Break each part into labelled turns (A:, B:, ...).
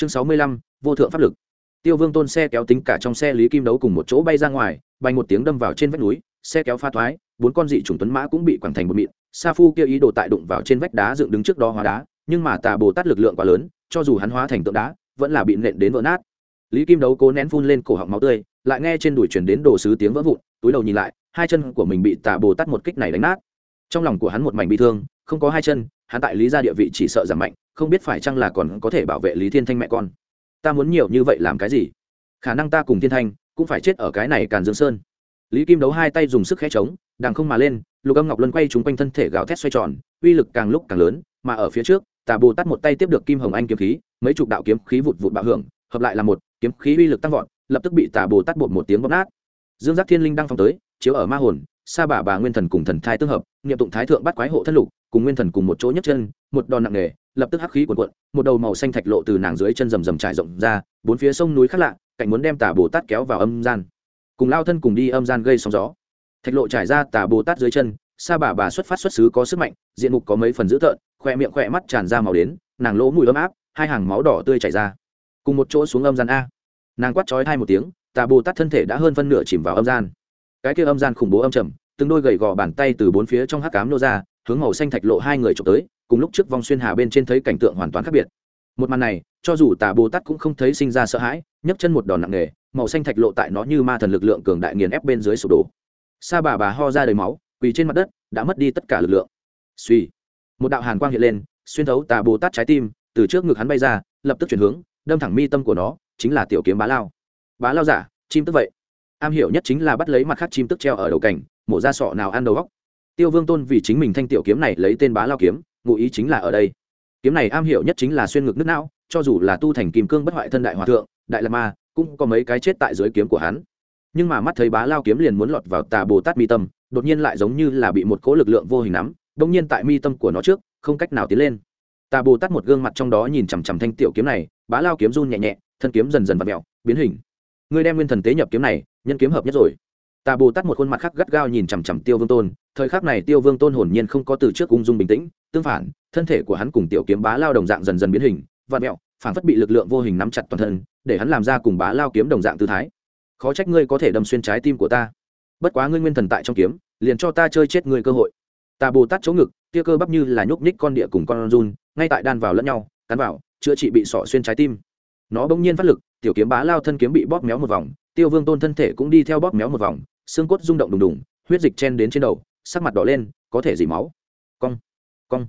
A: chương sáu mươi lăm, vô thượng pháp lực. Tiêu vương tôn xe kéo tính cả trong xe lý kim đấu cùng một chỗ bay ra ngoài, bay một tiếng đâm vào trên vách núi, xe kéo pha thoái, bốn con dị chủng tuấn mã cũng bị quẳng thành một mịn. Sa phu kia ý đồ tại đụng vào trên vách đá dựng đứng trước đó hóa đá, nhưng mà tà bồ tát lực lượng quá lớn, cho dù hắn hóa thành tượng đá, vẫn là bị nện đến vỡ nát. Lý kim đấu cố nén phun lên cổ họng máu tươi, lại nghe trên đùi chuyển đến đồ sứ tiếng vỡ vụn, túi đầu nhìn lại, hai chân của mình bị tà bồ tát một kích này đánh nát. Trong lòng của hắn một mảnh bị thương không có hai chân, hắn tại lý gia địa vị chỉ sợ giảm mạnh, không biết phải chăng là còn có thể bảo vệ lý thiên thanh mẹ con. Ta muốn nhiều như vậy làm cái gì? Khả năng ta cùng thiên thanh cũng phải chết ở cái này càn dương sơn. Lý kim đấu hai tay dùng sức khẽ trống đằng không mà lên, lục âm ngọc luân quay chúng quanh thân thể gào thét xoay tròn, uy lực càng lúc càng lớn, mà ở phía trước, tà bồ tát một tay tiếp được kim hồng anh kiếm khí, mấy chục đạo kiếm khí vụt vụt bạo hưởng, hợp lại là một, kiếm khí uy lực tăng vọt, lập tức bị tà bồ tát bột một tiếng bóp nát. Dương giác thiên linh đang phong tới, chiếu ở ma hồn sa bà bà nguyên thần cùng thần thai tương hợp, niệm tụng thái thượng bắt quái hộ thân lục, cùng nguyên thần cùng một chỗ nhấc chân, một đòn nặng nề, lập tức hắc khí cuộn cuộn, một đầu màu xanh thạch lộ từ nàng dưới chân rầm rầm trải rộng ra, bốn phía sông núi khác lạ, cạnh muốn đem tà bồ tát kéo vào âm gian. Cùng lao thân cùng đi âm gian gây sóng gió. Thạch lộ trải ra tà bồ tát dưới chân, sa bà bà xuất phát xuất xứ có sức mạnh, diện mục có mấy phần dữ tợn khoe miệng khoe mắt tràn ra màu đến, nàng lỗ mùi ấm áp, hai hàng máu đỏ tươi chảy ra. Cùng một chỗ xuống âm gian a. Nàng quát chói hai một tiếng, tà bồ tát thân thể đã hơn phân nửa chìm vào âm gian cái kia âm gian khủng bố âm trầm, từng đôi gầy gò bàn tay từ bốn phía trong hắc cám nô ra, hướng màu xanh thạch lộ hai người trộm tới, cùng lúc trước vong xuyên hà bên trên thấy cảnh tượng hoàn toàn khác biệt. Một màn này, cho dù tà bồ tát cũng không thấy sinh ra sợ hãi, nhấc chân một đòn nặng nề, màu xanh thạch lộ tại nó như ma thần lực lượng cường đại nghiền ép bên dưới sụp đổ. Sa bà bà ho ra đầy máu, quỳ trên mặt đất, đã mất đi tất cả lực lượng. Suy một đạo hàn quang hiện lên, xuyên thấu tà bồ tát trái tim, từ trước ngực hắn bay ra, lập tức chuyển hướng, đâm thẳng mi tâm của nó, chính là tiểu kiếm bá lao. Bá lao giả, chim tức vậy am hiểu nhất chính là bắt lấy mặt khác chim tức treo ở đầu cảnh mổ ra sọ nào ăn đầu góc. Tiêu vương tôn vì chính mình thanh tiểu kiếm này lấy tên bá lao kiếm, ngụ ý chính là ở đây. Kiếm này am hiểu nhất chính là xuyên ngực nước não, cho dù là tu thành kim cương bất hoại thân đại hòa thượng, đại la ma, cũng có mấy cái chết tại dưới kiếm của hắn. Nhưng mà mắt thấy bá lao kiếm liền muốn lọt vào tà bồ tát mi tâm, đột nhiên lại giống như là bị một cỗ lực lượng vô hình nắm đông nhiên tại mi tâm của nó trước, không cách nào tiến lên. Tà bồ tát một gương mặt trong đó nhìn chằm chằm thanh tiểu kiếm này, bá lao kiếm run nhẹ nhẹ, thân kiếm dần dần v ặ mẹo biến hình. Ngươi đem nguyên thần tế nhập kiếm này nhân kiếm hợp nhất rồi. Tà bồ tát một khuôn mặt khác gắt gao nhìn chằm chằm tiêu vương tôn, thời khắc này tiêu vương tôn hồn nhiên không có từ trước ung dung bình tĩnh, tương phản, thân thể của hắn cùng tiểu kiếm bá lao đồng dạng dần dần biến hình và mẹo phản phất bị lực lượng vô hình nắm chặt toàn thân, để hắn làm ra cùng bá lao kiếm đồng dạng tư thái. Khó trách ngươi có thể đâm xuyên trái tim của ta. Bất quá ngươi nguyên thần tại trong kiếm, liền cho ta chơi chết ngươi cơ hội. Tà bồ tát chỗ ngực, tia cơ bắp như là nhúc nhích con địa cùng con run, ngay tại đan vào lẫn nhau, cắn vào, chữa trị bị sọ xuyên trái tim. Nó bỗng nhiên phát lực, tiểu kiếm bá lao thân kiếm bị bóp méo một vòng tiêu vương tôn thân thể cũng đi theo bóp méo một vòng, xương cốt rung động đùng đùng, huyết dịch chen đến trên đầu, sắc mặt đỏ lên, có thể dỉ máu. Cong cong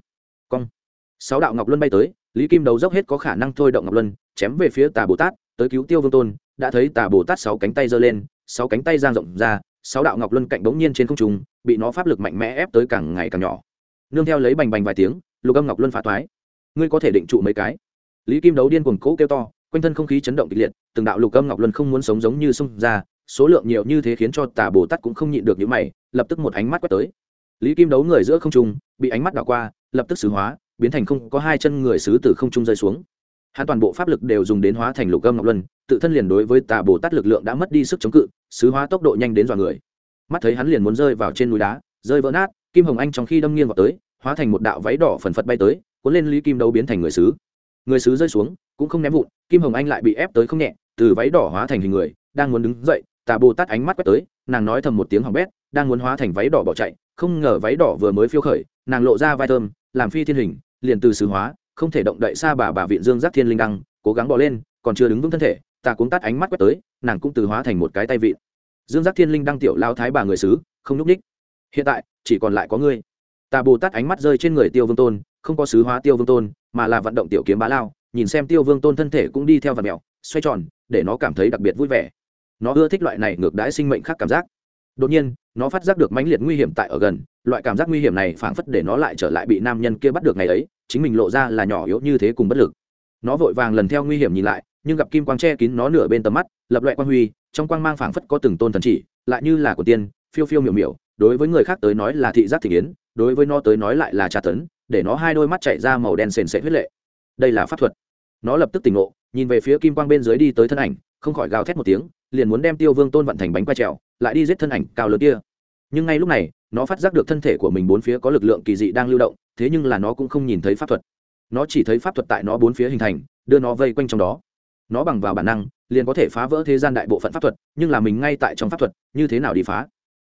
A: cong. Sáu đạo ngọc luân bay tới, lý kim đấu dốc hết có khả năng thôi động ngọc luân, chém về phía tà bồ tát, tới cứu tiêu vương tôn, đã thấy tà bồ tát sáu cánh tay giơ lên, sáu cánh tay giang rộng ra, sáu đạo ngọc luân cạnh bỗng nhiên trên không trung, bị nó pháp lực mạnh mẽ ép tới càng ngày càng nhỏ. Nương theo lấy bành bành vài tiếng, lục âm ngọc luân phá thoái. ngươi có thể định trụ mấy cái? Lý kim đấu điên cuồng cỗ kêu to quanh thân không khí chấn động kịch liệt, từng đạo lục âm ngọc luân không muốn sống giống như sông ra, số lượng nhiều như thế khiến cho tà bồ tát cũng không nhịn được những mày, lập tức một ánh mắt quét tới. Lý kim đấu người giữa không trung, bị ánh mắt đảo qua, lập tức xứ hóa, biến thành không có hai chân người xứ từ không trung rơi xuống. Hắn toàn bộ pháp lực đều dùng đến hóa thành lục âm ngọc luân, tự thân liền đối với tà bồ tát lực lượng đã mất đi sức chống cự xứ hóa tốc độ nhanh đến dọa người. Mắt thấy hắn liền muốn rơi vào trên núi đá, rơi vỡ nát, kim hồng anh trong khi đâm nghiêng vào tới, hóa thành một đạo váy đỏ phần phật bay tới, cuốn lên lý kim đấu biến thành người xứ người xứ rơi xuống, cũng không ném vụn kim hồng anh lại bị ép tới không nhẹ, từ váy đỏ hóa thành hình người, đang muốn đứng dậy, tà bồ tát ánh mắt quét tới, nàng nói thầm một tiếng hỏng bét, đang muốn hóa thành váy đỏ bỏ chạy, không ngờ váy đỏ vừa mới phiêu khởi, nàng lộ ra vai thơm, làm phi thiên hình, liền từ sứ hóa, không thể động đậy xa bà bà viện dương giác thiên linh đăng, cố gắng bỏ lên, còn chưa đứng vững thân thể ta cũng tắt ánh mắt quét tới, nàng cũng từ hóa thành một cái tay vịn. Dương giác thiên linh đăng tiểu lao thái bà người xứ, không nhúc ních. Hiện tại, chỉ còn lại có ngươi. Ta bồ tát ánh mắt rơi trên người tiêu vương tôn, không có sứ hóa tiêu vương tôn, mà là vận động tiểu kiếm bá lao nhìn xem tiêu vương tôn thân thể cũng đi theo và mẹo, xoay tròn, để nó cảm thấy đặc biệt vui vẻ. Nó ưa thích loại này ngược đãi sinh mệnh khác cảm giác. Đột nhiên, nó phát giác được mãnh liệt nguy hiểm tại ở gần, loại cảm giác nguy hiểm này phảng phất để nó lại trở lại bị nam nhân kia bắt được ngày ấy, chính mình lộ ra là nhỏ yếu như thế cùng bất lực. Nó vội vàng lần theo nguy hiểm nhìn lại, nhưng gặp kim quang che kín nó nửa bên tầm mắt, lập loại quang huy, trong quang mang phảng phất có từng tôn thần chỉ, lại như là của tiên, phiêu phiêu miểu miểu, đối với người khác tới nói là thị giác thị kiến, đối với nó tới nói lại là trà tấn, để nó hai đôi mắt chạy ra màu đen sền sệt huyết lệ. Đây là pháp thuật nó lập tức tỉnh ngộ, nhìn về phía kim quang bên dưới đi tới thân ảnh, không khỏi gào thét một tiếng, liền muốn đem tiêu vương tôn vận thành bánh quay trèo, lại đi giết thân ảnh cao lớn kia. Nhưng ngay lúc này, nó phát giác được thân thể của mình bốn phía có lực lượng kỳ dị đang lưu động, thế nhưng là nó cũng không nhìn thấy pháp thuật. Nó chỉ thấy pháp thuật tại nó bốn phía hình thành, đưa nó vây quanh trong đó. Nó bằng vào bản năng, liền có thể phá vỡ thế gian đại bộ phận pháp thuật, nhưng là mình ngay tại trong pháp thuật, như thế nào đi phá?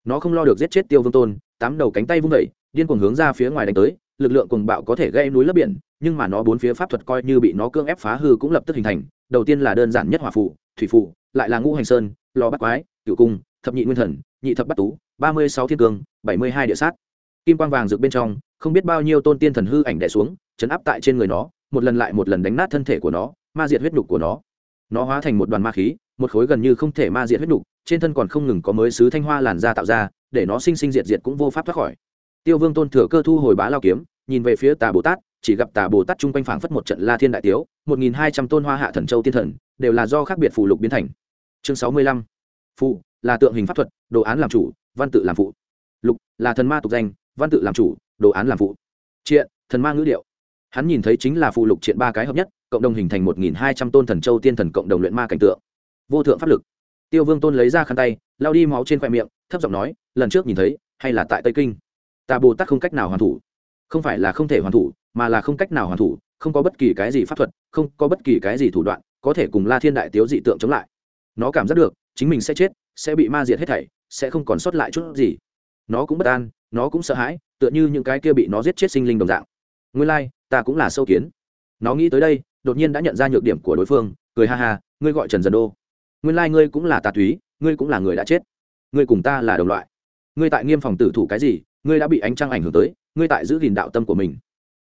A: Nó không lo được giết chết tiêu vương tôn, tám đầu cánh tay vung vẩy điên cuồng hướng ra phía ngoài đánh tới lực lượng cuồng bạo có thể gây núi lấp biển, nhưng mà nó bốn phía pháp thuật coi như bị nó cưỡng ép phá hư cũng lập tức hình thành. Đầu tiên là đơn giản nhất hỏa phụ thủy phụ lại là ngũ hành sơn, lò bắt quái cựu cung, thập nhị nguyên thần, nhị thập bắt tú, ba mươi sáu thiên cương, bảy mươi hai địa sát. Kim quang vàng rực bên trong, không biết bao nhiêu tôn tiên thần hư ảnh đẻ xuống, chấn áp tại trên người nó, một lần lại một lần đánh nát thân thể của nó, ma diệt huyết nhục của nó. Nó hóa thành một đoàn ma khí, một khối gần như không thể ma diệt huyết nhục, trên thân còn không ngừng có mới sứ thanh hoa làn da tạo ra, để nó sinh sinh diệt diệt cũng vô pháp thoát khỏi tiêu vương tôn thừa cơ thu hồi bá lao kiếm, nhìn về phía tà bồ tát, chỉ gặp tà bồ tát chung quanh phảng phất một trận la thiên đại tiếu, một nghìn hai trăm tôn hoa hạ thần châu tiên thần, đều là do khác biệt phù lục biến thành. Chương sáu mươi lăm. Phụ là tượng hình pháp thuật, đồ án làm chủ, văn tự làm phụ. Lục, là thần ma tục danh, văn tự làm chủ, đồ án làm phụ. Triện, thần ma ngữ điệu. Hắn nhìn thấy chính là phụ lục triện ba cái hợp nhất, cộng đồng hình thành một nghìn hai trăm tôn thần châu tiên thần cộng đồng luyện ma cảnh tượng. Vô thượng pháp lực. Tiêu vương tôn lấy ra khăn tay lao đi máu trên khoe miệng, thấp giọng nói, lần trước nhìn thấy, hay là tại tây kinh? Tà bồ tát không cách nào hoàn thủ. Không phải là không thể hoàn thủ mà là không cách nào hoàn thủ không có bất kỳ cái gì pháp thuật không có bất kỳ cái gì thủ đoạn có thể cùng la thiên đại tiếu dị tượng chống lại. Nó cảm giác được chính mình sẽ chết sẽ bị ma diệt hết thảy sẽ không còn sót lại chút gì. Nó cũng bất an nó cũng sợ hãi tựa như những cái kia bị nó giết chết sinh linh đồng dạng. Nguyên lai、like, ta cũng là sâu kiến. Nó nghĩ tới đây đột nhiên đã nhận ra nhược điểm của đối phương cười ha ha ngươi gọi trần dần đô. Nguyên lai、like、ngươi cũng là tà túy ngươi cũng là người đã chết. Ngươi cùng ta là đồng loại. Ngươi tại nghiêm phòng tử thủ cái gì ngươi đã bị ánh trăng ảnh hưởng tới, ngươi tại giữ gìn đạo tâm của mình.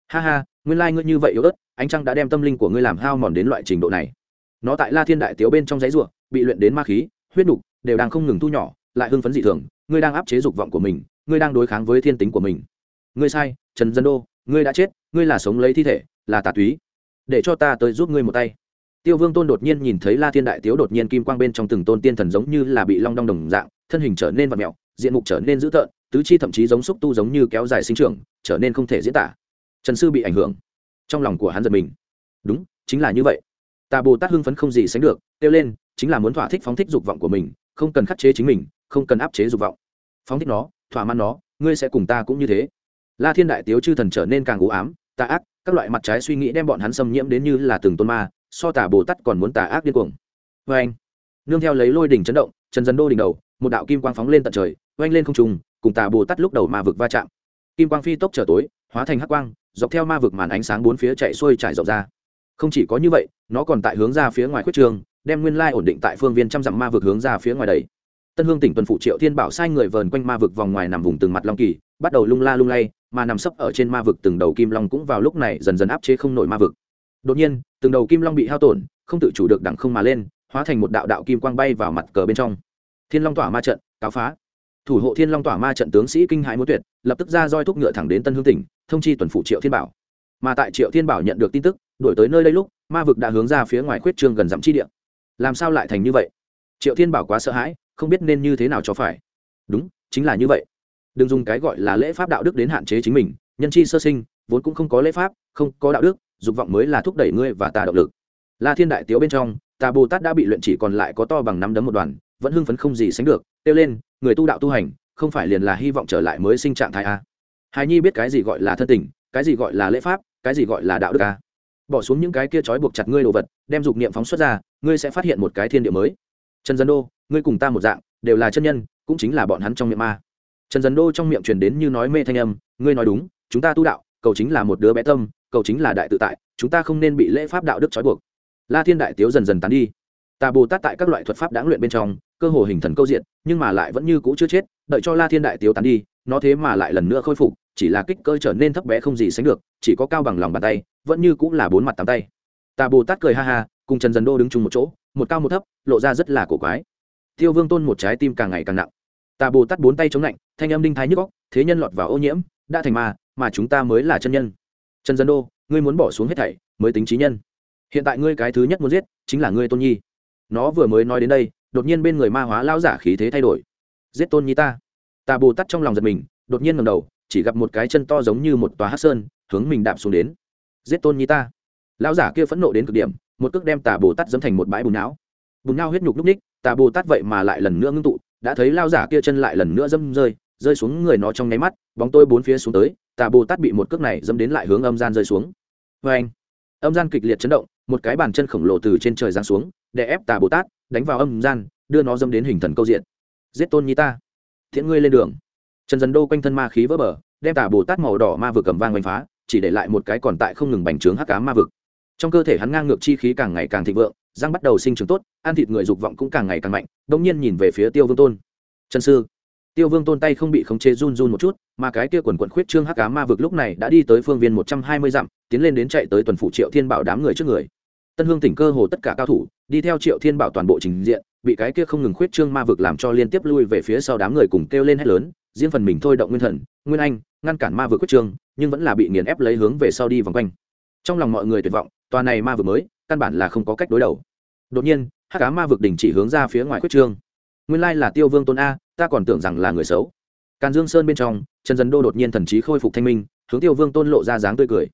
A: Ha ha, nguyên lai、like、ngươi như vậy yếu ớt, ánh trăng đã đem tâm linh của ngươi làm hao mòn đến loại trình độ này. Nó tại la thiên đại tiếu bên trong giấy ruộng bị luyện đến ma khí, huyết nục, đều đang không ngừng thu nhỏ, lại hưng phấn dị thường, ngươi đang áp chế dục vọng của mình, ngươi đang đối kháng với thiên tính của mình. Ngươi sai, trần dân đô, ngươi đã chết, ngươi là sống lấy thi thể, là tà túy. Để cho ta tới giúp ngươi một tay. Tiêu vương tôn đột nhiên nhìn thấy la thiên đại tiếu đột nhiên kim quang bên trong từng tôn tiên thần giống như là bị long đong đồng dạng, thân hình trở nên vật mẹo diện mục trở nên dữ tợn tứ chi thậm chí giống xúc tu giống như kéo dài sinh trưởng, trở nên không thể diễn tả. Trần sư bị ảnh hưởng. Trong lòng của hắn giật mình. Đúng, chính là như vậy. Tà bồ tát hưng phấn không gì sánh được, kêu lên, chính là muốn thỏa thích phóng thích dục vọng của mình, không cần khắc chế chính mình, không cần áp chế dục vọng. Phóng thích nó, thỏa mãn nó, ngươi sẽ cùng ta cũng như thế. La thiên đại tiếu chư thần trở nên càng u ám, tà ác, các loại mặt trái suy nghĩ đem bọn hắn xâm nhiễm đến như là từng tôn ma, so tà bồ tát còn muốn tà ác điên cuồng. Vê anh nương theo lấy lôi đỉnh chấn động, trần dần đô đỉnh đầu, một đạo kim quang phóng lên tận trời, oanh lên không trùng cùng tà bồ tát lúc đầu ma vực va chạm kim quang phi tốc trở tối hóa thành hắc quang dọc theo ma vực màn ánh sáng bốn phía chạy xuôi trải rộng ra không chỉ có như vậy nó còn tại hướng ra phía ngoài khuyết trường đem nguyên lai ổn định tại phương viên trăm dặm ma vực hướng ra phía ngoài đầy tân hương tỉnh tuần phụ triệu thiên bảo sai người vờn quanh ma vực vòng ngoài nằm vùng từng mặt long kỳ bắt đầu lung la lung lay mà nằm sấp ở trên ma vực từng đầu kim long cũng vào lúc này dần dần áp chế không nổi ma vực đột nhiên từng đầu kim long bị hao tổn không tự chủ được đẳng không mà lên hóa thành một đạo đạo kim quang bay vào mặt cờ bên trong thiên long tỏa ma trận cáo phá thủ hộ thiên long tỏa ma trận tướng sĩ kinh hãi muốn tuyệt, lập tức ra roi thúc ngựa thẳng đến tân hương tỉnh, thông chi tuần phủ triệu thiên bảo. Mà tại triệu thiên bảo nhận được tin tức đổi tới nơi đây lúc, ma vực đã hướng ra phía ngoài khuyết trương gần dặm chi địa. Làm sao lại thành như vậy? Triệu thiên bảo quá sợ hãi, không biết nên như thế nào cho phải. Đúng, chính là như vậy. Đừng dùng cái gọi là lễ pháp đạo đức đến hạn chế chính mình, nhân chi sơ sinh, vốn cũng không có lễ pháp, không có đạo đức, dục vọng mới là thúc đẩy ngươi và tà động lực. La thiên đại tiếu bên trong tà bồ tát đã bị luyện chỉ còn lại có to bằng năm đấm một đoàn vẫn hưng phấn không gì sánh được, kêu lên, người tu đạo tu hành, không phải liền là hy vọng trở lại mới sinh trạng thái a. Hài nhi biết cái gì gọi là thân tình, cái gì gọi là lễ pháp, cái gì gọi là đạo đức a. Bỏ xuống những cái kia trói buộc chặt ngươi đồ vật, đem dục niệm phóng xuất ra, ngươi sẽ phát hiện một cái thiên địa mới. Trần dân đô, ngươi cùng ta một dạng, đều là chân nhân, cũng chính là bọn hắn trong miệng ma. Trần dân đô trong miệng truyền đến như nói mê thanh âm, ngươi nói đúng, chúng ta tu đạo, cầu chính là một đứa bé tâm, cầu chính là đại tự tại, chúng ta không nên bị lễ pháp đạo đức trói buộc. La thiên đại tiếu dần dần tán đi tà bồ tát tại các loại thuật pháp đáng luyện bên trong, cơ hồ hình thần câu diện, nhưng mà lại vẫn như cũ chưa chết, đợi cho la thiên đại tiếu tán đi, nó thế mà lại lần nữa khôi phục, chỉ là kích cơ trở nên thấp bé không gì sánh được, chỉ có cao bằng lòng bàn tay, vẫn như cũng là bốn mặt tám tay. Tà bồ tát cười ha ha, cùng trần dần đô đứng chung một chỗ, một cao một thấp, lộ ra rất là cổ quái. Tiêu vương tôn một trái tim càng ngày càng nặng. Tà bồ tát bốn tay chống lạnh, thanh âm đinh thái nhức góc thế nhân lọt vào ô nhiễm, đã thành ma, mà chúng ta mới là chân nhân. Trần dân đô, ngươi muốn bỏ xuống hết thảy, mới tính trí nhân. Hiện tại ngươi cái thứ nhất muốn giết, chính là ngươi tôn nhi nó vừa mới nói đến đây, đột nhiên bên người ma hóa lao giả khí thế thay đổi. Giết tôn nhi ta. Tà bồ tát trong lòng giật mình, đột nhiên ngầm đầu, chỉ gặp một cái chân to giống như một tòa hát sơn, hướng mình đạp xuống đến. Giết tôn nhi ta. Lão giả kia phẫn nộ đến cực điểm, một cước đem tà bồ tát dẫm thành một bãi bùn não. Bùn não huyết nhục núc ních, tà bồ tát vậy mà lại lần nữa ngưng tụ, đã thấy lao giả kia chân lại lần nữa dâm rơi rơi xuống người nó trong nháy mắt, bóng tôi bốn phía xuống tới, tà bồ tát bị một cước này dâm đến lại hướng âm gian rơi xuống. Vê anh âm gian kịch liệt chấn động một cái bàn chân khổng lồ từ trên trời giáng xuống để ép tà bồ tát, đánh vào âm gian, đưa nó dâm đến hình thần câu diện. Giết tôn nhi ta. Thiện ngươi lên đường. Trần dần đô quanh thân ma khí vỡ bờ, đem tà bồ tát màu đỏ ma vực cầm vang oanh phá, chỉ để lại một cái còn tại không ngừng bành trướng hắc cá ma vực. Trong cơ thể hắn ngang ngược chi khí càng ngày càng thịnh vượng, răng bắt đầu sinh trưởng tốt, ăn thịt người dục vọng cũng càng ngày càng mạnh đ nhiên nhìn về phía tiêu vương tôn. Trần sư tiêu vương tôn tay không bị khống chế run run một chút, mà cái kia quần quần khuyết trương hắc cá ma vực lúc này đã đi tới phương viên một trăm hai mươi dặm, tiến lên đến chạy tới tuần phủ triệu thiên bảo đám người trước người. Tân hương tỉnh cơ hồ tất cả cao thủ, đi theo triệu thiên bảo toàn bộ trình diện, bị cái kia không ngừng khuyết trương ma vực làm cho liên tiếp lui về phía sau đám người cùng kêu lên hét lớn, riêng phần mình thôi động nguyên thần, nguyên anh, ngăn cản ma vực khuyết trương, nhưng vẫn là bị nghiền ép lấy hướng về sau đi vòng quanh. Trong lòng mọi người tuyệt vọng, tòa này ma vực mới, căn bản là không có cách đối đầu. Đột nhiên, hắc cá ma vực đình chỉ hướng ra phía ngoài khuyết trương. Nguyên lai là tiêu vương tôn a ta còn tưởng rằng là người xấu. Càn dương sơn bên trong, trần dân đô đột nhiên thần trí khôi phục thanh minh, hướng tiêu vương tôn lộ ra dáng tươi cười.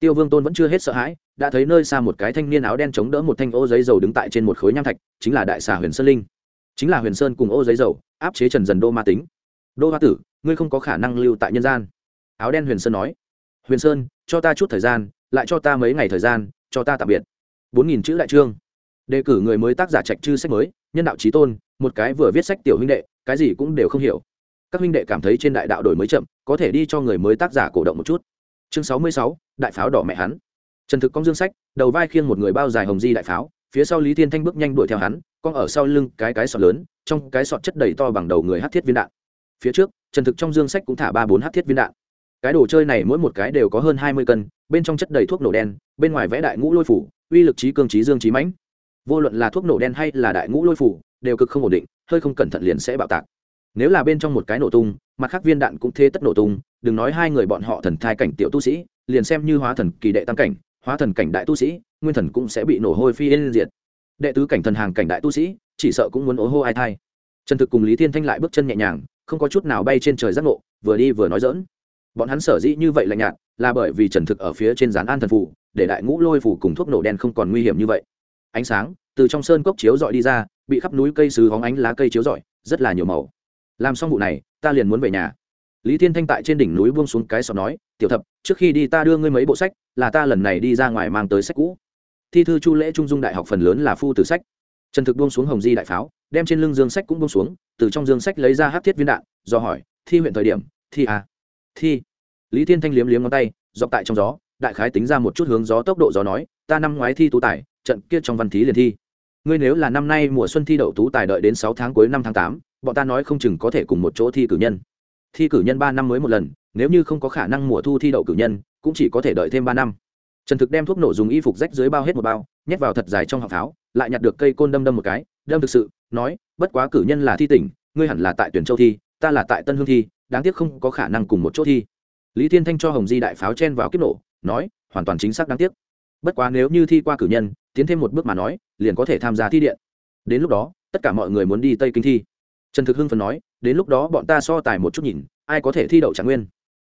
A: Tiêu vương tôn vẫn chưa hết sợ hãi, đã thấy nơi xa một cái thanh niên áo đen chống đỡ một thanh ô giấy dầu đứng tại trên một khối nham thạch, chính là đại xà huyền sơn linh. Chính là huyền sơn cùng ô giấy dầu, áp chế trần dần đô ma tính. Đô hoa tử, ngươi không có khả năng lưu tại nhân gian. Áo đen huyền sơn nói. Huyền sơn, cho ta chút thời gian, lại cho ta mấy ngày thời gian, cho ta tạm biệt. Bốn nghìn chữ đại trương đề cử người mới tác giả trạch chư sách mới, nhân đạo trí tôn, một cái vừa viết sách tiểu huynh đệ, cái gì cũng đều không hiểu. Các huynh đệ cảm thấy trên đại đạo đổi mới chậm, có thể đi cho người mới tác giả cổ động một chút. Chương sáu mươi sáu, đại pháo đỏ mẹ hắn. Trần thực cong dương sách, đầu vai khiêng một người bao dài hồng di đại pháo, phía sau lý thiên thanh bước nhanh đuổi theo hắn, con ở sau lưng cái cái sọt lớn, trong cái sọt chất đầy to bằng đầu người hát thiết viên đạn. Phía trước, trần thực trong dương sách cũng thả ba bốn hát thiết viên đạn. Cái đồ chơi này mỗi một cái đều có hơn hai mươi cân, bên trong chất đầy thuốc nổ đen, bên ngoài vẽ đại ngũ lôi phủ, uy lực trí cương trí dương trí mãnh vô luận là thuốc nổ đen hay là đại ngũ lôi phủ, đều cực không ổn định, hơi không cẩn thận liền sẽ bạo tạc. Nếu là bên trong một cái nổ tung, mặt khác viên đạn cũng thế tất nổ tung, đừng nói hai người bọn họ thần thai cảnh tiểu tu sĩ, liền xem như hóa thần kỳ đệ tam cảnh, hóa thần cảnh đại tu sĩ, nguyên thần cũng sẽ bị nổ hôi phi lên diệt. Đệ tứ cảnh thần hàng cảnh đại tu sĩ, chỉ sợ cũng muốn ố hô ai thai. Trần thực cùng lý thiên thanh lại bước chân nhẹ nhàng, không có chút nào bay trên trời giác ngộ, vừa đi vừa nói dỡn bọn hắn sở dĩ như vậy lạnh nhạt, là bởi vì trần thực ở phía trên dán an thần phủ để đại ngũ lôi phủ cùng thuốc nổ đen không còn nguy hiểm như vậy ánh sáng, từ trong sơn cốc chiếu dọi đi ra, bị khắp núi cây sứ hóng ánh lá cây chiếu dọi rất là nhiều màu. Làm xong vụ này, ta liền muốn về nhà. Lý thiên thanh tại trên đỉnh núi buông xuống cái sọt nói, tiểu thập, trước khi đi ta đưa ngươi mấy bộ sách, là ta lần này đi ra ngoài mang tới sách cũ. Thi thư chu lễ trung dung đại học phần lớn là phu từ sách. Trần thực buông xuống hồng di đại pháo, đem trên lưng dương sách cũng buông xuống, từ trong dương sách lấy ra hát thiết viên đạn, do hỏi, thi huyện thời điểm? Thi à. Thi. Lý thiên thanh liếm liếm ngón tay, dọc tại trong gió, đại khái tính ra một chút hướng gió tốc độ gió nói, ta năm ngoái thi tú tài trận kia trong văn thí liền thi. Ngươi nếu là năm nay mùa xuân thi đậu tú tài đợi đến sáu tháng cuối năm tháng tám, bọn ta nói không chừng có thể cùng một chỗ thi cử nhân. Thi cử nhân ba năm mới một lần, nếu như không có khả năng mùa thu thi đậu cử nhân, cũng chỉ có thể đợi thêm ba năm. Trần thực đem thuốc nổ dùng y phục rách dưới bao hết một bao, nhét vào thật dài trong họng pháo lại nhặt được cây côn đâm đâm một cái, đâm thực sự, nói, bất quá cử nhân là thi tỉnh, ngươi hẳn là tại tuyển châu thi, ta là tại tân hương thi, đáng tiếc không có khả năng cùng một chỗ thi. Lý thiên thanh cho hồng di đại pháo chen vào kiếp nổ, nói, hoàn toàn chính xác đáng tiếc. Bất quá nếu như thi qua cử nhân tiến thêm một bước mà nói, liền có thể tham gia thi điện. Đến lúc đó, tất cả mọi người muốn đi tây kinh thi. Trần thực hưng phần nói, đến lúc đó bọn ta so tài một chút nhìn, ai có thể thi đậu trạng nguyên?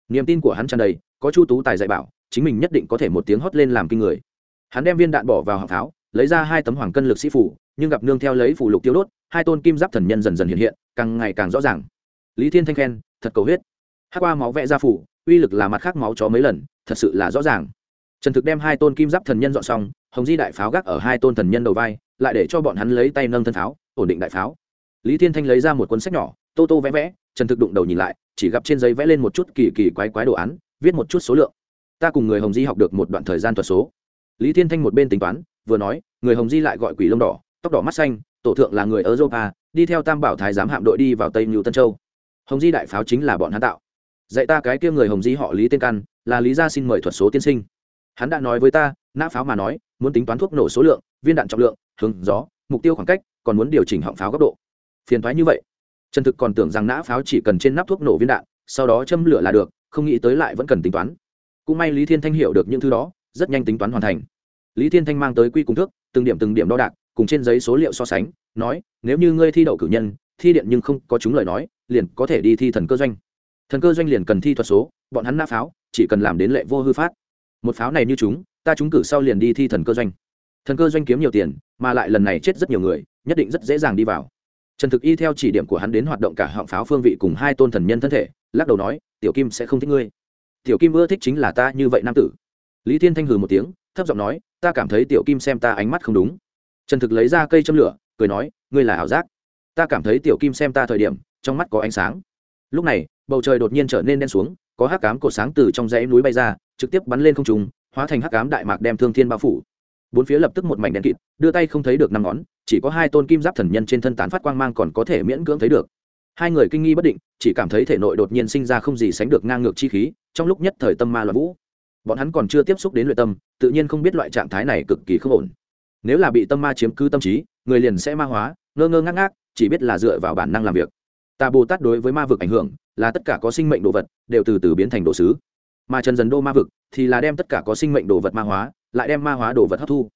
A: Niềm tin của hắn tràn đầy, có chu tú tài dạy bảo, chính mình nhất định có thể một tiếng hót lên làm kinh người. Hắn đem viên đạn bỏ vào họng tháo, lấy ra hai tấm hoàng cân lực sĩ phủ, nhưng gặp nương theo lấy phủ lục tiêu đốt, hai tôn kim giáp thần nhân dần dần hiện hiện, càng ngày càng rõ ràng. Lý thiên thanh khen, thật cầu huyết. Hát qua máu vẽ ra phủ, uy lực là mặt khác máu chó mấy lần, thật sự là rõ ràng. Trần thực đem hai tôn kim giáp thần nhân dọn xong hồng di đại pháo gác ở hai tôn thần nhân đầu vai, lại để cho bọn hắn lấy tay nâng thân pháo, ổn định đại pháo. Lý thiên thanh lấy ra một cuốn sách nhỏ, tô tô vẽ vẽ, trần thực đụng đầu nhìn lại, chỉ gặp trên giấy vẽ lên một chút kỳ kỳ quái quái đồ án, viết một chút số lượng. Ta cùng người hồng di học được một đoạn thời gian thuật số. Lý thiên thanh một bên tính toán, vừa nói, người hồng di lại gọi quỷ lông đỏ, tóc đỏ mắt xanh, tổ thượng là người ở europa, đi theo tam bảo thái giám hạm đội đi vào tây mưu tân châu. Hồng di đại pháo chính là bọn hắn tạo. Dạy ta cái kia người hồng di họ lý tên căn, là lý gia xin mời thuật số tiên sinh. Hắn đã nói với ta nã pháo mà nói, muốn tính toán thuốc nổ số lượng, viên đạn trọng lượng, hướng gió, mục tiêu khoảng cách, còn muốn điều chỉnh họng pháo góc độ. Phiền thoái như vậy. Trần thực còn tưởng rằng nã pháo chỉ cần trên nắp thuốc nổ viên đạn, sau đó châm lửa là được, không nghĩ tới lại vẫn cần tính toán. Cũng may lý thiên thanh hiểu được những thứ đó, rất nhanh tính toán hoàn thành. Lý thiên thanh mang tới quy cùng thước, từng điểm từng điểm đo đạc, cùng trên giấy số liệu so sánh, nói, nếu như ngươi thi đậu cử nhân, thi điện nhưng không có chúng lời nói, liền có thể đi thi thần cơ doanh. Thần cơ doanh liền cần thi thuật số, bọn hắn nã pháo, chỉ cần làm đến lệ vô hư phát. Một pháo này như chúng ta chúng cử sau liền đi thi thần cơ doanh. Thần cơ doanh kiếm nhiều tiền, mà lại lần này chết rất nhiều người, nhất định rất dễ dàng đi vào. Trần thực y theo chỉ điểm của hắn đến hoạt động cả họng pháo phương vị cùng hai tôn thần nhân thân thể, lắc đầu nói, tiểu kim sẽ không thích ngươi. Tiểu kim ưa thích chính là ta như vậy nam tử. Lý thiên thanh hừ một tiếng, thấp giọng nói, ta cảm thấy tiểu kim xem ta ánh mắt không đúng. Trần thực lấy ra cây châm lửa, cười nói, ngươi là ảo giác. Ta cảm thấy tiểu kim xem ta thời điểm, trong mắt có ánh sáng. Lúc này, bầu trời đột nhiên trở nên đen xuống, có hắc cám cột sáng từ trong dãy núi bay ra, trực tiếp bắn lên không trùng hóa thành hắc ám đại mạc đem thương thiên bao phủ. Bốn phía lập tức một mảnh đen kịt, đưa tay không thấy được năm ngón, chỉ có hai tôn kim giáp thần nhân trên thân tán phát quang mang còn có thể miễn cưỡng thấy được. Hai người kinh nghi bất định, chỉ cảm thấy thể nội đột nhiên sinh ra không gì sánh được ngang ngược chi khí, trong lúc nhất thời tâm ma loạn vũ. Bọn hắn còn chưa tiếp xúc đến luyện tâm, tự nhiên không biết loại trạng thái này cực kỳ không ổn. Nếu là bị tâm ma chiếm cứ tâm trí, người liền sẽ ma hóa, ngơ ngơ ngác ngác, chỉ biết là dựa vào bản năng làm việc. Tà bồ tát đối với ma vực ảnh hưởng, là tất cả có sinh mệnh đồ vật, đều từ từ biến thành đồ sứ mà trần dần đô ma vực thì là đem tất cả có sinh mệnh đồ vật ma hóa, lại đem ma hóa đồ vật hấp thu.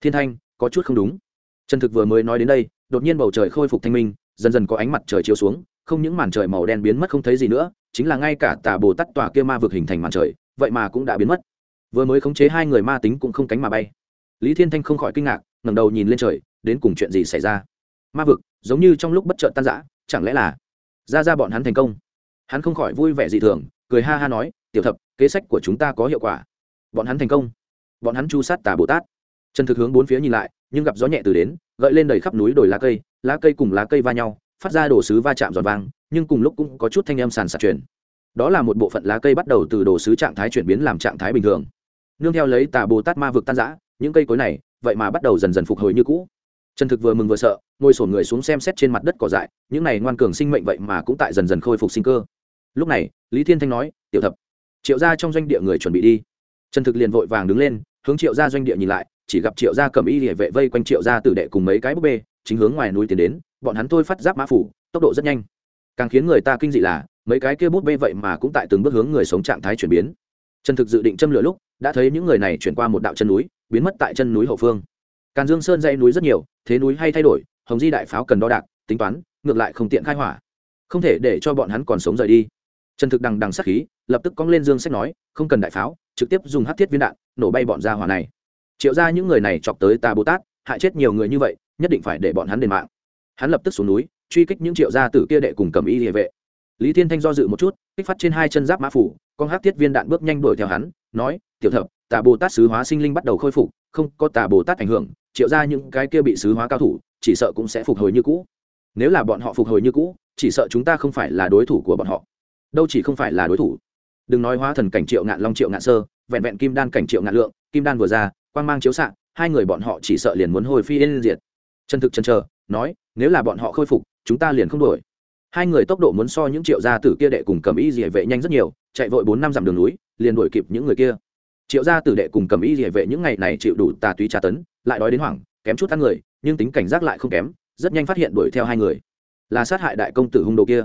A: Thiên thanh, có chút không đúng. Trần thực vừa mới nói đến đây, đột nhiên bầu trời khôi phục thanh minh, dần dần có ánh mặt trời chiếu xuống, không những màn trời màu đen biến mất không thấy gì nữa, chính là ngay cả tà bồ tắt tòa kia ma vực hình thành màn trời, vậy mà cũng đã biến mất. Vừa mới khống chế hai người ma tính cũng không cánh mà bay. Lý thiên thanh không khỏi kinh ngạc, ngẩng đầu nhìn lên trời, đến cùng chuyện gì xảy ra? Ma vực, giống như trong lúc bất chợt tan rã, chẳng lẽ là ra ra bọn hắn thành công? Hắn không khỏi vui vẻ dị thường, cười ha ha nói, tiểu thập kế sách của chúng ta có hiệu quả. Bọn hắn thành công. Bọn hắn chu sát tà bồ tát. Trần thực hướng bốn phía nhìn lại, nhưng gặp gió nhẹ từ đến, gợi lên đầy khắp núi đồi lá cây lá cây cùng lá cây va nhau, phát ra đồ sứ va chạm giòn vang, nhưng cùng lúc cũng có chút thanh âm sàn sạt chuyển. Đó là một bộ phận lá cây bắt đầu từ đồ sứ trạng thái chuyển biến làm trạng thái bình thường. Nương theo lấy tà bồ tát ma vực tan giã những cây cối này, vậy mà bắt đầu dần dần phục hồi như cũ. Trần thực vừa mừng vừa sợ, ngồi sổn người xuống xem xét trên mặt đất cỏ dại, những này ngoan cường sinh mệnh vậy mà cũng tại dần dần khôi phục sinh cơ. Lúc này, lý thiên thanh nói, tiểu thập triệu gia trong doanh địa người chuẩn bị đi. Trần thực liền vội vàng đứng lên, hướng triệu gia doanh địa nhìn lại, chỉ gặp triệu gia cầm y địa vệ vây quanh triệu gia tử đệ cùng mấy cái búp bê, chính hướng ngoài núi tiến đến, bọn hắn thôi phát giáp mã phủ, tốc độ rất nhanh. Càng khiến người ta kinh dị là, mấy cái kia bút bê vậy mà cũng tại từng bước hướng người sống trạng thái chuyển biến. Trần thực dự định châm lửa lúc, đã thấy những người này chuyển qua một đạo chân núi, biến mất tại chân núi hậu phương. Càn dương sơn dây núi rất nhiều, thế núi hay thay đổi, hồng di đại pháo cần đo đạc, tính toán, ngược lại không tiện khai hỏa. Không thể để cho bọn hắn còn sống rời đi. Trần thực đằng đằng sắc khí lập tức cong lên dương sách nói, không cần đại pháo, trực tiếp dùng hát thiết viên đạn, nổ bay bọn ra hỏa này. Triệu ra những người này chọc tới tà bồ tát, hại chết nhiều người như vậy, nhất định phải để bọn hắn đền mạng. Hắn lập tức xuống núi, truy kích những triệu gia tử kia đệ cùng cầm y địa vệ. Lý thiên thanh do dự một chút, kích phát trên hai chân giáp mã phủ, con hát thiết viên đạn bước nhanh đuổi theo hắn, nói, tiểu thập tà bồ tát sứ hóa sinh linh bắt đầu khôi phục, không có tà bồ tát ảnh hưởng, triệu ra những cái kia bị sứ hóa cao thủ, chỉ sợ cũng sẽ phục hồi như cũ. Nếu là bọn họ phục hồi như cũ, chỉ sợ chúng ta không phải là đối thủ của bọn họ. Đâu chỉ không phải là đối thủ đừng nói hóa thần cảnh triệu ngạn long, triệu ngạn sơ, vẹn vẹn kim đan cảnh triệu ngạn lượng, kim đan vừa ra, quang mang chiếu xạ, hai người bọn họ chỉ sợ liền muốn hồi phi yên diệt. Chân thực chân chờ nói, nếu là bọn họ khôi phục, chúng ta liền không đổi hai người tốc độ muốn so những triệu gia tử kia đệ cùng cầm y dỉa vệ nhanh rất nhiều, chạy vội bốn năm dặm đường núi, liền đuổi kịp những người kia. Triệu gia tử đệ cùng cầm y dỉa vệ những ngày này chịu đủ tà túy tra tấn, lại đói đến hoảng, kém chút ăn người, nhưng tính cảnh giác lại không kém, rất nhanh phát hiện đuổi theo hai người. Là sát hại đại công tử hung đồ kia.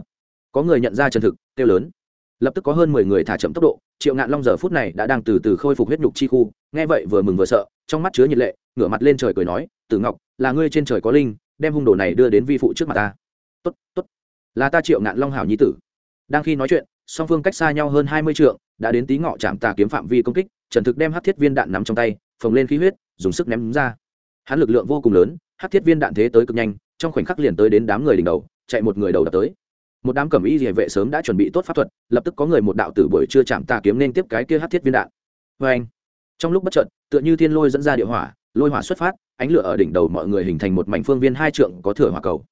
A: Có người nhận ra chân thực, kêu lớn lập tức có hơn mười người thả chậm tốc độ, triệu ngạn long giờ phút này đã đang từ từ khôi phục huyết nhục chi khu, nghe vậy vừa mừng vừa sợ, trong mắt chứa nhiệt lệ, ngửa mặt lên trời cười nói, tử ngọc, là ngươi trên trời có linh, đem hung đồ này đưa đến vi phụ trước mặt ta. Tốt tốt, là ta triệu ngạn long hảo nhi tử. Đang khi nói chuyện, song phương cách xa nhau hơn hai mươi trượng, đã đến tí ngọ chạm tà kiếm phạm vi công kích, trần thực đem hát thiết viên đạn nắm trong tay, phồng lên khí huyết, dùng sức ném ra. Hắn lực lượng vô cùng lớn hát thiết viên đạn thế tới cực nhanh, trong khoảnh khắc liền tới đến đám người đỉnh đầu, chạy một người đầu đập tới một đám cẩm y địa vệ sớm đã chuẩn bị tốt pháp thuật, lập tức có người một đạo tử buổi chưa chạm tà kiếm nên tiếp cái kia hát thiết viên đạn. Vê anh, trong lúc bất trợt tựa như thiên lôi dẫn ra địa hỏa, lôi hỏa xuất phát, ánh lửa ở đỉnh đầu mọi người hình thành một mảnh phương viên hai trượng có thừa hỏa cầu.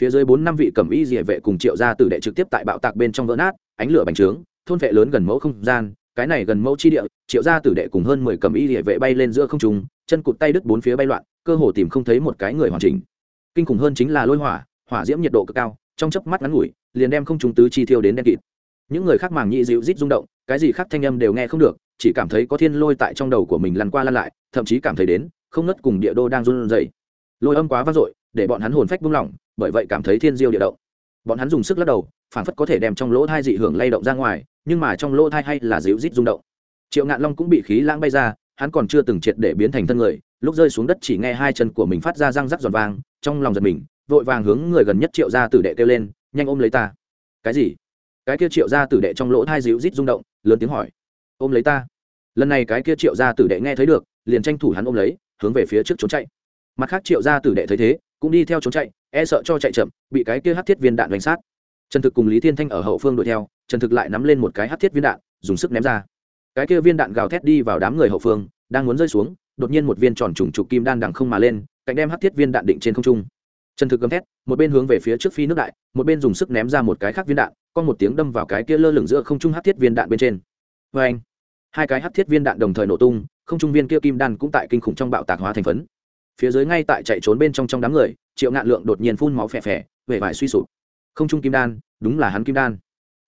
A: Phía dưới bốn năm vị cẩm y địa vệ cùng triệu gia tử đệ trực tiếp tại bạo tạc bên trong vỡ nát, ánh lửa bành trướng, thôn vệ lớn gần mẫu không gian, cái này gần mẫu chi địa, triệu gia tử đệ cùng hơn mười cẩm y địa vệ bay lên giữa không trung, chân cụt tay đứt bốn phía bay loạn, cơ hồ tìm không thấy một cái người hoàn chỉnh. Kinh khủng hơn chính là lôi hỏa hỏa diễm nhiệt độ cực cao trong chớp mắt ngắn ngủi, liền đem không trùng tứ chi thiêu đến đen kịt. Những người khác màng nhị dịu rít rung động, cái gì khác thanh âm đều nghe không được, chỉ cảm thấy có thiên lôi tại trong đầu của mình lăn qua lăn lại, thậm chí cảm thấy đến, không ngất cùng địa đô đang run rẩy. Lôi âm quá vang dội, để bọn hắn hồn phách buông lỏng, bởi vậy cảm thấy thiên diêu địa động. Bọn hắn dùng sức lắc đầu phản phất có thể đem trong lỗ thai dị hưởng lay động ra ngoài, nhưng mà trong lỗ thai hay là dịu rít rung động. Triệu ngạn long cũng bị khí lãng bay ra, hắn còn chưa từng triệt để biến thành thân người, lúc rơi xuống đất chỉ nghe hai chân của mình phát ra răng rắc giòn vang, trong lòng giật mình vội vàng hướng người gần nhất triệu gia tử đệ kêu lên, nhanh ôm lấy ta. Cái gì? Cái kia triệu gia tử đệ trong lỗ thai dịu rít rung động, lớn tiếng hỏi. Ôm lấy ta. Lần này cái kia triệu gia tử đệ nghe thấy được, liền tranh thủ hắn ôm lấy, hướng về phía trước trốn chạy. Mặt khác triệu gia tử đệ thấy thế, cũng đi theo trốn chạy e sợ cho chạy chậm, bị cái kia hát thiết viên đạn đánh sát. Trần thực cùng lý thiên thanh ở hậu phương đuổi theo, trần thực lại nắm lên một cái hát thiết viên đạn, dùng sức ném ra. Cái kia viên đạn gào thét đi vào đám người hậu phương, đang muốn rơi xuống, đột nhiên một viên tròn trùng trục kim đan đằng không mà lên, cạnh đem hát thiết viên đạn định trên không trung trần thực gầm thét, một bên hướng về phía trước phi nước đại, một bên dùng sức ném ra một cái khác viên đạn con một tiếng đâm vào cái kia lơ lửng giữa không trung hắc thiết viên đạn bên trên. Vê anh, hai cái hắc thiết viên đạn đồng thời nổ tung, không trung viên kia kim đan cũng tại kinh khủng trong bạo tạc hóa thành phấn. Phía dưới ngay tại chạy trốn bên trong trong đám người, triệu ngạn lượng đột nhiên phun máu phè phè về vải suy sụp. Không trung kim đan, đúng là hắn kim đan.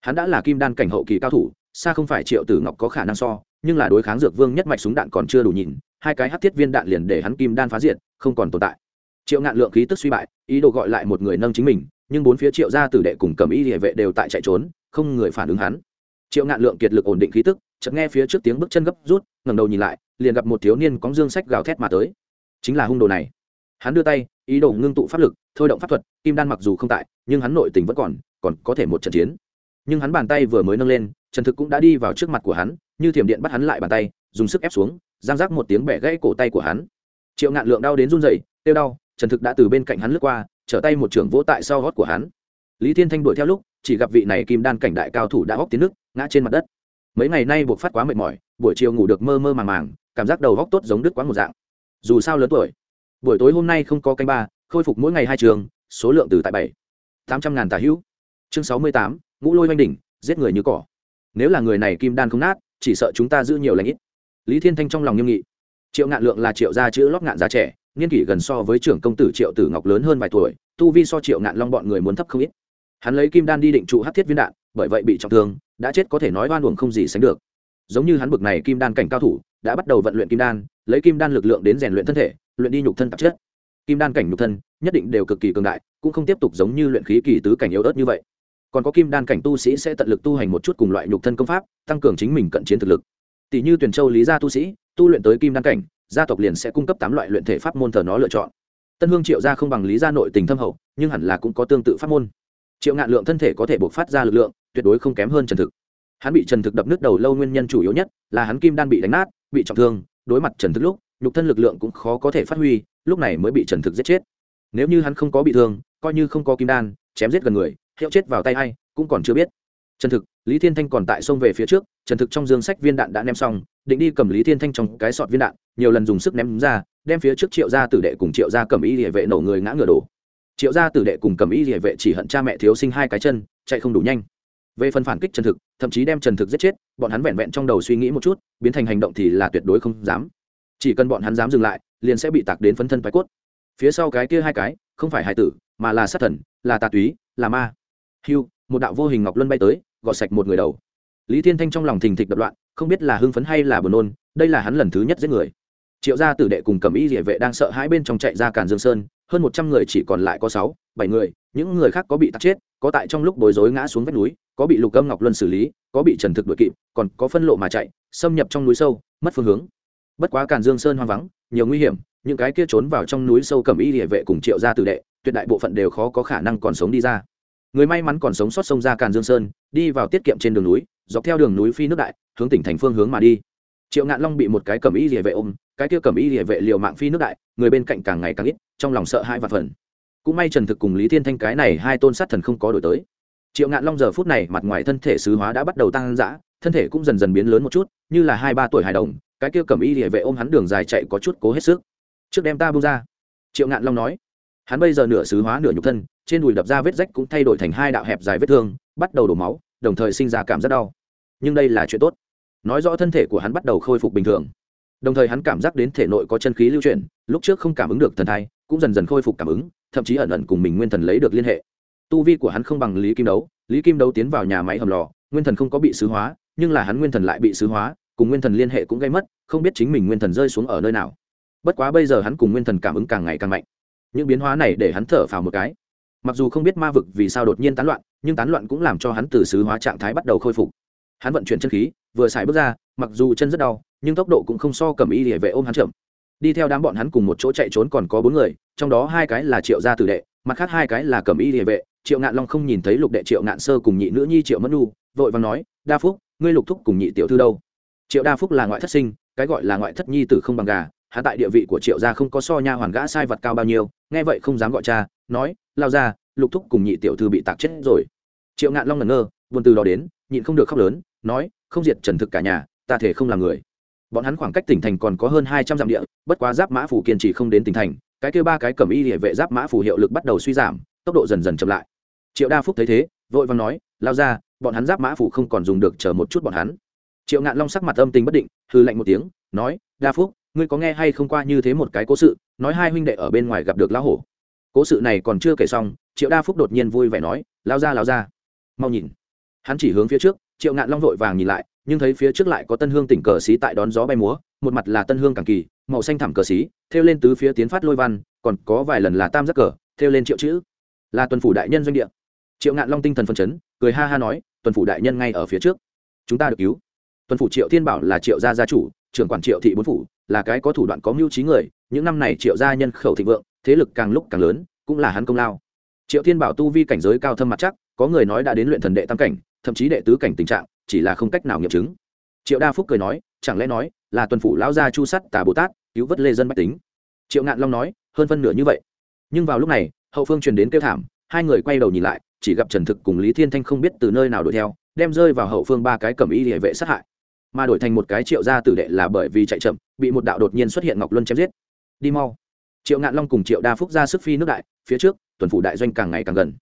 A: Hắn đã là kim đan cảnh hậu kỳ cao thủ, xa không phải triệu tử ngọc có khả năng so, nhưng là đối kháng dược vương nhất mạch súng đạn còn chưa đủ nhìn, hai cái hát thiết viên đạn liền để hắn kim đan phá diện không còn tồn tại triệu ngạn lượng khí tức suy bại, ý đồ gọi lại một người nâng chính mình, nhưng bốn phía triệu gia tử đệ cùng cầm y địa vệ đều tại chạy trốn, không người phản ứng hắn. Triệu ngạn lượng kiệt lực ổn định khí tức, chợt nghe phía trước tiếng bước chân gấp rút, ngẩng đầu nhìn lại, liền gặp một thiếu niên cóng dương sách gào thét mà tới. Chính là hung đồ này. Hắn đưa tay, ý đồ ngưng tụ pháp lực, thôi động pháp thuật, kim đan mặc dù không tại, nhưng hắn nội tình vẫn còn còn có thể một trận chiến. Nhưng hắn bàn tay vừa mới nâng lên, trần thực cũng đã đi vào trước mặt của hắn, như thiểm điện bắt hắn lại bàn tay, dùng sức ép xuống, giang rác một tiếng bẻ gãy cổ tay của hắn. Triệu ngạn lượng đau đến run rẩy tiêu đau trần thực đã từ bên cạnh hắn lướt qua, trở tay một trưởng vỗ tại sau gót của hắn. Lý thiên thanh đuổi theo lúc, chỉ gặp vị này kim đan cảnh đại cao thủ đã hóc tiến nước, ngã trên mặt đất. Mấy ngày nay buộc phát quá mệt mỏi, buổi chiều ngủ được mơ mơ màng màng, cảm giác đầu góc tốt giống đứt quá một dạng. Dù sao lớn tuổi, buổi tối hôm nay không có canh ba, khôi phục mỗi ngày hai trường, số lượng từ tại bảy. Tám trăm ngàn tà hữu. Chương sáu mươi tám, ngũ lôi oanh đỉnh, giết người như cỏ. Nếu là người này kim đan không nát, chỉ sợ chúng ta giữ nhiều lãnh ít. Lý thiên thanh trong lòng nghiêm nghị. Triệu ngạn lượng là triệu gia chữ lót ngạn giá trẻ niên kỷ gần so với trưởng công tử triệu tử ngọc lớn hơn vài tuổi, tu vi so triệu ngạn long bọn người muốn thấp không ít. Hắn lấy kim đan đi định trụ hát thiết viên đạn, bởi vậy bị trọng thương, đã chết có thể nói oan uổng không gì sánh được. Giống như hắn bực này kim đan cảnh cao thủ, đã bắt đầu vận luyện kim đan, lấy kim đan lực lượng đến rèn luyện thân thể, luyện đi nhục thân tạp chất. Kim đan cảnh nhục thân nhất định đều cực kỳ cường đại, cũng không tiếp tục giống như luyện khí kỳ tứ cảnh yếu ớt như vậy. Còn có kim đan cảnh tu sĩ sẽ tận lực tu hành một chút cùng loại nhục thân công pháp, tăng cường chính mình cận chiến thực lực. Tỷ như tuyển châu lý gia tu sĩ, tu luyện tới kim đan cảnh gia tộc liền sẽ cung cấp tám loại luyện thể pháp môn thờ nó lựa chọn. Tân hương triệu gia không bằng lý gia nội tình thâm hậu, nhưng hẳn là cũng có tương tự pháp môn. Triệu ngạn lượng thân thể có thể buộc phát ra lực lượng, tuyệt đối không kém hơn trần thực. Hắn bị trần thực đập nước đầu lâu nguyên nhân chủ yếu nhất là hắn kim đan bị đánh nát, bị trọng thương, đối mặt trần thực lúc, nhục thân lực lượng cũng khó có thể phát huy, lúc này mới bị trần thực giết chết. Nếu như hắn không có bị thương, coi như không có kim đan, chém giết gần người, hiệu chết vào tay hay cũng còn chưa biết. Trần thực, lý thiên thanh còn tại sông về phía trước, trần thực trong dương sách viên đạn đã ném xong định đi cầm lý thiên thanh trong cái sọt viên đạn, nhiều lần dùng sức ném ra, đem phía trước triệu gia tử đệ cùng triệu gia cầm y địa vệ nổ người ngã ngựa đổ. Triệu gia tử đệ cùng cầm y địa vệ chỉ hận cha mẹ thiếu sinh hai cái chân, chạy không đủ nhanh. Về phần phản kích trần thực, thậm chí đem trần thực giết chết, bọn hắn vẹn vẹn trong đầu suy nghĩ một chút, biến thành hành động thì là tuyệt đối không dám. Chỉ cần bọn hắn dám dừng lại, liền sẽ bị tạc đến phấn thân bài cốt. Phía sau cái kia hai cái, không phải hải tử, mà là sát thần, là tà túy, là ma. Hưu, một đạo vô hình ngọc luân bay tới, gọt sạch một người đầu. Lý thiên thanh trong lòng thình thịch đập loạn không biết là hưng phấn hay là buồn nôn, đây là hắn lần thứ nhất giết người. Triệu gia tử đệ cùng cầm y địa vệ đang sợ hãi bên trong chạy ra càn dương sơn, hơn một trăm người chỉ còn lại có sáu, bảy người, những người khác có bị tắc chết, có tại trong lúc bối rối ngã xuống vách núi, có bị lục âm ngọc luân xử lý, có bị trần thực đuổi kịp, còn có phân lộ mà chạy, xâm nhập trong núi sâu, mất phương hướng. Bất quá càn dương sơn hoang vắng, nhiều nguy hiểm, những cái kia trốn vào trong núi sâu cầm y địa vệ cùng triệu gia tử đệ, tuyệt đại bộ phận đều khó có khả năng còn sống đi ra. Người may mắn còn sống sót sông ra càn dương sơn, đi vào tiết kiệm trên đường núi dọc theo đường núi phi nước đại, hướng tỉnh thành phương hướng mà đi. Triệu ngạn long bị một cái cầm y địa vệ ôm, cái kia cầm y địa vệ liều mạng phi nước đại, người bên cạnh càng ngày càng ít, trong lòng sợ hãi và phần cũng may trần thực cùng lý thiên thanh cái này hai tôn sát thần không có đổi tới. Triệu ngạn long giờ phút này mặt ngoài thân thể sứ hóa đã bắt đầu tăng dã, thân thể cũng dần dần biến lớn một chút, như là hai ba tuổi hài đồng, cái kia cầm y địa vệ ôm hắn đường dài chạy có chút cố hết sức. Trước đem ta bung ra. Triệu ngạn long nói. Hắn bây giờ nửa sứ hóa nửa nhục thân, trên đùi đập ra vết rách cũng thay đổi thành hai đạo hẹp dài vết thương, bắt đầu đổ máu đồng thời sinh ra cảm giác đau. Nhưng đây là chuyện tốt. Nói rõ thân thể của hắn bắt đầu khôi phục bình thường. Đồng thời hắn cảm giác đến thể nội có chân khí lưu chuyển, lúc trước không cảm ứng được thần thai, cũng dần dần khôi phục cảm ứng, thậm chí ẩn ẩn cùng mình nguyên thần lấy được liên hệ. Tu vi của hắn không bằng lý kim đấu, lý kim đấu tiến vào nhà máy hầm lò, nguyên thần không có bị xứ hóa, nhưng là hắn nguyên thần lại bị xứ hóa, cùng nguyên thần liên hệ cũng gây mất, không biết chính mình nguyên thần rơi xuống ở nơi nào. Bất quá bây giờ hắn cùng nguyên thần cảm ứng càng ngày càng mạnh. Những biến hóa này để hắn thở phào một cái. Mặc dù không biết ma vực vì sao đột nhiên tán loạn nhưng tán loạn cũng làm cho hắn từ xứ hóa trạng thái bắt đầu khôi phục. Hắn vận chuyển chân khí, vừa xài bước ra, mặc dù chân rất đau, nhưng tốc độ cũng không so cầm y địa vệ ôm hắn chậm. Đi theo đám bọn hắn cùng một chỗ chạy trốn còn có bốn người, trong đó hai cái là triệu gia tử đệ, mặt khác hai cái là cầm y địa vệ. Triệu ngạn long không nhìn thấy lục đệ triệu ngạn sơ cùng nhị nữ nhi triệu mẫn nu vội và nói, đa phúc, ngươi lục thúc cùng nhị tiểu thư đâu? Triệu đa phúc là ngoại thất sinh, cái gọi là ngoại thất nhi tử không bằng gà hạ tại địa vị của triệu gia không có so nha hoàn gã sai vật cao bao nhiêu, nghe vậy không dám gọi cha, nói, lao ra lục thúc cùng nhị tiểu thư bị tạc chết rồi triệu ngạn long ngẩn ngơ, buồn từ đó đến, nhịn không được khóc lớn, nói, không diệt trần thực cả nhà, ta thể không làm người. Bọn hắn khoảng cách tỉnh thành còn có hơn hai trăm dặm địa, bất quá giáp mã phủ kiên trì không đến tỉnh thành, cái kêu ba cái cầm y địa vệ giáp mã phủ hiệu lực bắt đầu suy giảm, tốc độ dần dần chậm lại. Triệu đa phúc thấy thế, vội vàng nói, lao ra, bọn hắn giáp mã phủ không còn dùng được chờ một chút bọn hắn. Triệu ngạn long sắc mặt âm tình bất định hư lạnh một tiếng, nói, đa phúc, ngươi có nghe hay không qua như thế một cái cố sự, nói hai huynh đệ ở bên ngoài gặp được lão hổ. Cố sự này còn chưa kể xong, triệu đa phúc đột nhiên vui vẻ nói, lao ra lao ra mau nhìn. Hắn chỉ hướng phía trước, triệu ngạn long vội vàng nhìn lại, nhưng thấy phía trước lại có tân hương tỉnh cờ xí tại đón gió bay múa, một mặt là tân hương càng kỳ, màu xanh thẳm cờ xí thêu lên tứ phía tiến phát lôi văn, còn có vài lần là tam giác cờ thêu lên triệu chữ. Là tuần phủ đại nhân doanh địa. Triệu ngạn long tinh thần phân chấn, cười ha ha nói, tuần phủ đại nhân ngay ở phía trước. Chúng ta được cứu. Tuần phủ triệu thiên bảo là triệu gia gia chủ, trưởng quản triệu thị bốn phủ, là cái có thủ đoạn có mưu trí người, những năm này triệu gia nhân khẩu thịnh vượng, thế lực càng lúc càng lớn, cũng là hắn công lao. Triệu thiên bảo tu vi cảnh giới cao thâm mặt chắc có người nói đã đến luyện thần đệ tam cảnh, thậm chí đệ tứ cảnh tình trạng, chỉ là không cách nào nghiệm chứng. Triệu đa phúc cười nói, chẳng lẽ nói là tuần phủ lão gia chu sắt tà bồ tát cứu vớt lê dân bách tính? Triệu ngạn long nói, hơn phân nửa như vậy. Nhưng vào lúc này, hậu phương truyền đến kêu thảm, hai người quay đầu nhìn lại, chỉ gặp trần thực cùng lý thiên thanh không biết từ nơi nào đuổi theo, đem rơi vào hậu phương ba cái cầm y địa vệ sát hại. Mà đổi thành một cái triệu gia tử đệ là bởi vì chạy chậm, bị một đạo đột nhiên xuất hiện ngọc luân chém giết. Đi mau. Triệu ngạn long cùng triệu đa phúc ra sức phi nước đại, phía trước, tuần phủ đại doanh càng ngày càng gần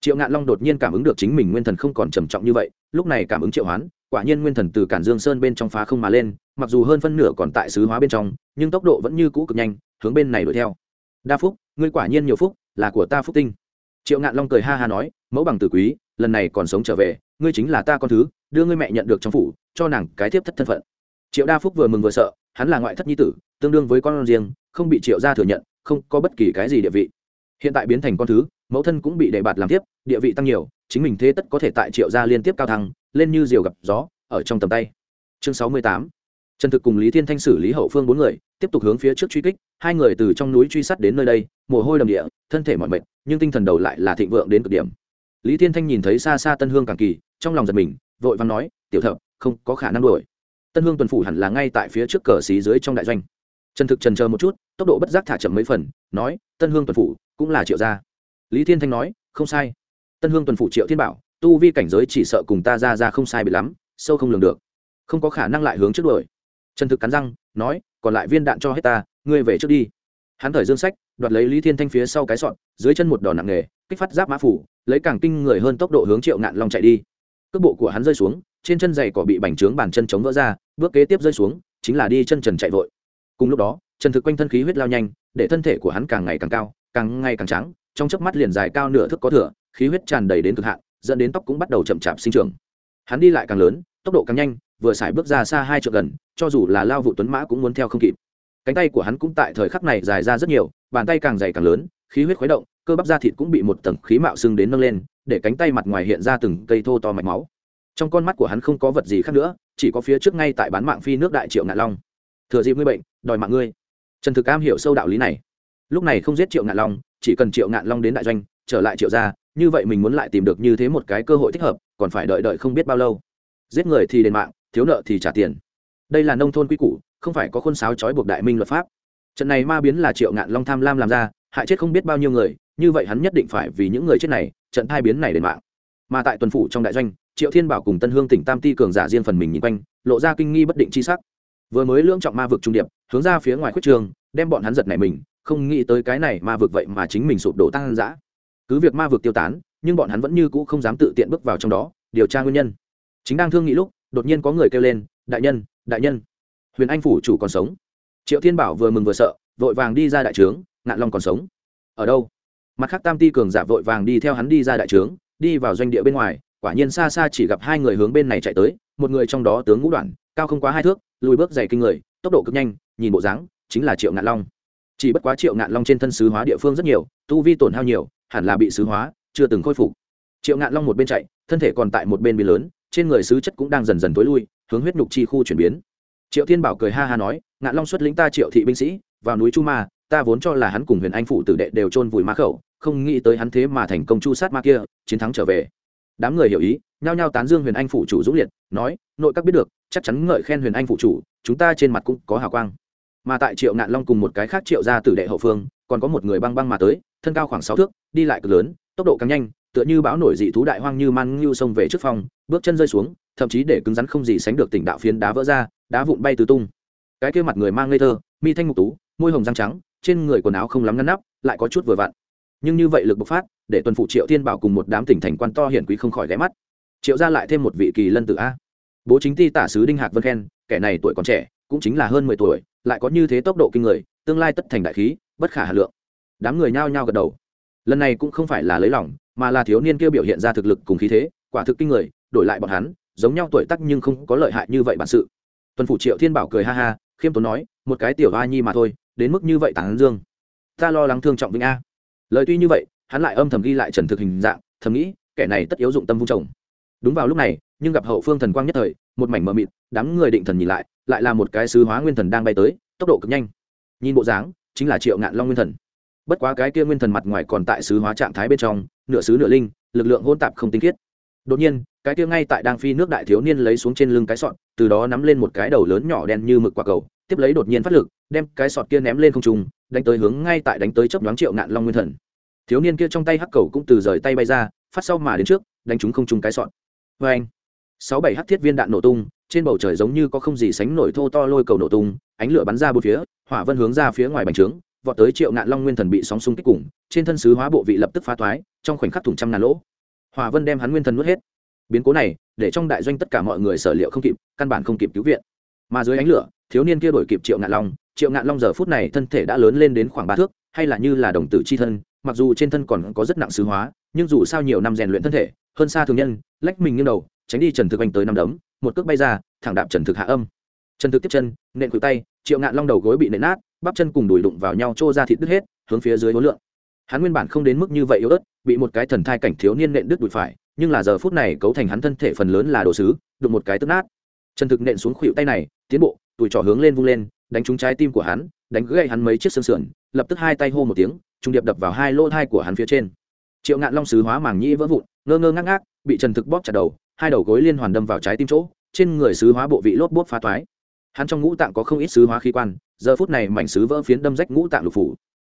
A: triệu ngạn long đột nhiên cảm ứng được chính mình nguyên thần không còn trầm trọng như vậy, lúc này cảm ứng triệu hoán, quả nhiên nguyên thần từ cản dương sơn bên trong phá không mà lên, mặc dù hơn phân nửa còn tại sứ hóa bên trong, nhưng tốc độ vẫn như cũ cực nhanh, hướng bên này đuổi theo. Đa phúc, ngươi quả nhiên nhiều phúc, là của ta phúc tinh. Triệu ngạn long cười ha ha nói, mẫu bằng tử quý, lần này còn sống trở về, ngươi chính là ta con thứ, đưa ngươi mẹ nhận được trong phủ, cho nàng cái tiếp thất thân phận. Triệu đa phúc vừa mừng vừa sợ, hắn là ngoại thất nhi tử, tương đương với con riêng, không bị triệu gia thừa nhận, không có bất kỳ cái gì địa vị. Hiện tại biến thành con thứ mẫu thân cũng bị đề bạt làm tiếp địa vị tăng nhiều chính mình thế tất có thể tại triệu gia liên tiếp cao thăng lên như diều gặp gió ở trong tầm tay. Chương sáu mươi tám. Trần thực cùng lý thiên thanh xử lý hậu phương bốn người tiếp tục hướng phía trước truy kích hai người từ trong núi truy sát đến nơi đây mồ hôi đầm địa thân thể mỏi mệt nhưng tinh thần đầu lại là thịnh vượng đến cực điểm. Lý thiên thanh nhìn thấy xa xa tân hương càng kỳ trong lòng giật mình vội vàng nói tiểu Thập, không có khả năng đuổi. Tân hương tuần phủ hẳn là ngay tại phía trước cờ xí dưới trong đại doanh. Trần thực trần chờ một chút tốc độ bất giác thả chậm mấy phần nói tân hương tuần phủ cũng là triệu gia lý thiên thanh nói, không sai. Tân hương tuần phủ triệu thiên bảo, tu vi cảnh giới chỉ sợ cùng ta ra ra không sai bị lắm, sâu không lường được. Không có khả năng lại hướng trước đuổi. Trần thực cắn răng, nói, còn lại viên đạn cho hết ta, ngươi về trước đi. Hắn thời dương sách, đoạt lấy lý thiên thanh phía sau cái sọn dưới chân một đòn nặng nghề kích phát giáp mã phủ, lấy càng kinh người hơn tốc độ hướng triệu ngạn long chạy đi. Cước bộ của hắn rơi xuống, trên chân giày cỏ bị bành trướng bàn chân chống vỡ ra, bước kế tiếp rơi xuống, chính là đi chân trần chạy vội. Cùng lúc đó, trần thực quanh thân khí huyết lao nhanh, để thân thể của hắn càng ngày càng cao, càng ngày càng trắng trong chớp mắt liền dài cao nửa thước có thửa khí huyết tràn đầy đến cực hạn, dẫn đến tóc cũng bắt đầu chậm chạp sinh trưởng. Hắn đi lại càng lớn, tốc độ càng nhanh, vừa xài bước ra xa hai trượng gần, cho dù là lao vụ tuấn mã cũng muốn theo không kịp. Cánh tay của hắn cũng tại thời khắc này dài ra rất nhiều, bàn tay càng dày càng lớn, khí huyết khuấy động, cơ bắp da thịt cũng bị một tầng khí mạo xương đến nâng lên, để cánh tay mặt ngoài hiện ra từng cây thô to mạch máu. Trong con mắt của hắn không có vật gì khác nữa, chỉ có phía trước ngay tại bán mạng phi nước đại triệu ngạn long. Thừa dịp ngươi bệnh, đòi mạng ngươi. Trần thực am hiểu sâu đạo lý này lúc này không giết triệu ngạn long, chỉ cần triệu ngạn long đến đại doanh, trở lại triệu gia, như vậy mình muốn lại tìm được như thế một cái cơ hội thích hợp, còn phải đợi đợi không biết bao lâu. Giết người thì đền mạng, thiếu nợ thì trả tiền. Đây là nông thôn quy củ, không phải có khuôn sáo trói buộc đại minh luật pháp. Trận này ma biến là triệu ngạn long tham lam làm ra, hại chết không biết bao nhiêu người, như vậy hắn nhất định phải vì những người chết này, trận thai biến này đền mạng. Mà tại tuần phủ trong đại doanh, triệu thiên bảo cùng tân hương tỉnh tam ti cường giả riêng phần mình nhìn quanh, lộ ra kinh nghi bất định chi sắc. Vừa mới lưỡng trọng ma vực trung điệp, hướng ra phía ngoài khuất trường, đem bọn hắn giật này mình không nghĩ tới cái này ma vực vậy mà chính mình sụp đổ tăng dã. Cứ việc ma vực tiêu tán, nhưng bọn hắn vẫn như cũ không dám tự tiện bước vào trong đó, điều tra nguyên nhân. Chính đang thương nghĩ lúc, đột nhiên có người kêu lên, đại nhân đại nhân. Huyền anh phủ chủ còn sống. Triệu thiên bảo vừa mừng vừa sợ, vội vàng đi ra đại trướng, ngạn long còn sống. Ở đâu? Mặt khác tam ti cường giả vội vàng đi theo hắn đi ra đại trướng, đi vào doanh địa bên ngoài, quả nhiên xa xa chỉ gặp hai người hướng bên này chạy tới, một người trong đó tướng ngũ đoạn, cao không quá hai thước, lùi bước dày kinh người, tốc độ cực nhanh, nhìn bộ dáng chính là triệu ngạn long chỉ bất quá triệu ngạn long trên thân sứ hóa địa phương rất nhiều, tu vi tổn hao nhiều, hẳn là bị sứ hóa, chưa từng khôi phục. Triệu ngạn long một bên chạy, thân thể còn tại một bên bị lớn, trên người sứ chất cũng đang dần dần tối lui, hướng huyết nhục chi khu chuyển biến. Triệu thiên bảo cười ha ha nói, ngạn long xuất lĩnh ta triệu thị binh sĩ, vào núi chu ma, ta vốn cho là hắn cùng huyền anh phụ tử đệ đều chôn vùi ma khẩu, không nghĩ tới hắn thế mà thành công chu sát ma kia, chiến thắng trở về. Đám người hiểu ý, nhao nhao tán dương huyền anh phụ chủ dũng liệt, nói, nội các biết được, chắc chắn ngợi khen huyền anh phụ chủ, chúng ta trên mặt cũng có hào quang mà tại triệu ngạn long cùng một cái khác triệu ra tử đệ hậu phương, còn có một người băng băng mà tới, thân cao khoảng sáu thước, đi lại cực lớn, tốc độ càng nhanh, tựa như bão nổi dị thú đại hoang như man ngưu xông về trước phòng, bước chân rơi xuống, thậm chí để cứng rắn không gì sánh được tỉnh đạo phiến đá vỡ ra, đá vụn bay tứ tung. Cái kia mặt người mang ngây thơ, mi thanh ngục tú, môi hồng răng trắng, trên người quần áo không lắm ngăn nắp, lại có chút vừa vặn. Nhưng như vậy lực bộc phát, để tuần phụ triệu thiên bảo cùng một đám tỉnh thành quan to hiển quý không khỏi ghé mắt. Triệu ra lại thêm một vị kỳ lân tử a. Bố chính ti tả sứ đinh hạc vân khen, kẻ này tuổi còn trẻ, cũng chính là hơn mười tuổi lại có như thế tốc độ kinh người, tương lai tất thành đại khí, bất khả hà lượng. Đám người nhao nhao gật đầu. Lần này cũng không phải là lấy lòng, mà là thiếu niên kia biểu hiện ra thực lực cùng khí thế, quả thực kinh người, đổi lại bọn hắn, giống nhau tuổi tác nhưng không có lợi hại như vậy bản sự. Tuần phủ triệu thiên bảo cười ha ha, khiêm tốn nói, một cái tiểu a nhi mà thôi, đến mức như vậy tán dương. Ta lo lắng thương trọng vĩnh a. Lời tuy như vậy, hắn lại âm thầm ghi lại trần thực hình dạng, thầm nghĩ, kẻ này tất yếu dụng tâm vung chồng. Đúng vào lúc này, nhưng gặp hậu phương thần quang nhất thời, một mảnh mờ mịt, đám người định thần nhìn lại lại là một cái sứ hóa nguyên thần đang bay tới, tốc độ cực nhanh. Nhìn bộ dáng, chính là triệu ngạn long nguyên thần. Bất quá cái kia nguyên thần mặt ngoài còn tại sứ hóa trạng thái bên trong, nửa sứ nửa linh, lực lượng hôn tạp không tinh khiết. Đột nhiên, cái kia ngay tại đang phi nước đại thiếu niên lấy xuống trên lưng cái sọn từ đó nắm lên một cái đầu lớn nhỏ đen như mực quả cầu, tiếp lấy đột nhiên phát lực, đem cái sọt kia ném lên không trung, đánh tới hướng ngay tại đánh tới chấp đoán triệu ngạn long nguyên thần. Thiếu niên kia trong tay hắc cầu cũng từ rời tay bay ra, phát sau mà đến trước, đánh trúng không trung cái sọt. Vê anh sáu bảy hắc thiết viên đạn nổ tung trên bầu trời giống như có không gì sánh nổi thô to lôi cầu nổ tung, ánh lửa bắn ra bốn phía, hỏa vân hướng ra phía ngoài bành trướng, vọt tới triệu ngạn long nguyên thần bị sóng xung kích cùng, trên thân sứ hóa bộ vị lập tức phá thoái, trong khoảnh khắc thủng trăm ngàn lỗ. Hỏa vân đem hắn nguyên thần nuốt hết. Biến cố này, để trong đại doanh tất cả mọi người sở liệu không kịp, căn bản không kịp cứu viện. Mà dưới ánh lửa, thiếu niên kia đổi kịp triệu ngạn long, triệu ngạn long giờ phút này thân thể đã lớn lên đến khoảng ba thước, hay là như là đồng tử c h i thân, mặc dù trên thân còn có rất nặng sứ hóa, nhưng dù sao nhiều năm rèn luyện thân thể, hơn xa thường nhân, lách mình nghiêng đầu tránh đi trần thực anh tới năm đấm, một cước bay ra, thẳng đạp trần thực hạ âm. Trần thực tiếp chân, nện cụt tay, triệu ngạn long đầu gối bị nện nát, bắp chân cùng đùi đụng vào nhau trô ra thịt đứt hết, hướng phía dưới hối lượng hắn nguyên bản không đến mức như vậy yếu ớt, bị một cái thần thai cảnh thiếu niên nện đứt đùi phải, nhưng là giờ phút này cấu thành hắn thân thể phần lớn là đồ sứ, đụng một cái tức nát. Trần thực nện xuống khuỵu tay này, tiến bộ tùi trỏ hướng lên vung lên, đánh trúng trái tim của hắn, đánh gãy hắn mấy chiếc xương sườn, lập tức hai tay hô một tiếng, trung điệp đập vào hai lỗ thai của hắn phía trên. Triệu ngạn long sứ hóa màng nhĩ vỡ vụn, ngơ ngơ ngác ngác, bị trần thực bóp chặt đầu hai đầu gối liên hoàn đâm vào trái tim chỗ, trên người sứ hóa bộ vị lốp bốt phá toái hắn trong ngũ tạng có không ít sứ hóa khí quan, giờ phút này mảnh sứ vỡ phiến đâm rách ngũ tạng lục phủ.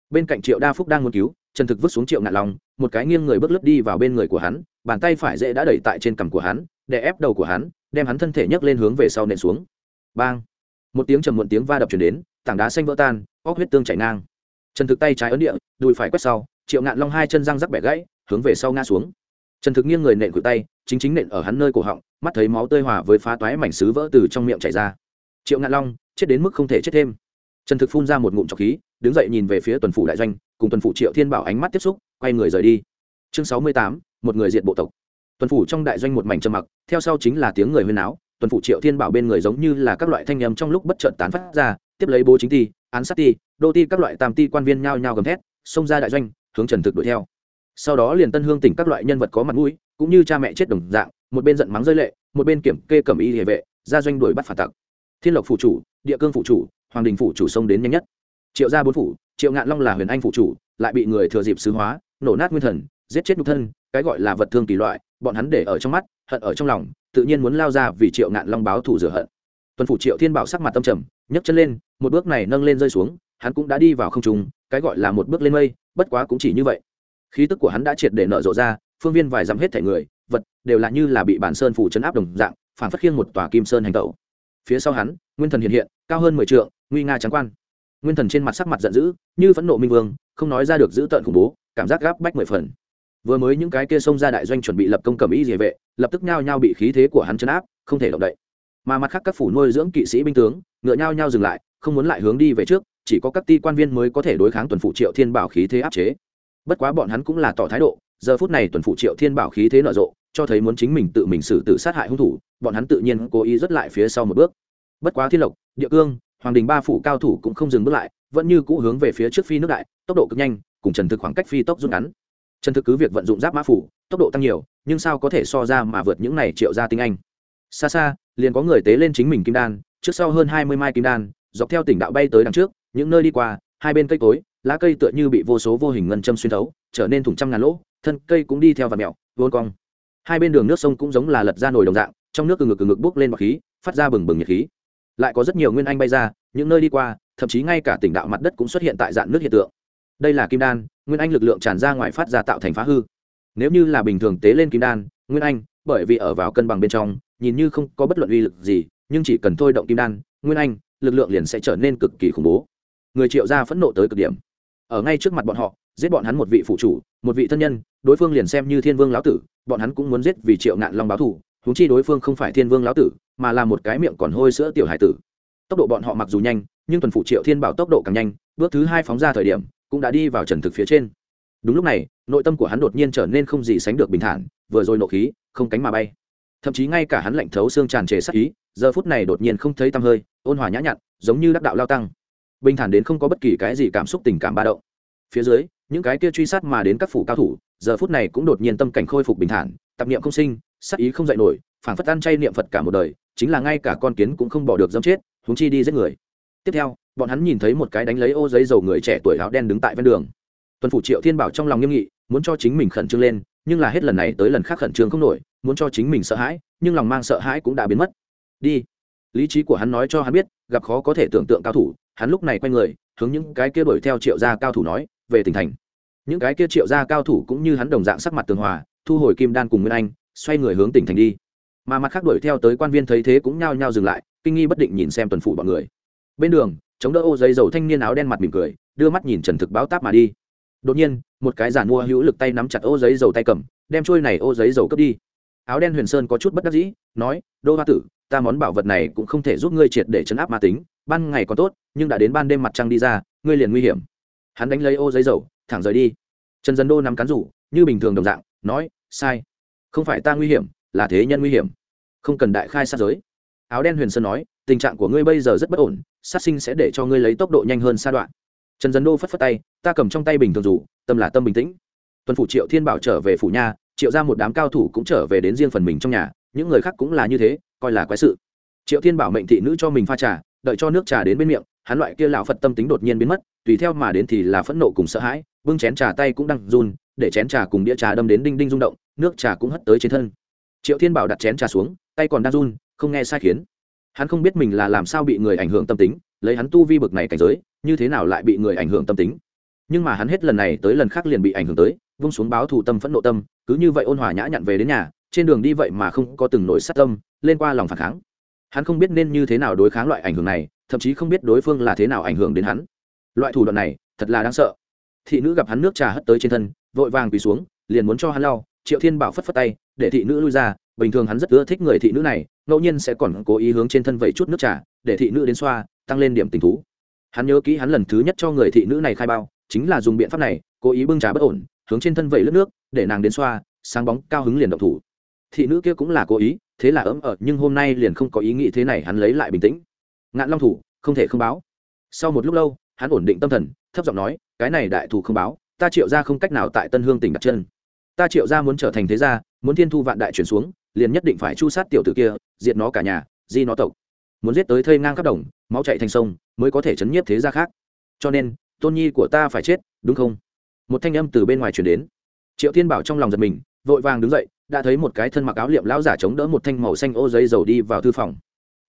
A: Bên cạnh triệu đa phúc đang muốn cứu, trần thực vứt xuống triệu ngạn long, một cái nghiêng người bước lướt đi vào bên người của hắn, bàn tay phải dễ đã đẩy tại trên cằm của hắn để ép đầu của hắn, đem hắn thân thể nhấc lên hướng về sau nện xuống. Bang! Một tiếng trầm muộn tiếng va đập chuyển đến, tảng đá xanh vỡ tan, óc huyết tương chảy ngang. Trần thực tay trái ấn địa, đùi phải quét sau, triệu ngạn long hai chân răng rắc bẻ gãy, hướng về sau ngã xuống trần thực nghiêng người nện cự tay, chính chính nện ở hắn nơi cổ họng, mắt thấy máu tơi hòa với phá toái mảnh sứ vỡ từ trong miệng chảy ra. Triệu ngạn long, chết đến mức không thể chết thêm. Trần thực phun ra một ngụm trọc khí, đứng dậy nhìn về phía tuần phủ đại doanh, cùng tuần phủ triệu thiên bảo ánh mắt tiếp xúc, quay người rời đi. Chương sáu mươi tám, một người diện bộ tộc. Tuần phủ trong đại doanh một mảnh trầm mặc, theo sau chính là tiếng người huyên áo tuần phủ triệu thiên bảo bên người giống như là các loại thanh nhầm trong lúc bất chợt tán phát ra, tiếp lấy bố chính ti, án sát ti, đô ti các loại tam ti quan viên nhao nhao gầm thét, xông ra đại doanh, hướng trần thực đuổi theo sau đó liền tân hương tỉnh các loại nhân vật có mặt mũi, cũng như cha mẹ chết đồng dạng, một bên giận mắng rơi lệ, một bên kiểm kê cẩm y địa vệ, ra doanh đuổi bắt phản tặc. Thiên lộc phủ chủ, địa cương phủ chủ, hoàng đình phủ chủ xông đến nhanh nhất. Triệu gia bốn phủ, triệu ngạn long là huyền anh phủ chủ, lại bị người thừa dịp xứ hóa, nổ nát nguyên thần, giết chết nhục thân, cái gọi là vật thương kỳ loại, bọn hắn để ở trong mắt, hận ở trong lòng, tự nhiên muốn lao ra vì triệu ngạn long báo thủ rửa hận. Tuần phủ triệu thiên bảo sắc mặt tâm trầm, nhấc chân lên, một bước này nâng lên rơi xuống, hắn cũng đã đi vào không trung, cái gọi là một bước lên mây, bất quá cũng chỉ như vậy khí tức của hắn đã triệt để nở rộ ra, phương viên vài dặm hết thể người, vật đều là như là bị bản sơn phủ chấn áp đồng dạng phản phát khiêng một tòa kim sơn hành tẩu. Phía sau hắn, nguyên thần hiện hiện, cao hơn mười trượng, nguy nga trắng quan. Nguyên thần trên mặt sắc mặt giận dữ, như phẫn nộ minh vương, không nói ra được dữ tợn khủng bố, cảm giác gáp bách mười phần. Vừa mới những cái kia xông ra đại doanh chuẩn bị lập công cầm ý địa vệ, lập tức nhao nhao bị khí thế của hắn chấn áp, không thể động đậy. Mà mặt khác các phủ nuôi dưỡng kỵ sĩ binh tướng, ngựa nhao nhao dừng lại, không muốn lại hướng đi về trước, chỉ có các ti quan viên mới có thể đối kháng tuần phụ triệu thiên bảo khí thế áp chế bất quá bọn hắn cũng là tỏ thái độ, giờ phút này tuần phụ triệu thiên bảo khí thế nở rộ, cho thấy muốn chính mình tự mình xử tự sát hại hung thủ, bọn hắn tự nhiên cố ý rút lại phía sau một bước. Bất quá thiên lộc, địa cương, hoàng đình ba phủ cao thủ cũng không dừng bước lại, vẫn như cũ hướng về phía trước phi nước đại, tốc độ cực nhanh, cùng trần thực khoảng cách phi tốc rút ngắn. Trần thực cứ việc vận dụng giáp mã phủ, tốc độ tăng nhiều, nhưng sao có thể so ra mà vượt những này triệu ra tinh anh. Xa xa, liền có người tế lên chính mình kim đan, trước sau hơn hai mươi mai kim đan, dọc theo tỉnh đạo bay tới đằng trước, những nơi đi qua, hai bên cây cối lá cây tựa như bị vô số vô hình ngân châm xuyên thấu, trở nên thủng trăm ngàn lỗ, thân cây cũng đi theo và mẹo vôn cong. Hai bên đường nước sông cũng giống là lật ra nồi đồng dạng, trong nước từ ngực từ ngực bốc lên bọc khí, phát ra bừng bừng nhiệt khí. Lại có rất nhiều nguyên anh bay ra, những nơi đi qua, thậm chí ngay cả tỉnh đạo mặt đất cũng xuất hiện tại dạng nước hiện tượng. Đây là kim đan, nguyên anh lực lượng tràn ra ngoài phát ra tạo thành phá hư. Nếu như là bình thường tế lên kim đan, nguyên anh, bởi vì ở vào cân bằng bên trong, nhìn như không có bất luận uy lực gì, nhưng chỉ cần thôi động kim đan, nguyên anh, lực lượng liền sẽ trở nên cực kỳ khủng bố. Người triệu gia phẫn nộ tới cực điểm ở ngay trước mặt bọn họ, giết bọn hắn một vị phụ chủ, một vị thân nhân, đối phương liền xem như thiên vương lão tử, bọn hắn cũng muốn giết vì triệu ngạn long báo thù húng chi đối phương không phải thiên vương lão tử, mà là một cái miệng còn hôi sữa tiểu hải tử. Tốc độ bọn họ mặc dù nhanh, nhưng tuần phụ triệu thiên bảo tốc độ càng nhanh, bước thứ hai phóng ra thời điểm, cũng đã đi vào trần thực phía trên. Đúng lúc này, nội tâm của hắn đột nhiên trở nên không gì sánh được bình thản, vừa rồi nộ khí, không cánh mà bay. Thậm chí ngay cả hắn lạnh thấu xương tràn trề sắc ý, giờ phút này đột nhiên không thấy tăm hơi, ôn hòa nhã nhặn, giống như đắc đạo lao tăng bình thản đến không có bất kỳ cái gì cảm xúc tình cảm ba động. Phía dưới, những cái kia truy sát mà đến các phủ cao thủ, giờ phút này cũng đột nhiên tâm cảnh khôi phục bình thản tập niệm không sinh sắc ý không dạy nổi, phảng phất ăn chay niệm phật cả một đời, chính là ngay cả con kiến cũng không bỏ được dâm chết húng chi đi giết người. Tiếp theo, bọn hắn nhìn thấy một cái đánh lấy ô giấy dầu người trẻ tuổi áo đen đứng tại ven đường. Tuần phủ triệu thiên bảo trong lòng nghiêm nghị, muốn cho chính mình khẩn trương lên, nhưng là hết lần này tới lần khác khẩn trương không nổi, muốn cho chính mình sợ hãi, nhưng lòng mang sợ hãi cũng đã biến mất. Đi. Lý trí của hắn nói cho hắn biết, gặp khó có thể tưởng tượng cao thủ hắn lúc này quay người, hướng những cái kia đuổi theo triệu gia cao thủ nói, về tỉnh thành. Những cái kia triệu gia cao thủ cũng như hắn đồng dạng sắc mặt tường hòa, thu hồi kim đan cùng nguyên anh, xoay người hướng tỉnh thành đi. Mà mặt khác đuổi theo tới quan viên thấy thế cũng nhao nhao dừng lại, kinh nghi bất định nhìn xem tuần phủ bọn người. Bên đường, chống đỡ ô giấy dầu thanh niên áo đen mặt mỉm cười, đưa mắt nhìn trần thực báo táp mà đi. Đột nhiên, một cái giản mua hữu lực tay nắm chặt ô giấy dầu tay cầm, đem trôi này ô giấy dầu cướp đi. Áo đen huyền sơn có chút bất đắc dĩ, nói, đô hoa tử, ta món bảo vật này cũng không thể giúp ngươi triệt để chấn áp ma tính ban ngày còn tốt, nhưng đã đến ban đêm mặt trăng đi ra, ngươi liền nguy hiểm. Hắn đánh lấy ô giấy dầu, thẳng rời đi. Trần dân đô nắm cán rủ, như bình thường đồng dạng, nói, sai. Không phải ta nguy hiểm, là thế nhân nguy hiểm. Không cần đại khai sát giới. Áo đen huyền sơn nói, tình trạng của ngươi bây giờ rất bất ổn, sát sinh sẽ để cho ngươi lấy tốc độ nhanh hơn xa đoạn. Trần dân đô phất phất tay, ta cầm trong tay bình thường rủ, tâm là tâm bình tĩnh. Tuần phủ triệu thiên bảo trở về phủ nha triệu ra một đám cao thủ cũng trở về đến riêng phần mình trong nhà, những người khác cũng là như thế, coi là quái sự. Triệu thiên bảo mệnh thị nữ cho mình pha trà đợi cho nước trà đến bên miệng, hắn loại kia lão phật tâm tính đột nhiên biến mất, tùy theo mà đến thì là phẫn nộ cùng sợ hãi, bưng chén trà tay cũng đang run, để chén trà cùng đĩa trà đâm đến đinh đinh rung động, nước trà cũng hất tới trên thân. Triệu thiên bảo đặt chén trà xuống, tay còn đang run, không nghe sai khiến. Hắn không biết mình là làm sao bị người ảnh hưởng tâm tính, lấy hắn tu vi bực này cảnh giới, như thế nào lại bị người ảnh hưởng tâm tính. Nhưng mà hắn hết lần này tới lần khác liền bị ảnh hưởng tới, vung xuống báo thù tâm phẫn nộ tâm, cứ như vậy ôn hòa nhã nhặn về đến nhà, trên đường đi vậy mà không có từng nổi sát tâm, lên qua lòng phản kháng hắn không biết nên như thế nào đối kháng loại ảnh hưởng này, thậm chí không biết đối phương là thế nào ảnh hưởng đến hắn. Loại thủ đoạn này, thật là đáng sợ. Thị nữ gặp hắn nước trà hất tới trên thân, vội vàng quỳ xuống, liền muốn cho hắn lau, triệu thiên bảo phất phất tay, để thị nữ lui ra, bình thường hắn rất ưa thích người thị nữ này, ngẫu nhiên sẽ còn cố ý hướng trên thân vẩy chút nước trà, để thị nữ đến xoa, tăng lên điểm tình thú. Hắn nhớ kỹ hắn lần thứ nhất cho người thị nữ này khai bao, chính là dùng biện pháp này, cố ý bưng trà bất ổn, hướng trên thân vẩy lướt nước, để nàng đến xoa, sáng bóng cao hứng liền động thủ. Thị nữ kia cũng là cố ý thế là ấm ở, nhưng hôm nay liền không có ý nghĩ thế này, hắn lấy lại bình tĩnh. Ngạn long thủ, không thể không báo. Sau một lúc lâu, hắn ổn định tâm thần, thấp giọng nói, cái này đại thủ không báo, ta triệu ra không cách nào tại tân hương tỉnh đặt chân. Ta triệu ra muốn trở thành thế gia, muốn thiên thu vạn đại chuyển xuống, liền nhất định phải chu sát tiểu tử kia, diệt nó cả nhà, di nó tộc. Muốn giết tới thây ngang khắp đồng, máu chạy thành sông, mới có thể chấn nhiếp thế gia khác. Cho nên, tôn nhi của ta phải chết, đúng không? Một thanh âm từ bên ngoài chuyển đến. Triệu thiên bảo trong lòng giật mình, vội vàng đứng dậy đã thấy một cái thân mặc áo liệm lão giả chống đỡ một thanh màu xanh ô giấy dầu đi vào thư phòng.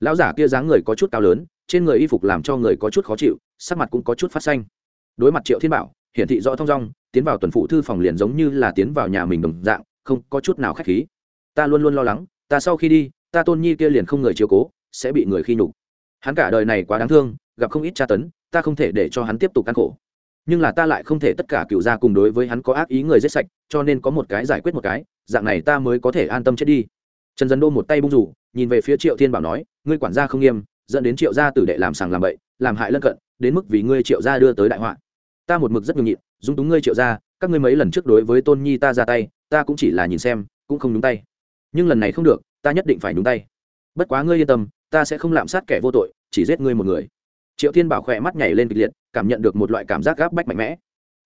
A: Lão giả kia dáng người có chút cao lớn, trên người y phục làm cho người có chút khó chịu, sắc mặt cũng có chút phát xanh. Đối mặt triệu thiên bảo, hiển thị rõ thong dong, tiến vào tuần phụ thư phòng liền giống như là tiến vào nhà mình đồng dạng, không có chút nào khách khí. Ta luôn luôn lo lắng, ta sau khi đi, ta tôn nhi kia liền không người chiếu cố, sẽ bị người khi nhục. Hắn cả đời này quá đáng thương, gặp không ít tra tấn, ta không thể để cho hắn tiếp tục căn khổ nhưng là ta lại không thể tất cả cựu gia cùng đối với hắn có ác ý người giết sạch, cho nên có một cái giải quyết một cái, dạng này ta mới có thể an tâm chết đi. Trần dân đô một tay bung rủ, nhìn về phía triệu thiên bảo nói, ngươi quản gia không nghiêm, dẫn đến triệu gia tử đệ làm sàng làm bậy, làm hại lân cận, đến mức vì ngươi triệu gia đưa tới đại họa. Ta một mực rất nhường nhịn, dung túng ngươi triệu gia, các ngươi mấy lần trước đối với tôn nhi ta ra tay, ta cũng chỉ là nhìn xem, cũng không nhúng tay. Nhưng lần này không được, ta nhất định phải nhúng tay. Bất quá ngươi yên tâm, ta sẽ không lạm sát kẻ vô tội, chỉ giết ngươi một người. Triệu thiên bảo khỏe mắt nhảy lên kịch liệt cảm nhận được một loại cảm giác gáp bách mạnh mẽ.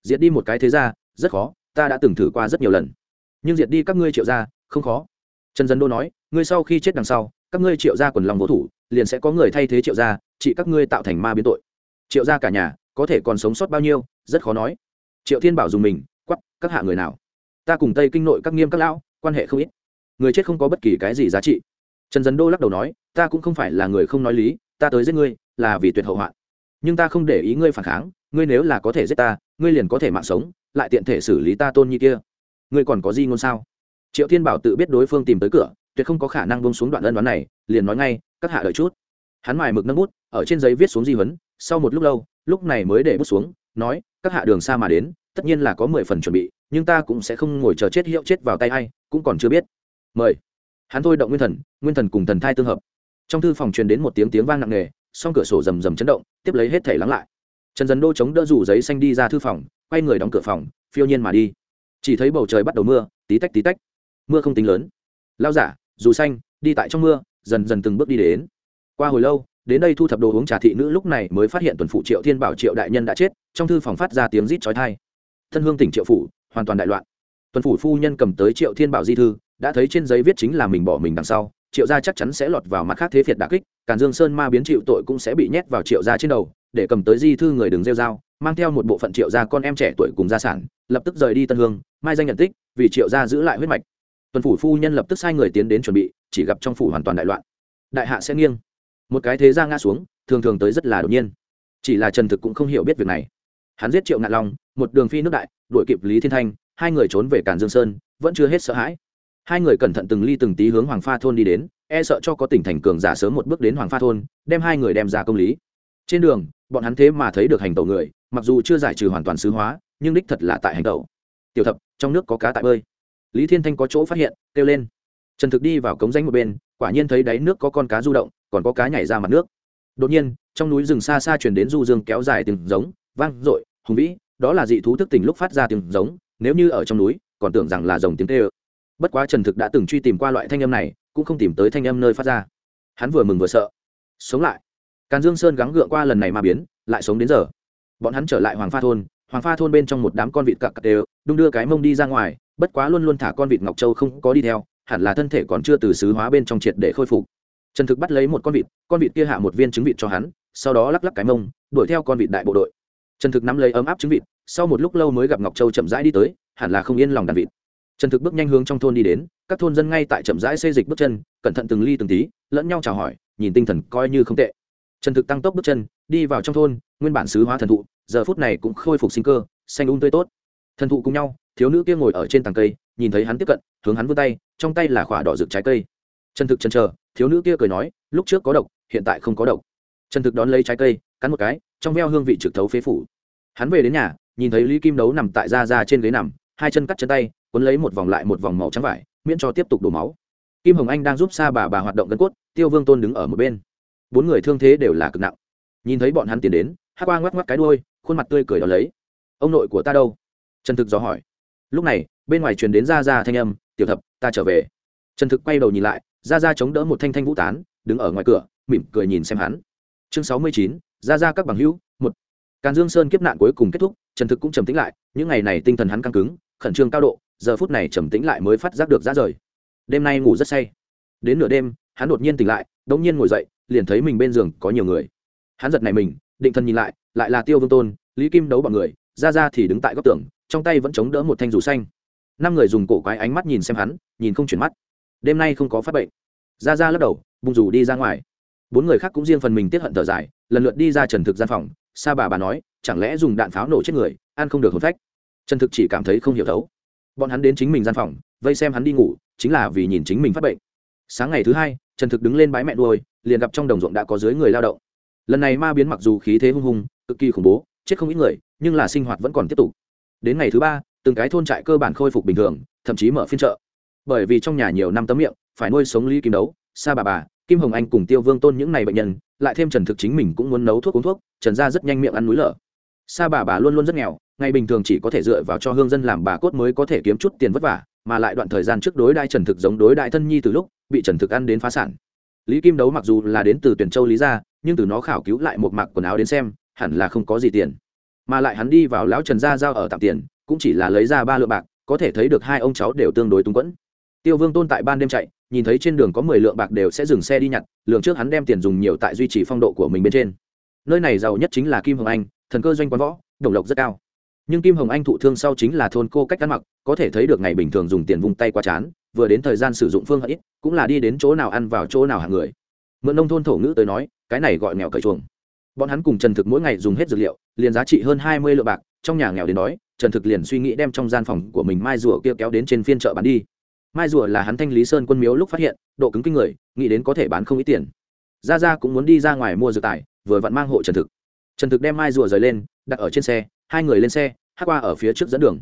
A: Diệt đi một cái thế ra rất khó, ta đã từng thử qua rất nhiều lần. Nhưng diệt đi các ngươi triệu ra không khó. Trần dân đô nói, ngươi sau khi chết đằng sau, các ngươi triệu ra quần lòng vô thủ, liền sẽ có người thay thế triệu ra chỉ các ngươi tạo thành ma biến tội. Triệu ra cả nhà, có thể còn sống sót bao nhiêu, rất khó nói. Triệu thiên bảo dùng mình quắp các hạ người nào? Ta cùng tây kinh nội các nghiêm các lão, quan hệ không ít. Người chết không có bất kỳ cái gì giá trị. Trần dân đô lắc đầu nói, ta cũng không phải là người không nói lý, ta tới giết ngươi, là vì tuyệt hậu hoạn nhưng ta không để ý ngươi phản kháng, ngươi nếu là có thể giết ta, ngươi liền có thể mạng sống, lại tiện thể xử lý ta tôn nhi kia. Ngươi còn có gì ngôn sao? Triệu thiên bảo tự biết đối phương tìm tới cửa, tuyệt không có khả năng bông xuống đoạn ân đoán này, liền nói ngay, các hạ đợi chút. Hắn mài mực nâng bút, ở trên giấy viết xuống di huấn, sau một lúc lâu, lúc này mới để bút xuống, nói, các hạ đường xa mà đến, tất nhiên là có mười phần chuẩn bị, nhưng ta cũng sẽ không ngồi chờ chết hiệu chết vào tay hay cũng còn chưa biết. Mời. Hắn thôi động nguyên thần nguyên thần cùng thần thai tương hợp. Trong thư phòng truyền đến một tiếng tiếng vang nặng nề song cửa sổ rầm rầm chấn động, tiếp lấy hết thể lắng lại. Trần dần đô chống đỡ rủ giấy xanh đi ra thư phòng, quay người đóng cửa phòng, phiêu nhiên mà đi. Chỉ thấy bầu trời bắt đầu mưa, tí tách tí tách. Mưa không tính lớn. Lao giả, dù xanh, đi tại trong mưa, dần dần từng bước đi đến. Qua hồi lâu, đến đây thu thập đồ uống trà thị nữ lúc này mới phát hiện tuần phụ triệu thiên bảo triệu đại nhân đã chết, trong thư phòng phát ra tiếng rít chói thai thân hương tỉnh triệu phủ, hoàn toàn đại loạn. Tuần phủ phu nhân cầm tới triệu thiên bảo di thư, đã thấy trên giấy viết chính là mình bỏ mình đằng sau, triệu gia chắc chắn sẽ lọt vào mặt khác thế phiệt đà kích càn dương sơn ma biến chịu tội cũng sẽ bị nhét vào triệu gia trên đầu, để cầm tới di thư người đừng rêu dao mang theo một bộ phận triệu gia con em trẻ tuổi cùng gia sản, lập tức rời đi tân hương, mai danh nhận tích, vì triệu gia giữ lại huyết mạch. Tuần phủ phu nhân lập tức sai người tiến đến chuẩn bị, chỉ gặp trong phủ hoàn toàn đại loạn. Đại hạ sẽ nghiêng. Một cái thế gia ngã xuống, thường thường tới rất là đột nhiên. Chỉ là trần thực cũng không hiểu biết việc này. Hắn giết triệu ngạn long, một đường phi nước đại, đuổi kịp lý thiên thanh, hai người trốn về càn dương sơn, vẫn chưa hết sợ hãi. Hai người cẩn thận từng ly từng tí hướng hoàng pha thôn đi đến e sợ cho có tỉnh thành cường giả sớm một bước đến hoàng pha thôn, đem hai người đem ra công lý. Trên đường, bọn hắn thế mà thấy được hành tẩu người, mặc dù chưa giải trừ hoàn toàn xứ hóa, nhưng đích thật là tại hành tẩu. Tiểu thập, trong nước có cá tại bơi. Lý thiên thanh có chỗ phát hiện, kêu lên. Trần thực đi vào cống danh một bên, quả nhiên thấy đáy nước có con cá du động, còn có cá nhảy ra mặt nước. Đột nhiên, trong núi rừng xa xa chuyển đến du dương kéo dài từng giống, vang dội, hùng vĩ, đó là dị thú thức tỉnh lúc phát ra tiếng giống, nếu như ở trong núi, còn tưởng rằng là dòng tiếng tê ơ bất quá trần thực đã từng truy tìm qua loại thanh âm này cũng không tìm tới thanh âm nơi phát ra. Hắn vừa mừng vừa sợ. Sống lại. Càn dương sơn gắng gượng qua lần này mà biến, lại sống đến giờ. Bọn hắn trở lại hoàng pha thôn, hoàng pha thôn bên trong một đám con vịt cặp cặp đều, đung đưa cái mông đi ra ngoài, bất quá luôn luôn thả con vịt ngọc châu không có đi theo, hẳn là thân thể còn chưa từ xứ hóa bên trong triệt để khôi phục. Trần thực bắt lấy một con vịt con vịt kia hạ một viên trứng vịt cho hắn, sau đó lắc lắc cái mông, đuổi theo con vịt đại bộ đội. Trần thực nắm lấy ấm áp trứng vịt, sau một lúc lâu mới gặp ngọc châu chậm rãi đi tới, hẳn là không yên lòng đàn vịt trần thực bước nhanh hướng trong thôn đi đến, các thôn dân ngay tại chậm rãi xây dịch bước chân, cẩn thận từng ly từng tí, lẫn nhau chào hỏi, nhìn tinh thần coi như không tệ. Trần thực tăng tốc bước chân, đi vào trong thôn, nguyên bản xứ hóa thần thụ, giờ phút này cũng khôi phục sinh cơ, xanh un um tươi tốt. Thần thụ cùng nhau, thiếu nữ kia ngồi ở trên tàng cây, nhìn thấy hắn tiếp cận, hướng hắn vươn tay, trong tay là khỏa đỏ rực trái cây. Trần thực chần chờ, thiếu nữ kia cười nói, lúc trước có độc, hiện tại không có độc. Trần thực đón lấy trái cây, cắn một cái, trong veo hương vị trực thấu phế phủ. Hắn về đến nhà, nhìn thấy lý kim đấu nằm tại da ra trên ghế nằm, hai chân cắt chân tay cuốn lấy một vòng lại một vòng màu trắng vải, miễn cho tiếp tục đổ máu. Kim hồng anh đang giúp xa bà bà hoạt động gân cốt, tiêu vương tôn đứng ở một bên. Bốn người thương thế đều là cực nặng. Nhìn thấy bọn hắn tiến đến hát qua ngoắc ngoắc cái đuôi, khuôn mặt tươi cười đó lấy. Ông nội của ta đâu? Trần thực dò hỏi. Lúc này, bên ngoài truyền đến ra ra thanh âm, tiểu thập, ta trở về. Trần thực quay đầu nhìn lại ra ra chống đỡ một thanh thanh vũ tán, đứng ở ngoài cửa, mỉm cười nhìn xem hắn. Chương sáu mươi chín ra ra các bằng hữu, một. Càn dương sơn kiếp nạn cuối cùng kết thúc, trần thực cũng trầm tĩnh lại, những ngày này tinh thần hắn căng cứng, khẩn trương cao độ giờ phút này trầm tĩnh lại mới phát giác được ra rời. Đêm nay ngủ rất say. Đến nửa đêm, hắn đột nhiên tỉnh lại, đống nhiên ngồi dậy, liền thấy mình bên giường có nhiều người. Hắn giật này mình, định thần nhìn lại lại là tiêu vương tôn, lý kim đấu bọn người ra ra thì đứng tại góc tường, trong tay vẫn chống đỡ một thanh dù xanh. Năm người dùng cổ quái ánh mắt nhìn xem hắn, nhìn không chuyển mắt. Đêm nay không có phát bệnh. Ra ra lắc đầu bung rủ đi ra ngoài. Bốn người khác cũng riêng phần mình tiết hận thở dài, lần lượt đi ra trần thực gian phòng. Sa bà bà nói, chẳng lẽ dùng đạn pháo nổ chết người, ăn không được hồn phách? Trần thực chỉ cảm thấy không hiểu thấu bọn hắn đến chính mình gian phòng, vây xem hắn đi ngủ, chính là vì nhìn chính mình phát bệnh. Sáng ngày thứ hai, trần thực đứng lên bãi mẹ đuôi liền gặp trong đồng ruộng đã có dưới người lao động. Lần này ma biến mặc dù khí thế hung hùng cực kỳ khủng bố, chết không ít người, nhưng là sinh hoạt vẫn còn tiếp tục. Đến ngày thứ ba, từng cái thôn trại cơ bản khôi phục bình thường, thậm chí mở phiên chợ. Bởi vì trong nhà nhiều năm tấm miệng, phải nuôi sống ly kim đấu, sa bà bà, kim hồng anh cùng tiêu vương tôn những n à y bệnh nhân, lại thêm trần thực chính mình cũng muốn nấu thuốc uống thuốc, trần ra rất nhanh miệng ăn núi lở. Sa bà bà luôn luôn rất nghèo ngày bình thường chỉ có thể dựa vào cho hương dân làm bà cốt mới có thể kiếm chút tiền vất vả, mà lại đoạn thời gian trước đối đại trần thực giống đối đại thân nhi từ lúc bị trần thực ăn đến phá sản. Lý kim đấu mặc dù là đến từ tuyển châu lý gia, nhưng từ nó khảo cứu lại một mặc quần áo đến xem, hẳn là không có gì tiền. Mà lại hắn đi vào lão trần gia giao ở tạm tiền, cũng chỉ là lấy ra ba lượng bạc, có thể thấy được hai ông cháu đều tương đối túng quẫn. Tiêu vương tôn tại ban đêm chạy, nhìn thấy trên đường có mười lượng bạc đều sẽ dừng xe đi nhặt lượng trước hắn đem tiền dùng nhiều tại duy trì phong độ của mình bên trên. Nơi này giàu nhất chính là kim hồng anh, thần cơ doanh quán võ, đồng lộc rất cao nhưng kim hồng anh thụ thương sau chính là thôn cô cách ăn mặc, có thể thấy được ngày bình thường dùng tiền vung tay qua chán, vừa đến thời gian sử dụng phương ít, cũng là đi đến chỗ nào ăn vào chỗ nào hàng người. Mượn nông thôn thổ ngữ tới nói, cái này gọi nghèo cởi chuồng. Bọn hắn cùng trần thực mỗi ngày dùng hết dược liệu, liền giá trị hơn hai mươi lượng bạc, trong nhà nghèo đến đói, trần thực liền suy nghĩ đem trong gian phòng của mình mai rùa kia kéo đến trên phiên chợ bán đi. Mai rùa là hắn thanh lý sơn quân miếu lúc phát hiện, độ cứng kinh người, nghĩ đến có thể bán không ít tiền. Ra ra cũng muốn đi ra ngoài mua dược tài, vừa vặn mang hộ trần thực. Trần thực đem mai rùa rời lên, đặt ở trên xe hai người lên xe, hát qua ở phía trước dẫn đường.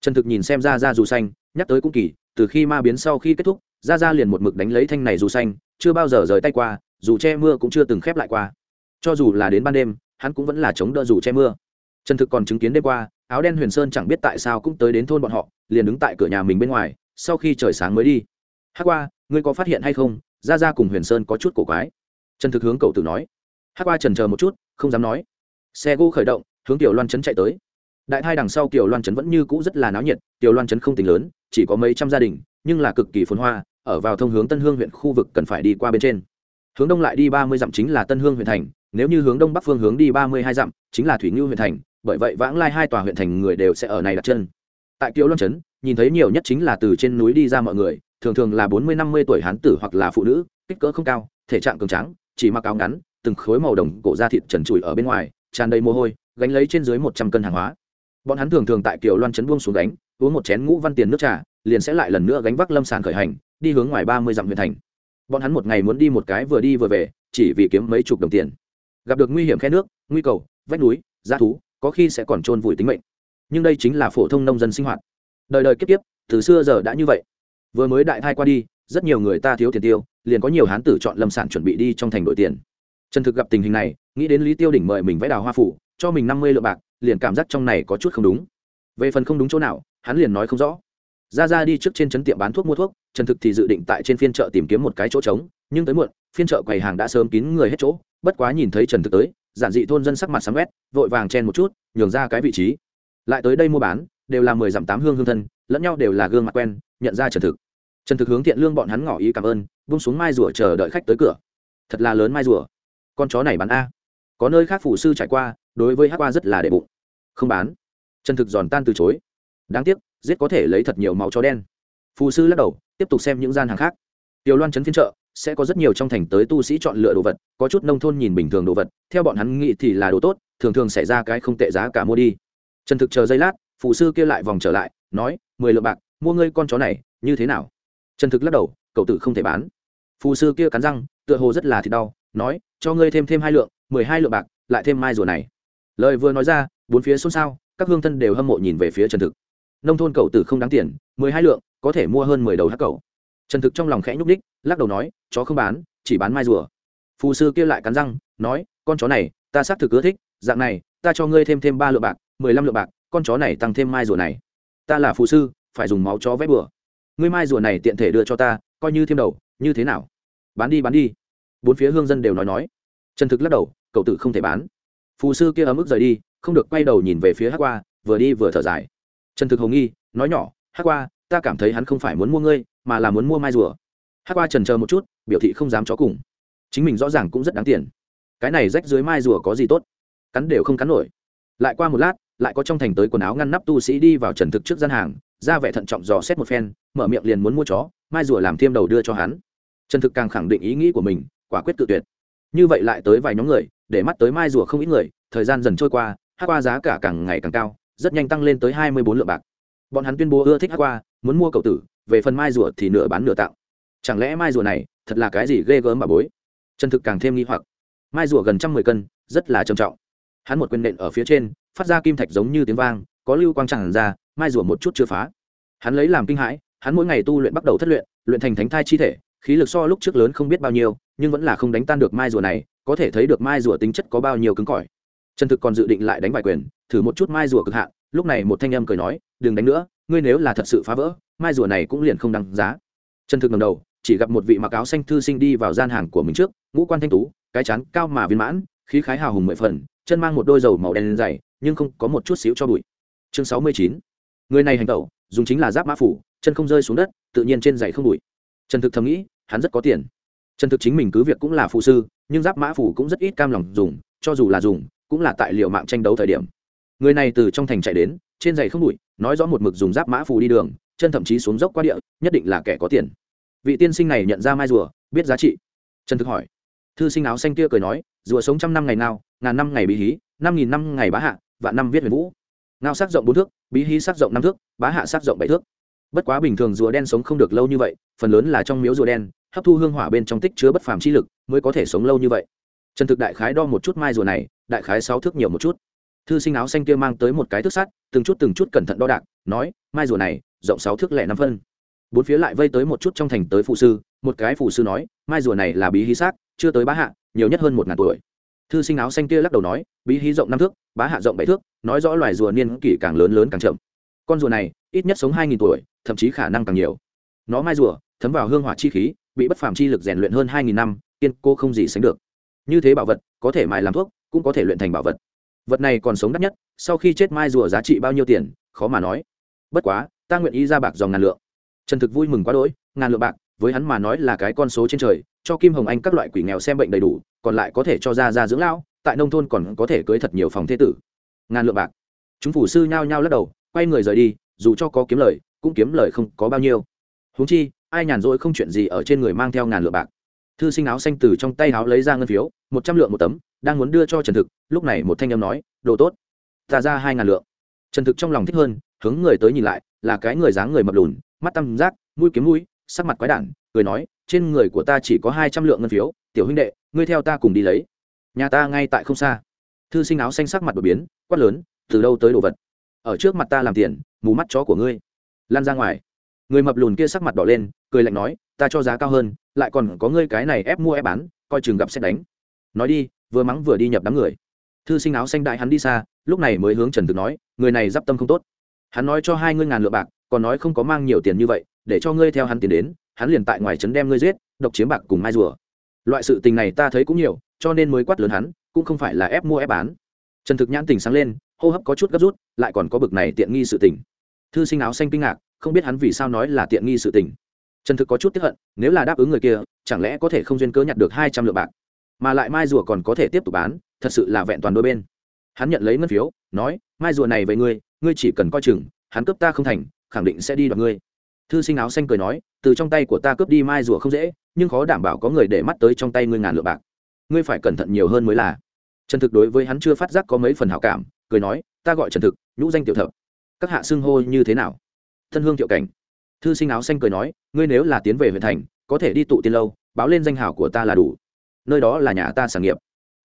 A: Trần thực nhìn xem ra ra dù xanh, nhắc tới cũng kỳ, từ khi ma biến sau khi kết thúc ra ra liền một mực đánh lấy thanh này dù xanh, chưa bao giờ rời tay qua, dù che mưa cũng chưa từng khép lại qua. Cho dù là đến ban đêm, hắn cũng vẫn là chống đỡ dù che mưa. Trần thực còn chứng kiến đêm qua, áo đen huyền sơn chẳng biết tại sao cũng tới đến thôn bọn họ, liền đứng tại cửa nhà mình bên ngoài, sau khi trời sáng mới đi. Hát qua, ngươi có phát hiện hay không? Ra ra cùng huyền sơn có chút cổ quái. Trần thực hướng cậu tử nói. Hát qua trần chờ một chút, không dám nói. Xe gỗ khởi động hướng tiểu loan trấn chạy tới. Đại thai đằng sau tiểu loan trấn vẫn như cũ rất là náo nhiệt, tiểu loan trấn không tính lớn, chỉ có mấy trăm gia đình, nhưng là cực kỳ phồn hoa, ở vào thông hướng tân hương huyện khu vực cần phải đi qua bên trên. Hướng đông lại đi ba mươi dặm chính là tân hương huyện thành, nếu như hướng đông bắc phương hướng đi ba mươi hai dặm, chính là thủy ngưu huyện thành, bởi vậy vãng lai hai tòa huyện thành người đều sẽ ở này đặt chân. Tại tiểu loan trấn, nhìn thấy nhiều nhất chính là từ trên núi đi ra mọi người, thường thường là bốn mươi năm mươi tuổi hán tử hoặc là phụ nữ, kích cỡ không cao, thể trạng cường tráng, chỉ mặc áo ngắn, từng khối màu đồng cổ da thịt trần trụi ở bên ngoài, tràn đầy mồ hôi gánh lấy trên dưới một trăm cân hàng hóa. Bọn hắn thường thường tại kiều loan trấn buông xuống gánh, uống một chén ngũ văn tiền nước trà, liền sẽ lại lần nữa gánh vác lâm sàn khởi hành, đi hướng ngoài ba mươi dặm huyện thành. Bọn hắn một ngày muốn đi một cái vừa đi vừa về, chỉ vì kiếm mấy chục đồng tiền. Gặp được nguy hiểm khe nước, nguy cầu, vách núi g thú, có khi sẽ còn trôn vùi tính mệnh. Nhưng đây chính là phổ thông nông dân sinh hoạt. Đời đời kiếp kiếp, từ xưa giờ đã như vậy. Vừa mới đại thai qua đi, rất nhiều người ta thiếu tiền tiêu, liền có nhiều hán tử chọn lâm sản chuẩn bị đi trong thành đội tiền. Trần thực gặp tình hình này, nghĩ đến lý tiêu đỉnh mời mình vẽ đào hoa phủ cho mình năm mươi lượng bạc, liền cảm giác trong này có chút không đúng. Về phần không đúng chỗ nào, hắn liền nói không rõ. Ra ra đi trước trên trấn tiệm bán thuốc mua thuốc, trần thực thì dự định tại trên phiên chợ tìm kiếm một cái chỗ trống, nhưng tới muộn, phiên chợ quầy hàng đã sớm kín người hết chỗ, bất quá nhìn thấy trần thực tới, giản dị thôn dân sắc mặt sáng quét, vội vàng chen một chút, nhường ra cái vị trí. Lại tới đây mua bán, đều là mười dặm tám hương hương thân, lẫn nhau đều là gương mặt quen, nhận ra trần thực. Trần thực hướng thiện lương bọn hắn ngỏ ý cảm ơn, vung xuống mai rùa chờ đợi khách tới cửa. Thật là lớn mai rùa. Con chó này bán a. Có nơi khác phủ sư trải qua đối với hát qua rất là đệ bụng. Không bán. Trần thực giòn tan từ chối. Đáng tiếc, giết có thể lấy thật nhiều máu chó đen. Phù sư lắc đầu, tiếp tục xem những gian hàng khác. Tiểu loan chấn phiên chợ, sẽ có rất nhiều trong thành tới tu sĩ chọn lựa đồ vật, có chút nông thôn nhìn bình thường đồ vật, theo bọn hắn nghĩ thì là đồ tốt, thường thường xảy ra cái không tệ giá cả mua đi. Trần thực chờ giây lát phụ sư kia lại vòng trở lại, nói, mười lượng bạc, mua ngươi con chó này, như thế nào? Trần thực lắc đầu, cậu tử không thể bán. Phụ sư kia cắn răng, tựa hồ rất là thịt đau, nói, cho ngươi thêm thêm hai lượng, mười hai lượng bạc, lại thêm mai rùa này lời vừa nói ra, bốn phía xôn xao, các hương thân đều hâm mộ nhìn về phía trần thực. Nông thôn cậu tử không đáng tiền, mười hai lượng, có thể mua hơn mười đầu hắc cậu. Trần thực trong lòng khẽ nhúc ních lắc đầu nói, chó không bán, chỉ bán mai rùa. Phù sư kia lại cắn răng, nói, con chó này, ta xác thực ưa thích, dạng này, ta cho ngươi thêm thêm ba lượng bạc, mười lăm lượng bạc, con chó này tăng thêm mai rùa này. Ta là phù sư, phải dùng máu chó vét bừa. Ngươi mai rùa này tiện thể đưa cho ta, coi như thêm đầu, như thế nào? Bán đi bán đi. Bốn phía hương dân đều nói nói. Trần thực lắc đầu, cậu tử không thể bán phù sư kia ấm ức rời đi, không được quay đầu nhìn về phía hát qua, vừa đi vừa thở dài. Trần thực hồng nghi, nói nhỏ hát qua, ta cảm thấy hắn không phải muốn mua ngươi, mà là muốn mua mai rùa. Hát qua trần chờ một chút, biểu thị không dám chó cùng. Chính mình rõ ràng cũng rất đáng tiền. Cái này rách dưới mai rùa có gì tốt? Cắn đều không cắn nổi. Lại qua một lát, lại có trong thành tới quần áo ngăn nắp tu sĩ đi vào trần thực trước gian hàng, ra vẻ thận trọng dò xét một phen, mở miệng liền muốn mua chó, mai rùa làm thêm đầu đưa cho hắn. Trần thực càng khẳng định ý nghĩ của mình, quả quyết tự tuyệt. Như vậy lại tới vài nhóm người để mắt tới mai rùa không ít người, thời gian dần trôi qua, hát qua giá cả càng ngày càng cao, rất nhanh tăng lên tới hai mươi bốn lượng bạc. Bọn hắn tuyên bố ưa thích hát qua, muốn mua cậu tử, về phần mai rùa thì nửa bán nửa tạo. Chẳng lẽ mai rùa này thật là cái gì ghê gớm bà bối? Chân thực càng thêm nghi hoặc. Mai rùa gần trăm mười cân, rất là trầm trọng. Hắn một quyền nện ở phía trên, phát ra kim thạch giống như tiếng vang, có lưu quang tràn ra, mai rùa một chút chưa phá. Hắn lấy làm kinh hãi, hắn mỗi ngày tu luyện bắt đầu thất luyện luyện thành thánh thai chi thể, khí lực so lúc trước lớn không biết bao nhiêu, nhưng vẫn là không đánh tan được mai rùa này có thể thấy được mai rùa tính chất có bao nhiêu cứng cỏi. Trần thực còn dự định lại đánh vài quyền, thử một chút mai rùa cực hạn, lúc này một thanh âm cười nói, đừng đánh nữa, ngươi nếu là thật sự phá vỡ, mai rùa này cũng liền không đăng giá. Trần thực ngầm đầu, chỉ gặp một vị mặc áo xanh thư sinh đi vào gian hàng của mình trước, ngũ quan thanh tú, cái chán cao mà viên mãn, khí khái hào hùng mười phần, chân mang một đôi dầu màu đen dày, nhưng không có một chút xíu cho bụi. Chương sáu mươi chín, người này hành tẩu, dùng chính là giáp mã phủ, chân không rơi xuống đất, tự nhiên trên giày không bụi. Trần thực thầm nghĩ, hắn rất có tiền. Trần thực chính mình cứ việc cũng là phụ sư nhưng giáp mã phủ cũng rất ít cam lòng dùng, cho dù là dùng, cũng là tại liệu mạng tranh đấu thời điểm. Người này từ trong thành chạy đến, trên giày không bụi, nói rõ một mực dùng giáp mã phủ đi đường, chân thậm chí xuống dốc qua địa, nhất định là kẻ có tiền. Vị tiên sinh này nhận ra mai rùa, biết giá trị. Trần thực hỏi. Thư sinh áo xanh kia cười nói, rùa sống trăm năm ngày nào, ngàn năm ngày bí hí, năm nghìn năm ngày bá hạ, vạn năm viết huyền vũ. Ngao sắc rộng bốn thước, bí hí sắc rộng năm thước, bá hạ sắc rộng bảy thước. Bất quá bình thường rùa đen sống không được lâu như vậy, phần lớn là trong miếu rùa đen hấp thu hương hỏa bên trong tích chứa bất phàm chi lực, mới có thể sống lâu như vậy. Trần thực đại khái đo một chút mai rùa này, đại khái sáu thước nhiều một chút. Thư sinh áo xanh kia mang tới một cái thước sắt, từng chút từng chút cẩn thận đo đạc, nói, mai rùa này, rộng sáu thước lẻ năm phân. Bốn phía lại vây tới một chút trong thành tới phụ sư, một cái phụ sư nói, mai rùa này là bí hí xác, chưa tới bá hạ, nhiều nhất hơn một ngàn tuổi. Thư sinh áo xanh kia lắc đầu nói, bí hí rộng năm thước, bá hạ rộng bảy thước, nói rõ loài rùa niên kỷ càng lớn lớn càng chậm. Con rùa này, ít nhất sống hai nghìn tuổi, thậm chí khả năng càng nhiều. Nó mai rùa, thấm vào hương hỏa chi khí bị bất phàm chi lực rèn luyện hơn hai nghìn năm, kiên cô không gì sánh được. Như thế bảo vật, có thể mài làm thuốc, cũng có thể luyện thành bảo vật. Vật này còn sống đắt nhất, sau khi chết mai rùa giá trị bao nhiêu tiền, khó mà nói. Bất quá, ta nguyện ý ra bạc dòng ngàn lượng. Trần thực vui mừng quá đỗi, ngàn lượng bạc, với hắn mà nói là cái con số trên trời, cho kim hồng anh các loại quỷ nghèo xem bệnh đầy đủ, còn lại có thể cho ra ra dưỡng lão, tại nông thôn còn có thể cưới thật nhiều phòng thế tử. Ngàn lượng bạc. Chúng phủ sư nhao nhao lắc đầu, quay người rời đi, dù cho có kiếm lời, cũng kiếm lời không có bao nhiêu. Huống chi ai nhàn rỗi không chuyện gì ở trên người mang theo ngàn lượng bạc. Thư sinh áo xanh từ trong tay áo lấy ra ngân phiếu, một trăm lượng một tấm, đang muốn đưa cho trần thực, lúc này một thanh âm nói, đồ tốt, ta ra hai ngàn lượng. Trần thực trong lòng thích hơn, hướng người tới nhìn lại, là cái người dáng người mập lùn, mắt tăm giác mũi kiếm mũi, sắc mặt quái đản, cười nói, trên người của ta chỉ có hai trăm lượng ngân phiếu, tiểu huynh đệ, ngươi theo ta cùng đi lấy. Nhà ta ngay tại không xa. Thư sinh áo xanh sắc mặt đột biến, quát lớn, từ đâu tới đồ vật? Ở trước mặt ta làm tiền, mù mắt chó của ngươi. Lan ra ngoài. Người mập lùn kia sắc mặt đỏ lên cười lạnh nói, ta cho giá cao hơn, lại còn có ngươi cái này ép mua ép bán, coi chừng gặp xét đánh. Nói đi, vừa mắng vừa đi nhập đám người. Thư sinh áo xanh đại hắn đi xa, lúc này mới hướng trần thực nói, người này d i p tâm không tốt. Hắn nói cho hai ngươi ngàn lượng bạc, còn nói không có mang nhiều tiền như vậy, để cho ngươi theo hắn tiền đến, hắn liền tại ngoài trấn đem ngươi giết, độc chiếm bạc cùng mai rùa. Loại sự tình này ta thấy cũng nhiều, cho nên mới quát lớn hắn, cũng không phải là ép mua ép bán. Trần thực nhãn tình sáng lên, hô hấp có chút gấp rút, lại còn có bực này tiện nghi sự tình. Thư sinh áo xanh kinh ngạc, không biết hắn vì sao nói là tiện nghi sự tình trần thực có chút tiếp hận, nếu là đáp ứng người kia, chẳng lẽ có thể không duyên cớ nhặt được hai trăm lượng bạc? Mà lại mai rùa còn có thể tiếp tục bán, thật sự là vẹn toàn đôi bên. Hắn nhận lấy ngân phiếu, nói, mai rùa này về ngươi ngươi chỉ cần coi chừng, hắn cướp ta không thành, khẳng định sẽ đi đoạt ngươi. Thư sinh áo xanh cười nói, từ trong tay của ta cướp đi mai rùa không dễ, nhưng khó đảm bảo có người để mắt tới trong tay ngươi ngàn lượng bạc. Ngươi phải cẩn thận nhiều hơn mới là. Trần thực đối với hắn chưa phát giác có mấy phần hảo cảm, cười nói, ta gọi trần thực, nhũ danh tiểu thập. Các hạ xưng hô như thế nào? Thân hương tiểu cảnh thư sinh áo xanh cười nói, ngươi nếu là tiến về huyện thành, có thể đi tụ tiên lâu, báo lên danh hảo của ta là đủ. Nơi đó là nhà ta sản nghiệp.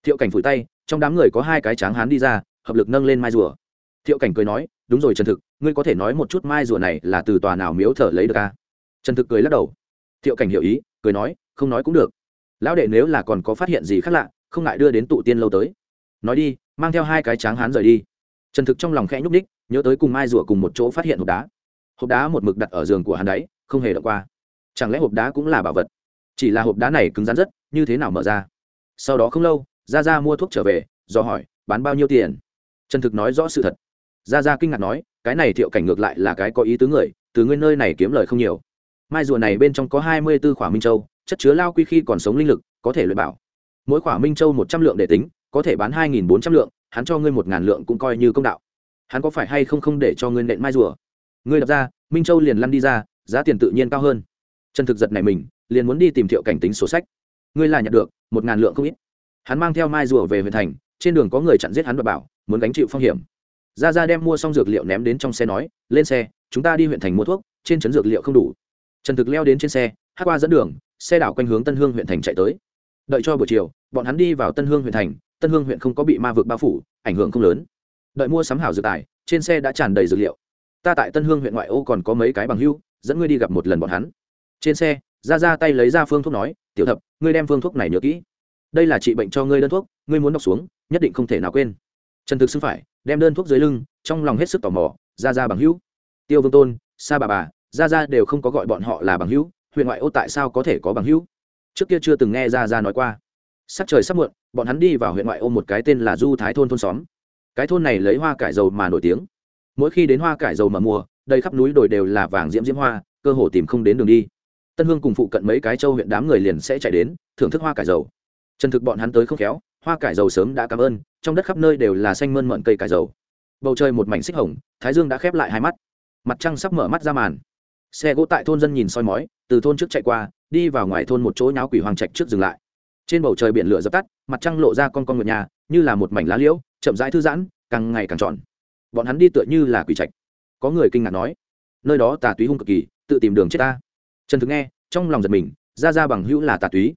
A: Thiệu cảnh phủi tay, trong đám người có hai cái tráng hán đi ra, hợp lực nâng lên mai rùa. Thiệu cảnh cười nói, đúng rồi trần thực, ngươi có thể nói một chút mai rùa này là từ tòa nào miếu thở lấy được ca trần thực cười lắc đầu. Thiệu cảnh hiểu ý, cười nói, không nói cũng được. Lão đệ nếu là còn có phát hiện gì khác lạ, không ngại đưa đến tụ tiên lâu tới. Nói đi, mang theo hai cái tráng hán rời đi. Trần thực trong lòng khẽ nhúc ních nhớ tới cùng mai rùa cùng một chỗ phát hiện hộp đá hộp đá một mực đặt ở giường của hắn đấy, không hề đọc qua. Chẳng lẽ hộp đá cũng là bảo vật? Chỉ là hộp đá này cứng rắn rất, như thế nào mở ra? Sau đó không lâu ra ra mua thuốc trở về, do hỏi, bán bao nhiêu tiền? Trần thực nói rõ sự thật. Ra ra kinh ngạc nói, cái này thiệu cảnh ngược lại là cái có ý tứ người, từ ngươi nơi này kiếm lời không nhiều. Mai rùa này bên trong có hai mươi b ố khỏa minh châu, chất chứa lao quy khi còn sống linh lực, có thể luyện bảo. Mỗi khỏa minh châu một trăm lượng để tính, có thể bán hai nghìn bốn trăm lượng, hắn cho ngươi một ngàn lượng cũng coi như công đạo. Hắn có phải hay không không để cho ngươi nện mai rùa? Ngươi đập ra, minh châu liền lăn đi ra, giá tiền tự nhiên cao hơn. Trần thực giật này mình, liền muốn đi tìm thiệu cảnh tính sổ sách. Ngươi là nhận được, một ngàn lượng không ít. Hắn mang theo mai rùa về huyện thành, trên đường có người chặn giết hắn và bảo, muốn gánh chịu phong hiểm. Ra ra đem mua xong dược liệu ném đến trong xe nói, lên xe, chúng ta đi huyện thành mua thuốc, trên trấn dược liệu không đủ. Trần thực leo đến trên xe, hát qua dẫn đường, xe đảo quanh hướng tân hương huyện thành chạy tới. Đợi cho buổi chiều, bọn hắn đi vào tân hương huyện thành, tân hương huyện không có bị ma vực bao phủ, ảnh hưởng không lớn. Đợi mua sắm hảo dược tài, trên xe đã tràn đầy dược liệu ta tại tân hương huyện ngoại ô còn có mấy cái bằng hưu, dẫn ngươi đi gặp một lần bọn hắn. Trên xe ra ra tay lấy ra phương thuốc nói, tiểu thập, ngươi đem phương thuốc này nhớ kỹ. Đây là trị bệnh cho ngươi đơn thuốc, ngươi muốn đọc xuống, nhất định không thể nào quên. Trần thực xưng phải, đem đơn thuốc dưới lưng, trong lòng hết sức tò mò ra ra bằng hữu tiêu vương tôn, sa bà bà ra ra đều không có gọi bọn họ là bằng hữu huyện ngoại ô tại sao có thể có bằng hữu trước kia chưa từng nghe ra ra nói qua. Sắc trời sắp muộn, bọn hắn đi vào huyện ngoại ô một cái tên là du thái thôn thôn xóm. Cái thôn này lấy hoa cải dầu mà nổi tiếng mỗi khi đến hoa cải dầu mà mùa đây khắp núi đồi đều là vàng diễm diễm hoa, cơ hồ tìm không đến đường đi. Tân hương cùng phụ cận mấy cái châu huyện đám người liền sẽ chạy đến, thưởng thức hoa cải dầu. Chân thực bọn hắn tới không khéo, hoa cải dầu sớm đã cảm ơn, trong đất khắp nơi đều là xanh mơn mận cây cải dầu. Bầu trời một mảnh xích hồng, thái dương đã khép lại hai mắt. Mặt trăng sắp mở mắt ra màn. Xe gỗ tại thôn dân nhìn soi mói, từ thôn trước chạy qua, đi vào ngoài thôn một chỗ nháo quỷ hoàng trạch trước dừng lại. Trên bầu trời biển lửa dập tắt, mặt trăng lộ ra con con ngựa nhà, như là một mảnh lá liễu, chậm rãi thư giãn, càng ngày càng tròn bọn hắn đi tựa như là quỷ trạch. Có người kinh ngạc nói, nơi đó tà túy hung cực kỳ, tự tìm đường chết ta. Trần thực nghe, trong lòng giật mình ra ra bằng hữu là tà túy.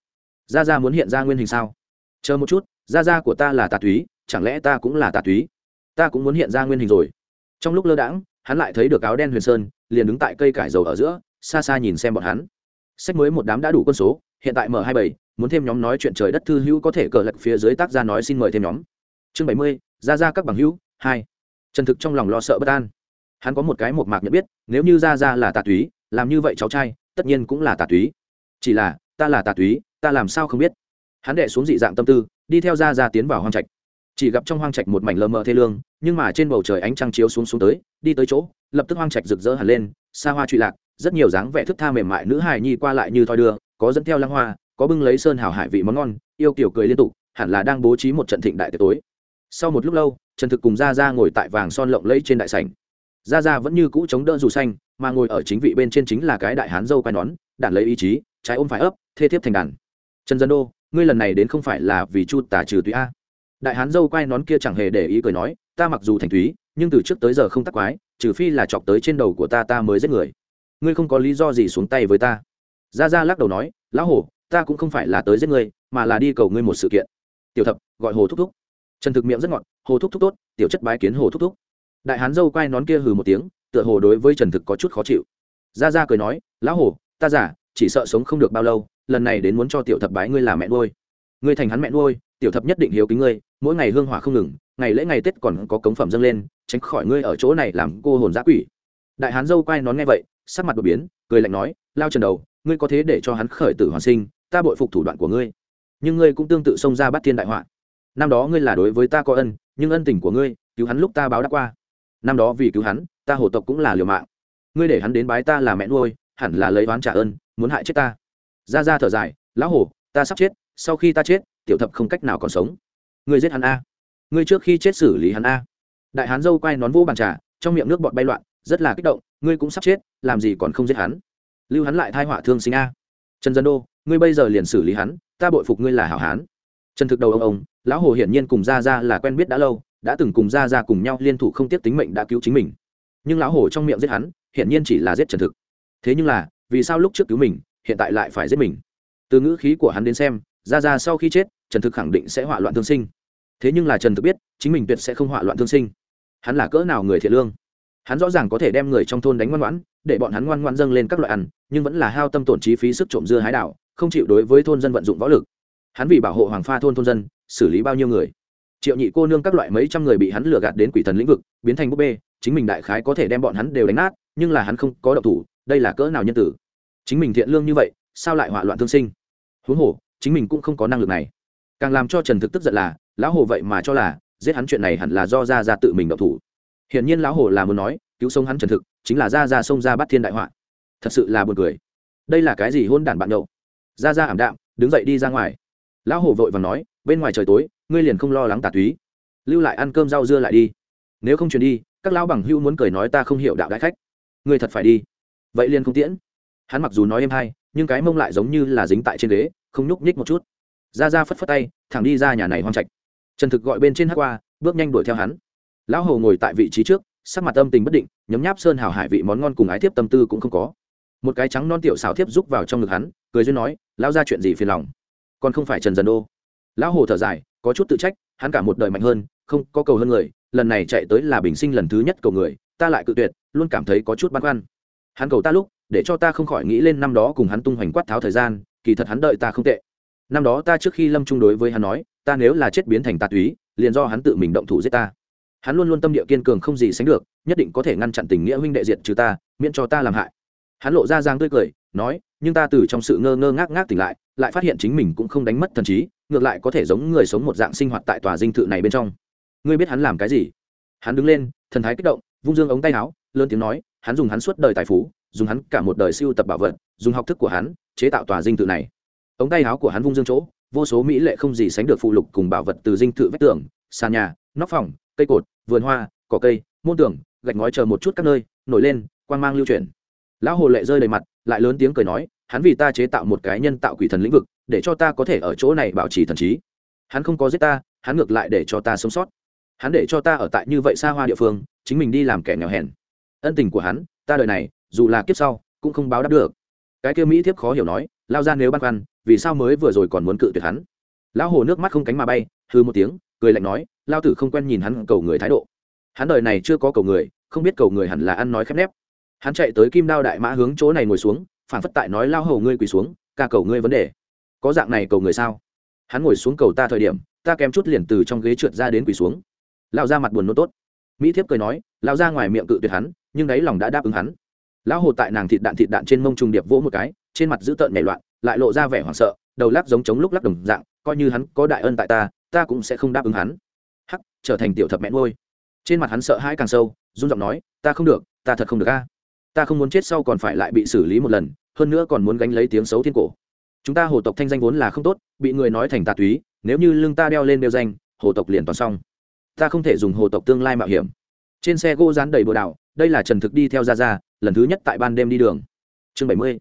A: Ra ra muốn hiện ra nguyên hình sao? Chờ một chút ra ra của ta là tà túy, chẳng lẽ ta cũng là tà túy? Ta cũng muốn hiện ra nguyên hình rồi. Trong lúc lơ đãng, hắn lại thấy được áo đen huyền sơn, liền đứng tại cây cải dầu ở giữa, xa xa nhìn xem bọn hắn. Sách mới một đám đã đủ quân số, hiện tại m hai bảy, muốn thêm nhóm nói chuyện trời đất thư hữu có thể cờ lật phía dưới tác gia nói xin mời thêm nhóm. Chương bảy mươi ra ra các bằng hữu, hai trần thực trong lòng lo sợ bất an. Hắn có một cái một mạc nhận biết, nếu như ra ra là tà túy, làm như vậy cháu trai, tất nhiên cũng là tà túy. Chỉ là, ta là tà túy, ta làm sao không biết? Hắn đệ xuống dị dạng tâm tư, đi theo ra ra tiến vào hoang trạch. Chỉ gặp trong hoang trạch một mảnh lờ mờ thê lương, nhưng mà trên bầu trời ánh trăng chiếu xuống xuống tới, đi tới chỗ, lập tức hoang trạch rực rỡ hẳn lên, xa hoa trụy lạc, rất nhiều dáng vẻ thức tha mềm mại nữ hài nhi qua lại như thoi đưa, có dẫn theo lăng hoa, có bưng lấy sơn hào hải vị món ngon, yêu kiểu cười liên tục, hẳn là đang bố trí một trận thịnh đại tiệc tối sau một lúc lâu, trần thực cùng ra ra ngồi tại vàng son lộng lẫy trên đại sảnh. Ra ra vẫn như cũ chống đỡ dù xanh, mà ngồi ở chính vị bên trên chính là cái đại hán dâu quai nón đản lấy ý chí, trái ôm phải ấp, thê thiếp thành đàn. Trần dân đô, ngươi lần này đến không phải là vì chu tả trừ túy a? Đại hán dâu quai nón kia chẳng hề để ý cười nói, ta mặc dù thành túy, nhưng từ trước tới giờ không tắc quái, trừ phi là chọc tới trên đầu của ta ta mới giết người. Ngươi không có lý do gì xuống tay với ta. Ra ra lắc đầu nói, lão hổ, ta cũng không phải là tới giết ngươi, mà là đi cầu ngươi một sự kiện. Tiểu thập, gọi hồ thúc thúc trần thực miệng rất ngọt, hồ thúc thúc tốt, tiểu chất bái kiến hồ thúc thúc. Đại hán dâu quai nón kia hừ một tiếng, tựa hồ đối với trần thực có chút khó chịu. Ra ra cười nói, lão hồ ta giả chỉ sợ sống không được bao lâu, lần này đến muốn cho tiểu thập bái ngươi làm mẹ nuôi. Ngươi thành hắn mẹ nuôi, tiểu thập nhất định hiếu kính ngươi, mỗi ngày hương hỏa không ngừng, ngày lễ ngày tết còn có cống phẩm dâng lên, tránh khỏi ngươi ở chỗ này làm cô hồn giã quỷ. Đại hán dâu quay nón nghe vậy, sắc mặt đột biến, cười lạnh nói, lao trần đầu, ngươi có thế để cho hắn khởi tử hoàn sinh, ta bội phục thủ đoạn của ngươi, nhưng ngươi cũng tương tự xông ra bắt thiên đại họa năm đó ngươi là đối với ta có ân, nhưng ân tình của ngươi, cứu hắn lúc ta báo đã qua. Năm đó vì cứu hắn, ta hổ tộc cũng là liều mạng. Ngươi để hắn đến bái ta là mẹ nuôi, hẳn là lấy oán trả ơn, muốn hại chết ta. Ra ra thở dài, lão hổ, ta sắp chết, sau khi ta chết, tiểu thập không cách nào còn sống. Ngươi giết hắn a. Ngươi trước khi chết xử lý hắn a. Đại hán dâu quay nón vô bàn trà, trong miệng nước bọt bay loạn, rất là kích động, ngươi cũng sắp chết, làm gì còn không giết hắn. Lưu hắn lại thai họa thương sinh a. Trần dân đô, ngươi bây giờ liền xử lý hắn, ta bội phục ngươi là hảo hán. Trần thực đầu ông ông lão hồ hiển nhiên cùng gia gia là quen biết đã lâu, đã từng cùng gia gia cùng nhau liên thủ không tiếp tính mệnh đã cứu chính mình. Nhưng lão hồ trong miệng giết hắn, hiển nhiên chỉ là giết trần thực. Thế nhưng là, vì sao lúc trước cứu mình, hiện tại lại phải giết mình? Từ ngữ khí của hắn đến xem, gia gia sau khi chết, trần thực khẳng định sẽ hỏa loạn thương sinh. Thế nhưng là trần thực biết, chính mình tuyệt sẽ không hỏa loạn thương sinh. Hắn là cỡ nào người thiện lương? Hắn rõ ràng có thể đem người trong thôn đánh ngoan ngoãn, để bọn hắn ngoan ngoan dâng lên các loại ăn, nhưng vẫn là hao tâm tổn chi phí sức trộm dưa hái đảo, không chịu đối với thôn dân vận dụng võ lực. Hắn vì bảo hộ hoàng pha thôn thôn dân xử lý bao nhiêu người. Triệu nhị cô nương các loại mấy trăm người bị hắn lừa gạt đến quỷ thần lĩnh vực, biến thành búp bê, chính mình đại khái có thể đem bọn hắn đều đánh nát, nhưng là hắn không có động thủ, đây là cỡ nào nhân tử. Chính mình thiện lương như vậy, sao lại hỏa loạn thương sinh? Huống hồ, chính mình cũng không có năng lực này. Càng làm cho trần thực tức giận là, lão hồ vậy mà cho là, giết hắn chuyện này hẳn là do ra ra tự mình động thủ. Hiển nhiên lão hồ là muốn nói, cứu sống hắn trần thực, chính là ra ra xông ra bắt thiên đại họa. Thật sự là buồn cười. Đây là cái gì hôn đản bạn nhậu? Ra ra ảm đạm, đứng dậy đi ra ngoài. Lão hồ vội và nói bên ngoài trời tối, ngươi liền không lo lắng tà túy. Lưu lại ăn cơm rau dưa lại đi. Nếu không chuyển đi, các lão bằng hữu muốn cười nói ta không hiểu đạo đại khách. Ngươi thật phải đi. Vậy liền không tiễn. Hắn mặc dù nói em hay, nhưng cái mông lại giống như là dính tại trên ghế, không nhúc nhích một chút. Ra ra phất phất tay, thẳng đi ra nhà này hoang trạch. Trần thực gọi bên trên hát qua, bước nhanh đuổi theo hắn. Lão hầu ngồi tại vị trí trước, sắc mặt âm tình bất định, nhấm nháp sơn hào hải vị món ngon cùng ái thiếp tâm tư cũng không có. Một cái trắng non tiểu xào thiếp rúc vào trong ngực hắn, cười duyên nói, lão ra chuyện gì phiền lòng? Còn không phải trần dần đô lão hồ thở dài, có chút tự trách, hắn cả một đời mạnh hơn, không có cầu hơn người, lần này chạy tới là bình sinh lần thứ nhất cầu người, ta lại cự tuyệt, luôn cảm thấy có chút băn khoăn. Hắn cầu ta lúc, để cho ta không khỏi nghĩ lên năm đó cùng hắn tung hoành quát tháo thời gian, kỳ thật hắn đợi ta không tệ. Năm đó ta trước khi lâm chung đối với hắn nói, ta nếu là chết biến thành tà túy, liền do hắn tự mình động thủ giết ta. Hắn luôn luôn tâm địa kiên cường không gì sánh được, nhất định có thể ngăn chặn tình nghĩa huynh đệ diệt trừ ta, miễn cho ta làm hại. Hắn lộ ra giang tươi cười, nói nhưng ta từ trong sự ngơ ngơ ngác ngác tỉnh lại lại phát hiện chính mình cũng không đánh mất thần trí, ngược lại có thể giống người sống một dạng sinh hoạt tại tòa dinh thự này bên trong. Ngươi biết hắn làm cái gì? Hắn đứng lên, thần thái kích động, vung dương ống tay áo, lớn tiếng nói, hắn dùng hắn suốt đời tài phú, dùng hắn cả một đời siêu tập bảo vật, dùng học thức của hắn chế tạo tòa dinh thự này. Ống tay áo của hắn vung dương chỗ, vô số mỹ lệ không gì sánh được phụ lục cùng bảo vật từ dinh thự vách tường, sàn nhà, nóc phòng, cây cột, vườn hoa, cỏ cây, môn tường, gạch ngói chờ một chút các nơi, nổi lên quan mang lưu chuyển. Lão hồ lệ rơi đầy mặt lại lớn tiếng cười nói, hắn vì ta chế tạo một cái nhân tạo quỷ thần lĩnh vực, để cho ta có thể ở chỗ này bảo trì thần trí. Hắn không có giết ta, hắn ngược lại để cho ta sống sót. Hắn để cho ta ở tại như vậy xa hoa địa phương, chính mình đi làm kẻ nghèo hèn. Ân tình của hắn, ta đời này, dù là kiếp sau, cũng không báo đáp được. Cái kia mỹ thiếp khó hiểu nói, lao ra nếu băn khoăn, vì sao mới vừa rồi còn muốn cự tuyệt hắn? Lão hồ nước mắt không cánh mà bay hư một tiếng, cười lạnh nói, lao tử không quen nhìn hắn cầu người thái độ. Hắn đời này chưa có cầu người, không biết cầu người hẳn là ăn nói khép nép hắn chạy tới kim đao đại mã hướng chỗ này ngồi xuống phản phất tại nói lao hầu ngươi quỳ xuống, ca cầu ngươi vấn đề. Có dạng này cầu người sao? Hắn ngồi xuống cầu ta thời điểm, ta kém chút liền từ trong ghế trượt ra đến quỳ xuống. Lao ra mặt buồn nôn tốt. Mỹ thiếp cười nói lao ra ngoài miệng cự tuyệt hắn, nhưng đáy lòng đã đáp ứng hắn. Lão hồ tại nàng thịt đạn thịt đạn trên mông trùng điệp vỗ một cái, trên mặt dữ tợn nhảy loạn, lại lộ ra vẻ hoảng sợ, đầu lắc giống chống lúc lắc đồng dạng, coi như hắn có đại ân tại ta ta cũng sẽ không đáp ứng hắn. Hắc, trở thành tiểu thập mẹ ngôi trên mặt hắn sợ hãi càng sâu, run giọng nói, ta không được, ta thật không được a ta không muốn chết sau còn phải lại bị xử lý một lần, hơn nữa còn muốn gánh lấy tiếng xấu thiên cổ. Chúng ta hồ tộc thanh danh vốn là không tốt, bị người nói thành tà túy, nếu như lưng ta đeo lên đeo danh, hồ tộc liền toàn xong. Ta không thể dùng hồ tộc tương lai mạo hiểm. Trên xe gỗ dán đầy bồ đào đây là trần thực đi theo ra ra lần thứ nhất tại ban đêm đi đường. Chương bảy mươi.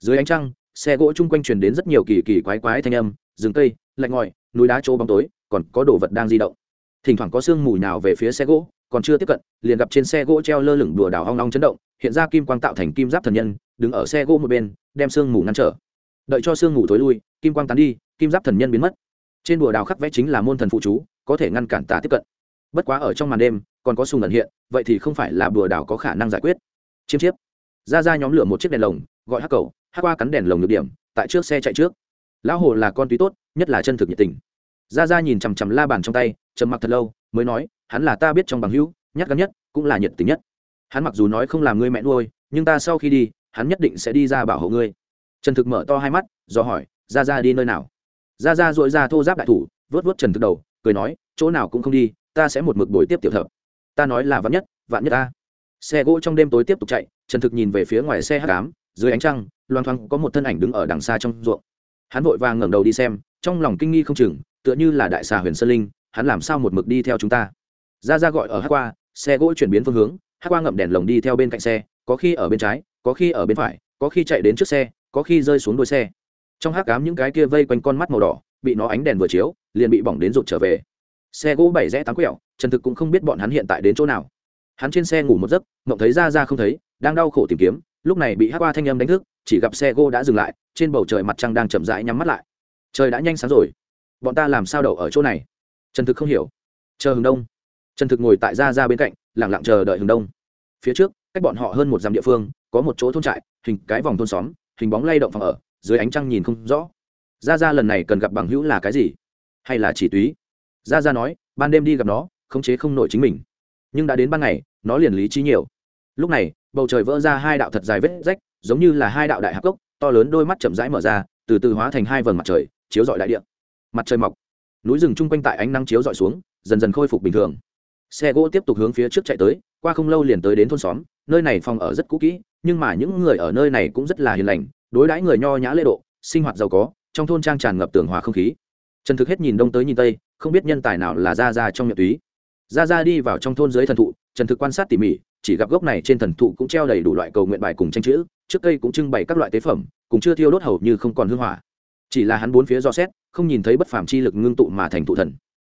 A: Dưới ánh trăng, xe gỗ chung quanh truyền đến rất nhiều kỳ kỳ quái quái thanh âm, rừng cây lạnh ngòi, núi đá chỗ bóng tối, còn có đồ vật đang di động. Thỉnh thoảng có sương mù nào về phía xe gỗ còn chưa tiếp cận, liền gặp trên xe gỗ treo lơ lửng đùa đào hoang long chấn động, hiện ra kim quang tạo thành kim giáp thần nhân, đứng ở xe gỗ một bên, đem sương mù ngăn trở. Đợi cho sương mù tối lui, kim quang tán đi, kim giáp thần nhân biến mất. Trên đùa đào khắc vẽ chính là môn thần phụ chú, có thể ngăn cản tà tiếp cận. Bất quá ở trong màn đêm, còn có sùng ẩn hiện, vậy thì không phải là bùa đào có khả năng giải quyết. Chiêm chiếp. Ra ra nhóm lửa một chiếc đèn lồng, gọi hắc cầu, hắc qua cắn đèn lồng được điểm, tại trước xe chạy trước. Lão hồ là con túy tốt, nhất là chân thực nhiệt tình. Ra ra nhìn chằm chằm la bàn trong tay, trầm mặc thật lâu, mới nói hắn là ta biết trong bằng hữu nhắc gắn nhất, cũng là nhiệt tình nhất. Hắn mặc dù nói không làm ngươi mẹ nuôi, nhưng ta sau khi đi, hắn nhất định sẽ đi ra bảo hộ ngươi. Trần thực mở to hai mắt, do hỏi ra ra đi nơi nào? Ra ra dội ra thô giáp đại thủ, vớt vớt trần thực đầu, cười nói, chỗ nào cũng không đi, ta sẽ một mực bồi tiếp tiểu thợ ta nói là vạn nhất vạn nhất ta. Xe gỗ trong đêm tối tiếp tục chạy, trần thực nhìn về phía ngoài xe hát cám, dưới ánh trăng, loang thoáng có một thân ảnh đứng ở đằng xa trong ruộng. Hắn vội vàng ngẩng đầu đi xem, trong lòng kinh nghi không chừng, tựa như là đại xà huyền sơn linh, hắn làm sao một mực đi theo chúng ta? Ra ra gọi ở hát qua, xe gỗ chuyển biến phương hướng, hát qua ngậm đèn lồng đi theo bên cạnh xe, có khi ở bên trái, có khi ở bên phải, có khi chạy đến trước xe, có khi rơi xuống đuôi xe. Trong hát cám những cái kia vây quanh con mắt màu đỏ, bị nó ánh đèn vừa chiếu, liền bị bỏng đến rụt trở về. Xe gỗ bảy rẽ tám quẹo, trần thực cũng không biết bọn hắn hiện tại đến chỗ nào. Hắn trên xe ngủ một giấc, mộng thấy ra ra không thấy, đang đau khổ tìm kiếm, lúc này bị hát qua thanh âm đánh thức, chỉ gặp xe gỗ đã dừng lại, trên bầu trời mặt trăng đang chậm rãi nhắm mắt lại. Trời đã nhanh sáng rồi. Bọn ta làm sao đậu ở chỗ này? Trần thực không hiểu. Chờ hừng đông trần thực ngồi tại ra ra bên cạnh lẳng lặng chờ đợi hướng đông. Phía trước, cách bọn họ hơn một dặm địa phương, có một chỗ thôn trại, hình cái vòng thôn xóm, hình bóng lay động phòng ở, dưới ánh trăng nhìn không rõ. Ra ra lần này cần gặp bằng hữu là cái gì? Hay là chỉ túy? Ra ra nói, ban đêm đi gặp nó, khống chế không nổi chính mình. Nhưng đã đến ban ngày, nó liền lý trí nhiều. Lúc này, bầu trời vỡ ra hai đạo thật dài vết rách, giống như là hai đạo đại hạc cốc, to lớn đôi mắt chậm rãi mở ra, từ từ hóa thành hai vầng mặt trời, chiếu rọi đại địa. Mặt trời mọc. Núi rừng chung quanh tại ánh nắng chiếu rọi xuống, dần dần khôi phục bình thường xe gỗ tiếp tục hướng phía trước chạy tới, qua không lâu liền tới đến thôn xóm. Nơi này phòng ở rất cũ kỹ, nhưng mà những người ở nơi này cũng rất là hiền lành, đối đãi người nho nhã lễ độ, sinh hoạt giàu có, trong thôn trang tràn ngập tường hòa không khí. Trần thực hết nhìn đông tới nhìn tây, không biết nhân tài nào là ra ra trong miệng túy. Ra ra đi vào trong thôn dưới thần thụ, trần thực quan sát tỉ mỉ, chỉ gặp gốc này trên thần thụ cũng treo đầy đủ loại cầu nguyện bài cùng tranh chữ, trước cây cũng trưng bày các loại tế phẩm cũng chưa thiêu đốt hầu như không còn hương hỏa. Chỉ là hắn bốn phía do xét, không nhìn thấy bất phàm chi lực ngưng tụ mà thành thụ thần.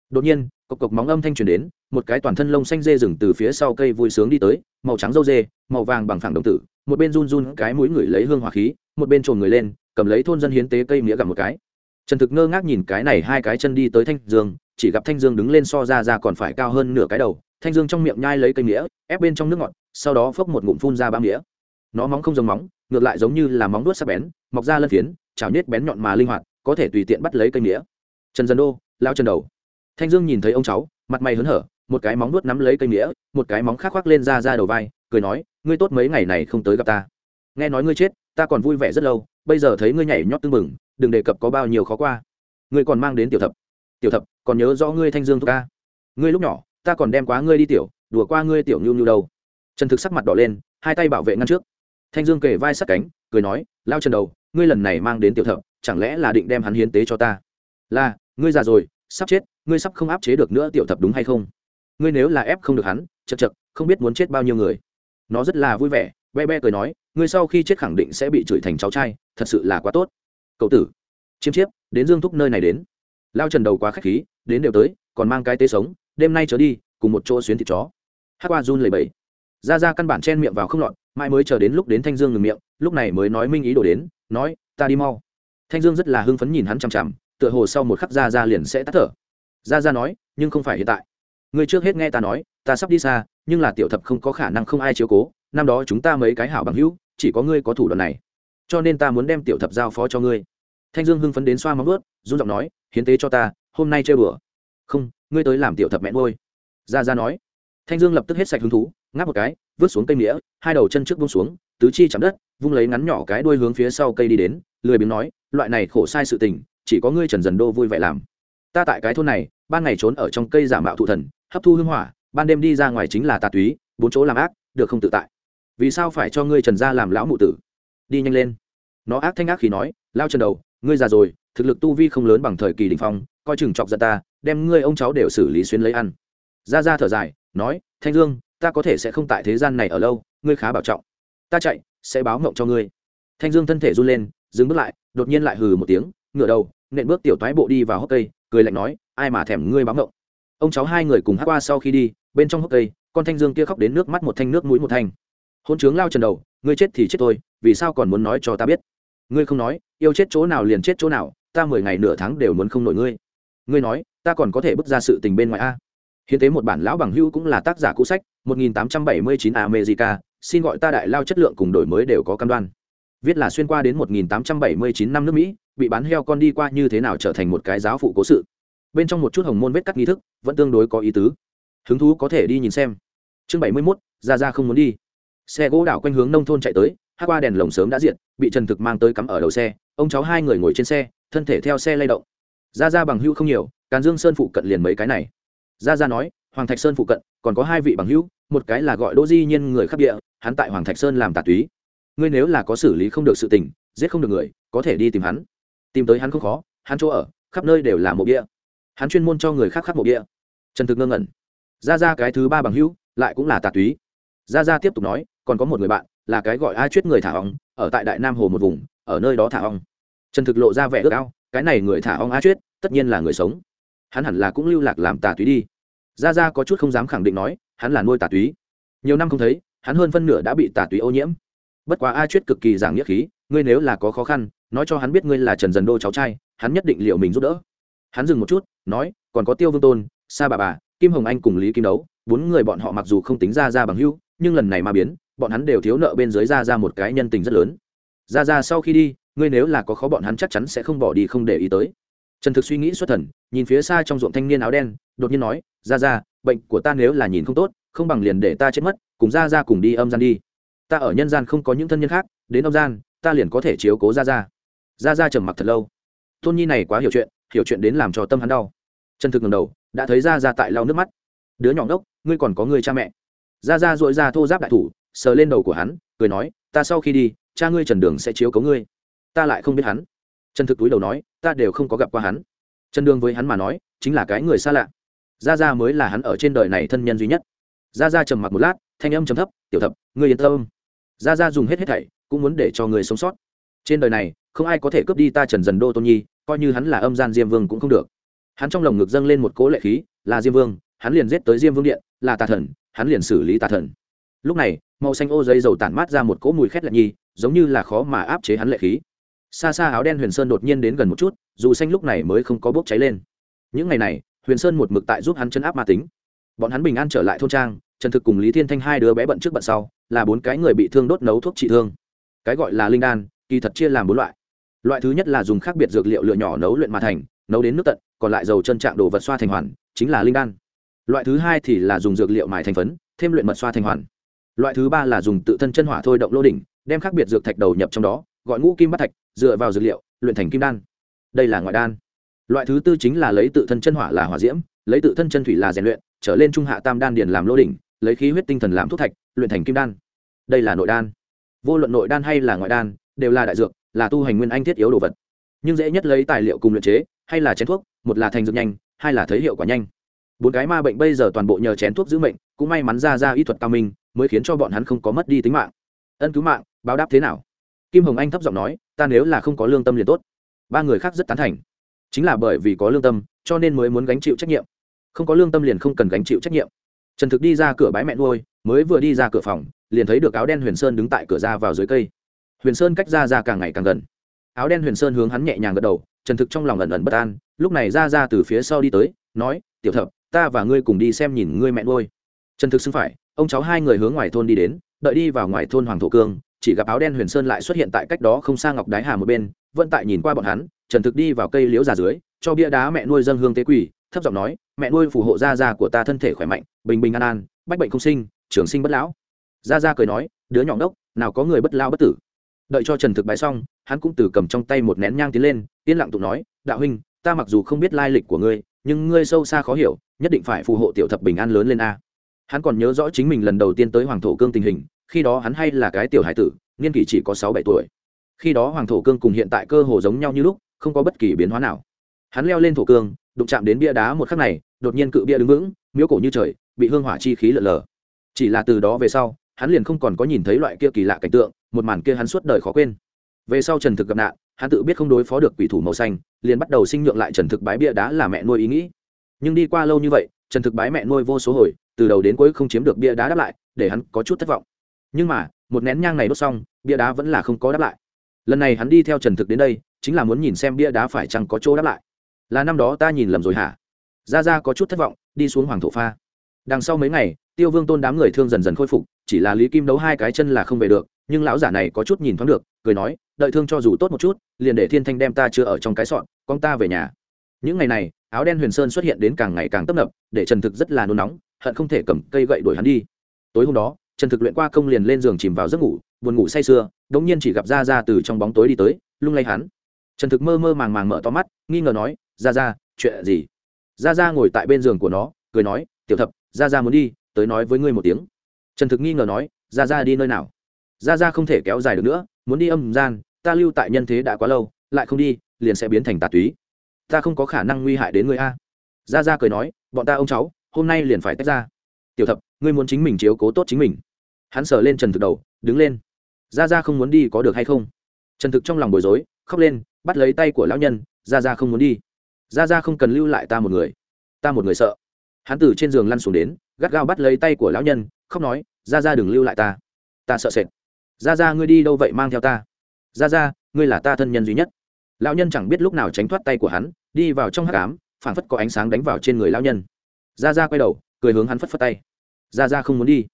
A: Đột nhiên cộc cộc móng âm thanh truyền đến, một cái toàn thân lông xanh dê rừng từ phía sau cây vui sướng đi tới, màu trắng dâu dê, màu vàng bằng phẳng đồng tử, một bên run run cái mũi người lấy hương hỏa khí, một bên trồn người lên, cầm lấy thôn dân hiến tế cây nghĩa gặp một cái. Trần thực ngơ ngác nhìn cái này hai cái chân đi tới thanh dương, chỉ gặp thanh dương đứng lên so ra ra còn phải cao hơn nửa cái đầu, thanh dương trong miệng nhai lấy cây nghĩa ép bên trong nước ngọt, sau đó phốc một ngụm phun ra ba nghĩa nó móng không giống móng, ngược lại giống như là móng đuốt sắc bén, mọc ra lân phiến, chảo nhết bén nhọn mà linh hoạt, có thể tùy tiện bắt lấy cây nghĩa trần dân đô, lao chân đầu thanh dương nhìn thấy ông cháu, mặt mày hớn hở, một cái móng nuốt nắm lấy cây nghĩa một cái móng khác khoác lên ra ra đầu vai, cười nói, ngươi tốt mấy ngày này không tới gặp ta. Nghe nói ngươi chết, ta còn vui vẻ rất lâu, bây giờ thấy ngươi nhảy nhót tưng mừng đừng đề cập có bao nhiêu khó qua. Ngươi còn mang đến tiểu thập. Tiểu thập, còn nhớ rõ ngươi thanh dương thúc ca? Ngươi lúc nhỏ, ta còn đem quá ngươi đi tiểu, đùa qua ngươi tiểu nhu nhu đâu. Trần thực sắc mặt đỏ lên, hai tay bảo vệ ngăn trước. Thanh dương kể vai sát cánh, cười nói, lao chân đầu, ngươi lần này mang đến tiểu thập, chẳng lẽ là định đem hắn hiến tế cho ta? Là, ngươi già rồi sắp chết, ngươi sắp không áp chế được nữa tiểu thập đúng hay không? Ngươi nếu là ép không được hắn, chật chật, không biết muốn chết bao nhiêu người. Nó rất là vui vẻ, be be cười nói, ngươi sau khi chết khẳng định sẽ bị chửi thành cháu trai, thật sự là quá tốt. Cậu tử chiếm chiếp, đến dương thúc nơi này đến. Lao trần đầu quá k h á c h khí, đến đều tới, còn mang cái tế sống, đêm nay trở đi, cùng một chỗ xuyến thịt chó. Hát qua run lầy bẫy ra ra căn bản chen miệng vào không lọt, mãi mới chờ đến lúc đến thanh dương ngừng miệng, lúc này mới nói minh ý đồ đến, nói, ta đi mau. Thanh dương rất là hưng phấn nhìn hắn chằm chằm tựa hồ sau một khắc ra ra liền sẽ tắt thở. Ra ra nói, nhưng không phải hiện tại. Ngươi trước hết nghe ta nói, ta sắp đi xa, nhưng là tiểu thập không có khả năng không ai chiếu cố, năm đó chúng ta mấy cái hảo bằng hữu, chỉ có ngươi có thủ đoạn này. Cho nên ta muốn đem tiểu thập giao phó cho ngươi. Thanh dương hưng phấn đến xoa móng vớt run giọng nói, hiến tế cho ta, hôm nay chơi bừa không, ngươi tới làm tiểu thập mẹ nuôi. Ra ra nói. Thanh dương lập tức hết sạch hứng thú, ngáp một cái, vứt xuống cây nghĩa hai đầu chân trước bung xuống, tứ chi chạm đất, vung lấy ngắn nhỏ cái đuôi hướng phía sau cây đi đến, lười biếng nói, loại này khổ sai sự tình chỉ có ngươi trần dần đô vui vẻ làm. Ta tại cái thôn này, ban ngày trốn ở trong cây giả mạo thụ thần, hấp thu hưng hỏa, ban đêm đi ra ngoài chính là tà túy, bốn chỗ làm ác, được không tự tại. Vì sao phải cho ngươi trần gia làm lão mụ tử? Đi nhanh lên. Nó ác thanh ác khi nói, lao trần đầu, ngươi già rồi, thực lực tu vi không lớn bằng thời kỳ đình phong, coi chừng chọc giận ta, đem ngươi ông cháu đều xử lý xuyên lấy ăn. Ra ra thở dài, nói, thanh dương, ta có thể sẽ không tại thế gian này ở lâu, ngươi khá bảo trọng. Ta chạy, sẽ báo mộng cho ngươi. Thanh dương thân thể run lên, dừng bước lại, đột nhiên lại hừ một tiếng, ngửa đầu nện bước tiểu toái bộ đi vào hốc cây cười lạnh nói ai mà thèm ngươi báo ngộng? Ông cháu hai người cùng hát qua sau khi đi bên trong hốc cây con thanh dương kia khóc đến nước mắt một thanh nước mũi một thanh. Hôn trướng lao trần đầu ngươi chết thì chết tôi vì sao còn muốn nói cho ta biết? Ngươi không nói yêu chết chỗ nào liền chết chỗ nào ta mười ngày nửa tháng đều muốn không nổi ngươi. Ngươi nói ta còn có thể bước ra sự tình bên ngoài a? Hiến tế một bản lão bằng hữu cũng là tác giả cũ sách 1879 America, xin gọi ta đại lao chất lượng cùng đổi mới đều có cam đoan. Viết là xuyên qua đến 1879 năm nước Mỹ, bị bán heo con đi qua như thế nào trở thành một cái giáo phụ cố sự. Bên trong một chút hồng môn vết cắt nghi thức, vẫn tương đối có ý tứ. Hứng thú có thể đi nhìn xem. Chương 71, ra ra không muốn đi. Xe gỗ đảo quanh hướng nông thôn chạy tới, hát qua đèn lồng sớm đã diệt, bị Trần Thực mang tới cắm ở đầu xe, ông cháu hai người ngồi trên xe, thân thể theo xe lay động. Ra ra bằng hữu không nhiều, Càn Dương Sơn phụ cận liền mấy cái này gia gia nói hoàng thạch sơn phụ cận còn có hai vị bằng hữu một cái là gọi đỗ di nhiên người khắc địa hắn tại hoàng thạch sơn làm tà túy ngươi nếu là có xử lý không được sự tình giết không được người có thể đi tìm hắn tìm tới hắn không khó, hắn chỗ ở, khắp nơi đều là mộ địa. Hắn chuyên môn cho người khác khắc mộ địa. Trần thực ngơ ngẩn. Ra ra cái thứ ba bằng hữu, lại cũng là tà túy. Ra ra tiếp tục nói, còn có một người bạn, là cái gọi a chuyết người thả ong ở tại đại nam hồ một vùng, ở nơi đó thả ong trần thực lộ ra vẻ ước ao, cái này người thả ong a chuyết, tất nhiên là người sống. Hắn hẳn là cũng lưu lạc làm tà túy đi. Ra ra có chút không dám khẳng định nói, hắn là nuôi tà túy. Nhiều năm không thấy, hắn hơn phân nửa đã bị tà túy ô nhiễm. Bất quá a chuyết cực kỳ giảng nghĩa khí, ngươi nếu là có khó khăn nói cho hắn biết ngươi là trần dần đô cháu trai, hắn nhất định liệu mình giúp đỡ. Hắn dừng một chút, nói, còn có tiêu vương tôn, sa bà bà, kim hồng anh cùng lý kim đấu, bốn người bọn họ mặc dù không tính ra ra bằng hưu nhưng lần này mà biến, bọn hắn đều thiếu nợ bên dưới ra ra một cái nhân tình rất lớn. Ra ra sau khi đi, ngươi nếu là có khó bọn hắn chắc chắn sẽ không bỏ đi không để ý tới. Trần thực suy nghĩ xuất thần, nhìn phía xa trong ruộng thanh niên áo đen, đột nhiên nói, ra ra, bệnh của ta nếu là nhìn không tốt, không bằng liền để ta chết mất, cùng ra ra cùng đi âm gian đi. Ta ở nhân gian không có những thân nhân khác, đến âm gian, ta liền có thể chiếu cố ra ra ra ra trầm mặc thật lâu. Tôn nhi này quá hiểu chuyện hiểu chuyện đến làm cho tâm hắn đau. Trần thực ngầm đầu, đã thấy ra ra tại lau nước mắt. Đứa nhỏ ngốc, ngươi còn có người cha mẹ. Ra ra dội ra thô giáp đại thủ, sờ lên đầu của hắn, cười nói, ta sau khi đi, cha ngươi trần đường sẽ chiếu cố ngươi. Ta lại không biết hắn. Trần thực túi đầu nói, ta đều không có gặp qua hắn. Trần đường với hắn mà nói, chính là cái người xa lạ. Gia gia mới là hắn ở trên đời này thân nhân duy nhất. Gia gia trầm mặc một lát, thanh âm trầm thấp, tiểu thập, ngươi yên tâm. Gia gia dùng hết hết thảy, cũng muốn để cho người sống sót. Trên đời này không ai có thể cướp đi ta trần dần đô tôn nhi, coi như hắn là âm gian diêm vương cũng không được. Hắn trong lồng ngực dâng lên một cố lệ khí, là diêm vương, hắn liền giết tới diêm vương điện, là tà thần, hắn liền xử lý tà thần. Lúc này, màu xanh ô dây dầu tản mát ra một cỗ mùi khét lạnh nhi, giống như là khó mà áp chế hắn lệ khí. Xa xa áo đen huyền sơn đột nhiên đến gần một chút, dù xanh lúc này mới không có bốc cháy lên. Những ngày này, huyền sơn một mực tại giúp hắn chấn áp ma tính. Bọn hắn bình an trở lại thôn trang, trần thực cùng lý thiên thanh hai đứa bé bận trước bận sau, là bốn cái người bị thương đốt nấu thuốc trị thương. Cái gọi là linh đan, kỳ thật chia làm bốn loại loại thứ nhất là dùng khác biệt dược liệu lựa nhỏ nấu luyện mà thành, nấu đến nước tận, còn lại dầu chân trạng đồ vật xoa thành hoàn, chính là linh đan. Loại thứ hai thì là dùng dược liệu mài thành phấn, thêm luyện mật xoa thành hoàn. Loại thứ ba là dùng tự thân chân hỏa thôi động lô đỉnh, đem khác biệt dược thạch đầu nhập trong đó, gọi ngũ kim bắt thạch, dựa vào dược liệu, luyện thành kim đan. Đây là ngoại đan. Loại thứ tư chính là lấy tự thân chân hỏa là hỏa diễm, lấy tự thân chân thủy là rèn luyện, trở lên trung hạ tam đan điền làm lô đỉnh, lấy khí huyết tinh thần làm thuốc thạch, luyện thành kim đan. Đây là nội đan. Vô luận nội đan hay là ngoại đan, đều là đại dược là tu hành nguyên anh thiết yếu đồ vật. Nhưng dễ nhất lấy tài liệu cùng luyện chế, hay là chén thuốc, một là thành dược nhanh, hai là thấy hiệu quả nhanh. Bốn cái ma bệnh bây giờ toàn bộ nhờ chén thuốc giữ mệnh, cũng may mắn ra ra y thuật cao minh, mới khiến cho bọn hắn không có mất đi tính mạng. Ân cứu mạng, báo đáp thế nào? Kim hồng anh thấp giọng nói, ta nếu là không có lương tâm liền tốt. Ba người khác rất tán thành. Chính là bởi vì có lương tâm, cho nên mới muốn gánh chịu trách nhiệm. Không có lương tâm liền không cần gánh chịu trách nhiệm. Trần thực đi ra cửa bãi mẹ nuôi, mới vừa đi ra cửa phòng, liền thấy được áo đen huyền sơn đứng tại cửa ra vào dưới cây huyền sơn cách ra ra càng ngày càng gần. Áo đen huyền sơn hướng hắn nhẹ nhàng gật đầu, trần thực trong lòng ẩn ẩn bất an, lúc này ra ra từ phía sau đi tới, nói, tiểu thập, ta và ngươi cùng đi xem nhìn ngươi mẹ nuôi. Trần thực xưng phải, ông cháu hai người hướng ngoài thôn đi đến, đợi đi vào ngoài thôn hoàng thổ cương, chỉ gặp áo đen huyền sơn lại xuất hiện tại cách đó không xa ngọc đái hà một bên, vẫn tại nhìn qua bọn hắn, trần thực đi vào cây liễu già dưới, cho bia đá mẹ nuôi dân hương tế quỳ, thấp giọng nói, mẹ nuôi phù hộ gia gia của ta thân thể khỏe mạnh, bình bình an an, bách bệnh không sinh, trường sinh bất lão. Gia gia cười nói, đứa nhỏ ngốc, nào có người bất lao bất tử đợi cho trần thực bái xong, hắn cũng từ cầm trong tay một nén nhang tiến lên, yên lặng tụng nói, đạo huynh, ta mặc dù không biết lai lịch của ngươi, nhưng ngươi sâu xa khó hiểu, nhất định phải phù hộ tiểu thập bình an lớn lên a. Hắn còn nhớ rõ chính mình lần đầu tiên tới hoàng thổ cương tình hình, khi đó hắn hay là cái tiểu hải tử, niên kỷ chỉ có sáu bảy tuổi. Khi đó hoàng thổ cương cùng hiện tại cơ hồ giống nhau như lúc, không có bất kỳ biến hóa nào. Hắn leo lên thổ cương, đụng chạm đến bia đá một khắc này, đột nhiên cự bia đứng vững, miếu cổ như trời, bị hương hỏa chi khí lở lờ. Chỉ là từ đó về sau, hắn liền không còn có nhìn thấy loại kia kỳ lạ cảnh tượng một màn kia hắn suốt đời khó quên. Về sau trần thực gặp nạn, hắn tự biết không đối phó được quỷ thủ màu xanh, liền bắt đầu sinh nhượng lại trần thực bái bia đá là mẹ nuôi ý nghĩ. Nhưng đi qua lâu như vậy, trần thực bái mẹ nuôi vô số hồi, từ đầu đến cuối không chiếm được bia đá đáp lại, để hắn có chút thất vọng. Nhưng mà, một nén nhang này đốt xong, bia đá vẫn là không có đáp lại. Lần này hắn đi theo trần thực đến đây, chính là muốn nhìn xem bia đá phải chăng có chỗ đáp lại. Là năm đó ta nhìn lầm rồi hả? Ra ra có chút thất vọng, đi xuống hoàng thổ pha. Đằng sau mấy ngày, tiêu vương tôn đám người thương dần dần khôi phục, chỉ là lý kim đấu hai cái chân là không về được nhưng lão giả này có chút nhìn thoáng được, cười nói, đợi thương cho dù tốt một chút, liền để thiên thanh đem ta chưa ở trong cái sọn, con ta về nhà. Những ngày này, áo đen huyền sơn xuất hiện đến càng ngày càng tấp nập, để trần thực rất là nôn nóng, hận không thể cầm cây gậy đuổi hắn đi. Tối hôm đó, trần thực luyện qua công liền lên giường chìm vào giấc ngủ, buồn ngủ say sưa, đống nhiên chỉ gặp ra ra từ trong bóng tối đi tới, lung lay hắn. Trần thực mơ mơ màng màng mở to mắt, nghi ngờ nói ra ra chuyện gì? Ra ra ngồi tại bên giường của nó, cười nói, tiểu thập ra ra muốn đi, tới nói với ngươi một tiếng. Trần thực nghi ngờ nói ra ra đi nơi nào? Ra ra không thể kéo dài được nữa, muốn đi âm gian, ta lưu tại nhân thế đã quá lâu, lại không đi, liền sẽ biến thành tà túy. Ta không có khả năng nguy hại đến người a. Ra ra cười nói, bọn ta ông cháu, hôm nay liền phải tách ra. Tiểu thập, ngươi muốn chính mình chiếu cố tốt chính mình. Hắn sờ lên trần thực đầu, đứng lên. Ra ra không muốn đi có được hay không? Trần thực trong lòng bối rối, khóc lên, bắt lấy tay của lão nhân, ra ra không muốn đi. Ra ra không cần lưu lại ta một người. Ta một người sợ. Hắn từ trên giường lăn xuống đến, gắt gao bắt lấy tay của lão nhân, khóc nói, ra ra đừng lưu lại ta. Ta sợ sệt ra ra ngươi đi đâu vậy mang theo ta? Ra ra ngươi là ta thân nhân duy nhất. Lão nhân chẳng biết lúc nào tránh thoát tay của hắn, đi vào trong hát cám phảng phất có ánh sáng đánh vào trên người lão nhân. Ra ra quay đầu, cười hướng hắn phất phất tay. Ra ra không muốn đi.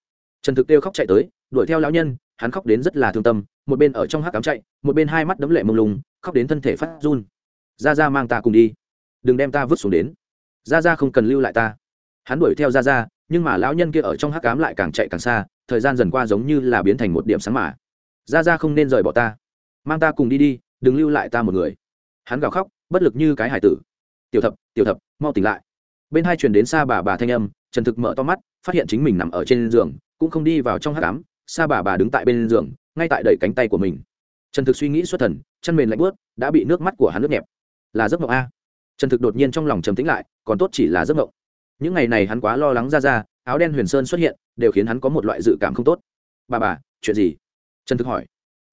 A: Trần thực tiêu khóc chạy tới, đuổi theo lão nhân, hắn khóc đến rất là thương tâm, một bên ở trong hát cám chạy, một bên hai mắt đấm lệ mông lùng khóc đến thân thể phát run. Ra ra mang ta cùng đi. Đừng đem ta vứt xuống đến. Ra ra không cần lưu lại ta. Hắn đuổi theo ra ra nhưng mà lão nhân kia ở trong hắc cám lại càng chạy càng xa, thời gian dần qua giống như là biến thành một điểm sáng mà. Ra ra không nên rời bỏ ta. Mang ta cùng đi đi, đừng lưu lại ta một người. Hắn gào khóc, bất lực như cái hải tử. Tiểu thập tiểu thập, mau tỉnh lại. Bên hai truyền đến xa bà bà thanh âm, trần thực mở to mắt, phát hiện chính mình nằm ở trên giường, cũng không đi vào trong hát cám xa bà bà đứng tại bên giường, ngay tại đẩy cánh tay của mình. Trần thực suy nghĩ xuất thần, chân mềm lạnh bớt đã bị nước mắt của hắn nước nhẹp. Là giấc mộng a. Trần thực đột nhiên trong lòng trầm tĩnh lại, còn tốt chỉ là giấc mộng những ngày này hắn quá lo lắng ra ra, áo đen huyền sơn xuất hiện, đều khiến hắn có một loại dự cảm không tốt. Bà bà, chuyện gì? Trần thực hỏi.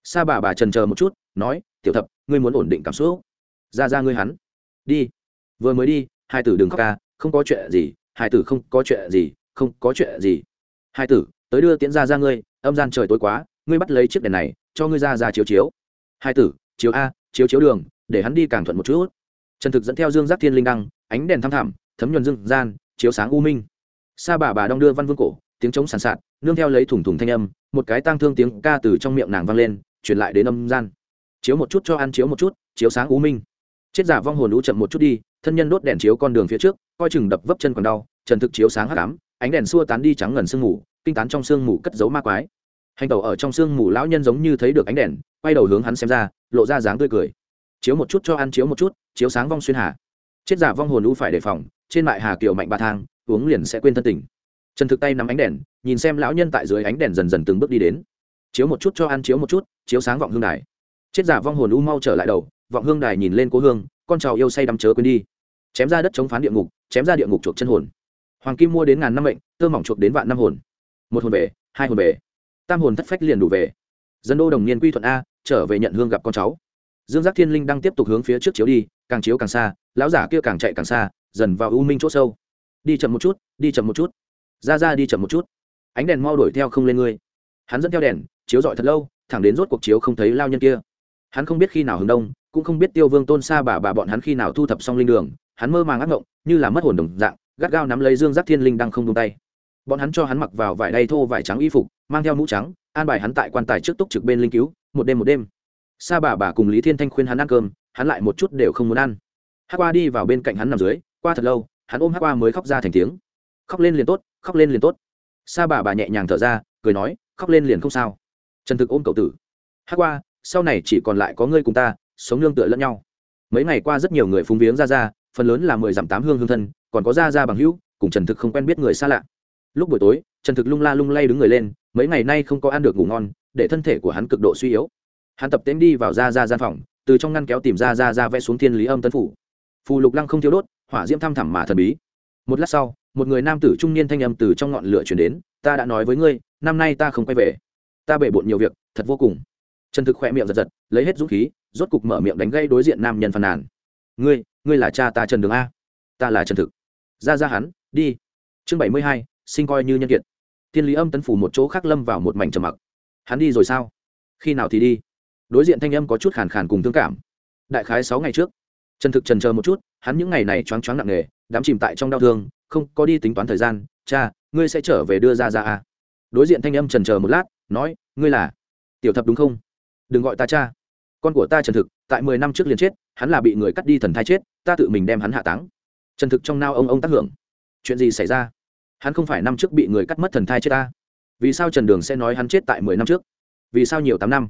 A: Sa bà bà trần chờ một chút, nói, tiểu thập, ngươi muốn ổn định cảm xúc? Ra ra ngươi hắn. Đi. Vừa mới đi, hai tử đừng khóc ca, không có chuyện gì, hai tử không có chuyện gì, không có chuyện gì. Hai tử, tới đưa tiễn ra ra ngươi, âm gian trời tối quá, ngươi bắt lấy chiếc đèn này, cho ngươi ra ra chiếu chiếu. Hai tử, chiếu a, chiếu chiếu đường, để hắn đi càng thuận một chút. Trần thực dẫn theo dương giác thiên linh đăng, ánh đèn thăm thẳm, thấm nhuần dương gian chiếu sáng u minh. Sa bà bà đong đưa văn vương cổ, tiếng trống sàn sạt, nương theo lấy thủng thủng thanh âm, một cái tang thương tiếng ca từ trong miệng nàng vang lên, truyền lại đến âm gian. Chiếu một chút cho ăn, chiếu một chút, chiếu sáng u minh. Chết giả vong hồn lũ chậm một chút đi, thân nhân đốt đèn chiếu con đường phía trước, coi chừng đập vấp chân còn đau, trần thực chiếu sáng hắc ám, ánh đèn xua tán đi trắng ngần sương mù, kinh tán trong sương mù cất giấu ma quái. Hành tẩu ở trong sương mù lão nhân giống như thấy được ánh đèn, quay đầu hướng hắn xem ra, lộ ra dáng tươi cười. Chiếu một chút cho ăn, chiếu một chút, chiếu sáng vong xuyên hà chết giả vong hồn lũ phải đề phòng, trên mại hà kiều mạnh ba thang, uống liền sẽ quên thân tình. Trần thực tay nắm ánh đèn, nhìn xem lão nhân tại dưới ánh đèn dần dần từng bước đi đến. Chiếu một chút cho ăn, chiếu một chút, chiếu sáng vọng hương đài. Chết giả vong hồn u mau trở lại đầu, vọng hương đài nhìn lên cố hương, con trào yêu say đắm chớ quên đi. Chém ra đất chống phán địa ngục, chém ra địa ngục chuộc chân hồn. Hoàng kim mua đến ngàn năm mệnh, tơ mỏng chuộc đến vạn năm hồn. Một hồn về, hai hồn về. Tam hồn thất phách liền đủ về. Dân đô đồng niên quy thuận a, trở về nhận hương gặp con cháu. Dương giác thiên linh đang tiếp tục hướng phía trước chiếu đi, càng chiếu càng xa lão giả kia càng chạy càng xa, dần vào u minh chỗ sâu. Đi chậm một chút, đi chậm một chút. Ra ra đi chậm một chút. Ánh đèn mau đuổi theo không lên ngươi. Hắn dẫn theo đèn, chiếu dọi thật lâu, thẳng đến rốt cuộc chiếu không thấy lao nhân kia. Hắn không biết khi nào hướng đông, cũng không biết tiêu vương tôn xa bà bà bọn hắn khi nào thu thập xong linh đường. Hắn mơ màng ác ngộng, như là mất hồn đồng dạng, gắt gao nắm lấy dương giác thiên linh đang không tung tay. Bọn hắn cho hắn mặc vào vải đay thô vải trắng y phục, mang theo mũ trắng, an bài hắn tại quan tài trước túc trực bên linh cứu, một đêm một đêm. Sa bà bà cùng lý thiên thanh khuyên hắn ăn cơm, hắn lại một chút đều không muốn ăn hát qua đi vào bên cạnh hắn nằm dưới, qua thật lâu, hắn ôm hát qua mới khóc ra thành tiếng. Khóc lên liền tốt, khóc lên liền tốt. Sa bà bà nhẹ nhàng thở ra, cười nói, khóc lên liền không sao. Trần thực ôm cậu tử. Hát qua, sau này chỉ còn lại có ngươi cùng ta, sống nương tựa lẫn nhau. Mấy ngày qua rất nhiều người phúng viếng ra ra phần lớn là mười dặm tám hương hương thân, còn có ra ra bằng hữu, cùng trần thực không quen biết người xa lạ. Lúc buổi tối, trần thực lung la lung lay đứng người lên, mấy ngày nay không có ăn được ngủ ngon, để thân thể của hắn cực độ suy yếu. Hắn tập tễnh đi vào ra ra gian phòng, từ trong ngăn kéo tìm ra ra ra vẽ xuống thiên lý âm Tấn phủ phù lục lăng không thiếu đốt, hỏa diễm thăm thẳm mà thần bí. Một lát sau, một người nam tử trung niên thanh âm từ trong ngọn lửa chuyển đến, ta đã nói với ngươi, năm nay ta không quay về. Ta bể bộn nhiều việc, thật vô cùng. Trần thực khỏe miệng giật giật, lấy hết dũng khí, rốt cục mở miệng đánh gây đối diện nam nhân phàn nàn. Ngươi ngươi là cha ta trần đường a. Ta là trần thực. Ra ra hắn, đi. Chương bảy mươi hai, sinh coi như nhân kiệt. Thiên lý âm tấn phủ một chỗ khác lâm vào một mảnh trầm mặc. Hắn đi rồi sao? Khi nào thì đi? Đối diện thanh âm có chút khàn khàn cùng thương cảm. Đại khái sáu ngày trước trần thực trần chờ một chút, hắn những ngày này choáng choáng nặng nề đám chìm tại trong đau thương, không có đi tính toán thời gian. Cha, ngươi sẽ trở về đưa ra ra à? đối diện thanh âm trần chờ một lát, nói, ngươi là tiểu thập đúng không? Đừng gọi ta cha. Con của ta trần thực, tại mười năm trước liền chết, hắn là bị người cắt đi thần thai chết, ta tự mình đem hắn hạ táng. Trần thực trong nao ông ông tác hưởng. Chuyện gì xảy ra? Hắn không phải năm trước bị người cắt mất thần thai chết ta? Vì sao trần đường sẽ nói hắn chết tại mười năm trước? Vì sao nhiều tám năm?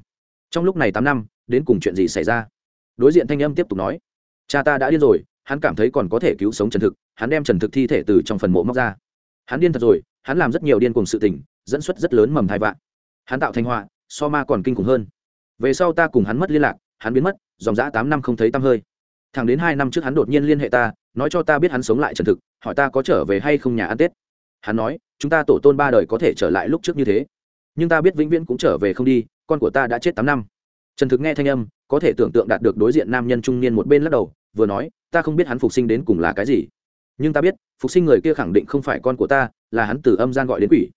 A: Trong lúc này tám năm, đến cùng chuyện gì xảy ra? Đối diện thanh âm tiếp tục nói cha ta đã điên rồi, hắn cảm thấy còn có thể cứu sống trần thực, hắn đem trần thực thi thể từ trong phần mộ móc ra. Hắn điên thật rồi, hắn làm rất nhiều điên cùng sự tình, dẫn xuất rất lớn mầm thai vạn. Hắn tạo thành họa, so ma còn kinh khủng hơn. Về sau ta cùng hắn mất liên lạc, hắn biến mất, dòng dã tám năm không thấy tăm hơi. Thẳng đến hai năm trước hắn đột nhiên liên hệ ta, nói cho ta biết hắn sống lại trần thực, hỏi ta có trở về hay không nhà ăn tết. Hắn nói, chúng ta tổ tôn ba đời có thể trở lại lúc trước như thế. Nhưng ta biết vĩnh viễn cũng trở về không đi, con của ta đã chết tám năm. Trần thực nghe thanh âm, có thể tưởng tượng đạt được đối diện nam nhân trung niên một bên lắc đầu vừa nói, ta không biết hắn phục sinh đến cùng là cái gì, nhưng ta biết, phục sinh người kia khẳng định không phải con của ta, là hắn từ âm gian gọi đến quỷ.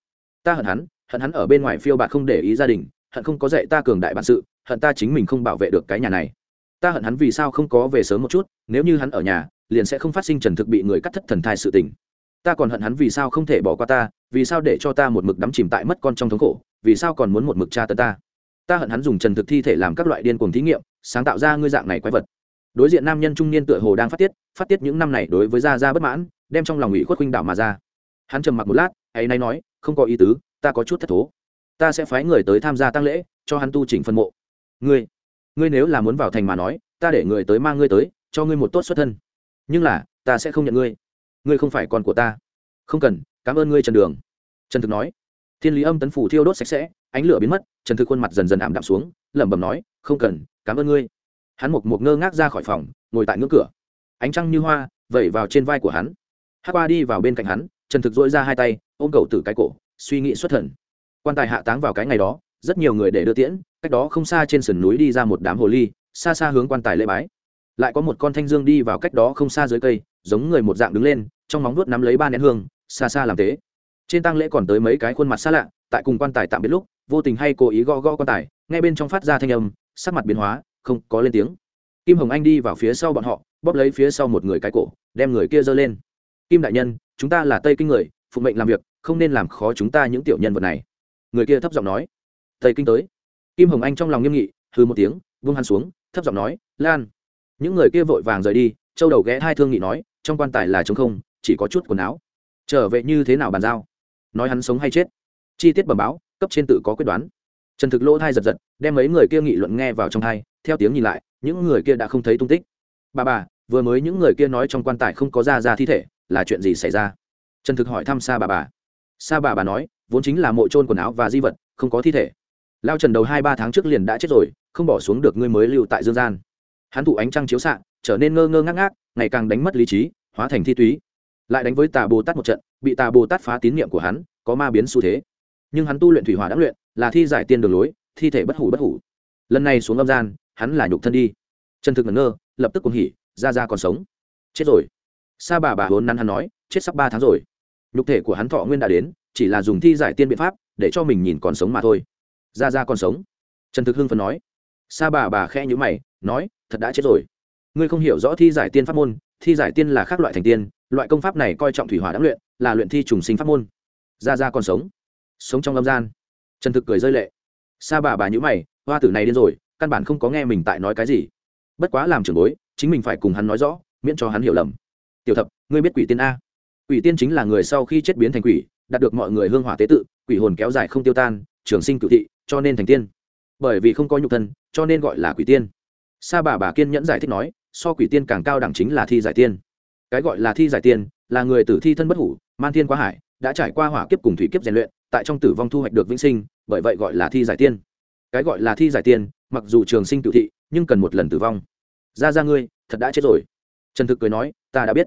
A: Ta hận hắn hận hắn ở bên ngoài phiêu bạt không để ý gia đình, hận không có dạy ta cường đại bản sự, hận ta chính mình không bảo vệ được cái nhà này. Ta hận hắn vì sao không có về sớm một chút, nếu như hắn ở nhà, liền sẽ không phát sinh trần thực bị người cắt thất thần thai sự tình. Ta còn hận hắn vì sao không thể bỏ qua ta, vì sao để cho ta một mực đắm chìm tại mất con trong thống khổ, vì sao còn muốn một mực cha tân ta. Ta hận hắn dùng trần thực thi thể làm các loại điên cuồng thí nghiệm, sáng tạo ra ngươi dạng này quái vật đối diện nam nhân trung niên tựa hồ đang phát tiết phát tiết những năm này đối với gia gia bất mãn, đem trong lòng ủy khuất huynh đảo mà ra. Hắn trầm mặc một lát, ấy nay nói, không có ý tứ, ta có chút thất thố. Ta sẽ phái người tới tham gia tăng lễ, cho hắn tu chỉnh phân mộ. Ngươi ngươi nếu là muốn vào thành mà nói, ta để người tới mang ngươi tới, cho ngươi một tốt xuất thân. Nhưng là, ta sẽ không nhận ngươi. Ngươi không phải con của ta. Không cần, cảm ơn ngươi, trần đường. Trần thực nói. Thiên lý âm tấn phủ thiêu đốt sạch sẽ, ánh lửa biến mất, trần thực khuôn mặt dần dần ảm đạm xuống, lẩm bẩm nói, không cần, cảm ơn ngươi hắn một một ngơ ngác ra khỏi phòng, ngồi tại ngưỡng cửa. Ánh trăng như hoa, vẩy vào trên vai của hắn. Hát qua đi vào bên cạnh hắn, trần thực dỗi ra hai tay, ôm cầu từ cái cổ, suy nghĩ xuất thần. Quan tài hạ táng vào cái ngày đó, rất nhiều người để đưa tiễn, cách đó không xa trên sườn núi đi ra một đám hồ ly, xa xa hướng quan tài lễ bái. Lại có một con thanh dương đi vào cách đó không xa dưới cây, giống người một dạng đứng lên, trong móng vuốt nắm lấy ba nén hương, xa xa làm thế. Trên tang lễ còn tới mấy cái khuôn mặt xa lạ, tại cùng quan tài tạm biệt lúc, vô tình hay cố ý gõ gõ quan tài ngay bên trong phát ra thanh âm, sắc mặt biến hóa không có lên tiếng. Kim hồng anh đi vào phía sau bọn họ, bóp lấy phía sau một người cái cổ, đem người kia giơ lên. Kim đại nhân, chúng ta là tây kinh người phụng mệnh làm việc, không nên làm khó chúng ta những tiểu nhân vật này. Người kia thấp giọng nói. Tây kinh tới. Kim hồng anh trong lòng nghiêm nghị hư một tiếng, vung hắn xuống, thấp giọng nói, lan. Những người kia vội vàng rời đi, châu đầu ghé hai thương nghị nói, trong quan tài là trống không, chỉ có chút quần áo. Trở về như thế nào bàn giao? Nói hắn sống hay chết. Chi tiết bẩm báo, cấp trên tự có quyết đoán. Trần thực lỗ thai giật giật, đem mấy người kia nghị luận nghe vào trong thai theo tiếng nhìn lại, những người kia đã không thấy tung tích. Bà bà, vừa mới những người kia nói trong quan tài không có ra ra thi thể, là chuyện gì xảy ra? Trần thực hỏi thăm xa bà bà. Xa bà bà nói, vốn chính là mộ trôn quần áo và di vật, không có thi thể. Lao trần đầu hai ba tháng trước liền đã chết rồi, không bỏ xuống được ngươi mới lưu tại dương gian. Hắn thụ ánh trăng chiếu xạ, trở nên ngơ ngơ ngác ngác, ngày càng đánh mất lý trí, hóa thành thi túy. Lại đánh với tà bồ tát một trận, bị tà bồ tát phá tín nhiệm của hắn, có ma biến xu thế. Nhưng hắn tu luyện thủy hỏa đã luyện, là thi giải tiên đường lối, thi thể bất hủ bất hủ. Lần này xuống âm gian hắn là nhục thân đi. Chân thực ngẩn ngơ, lập tức cùng hỉ, ra ra còn sống. Chết rồi. Sa bà bà hốn nắn hắn nói, chết sắp ba tháng rồi. Nhục thể của hắn thọ nguyên đã đến, chỉ là dùng thi giải tiên biện pháp, để cho mình nhìn còn sống mà thôi. Ra ra còn sống. Trần thực hưng phần nói. Sa bà bà khẽ nhữ mày, nói, thật đã chết rồi. Ngươi không hiểu rõ thi giải tiên pháp môn, thi giải tiên là khác loại thành tiên, loại công pháp này coi trọng thủy hỏa đã luyện, là luyện thi trùng sinh pháp môn. Ra ra còn sống. Sống trong lâm gian. Trần thực cười rơi lệ. Sa bà bà nhữ mày, hoa tử này điên rồi căn bản không có nghe mình tại nói cái gì. Bất quá làm trưởng bối, chính mình phải cùng hắn nói rõ, miễn cho hắn hiểu lầm. Tiểu thập, ngươi biết quỷ tiên a. Quỷ tiên chính là người sau khi chết biến thành quỷ, đạt được mọi người hương hỏa tế tự, quỷ hồn kéo dài không tiêu tan, trường sinh cựu thị, cho nên thành tiên. Bởi vì không có nhục thân, cho nên gọi là quỷ tiên. Sa bà bà kiên nhẫn giải thích nói, so quỷ tiên càng cao đẳng chính là thi giải tiên. Cái gọi là thi giải tiên, là người tử thi thân bất hủ, man thiên quá hải, đã trải qua hỏa kiếp cùng thủy kiếp rèn luyện, tại trong tử vong thu hoạch được vĩnh sinh, bởi vậy gọi là thi giải tiên. Cái gọi là thi giải tiên mặc dù trường sinh tự thị, nhưng cần một lần tử vong. Ra ra ngươi, thật đã chết rồi. Trần thực cười nói, ta đã biết.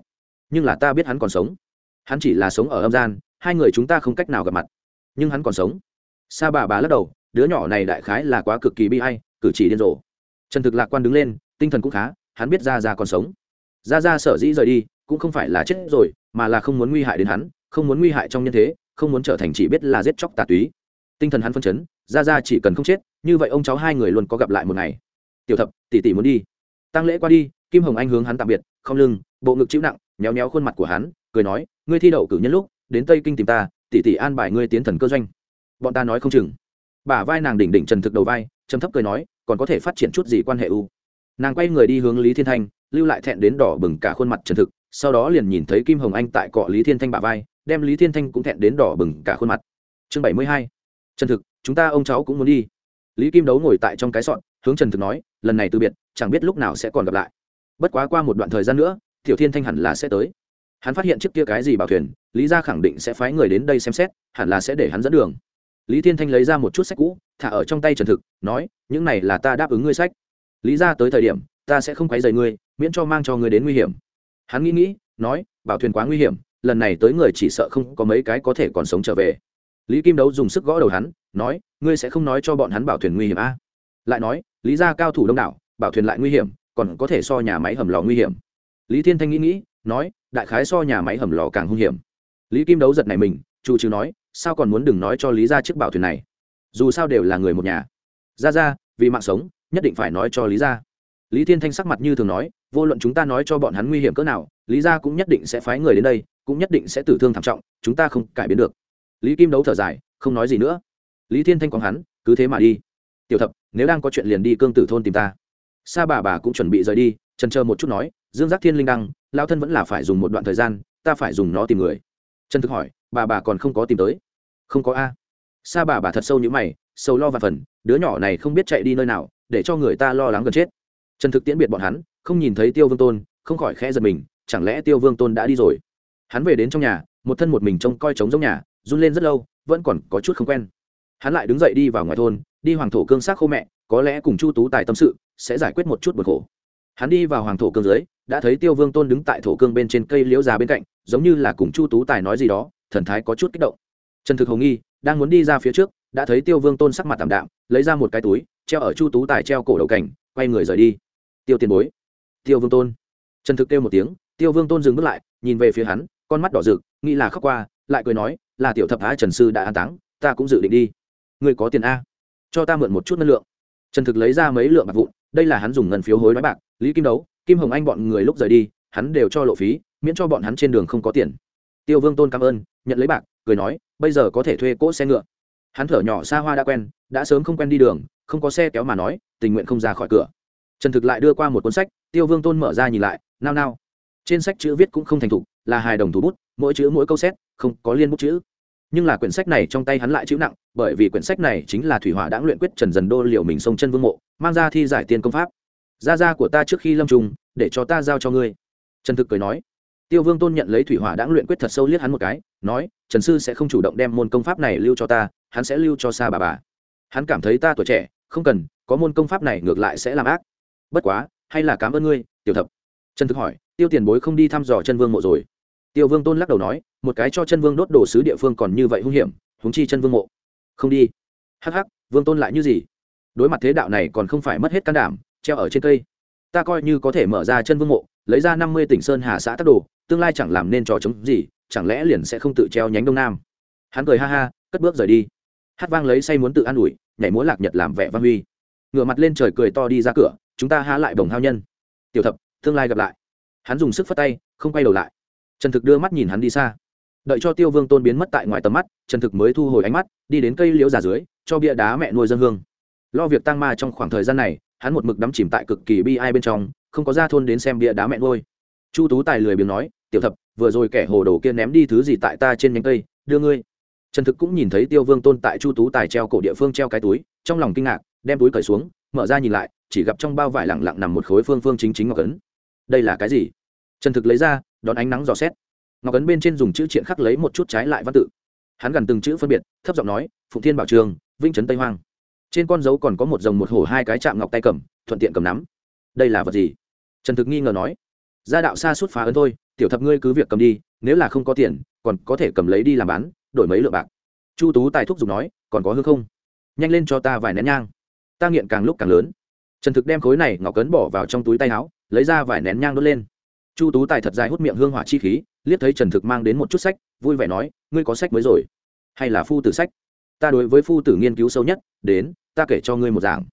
A: Nhưng là ta biết hắn còn sống. Hắn chỉ là sống ở âm gian, hai người chúng ta không cách nào gặp mặt. Nhưng hắn còn sống. Sa bà bà lắc đầu, đứa nhỏ này đại khái là quá cực kỳ bi hay cử chỉ điên rồ. Trần thực lạc quan đứng lên, tinh thần cũng khá, hắn biết ra ra còn sống. Ra ra sở dĩ rời đi, cũng không phải là chết rồi, mà là không muốn nguy hại đến hắn, không muốn nguy hại trong nhân thế, không muốn trở thành chỉ biết là giết chóc tà túy. Tinh thần hắn phân chấn, ra ra chỉ cần không chết như vậy ông cháu hai người luôn có gặp lại một ngày. Tiểu thập, tỷ tỷ muốn đi. Tăng lễ qua đi, kim hồng anh hướng hắn tạm biệt, không lưng, bộ ngực chịu nặng, méo méo khuôn mặt của hắn, cười nói, ngươi thi đậu cử nhân lúc, đến tây kinh tìm ta, tỷ tỷ an bài ngươi tiến thần cơ doanh. Bọn ta nói không chừng. Bả vai nàng đỉnh đỉnh trần thực đầu vai, trầm thấp cười nói, còn có thể phát triển chút gì quan hệ u? Nàng quay người đi hướng lý thiên thanh, lưu lại thẹn đến đỏ bừng cả khuôn mặt trần thực, sau đó liền nhìn thấy kim hồng anh tại cọ lý thiên thanh bả vai, đem lý thiên thanh cũng thẹn đến đỏ bừng cả khuôn mặt. Chương bảy mươi hai. Trần thực, chúng ta, ông cháu cũng muốn đi lý kim đấu ngồi tại trong cái sọn hướng trần thực nói, lần này từ biệt, chẳng biết lúc nào sẽ còn gặp lại. Bất quá qua một đoạn thời gian nữa, tiểu thiên thanh hẳn là sẽ tới. Hắn phát hiện trước kia cái gì bảo thuyền, lý gia khẳng định sẽ phái người đến đây xem xét, hẳn là sẽ để hắn dẫn đường. Lý thiên thanh lấy ra một chút sách cũ, thả ở trong tay trần thực, nói, những này là ta đáp ứng ngươi sách. Lý ra tới thời điểm, ta sẽ không quấy dày ngươi, miễn cho mang cho ngươi đến nguy hiểm. Hắn nghĩ nghĩ, nói, bảo thuyền quá nguy hiểm, lần này tới người chỉ sợ không có mấy cái có thể còn sống trở về. Lý kim đấu dùng sức gõ đầu hắn nói, ngươi sẽ không nói cho bọn hắn bảo thuyền nguy hiểm a à? lại nói, lý ra cao thủ đông đảo, bảo thuyền lại nguy hiểm, còn có thể so nhà máy hầm lò nguy hiểm. Lý thiên thanh nghĩ nghĩ, nói, đại khái so nhà máy hầm lò càng hung hiểm. Lý kim đấu giật này mình, chủ trừ nói, sao còn muốn đừng nói cho lý ra chiếc bảo thuyền này? Dù sao đều là người một nhà. Ra ra, vì mạng sống, nhất định phải nói cho lý ra lý thiên thanh sắc mặt như thường nói, vô luận chúng ta nói cho bọn hắn nguy hiểm cỡ nào, lý ra cũng nhất định sẽ phái người đến đây, cũng nhất định sẽ tử thương thảm trọng, chúng ta không cải biến được. Lý kim đấu thở dài, không nói gì nữa lý thiên thanh quăng hắn, cứ thế mà đi. Tiểu thập, nếu đang có chuyện liền đi cương tử thôn tìm ta. Sa bà bà cũng chuẩn bị rời đi, trần chờ một chút nói, dương giác thiên linh đăng lao thân vẫn là phải dùng một đoạn thời gian, ta phải dùng nó tìm người. Trần thực hỏi, bà bà còn không có tìm tới? Không có a. Sa bà bà thật sâu như mày sâu lo và phần, đứa nhỏ này không biết chạy đi nơi nào, để cho người ta lo lắng gần chết. Trần thực tiễn biệt bọn hắn, không nhìn thấy tiêu vương tôn, không khỏi khẽ giật mình, chẳng lẽ tiêu vương tôn đã đi rồi? Hắn về đến trong nhà, một thân một mình trông coi trống giống nhà, run lên rất lâu, vẫn còn có chút không quen hắn lại đứng dậy đi vào ngoài thôn, đi hoàng thổ cương xác khô mẹ, có lẽ cùng chu tú tài tâm sự, sẽ giải quyết một chút bực khổ. Hắn đi vào hoàng thổ cương dưới, đã thấy tiêu vương tôn đứng tại thổ cương bên trên cây liễu già bên cạnh, giống như là cùng chu tú tài nói gì đó, thần thái có chút kích động. Trần thực hồng nghi, đang muốn đi ra phía trước, đã thấy tiêu vương tôn sắc mặt tảm đạm, lấy ra một cái túi, treo ở chu tú tài treo cổ đầu cảnh quay người rời đi. Tiêu tiền bối. Tiêu vương tôn. Trần thực kêu một tiếng, tiêu vương tôn dừng bước lại, nhìn về phía hắn, con mắt đỏ rực, nghĩ là khóc qua, lại cười nói, là tiểu thập thái trần sư đã an táng, ta cũng dự định đi người có tiền a? Cho ta mượn một chút ngân lượng. Trần thực lấy ra mấy lượng bạc vụn, đây là hắn dùng ngân phiếu hối đoái bạc, lý kim đấu, kim hồng anh bọn người lúc rời đi, hắn đều cho lộ phí, miễn cho bọn hắn trên đường không có tiền. Tiêu vương tôn cảm ơn, nhận lấy bạc, cười nói, bây giờ có thể thuê cỗ xe ngựa. Hắn thở nhỏ xa hoa đã quen, đã sớm không quen đi đường, không có xe kéo mà nói, tình nguyện không ra khỏi cửa. Trần thực lại đưa qua một cuốn sách, tiêu vương tôn mở ra nhìn lại, nao nao. Trên sách chữ viết cũng không thành thục, là hài đồng thủ bút, mỗi chữ mỗi câu xét, không có liên bút chữ nhưng là quyển sách này trong tay hắn lại chữ nặng, bởi vì quyển sách này chính là thủy hỏa đã luyện quyết trần dần đô liệu mình sông chân vương mộ, mang ra thi giải tiên công pháp. Gia gia của ta trước khi lâm trùng, để cho ta giao cho ngươi. Trần thực cười nói. Tiêu vương tôn nhận lấy thủy hỏa đã luyện quyết thật sâu liếc hắn một cái, nói, trần sư sẽ không chủ động đem môn công pháp này lưu cho ta, hắn sẽ lưu cho xa bà bà. Hắn cảm thấy ta tuổi trẻ, không cần, có môn công pháp này ngược lại sẽ làm ác. Bất quá, hay là cảm ơn ngươi, tiểu thập. Trần thực hỏi, tiêu tiền bối không đi thăm dò chân vương mộ rồi? Tiêu vương tôn lắc đầu nói, một cái cho chân vương đốt đồ sứ địa phương còn như vậy hung hiểm húng chi chân vương mộ. Không đi. Hắc hắc, vương tôn lại như gì? Đối mặt thế đạo này còn không phải mất hết can đảm, treo ở trên cây. Ta coi như có thể mở ra chân vương mộ, lấy ra năm mươi tỉnh sơn hà xã tắc đồ, tương lai chẳng làm nên trò chống gì, chẳng lẽ liền sẽ không tự treo nhánh đông nam? Hắn cười ha ha, cất bước rời đi. Hát vang lấy say muốn tự an ủi, nhảy múa lạc nhật làm vẻ văn huy. Ngửa mặt lên trời cười to đi ra cửa, chúng ta há lại bồng hao nhân. Tiểu thập, tương lai gặp lại. Hắn dùng sức phất tay, không quay đầu lại trần thực đưa mắt nhìn hắn đi xa. Đợi cho tiêu vương tôn biến mất tại ngoài tầm mắt, trần thực mới thu hồi ánh mắt, đi đến cây liễu già dưới, cho bia đá mẹ nuôi dân hương. Lo việc tăng ma trong khoảng thời gian này, hắn một mực đắm chìm tại cực kỳ bi ai bên trong, không có ra thôn đến xem bia đá mẹ nuôi. Chu tú tài lười biếng nói, tiểu thập, vừa rồi kẻ hồ đồ kia ném đi thứ gì tại ta trên nhánh cây, đưa ngươi. Trần thực cũng nhìn thấy tiêu vương tôn tại chu tú tài treo cổ địa phương treo cái túi, trong lòng kinh ngạc, đem túi cởi xuống, mở ra nhìn lại, chỉ gặp trong bao vải lẳng lặng nằm một khối phương phương chính chính ngọc ấn. Đây là cái gì? Trần thực lấy ra đón ánh nắng dò xét. Ngọc ấn bên trên dùng chữ triện khắc lấy một chút trái lại văn tự. Hắn gần từng chữ phân biệt, thấp giọng nói, phụng thiên bảo trường vinh trấn tây hoang. Trên con dấu còn có một dòng một hổ hai cái chạm ngọc tay cầm, thuận tiện cầm nắm. Đây là vật gì? Trần thực nghi ngờ nói. Gia đạo xa suốt phá ấn thôi, tiểu thập ngươi cứ việc cầm đi, nếu là không có tiền, còn có thể cầm lấy đi làm bán, đổi mấy lượng bạc. Chu tú tài thúc giục nói, còn có hư không? Nhanh lên cho ta vài nén nhang. Ta nghiện càng lúc càng lớn. Trần thực đem khối này ngọc cấn bỏ vào trong túi tay áo, lấy ra vài nén nhang đốt lên chu tú tài thật dài hút miệng hương hỏa chi khí, liếc thấy trần thực mang đến một chút sách, vui vẻ nói, ngươi có sách mới rồi? Hay là phu tử sách? Ta đối với phu tử nghiên cứu sâu nhất, đến, ta kể cho ngươi một giảng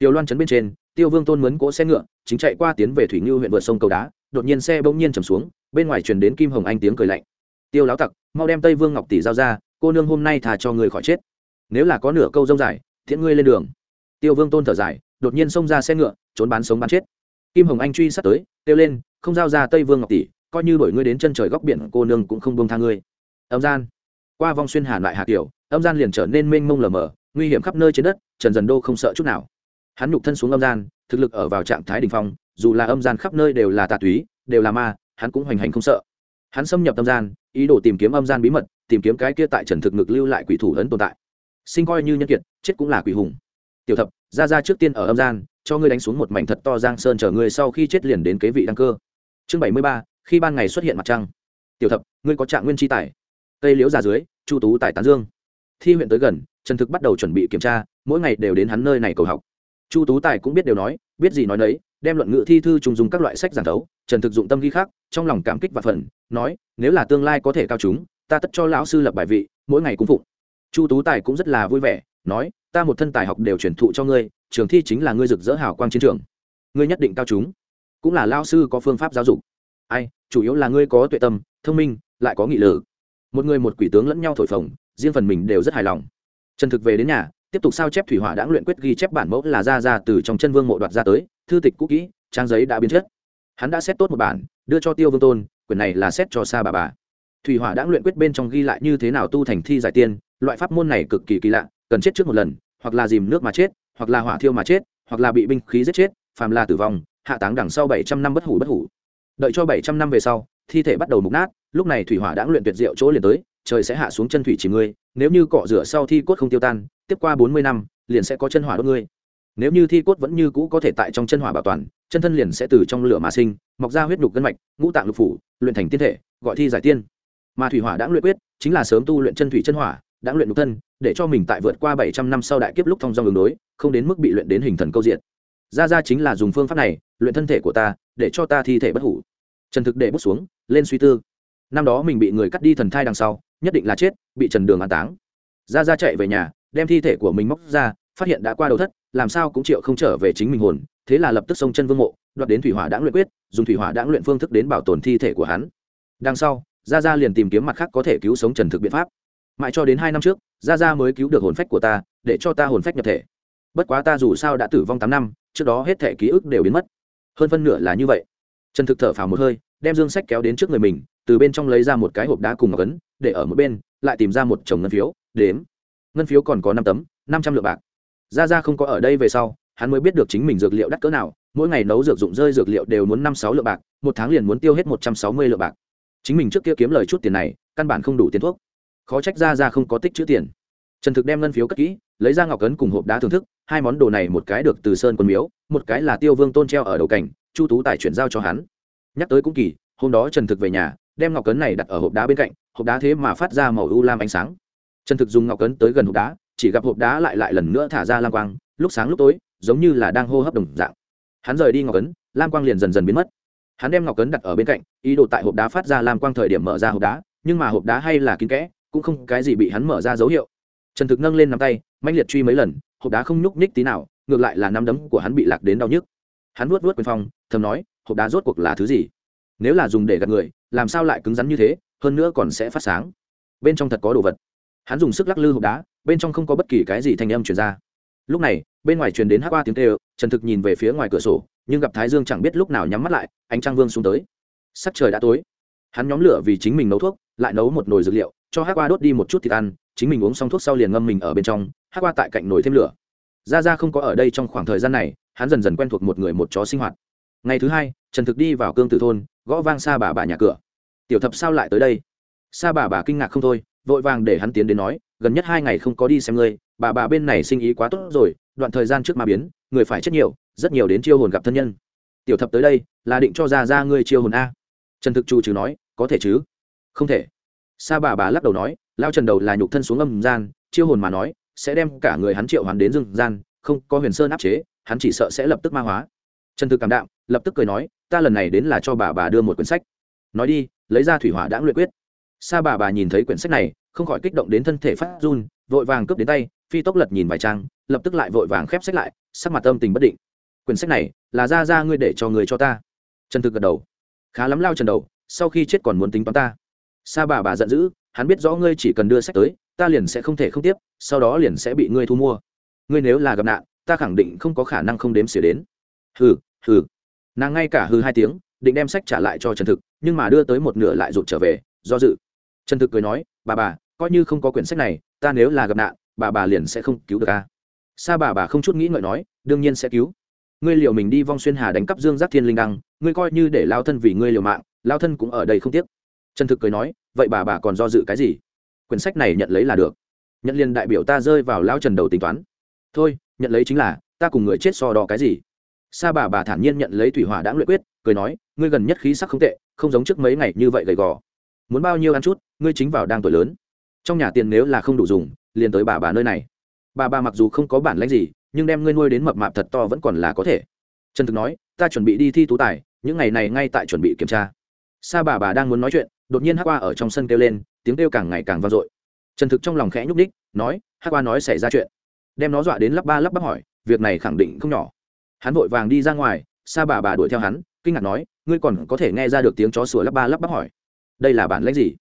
A: tiêu loan trấn bên trên, tiêu vương tôn mướn cỗ xe ngựa, chính chạy qua tiến về thủy ngư huyện vượt sông cầu đá, đột nhiên xe bỗng nhiên chầm xuống, bên ngoài truyền đến kim hồng anh tiếng cười lạnh. Tiêu láo tặc, mau đem tây vương ngọc tỷ giao ra, cô nương hôm nay thà cho người khỏi chết. Nếu là có nửa câu rông dài, thiện ngươi lên đường. Tiêu vương tôn thở dài, đột nhiên xông ra xe ngựa, trốn bán sống bán chết kim hồng anh truy sát tới kêu lên không giao ra tây vương ngọc tỷ coi như đổi ngươi đến chân trời góc biển cô nương cũng không bông tha ngươi. Âm gian. Qua vong xuyên hàn lại hạ tiểu, âm gian liền trở nên mênh mông lờ mờ nguy hiểm khắp nơi trên đất trần dần đô không sợ chút nào. Hắn nhục thân xuống âm gian thực lực ở vào trạng thái đình phong dù là âm gian khắp nơi đều là tà túy đều là ma hắn cũng hoành hành không sợ. Hắn xâm nhập âm gian ý đồ tìm kiếm âm gian bí mật tìm kiếm cái kia tại trần thực ngực lưu lại quỷ thủ ấn tồn tại. Sinh coi như nhân kiệt chết cũng là quỷ hùng. Tiểu thập ra ra trước tiên ở âm gian cho ngươi đánh xuống một mảnh thật to giang sơn chờ ngươi sau khi chết liền đến kế vị đăng cơ. Chương bảy mươi ba, khi ban ngày xuất hiện mặt trăng. Tiểu thập, ngươi có trạng nguyên tri tài. Cây liễu ra dưới, chu tú tại tán dương. Thi huyện tới gần, trần thực bắt đầu chuẩn bị kiểm tra, mỗi ngày đều đến hắn nơi này cầu học. Chu tú tài cũng biết đều nói, biết gì nói nấy, đem luận ngữ thi thư trùng dùng các loại sách giảng thấu, trần thực dụng tâm ghi khác trong lòng cảm kích và phần nói, nếu là tương lai có thể cao chúng, ta tất cho lão sư lập bài vị, mỗi ngày cũng phụng. Chu tú tài cũng rất là vui vẻ, nói, ta một thân tài học đều truyền thụ cho ngươi trường thi chính là ngươi rực rỡ hào quang chiến trường. Ngươi nhất định cao chúng. Cũng là lao sư có phương pháp giáo dục. Ai, chủ yếu là ngươi có tuệ tâm, thông minh, lại có nghị lực. Một người một quỷ tướng lẫn nhau thổi phồng, riêng phần mình đều rất hài lòng. Trần thực về đến nhà, tiếp tục sao chép thủy hỏa đã luyện quyết ghi chép bản mẫu là ra ra từ trong chân vương mộ đoạt ra tới, thư tịch cũ kỹ, trang giấy đã biến chất. Hắn đã xét tốt một bản, đưa cho tiêu vương tôn, quyển này là xét cho xa bà bà. Thủy hỏa đã luyện quyết bên trong ghi lại như thế nào tu thành thi giải tiên, loại pháp môn này cực kỳ kỳ lạ, cần chết trước một lần, hoặc là dìm nước mà chết hoặc là hỏa thiêu mà chết, hoặc là bị binh khí giết chết, phàm là tử vong, hạ táng đằng sau bảy trăm năm bất hủ bất hủ. Đợi cho bảy trăm năm về sau, thi thể bắt đầu mục nát, lúc này thủy hỏa đã luyện tuyệt diệu chỗ liền tới, trời sẽ hạ xuống chân thủy chỉ ngươi, nếu như cọ rửa sau thi cốt không tiêu tan, tiếp qua bốn mươi năm, liền sẽ có chân hỏa đốt ngươi. Nếu như thi cốt vẫn như cũ có thể tại trong chân hỏa bảo toàn, chân thân liền sẽ từ trong lửa mà sinh, mọc ra huyết nhục gân mạch, ngũ tạng lục phủ, luyện thành tiên thể, gọi thi giải tiên. Mà thủy hỏa đã luyện quyết, chính là sớm tu luyện chân thủy chân hỏa đã luyện nhục thân, để cho mình tại vượt qua bảy trăm năm sau đại kiếp lúc thông dong đường đối, không đến mức bị luyện đến hình thần câu diện. Ra ra chính là dùng phương pháp này, luyện thân thể của ta, để cho ta thi thể bất hủ. Trần thực để bút xuống, lên suy tư. Năm đó mình bị người cắt đi thần thai đằng sau, nhất định là chết, bị trần đường an táng. Ra ra chạy về nhà, đem thi thể của mình móc ra, phát hiện đã qua đầu thất, làm sao cũng chịu không trở về chính mình hồn, thế là lập tức xông chân vương mộ, đoạt đến thủy hỏa đã luyện quyết, dùng thủy hỏa đã luyện phương thức đến bảo tồn thi thể của hắn. Đằng sau, ra ra liền tìm kiếm mặt khác có thể cứu sống trần thực biện pháp mãi cho đến hai năm trước ra ra mới cứu được hồn phách của ta, để cho ta hồn phách nhập thể. Bất quá ta dù sao đã tử vong tám năm, trước đó hết thể ký ức đều biến mất. Hơn phân nửa là như vậy. Trần thực thở phào một hơi, đem dương sách kéo đến trước người mình, từ bên trong lấy ra một cái hộp đá cùng ngọc ấn, để ở một bên, lại tìm ra một chồng ngân phiếu, đếm. Ngân phiếu còn có năm tấm, năm trăm lượng bạc. Ra ra không có ở đây về sau, hắn mới biết được chính mình dược liệu đắt cỡ nào, mỗi ngày nấu dược dụng rơi dược liệu đều muốn năm sáu lượng bạc, một tháng liền muốn tiêu hết một trăm sáu mươi lượng bạc. Chính mình trước kia kiếm lời chút tiền này, căn bản không đủ tiền thuốc khó trách ra ra không có tích chữ tiền. Trần thực đem ngân phiếu cất kỹ, lấy ra ngọc ấn cùng hộp đá thưởng thức, hai món đồ này một cái được từ sơn quân miếu, một cái là tiêu vương tôn treo ở đầu cảnh, chu tú tài chuyển giao cho hắn. Nhắc tới cũng kỳ, hôm đó trần thực về nhà, đem ngọc ấn này đặt ở hộp đá bên cạnh, hộp đá thế mà phát ra màu u lam ánh sáng. Trần thực dùng ngọc ấn tới gần hộp đá, chỉ gặp hộp đá lại lại lần nữa thả ra lam quang, lúc sáng lúc tối, giống như là đang hô hấp đồng dạng. Hắn rời đi ngọc ấn, lam quang liền dần dần biến mất. Hắn đem ngọc ấn đặt ở bên cạnh, ý đồ tại hộp đá phát ra lam quang thời điểm mở ra hộp đá, nhưng mà hộp đá hay là kín kẽ cũng không cái gì bị hắn mở ra dấu hiệu. Trần thực nâng lên nắm tay mạnh liệt truy mấy lần, hộp đá không nhúc nhích tí nào, ngược lại là nắm đấm của hắn bị lạc đến đau nhức. Hắn vuốt vuốt quyền phong, thầm nói, hộp đá rốt cuộc là thứ gì? Nếu là dùng để gạt người, làm sao lại cứng rắn như thế, hơn nữa còn sẽ phát sáng. Bên trong thật có đồ vật. Hắn dùng sức lắc lư hộp đá, bên trong không có bất kỳ cái gì thanh âm truyền ra. Lúc này, bên ngoài truyền đến hát qua tiếng tê trần thực nhìn về phía ngoài cửa sổ, nhưng gặp thái dương chẳng biết lúc nào nhắm mắt lại, ánh trăng vương xuống tới. Sắc trời đã tối. Hắn nhóm lửa vì chính mình nấu thuốc, lại nấu một nồi dược liệu cho hát qua đốt đi một chút thịt ăn, chính mình uống xong thuốc sau liền ngâm mình ở bên trong, hát qua tại cạnh nồi thêm lửa. Ra ra không có ở đây trong khoảng thời gian này, hắn dần dần quen thuộc một người một chó sinh hoạt. Ngày thứ hai, trần thực đi vào cương tử thôn, gõ vang xa bà bà nhà cửa. Tiểu thập sao lại tới đây? Xa bà bà kinh ngạc không thôi, vội vàng để hắn tiến đến nói, gần nhất hai ngày không có đi xem ngươi, bà bà bên này sinh ý quá tốt rồi, đoạn thời gian trước mà biến, người phải chết nhiều, rất nhiều đến chiêu hồn gặp thân nhân. Tiểu thập tới đây, là định cho ra ra ngươi chiêu hồn a. Trần thực trù trừ nói, có thể chứ? Không thể sa bà bà lắc đầu nói lao trần đầu là nhục thân xuống âm gian, chiêu hồn mà nói, sẽ đem cả người hắn triệu hoàn đến rừng gian, không có huyền sơn áp chế, hắn chỉ sợ sẽ lập tức ma hóa. Trần thực cảm đạm, lập tức cười nói, ta lần này đến là cho bà bà đưa một quyển sách. Nói đi, lấy ra thủy hỏa đã luyện quyết. Sa bà bà nhìn thấy quyển sách này, không khỏi kích động đến thân thể phát run, vội vàng cướp đến tay, phi tốc lật nhìn vài trang, lập tức lại vội vàng khép sách lại, sắc mặt âm tình bất định. Quyển sách này, là ra ra ngươi để cho người cho ta. Trần thực gật đầu. Khá lắm lao trần đầu, sau khi chết còn muốn tính toán ta sa bà bà giận dữ, hắn biết rõ ngươi chỉ cần đưa sách tới, ta liền sẽ không thể không tiếp, sau đó liền sẽ bị ngươi thu mua. Ngươi nếu là gặp nạn, ta khẳng định không có khả năng không đếm xỉa đến. Hừ hừ. Nàng ngay cả hừ hai tiếng, định đem sách trả lại cho trần thực, nhưng mà đưa tới một nửa lại rụt trở về, do dự. Trần thực cười nói, bà bà, coi như không có quyển sách này, ta nếu là gặp nạn, bà bà liền sẽ không cứu được a sa bà bà không chút nghĩ ngợi nói, đương nhiên sẽ cứu. Ngươi liệu mình đi vong xuyên hà đánh cắp dương giác thiên linh đăng, ngươi coi như để lao thân vì ngươi liều mạng, lao thân cũng ở đây không tiếc trần thực cười nói, vậy bà bà còn do dự cái gì? Quyển sách này nhận lấy là được. Nhận liền đại biểu ta rơi vào lao trần đầu tính toán. Thôi, nhận lấy chính là, ta cùng người chết so đo cái gì? Sa bà bà thản nhiên nhận lấy thủy hỏa đã luyện quyết, cười nói, ngươi gần nhất khí sắc không tệ, không giống trước mấy ngày như vậy gầy gò. Muốn bao nhiêu ăn chút, ngươi chính vào đang tuổi lớn. Trong nhà tiền nếu là không đủ dùng, liền tới bà bà nơi này. Bà bà mặc dù không có bản lãnh gì, nhưng đem ngươi nuôi đến mập mạp thật to vẫn còn là có thể. Trần thực nói, ta chuẩn bị đi thi tú tài, những ngày này ngay tại chuẩn bị kiểm tra. Sa bà bà đang muốn nói chuyện đột nhiên Hắc qua ở trong sân kêu lên, tiếng kêu càng ngày càng vang dội. Trần thực trong lòng khẽ nhúc ních nói, Hắc qua nói xảy ra chuyện. Đem nó dọa đến lắp ba lắp bắp hỏi, việc này khẳng định không nhỏ. Hắn vội vàng đi ra ngoài, sa bà bà đuổi theo hắn, kinh ngạc nói, ngươi còn có thể nghe ra được tiếng chó sủa lắp ba lắp bắp hỏi. Đây là bản lãnh gì?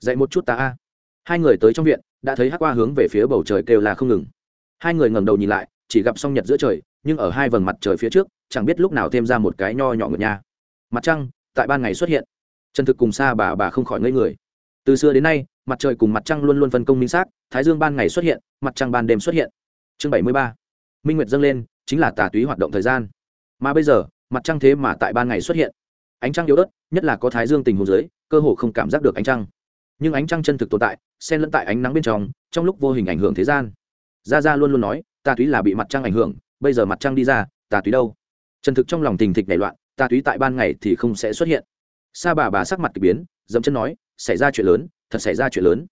A: Dạy một chút ta a. Hai người tới trong viện, đã thấy Hắc qua hướng về phía bầu trời kêu là không ngừng. Hai người ngẩng đầu nhìn lại, chỉ gặp song nhật giữa trời, nhưng ở hai vầng mặt trời phía trước, chẳng biết lúc nào thêm ra một cái nho nhỏ ngược nha. Mặt trăng, tại ban ngày xuất hiện trần thực cùng xa bà bà không khỏi ngây người. Từ xưa đến nay, mặt trời cùng mặt trăng luôn luôn phân công minh xác, thái dương ban ngày xuất hiện, mặt trăng ban đêm xuất hiện. Chương bảy mươi ba. Minh nguyệt dâng lên, chính là tà túy hoạt động thời gian. Mà bây giờ, mặt trăng thế mà tại ban ngày xuất hiện. Ánh trăng yếu ớt, nhất là có thái dương tình hồ dưới, cơ hồ không cảm giác được ánh trăng. Nhưng ánh trăng chân thực tồn tại, xen lẫn tại ánh nắng bên trong trong lúc vô hình ảnh hưởng thế gian. Gia gia luôn luôn nói, tà túy là bị mặt trăng ảnh hưởng, bây giờ mặt trăng đi ra, tà túy đâu? Trần thực trong lòng tình thịch nảy loạn, tà túy tại ban ngày thì không sẽ xuất hiện sa bà bà sắc mặt k ỳ biến dẫm chân nói, xảy ra chuyện lớn, thật xảy ra chuyện lớn.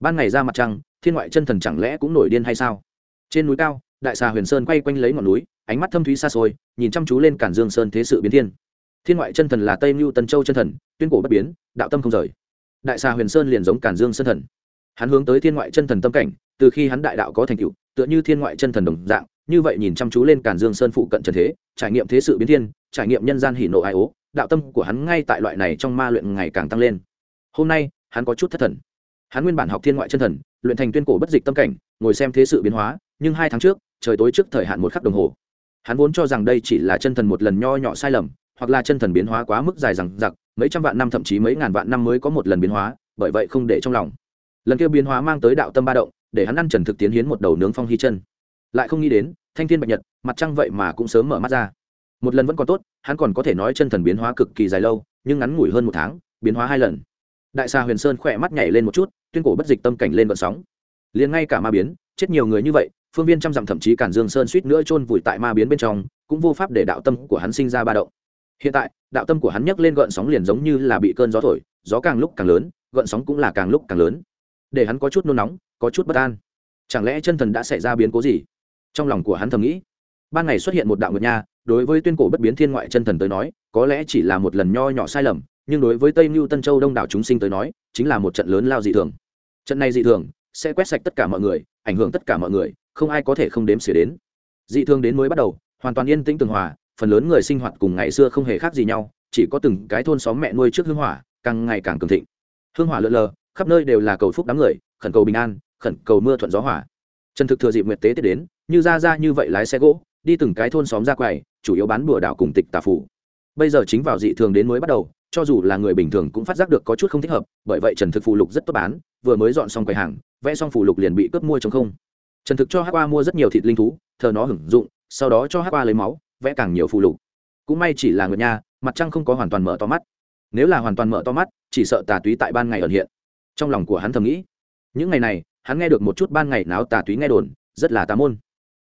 A: Ban ngày ra mặt trăng, thiên ngoại chân thần chẳng lẽ cũng nổi điên hay sao? Trên núi cao, đại xà huyền sơn quay quanh lấy ngọn núi, ánh mắt thâm thúy xa xôi, nhìn chăm chú lên cản dương sơn thế sự biến thiên. Thiên ngoại chân thần là tây mưu tân châu chân thần, tuyên cổ bất biến, đạo tâm không rời. Đại xà huyền sơn liền giống cản dương sơn thần. Hắn hướng tới thiên ngoại chân thần tâm cảnh, từ khi hắn đại đạo có thành tựu, tựa như thiên ngoại chân thần đồng dạng, như vậy nhìn chăm chú lên cản dương sơn phụ cận trần thế, trải nghiệm thế sự biến thiên, trải nghiệm nhân gian hỉ nộ ai ố đạo tâm của hắn ngay tại loại này trong ma luyện ngày càng tăng lên. Hôm nay, hắn có chút thất thần. Hắn nguyên bản học thiên ngoại chân thần, luyện thành tuyên cổ bất dịch tâm cảnh, ngồi xem thế sự biến hóa, nhưng hai tháng trước, trời tối trước thời hạn một khắc đồng hồ. Hắn vốn cho rằng đây chỉ là chân thần một lần nho nhỏ sai lầm, hoặc là chân thần biến hóa quá mức dài rằng giặc mấy trăm vạn năm thậm chí mấy ngàn vạn năm mới có một lần biến hóa, bởi vậy không để trong lòng. Lần kia biến hóa mang tới đạo tâm ba động, để hắn ăn trần thực tiến hiến một đầu nướng phong hy chân. Lại không nghĩ đến, thanh thiên bạch nhật, mặt trăng vậy mà cũng sớm mở mắt ra một lần vẫn còn tốt, hắn còn có thể nói chân thần biến hóa cực kỳ dài lâu, nhưng ngắn ngủi hơn một tháng, biến hóa hai lần. Đại xà huyền sơn khỏe mắt nhảy lên một chút, tuyên cổ bất dịch tâm cảnh lên vận sóng. Liền ngay cả ma biến, chết nhiều người như vậy, phương viên trăm dặm thậm chí cản dương sơn suýt nữa chôn vùi tại ma biến bên trong, cũng vô pháp để đạo tâm của hắn sinh ra ba động. Hiện tại, đạo tâm của hắn nhấc lên gợn sóng liền giống như là bị cơn gió thổi, gió càng lúc càng lớn, gợn sóng cũng là càng lúc càng lớn. Để hắn có chút nôn nóng, có chút bất an. Chẳng lẽ chân thần đã xảy ra biến cố gì? Trong lòng của hắn thầm nghĩ. Ban ngày xuất hiện một đạo nguyệt nha đối với tuyên cổ bất biến thiên ngoại chân thần tới nói, có lẽ chỉ là một lần nho nhỏ sai lầm, nhưng đối với tây mưu tân châu đông đảo chúng sinh tới nói, chính là một trận lớn lao dị thường. Trận này dị thường sẽ quét sạch tất cả mọi người, ảnh hưởng tất cả mọi người, không ai có thể không đếm xỉa đến. Dị thường đến mới bắt đầu, hoàn toàn yên tĩnh tường hòa, phần lớn người sinh hoạt cùng ngày xưa không hề khác gì nhau, chỉ có từng cái thôn xóm mẹ nuôi trước hương hỏa, càng ngày càng cường thịnh. Hương hỏa lượn lờ, khắp nơi đều là cầu phúc đám người, khẩn cầu bình an, khẩn cầu mưa thuận gió hỏa trần thực thừa dịp nguyệt tế tết đến, như ra ra như vậy lái xe gỗ, đi từng cái thôn xóm ra quầy chủ yếu bán bùa đảo cùng tịch tà phủ. Bây giờ chính vào dị thường đến mới bắt đầu, cho dù là người bình thường cũng phát giác được có chút không thích hợp, bởi vậy trần thực phụ lục rất tốt bán, vừa mới dọn xong quầy hàng, vẽ xong phụ lục liền bị cướp mua chống không. Trần thực cho hát qua mua rất nhiều thịt linh thú, thờ nó hưởng dụng, sau đó cho hát qua lấy máu, vẽ càng nhiều phụ lục. Cũng may chỉ là người nhà mặt trăng không có hoàn toàn mở to mắt. Nếu là hoàn toàn mở to mắt, chỉ sợ tà túy tại ban ngày ẩn hiện. Trong lòng của hắn thầm nghĩ, những ngày này, hắn nghe được một chút ban ngày náo tà túy nghe đồn, rất là tà môn.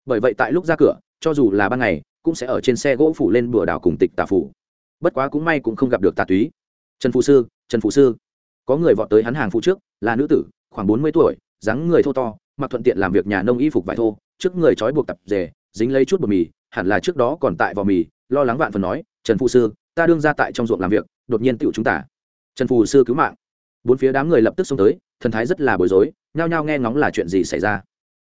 A: Bởi vậy tại lúc ra cửa, cho dù là ban ngày cũng sẽ ở trên xe gỗ phủ lên bừa đảo cùng tịch tà phủ. Bất quá cũng may cũng không gặp được tà túy. Trần phụ sư, trần phụ sư. Có người vọt tới hắn hàng phụ trước, là nữ tử, khoảng bốn mươi tuổi, dáng người thô to, mặc thuận tiện làm việc nhà nông y phục vải thô, trước người trói buộc tập rề dính lấy chút bột mì, hẳn là trước đó còn tại vò mì, lo lắng vạn phần nói, trần phụ sư, ta đương ra tại trong ruộng làm việc, đột nhiên tựu chúng ta. Trần phụ sư cứu mạng. Bốn phía đám người lập tức xông tới, thần thái rất là bối rối, nhao nhao nghe ngóng là chuyện gì xảy ra.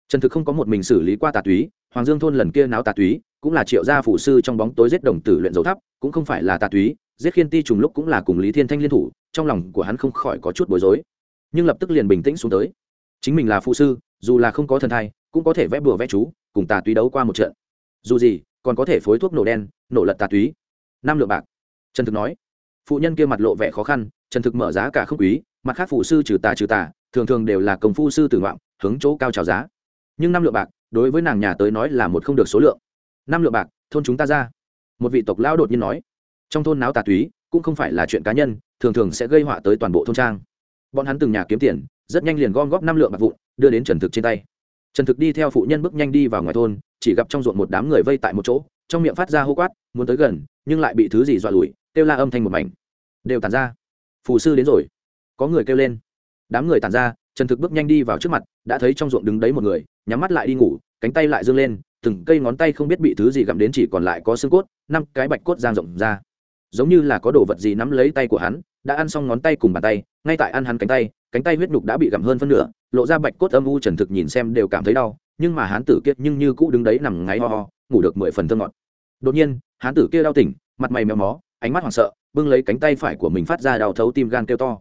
A: Trần thực không có một mình xử lý qua tà túy, hoàng dương thôn lần kia náo tà túy cũng là triệu gia phủ sư trong bóng tối giết đồng tử luyện dầu thắp cũng không phải là tà túy, giết khiên ti trùng lúc cũng là cùng lý thiên thanh liên thủ, trong lòng của hắn không khỏi có chút bối rối. Nhưng lập tức liền bình tĩnh xuống tới. Chính mình là phụ sư, dù là không có thần thai, cũng có thể vẽ bừa vẽ chú, cùng tà túy đấu qua một trận. Dù gì, còn có thể phối thuốc nổ đen, nổ lật tà túy. Năm lượng bạc. Trần thực nói. Phụ nhân kia mặt lộ vẻ khó khăn, trần thực mở giá cả không quý, mặt khác phụ sư trừ tà trừ tà, thường thường đều là công phu sư tử ngoạm, hướng chỗ cao trào giá. Nhưng năm lượng bạc, đối với nàng nhà tới nói là một không được số lượng năm lượng bạc, thôn chúng ta ra. Một vị tộc lão đột nhiên nói, trong thôn náo tà túy, cũng không phải là chuyện cá nhân, thường thường sẽ gây họa tới toàn bộ thôn trang. Bọn hắn từng nhà kiếm tiền, rất nhanh liền gom góp năm lượng bạc vụn, đưa đến trần thực trên tay. Trần thực đi theo phụ nhân bước nhanh đi vào ngoài thôn, chỉ gặp trong ruộng một đám người vây tại một chỗ, trong miệng phát ra hô quát, muốn tới gần, nhưng lại bị thứ gì dọa lùi, kêu la âm thanh một mảnh. Đều tàn ra. Phù sư đến rồi. Có người kêu lên. Đám người tàn ra, trần thực bước nhanh đi vào trước mặt, đã thấy trong ruộng đứng đấy một người, nhắm mắt lại đi ngủ, cánh tay lại dương lên từng cây ngón tay không biết bị thứ gì gặm đến chỉ còn lại có xương cốt, năm cái bạch cốt giang rộng ra. Giống như là có đồ vật gì nắm lấy tay của hắn, đã ăn xong ngón tay cùng bàn tay, ngay tại ăn hắn cánh tay cánh tay huyết nhục đã bị gặm hơn phân nửa, lộ ra bạch cốt âm u trần thực nhìn xem đều cảm thấy đau, nhưng mà hán tử kia nhưng như cũ đứng đấy nằm ngáy ho ho, ngủ được mười phần thơ ngọt. Đột nhiên, hán tử kia đau tỉnh, mặt mày méo mó, ánh mắt hoảng sợ, bưng lấy cánh tay phải của mình phát ra đau thấu tim gan kêu to.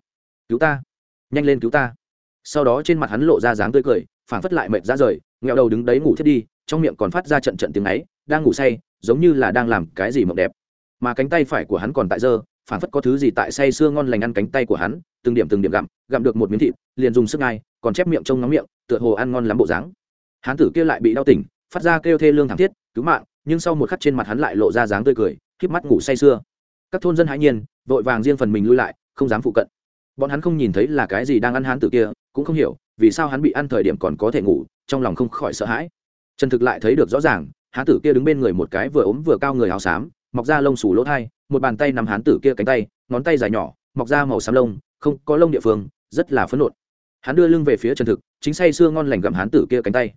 A: Cứu ta! Nhanh lên cứu ta! Sau đó trên mặt hắn lộ ra dáng tươi cười, phảng phất lại mệt ra rời, nghẹo đầu đứng đấy ngủ thiết đi trong miệng còn phát ra trận trận tiếng ấy, đang ngủ say, giống như là đang làm cái gì mộng đẹp. Mà cánh tay phải của hắn còn tại dơ, phảng phất có thứ gì tại say sưa ngon lành ăn cánh tay của hắn, từng điểm từng điểm gặm gặm được một miếng thịt, liền dùng sức ngay còn chép miệng trông nóng miệng, tựa hồ ăn ngon lắm bộ dáng. Hán tử kia lại bị đau tỉnh, phát ra kêu thê lương thảm thiết, cứu mạng! Nhưng sau một khắc trên mặt hắn lại lộ ra dáng tươi cười híp mắt ngủ say sưa. Các thôn dân hãi nhiên, vội vàng riêng phần mình lui lại, không dám phụ cận. Bọn hắn không nhìn thấy là cái gì đang ăn hán tử kia, cũng không hiểu vì sao hắn bị ăn thời điểm còn có thể ngủ, trong lòng không khỏi sợ hãi trần thực lại thấy được rõ ràng, hán tử kia đứng bên người một cái vừa ốm vừa cao người áo xám, mọc ra lông xù lỗ thai, một bàn tay nắm hán tử kia cánh tay, ngón tay dài nhỏ, mọc ra màu xám lông, không, có lông địa phương, rất là phấn nộn. Hắn đưa lưng về phía trần thực, chính say sưa ngon lành gặm hán tử kia cánh tay.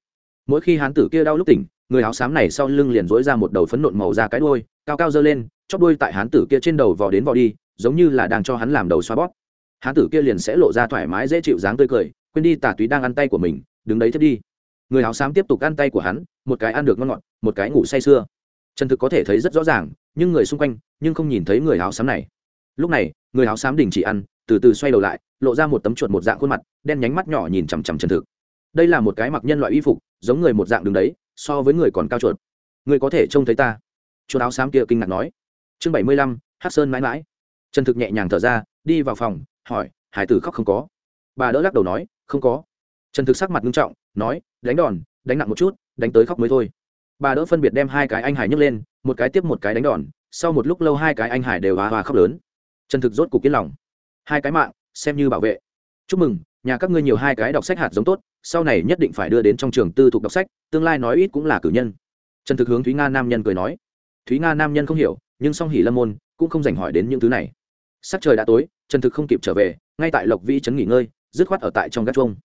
A: Mỗi khi hán tử kia đau lúc tỉnh, người áo xám này sau lưng liền dối ra một đầu phấn nộn màu ra cái đuôi, cao cao dơ lên, chóp đuôi tại hán tử kia trên đầu vò đến vò đi, giống như là đang cho hắn làm đầu xoa bóp. Hán tử kia liền sẽ lộ ra thoải mái dễ chịu dáng tươi cười, quên đi tà túy đang ăn tay của mình, đứng đấy thiết đi người áo xám tiếp tục ăn tay của hắn, một cái ăn được ngon ngọt, một cái ngủ say sưa. Trần thực có thể thấy rất rõ ràng, nhưng người xung quanh, nhưng không nhìn thấy người áo xám này. Lúc này, người áo xám đình chỉ ăn, từ từ xoay đầu lại, lộ ra một tấm chuột một dạng khuôn mặt, đen nhánh mắt nhỏ nhìn chằm chằm trần thực. Đây là một cái mặc nhân loại y phục, giống người một dạng đứng đấy, so với người còn cao chuột. Người có thể trông thấy ta? Chuột áo xám kia kinh ngạc nói. Chương bảy mươi lăm hát sơn mãi mãi. Trần thực nhẹ nhàng thở ra, đi vào phòng, hỏi, hải tử khóc không có? Bà đỡ lắc đầu nói, không có. Trần thực sắc mặt nghiêm trọng nói, đánh đòn, đánh nặng một chút, đánh tới khóc mới thôi. Bà đỡ phân biệt đem hai cái anh hải nhấc lên, một cái tiếp một cái đánh đòn, sau một lúc lâu hai cái anh hải đều hòa hòa khóc lớn. Trần thực rốt cục yên lòng. Hai cái mạng, xem như bảo vệ. Chúc mừng, nhà các ngươi nhiều hai cái đọc sách hạt giống tốt, sau này nhất định phải đưa đến trong trường tư thục đọc sách, tương lai nói ít cũng là cử nhân. Trần thực hướng thúy nga nam nhân cười nói. Thúy nga nam nhân không hiểu, nhưng song hỉ lâm môn cũng không dành hỏi đến những thứ này. Sắc trời đã tối trần thực không kịp trở về, ngay tại lộc vĩ trấn nghỉ ngơi, dứt khoát ở tại trong gác chuông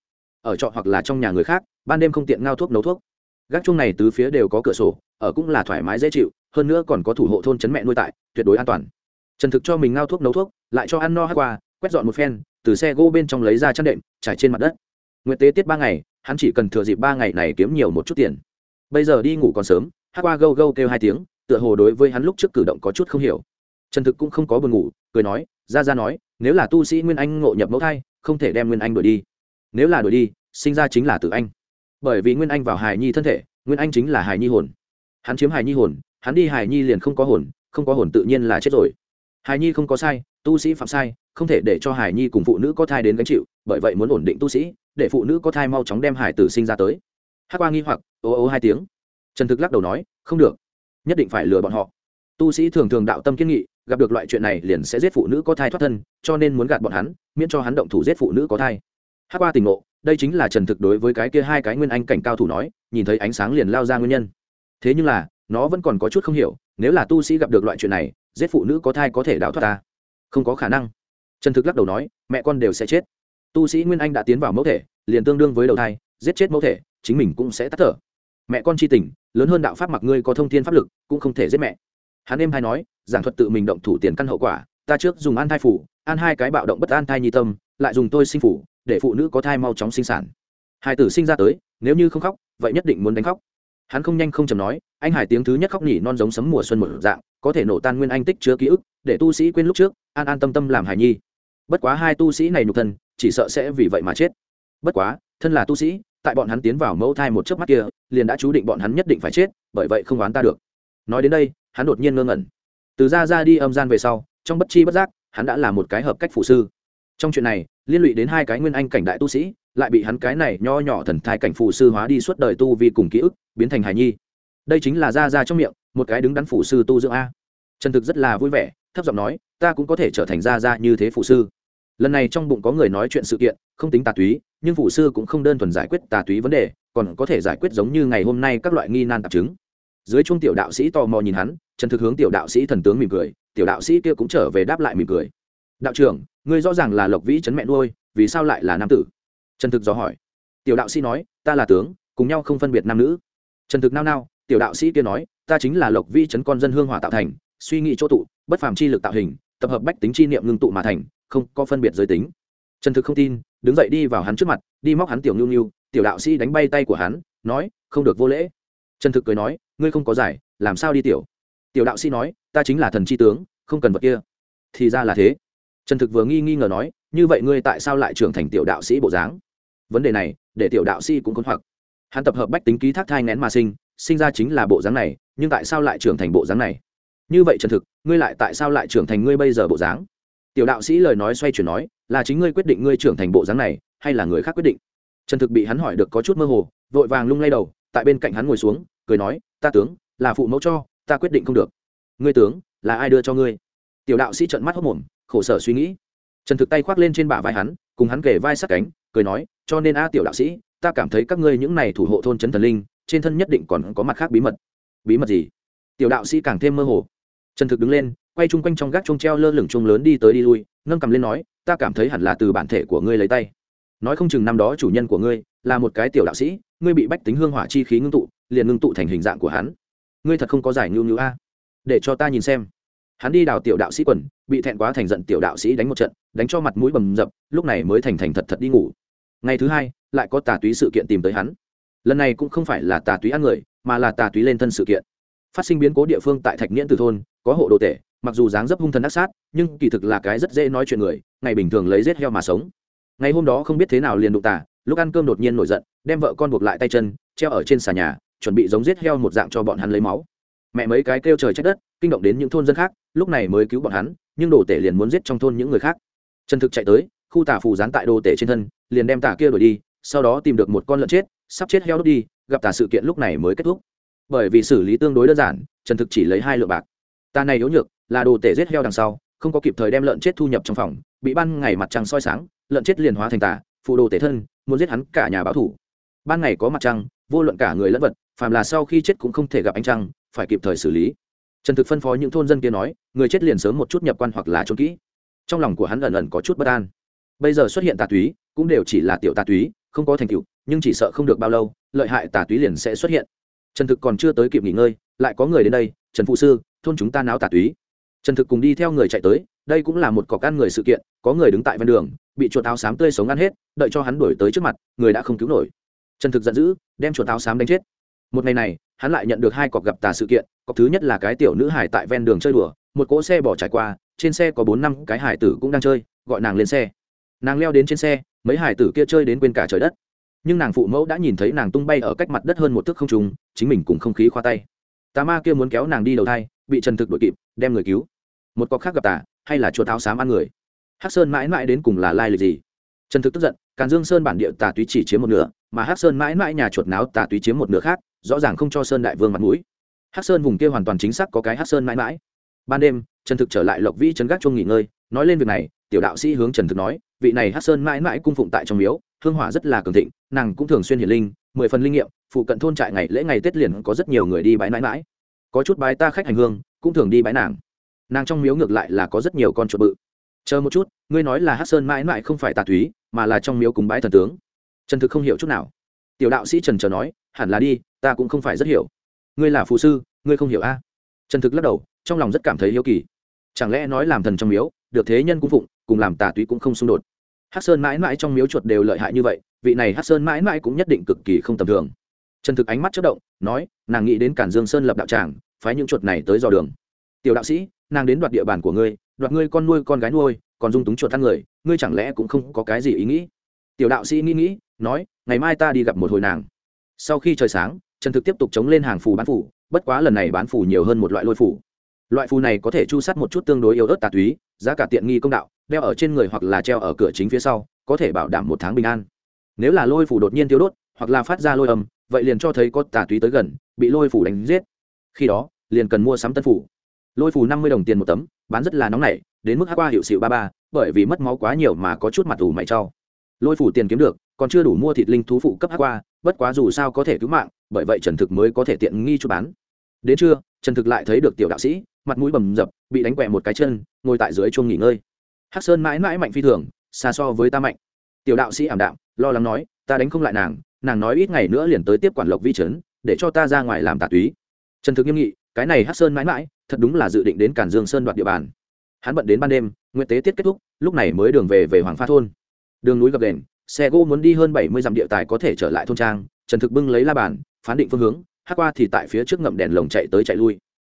A: ở trọ hoặc là trong nhà người khác, ban đêm không tiện ngao thuốc nấu thuốc. Gác chuông này tứ phía đều có cửa sổ, ở cũng là thoải mái dễ chịu, hơn nữa còn có thủ hộ thôn chấn mẹ nuôi tại, tuyệt đối an toàn. Trần thực cho mình ngao thuốc nấu thuốc, lại cho ăn no hát qua, quét dọn một phen, từ xe gỗ bên trong lấy ra chăn đệm, trải trên mặt đất. Nguyện tế tiết ba ngày, hắn chỉ cần thừa dịp ba ngày này kiếm nhiều một chút tiền. Bây giờ đi ngủ còn sớm, hát qua gâu gâu kêu hai tiếng, tựa hồ đối với hắn lúc trước cử động có chút không hiểu. Trần thực cũng không có buồn ngủ, cười nói, ra ra nói, nếu là tu sĩ nguyên anh ngộ nhập mẫu thai, không thể đem nguyên anh đổi đi nếu là đổi đi, sinh ra chính là tự anh. Bởi vì nguyên anh vào hài nhi thân thể, nguyên anh chính là hài nhi hồn. Hắn chiếm hài nhi hồn, hắn đi hài nhi liền không có hồn, không có hồn tự nhiên là chết rồi. Hài nhi không có sai, tu sĩ phạm sai, không thể để cho hài nhi cùng phụ nữ có thai đến gánh chịu, bởi vậy muốn ổn định tu sĩ, để phụ nữ có thai mau chóng đem hải tử sinh ra tới. Hát qua nghi hoặc ô ô hai tiếng. Trần thực lắc đầu nói, không được, nhất định phải lừa bọn họ. Tu sĩ thường thường đạo tâm kiên nghị, gặp được loại chuyện này liền sẽ giết phụ nữ có thai thoát thân, cho nên muốn gạt bọn hắn, miễn cho hắn động thủ giết phụ nữ có thai hát qua tình ngộ, đây chính là trần thực đối với cái kia hai cái nguyên anh cảnh cao thủ nói, nhìn thấy ánh sáng liền lao ra nguyên nhân. Thế nhưng là, nó vẫn còn có chút không hiểu, nếu là tu sĩ gặp được loại chuyện này, giết phụ nữ có thai có thể đào thoát ta? Không có khả năng. Trần thực lắc đầu nói, mẹ con đều sẽ chết. Tu sĩ nguyên anh đã tiến vào mẫu thể, liền tương đương với đầu thai, giết chết mẫu thể, chính mình cũng sẽ tắt thở. Mẹ con c h i tình, lớn hơn đạo pháp mặc ngươi có thông thiên pháp lực, cũng không thể giết mẹ. Hắn em hay nói, giảng thuật tự mình động thủ tiền căn hậu quả, ta trước dùng an thai phủ, an hai cái bạo động bất an thai nhi tâm, lại dùng tôi sinh phủ để phụ nữ có thai mau chóng sinh sản. Hai tử sinh ra tới, nếu như không khóc, vậy nhất định muốn đánh khóc. Hắn không nhanh không chầm nói, anh hải tiếng thứ nhất khóc nhỉ non giống sấm mùa xuân một dạng, có thể nổ tan nguyên anh tích chứa ký ức, để tu sĩ quên lúc trước, an an tâm tâm làm hải nhi. Bất quá hai tu sĩ này nhục thân, chỉ sợ sẽ vì vậy mà chết. Bất quá, thân là tu sĩ, tại bọn hắn tiến vào mẫu thai một chớp mắt kia, liền đã chú định bọn hắn nhất định phải chết, bởi vậy không oán ta được. Nói đến đây, hắn đột nhiên ngơ ngẩn. Từ ra ra đi âm gian về sau, trong bất chi bất giác, hắn đã là một cái hợp cách phụ sư. Trong chuyện này liên lụy đến hai cái nguyên anh cảnh đại tu sĩ, lại bị hắn cái này nho nhỏ thần thai cảnh phụ sư hóa đi suốt đời tu vì cùng ký ức, biến thành hài nhi. Đây chính là ra ra trong miệng, một cái đứng đắn phụ sư tu dưỡng a. Trần thực rất là vui vẻ, thấp giọng nói, ta cũng có thể trở thành ra ra như thế phụ sư. Lần này trong bụng có người nói chuyện sự kiện, không tính tà túy, nhưng phụ sư cũng không đơn thuần giải quyết tà túy vấn đề, còn có thể giải quyết giống như ngày hôm nay các loại nghi nan tạp chứng. Dưới chung tiểu đạo sĩ tò mò nhìn hắn, trần thực hướng tiểu đạo sĩ thần tướng mỉm cười, tiểu đạo sĩ kia cũng trở về đáp lại mỉm cười đạo trưởng, ngươi rõ ràng là lộc vĩ chấn mẹ nuôi, vì sao lại là nam tử? Trần thực dò hỏi. Tiểu đạo sĩ nói, ta là tướng, cùng nhau không phân biệt nam nữ. Trần thực nao nao, tiểu đạo sĩ kia nói, ta chính là lộc vĩ chấn con dân hương hỏa tạo thành, suy nghĩ chỗ tụ, bất phàm chi lực tạo hình, tập hợp bách tính chi niệm ngưng tụ mà thành, không có phân biệt giới tính. Trần thực không tin, đứng dậy đi vào hắn trước mặt, đi móc hắn tiểu nhu nhu, tiểu đạo sĩ đánh bay tay của hắn, nói, không được vô lễ. Trần thực cười nói, ngươi không có giải, làm sao đi tiểu? Tiểu đạo sĩ nói, ta chính là thần c h i tướng, không cần vật kia. Thì ra là thế trần thực vừa nghi nghi ngờ nói, như vậy ngươi tại sao lại trưởng thành tiểu đạo sĩ bộ dáng? Vấn đề này, để tiểu đạo sĩ cũng khốn hoặc. Hắn tập hợp bách tính ký thác thai ngén mà sinh sinh ra chính là bộ dáng này, nhưng tại sao lại trưởng thành bộ dáng này? Như vậy trần thực, ngươi lại tại sao lại trưởng thành ngươi bây giờ bộ dáng? Tiểu đạo sĩ lời nói xoay chuyển nói, là chính ngươi quyết định ngươi trưởng thành bộ dáng này, hay là người khác quyết định? Trần thực bị hắn hỏi được có chút mơ hồ, vội vàng lung lay đầu, tại bên cạnh hắn ngồi xuống, cười nói, ta tướng, là phụ mẫu cho, ta quyết định không được. Ngươi tướng, là ai đưa cho ngươi? Tiểu đạo sĩ trợn mắt hốc mồm khổ sở suy nghĩ. Trần thực tay khoác lên trên bả vai hắn, cùng hắn kể vai sát cánh, cười nói, cho nên a tiểu đạo sĩ, ta cảm thấy các ngươi những này thủ hộ thôn trấn thần linh, trên thân nhất định còn có mặt khác bí mật. Bí mật gì? Tiểu đạo sĩ càng thêm mơ hồ. Trần thực đứng lên, quay chung quanh trong gác chuông treo lơ lửng chuông lớn đi tới đi lui, nâng cầm lên nói, ta cảm thấy hẳn là từ bản thể của ngươi lấy tay. Nói không chừng năm đó chủ nhân của ngươi, là một cái tiểu đạo sĩ, ngươi bị bách tính hương hỏa chi khí ngưng tụ, liền ngưng tụ thành hình dạng của hắn. Ngươi thật không có giải ngưu nhu a. Để cho ta nhìn xem hắn đi đào tiểu đạo sĩ quần, bị thẹn quá thành giận tiểu đạo sĩ đánh một trận, đánh cho mặt mũi bầm dập, lúc này mới thành thành thật thật đi ngủ. Ngày thứ hai, lại có tà túy sự kiện tìm tới hắn. Lần này cũng không phải là tà túy ăn người, mà là tà túy lên thân sự kiện. Phát sinh biến cố địa phương tại thạch nghiễn từ thôn, có hộ đồ tể, mặc dù dáng dấp hung thần ác sát, nhưng kỳ thực là cái rất dễ nói chuyện người, ngày bình thường lấy rết heo mà sống. Ngày hôm đó không biết thế nào liền đụng tà, lúc ăn cơm đột nhiên nổi giận, đem vợ con buộc lại tay chân, treo ở trên xà nhà, chuẩn bị giống giết heo một dạng cho bọn hắn lấy máu mẹ mấy cái kêu trời trách đất, kinh động đến những thôn dân khác, lúc này mới cứu bọn hắn, nhưng đồ tể liền muốn giết trong thôn những người khác. Trần thực chạy tới, khu tà phù dán tại đồ tể trên thân, liền đem tà kia đuổi đi, sau đó tìm được một con lợn chết, sắp chết heo đốt đi, gặp tà sự kiện lúc này mới kết thúc. Bởi vì xử lý tương đối đơn giản, trần thực chỉ lấy hai lượng bạc. Tà này yếu nhược, là đồ tể giết heo đằng sau, không có kịp thời đem lợn chết thu nhập trong phòng, bị ban ngày mặt trăng soi sáng, lợn chết liền hóa thành tà, phụ đồ tể thân, muốn giết hắn cả nhà báo thủ. Ban ngày có mặt trăng, vô luận cả người lẫn vật, phàm là sau khi chết cũng không thể gặp ánh trăng phải kịp thời xử lý. Trần thực phân phó những thôn dân kia nói, người chết liền sớm một chút nhập quan hoặc là trốn kỹ. Trong lòng của hắn ẩn ẩn có chút bất an. Bây giờ xuất hiện tà túy, cũng đều chỉ là tiểu tà túy, không có thành tựu, nhưng chỉ sợ không được bao lâu, lợi hại tà túy liền sẽ xuất hiện. Trần thực còn chưa tới kịp nghỉ ngơi, lại có người đến đây, trần phụ sư, thôn chúng ta náo tà túy. Trần thực cùng đi theo người chạy tới, đây cũng là một cọc ăn người sự kiện, có người đứng tại ven đường, bị chuột áo xám tươi sống ăn hết, đợi cho hắn đuổi tới trước mặt, người đã không cứu nổi. Trần thực giận dữ, đem chuột áo xám đánh chết. Một ngày này hắn lại nhận được hai cọc gặp tà sự kiện, cọc thứ nhất là cái tiểu nữ hải tại ven đường chơi đùa, một cỗ xe bỏ trải qua, trên xe có bốn năm cái hải tử cũng đang chơi, gọi nàng lên xe. Nàng leo đến trên xe, mấy hải tử kia chơi đến quên cả trời đất. Nhưng nàng phụ mẫu đã nhìn thấy nàng tung bay ở cách mặt đất hơn một thước không trùng chính mình cùng không khí khoa tay. Tà ma kia muốn kéo nàng đi đầu thai, bị trần thực đội kịp, đem người cứu. Một cọc khác gặp tà, hay là chùa tháo xám ăn người. Hắc sơn mãi mãi đến cùng là lai lịch gì? Trần thực tức giận, càn dương sơn bản địa tà túy chỉ chiếm một nửa, mà hắc sơn mãi mãi nhà chuột náo tà túy chiếm một nửa khác rõ ràng không cho sơn đại vương mặt mũi. Hắc sơn vùng kia hoàn toàn chính xác có cái hắc sơn mãi mãi. Ban đêm, trần thực trở lại lộc vĩ trấn gác chung nghỉ ngơi, nói lên việc này, tiểu đạo sĩ hướng trần thực nói, vị này hắc sơn mãi mãi cung phụng tại trong miếu, hương hỏa rất là cường thịnh, nàng cũng thường xuyên hiển linh, mười phần linh nghiệm, phụ cận thôn trại ngày lễ ngày tết liền có rất nhiều người đi bái mãi mãi. Có chút bái ta khách hành hương, cũng thường đi bái nàng. Nàng trong miếu ngược lại là có rất nhiều con chuột bự. Chờ một chút, ngươi nói là hắc sơn mãi mãi không phải tà túy mà là trong miếu cúng bái thần tướng. Trần thực không hiểu chút nào tiểu đạo sĩ trần trờ nói, hẳn là đi, ta cũng không phải rất hiểu. Ngươi là phù sư, ngươi không hiểu a trần thực lắc đầu, trong lòng rất cảm thấy hiếu kỳ. Chẳng lẽ nói làm thần trong miếu, được thế nhân cung phụng, cùng làm tà túy cũng không xung đột? Hát sơn mãi mãi trong miếu chuột đều lợi hại như vậy, vị này hát sơn mãi mãi cũng nhất định cực kỳ không tầm thường. Trần thực ánh mắt chất động, nói, nàng nghĩ đến cản dương sơn lập đạo tràng, phái những chuột này tới dò đường. Tiểu đạo sĩ, nàng đến đoạt địa bàn của ngươi, đoạt ngươi con nuôi con gái nuôi, còn dung túng chuột ăn người, ngươi chẳng lẽ cũng không có cái gì ý nghĩ? Tiểu đạo sĩ nghĩ nghĩ, nói, ngày mai ta đi gặp một hồi nàng. Sau khi trời sáng, trần thực tiếp tục chống lên hàng phù bán phủ, bất quá lần này bán phủ nhiều hơn một loại lôi phủ. Loại phù này có thể chu sát một chút tương đối yếu ớt tà túy, giá cả tiện nghi công đạo, đeo ở trên người hoặc là treo ở cửa chính phía sau, có thể bảo đảm một tháng bình an. Nếu là lôi phủ đột nhiên thiếu đốt, hoặc là phát ra lôi âm, vậy liền cho thấy có tà túy tới gần, bị lôi phủ đánh giết. Khi đó, liền cần mua sắm tân phủ. Lôi phủ năm mươi đồng tiền một tấm, bán rất là nóng nảy, đến mức hát qua hiệu xịu ba ba, bởi vì mất máu quá nhiều mà có chút mặt ủ mày trau lôi phủ tiền kiếm được, còn chưa đủ mua thịt linh thú phụ cấp hát qua, bất quá dù sao có thể cứu mạng, bởi vậy trần thực mới có thể tiện nghi cho bán. Đến trưa, trần thực lại thấy được tiểu đạo sĩ, mặt mũi bầm dập, bị đánh quẹ một cái chân, ngồi tại dưới chuông nghỉ ngơi. Hắc sơn mãi mãi mạnh phi thường, xa so với ta mạnh. Tiểu đạo sĩ ảm đạm, lo lắng nói, ta đánh không lại nàng nàng nói ít ngày nữa liền tới tiếp quản lộc vi trấn, để cho ta ra ngoài làm tà túy. Trần thực nghiêm nghị, cái này hắc sơn mãi mãi, thật đúng là dự định đến cản dương sơn đoạt địa bàn. Hắn bận đến ban đêm nguyễn tế tiết kết thúc, lúc này mới đường về về hoàng pha thôn đường núi gập đền, xe gỗ muốn đi hơn bảy mươi dặm địa tài có thể trở lại thôn trang, trần thực bưng lấy la bàn, phán định phương hướng, hát qua thì tại phía trước ngậm đèn lồng chạy tới chạy lui.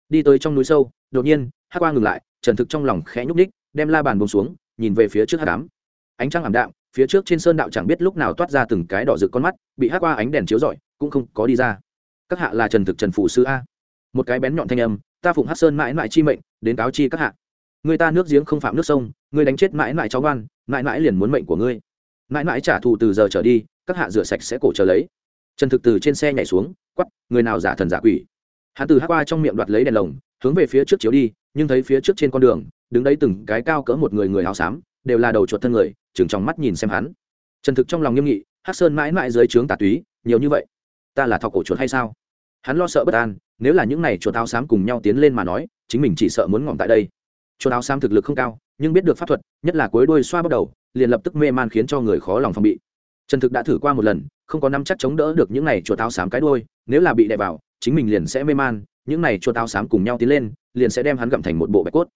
A: Đi tới trong núi sâu, đột nhiên, hát qua ngừng lại, trần thực trong lòng khẽ nhúc ních đem la bàn bông xuống, nhìn về phía trước hát đám. Ánh trăng ảm đạm, phía trước trên sơn đạo chẳng biết lúc nào toát ra từng cái đỏ rực con mắt, bị hát qua ánh đèn chiếu rọi, cũng không có đi ra. Các hạ là trần thực trần phụ sư a. Một cái bén nhọn thanh âm, ta phụng hát sơn mãi mãi chi mệnh, đến cáo chi các hạ. Người ta nước giếng không phạm nước sông, người đánh chết mãi mãi cháu ngoan mãi mãi liền muốn mệnh của ngươi. Mãi mãi trả thù từ giờ trở đi, các hạ rửa sạch sẽ cổ chờ lấy. Trần thực từ trên xe nhảy xuống quắp người nào giả thần giả quỷ. Hắn từ hát qua trong miệng đoạt lấy đèn lồng, hướng về phía trước chiếu đi, nhưng thấy phía trước trên con đường, đứng đấy từng cái cao cỡ một người người áo xám, đều là đầu chuột thân người chừng trong mắt nhìn xem hắn. Trần thực trong lòng nghiêm nghị hát sơn mãi mãi dưới trướng tà túy, nhiều như vậy, ta là thọc cổ chuột hay sao? Hắn lo sợ bất an, nếu là những n à y chuột áo xám cùng nhau tiến lên mà nói, chính mình chỉ sợ muốn ngỏm tại đây. Chuột áo xám thực lực không cao nhưng biết được pháp thuật, nhất là cuối đuôi xoa bắt đầu, liền lập tức mê man khiến cho người khó lòng phòng bị. Trần thực đã thử qua một lần, không có năm chắc chống đỡ được những này chuột áo xám cái đuôi, nếu là bị đè vào, chính mình liền sẽ mê man, những này chuột áo xám cùng nhau tiến lên, liền sẽ đem hắn gặm thành một bộ bạch cốt.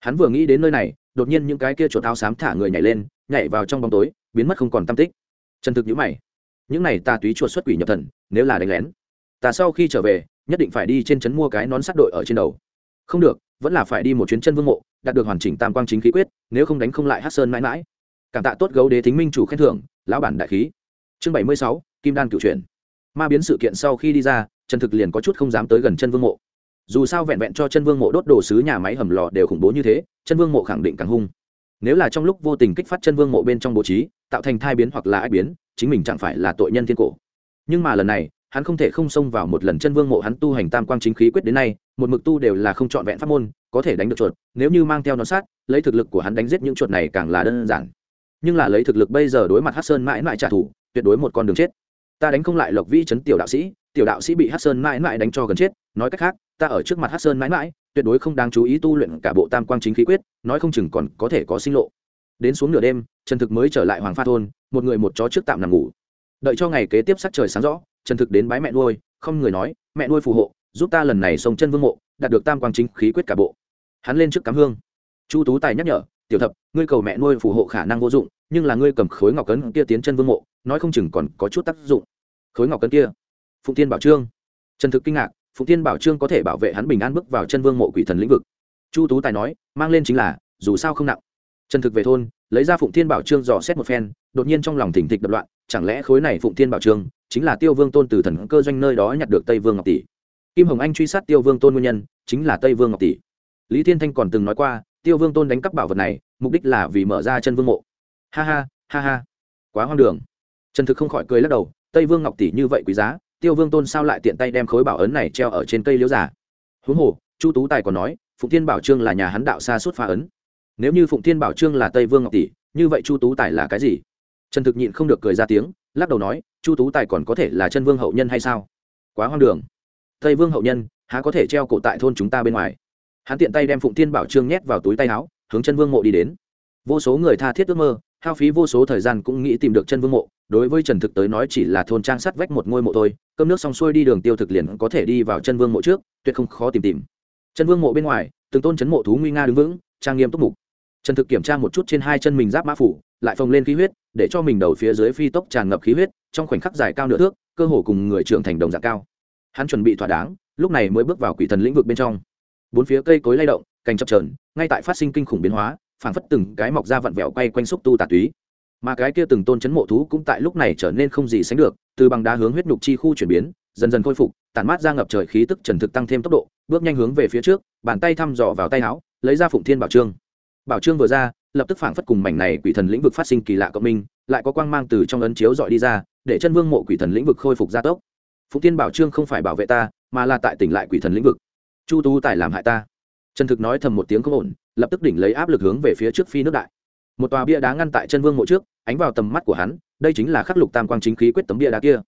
A: Hắn vừa nghĩ đến nơi này, đột nhiên những cái kia chuột áo xám thả người nhảy lên, nhảy vào trong bóng tối, biến mất không còn tam tích. Trần thực nhữ mày. Những này ta túy chuột xuất quỷ nhập thần, nếu là đánh lén, ta sau khi trở về, nhất định phải đi trên trấn mua cái nón sắt đội ở trên đầu. Không được, vẫn là phải đi một chuyến chân vương mộ đạt được hoàn chỉnh tam quang chính khí quyết, nếu không đánh không lại hát sơn mãi mãi. Cảm tạ tốt gấu đế thính minh chủ khen thưởng, lão bản đại khí. Chương bảy mươi sáu, kim đan cựu truyền ma biến sự kiện sau khi đi ra, trần thực liền có chút không dám tới gần chân vương mộ. Dù sao vẹn vẹn cho chân vương mộ đốt đồ sứ nhà máy hầm lò đều khủng bố như thế, chân vương mộ khẳng định càng hung. Nếu là trong lúc vô tình kích phát chân vương mộ bên trong bố trí, tạo thành thai biến hoặc là ái biến, chính mình chẳng phải là tội nhân thiên cổ. Nhưng mà lần này, hắn không thể không xông vào một lần chân vương mộ hắn tu hành tam quang chính khí quyết đến nay một mực tu đều là không trọn vẹn pháp môn, có thể đánh được chuột, nếu như mang theo nó sát, lấy thực lực của hắn đánh giết những chuột này càng là đơn giản. Nhưng là lấy thực lực bây giờ đối mặt Hắc sơn mãi mãi trả thù, tuyệt đối một con đường chết. Ta đánh không lại lộc vĩ Trấn tiểu đạo sĩ, tiểu đạo sĩ bị Hắc sơn mãi mãi đánh cho gần chết, nói cách khác, ta ở trước mặt Hắc sơn mãi mãi, tuyệt đối không đáng chú ý tu luyện cả bộ tam quang chính khí quyết, nói không chừng còn có thể có sinh lộ. Đến xuống nửa đêm, trần thực mới trở lại hoàng pha thôn, một người một chó trước tạm nằm ngủ. Đợi cho ngày kế tiếp sắc trời sáng rõ, trần thực đến bái mẹ nuôi, không người nói, mẹ nuôi phù hộ giúp ta lần này sông chân vương mộ, đạt được tam quang chính khí quyết cả bộ. Hắn lên trước cắm hương. Chu tú tài nhắc nhở, tiểu thập, ngươi cầu mẹ nuôi phù hộ khả năng vô dụng, nhưng là ngươi cầm khối ngọc cấn kia tiến chân vương mộ, nói không chừng còn có chút tác dụng. Khối ngọc cấn kia? Phụng tiên bảo trương. Trần thực kinh ngạc, phụng tiên bảo trương có thể bảo vệ hắn bình an bước vào chân vương mộ quỷ thần lĩnh vực. Chu tú tài nói, mang lên chính là, dù sao không nặng. Trần thực về thôn, lấy ra phụng tiên bảo trương dò xét một phen, đột nhiên trong lòng thỉnh thịch đập loạn, chẳng lẽ khối này phụng tiên bảo trương chính là tiêu vương tôn từ thần cơ doanh nơi đó nhặt được tây vương ngọc tỷ? Kim hồng anh truy sát tiêu vương tôn nguyên nhân chính là tây vương ngọc tỷ. Lý thiên thanh còn từng nói qua, tiêu vương tôn đánh cắp bảo vật này, mục đích là vì mở ra chân vương mộ. Ha ha ha ha. Quá hoang đường. Trần thực không khỏi cười lắc đầu, tây vương ngọc tỷ như vậy quý giá, tiêu vương tôn sao lại tiện tay đem khối bảo ấn này treo ở trên cây liễu giả huống hồ, chu tú tài còn nói, phụng thiên bảo trương là nhà hắn đạo xa suốt phá ấn. Nếu như phụng thiên bảo trương là tây vương ngọc tỷ, như vậy chu tú tài là cái gì? Trần thực nhịn không được cười ra tiếng, lắc đầu nói, chu tú tài còn có thể là chân vương hậu nhân hay sao? Quá hoang đường tây vương hậu nhân, há có thể treo cổ tại thôn chúng ta bên ngoài? Hắn tiện tay đem phụng thiên bảo trương nhét vào túi tay áo, hướng chân vương mộ đi đến. Vô số người tha thiết ước mơ, hao phí vô số thời gian cũng nghĩ tìm được chân vương mộ. Đối với trần thực tới nói chỉ là thôn trang sắt vách một ngôi mộ thôi, cơm nước xong xuôi đi đường tiêu thực liền có thể đi vào chân vương mộ trước, tuyệt không khó tìm tìm. Chân vương mộ bên ngoài, từng tôn chấn mộ thú nguy nga đứng vững, trang nghiêm túc mục. Trần thực kiểm tra một chút trên hai chân mình giáp mã phủ, lại phồng lên khí huyết, để cho mình đầu phía dưới phi tốc tràn ngập khí huyết, trong khoảnh khắc dài cao nửa thước, cơ hồ cùng người trưởng thành đồng dạng cao hắn chuẩn bị thỏa đáng, lúc này mới bước vào quỷ thần lĩnh vực bên trong. Bốn phía cây cối lay động, cành chập trờn ngay tại phát sinh kinh khủng biến hóa, phảng phất từng cái mọc ra vặn vẹo quay quanh xúc tu tà túy. Mà cái kia từng tôn chấn mộ thú cũng tại lúc này trở nên không gì sánh được, từ bằng đá hướng huyết nhục chi khu chuyển biến, dần dần khôi phục, tản mát ra ngập trời khí tức trần thực tăng thêm tốc độ, bước nhanh hướng về phía trước, bàn tay thăm dò vào tay áo, lấy ra phụng thiên bảo trương. Bảo trương vừa ra, lập tức phảng phất cùng mảnh này quỷ thần lĩnh vực phát sinh kỳ lạ cộng minh, lại có quang mang từ trong ấn chiếu dọi đi ra, để chân vương mộ quỷ thần lĩnh vực khôi phục gia tốc phụng thiên bảo trương không phải bảo vệ ta, mà là tại tỉnh lại quỷ thần lĩnh vực. Chu tú tài làm hại ta. Trần thực nói thầm một tiếng không ổn, lập tức đỉnh lấy áp lực hướng về phía trước phi nước đại. Một tòa bia đá ngăn tại chân vương mộ trước, ánh vào tầm mắt của hắn, đây chính là khắc lục tam quang chính khí quyết tấm bia đá kia.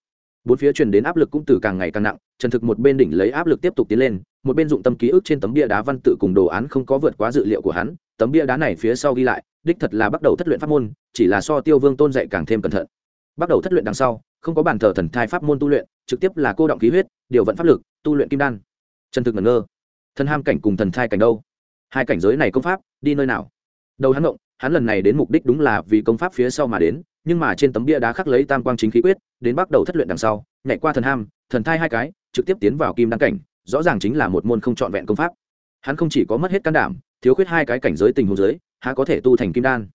A: Bốn phía truyền đến áp lực cũng từ càng ngày càng nặng, trần thực một bên đỉnh lấy áp lực tiếp tục tiến lên, một bên dụng tâm ký ức trên tấm bia đá văn tự cùng đồ án không có vượt quá dự liệu của hắn, tấm bia đá này phía sau ghi lại, đích thật là bắt đầu thất luyện pháp môn, chỉ là so tiêu vương tôn dạy càng thêm cẩn thận. Bắt đầu thất luyện đằng sau không có bàn thờ thần thai pháp môn tu luyện, trực tiếp là cô động khí huyết, điều vận pháp lực, tu luyện kim đan. Chân thực ngẩn ngơ. Thân ham cảnh cùng thần thai cảnh đâu? Hai cảnh giới này công pháp, đi nơi nào? Đầu hắn động hắn lần này đến mục đích đúng là vì công pháp phía sau mà đến, nhưng mà trên tấm bia đá khắc lấy tam quang chính khí quyết, đến bắt đầu thất luyện đằng sau, nhảy qua thần ham, thần thai hai cái, trực tiếp tiến vào kim đan cảnh, rõ ràng chính là một môn không trọn vẹn công pháp. Hắn không chỉ có mất hết can đảm, thiếu khuyết hai cái cảnh giới tình huống giới há có thể tu thành kim đan.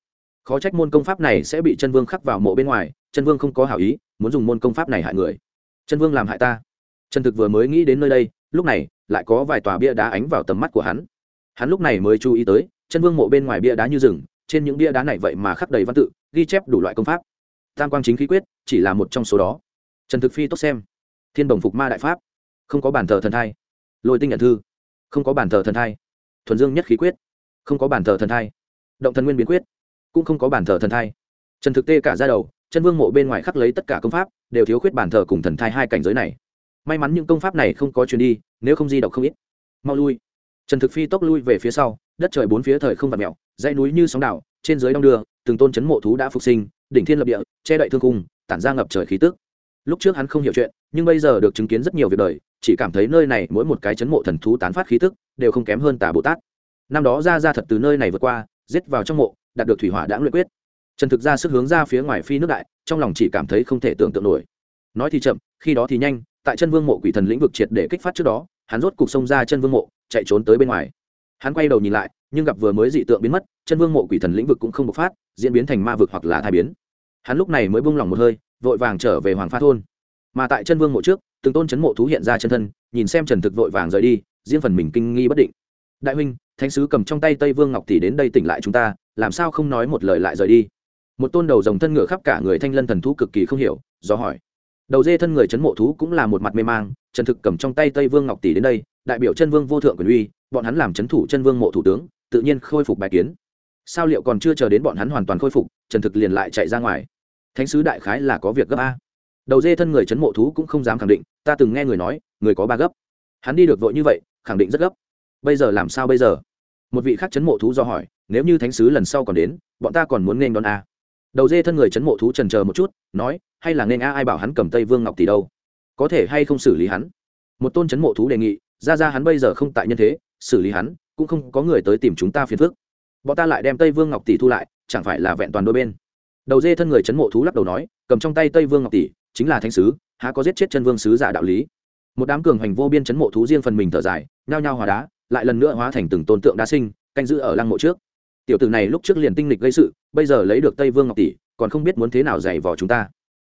A: Khó trách môn công pháp này sẽ bị chân vương khắc vào mộ bên ngoài, chân vương không có hảo ý muốn dùng môn công pháp này hại người. Chân vương làm hại ta. Trần thực vừa mới nghĩ đến nơi đây, lúc này, lại có vài tòa bia đá ánh vào tầm mắt của hắn. Hắn lúc này mới chú ý tới, chân vương mộ bên ngoài bia đá như rừng, trên những bia đá này vậy mà khắc đầy văn tự, ghi chép đủ loại công pháp. Tam quang chính khí quyết, chỉ là một trong số đó. Trần thực phi tốt xem. Thiên đồng phục ma đại pháp. Không có bản thờ thần thai. Lôi tinh nhận thư. Không có bản thờ thần thai. Thuần dương nhất khí quyết. Không có bản thờ thần thai. Động thần nguyên biến quyết. Cũng không có bản thờ thần thai. Trần thực tê cả ra đầu chân vương mộ bên ngoài khắc lấy tất cả công pháp, đều thiếu khuyết bản thờ cùng thần thai hai cảnh giới này. May mắn những công pháp này không có chuyến đi, nếu không di độc không ít. Mau lui. Trần thực phi tốc lui về phía sau, đất trời bốn phía thời không vạt mẹo dãy núi như sóng đảo, trên dưới đong đưa, từng tôn chấn mộ thú đã phục sinh, đỉnh thiên lập địa, che đậy thương cung, tản ra ngập trời khí tức. Lúc trước hắn không hiểu chuyện, nhưng bây giờ được chứng kiến rất nhiều việc đời, chỉ cảm thấy nơi này mỗi một cái chấn mộ thần thú tán phát khí tức, đều không kém hơn tà bồ tát. Năm đó ra ra thật từ nơi này vượt qua, giết vào trong mộ, đạt được thủy hỏa đã luyện quyết trần thực ra sức hướng ra phía ngoài phi nước đại, trong lòng chỉ cảm thấy không thể tưởng tượng nổi. Nói thì chậm, khi đó thì nhanh, tại chân vương mộ quỷ thần lĩnh vực triệt để kích phát trước đó, hắn rốt cục xông ra chân vương mộ, chạy trốn tới bên ngoài. Hắn quay đầu nhìn lại, nhưng gặp vừa mới dị tượng biến mất, chân vương mộ quỷ thần lĩnh vực cũng không bộc phát, diễn biến thành ma vực hoặc là thai biến. Hắn lúc này mới buông lỏng một hơi, vội vàng trở về hoàng pha thôn. Mà tại chân vương mộ trước, từng tôn chấn mộ thú hiện ra chân thân, nhìn xem trần thực vội vàng rời đi, riêng phần mình kinh nghi bất định. Đại huynh, thánh sứ cầm trong tay tây vương ngọc tỷ đến đây tỉnh lại chúng ta, làm sao không nói một lời lại rời đi? Một tôn đầu rồng thân ngựa khắp cả người thanh lân thần thú cực kỳ không hiểu, do hỏi. Đầu dê thân người chấn mộ thú cũng là một mặt mê mang trần thực cầm trong tay tây vương ngọc tỷ đến đây, đại biểu chân vương vô thượng quyền uy, bọn hắn làm chấn thủ chân vương mộ thủ tướng, tự nhiên khôi phục bài kiến. Sao liệu còn chưa chờ đến bọn hắn hoàn toàn khôi phục trần thực liền lại chạy ra ngoài? Thánh sứ đại khái là có việc gấp a. Đầu dê thân người chấn mộ thú cũng không dám khẳng định, ta từng nghe người nói, người có ba gấp. Hắn đi được vội như vậy, khẳng định rất gấp. Bây giờ làm sao bây giờ? Một vị khác chấn mộ thú do hỏi, nếu như thánh sứ lần sau còn đến, bọn ta còn muốn nên đón a? Đầu dê thân người chấn mộ thú trần chờ một chút, nói, hay là nên a, ai bảo hắn cầm tây vương ngọc tỷ đâu? Có thể hay không xử lý hắn? Một tôn chấn mộ thú đề nghị, ra ra hắn bây giờ không tại nhân thế, xử lý hắn, cũng không có người tới tìm chúng ta phiền phức. Bọn ta lại đem tây vương ngọc tỷ thu lại, chẳng phải là vẹn toàn đôi bên? Đầu dê thân người chấn mộ thú lắc đầu nói, cầm trong tay tây vương ngọc tỷ, chính là thánh sứ, há có giết chết chân vương sứ giả đạo lý? Một đám cường hành vô biên chấn mộ thú riêng phần mình thở dài, nhao nhao hóa đá, lại lần nữa hóa thành từng tôn tượng đá sinh, canh giữ ở lăng mộ trước tiểu tử này lúc trước liền tinh lịch gây sự, bây giờ lấy được tây vương ngọc tỷ, còn không biết muốn thế nào giày vò chúng ta.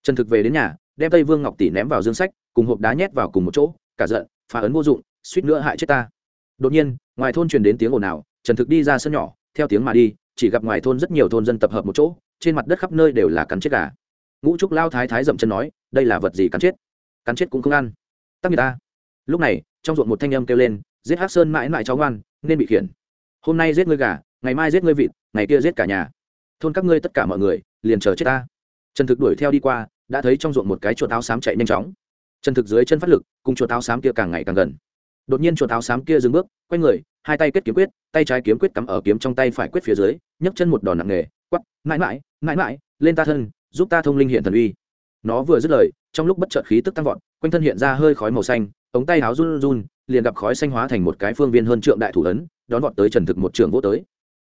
A: Trần thực về đến nhà, đem tây vương ngọc tỷ ném vào dương sách, cùng hộp đá nhét vào cùng một chỗ, cả giận, phá ấn vô dụng, suýt nữa hại chết ta. Đột nhiên, ngoài thôn truyền đến tiếng ồn ào, trần thực đi ra sân nhỏ, theo tiếng mà đi, chỉ gặp ngoài thôn rất nhiều thôn dân tập hợp một chỗ, trên mặt đất khắp nơi đều là cắn chết gà. Ngũ trúc lao thái thái dậm chân nói, đây là vật gì cắn chết? Cắn chết cũng không ăn. Tắc người ta. Lúc này, trong ruộng một thanh âm kêu lên, giết hát sơn mãi mãi cháu ngoan, nên bị khiển. Hôm nay giết ngươi gà ngày mai giết ngươi vịt, ngày kia giết cả nhà. Thôn các ngươi tất cả mọi người, liền chờ chết ta. Trần thực đuổi theo đi qua, đã thấy trong ruộng một cái chuột áo xám chạy nhanh chóng. Trần thực dưới chân phát lực, cùng chuột áo xám kia càng ngày càng gần. Đột nhiên chuột áo xám kia dừng bước, quay người, hai tay kết kiếm quyết, tay trái kiếm quyết cắm ở kiếm trong tay phải quyết phía dưới, nhấc chân một đòn nặng nề quắp mãi mãi mãi mãi, lên ta thân, giúp ta thông linh hiện thần uy. Nó vừa dứt lời, trong lúc bất chợt khí tức tăng vọt, quanh thân hiện ra hơi khói màu xanh, ống tay áo run run, liền gặp khói xanh hóa thành một cái phương viên hơn trượng đại thủ ấn, đón vọt tới trần thực một trường vô tới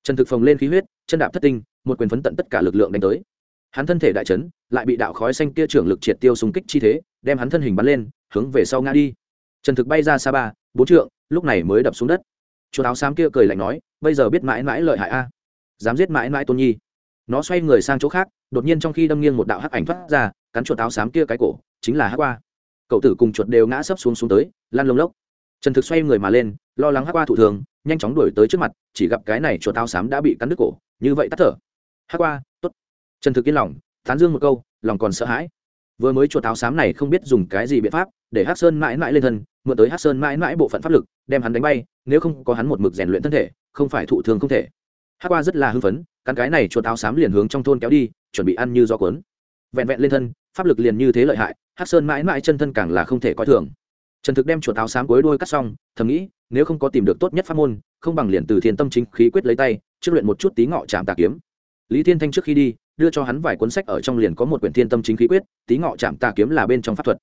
A: trần thực phồng lên khí huyết, chân đạp thất tinh, một quyền phấn tận tất cả lực lượng đánh tới. Hắn thân thể đại chấn, lại bị đạo khói xanh kia trưởng lực triệt tiêu xung kích chi thế, đem hắn thân hình bắn lên, hướng về sau ngã đi. Trần thực bay ra xa ba, bốn trượng, lúc này mới đập xuống đất. Chú áo xám kia cười lạnh nói, bây giờ biết mãi mãi lợi hại a. Dám giết mãi mãi tôn nhi. Nó xoay người sang chỗ khác, đột nhiên trong khi đâm nghiêng một đạo hắc ảnh thoát ra, cắn chuột áo xám kia cái cổ, chính là hắc qua. Cậu tử cùng chuột đều ngã sấp xuống xuống tới lan lông lốc. Trần thực xoay người mà lên, lo lắng hắc qua thủ thường nhanh chóng đuổi tới trước mặt, chỉ gặp cái này chuột áo xám đã bị cắn đứt cổ, như vậy tắt thở. Hắc qua t ố t trần thực yên lòng, tán dương một câu, lòng còn sợ hãi. Vừa mới chuột áo xám này không biết dùng cái gì biện pháp, để hắc sơn mãi mãi lên thân, mượn tới hắc sơn mãi mãi bộ phận pháp lực, đem hắn đánh bay, nếu không có hắn một mực rèn luyện thân thể, không phải thụ thương không thể. Hắc qua rất là hưng phấn căn cái này chuột áo xám liền hướng trong thôn kéo đi, chuẩn bị ăn như do cuốn. Vẹn vẹn lên thân, pháp lực liền như thế lợi hại hắc sơn mãi mãi chân thân càng là không thể coi thường. Trần thực đem chuột áo xám cuối đuôi cắt xong, thầm nghĩ nếu không có tìm được tốt nhất pháp môn, không bằng liền từ thiên tâm chính khí quyết lấy tay, trước luyện một chút tí ngọ chạm tà kiếm. Lý thiên thanh trước khi đi, đưa cho hắn vài cuốn sách ở trong liền có một quyển thiên tâm chính khí quyết, tí ngọ chạm tà kiếm là bên trong pháp thuật.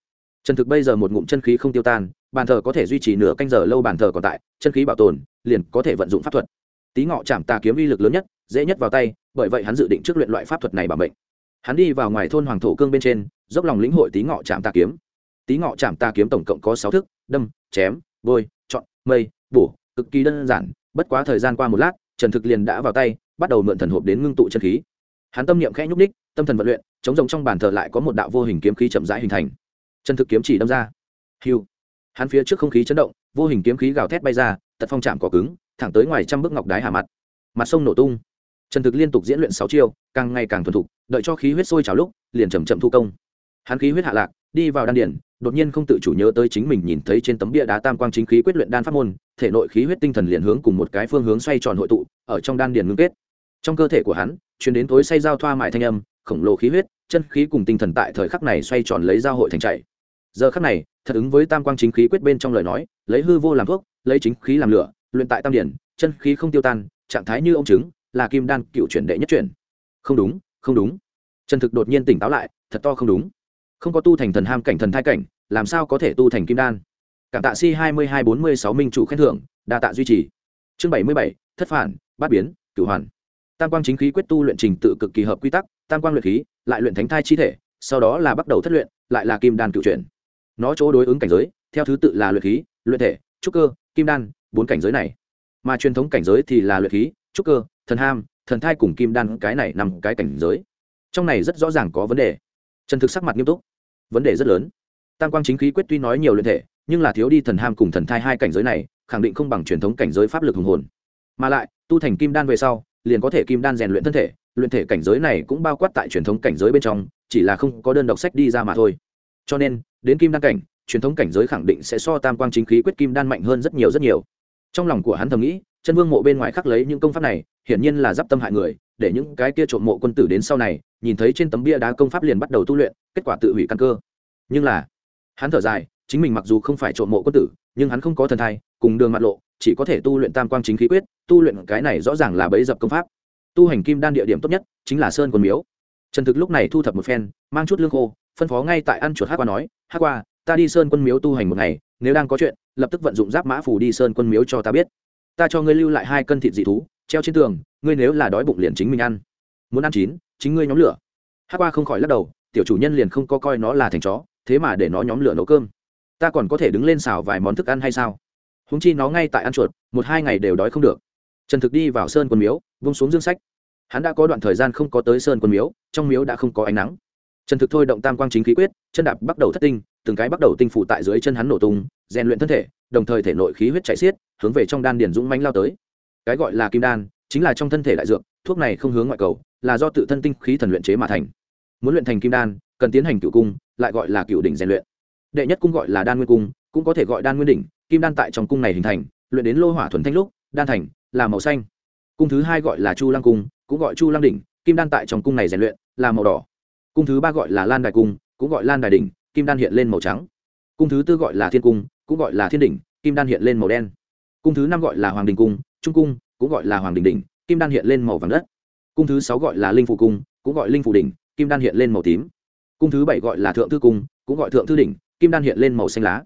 A: Trần thực bây giờ một ngụm chân khí không tiêu tan, bàn thờ có thể duy trì nửa canh giờ lâu bàn thờ còn tại, chân khí bảo tồn, liền có thể vận dụng pháp thuật. Tí ngọ chạm tà kiếm uy lực lớn nhất, dễ nhất vào tay, bởi vậy hắn dự định trước luyện loại pháp thuật này bảo mệnh. hắn đi vào ngoài thôn hoàng thổ cương bên trên, dốc lòng lĩnh hội tí ngọ chạm tà kiếm. Tí ngọ chạm tà kiếm tổng cộng có sáu thức, đâm, chém vôi chọn mây, bổ, cực kỳ đơn giản, bất quá thời gian qua một lát, trần thực liền đã vào tay, bắt đầu mượn thần hộp đến ngưng tụ chân khí. Hắn tâm niệm khẽ nhúc ních tâm thần vận luyện, chống rồng trong bàn thờ lại có một đạo vô hình kiếm khí chậm rãi hình thành. Trần thực kiếm chỉ đâm ra. Hiu hắn phía trước không khí chấn động, vô hình kiếm khí gào thét bay ra, tật phong chạm cỏ cứng, thẳng tới ngoài trăm bước ngọc đái hà mặt. Mặt sông nổ tung. Trần thực liên tục diễn luyện sáu chiêu, càng ngày càng thuần thục, đợi cho khí huyết sôi trào lúc, liền chầm chậm thu công. Hắn khí huyết hạ lạc đi vào đan điển đột nhiên không tự chủ nhớ tới chính mình nhìn thấy trên tấm bia đá tam quang chính khí quyết luyện đan pháp môn, thể nội khí huyết tinh thần liền hướng cùng một cái phương hướng xoay tròn hội tụ, ở trong đan điển ngưng kết. Trong cơ thể của hắn chuyển đến tối say giao thoa mại thanh âm, khổng lồ khí huyết, chân khí cùng tinh thần tại thời khắc này xoay tròn lấy giao hội thành chạy. Giờ khắc này, thật ứng với tam quang chính khí quyết bên trong lời nói, lấy hư vô làm thuốc, lấy chính khí làm lửa, luyện tại tam điển chân khí không tiêu tan, trạng thái như ông chứng là kim đan cựu chuyển đệ nhất chuyển. Không đúng không đúng. Chân thực đột nhiên tỉnh táo lại, thật to không đúng không có tu thành thần ham cảnh thần thai cảnh, làm sao có thể tu thành kim đan? Cảm tạ si hai mươi hai bốn mươi sáu minh chủ khen thưởng, đa tạ duy trì. Chương bảy mươi bảy, thất phản, bát biến, cửu hoàn. Tam quang chính khí quyết tu luyện trình tự cực kỳ hợp quy tắc, tam quang luyện khí, lại luyện thánh thai chi thể, sau đó là bắt đầu thất luyện, lại là kim đan cựu chuyển. Nó chỗ đối ứng cảnh giới, theo thứ tự là luyện khí, luyện thể, trúc cơ, kim đan, bốn cảnh giới này. Mà truyền thống cảnh giới thì là luyện khí, trúc cơ, thần ham, thần thai cùng kim đan, cái này nằm cái cảnh giới. Trong này rất rõ ràng có vấn đề. Trần thực sắc mặt nghiêm túc vấn đề rất lớn. Tam quang chính khí quyết tuy nói nhiều luyện thể, nhưng là thiếu đi thần ham cùng thần thai hai cảnh giới này, khẳng định không bằng truyền thống cảnh giới pháp lực hùng hồn. Mà lại, tu thành kim đan về sau, liền có thể kim đan rèn luyện thân thể, luyện thể cảnh giới này cũng bao quát tại truyền thống cảnh giới bên trong, chỉ là không có đơn độc sách đi ra mà thôi. Cho nên, đến kim đan cảnh, truyền thống cảnh giới khẳng định sẽ so tam quang chính khí quyết kim đan mạnh hơn rất nhiều rất nhiều. Trong lòng của hắn thầm nghĩ, chân vương mộ bên ngoài khắc lấy những công pháp này, hiển nhiên là d i p tâm hại người để những cái kia trộm mộ quân tử đến sau này, nhìn thấy trên tấm bia đá công pháp liền bắt đầu tu luyện, kết quả tự hủy căn cơ. Nhưng là, hắn thở dài, chính mình mặc dù không phải trộm mộ quân tử, nhưng hắn không có thần thai, cùng đường mặt lộ, chỉ có thể tu luyện tam quang chính khí quyết, tu luyện cái này rõ ràng là bẫy dập công pháp. Tu hành kim đan địa điểm tốt nhất chính là sơn quân miếu. Trần thực lúc này thu thập một phen, mang chút lương khô, phân phó ngay tại ăn chuột hát qua nói, hát qua, ta đi sơn quân miếu tu hành một ngày, nếu đang có chuyện, lập tức vận dụng giáp mã phủ đi sơn quân miếu cho ta biết. Ta cho ngươi lưu lại hai cân thịt dị thú treo trên tường, ngươi nếu là đói bụng liền chính mình ăn. Muốn ăn chín, chính ngươi nhóm lửa. Hát qua không khỏi lắc đầu, tiểu chủ nhân liền không có coi nó là thành chó, thế mà để nó nhóm lửa nấu cơm. Ta còn có thể đứng lên xào vài món thức ăn hay sao? Húng chi nó ngay tại ăn chuột, một hai ngày đều đói không được. Trần thực đi vào sơn quân miếu, vung xuống dương sách. Hắn đã có đoạn thời gian không có tới sơn quân miếu, trong miếu đã không có ánh nắng. Trần thực thôi động tam quang chính khí quyết, chân đạp bắt đầu thất tinh, từng cái bắt đầu tinh phụ tại dưới chân hắn nổ tung, rèn luyện thân thể, đồng thời thể nội khí huyết chạy xiết, hướng về trong đan điền dũng manh lao tới cái gọi là kim đan, chính là trong thân thể đại dược, thuốc này không hướng ngoại cầu, là do tự thân tinh khí thần luyện chế mà thành. Muốn luyện thành kim đan, cần tiến hành cựu cung, lại gọi là cựu đỉnh rèn luyện. Đệ nhất cung gọi là đan nguyên cung, cũng có thể gọi đan nguyên đỉnh, kim đan tại trong cung này hình thành, luyện đến lô hỏa thuần thanh lúc, đan thành, là màu xanh. Cung thứ hai gọi là chu lăng cung, cũng gọi chu lăng đỉnh, kim đan tại trong cung này rèn luyện, là màu đỏ. Cung thứ ba gọi là lan đài cung, cũng gọi lan đài đỉnh, kim đan hiện lên màu trắng. Cung thứ tư gọi là thiên cung, cũng gọi là thiên đỉnh, kim đan hiện lên màu đen. Cung thứ năm gọi là hoàng đình cung trung cung cũng gọi là hoàng đình đỉnh, kim đan hiện lên màu vàng đất. Cung thứ sáu gọi là linh phụ cung, cũng gọi linh phụ đỉnh, kim đan hiện lên màu tím. Cung thứ bảy gọi là thượng thư cung, cũng gọi thượng thư đỉnh, kim đan hiện lên màu xanh lá.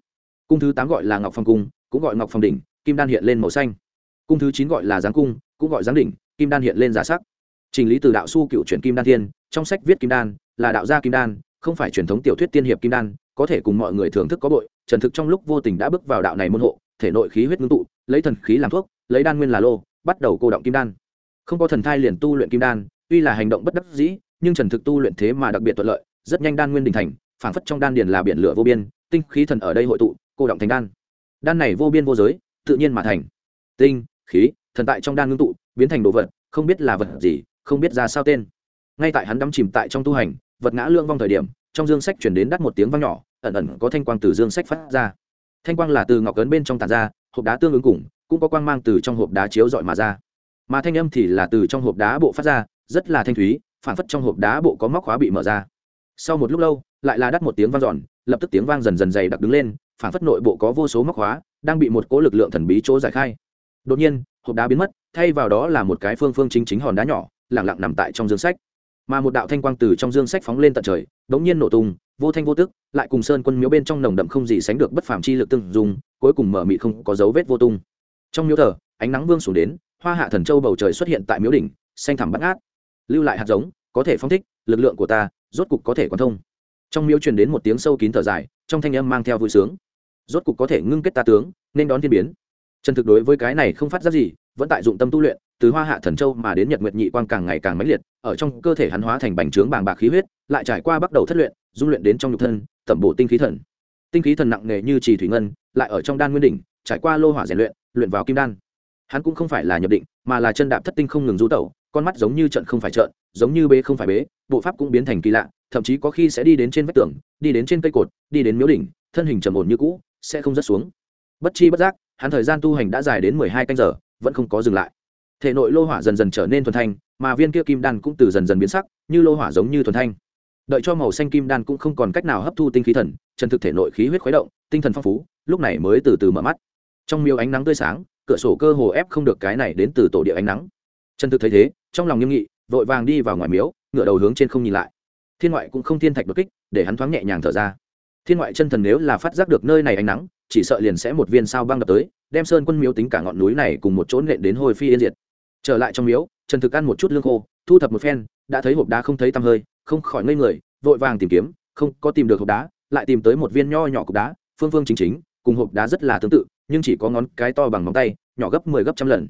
A: Cung thứ tám gọi là ngọc phong cung, cũng gọi ngọc phong đỉnh, kim đan hiện lên màu xanh. Cung thứ chín gọi là giáng cung, cũng gọi giáng đỉnh, kim đan hiện lên giả sắc. Trình lý từ đạo su cựu truyện kim đan thiên, trong sách viết kim đan, là đạo gia kim đan, không phải truyền thống tiểu thuyết tiên hiệp kim đan, có thể cùng mọi người thưởng thức có bội. Trần thực trong lúc vô tình đã bước vào đạo này môn hộ, thể nội khí huyết ngưng tụ, lấy thần khí làm thuốc lấy đan nguyên là lô, bắt đầu cô động kim đan. Không có thần thai liền tu luyện kim đan, tuy là hành động bất đắc dĩ, nhưng trần thực tu luyện thế mà đặc biệt thuận lợi, rất nhanh đan nguyên đình thành phản phất trong đan điền là biển lửa vô biên, tinh khí thần ở đây hội tụ, cô động thành đan. Đan này vô biên vô giới, tự nhiên mà thành. Tinh, khí, thần tại trong đan ngưng tụ, biến thành đồ vật, không biết là vật gì, không biết ra sao tên. Ngay tại hắn đắm chìm tại trong tu hành, vật ngã lương vong thời điểm, trong dương sách chuyển đến đắt một tiếng vang nhỏ, ẩn ẩn có thanh quang từ dương sách phát ra. Thanh quang là từ ngọc ấn bên trong tàn ra, hộp đá tương ứng cùng cũng có quang mang từ trong hộp đá chiếu rọi mà ra. Mà thanh âm thì là từ trong hộp đá bộ phát ra, rất là thanh thúy phản phất trong hộp đá bộ có móc khóa bị mở ra. Sau một lúc lâu, lại là đắt một tiếng vang dọn, lập tức tiếng vang dần dần dày đặc đứng lên phản phất nội bộ có vô số móc khóa, đang bị một cố lực lượng thần bí chỗ giải khai. Đột nhiên, hộp đá biến mất, thay vào đó là một cái phương phương chính chính hòn đá nhỏ lẳng lặng nằm tại trong dương sách. Mà một đạo thanh quang từ trong dương sách phóng lên tận trời, đống nhiên nổ tung, vô thanh vô tức, lại cùng sơn quân miếu bên trong nồng đậm không gì sánh được bất phàm chi lực tương dùng cuối cùng mở mị không có dấu vết vô tung trong miếu thờ, ánh nắng vương xuống đến, hoa hạ thần châu bầu trời xuất hiện tại miếu đỉnh, xanh thẳm bắt ngát. Lưu lại hạt giống, có thể phong thích, lực lượng của ta, rốt cục có thể quan thông. Trong miếu truyền đến một tiếng sâu kín thở dài, trong thanh âm mang theo vui sướng. Rốt cục có thể ngưng kết ta tướng, nên đón thiên biến. Trần thực đối với cái này không phát ra gì, vẫn tại dụng tâm tu luyện, từ hoa hạ thần châu mà đến nhật nguyệt nhị quang càng ngày càng mãnh liệt, ở trong cơ thể hắn hóa thành bành trướng bàng bạc khí huyết, lại trải qua bắt đầu thất luyện, dung luyện đến trong nhục thân, tẩm bổ tinh khí thần. Tinh khí thần nặng nề như trì thủy ngân, lại ở trong đan nguyên đỉnh, trải qua lô hỏa rèn luyện luyện vào kim đan. Hắn cũng không phải là nhập định, mà là chân đạp thất tinh không ngừng rú tẩu, con mắt giống như trận không phải trận, giống như bế không phải bế, bộ pháp cũng biến thành kỳ lạ, thậm chí có khi sẽ đi đến trên vách tường, đi đến trên cây cột, đi đến miếu đỉnh, thân hình trầm ổn như cũ, sẽ không rớt xuống. Bất chi bất giác, hắn thời gian tu hành đã dài đến mười hai canh giờ, vẫn không có dừng lại. Thể nội lô hỏa dần dần trở nên thuần thanh, mà viên kia kim đan cũng từ dần dần biến sắc, như lô hỏa giống như thuần thanh. Đợi cho màu xanh kim đan cũng không còn cách nào hấp thu tinh khí thần trần thực thể nội khí huyết khuấy động, tinh thần phong phú, lúc này mới từ từ mở mắt trong miêu ánh nắng tươi sáng, cửa sổ cơ hồ ép không được cái này đến từ tổ địa ánh nắng. Trần thực thấy thế, trong lòng nghiêm nghị, vội vàng đi vào ngoài miếu ngựa đầu hướng trên không nhìn lại. Thiên ngoại cũng không thiên thạch đột kích, để hắn thoáng nhẹ nhàng thở ra. Thiên ngoại chân thần nếu là phát giác được nơi này ánh nắng, chỉ sợ liền sẽ một viên sao băng đập tới, đem sơn quân miếu tính cả ngọn núi này cùng một chỗ nện đến hồi phi yên diệt. Trở lại trong miếu trần thực ăn một chút lương khô, thu thập một phen, đã thấy hộp đá không thấy tăm hơi, không khỏi ngây người, vội vàng tìm kiếm, không có tìm được hộp đá, lại tìm tới một viên nho nhỏ cục đá, phương phương chính chính, cùng hộp đá rất là tương tự nhưng chỉ có ngón cái to bằng ngón tay, nhỏ gấp mười 10 gấp trăm lần.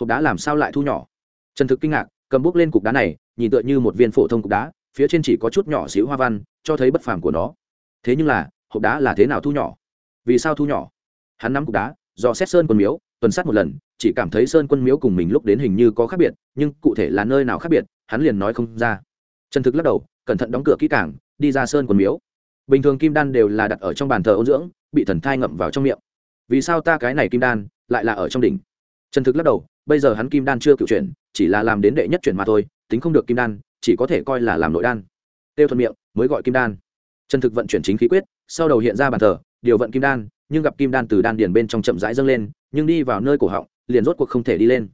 A: Hộp đá làm sao lại thu nhỏ? Trần thực kinh ngạc, cầm bút lên cục đá này, nhìn tựa như một viên phổ thông cục đá, phía trên chỉ có chút nhỏ xíu hoa văn, cho thấy bất phàm của nó. Thế nhưng là, hộp đá là thế nào thu nhỏ? Vì sao thu nhỏ? Hắn nắm cục đá do xét sơn quân miếu, tuần sát một lần, chỉ cảm thấy sơn quân miếu cùng mình lúc đến hình như có khác biệt, nhưng cụ thể là nơi nào khác biệt, hắn liền nói không ra. Trần thực lắc đầu, cẩn thận đóng cửa kỹ cảng đi ra sơn quân miếu. Bình thường kim đan đều là đặt ở trong bàn thờ ôn dưỡng, bị thần thai ngậm vào trong miệng vì sao ta cái này kim đan lại là ở trong đỉnh? Trần thực lắc đầu, bây giờ hắn kim đan chưa cựu chuyển, chỉ là làm đến đệ nhất chuyển mà thôi, tính không được kim đan, chỉ có thể coi là làm nội đan. Tiêu thuận miệng mới gọi kim đan. Trần thực vận chuyển chính khí quyết, sau đầu hiện ra bàn thờ, điều vận kim đan, nhưng gặp kim đan từ đan điền bên trong chậm rãi dâng lên, nhưng đi vào nơi cổ họng, liền rốt cuộc không thể đi lên.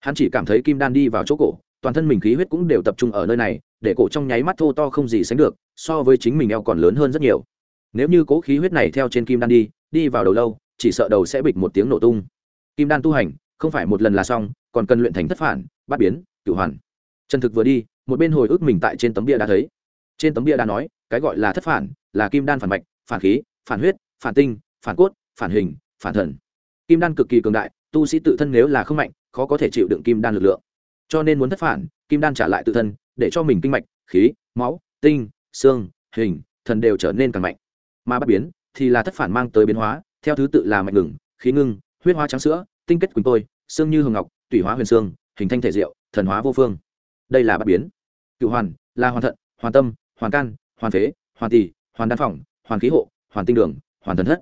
A: Hắn chỉ cảm thấy kim đan đi vào chỗ cổ, toàn thân mình khí huyết cũng đều tập trung ở nơi này, để cổ trong nháy mắt thô to không gì sánh được, so với chính mình eo còn lớn hơn rất nhiều. Nếu như cố khí huyết này theo trên kim đan đi đi vào đầu lâu chỉ sợ đầu sẽ bịch một tiếng nổ tung. Kim đan tu hành, không phải một lần là xong, còn cần luyện thành thất phản bát biến, cửu hoàn. Chân thực vừa đi, một bên hồi ức mình tại trên tấm bia đã thấy. Trên tấm bia đã nói, cái gọi là thất phản, là kim đan phản mạch, phản khí, phản huyết, phản tinh, phản cốt, phản hình, phản thần. Kim đan cực kỳ cường đại, tu sĩ tự thân nếu là không mạnh, khó có thể chịu đựng kim đan lực lượng. Cho nên muốn thất phản, kim đan trả lại tự thân, để cho mình kinh mạch, khí, máu, tinh, xương, hình, thần đều trở nên càng mạnh. Mà bắt biến, thì là thất phản mang tới biến hóa theo thứ tự là mạch ngừng khí ngưng huyết hóa trắng sữa tinh kết quỳnh tôi xương như hồng ngọc tủy hóa huyền xương hình thanh thể diệu thần hóa vô phương. Đây là bát biến. Cựu hoàn là hoàn thận hoàn tâm hoàn can hoàn phế hoàn tỷ hoàn đan phỏng, hoàn khí hộ hoàn tinh đường hoàn thần thất.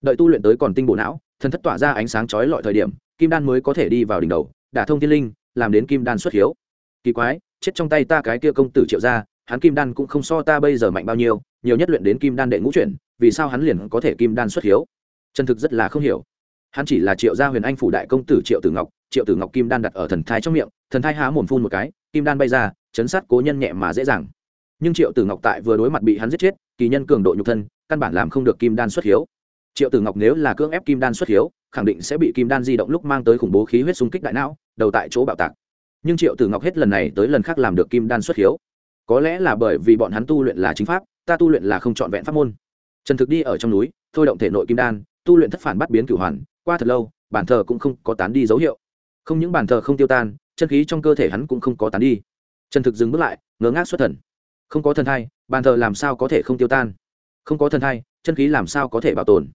A: Đợi tu luyện tới còn tinh bộ não thần thất tỏa ra ánh sáng chói lọi thời điểm kim đan mới có thể đi vào đỉnh đầu đả thông thiên linh làm đến kim đan xuất hiếu. Kỳ quái chết trong tay ta cái kia công tử triệu ra hắn kim đan cũng không so ta bây giờ mạnh bao nhiêu nhiều nhất luyện đến kim đan đệ ngũ chuyển vì sao hắn liền có thể kim đan xuất hiếu? Trần thực rất là không hiểu. Hắn chỉ là triệu gia huyền anh phủ đại công tử triệu tử ngọc, triệu tử ngọc kim đan đặt ở thần thai trong miệng, thần thai há mồm phun một cái, kim đan bay ra, chấn sát cố nhân nhẹ mà dễ dàng. Nhưng triệu tử ngọc tại vừa đối mặt bị hắn giết chết, kỳ nhân cường độ nhục thân, căn bản làm không được kim đan xuất hiếu. Triệu tử ngọc nếu là cưỡng ép kim đan xuất hiếu, khẳng định sẽ bị kim đan di động lúc mang tới khủng bố khí huyết xung kích đại não, đầu tại chỗ bạo tạc. Nhưng triệu tử ngọc hết lần này tới lần khác làm được kim đan xuất hiếu. Có lẽ là bởi vì bọn hắn tu luyện là chính pháp, ta tu luyện là không trọn vẹn pháp môn. Trần thực đi ở trong núi, thôi động thể nội kim đan tu luyện thất phản bắt biến cửu hoàn, qua thật lâu, bản thờ cũng không có tán đi dấu hiệu. Không những bản thờ không tiêu tan, chân khí trong cơ thể hắn cũng không có tán đi. Trần thực dừng bước lại, ngớ ngác xuất thần. Không có thần thai bàn thờ làm sao có thể không tiêu tan? Không có thần thai, chân khí làm sao có thể bảo tồn?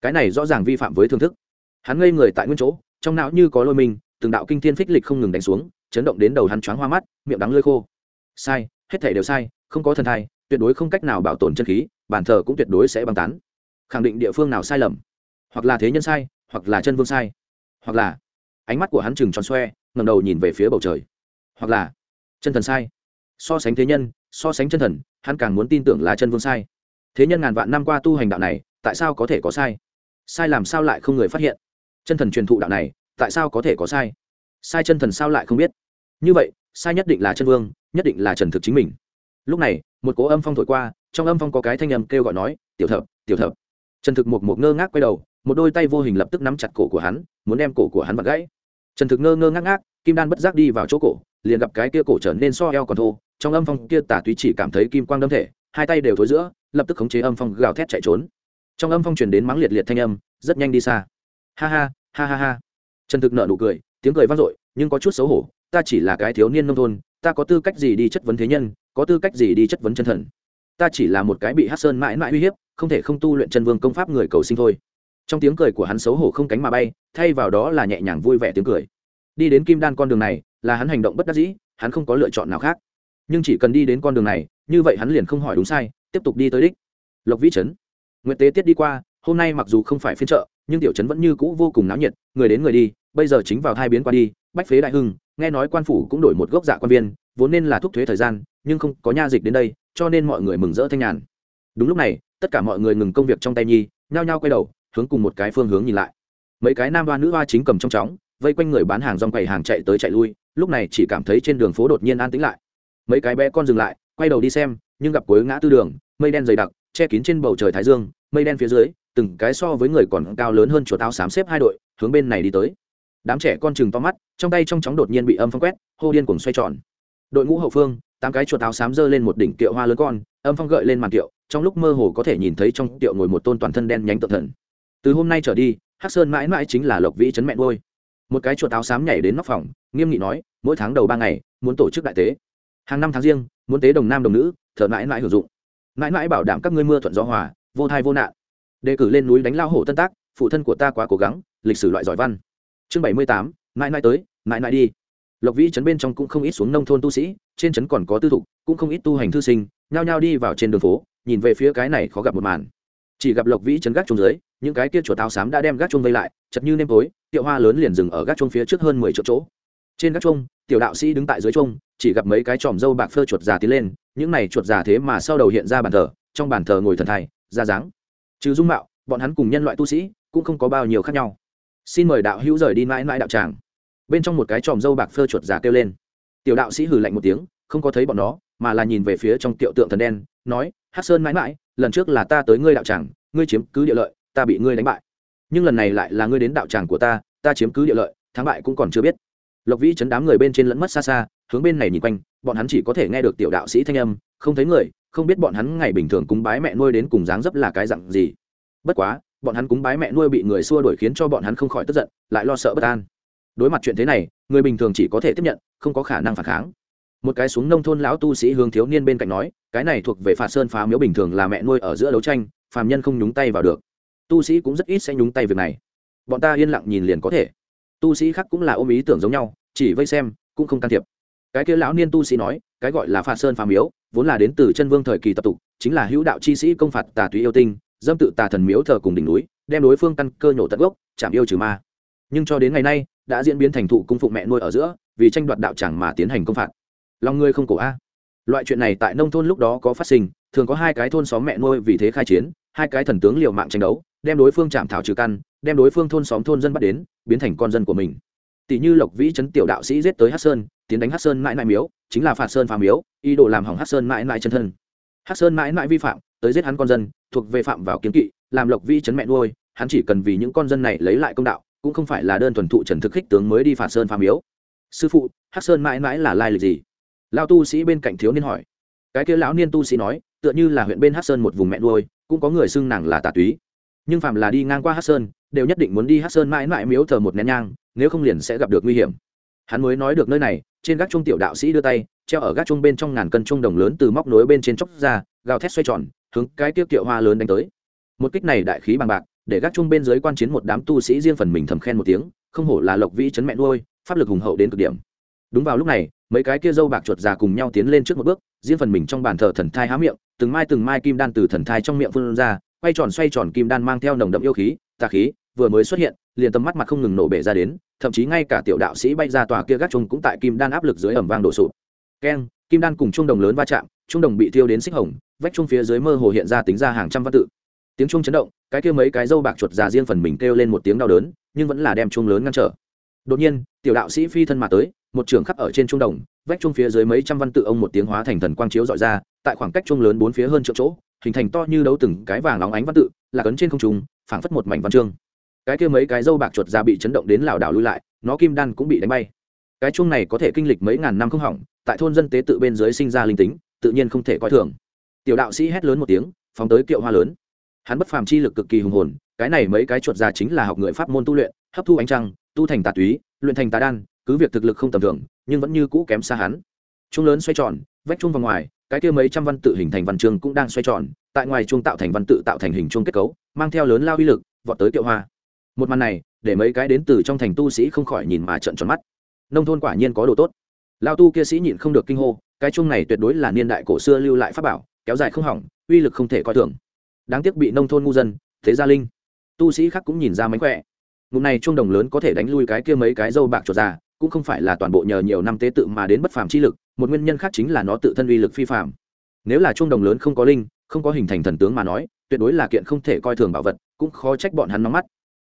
A: Cái này rõ ràng vi phạm với thưởng thức. Hắn ngây người tại nguyên chỗ, trong não như có lôi mình, từng đạo kinh thiên phích lịch không ngừng đánh xuống, chấn động đến đầu hắn choáng hoa mắt, miệng đắng lơi khô. Sai, hết thể đều sai, không có thần thai, tuyệt đối không cách nào bảo tồn chân khí, bản thờ cũng tuyệt đối sẽ băng tán. Khẳng định địa phương nào sai lầm? Hoặc là thế nhân sai, hoặc là chân vương sai, hoặc là ánh mắt của hắn chừng tròn xoe ngầm đầu nhìn về phía bầu trời. Hoặc là chân thần sai. So sánh thế nhân, so sánh chân thần, hắn càng muốn tin tưởng là chân vương sai. Thế nhân ngàn vạn năm qua tu hành đạo này, tại sao có thể có sai? Sai làm sao lại không người phát hiện? Chân thần truyền thụ đạo này, tại sao có thể có sai? Sai chân thần sao lại không biết? Như vậy, sai nhất định là chân vương, nhất định là trần thực chính mình. Lúc này, một cố âm phong thổi qua, trong âm phong có cái thanh âm kêu gọi nói, tiểu thập tiểu thập. Trần thực một một ngơ ngác quay đầu một đôi tay vô hình lập tức nắm chặt cổ của hắn, muốn đem cổ của hắn vặt gãy. Trần thực ngơ ngơ ngác ngác, kim đan bất giác đi vào chỗ cổ, liền gặp cái kia cổ trở nên so eo còn thô, trong âm phong kia tả túy chỉ cảm thấy kim quang đâm thể, hai tay đều thối giữa, lập tức khống chế âm phong gào thét chạy trốn. Trong âm phong truyền đến mắng liệt liệt thanh âm, rất nhanh đi xa. Ha ha ha ha ha. Trần thực nợ nụ cười, tiếng cười vang dội, nhưng có chút xấu hổ, ta chỉ là cái thiếu niên nông thôn, ta có tư cách gì đi chất vấn thế nhân, có tư cách gì đi chất vấn chân thần? Ta chỉ là một cái bị hát sơn mãi mãi uy hiếp, không thể không tu luyện chân vương công pháp người cầu sinh thôi trong tiếng cười của hắn xấu hổ không cánh mà bay, thay vào đó là nhẹ nhàng vui vẻ tiếng cười. Đi đến kim đan con đường này, là hắn hành động bất đắc dĩ, hắn không có lựa chọn nào khác. Nhưng chỉ cần đi đến con đường này, như vậy hắn liền không hỏi đúng sai, tiếp tục đi tới đích. Lộc vĩ trấn nguyễn tế tiết đi qua, hôm nay mặc dù không phải phiên chợ, nhưng tiểu trấn vẫn như cũ vô cùng náo nhiệt, người đến người đi, bây giờ chính vào hai biến qua đi, bách phế đại hưng, nghe nói quan phủ cũng đổi một gốc dạ quan viên, vốn nên là thúc thuế thời gian, nhưng không có nha dịch đến đây, cho nên mọi người mừng rỡ thanh nhàn. Đúng lúc này, tất cả mọi người ngừng công việc trong tay nhi, nhao nhao quay đầu hướng cùng một cái phương hướng nhìn lại. Mấy cái nam hoa nữ hoa chính cầm trong chóng, vây quanh người bán hàng rong quầy hàng chạy tới chạy lui, lúc này chỉ cảm thấy trên đường phố đột nhiên an tĩnh lại. Mấy cái bé con dừng lại, quay đầu đi xem, nhưng gặp cuối ngã tư đường, mây đen dày đặc, che kín trên bầu trời thái dương, mây đen phía dưới, từng cái so với người còn cao lớn hơn chuột áo xám xếp hai đội, hướng bên này đi tới. Đám trẻ con chừng to mắt, trong tay trong chóng đột nhiên bị âm phong quét, hô điên cuồng xoay tròn. Đội ngũ hậu phương, tám cái chuột áo xám giơ lên một đỉnh kiệu hoa lớn con, âm phong gợi lên màn kiệu, trong lúc mơ hồ có thể nhìn thấy trong kiệu ngồi một tôn toàn thân đen nhánh tự thần từ hôm nay trở đi, hắc sơn mãi mãi chính là lộc vĩ chấn mẹ ngôi một cái chuột áo xám nhảy đến nóc phòng, nghiêm nghị nói, mỗi tháng đầu ba ngày, muốn tổ chức đại tế. Hàng năm tháng riêng, muốn tế đồng nam đồng nữ, thợ mãi mãi hưởng dụng. Mãi mãi bảo đảm các ngươi mưa thuận gió hòa, vô thai vô nạn. Đề cử lên núi đánh lao hổ tân tác, phụ thân của ta quá cố gắng, lịch sử loại giỏi văn. Chương bảy mươi tám, mãi mãi tới, mãi mãi đi. Lộc vĩ trấn bên trong cũng không ít xuống nông thôn tu sĩ, trên trấn còn có tư thục, cũng không ít tu hành thư sinh, nhao nhao đi vào trên đường phố, nhìn về phía cái này khó gặp một màn chỉ gặp lộc vĩ chấn gác chung dưới, những cái kia chuột táo xám đã đem gác chung vây lại, chật như nêm tối, tiệu hoa lớn liền dừng ở gác chung phía trước hơn mười chỗ chỗ. Trên gác chung tiểu đạo sĩ đứng tại dưới chung chỉ gặp mấy cái tròm dâu bạc phơ chuột già tiến lên, những này chuột già thế mà sau đầu hiện ra bàn thờ, trong bàn thờ ngồi thần thai, ra dáng. Trừ dung mạo, bọn hắn cùng nhân loại tu sĩ cũng không có bao nhiêu khác nhau. Xin mời đạo hữu rời đi mãi mãi đạo tràng. Bên trong một cái tròm dâu bạc phơ chuột già kêu lên. Tiểu đạo sĩ hừ lạnh một tiếng, không có thấy bọn nó, mà là nhìn về phía trong tiệu tượng thần đen, nói hát sơn mãi mãi lần trước là ta tới ngươi đạo tràng, ngươi chiếm cứ địa lợi, ta bị ngươi đánh bại. Nhưng lần này lại là ngươi đến đạo tràng của ta ta chiếm cứ địa lợi, thắng bại cũng còn chưa biết. Lộc vĩ chấn đám người bên trên lẫn mất xa xa, hướng bên này nhìn quanh, bọn hắn chỉ có thể nghe được tiểu đạo sĩ thanh âm, không thấy người, không biết bọn hắn ngày bình thường cúng bái mẹ nuôi đến cùng dáng dấp là cái dặn gì. Bất quá, bọn hắn cúng bái mẹ nuôi bị người xua đuổi khiến cho bọn hắn không khỏi tức giận, lại lo sợ bất an. Đối mặt chuyện thế này, người bình thường chỉ có thể tiếp nhận, không có khả năng phản kháng một cái xuống nông thôn lão tu sĩ hướng thiếu niên bên cạnh nói, cái này thuộc về phạt sơn phá miếu bình thường là mẹ nuôi ở giữa đấu tranh, phàm nhân không nhúng tay vào được. Tu sĩ cũng rất ít sẽ nhúng tay việc này. Bọn ta yên lặng nhìn liền có thể. Tu sĩ khác cũng là ôm ý tưởng giống nhau, chỉ vây xem, cũng không can thiệp. Cái kia lão niên tu sĩ nói, cái gọi là phạt sơn phá miếu, vốn là đến từ chân vương thời kỳ tập tục, chính là hữu đạo chi sĩ công phạt tà túy yêu tinh, dâm tự tà thần miếu thờ cùng đỉnh núi, đem đối phương căn cơ nhổ tận gốc chạm yêu trừ ma. Nhưng cho đến ngày nay, đã diễn biến thành thụ cung phụng mẹ nuôi ở giữa, vì tranh đoạt đạo chẳng mà tiến hành công phạt lòng ngươi không cổ a. Loại chuyện này tại nông thôn lúc đó có phát sinh, thường có hai cái thôn xóm mẹ nuôi vì thế khai chiến, hai cái thần tướng liều mạng tranh đấu, đem đối phương chạm thảo trừ căn, đem đối phương thôn xóm thôn dân bắt đến, biến thành con dân của mình. Tỷ như lộc vĩ chấn tiểu đạo sĩ giết tới hát sơn, tiến đánh hát sơn mãi mãi miếu, chính là phạt sơn phá miếu, ý đồ làm hỏng hát sơn mãi mãi chân thân. Hát sơn mãi mãi vi phạm, tới giết hắn con dân, thuộc về phạm vào kiến kỵ, làm lộc vĩ chấn mẹ nuôi, hắn chỉ cần vì những con dân này lấy lại công đạo, cũng không phải là đơn thuần thụ trần thực khích tướng mới đi phạt sơn phá miếu. Sư phụ hát sơn mãi mãi là lai lịch gì? Lao tu sĩ bên cạnh thiếu niên hỏi. Cái kia lão niên tu sĩ nói, tựa như là huyện bên hát sơn một vùng mẹ nuôi, cũng có người xưng nàng là tà túy. Nhưng phạm là đi ngang qua hát sơn, đều nhất định muốn đi hát sơn mãi mãi miếu thờ một nén nhang, nếu không liền sẽ gặp được nguy hiểm. Hắn mới nói được nơi này, trên gác trung tiểu đạo sĩ đưa tay, treo ở gác trung bên trong ngàn cân trung đồng lớn từ móc nối bên trên chóc ra, gào thét xoay tròn, hướng cái tiêu kiệu hoa lớn đánh tới. Một kích này đại khí bằng bạc, để gác trung bên dưới quan chiến một đám tu sĩ riêng phần mình thầm khen một tiếng, không hổ là lộc vĩ chấn mẹ nuôi, pháp lực hùng hậu đến cực điểm đúng vào lúc này, mấy cái kia dâu bạc chuột già cùng nhau tiến lên trước một bước, riêng phần mình trong bàn thờ thần thai há miệng, từng mai từng mai kim đan từ thần thai trong miệng phun ra, quay tròn xoay tròn kim đan mang theo nồng đậm yêu khí, tà khí, vừa mới xuất hiện, liền tầm mắt mặt không ngừng nổ bể ra đến, thậm chí ngay cả tiểu đạo sĩ bay ra tòa kia gác chung cũng tại kim đan áp lực dưới ẩm vang đổ sụp. Keng, kim đan cùng trung đồng lớn va chạm trung đồng bị thiêu đến xích hồng, vách chung phía dưới mơ hồ hiện ra tính ra hàng trăm văn tự. Tiếng trung chấn động, cái kia mấy cái dâu bạc chuột già riêng phần mình kêu lên một tiếng đau đớn, nhưng vẫn là đem chung lớn ngăn trở. Đột nhiên, tiểu đạo sĩ phi thân mà tới một trường khắc ở trên trung đồng, vách chung phía dưới mấy trăm văn tự ông một tiếng hóa thành thần quang chiếu dọi ra, tại khoảng cách chung lớn bốn phía hơn triệu chỗ, hình thành to như đấu từng cái vàng óng ánh văn tự, là cấn trên không trung, phảng phất một mảnh văn chương. Cái kia mấy cái dâu bạc chuột ra bị chấn động đến lảo đảo lui lại, nó kim đan cũng bị đánh bay. Cái chung này có thể kinh lịch mấy ngàn năm không hỏng, tại thôn dân tế tự bên dưới sinh ra linh tính, tự nhiên không thể coi thường. Tiểu đạo sĩ hét lớn một tiếng, phóng tới kiệu hoa lớn. Hắn bất phàm chi lực cực kỳ hùng hồn, cái này mấy cái chuột già chính là học người pháp môn tu luyện, hấp thu ánh trăng, tu thành tà túy, luyện thành tà đan cứ việc thực lực không tầm thường, nhưng vẫn như cũ kém xa hắn. Trung lớn xoay tròn, vách trung vào ngoài, cái kia mấy trăm văn tự hình thành văn chương cũng đang xoay tròn, tại ngoài chuông tạo thành văn tự tạo thành hình chuông kết cấu, mang theo lớn lao uy lực, vọt tới kiệu hoa. Một màn này, để mấy cái đến từ trong thành tu sĩ không khỏi nhìn mà trận tròn mắt. Nông thôn quả nhiên có đồ tốt. Lao tu kia sĩ nhịn không được kinh hô, cái chuông này tuyệt đối là niên đại cổ xưa lưu lại pháp bảo, kéo dài không hỏng, uy lực không thể coi thường. Đáng tiếc bị nông thôn ngu dân, thế gia linh. Tu sĩ khác cũng nhìn ra mánh khỏe. Ngụm này chuông đồng lớn có thể đánh lui cái kia mấy cái dâu bạc chuột già cũng không phải là toàn bộ nhờ nhiều năm tế tự mà đến bất phàm chi lực, một nguyên nhân khác chính là nó tự thân uy lực phi phàm. Nếu là chuông đồng lớn không có linh, không có hình thành thần tướng mà nói, tuyệt đối là kiện không thể coi thường bảo vật, cũng khó trách bọn hắn nóng mắt.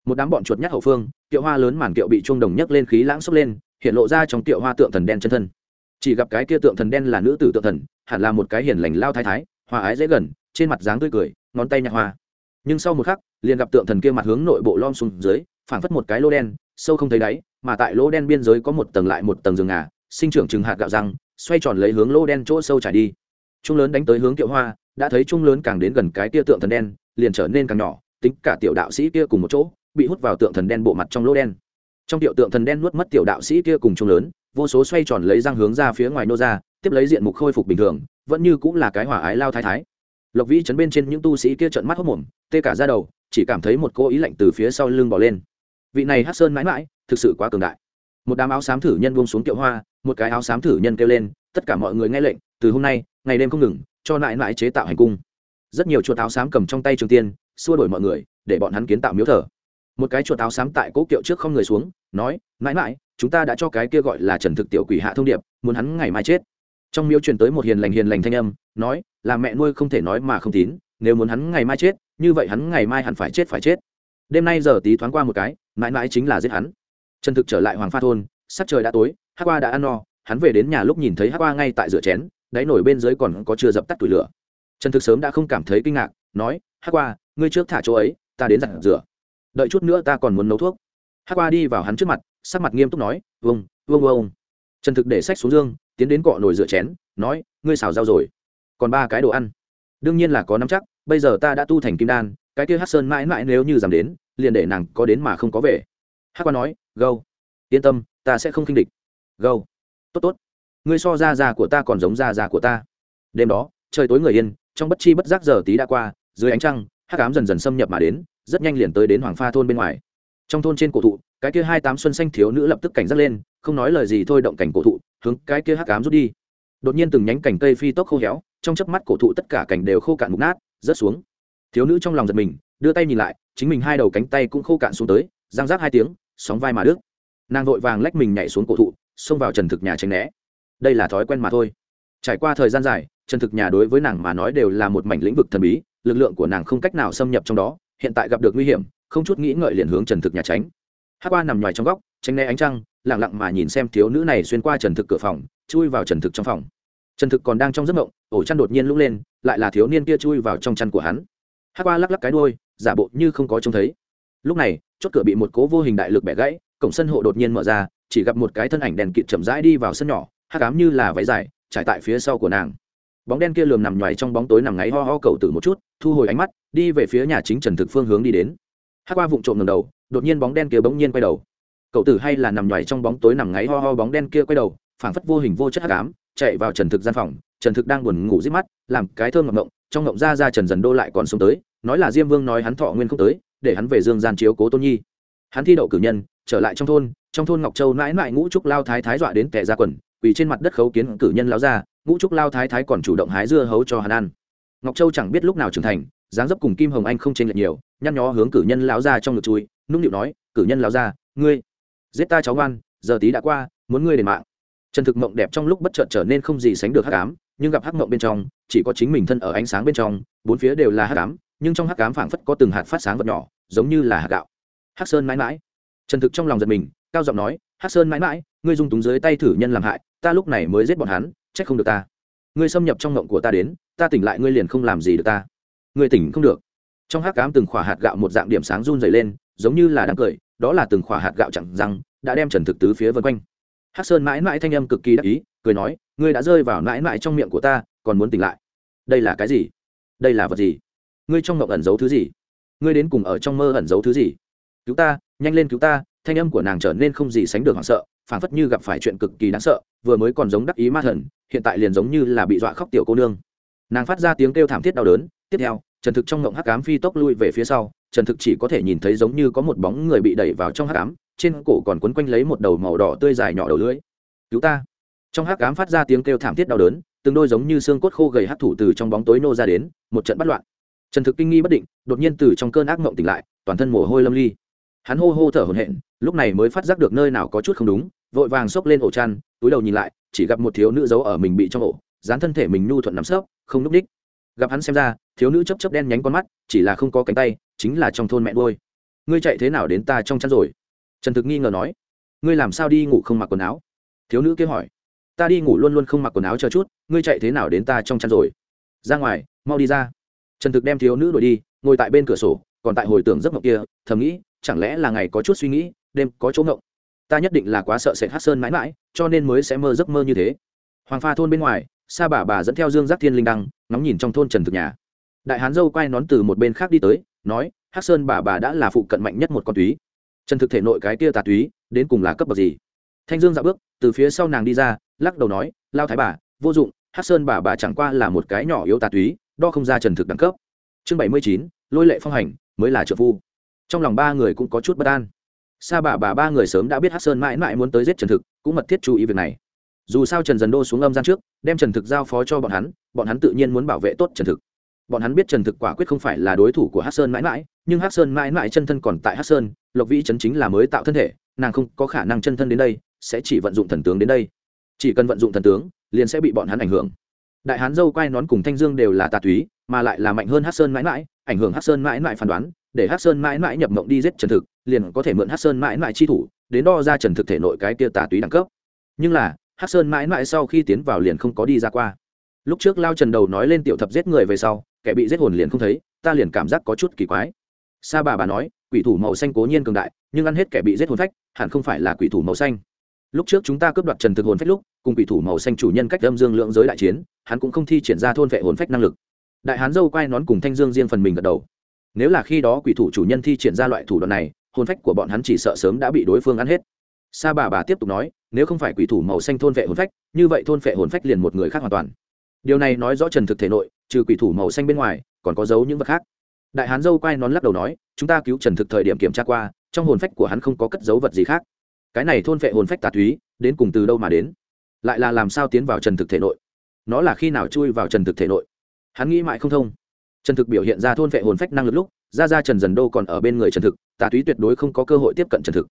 A: Một đám bọn chuột nhắt hậu phương, kiệu hoa lớn màn kiệu bị chuông đồng nhấc lên khí lãng sốc lên, hiện lộ ra trong kiệu hoa tượng thần đen chân thân. Chỉ gặp cái kia tượng thần đen là nữ tử tượng thần, hẳn là một cái hiền lành lao thái thái, hòa ái dễ gần, trên mặt dáng tươi cười, ngón tay nhạc hoa. Nhưng sau một khắc, liền gặp tượng thần kia mặt hướng nội bộ lom xuống dưới, phảng phất một cái lô đen sâu không thấy đáy, mà tại lỗ đen biên giới có một tầng lại một tầng rừng ngà, sinh trưởng chừng hạt gạo răng, xoay tròn lấy hướng lỗ đen chỗ sâu trải đi. Trung lớn đánh tới hướng kiệu hoa, đã thấy trung lớn càng đến gần cái tia tượng thần đen, liền trở nên càng nhỏ, tính cả tiểu đạo sĩ kia cùng một chỗ, bị hút vào tượng thần đen bộ mặt trong lỗ đen. Trong tiểu tượng thần đen nuốt mất tiểu đạo sĩ kia cùng trung lớn, vô số xoay tròn lấy răng hướng ra phía ngoài nô ra, tiếp lấy diện mục khôi phục bình thường, vẫn như cũng là cái hỏa ái lao thái thái. Lộc vĩ chấn bên trên những tu sĩ kia trợn mắt hốc mồm, tê cả ra đầu, chỉ cảm thấy một cô ý lạnh từ phía sau lưng bỏ lên vị này hát sơn mãi mãi, thực sự quá cường đại. Một đám áo xám thử nhân buông xuống kiệu hoa, một cái áo xám thử nhân kêu lên, tất cả mọi người nghe lệnh, từ hôm nay, ngày đêm không ngừng, cho nại nại chế tạo hành cung. Rất nhiều chuột áo xám cầm trong tay trường tiên, xua đổi mọi người, để bọn hắn kiến tạo miếu thờ. Một cái chuột áo xám tại cỗ kiệu trước không người xuống, nói, mãi mãi, chúng ta đã cho cái kia gọi là trần thực tiểu quỷ hạ thông điệp, muốn hắn ngày mai chết. Trong miếu truyền tới một hiền lành hiền lành thanh âm, nói, là mẹ nuôi không thể nói mà không tín, nếu muốn hắn ngày mai chết, như vậy hắn ngày mai hẳn phải chết phải chết. Đêm nay giờ tí thoáng qua một cái mãi mãi chính là giết hắn. Trần thực trở lại hoàng pha thôn, sắc trời đã tối hát qua đã ăn no, hắn về đến nhà lúc nhìn thấy hát qua ngay tại rửa chén, đáy nổi bên dưới còn có chưa dập tắt tủi lửa. Trần thực sớm đã không cảm thấy kinh ngạc, nói hát qua ngươi trước thả chỗ ấy, ta đến giặt rửa. Đợi chút nữa ta còn muốn nấu thuốc. Hát qua đi vào hắn trước mặt, sắc mặt nghiêm túc nói vâng vâng vâng. Trần thực để sách xuống dương, tiến đến cọ nồi rửa chén, nói, ngươi xào rau rồi. Còn ba cái đồ ăn. Đương nhiên là có nắm chắc, bây giờ ta đã tu thành kim đan, cái kia hát sơn mãi mãi nếu như dám đến liền để nàng có đến mà không có về. Hát qua nói, gâu, yên tâm, ta sẽ không khinh địch. Gâu, tốt tốt. Ngươi so ra già của ta còn giống da già của ta. Đêm đó, trời tối người yên, trong bất chi bất giác giờ tí đã qua, dưới ánh trăng, hắc ám dần dần xâm nhập mà đến, rất nhanh liền tới đến hoàng pha thôn bên ngoài. Trong thôn trên cổ thụ, cái kia hai tám xuân xanh thiếu nữ lập tức cảnh giác lên, không nói lời gì thôi động cảnh cổ thụ, hướng cái kia hắc ám rút đi. Đột nhiên từng nhánh cành cây phi tốc khô héo, trong chớp mắt cổ thụ tất cả cành đều khô cạn mục nát, rớt xuống. Thiếu nữ trong lòng giật mình đưa tay nhìn lại, chính mình hai đầu cánh tay cũng khô cạn xuống tới, giang rác hai tiếng, sóng vai mà đứt. Nàng vội vàng lách mình nhảy xuống cổ thụ, xông vào trần thực nhà tránh né. Đây là thói quen mà thôi. Trải qua thời gian dài, trần thực nhà đối với nàng mà nói đều là một mảnh lĩnh vực thần bí, lực lượng của nàng không cách nào xâm nhập trong đó, hiện tại gặp được nguy hiểm, không chút nghĩ ngợi liền hướng trần thực nhà tránh. Hát qua nằm ngoài trong góc, tránh né ánh trăng lẳng lặng mà nhìn xem thiếu nữ này xuyên qua trần thực cửa phòng, chui vào trần thực trong phòng. Trần thực còn đang trong giấc mộng, ổ chăn đột nhiên lũng lên, lại là thiếu niên kia chui vào trong chăn của hắn hát qua lắc lắc cái đôi giả bộ như không có trông thấy. Lúc này, chốt cửa bị một cố vô hình đại lực bẻ gãy, cổng sân hộ đột nhiên mở ra, chỉ gặp một cái thân ảnh đèn kịt chậm rãi đi vào sân nhỏ hát cám như là váy dài, trải tại phía sau của nàng. Bóng đen kia lườm nằm nhoài trong bóng tối nằm ngáy ho ho cầu tử một chút, thu hồi ánh mắt, đi về phía nhà chính trần thực phương hướng đi đến. Hát qua vụng trộm ngầm đầu, đột nhiên bóng đen kia bỗng nhiên quay đầu. Cậu tử hay là nằm nhoài trong bóng tối nằm ngáy ho ho bóng đen kia quay đầu, phảng phất vô hình vô chất hát cám chạy vào trần thực gian phòng, trần thực đang buồn ngủ rít mắt, làm cái thơm ngọc ngộng, trong ngộng ra ra trần dần đô lại còn sống tới nói là diêm vương nói hắn thọ nguyên không tới, để hắn về dương gian chiếu cố tôn nhi. Hắn thi đậu cử nhân, trở lại trong thôn trong thôn ngọc châu mãi mãi ngũ trúc lao thái thái dọa đến kẻ ra quần, quỳ trên mặt đất khấu kiến cử nhân lao ra ngũ trúc lao thái thái còn chủ động hái dưa hấu cho hắn ăn. Ngọc châu chẳng biết lúc nào trưởng thành, dáng dấp cùng kim hồng anh không chênh lệch nhiều, nhăn nhó hướng cử nhân lao ra trong ngực chui, nũng nịu nói, cử nhân lao ra ngươi giết ta cháu ngoan, giờ tí đã qua, muốn ngươi đền mạng. Trần thực mộng đẹp trong lúc bất chợt trở nên không gì sánh được hắc ám, nhưng gặp hắc mộng bên trong, chỉ có chính mình thân ở ánh sáng bên trong, bốn phía đều là hắc ám nhưng trong hắc ám phảng phất có từng hạt phát sáng vật nhỏ, giống như là hạt gạo. Hắc sơn mãi mãi. Trần thực trong lòng giật mình, cao giọng nói, hắc sơn mãi mãi, ngươi dung túng dưới tay thử nhân làm hại, ta lúc này mới giết bọn hắn, trách không được ta. Ngươi xâm nhập trong ngộng của ta đến, ta tỉnh lại ngươi liền không làm gì được ta. Ngươi tỉnh không được. Trong hắc ám từng khỏa hạt gạo một dạng điểm sáng run dày lên, giống như là đang cười, đó là từng khỏa hạt gạo chẳng răng, đã đem trần thực tứ phía vân quanh. Hắc sơn mãi mãi thanh âm cực kỳ đắc ý, cười nói, ngươi đã rơi vào mãi mãi trong miệng của ta, còn muốn tỉnh lại? Đây là cái gì? Đây là vật gì? Ngươi trong mộng ẩn giấu thứ gì? Ngươi đến cùng ở trong mơ ẩn giấu thứ gì? Cứu ta, nhanh lên cứu ta, thanh âm của nàng trở nên không gì sánh được hoảng sợ, phảng phất như gặp phải chuyện cực kỳ đáng sợ, vừa mới còn giống đắc ý ma thần, hiện tại liền giống như là bị dọa khóc tiểu cô nương. Nàng phát ra tiếng kêu thảm thiết đau đớn, tiếp theo, trần thực trong ngộng hắc ám phi tốc lui về phía sau, trần thực chỉ có thể nhìn thấy giống như có một bóng người bị đẩy vào trong hắc ám, trên cổ còn quấn quanh lấy một đầu màu đỏ tươi dài nhỏ đầu lưỡi. Cứu ta. Trong hắc ám phát ra tiếng kêu thảm thiết đau đớn, từng đôi giống như xương cốt khô gầy hắc thủ từ trong bóng tối nô ra đến, một trận bắt loạn trần thực kinh nghi bất định, đột nhiên từ trong cơn ác mộng tỉnh lại, toàn thân mồ hôi lâm ly. Hắn hô hô thở hổn hển, lúc này mới phát giác được nơi nào có chút không đúng, vội vàng xốc lên ổ chăn, túi đầu nhìn lại, chỉ gặp một thiếu nữ giấu ở mình bị trong ổ, dán thân thể mình nhu thuận nắm sấp, không núp ních. Gặp hắn xem ra, thiếu nữ chấp chấp đen nhánh con mắt, chỉ là không có cánh tay, chính là trong thôn mẹ đôi ngươi chạy thế nào đến ta trong chăn rồi? Trần thực nghi ngờ nói. Ngươi làm sao đi ngủ không mặc quần áo? Thiếu nữ kia hỏi. Ta đi ngủ luôn luôn không mặc quần áo chờ chút, ngươi chạy thế nào đến ta trong chăn rồi? Ra ngoài, mau đi ra trần thực đem thiếu nữ đuổi đi, ngồi tại bên cửa sổ, còn tại hồi tưởng giấc mộng kia, thầm nghĩ, chẳng lẽ là ngày có chút suy nghĩ, đêm có chỗ ngộng. Ta nhất định là quá sợ sệt hát sơn mãi mãi, cho nên mới sẽ mơ giấc mơ như thế. Hoàng pha thôn bên ngoài, sa bà bà dẫn theo dương giác thiên linh đăng, ngóng nhìn trong thôn trần thực nhà. Đại hán dâu quay nón từ một bên khác đi tới, nói, hát sơn bà bà đã là phụ cận mạnh nhất một con túy. Trần thực thể nội cái kia tà túy, đến cùng là cấp bậc gì? Thanh dương dạo bước, từ phía sau nàng đi ra, lắc đầu nói, lao thái bà, vô dụng, hát sơn bà bà chẳng qua là một cái nhỏ yếu tà túy đo không ra trần thực đẳng cấp. Chương bảy mươi chín, lôi lệ phong hành, mới là trợ phu. Trong lòng ba người cũng có chút bất an. Sa bà bà ba người sớm đã biết hát sơn mãi mãi muốn tới giết trần thực, cũng mật thiết chú ý việc này. Dù sao trần dần đô xuống âm gian trước, đem trần thực giao phó cho bọn hắn bọn hắn tự nhiên muốn bảo vệ tốt trần thực. Bọn hắn biết trần thực quả quyết không phải là đối thủ của hát sơn mãi mãi, nhưng hát sơn mãi mãi chân thân còn tại hát sơn, lộc vĩ chấn chính là mới tạo thân thể, nàng không có khả năng chân thân đến đây, sẽ chỉ vận dụng thần tướng đến đây. Chỉ cần vận dụng thần tướng, liền sẽ bị bọn hắn ảnh hưởng đại hán dâu quai nón cùng thanh dương đều là tà túy, mà lại là mạnh hơn hát sơn mãi mãi, ảnh hưởng hát sơn mãi mãi phán đoán, để hát sơn mãi mãi nhập mộng đi giết trần thực, liền có thể mượn hát sơn mãi mãi chi thủ, đến đo ra trần thực thể nội cái kia tà túy đẳng cấp. Nhưng là hát sơn mãi mãi sau khi tiến vào liền không có đi ra qua. Lúc trước lao trần đầu nói lên tiểu thập giết người về sau, kẻ bị giết hồn liền không thấy, ta liền cảm giác có chút kỳ quái. Sa bà bà nói, quỷ thủ màu xanh cố nhiên cường đại, nhưng ăn hết kẻ bị giết hồn phách, hẳn không phải là quỷ thủ màu xanh lúc trước chúng ta cướp đoạt trần thực hồn phách lúc, cùng quỷ thủ màu xanh chủ nhân cách âm dương lượng giới đại chiến, hắn cũng không thi triển ra thôn vệ hồn phách năng lực. Đại hán dâu quay nón cùng thanh dương riêng phần mình gật đầu. Nếu là khi đó quỷ thủ chủ nhân thi triển ra loại thủ đoạn này, hồn phách của bọn hắn chỉ sợ sớm đã bị đối phương ăn hết. Sa bà bà tiếp tục nói, nếu không phải quỷ thủ màu xanh thôn vệ hồn phách, như vậy thôn vệ hồn phách liền một người khác hoàn toàn. Điều này nói rõ trần thực thể nội, trừ quỷ thủ màu xanh bên ngoài, còn có dấu những vật khác. Đại hán dâu quay nón lắc đầu nói, chúng ta cứu trần thực thời điểm kiểm tra qua, trong hồn phách của hắn không có cất dấu vật gì khác cái này thôn vệ hồn phách tà túy, đến cùng từ đâu mà đến? Lại là làm sao tiến vào trần thực thể nội? Nó là khi nào chui vào trần thực thể nội? Hắn nghĩ mãi không thông. Trần thực biểu hiện ra thôn vệ hồn phách năng lực lúc, ra ra trần dần đô còn ở bên người trần thực, tà túy tuyệt đối không có cơ hội tiếp cận trần thực.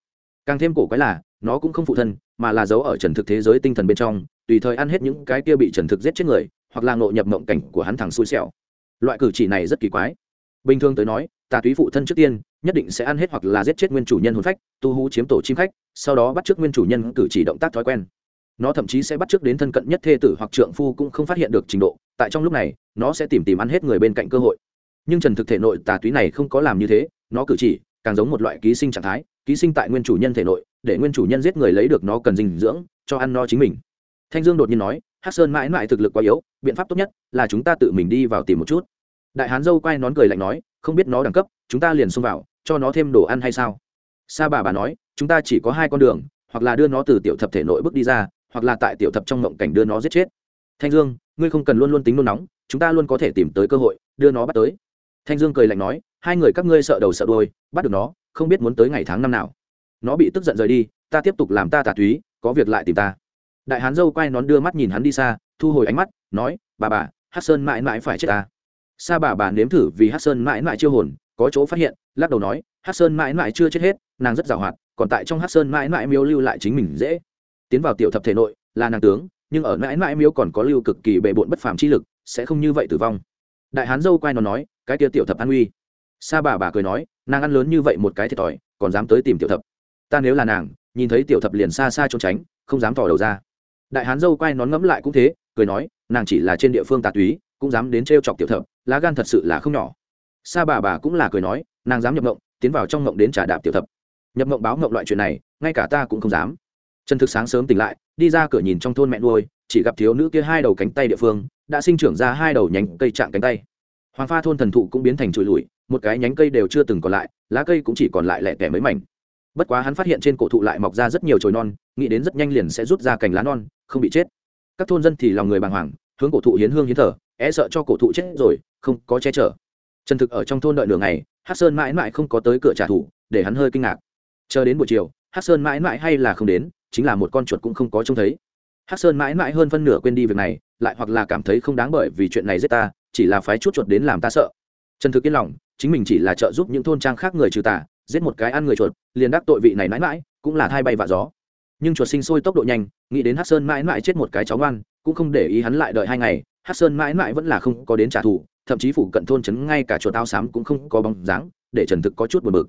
A: Càng thêm cổ quái là, nó cũng không phụ thân, mà là giấu ở trần thực thế giới tinh thần bên trong, tùy thời ăn hết những cái kia bị trần thực giết chết người, hoặc là ngộ nhập mộng cảnh của hắn thằng xui xẻo. Loại cử chỉ này rất kỳ quái. Bình thường tới nói, tà túy phụ thân trước tiên, nhất định sẽ ăn hết hoặc là giết chết nguyên chủ nhân hồn phách, tu hú chiếm tổ chim khách sau đó bắt chước nguyên chủ nhân cử chỉ động tác thói quen. Nó thậm chí sẽ bắt chước đến thân cận nhất thê tử hoặc trượng phu cũng không phát hiện được trình độ, tại trong lúc này, nó sẽ tìm tìm ăn hết người bên cạnh cơ hội. Nhưng trần thực thể nội tà túy này không có làm như thế, nó cử chỉ càng giống một loại ký sinh trạng thái, ký sinh tại nguyên chủ nhân thể nội, để nguyên chủ nhân giết người lấy được nó cần dinh dưỡng, cho ăn no chính mình. Thanh dương đột nhiên nói, hắc sơn mãi mãi thực lực quá yếu, biện pháp tốt nhất là chúng ta tự mình đi vào tìm một chút. Đại hán dâu quay nón cười lạnh nói, không biết nó đẳng cấp, chúng ta liền xông vào, cho nó thêm đồ ăn hay sao? Sa bà bà nói chúng ta chỉ có hai con đường, hoặc là đưa nó từ tiểu thập thể nội bước đi ra, hoặc là tại tiểu thập trong ngộng cảnh đưa nó giết chết. Thanh dương, ngươi không cần luôn luôn tính nôn nóng, chúng ta luôn có thể tìm tới cơ hội, đưa nó bắt tới. Thanh dương cười lạnh nói, hai người các ngươi sợ đầu sợ đôi bắt được nó, không biết muốn tới ngày tháng năm nào. Nó bị tức giận rời đi, ta tiếp tục làm ta tà túy, có việc lại tìm ta. Đại hán dâu quay nón đưa mắt nhìn hắn đi xa, thu hồi ánh mắt, nói, bà bà hát sơn mãi mãi phải chết ta. Sa bà bà nếm thử vì hát sơn mãi mãi chưa hồn, có chỗ phát hiện, lắc đầu nói hát sơn mãi mãi chưa chết hết nàng rất giàu hoạt còn tại trong hát sơn mãi mãi miếu lưu lại chính mình dễ. Tiến vào tiểu thập thể nội, là nàng tướng, nhưng ở mãi mãi miếu còn có lưu cực kỳ bề bộn bất phàm chi lực, sẽ không như vậy tử vong. Đại hán dâu quay nó nói, cái kia tiểu thập an uy. Sa bà bà cười nói, nàng ăn lớn như vậy một cái thiệt thòi, còn dám tới tìm tiểu thập. Ta nếu là nàng, nhìn thấy tiểu thập liền xa xa trốn tránh, không dám tỏ đầu ra. Đại hán dâu quay nón ngẫm lại cũng thế, cười nói, nàng chỉ là trên địa phương tà túy, cũng dám đến t chọc tiểu thập, lá gan thật sự là không nhỏ. Sa bà bà cũng là cười nói, nàng dám nhập ngộng tiến vào trong ngộng đến trả đạp tiểu thập nhập mộng báo mộng loại chuyện này, ngay cả ta cũng không dám. Trần thực sáng sớm tỉnh lại, đi ra cửa nhìn trong thôn mẹ nuôi, chỉ gặp thiếu nữ kia hai đầu cánh tay địa phương, đã sinh trưởng ra hai đầu nhánh cây chạm cánh tay. Hoàng pha thôn thần thụ cũng biến thành trụi lùi một cái nhánh cây đều chưa từng còn lại, lá cây cũng chỉ còn lại lẻ tẻ mấy mảnh. Bất quá hắn phát hiện trên cổ thụ lại mọc ra rất nhiều chồi non, nghĩ đến rất nhanh liền sẽ rút ra cành lá non, không bị chết. Các thôn dân thì lòng người bàng hoàng, hướng cổ thụ hiến hương hiến thở e sợ cho cổ thụ chết rồi, không có che chở. Trần thực ở trong thôn đợi nửa ngày hát sơn mãi mãi không có tới cửa trả thù, để hắn hơi kinh ngạc chờ đến buổi chiều hát sơn mãi mãi hay là không đến, chính là một con chuột cũng không có trông thấy. Hát sơn mãi mãi hơn phân nửa quên đi việc này, lại hoặc là cảm thấy không đáng bởi vì chuyện này giết ta, chỉ là phái chút chuột đến làm ta sợ. Trần thực yên lòng, chính mình chỉ là trợ giúp những thôn trang khác người trừ tà, giết một cái ăn người chuột, liền đắc tội vị này mãi mãi, cũng là thay bay vạ gió. Nhưng chuột sinh sôi tốc độ nhanh, nghĩ đến hát sơn mãi mãi chết một cái cháu ngoan, cũng không để ý hắn lại đợi hai ngày hát sơn mãi mãi vẫn là không có đến trả thù, thậm chí phủ cận thôn trấn ngay cả chuột tao xám cũng không có bóng dáng, để trần thực có chút buồn bực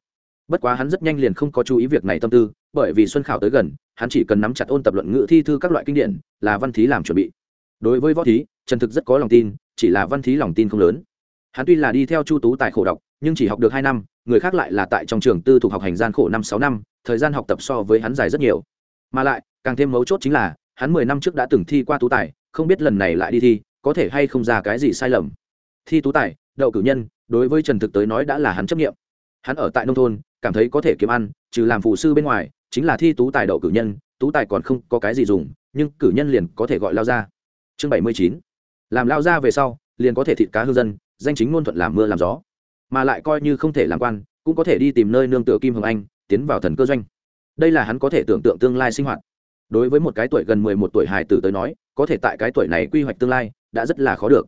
A: bất quá hắn rất nhanh liền không có chú ý việc này tâm tư, bởi vì xuân khảo tới gần, hắn chỉ cần nắm chặt ôn tập luận ngữ thi thư các loại kinh điển, là văn thí làm chuẩn bị. Đối với võ thí, trần thực rất có lòng tin, chỉ là văn thí lòng tin không lớn. Hắn tuy là đi theo chu tú tại khổ đọc, nhưng chỉ học được hai năm, người khác lại là tại trong trường tư thuộc học hành gian khổ năm sáu năm, thời gian học tập so với hắn dài rất nhiều. Mà lại, càng thêm mấu chốt chính là, hắn mười năm trước đã từng thi qua tú tài, không biết lần này lại đi thi, có thể hay không ra cái gì sai lầm. Thi tú tài, đậu cử nhân, đối với trần thực tới nói đã là hắn chấp nghiệm. Hắn ở tại nông thôn cảm thấy có thể kiếm ăn, trừ làm phụ sư bên ngoài, chính là thi tú tài đậu cử nhân, tú tài còn không có cái gì dùng, nhưng cử nhân liền có thể gọi lao ra chương bảy mươi chín, làm lao ra về sau, liền có thể thịt cá hư dân, danh chính ngôn thuận làm mưa làm gió. Mà lại coi như không thể làm quan, cũng có thể đi tìm nơi nương tựa kim hồng anh, tiến vào thần cơ doanh. Đây là hắn có thể tưởng tượng tương lai sinh hoạt. Đối với một cái tuổi gần mười một tuổi hài tử tới nói, có thể tại cái tuổi này quy hoạch tương lai, đã rất là khó được.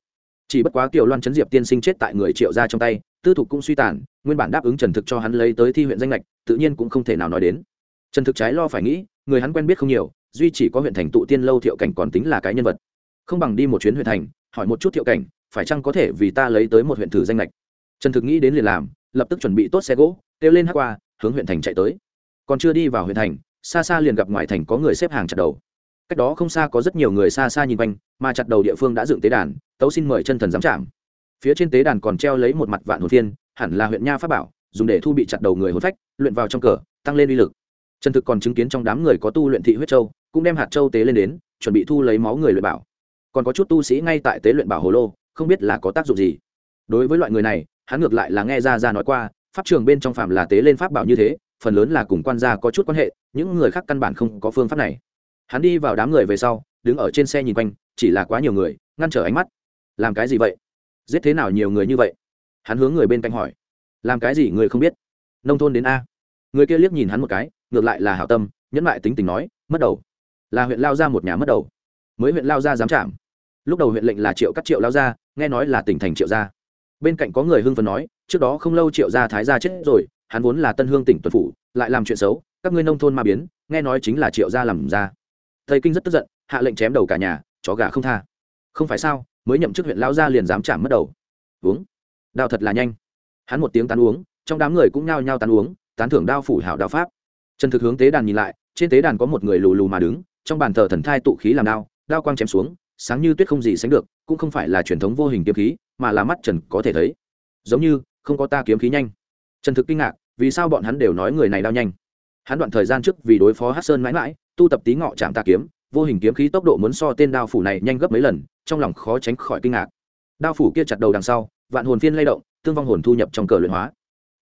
A: Chỉ bất quá kiều loan chấn diệp tiên sinh chết tại người triệu gia trong tay tư thục cũng suy tàn, nguyên bản đáp ứng trần thực cho hắn lấy tới thi huyện danh lệch, tự nhiên cũng không thể nào nói đến. Trần thực trái lo phải nghĩ, người hắn quen biết không nhiều, duy chỉ có huyện thành tụ tiên lâu thiệu cảnh còn tính là cái nhân vật. Không bằng đi một chuyến huyện thành, hỏi một chút thiệu cảnh, phải chăng có thể vì ta lấy tới một huyện thử danh lệch. Trần thực nghĩ đến liền làm, lập tức chuẩn bị tốt xe gỗ, kêu lên hát qua, hướng huyện thành chạy tới. Còn chưa đi vào huyện thành, xa xa liền gặp ngoài thành có người xếp hàng chặt đầu. Cách đó không xa có rất nhiều người xa xa nhìn quanh, mà chặt đầu địa phương đã dựng tế đàn, tấu xin mời chân thần giám trạng phía trên tế đàn còn treo lấy một mặt vạn hồn thiên, hẳn là huyện nha pháp bảo, dùng để thu bị chặt đầu người hồn phách, luyện vào trong cờ, tăng lên uy lực. Trần thực còn chứng kiến trong đám người có tu luyện thị huyết châu, cũng đem hạt châu tế lên đến, chuẩn bị thu lấy máu người luyện bảo. Còn có chút tu sĩ ngay tại tế luyện bảo hồ lô, không biết là có tác dụng gì. Đối với loại người này, hắn ngược lại là nghe ra ra nói qua, pháp trường bên trong phạm là tế lên pháp bảo như thế, phần lớn là cùng quan gia có chút quan hệ, những người khác căn bản không có phương pháp này. Hắn đi vào đám người về sau, đứng ở trên xe nhìn quanh, chỉ là quá nhiều người, ngăn trở ánh mắt. Làm cái gì vậy? Giết thế nào nhiều người như vậy? Hắn hướng người bên cạnh hỏi. Làm cái gì người không biết? Nông thôn đến a. Người kia liếc nhìn hắn một cái, ngược lại là hảo tâm, nhẫn lại tính tình nói, mất đầu. Là huyện lao ra một nhà mất đầu. Mới huyện lao ra dám chạm. Lúc đầu huyện lệnh là triệu cắt triệu lao ra nghe nói là tỉnh thành triệu gia. Bên cạnh có người hưng phấn nói, trước đó không lâu triệu gia thái gia chết rồi, hắn vốn là tân hương tỉnh tuần phủ, lại làm chuyện xấu, các ngươi nông thôn ma biến, nghe nói chính là triệu gia làm ra. Thầy kinh rất tức giận, hạ lệnh chém đầu cả nhà, chó gà không tha. Không phải sao? Mới nhậm chức huyện lao ra liền dám chạm mất đầu. Uống. Đào thật là nhanh. Hắn một tiếng tán uống, trong đám người cũng nhao nhao tán uống, tán thưởng đao phủ hảo đao pháp. Trần thực hướng tế đàn nhìn lại, trên tế đàn có một người lù lù mà đứng, trong bàn thờ thần thai tụ khí làm đao đao quang chém xuống, sáng như tuyết không gì sánh được, cũng không phải là truyền thống vô hình kiếm khí, mà là mắt trần có thể thấy. Giống như, không có ta kiếm khí nhanh. Trần thực kinh ngạc, vì sao bọn hắn đều nói người này đao nhanh? Hắn đoạn thời gian trước vì đối phó hát sơn mãi mãi, tu tập tí ngọ chạm tà kiếm, vô hình kiếm khí tốc độ muốn so tên đao phủ này nhanh gấp mấy lần trong lòng khó tránh khỏi kinh ngạc. Đao phủ kia chặt đầu đằng sau, vạn hồn phiên lay động, tương vong hồn thu nhập trong cờ luyện hóa.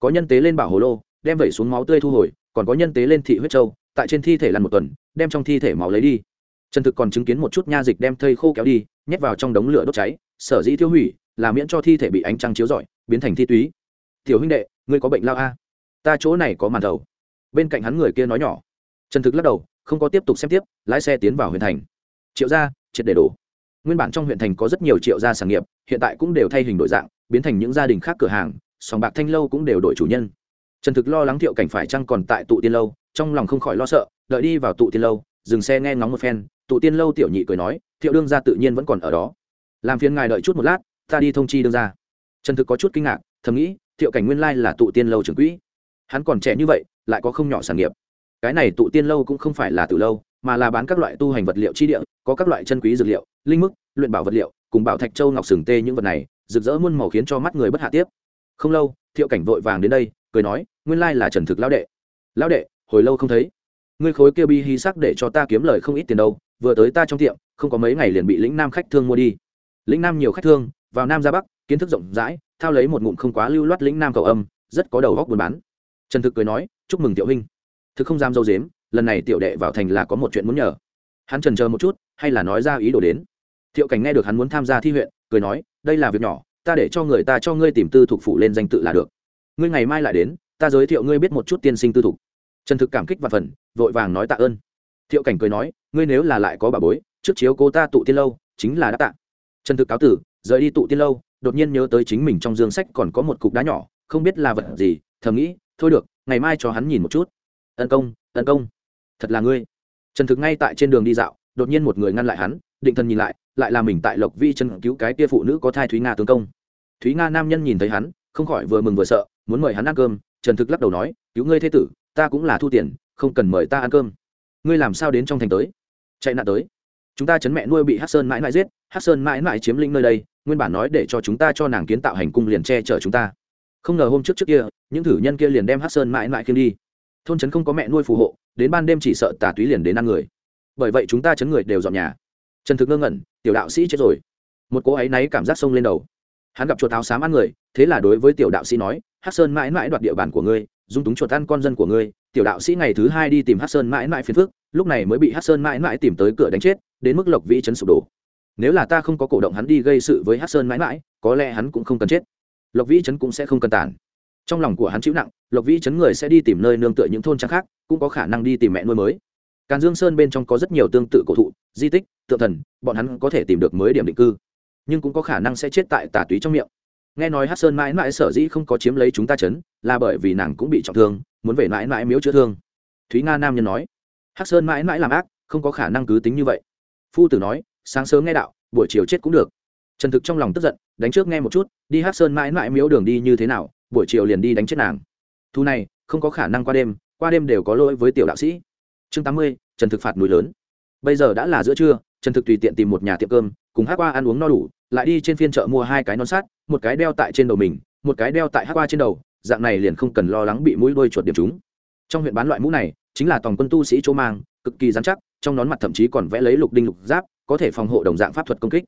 A: Có nhân tế lên bảo hồ lô, đem vẩy xuống máu tươi thu hồi, còn có nhân tế lên thị huyết châu, tại trên thi thể lăn một tuần, đem trong thi thể máu lấy đi. Trần thực còn chứng kiến một chút nha dịch đem thây khô kéo đi, nhét vào trong đống lửa đốt cháy, sở dĩ tiêu hủy, là miễn cho thi thể bị ánh trăng chiếu rọi, biến thành thi túy. Tiểu huynh đệ, ngươi có bệnh lao a? Ta chỗ này có màn thầu bên cạnh hắn người kia nói nhỏ. Trần thực lắc đầu, không có tiếp tục xem tiếp, lái xe tiến vào huyện thành. Triệu gia, triệt để đổ nguyên bản trong huyện thành có rất nhiều triệu gia sản nghiệp, hiện tại cũng đều thay hình đổi dạng, biến thành những gia đình khác cửa hàng, sòng bạc thanh lâu cũng đều đổi chủ nhân. Trần thực lo lắng thiệu cảnh phải chăng còn tại tụ tiên lâu, trong lòng không khỏi lo sợ, đợi đi vào tụ tiên lâu, dừng xe nghe ngóng một phen, tụ tiên lâu tiểu nhị cười nói, thiệu đương gia tự nhiên vẫn còn ở đó. Làm phiền ngài đợi chút một lát, ta đi thông chi đương gia. Trần thực có chút kinh ngạc, thầm nghĩ, thiệu cảnh nguyên lai là tụ tiên lâu trưởng quỹ. Hắn còn trẻ như vậy, lại có không nhỏ sản nghiệp. Cái này tụ tiên lâu cũng không phải là từ lâu mà là bán các loại tu hành vật liệu chi địa, có các loại chân quý dược liệu, linh mức, luyện bảo vật liệu, cùng bảo thạch châu ngọc sừng tê những vật này, rực rỡ muôn màu khiến cho mắt người bất hạ tiếp. Không lâu, thiệu cảnh vội vàng đến đây, cười nói, nguyên lai là trần thực lão đệ. Lão đệ, hồi lâu không thấy. Ngươi khối kia bi hy sắc để cho ta kiếm lời không ít tiền đâu, vừa tới ta trong tiệm, không có mấy ngày liền bị lĩnh nam khách thương mua đi. Lĩnh nam nhiều khách thương, vào nam ra bắc, kiến thức rộng rãi, thao lấy một ngụm không quá lưu loát lĩnh nam cầu âm, rất có đầu góc buôn bán. Trần thực cười nói, chúc mừng tiểu huynh. Thực không dám dâu dếm lần này tiểu đệ vào thành là có một chuyện muốn nhờ. Hắn trần chờ một chút, hay là nói ra ý đồ đến. Thiệu cảnh nghe được hắn muốn tham gia thi huyện, cười nói, đây là việc nhỏ, ta để cho người ta cho ngươi tìm tư thục phụ lên danh tự là được. Ngươi ngày mai lại đến, ta giới thiệu ngươi biết một chút tiên sinh tư thục. Trần thực cảm kích và phần, vội vàng nói tạ ơn. Thiệu cảnh cười nói, ngươi nếu là lại có bà bối, trước chiếu cô ta tụ tiên lâu, chính là đã tạ. Trần thực cáo tử, rời đi tụ tiên lâu, đột nhiên nhớ tới chính mình trong dương sách còn có một cục đá nhỏ, không biết là vật gì, thầm nghĩ, thôi được, ngày mai cho hắn nhìn một chút. Tấn công tấn công thật là ngươi. Trần thực ngay tại trên đường đi dạo, đột nhiên một người ngăn lại hắn, định thần nhìn lại lại là mình tại lộc vi chân cứu cái kia phụ nữ có thai thúy nga tướng công. Thúy nga nam nhân nhìn thấy hắn, không khỏi vừa mừng vừa sợ, muốn mời hắn ăn cơm, trần thực lắc đầu nói, cứu ngươi thế tử, ta cũng là thu tiền, không cần mời ta ăn cơm. Ngươi làm sao đến trong thành tới? Chạy nạn tới. Chúng ta chấn mẹ nuôi bị hát sơn mãi mãi giết hát sơn mãi mãi chiếm lĩnh nơi đây, nguyên bản nói để cho chúng ta cho nàng kiến tạo hành cung liền che chở chúng ta. Không ngờ hôm trước trước kia, những thử nhân kia liền đem hát sơn mãi mãi kiếm đi thôn trấn không có mẹ nuôi phù hộ, đến ban đêm chỉ sợ tà túy liền đến ăn người. Bởi vậy chúng ta chấn người đều dọn nhà. Trần thực ngơ ngẩn, tiểu đạo sĩ chết rồi. Một cô ấy náy cảm giác sông lên đầu. Hắn gặp chuột áo xám ăn người, thế là đối với tiểu đạo sĩ nói hát sơn mãi mãi đoạt địa bàn của ngươi, dung túng chuột ăn con dân của ngươi. Tiểu đạo sĩ ngày thứ hai đi tìm hát sơn mãi mãi phiền phước lúc này mới bị hát sơn mãi mãi tìm tới cửa đánh chết, đến mức lộc vĩ chấn sụp đổ. Nếu là ta không có cổ động hắn đi gây sự với hát sơn mãi mãi, có lẽ hắn cũng không cần chết. Lộc vĩ chấn cũng sẽ không cần tản trong lòng của hắn chịu nặng, lộc vĩ chấn người sẽ đi tìm nơi nương tựa những thôn trang khác, cũng có khả năng đi tìm mẹ nuôi mới. Càn dương sơn bên trong có rất nhiều tương tự cổ thụ, di tích, tượng thần, bọn hắn có thể tìm được mới điểm định cư, nhưng cũng có khả năng sẽ chết tại tà túy trong miệng. Nghe nói hát sơn mãi mãi sở dĩ không có chiếm lấy chúng ta chấn, là bởi vì nàng cũng bị trọng thương, muốn về mãi mãi miếu chữa thương. Thúy nga nam nhân nói hát sơn mãi mãi làm ác, không có khả năng cứ tính như vậy. Phu tử nói, sáng sớm nghe đạo, buổi chiều chết cũng được. Trần thực trong lòng tức giận, đánh trước nghe một chút, đi hát sơn mãi mãi miếu đường đi như thế nào buổi chiều liền đi đánh chết nàng. Thu này, không có khả năng qua đêm qua đêm đều có lỗi với tiểu đạo sĩ. Chương tám mươi, trần thực phạt núi lớn. Bây giờ đã là giữa trưa, trần thực tùy tiện tìm một nhà tiệm cơm, cùng hát qua ăn uống no đủ, lại đi trên phiên chợ mua hai cái nón sát một cái đeo tại trên đầu mình, một cái đeo tại hát qua trên đầu, dạng này liền không cần lo lắng bị mũi đôi chuột điểm chúng trong huyện bán loại mũ này, chính là tòng quân tu sĩ chỗ mang, cực kỳ dán chắc, trong nón mặt thậm chí còn vẽ lấy lục đinh lục giáp, có thể phòng hộ đồng dạng pháp thuật công kích.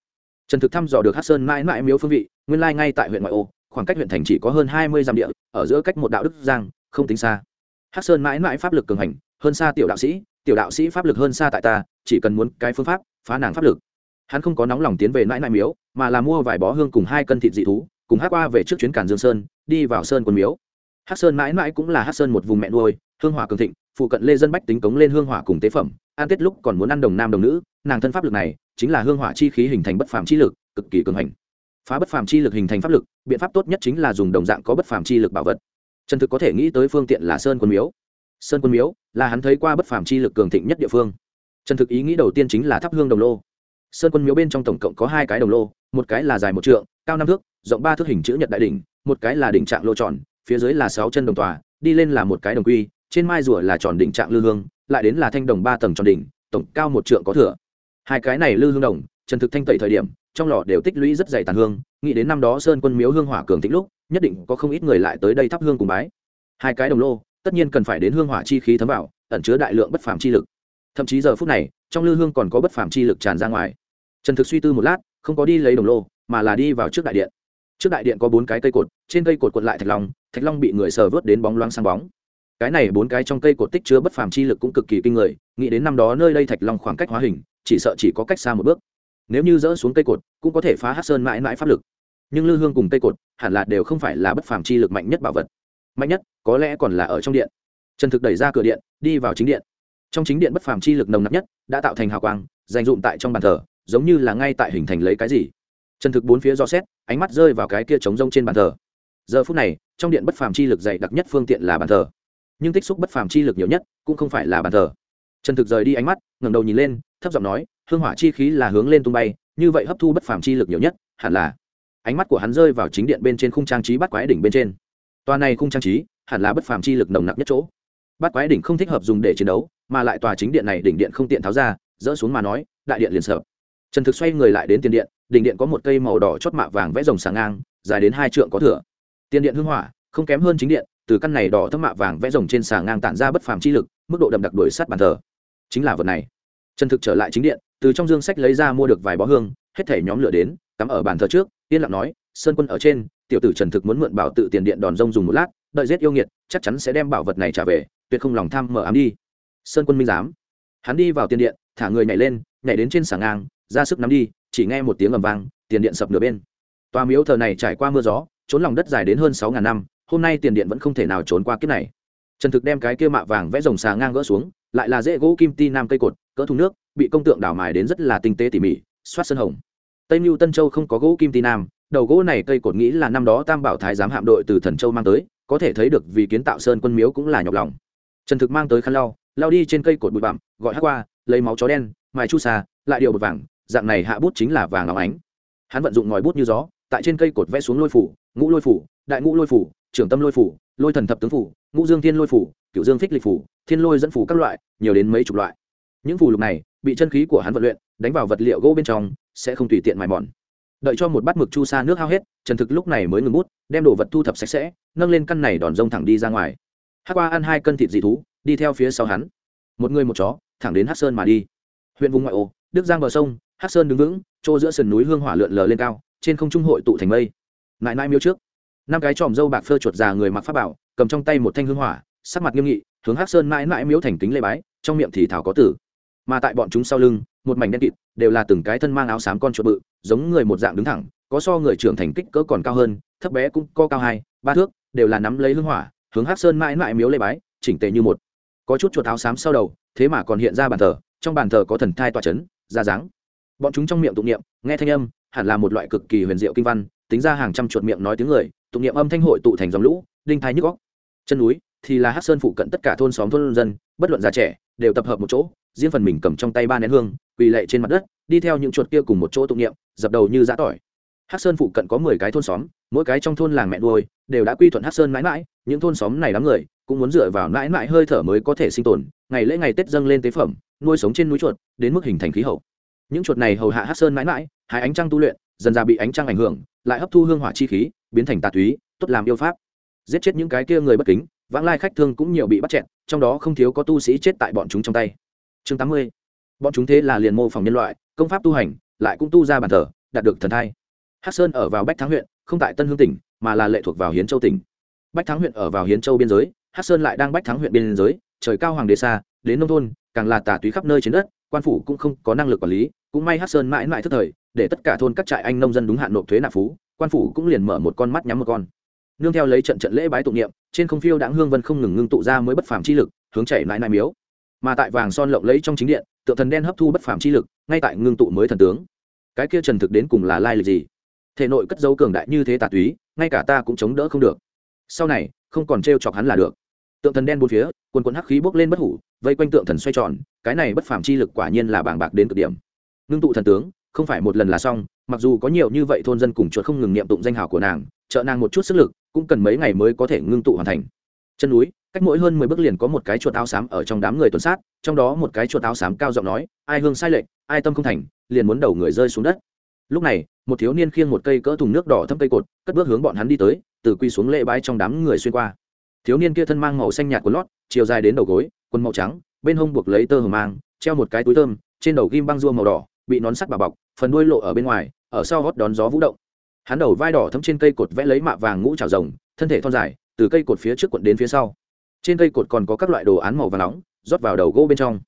A: Trần thực thăm dò được hát sơn mãi mãi miếu phương vị, nguyên lai ngay tại huyện ngoại ô khoảng cách huyện thành chỉ có hơn hai mươi dặm địa, ở giữa cách một đạo đức giang, không tính xa. Hắc sơn mãi mãi pháp lực cường hành, hơn xa tiểu đạo sĩ, tiểu đạo sĩ pháp lực hơn xa tại ta, chỉ cần muốn cái phương pháp, phá nàng pháp lực. Hắn không có nóng lòng tiến về mãi mãi miếu, mà là mua vài bó hương cùng hai cân thịt dị thú, cùng hát qua về trước chuyến cản dương sơn, đi vào sơn quân miếu. Hát sơn mãi mãi cũng là hát sơn một vùng mẹ nuôi, hương hỏa cường thịnh, phụ cận lê dân bách tính cống lên hương hỏa cùng tế phẩm an tết lúc còn muốn ăn đồng nam đồng nữ, nàng thân pháp lực này, chính là hương hỏa chi khí hình thành bất phàm chi lực, cực kỳ cường hành phá bất phàm chi lực hình thành pháp lực, biện pháp tốt nhất chính là dùng đồng dạng có bất phàm chi lực bảo vật. Trần thực có thể nghĩ tới phương tiện là sơn quân miếu. Sơn quân miếu là hắn thấy qua bất phàm chi lực cường thịnh nhất địa phương. Trần thực ý nghĩ đầu tiên chính là thắp hương đồng lô. Sơn quân miếu bên trong tổng cộng có hai cái đồng lô, một cái là dài một trượng, cao năm thước, rộng ba thước hình chữ nhật đại đỉnh, một cái là đỉnh trạng lô tròn, phía dưới là sáu chân đồng tòa, đi lên là một cái đồng quy, trên mai rùa là tròn đỉnh trạng lư hương, lại đến là thanh đồng ba tầng tròn đỉnh, tổng cao một trượng có thừa. Hai cái này lư hương đồng, trần thực thanh tẩy thời điểm trong lò đều tích lũy rất dày tàn hương, nghĩ đến năm đó sơn quân miếu hương hỏa cường tĩnh lúc, nhất định có không ít người lại tới đây thắp hương cùng bái. Hai cái đồng lô, tất nhiên cần phải đến hương hỏa chi khí thấm vào, ẩn chứa đại lượng bất phàm chi lực. Thậm chí giờ phút này, trong lư hương còn có bất phàm chi lực tràn ra ngoài. Trần thực suy tư một lát, không có đi lấy đồng lô, mà là đi vào trước đại điện. Trước đại điện có bốn cái cây cột, trên cây cột cột lại thạch long thạch long bị người sờ vớt đến bóng loáng sang bóng. Cái này bốn cái trong cây cột tích chứa bất phàm chi lực cũng cực kỳ kinh người, nghĩ đến năm đó nơi đây thạch long khoảng cách hóa hình, chỉ sợ chỉ có cách xa một bước nếu như dỡ xuống cây cột, cũng có thể phá hát sơn mãi mãi pháp lực. Nhưng lư hương cùng cây cột, hẳn là đều không phải là bất phàm chi lực mạnh nhất bảo vật. Mạnh nhất, có lẽ còn là ở trong điện. Trần thực đẩy ra cửa điện, đi vào chính điện. Trong chính điện bất phàm chi lực nồng nặc nhất, đã tạo thành hào quang, dành dụm tại trong bàn thờ, giống như là ngay tại hình thành lấy cái gì. Trần thực bốn phía do xét, ánh mắt rơi vào cái kia trống rông trên bàn thờ. Giờ phút này, trong điện bất phàm chi lực dày đặc nhất phương tiện là bàn thờ. Nhưng tích xúc bất phàm chi lực nhiều nhất, cũng không phải là bàn thờ. Trần thực rời đi ánh mắt, ngẩng đầu nhìn lên, thấp giọng nói hương hỏa chi khí là hướng lên tung bay, như vậy hấp thu bất phàm chi lực nhiều nhất, hẳn là. Ánh mắt của hắn rơi vào chính điện bên trên khung trang trí bắt quái đỉnh bên trên. Tòa này khung trang trí, hẳn là bất phàm chi lực nồng nặc nhất chỗ. Bắt quái đỉnh không thích hợp dùng để chiến đấu, mà lại tòa chính điện này đỉnh điện không tiện tháo ra, dỡ xuống mà nói, đại điện liền sợ. Trần thực xoay người lại đến tiền điện, đỉnh điện có một cây màu đỏ chót mạ vàng vẽ rồng sáng ngang, dài đến hai trượng có thửa. Tiền điện hưng hỏa, không kém hơn chính điện, từ căn này đỏ thấp mạ vàng vẽ rồng trên xà ngang tản ra bất phàm chi lực, mức độ đậm đặc đuổi sát bàn thờ. Chính là vật này. Trần thực trở lại chính điện từ trong dương sách lấy ra mua được vài bó hương, hết thể nhóm lửa đến, cắm ở bàn thờ trước, yên lặng nói, sơn quân ở trên, tiểu tử trần thực muốn mượn bảo tự tiền điện đòn rông dùng một lát, đợi giết yêu nghiệt, chắc chắn sẽ đem bảo vật này trả về, tuyệt không lòng tham mở ám đi. Sơn quân minh giám. Hắn đi vào tiền điện, thả người nhảy lên, nhảy đến trên sảng ngang, ra sức nắm đi, chỉ nghe một tiếng ầm vang, tiền điện sập nửa bên. Tòa miếu thờ này trải qua mưa gió, trốn lòng đất dài đến hơn sáu ngàn năm, hôm nay tiền điện vẫn không thể nào trốn qua kiếp này trần thực đem cái kia mạ vàng vẽ rồng xà ngang gỡ xuống, lại là dễ gỗ kim ti nam cây cột, cỡ thùng nước, bị công tượng đào mài đến rất là tinh tế tỉ mỉ soát sơn hồng. Tây mưu tân châu không có gỗ kim ti nam, đầu gỗ này cây cột nghĩ là năm đó tam bảo thái giám hạm đội từ thần châu mang tới, có thể thấy được vì kiến tạo sơn quân miếu cũng là nhọc lòng. Trần thực mang tới khăn lau lao đi trên cây cột bụi bặm, gọi hát qua, lấy máu chó đen, mài chu xà, lại điều bột vàng, dạng này hạ bút chính là vàng óng ánh. Hắn vận dụng ngòi bút như gió, tại trên cây cột vẽ xuống lôi phủ, ngũ lôi phủ, đại ngũ lôi phủ trưởng tâm lôi phủ, lôi thần thập tướng phủ, ngũ dương thiên lôi phủ cựu dương phích lịch phủ, thiên lôi dẫn phủ các loại, nhiều đến mấy chục loại. Những phù lục này, bị chân khí của hắn vận luyện, đánh vào vật liệu gỗ bên trong, sẽ không tùy tiện mài mòn. Đợi cho một bát mực chu sa nước hao hết, trần thực lúc này mới ngừng bút, đem đồ vật thu thập sạch sẽ, nâng lên căn này đòn rông thẳng đi ra ngoài. Hát qua ăn hai cân thịt dị thú, đi theo phía sau hắn. Một người một chó, thẳng đến hát sơn mà đi. Huyện vùng ngoại ô, đức giang bờ sông hát sơn đứng vững, chỗ giữa sườn núi hương hỏa lượn lờ lên cao, trên không trung hội tụ thành mây. Nại nai miêu trước năm cái tròm dâu bạc phơ chuột già người mặc pháp bảo, cầm trong tay một thanh hương hỏa, sắc mặt nghiêm nghị, hướng hát sơn mãi mãi miếu thành kính lê bái, trong miệng thì thảo có tử. Mà tại bọn chúng sau lưng, một mảnh đen kịt, đều là từng cái thân mang áo xám con chuột bự, giống người một dạng đứng thẳng, có so người trưởng thành kích cỡ còn cao hơn, thấp bé cũng co cao hai, ba thước, đều là nắm lấy hương hỏa, hướng hát sơn mãi mãi miếu lê bái, chỉnh tề như một. Có chút chuột áo xám sau đầu, thế mà còn hiện ra bàn thờ, trong bàn thờ có thần thai tọa chấn, ra dáng. Bọn chúng trong miệng tụng niệm, nghe thanh âm, hẳn là một loại cực kỳ huyền diệu kinh văn, tính ra hàng trăm chuột miệng nói tiếng người tụng niệm âm thanh hội tụ thành dòng lũ, đinh thái nhức góc chân núi thì là hát sơn phụ cận tất cả thôn xóm thôn dân, bất luận già trẻ, đều tập hợp một chỗ, riêng phần mình cầm trong tay ba nén hương, quỳ lệ trên mặt đất, đi theo những chuột kia cùng một chỗ tụng niệm, dập đầu như giã tỏi. Hát sơn phụ cận có mười cái thôn xóm, mỗi cái trong thôn làng mẹ nuôi đều đã quy thuận hát sơn mãi mãi, những thôn xóm này đám người cũng muốn dựa vào mãi mãi hơi thở mới có thể sinh tồn, ngày lễ ngày tết dâng lên tế phẩm, nuôi sống trên núi chuột, đến mức hình thành khí hậu. Những chuột này hầu hạ hát sơn mãi mãi, hai ánh trăng tu luyện, dần ra bị ánh trăng ảnh hưởng, lại hấp thu hương hỏa chi khí biến thành tà túy, tốt làm yêu pháp. Giết chết những cái kia người bất kính, vãng lai khách thương cũng nhiều bị bắt chẹn trong đó không thiếu có tu sĩ chết tại bọn chúng trong tay. Chương tám mươi. Bọn chúng thế là liền mô phỏng nhân loại, công pháp tu hành, lại cũng tu ra bàn thờ, đạt được thần thai. Hắc sơn ở vào bách thắng huyện, không tại tân hương tỉnh, mà là lệ thuộc vào hiến châu tỉnh. Bách thắng huyện ở vào hiến châu biên giới, hắc sơn lại đang bách thắng huyện biên giới, trời cao hoàng đế xa, đến nông thôn, càng là tà túy khắp nơi trên đất, quan phủ cũng không có năng lực quản lý, cũng may hắc sơn mãi mãi thức thời, để tất cả thôn các trại anh nông dân đúng hạn nộp thuế nạp phú quan phủ cũng liền mở một con mắt nhắm một con. Nương theo lấy trận trận lễ bái tụng niệm, trên không phiêu đãng hương vân không ngừng ngưng tụ ra mới bất phàm chi lực, hướng chảy lại nại miếu. Mà tại vàng son lộng lẫy trong chính điện, tượng thần đen hấp thu bất phàm chi lực, ngay tại ngưng tụ mới thần tướng. Cái kia trần thực đến cùng là lai lịch gì? Thể nội cất dấu cường đại như thế tà túy, ngay cả ta cũng chống đỡ không được. Sau này, không còn t chọc hắn là được. Tượng thần đen bốn phía, quần quần hắc khí bốc lên bất hủ, vây quanh tượng thần xoay tròn, cái này bất phàm chi lực quả nhiên là bàng bạc đến cực điểm. Ngưng tụ thần tướng, không phải một lần là xong mặc dù có nhiều như vậy thôn dân cùng chuột không ngừng niệm tụng danh hào của nàng, trợ nàng một chút sức lực, cũng cần mấy ngày mới có thể ngưng tụ hoàn thành. Chân núi, cách mỗi hơn mười bước liền có một cái chuột áo xám ở trong đám người tuần sát, trong đó một cái chuột áo xám cao giọng nói, ai hương sai lệch, ai tâm không thành, liền muốn đầu người rơi xuống đất. Lúc này, một thiếu niên khiêng một cây cỡ thùng nước đỏ thâm cây cột, cất bước hướng bọn hắn đi tới, từ quy xuống lễ bái trong đám người xuyên qua. Thiếu niên kia thân mang màu xanh nhạt của lót, chiều dài đến đầu gối, quần màu trắng, bên hông buộc lấy tơ hờ mang, treo một cái túi thơm, trên đầu ghim băng rua màu đỏ, bị nón sắt bà bọc, phần đuôi lộ ở bên ngoài ở sau gót đón gió vũ động. Hắn đầu vai đỏ thấm trên cây cột vẽ lấy mạ vàng ngũ trào rồng, thân thể thon dài, từ cây cột phía trước quận đến phía sau. Trên cây cột còn có các loại đồ án màu vàng nóng, rót vào đầu gỗ bên trong.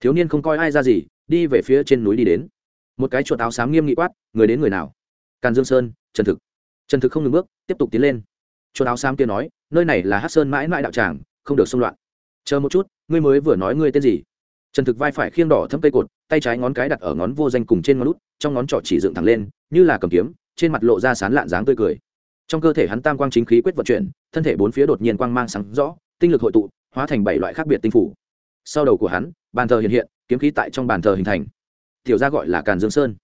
A: Thiếu niên không coi ai ra gì, đi về phía trên núi đi đến. Một cái chuột áo xám nghiêm nghị quát, người đến người nào? Càn dương sơn, trần thực. Trần thực không ngừng bước, tiếp tục tiến lên. Chuột áo xám kia nói, nơi này là hát sơn mãi mãi đạo tràng, không được xung loạn. Chờ một chút, ngươi mới vừa nói ngươi tên gì? Trần thực vai phải khiêng đỏ thấm cây cột tay trái ngón cái đặt ở ngón vô danh cùng trên ngón út, trong ngón trỏ chỉ dựng thẳng lên, như là cầm kiếm, trên mặt lộ ra sán lạn dáng tươi cười. Trong cơ thể hắn tam quang chính khí quyết vận chuyển, thân thể bốn phía đột nhiên quang mang sáng rõ, tinh lực hội tụ, hóa thành bảy loại khác biệt tinh phủ. Sau đầu của hắn, bàn thờ hiện hiện, kiếm khí tại trong bàn thờ hình thành. Tiểu ra gọi là càn dương sơn.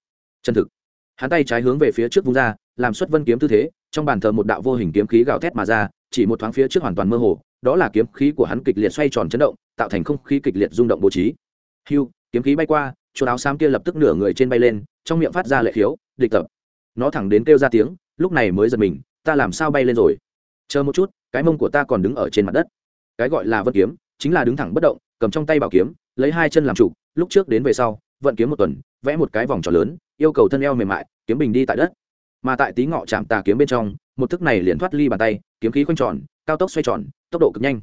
A: Chân thực. Hắn tay trái hướng về phía trước vung ra, làm xuất vân kiếm tư thế, trong bàn thờ một đạo vô hình kiếm khí gào thét mà ra, chỉ một thoáng phía trước hoàn toàn mơ hồ, đó là kiếm khí của hắn kịch liệt xoay tròn chấn động, tạo thành không khí kịch liệt rung động bố trí. Hưu kiếm khí bay qua, chuột áo xám kia lập tức nửa người trên bay lên, trong miệng phát ra lệ khiếu, địch tập. Nó thẳng đến kêu ra tiếng, lúc này mới giật mình, ta làm sao bay lên rồi? Chờ một chút, cái mông của ta còn đứng ở trên mặt đất. Cái gọi là vân kiếm, chính là đứng thẳng bất động, cầm trong tay bảo kiếm, lấy hai chân làm trụ lúc trước đến về sau, vận kiếm một tuần, vẽ một cái vòng tròn lớn, yêu cầu thân eo mềm mại, kiếm bình đi tại đất. Mà tại tí ngọ chạm tà kiếm bên trong, một thức này liền thoát ly bàn tay, kiếm khí khoanh tròn, cao tốc xoay tròn, tốc độ cực nhanh.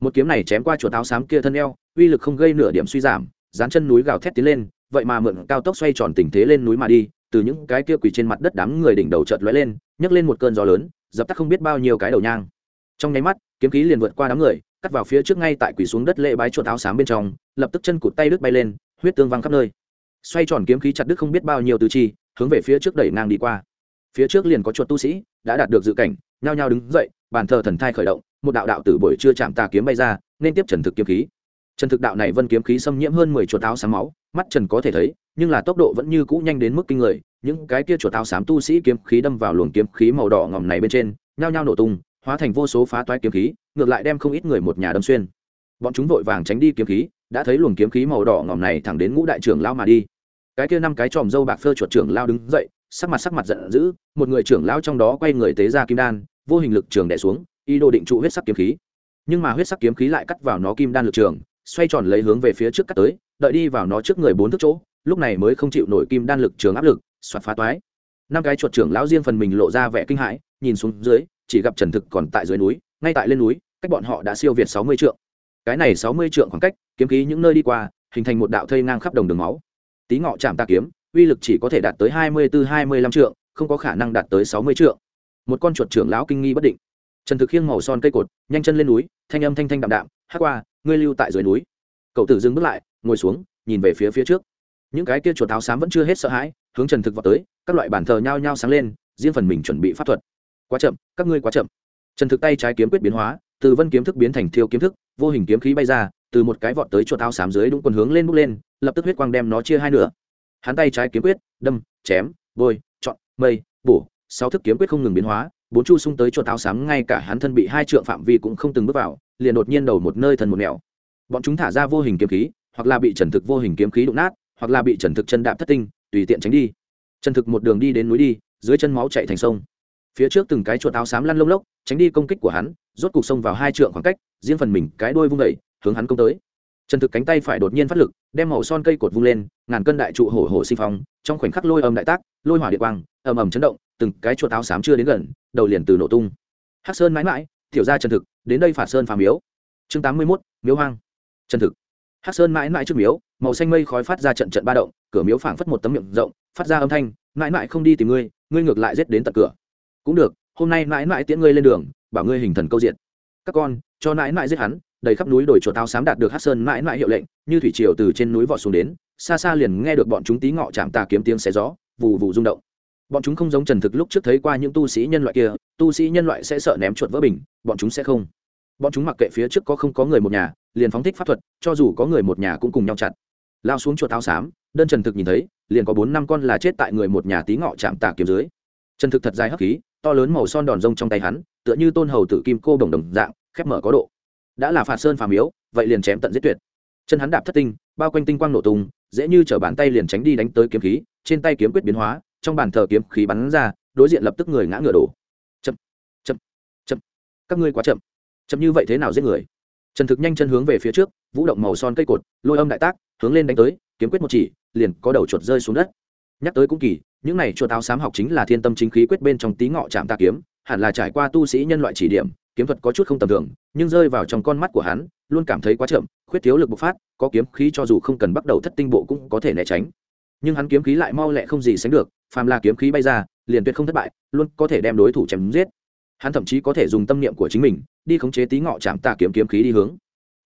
A: Một kiếm này chém qua chuột áo xám kia thân eo, uy lực không gây nửa điểm suy giảm dán chân núi gào thét tiến lên, vậy mà mượn cao tốc xoay tròn tình thế lên núi mà đi, từ những cái kia quỳ trên mặt đất đám người đỉnh đầu chợt lóe lên, nhấc lên một cơn gió lớn, dập tắt không biết bao nhiêu cái đầu nhang. Trong nháy mắt, kiếm khí liền vượt qua đám người, cắt vào phía trước ngay tại quỳ xuống đất lễ bái chuột áo xám bên trong, lập tức chân cụt tay đứt bay lên, huyết tương văng khắp nơi. Xoay tròn kiếm khí chặt đứt không biết bao nhiêu tứ chi, hướng về phía trước đẩy ngang đi qua. Phía trước liền có chuột tu sĩ, đã đạt được dự cảnh, nhao nhao đứng dậy, bàn thờ thần thai khởi động, một đạo đạo từ buổi trưa chạm tà kiếm bay ra, nên tiếp trần thực kiếm khí trần thực đạo này vân kiếm khí xâm nhiễm hơn mười chuột áo sáng máu, mắt trần có thể thấy, nhưng là tốc độ vẫn như cũ nhanh đến mức kinh người. Những cái kia chuột áo xám tu sĩ kiếm khí đâm vào luồng kiếm khí màu đỏ ngòm này bên trên, nhao nhao nổ tung, hóa thành vô số phá toái kiếm khí, ngược lại đem không ít người một nhà đâm xuyên. Bọn chúng vội vàng tránh đi kiếm khí, đã thấy luồng kiếm khí màu đỏ ngòm này thẳng đến ngũ đại trưởng lao mà đi. Cái kia năm cái tròm dâu bạc phơ chuột trưởng lao đứng dậy, sắc mặt sắc mặt giận dữ, một người trưởng lao trong đó quay người tế ra kim đan, vô hình lực trường đè xuống, ý đồ định trụ huyết sắc kiếm khí. Nhưng mà huyết sắc kiếm khí lại cắt vào nó kim đan lực trường xoay tròn lấy hướng về phía trước cắt tới, đợi đi vào nó trước người bốn thước chỗ, lúc này mới không chịu nổi kim đan lực trường áp lực, soạt phá toái. Năm cái chuột trưởng lão riêng phần mình lộ ra vẻ kinh hãi, nhìn xuống dưới, chỉ gặp trần thực còn tại dưới núi, ngay tại lên núi, cách bọn họ đã siêu việt sáu mươi trượng. Cái này sáu mươi trượng khoảng cách, kiếm khí những nơi đi qua, hình thành một đạo thây ngang khắp đồng đường máu. Tí ngọ chạm ta kiếm, uy lực chỉ có thể đạt tới hai mươi bốn hai mươi lăm trượng, không có khả năng đạt tới sáu mươi trượng. Một con chuột trưởng lão kinh nghi bất định. Trần thực khiêng màu son cây cột, nhanh chân lên núi, thanh âm thanh thanh đạm đạm hát qua, ngươi lưu tại dưới núi. Cậu tử dừng bước lại, ngồi xuống, nhìn về phía phía trước. Những cái kia chuột áo xám vẫn chưa hết sợ hãi, hướng trần thực vào tới, các loại bản thờ nhao nhao sáng lên, riêng phần mình chuẩn bị pháp thuật. Quá chậm, các ngươi quá chậm. Trần thực tay trái kiếm quyết biến hóa, từ vân kiếm thức biến thành thiêu kiếm thức, vô hình kiếm khí bay ra, từ một cái vọt tới chuột áo xám dưới đúng quần hướng lên bước lên, lập tức huyết quang đem nó chia hai nửa. Hắn tay trái kiếm quyết, đâm, chém, bôi, chọn, mây, bổ, sáu thức kiếm quyết không ngừng biến hóa bốn chu sung tới chuột áo xám ngay cả hắn thân bị hai trượng phạm vi cũng không từng bước vào, liền đột nhiên đầu một nơi thần một nẻo. Bọn chúng thả ra vô hình kiếm khí, hoặc là bị trần thực vô hình kiếm khí đụng nát, hoặc là bị trần thực chân đạp thất tinh, tùy tiện tránh đi. Trần thực một đường đi đến núi đi, dưới chân máu chạy thành sông. Phía trước từng cái chuột áo xám lăn lông lốc, tránh đi công kích của hắn, rốt cục sông vào hai trượng khoảng cách, riêng phần mình cái đôi vung đẩy hướng hắn công tới. Trần thực cánh tay phải đột nhiên phát lực, đem màu son cây cột vung lên, ngàn cân đại trụ hổ hổ sinh phong, trong khoảnh khắc lôi âm đại tác, lôi hỏa địa quang, ầm ầm chấn động từng cái chuột áo xám chưa đến gần, đầu liền từ nổ tung. Hắc sơn mãi mãi, tiểu ra trần thực, đến đây phạt sơn phà miếu. Chương tám mươi mốt, miếu hoang. Trần thực. Hắc sơn mãi mãi trước miếu, màu xanh mây khói phát ra trận trận ba động, cửa miếu phảng phất một tấm miệng rộng, phát ra âm thanh, mãi mãi không đi tìm ngươi ngươi ngược lại rết đến tận cửa. Cũng được, hôm nay mãi mãi tiễn ngươi lên đường, bảo ngươi hình thần câu diện các con, cho mãi mãi giết hắn. Đầy khắp núi đồi chuột tao sám đạt được hát sơn mãi mãi hiệu lệnh, như thủy triều từ trên núi vọt xuống đến, xa xa liền nghe được bọn chúng tí ngọ chạm tà kiếm tiếng xé gió, vù vù rung động bọn chúng không giống trần thực lúc trước thấy qua những tu sĩ nhân loại kia, tu sĩ nhân loại sẽ sợ ném chuột vỡ bình, bọn chúng sẽ không. Bọn chúng mặc kệ phía trước có không có người một nhà, liền phóng thích pháp thuật, cho dù có người một nhà cũng cùng nhau chặt. Lao xuống chuột áo xám, đơn trần thực nhìn thấy, liền có bốn năm con là chết tại người một nhà tí ngọ chạm tà kiếm dưới. Trần thực thật dài hấp khí, to lớn màu son đòn rông trong tay hắn, tựa như tôn hầu tử kim cô đồng đồng dạng, khép mở có độ. Đã là phạt sơn phàm yếu, vậy liền chém tận giết tuyệt. Chân hắn đạp thất tinh, bao quanh tinh quang nổ tung, dễ như chở bàn tay liền tránh đi đánh tới kiếm khí, trên tay kiếm quyết biến hóa trong bàn thờ kiếm khí bắn ra, đối diện lập tức người ngã ngựa đổ. Chậm chậm chậm. Các ngươi quá chậm. Chậm như vậy thế nào giết người? Trần thực nhanh chân hướng về phía trước, vũ động màu son cây cột, lôi âm đại tác, hướng lên đánh tới, kiếm quyết một chỉ, liền có đầu chuột rơi xuống đất. Nhắc tới cũng kỳ, những này chuột áo xám học chính là thiên tâm chính khí quyết bên trong tí ngọ chạm ta kiếm, hẳn là trải qua tu sĩ nhân loại chỉ điểm, kiếm thuật có chút không tầm thường, nhưng rơi vào trong con mắt của hắn, luôn cảm thấy quá chậm, khuyết thiếu lực bộc phát, có kiếm khí cho dù không cần bắt đầu thất tinh bộ cũng có thể né tránh nhưng hắn kiếm khí lại mau lẹ không gì sánh được, phàm là kiếm khí bay ra, liền tuyệt không thất bại, luôn có thể đem đối thủ chém giết. Hắn thậm chí có thể dùng tâm niệm của chính mình, đi khống chế tí ngọ chạm tà kiếm kiếm khí đi hướng.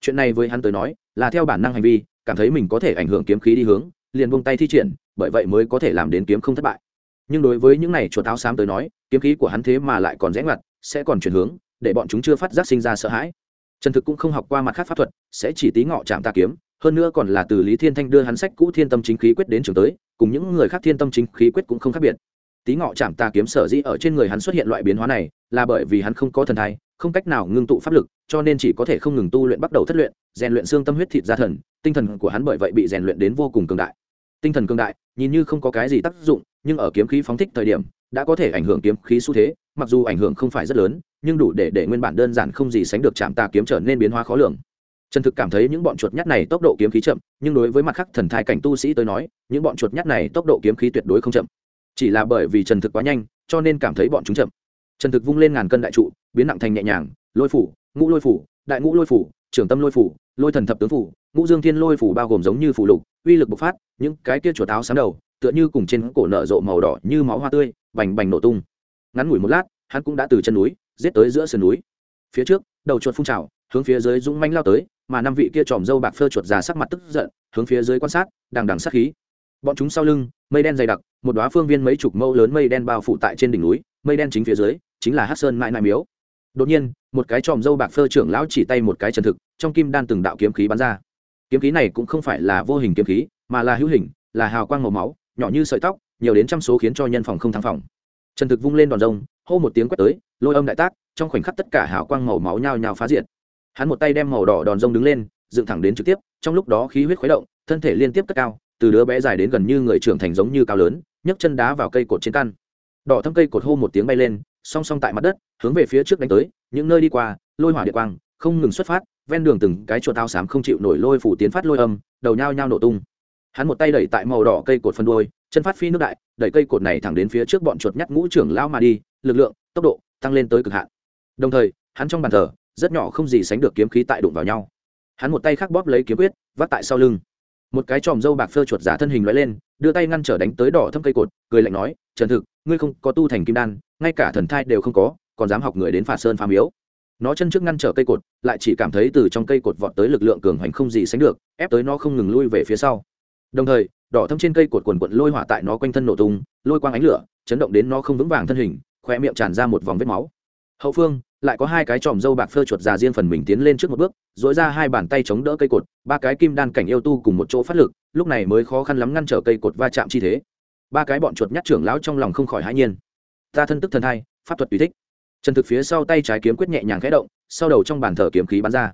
A: Chuyện này với hắn tới nói, là theo bản năng hành vi, cảm thấy mình có thể ảnh hưởng kiếm khí đi hướng, liền buông tay thi triển, bởi vậy mới có thể làm đến kiếm không thất bại. Nhưng đối với những này chuột áo xám tới nói, kiếm khí của hắn thế mà lại còn rẽ ngoặt, sẽ còn chuyển hướng, để bọn chúng chưa phát giác sinh ra sợ hãi. Trần thực cũng không học qua mặt khác pháp thuật, sẽ chỉ tí ngọ chạm tà kiếm hơn nữa còn là từ lý thiên thanh đưa hắn sách cũ thiên tâm chính khí quyết đến trường tới, cùng những người khác thiên tâm chính khí quyết cũng không khác biệt. Tí ngọ chạm tà kiếm sở dĩ ở trên người hắn xuất hiện loại biến hóa này, là bởi vì hắn không có thần thai, không cách nào ngưng tụ pháp lực, cho nên chỉ có thể không ngừng tu luyện bắt đầu thất luyện, rèn luyện xương tâm huyết thịt gia thần, tinh thần của hắn bởi vậy bị rèn luyện đến vô cùng cường đại. Tinh thần cường đại, nhìn như không có cái gì tác dụng, nhưng ở kiếm khí phóng thích thời điểm, đã có thể ảnh hưởng kiếm khí xu thế, mặc dù ảnh hưởng không phải rất lớn, nhưng đủ để để nguyên bản đơn giản không gì sánh được chạm tà kiếm trở nên biến hóa khó lường trần thực cảm thấy những bọn chuột nhắt này tốc độ kiếm khí chậm, nhưng đối với mặt khắc thần thai cảnh tu sĩ tới nói, những bọn chuột nhắt này tốc độ kiếm khí tuyệt đối không chậm. Chỉ là bởi vì trần thực quá nhanh, cho nên cảm thấy bọn chúng chậm. Trần thực vung lên ngàn cân đại trụ, biến nặng thành nhẹ nhàng, lôi phủ, ngũ lôi phủ, đại ngũ lôi phủ, trưởng tâm lôi phủ, lôi thần thập tướng phủ, ngũ dương thiên lôi phủ bao gồm giống như phủ lục, uy lực bộc phát, những cái kia chuột áo sáng đầu, tựa như cùng trên cổ nở rộ màu đỏ như máu hoa tươi, bành bành nổ tung. Ngắn ngủi một lát, hắn cũng đã từ chân núi, giết tới giữa sườn núi. Phía trước, đầu chuột phun trào hướng phía dưới dũng manh lao tới, mà năm vị kia tròm dâu bạc phơ chuột già sắc mặt tức giận, hướng phía dưới quan sát, đằng đằng sát khí. Bọn chúng sau lưng, mây đen dày đặc, một đoá phương viên mấy chục mẫu lớn mây đen bao phủ tại trên đỉnh núi, mây đen chính phía dưới, chính là hát sơn mãi mãi miếu. Đột nhiên, một cái tròm dâu bạc phơ trưởng lão chỉ tay một cái trần thực, trong kim đan từng đạo kiếm khí bắn ra. Kiếm khí này cũng không phải là vô hình kiếm khí, mà là hữu hình, là hào quang màu máu, nhỏ như sợi tóc, nhiều đến trăm số khiến cho nhân phòng không thắng phòng. Trần thực vung lên đòn rông, hô một tiếng quét tới, lôi âm đại tác, trong khoảnh khắc tất cả hào quang màu máu nhao nhao phá diệt hắn một tay đem màu đỏ đòn rông đứng lên, dựng thẳng đến trực tiếp, trong lúc đó khí huyết khuấy động, thân thể liên tiếp cất cao, từ đứa bé dài đến gần như người trưởng thành giống như cao lớn, nhấc chân đá vào cây cột trên căn. Đỏ thâm cây cột hô một tiếng bay lên, song song tại mặt đất, hướng về phía trước đánh tới, những nơi đi qua, lôi hỏa địa quang, không ngừng xuất phát, ven đường từng cái chuột tao xám không chịu nổi lôi phủ tiến phát lôi âm, đầu nhao nhao nổ tung. Hắn một tay đẩy tại màu đỏ cây cột phân đôi chân phát phi nước đại, đẩy cây cột này thẳng đến phía trước bọn chuột nhắt ngũ trưởng lao mà đi, lực lượng, tốc độ, tăng lên tới cực hạn. Đồng thời, hắn trong bàn thờ rất nhỏ không gì sánh được kiếm khí tại đụng vào nhau. Hắn một tay khác bóp lấy kiếm quyết vắt tại sau lưng. Một cái tròm dâu bạc phơ chuột giả thân hình loại lên, đưa tay ngăn trở đánh tới đỏ thâm cây cột, cười lạnh nói, trần thực, ngươi không có tu thành kim đan, ngay cả thần thai đều không có, còn dám học người đến phạt sơn phàm yếu nó chân trước ngăn trở cây cột, lại chỉ cảm thấy từ trong cây cột vọt tới lực lượng cường hoành không gì sánh được, ép tới nó không ngừng lui về phía sau. Đồng thời, đỏ thâm trên cây cột quần quận lôi hỏa tại nó quanh thân nổ tung, lôi quang ánh lửa, chấn động đến nó không vững vàng thân hình khoe miệng tràn ra một vòng vết máu. Hậu phương lại có hai cái tròm dâu bạc phơ chuột già riêng phần mình tiến lên trước một bước dỗi ra hai bàn tay chống đỡ cây cột, ba cái kim đan cảnh yêu tu cùng một chỗ phát lực, lúc này mới khó khăn lắm ngăn trở cây cột va chạm chi thế. Ba cái bọn chuột nhát trưởng lão trong lòng không khỏi hãi nhiên. Ta thân tức thần thai pháp thuật tùy thích. Trần thực phía sau tay trái kiếm quyết nhẹ nhàng khẽ động, sau đầu trong bàn thờ kiếm khí bắn ra.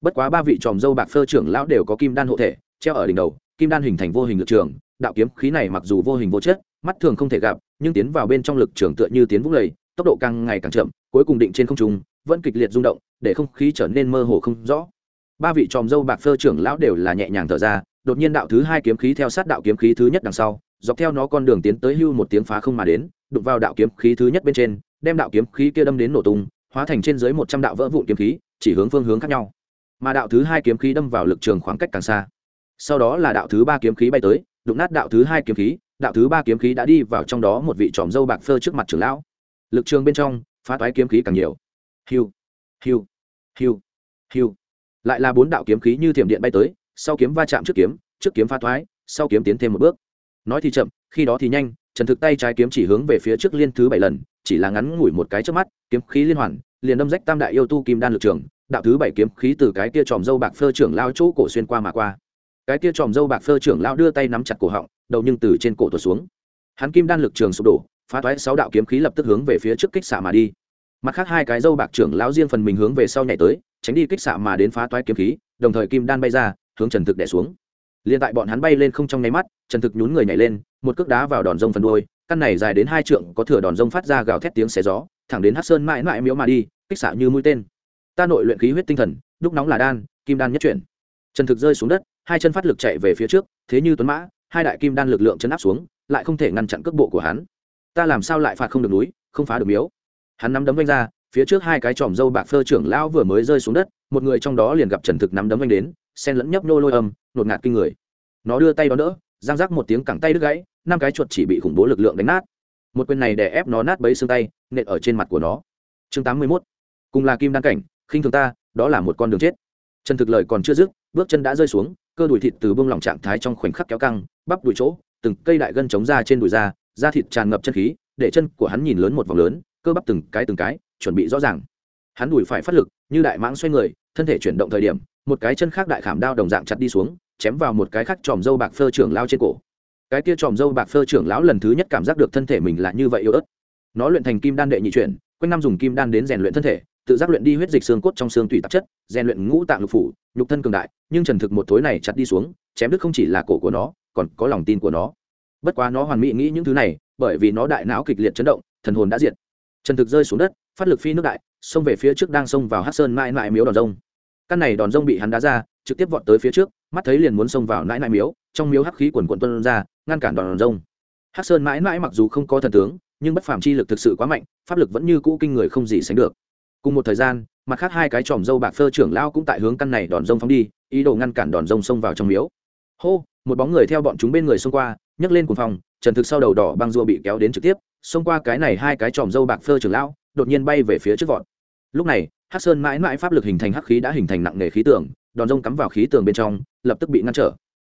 A: Bất quá ba vị tròm dâu bạc phơ trưởng lão đều có kim đan hộ thể, treo ở đỉnh đầu, kim đan hình thành vô hình lực trường, đạo kiếm khí này mặc dù vô hình vô chất, mắt thường không thể gặp, nhưng tiến vào bên trong lực trường tựa như tiến vũng lầy tốc độ càng ngày càng chậm, cuối cùng định trên không trung, vẫn kịch liệt rung động, để không khí trở nên mơ hồ không rõ. Ba vị tròm dâu bạc phơ trưởng lão đều là nhẹ nhàng thở ra, đột nhiên đạo thứ hai kiếm khí theo sát đạo kiếm khí thứ nhất đằng sau, dọc theo nó con đường tiến tới hưu một tiếng phá không mà đến, đụng vào đạo kiếm khí thứ nhất bên trên, đem đạo kiếm khí kia đâm đến nổ tung, hóa thành trên dưới một trăm đạo vỡ vụn kiếm khí, chỉ hướng phương hướng khác nhau. Mà đạo thứ hai kiếm khí đâm vào lực trường khoảng cách càng xa. Sau đó là đạo thứ ba kiếm khí bay tới, đụng nát đạo thứ hai kiếm khí, đạo thứ ba kiếm khí đã đi vào trong đó một vị tròm dâu bạc phơ trước mặt trưởng lão lực trường bên trong, phá toái kiếm khí càng nhiều. Hiu hiu hiu hiu. Lại là bốn đạo kiếm khí như thiểm điện bay tới, sau kiếm va chạm trước kiếm trước kiếm phá toái, sau kiếm tiến thêm một bước. Nói thì chậm, khi đó thì nhanh, trần thực tay trái kiếm chỉ hướng về phía trước liên thứ bảy lần, chỉ là ngắn ngủi một cái trước mắt, kiếm khí liên hoàn, liền đâm rách tam đại yêu tu kim đan lực trường, đạo thứ bảy kiếm khí từ cái kia tròm dâu bạc phơ trưởng lao chỗ cổ xuyên qua mà qua. Cái kia tròm dâu bạc phơ trưởng lao đưa tay nắm chặt cổ họng, đầu nhưng từ trên cổ tuột xuống. Hắn kim đan lực trường sụp đổ phá toái sáu đạo kiếm khí lập tức hướng về phía trước kích xạ mà đi. Mặt khác hai cái dâu bạc trưởng lão riêng phần mình hướng về sau nhảy tới, tránh đi kích xạ mà đến phá toái kiếm khí, đồng thời kim đan bay ra, hướng trần thực đẻ xuống. Liền tại bọn hắn bay lên không trong nháy mắt, trần thực nhún người nhảy lên, một cước đá vào đòn rông phần đuôi, căn này dài đến hai trượng, có thừa đòn rông phát ra gào thét tiếng xé gió, thẳng đến hát sơn mãi mãi miếu mà đi, kích xạ như mũi tên. Ta nội luyện khí huyết tinh thần, đúc nóng là đan, kim đan nhất chuyển. Trần thực rơi xuống đất, hai chân phát lực chạy về phía trước, thế như tuấn mã, hai đại kim đan lực lượng chấn áp xuống, lại không thể ngăn chặn cước bộ của hắn ta làm sao lại phạt không được núi, không phá được miếu? Hắn nắm đấm vanh ra, phía trước hai cái tròm dâu bạc phơ trưởng lão vừa mới rơi xuống đất, một người trong đó liền gặp trần thực nắm đấm vanh đến sen lẫn nhấp nô lôi âm, nột ngạt kinh người. Nó đưa tay đó đỡ, giang rác một tiếng cẳng tay đứt gãy, năm cái chuột chỉ bị khủng bố lực lượng đánh nát. Một quyền này đè ép nó nát bấy xương tay, nện ở trên mặt của nó. Chương tám mươi mốt. Cùng là kim đan cảnh, khinh thường ta, đó là một con đường chết. Trần thực lời còn chưa dứt, bước chân đã rơi xuống, cơ đùi thịt từ bông lỏng trạng thái trong khoảnh khắc kéo căng, bắp đùi chỗ, từng cây đại gân chống ra trên đùi da da thịt tràn ngập chân khí, để chân của hắn nhìn lớn một vòng lớn, cơ bắp từng cái từng cái, chuẩn bị rõ ràng. Hắn đùi phải phát lực, như đại mãng xoay người, thân thể chuyển động thời điểm, một cái chân khác đại khảm đao đồng dạng chặt đi xuống, chém vào một cái khác tròm dâu bạc phơ trưởng lao trên cổ. Cái kia tròm dâu bạc phơ trưởng lão lần thứ nhất cảm giác được thân thể mình là như vậy yếu ớt. Nó luyện thành kim đan đệ nhị chuyển, quanh năm dùng kim đan đến rèn luyện thân thể, tự giác luyện đi huyết dịch xương cốt trong xương tủy tạp chất, rèn luyện ngũ tạng lục phủ, nhục thân cường đại, nhưng trần thực một thối này chặt đi xuống, chém đứt không chỉ là cổ của nó, còn có lòng tin của nó bất quá nó hoàn mỹ nghĩ những thứ này, bởi vì nó đại não kịch liệt chấn động, thần hồn đã diệt. Trần thực rơi xuống đất, phát lực phi nước đại, xông về phía trước đang xông vào hát sơn mãi mãi miếu đòn rông. Căn này đòn rông bị hắn đá ra, trực tiếp vọt tới phía trước, mắt thấy liền muốn xông vào nãi nãi miếu, trong miếu hắc khí quần quận tuân ra, ngăn cản đòn rông. Hắc sơn mãi mãi mặc dù không có thần tướng, nhưng bất phàm chi lực thực sự quá mạnh, pháp lực vẫn như cũ kinh người không gì sánh được. Cùng một thời gian, mặt khác hai cái tròm dâu bạc phơ trưởng lao cũng tại hướng căn này đòn rông phóng đi, ý đồ ngăn cản đòn rông xông vào trong miếu. Hô, một bóng người theo bọn chúng bên người xông qua nhấc lên cuồng phòng trần thực sau đầu đỏ băng rua bị kéo đến trực tiếp, xông qua cái này hai cái tròm dâu bạc phơ trường lao đột nhiên bay về phía trước vọt. Lúc này, hắc sơn mãi mãi pháp lực hình thành hắc khí đã hình thành nặng nề khí tường, đòn rông cắm vào khí tường bên trong, lập tức bị ngăn trở.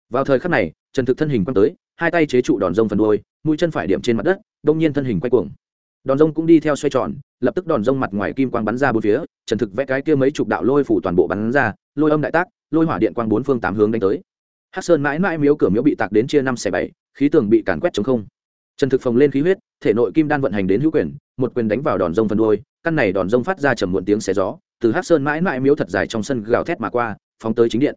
A: Vào thời khắc này, trần thực thân hình quăng tới, hai tay chế trụ đòn rông phần đuôi, mũi chân phải điểm trên mặt đất, đông nhiên thân hình quay cuồng. Đòn rông cũng đi theo xoay tròn, lập tức đòn rông mặt ngoài kim quang bắn ra bốn phía, trần thực vẽ cái kia mấy chục đạo lôi phủ toàn bộ bắn ra, lôi âm đại tác, lôi hỏa điện quang bốn phương tám hướng đánh tới. Hát sơn mãi mãi miếu cửa miếu bị tạc đến chia năm xẻ bảy khí tường bị càn quét chống không. Trần thực phồng lên khí huyết, thể nội kim đan vận hành đến hữu quyền, một quyền đánh vào đòn rông phần đuôi, căn này đòn rông phát ra trầm muộn tiếng xé gió, từ hát sơn mãi mãi miếu thật dài trong sân gào thét mà qua, phóng tới chính điện.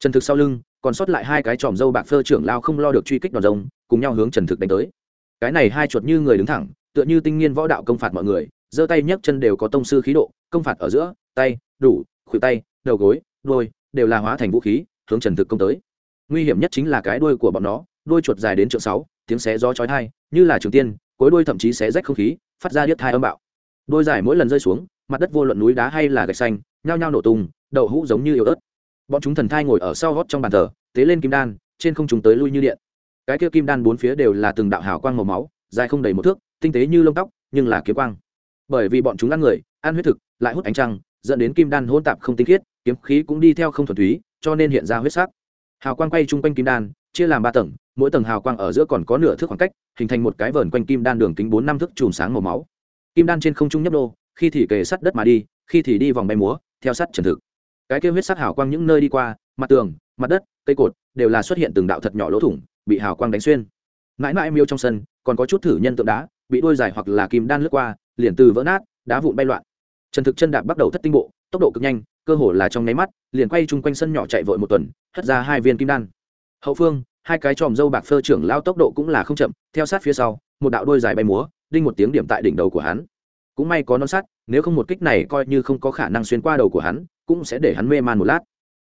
A: Trần thực sau lưng, còn sót lại hai cái tròm dâu bạc phơ trưởng lao không lo được truy kích đòn rông, cùng nhau hướng trần thực đánh tới. Cái này hai chuột như người đứng thẳng, tựa như tinh nghiên võ đạo công phạt mọi người, giơ tay nhấc chân đều có tông sư khí độ, công phạt ở giữa, tay, đủ, khuỷu tay, đầu gối đôi đều là hóa thành vũ khí, hướng trần thực công tới. Nguy hiểm nhất chính là cái đuôi của bọn nó đuôi chuột dài đến trượng sáu, tiếng xé gió chói tai, như là trường tiên, cuối đuôi thậm chí xé rách không khí, phát ra điếc thai âm bạo. Đôi dài mỗi lần rơi xuống, mặt đất vô luận núi đá hay là gạch xanh, nhao nhao nổ tung, đậu hũ giống như yếu ớt. Bọn chúng thần thai ngồi ở sau gót trong bàn thờ, tế lên kim đan, trên không chúng tới lui như điện. Cái kia kim đan bốn phía đều là từng đạo hào quang màu máu, dài không đầy một thước, tinh tế như lông tóc, nhưng là kiếm quang. Bởi vì bọn chúng ăn người, ăn huyết thực, lại hút ánh trăng, dẫn đến kim đan hỗn tạp không tinh khiết, kiếm khí cũng đi theo không thuần túy, cho nên hiện ra huyết sắc. Hào quang quay chung quanh kim đan chia làm ba tầng, mỗi tầng hào quang ở giữa còn có nửa thước khoảng cách, hình thành một cái vờn quanh kim đan đường kính bốn năm thước chùm sáng màu máu. Kim đan trên không trung nhấp đô khi thì kề sắt đất mà đi, khi thì đi vòng bay múa, theo sắt trần thực. Cái kêu huyết sắc hào quang những nơi đi qua, mặt tường, mặt đất, cây cột, đều là xuất hiện từng đạo thật nhỏ lỗ thủng, bị hào quang đánh xuyên. Mãi mãi miêu trong sân, còn có chút thử nhân tượng đá, bị đôi dài hoặc là kim đan lướt qua, liền từ vỡ nát, đá vụn bay loạn. Trần thực chân đạp bắt đầu thất tinh bộ, tốc độ cực nhanh, cơ hồ là trong nháy mắt, liền quay chung quanh sân nhỏ chạy vội một tuần, hất ra hai viên kim đan hậu phương, hai cái tròm dâu bạc phơ trưởng lao tốc độ cũng là không chậm, theo sát phía sau, một đạo đôi dài bay múa, đinh một tiếng điểm tại đỉnh đầu của hắn. Cũng may có non sắt, nếu không một kích này coi như không có khả năng xuyên qua đầu của hắn, cũng sẽ để hắn mê man một lát.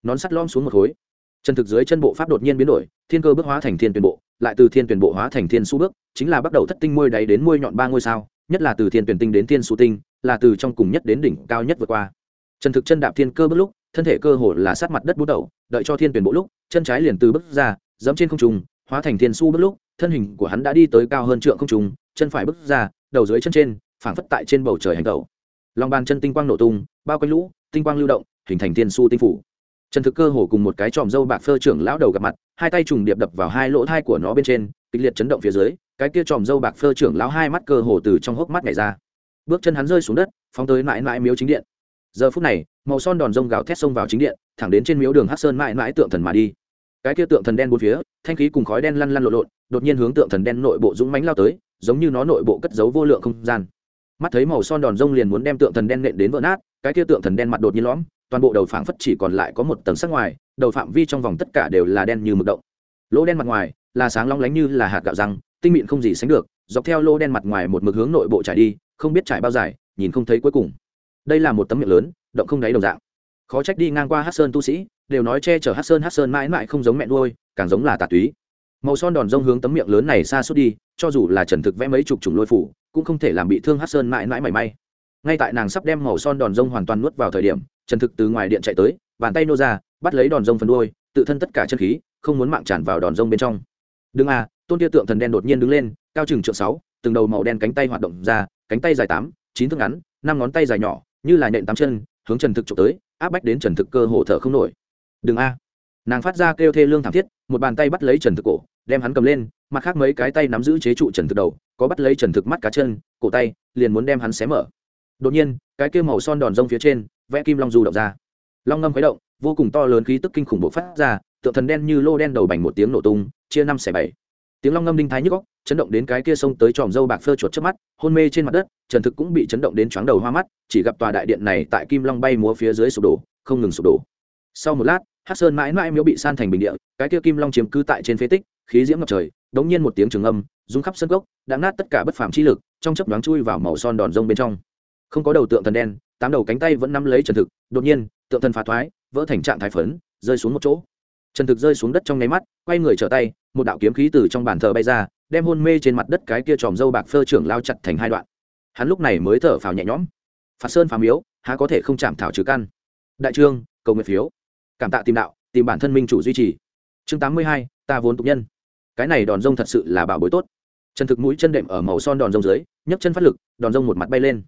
A: Nón sắt lom xuống một khối. Trần thực dưới chân bộ pháp đột nhiên biến đổi, thiên cơ bước hóa thành thiên tuyển bộ, lại từ thiên tuyển bộ hóa thành thiên su bước, chính là bắt đầu thất tinh môi đáy đến môi nhọn ba ngôi sao, nhất là từ thiên tuyển tinh đến thiên su tinh, là từ trong cùng nhất đến đỉnh cao nhất vượt qua. Trần thực chân đạp thiên cơ bước lúc thân thể cơ hồ là sát mặt đất bút đầu, đợi cho thiên tuyển bộ lúc, chân trái liền từ bước ra, dẫm trên không trung, hóa thành thiên su bước lúc, thân hình của hắn đã đi tới cao hơn trượng không trung, chân phải bước ra, đầu dưới chân trên, phảng phất tại trên bầu trời hành tẩu. Lòng bàn chân tinh quang nổ tung, bao quanh lũ, tinh quang lưu động, hình thành thiên su tinh phủ. Trần thực cơ hồ cùng một cái tròm dâu bạc phơ trưởng lão đầu gặp mặt, hai tay trùng điệp đập vào hai lỗ thai của nó bên trên, kịch liệt chấn động phía dưới, cái kia tròm dâu bạc phơ trưởng lão hai mắt cơ hồ từ trong hốc mắt nhảy ra. Bước chân hắn rơi xuống đất, phóng tới mãi mãi miếu chính điện. Giờ phút này màu son đòn rông gào thét xông vào chính điện, thẳng đến trên miếu đường hát sơn mãi mãi tượng thần mà đi. Cái kia tượng thần đen bốn phía, thanh khí cùng khói đen lăn lăn lộn lộn, đột nhiên hướng tượng thần đen nội bộ dũng mánh lao tới, giống như nó nội bộ cất giấu vô lượng không gian. Mắt thấy màu son đòn rông liền muốn đem tượng thần đen nện đến vỡ nát, cái kia tượng thần đen mặt đột nhiên lõm, toàn bộ đầu phảng phất chỉ còn lại có một tầng sắc ngoài, đầu phạm vi trong vòng tất cả đều là đen như mực động. Lỗ đen mặt ngoài là sáng long lánh như là hạt gạo răng, tinh mịn không gì sánh được, dọc theo lỗ đen mặt ngoài một mực hướng nội bộ trải đi, không biết trải bao dài, nhìn không thấy cuối cùng. Đây là một tấm miệng lớn động không đáy đồng dạng. Khó trách đi ngang qua hát sơn tu sĩ, đều nói che chở hát sơn hát sơn mãi mãi không giống mẹ nuôi, càng giống là tà túy. Màu son đòn rông hướng tấm miệng lớn này xa suốt đi, cho dù là trần thực vẽ mấy chục chủng lôi phủ, cũng không thể làm bị thương hát sơn mãi mãi mảy may. Ngay tại nàng sắp đem màu son đòn rông hoàn toàn nuốt vào thời điểm, trần thực từ ngoài điện chạy tới, bàn tay nô ra, bắt lấy đòn rông phần đuôi, tự thân tất cả chân khí, không muốn mạng tràn vào đòn rông bên trong. Đừng à tôn tia tượng thần đen đột nhiên đứng lên, cao chừng trượng sáu, từng đầu màu đen cánh tay hoạt động ra, cánh tay dài tám, chín thước ngắn, năm ngón tay dài nhỏ, như là nện tám chân hướng trần thực trục tới, áp bách đến trần thực cơ hồ thở không nổi. Đừng a. Nàng phát ra kêu thê lương thảm thiết, một bàn tay bắt lấy trần thực cổ, đem hắn cầm lên, mặt khác mấy cái tay nắm giữ chế trụ trần thực đầu, có bắt lấy trần thực mắt cá chân, cổ tay, liền muốn đem hắn xé mở. Đột nhiên, cái kêu màu son đòn rông phía trên, vẽ kim long du động ra. Long ngâm khuấy động, vô cùng to lớn khí tức kinh khủng bộ phát ra, tượng thần đen như lô đen đầu bành một tiếng nổ tung, chia năm xẻ bảy tiếng long ngâm đinh thái nhức góc chấn động đến cái kia sông tới tròm dâu bạc phơ chuột trước mắt, hôn mê trên mặt đất, trần thực cũng bị chấn động đến chóng đầu hoa mắt, chỉ gặp tòa đại điện này tại kim long bay múa phía dưới sụp đổ, không ngừng sụp đổ. Sau một lát hát sơn mãi mãi miếu bị san thành bình địa, cái kia kim long chiếm cư tại trên phế tích, khí diễm ngập trời, đống nhiên một tiếng trường âm rung khắp sân gốc, đã nát tất cả bất phàm chi lực, trong chấp đoán chui vào màu son đòn rông bên trong. Không có đầu tượng thần đen, tám đầu cánh tay vẫn nắm lấy trần thực, đột nhiên, tượng thần phá thoái, vỡ thành trạng thái phấn, rơi xuống một chỗ. Trần thực rơi xuống đất trong nháy mắt, quay người trở tay một đạo kiếm khí từ trong bàn thờ bay ra, đem hôn mê trên mặt đất cái kia tròm dâu bạc phơ trưởng lao chặt thành hai đoạn. Hắn lúc này mới thở phào nhẹ nhõm. Phạt sơn phá miếu, há có thể không chạm thảo trừ căn? Đại trương, cầu nguyện phiếu. Cảm tạ tìm đạo, tìm bản thân minh chủ duy trì. Chương tám mươi hai, ta vốn tục nhân. Cái này đòn rông thật sự là bảo bối tốt. Chân thực mũi chân đệm ở màu son đòn rông dưới, nhấc chân phát lực, đòn rông một mặt bay lên.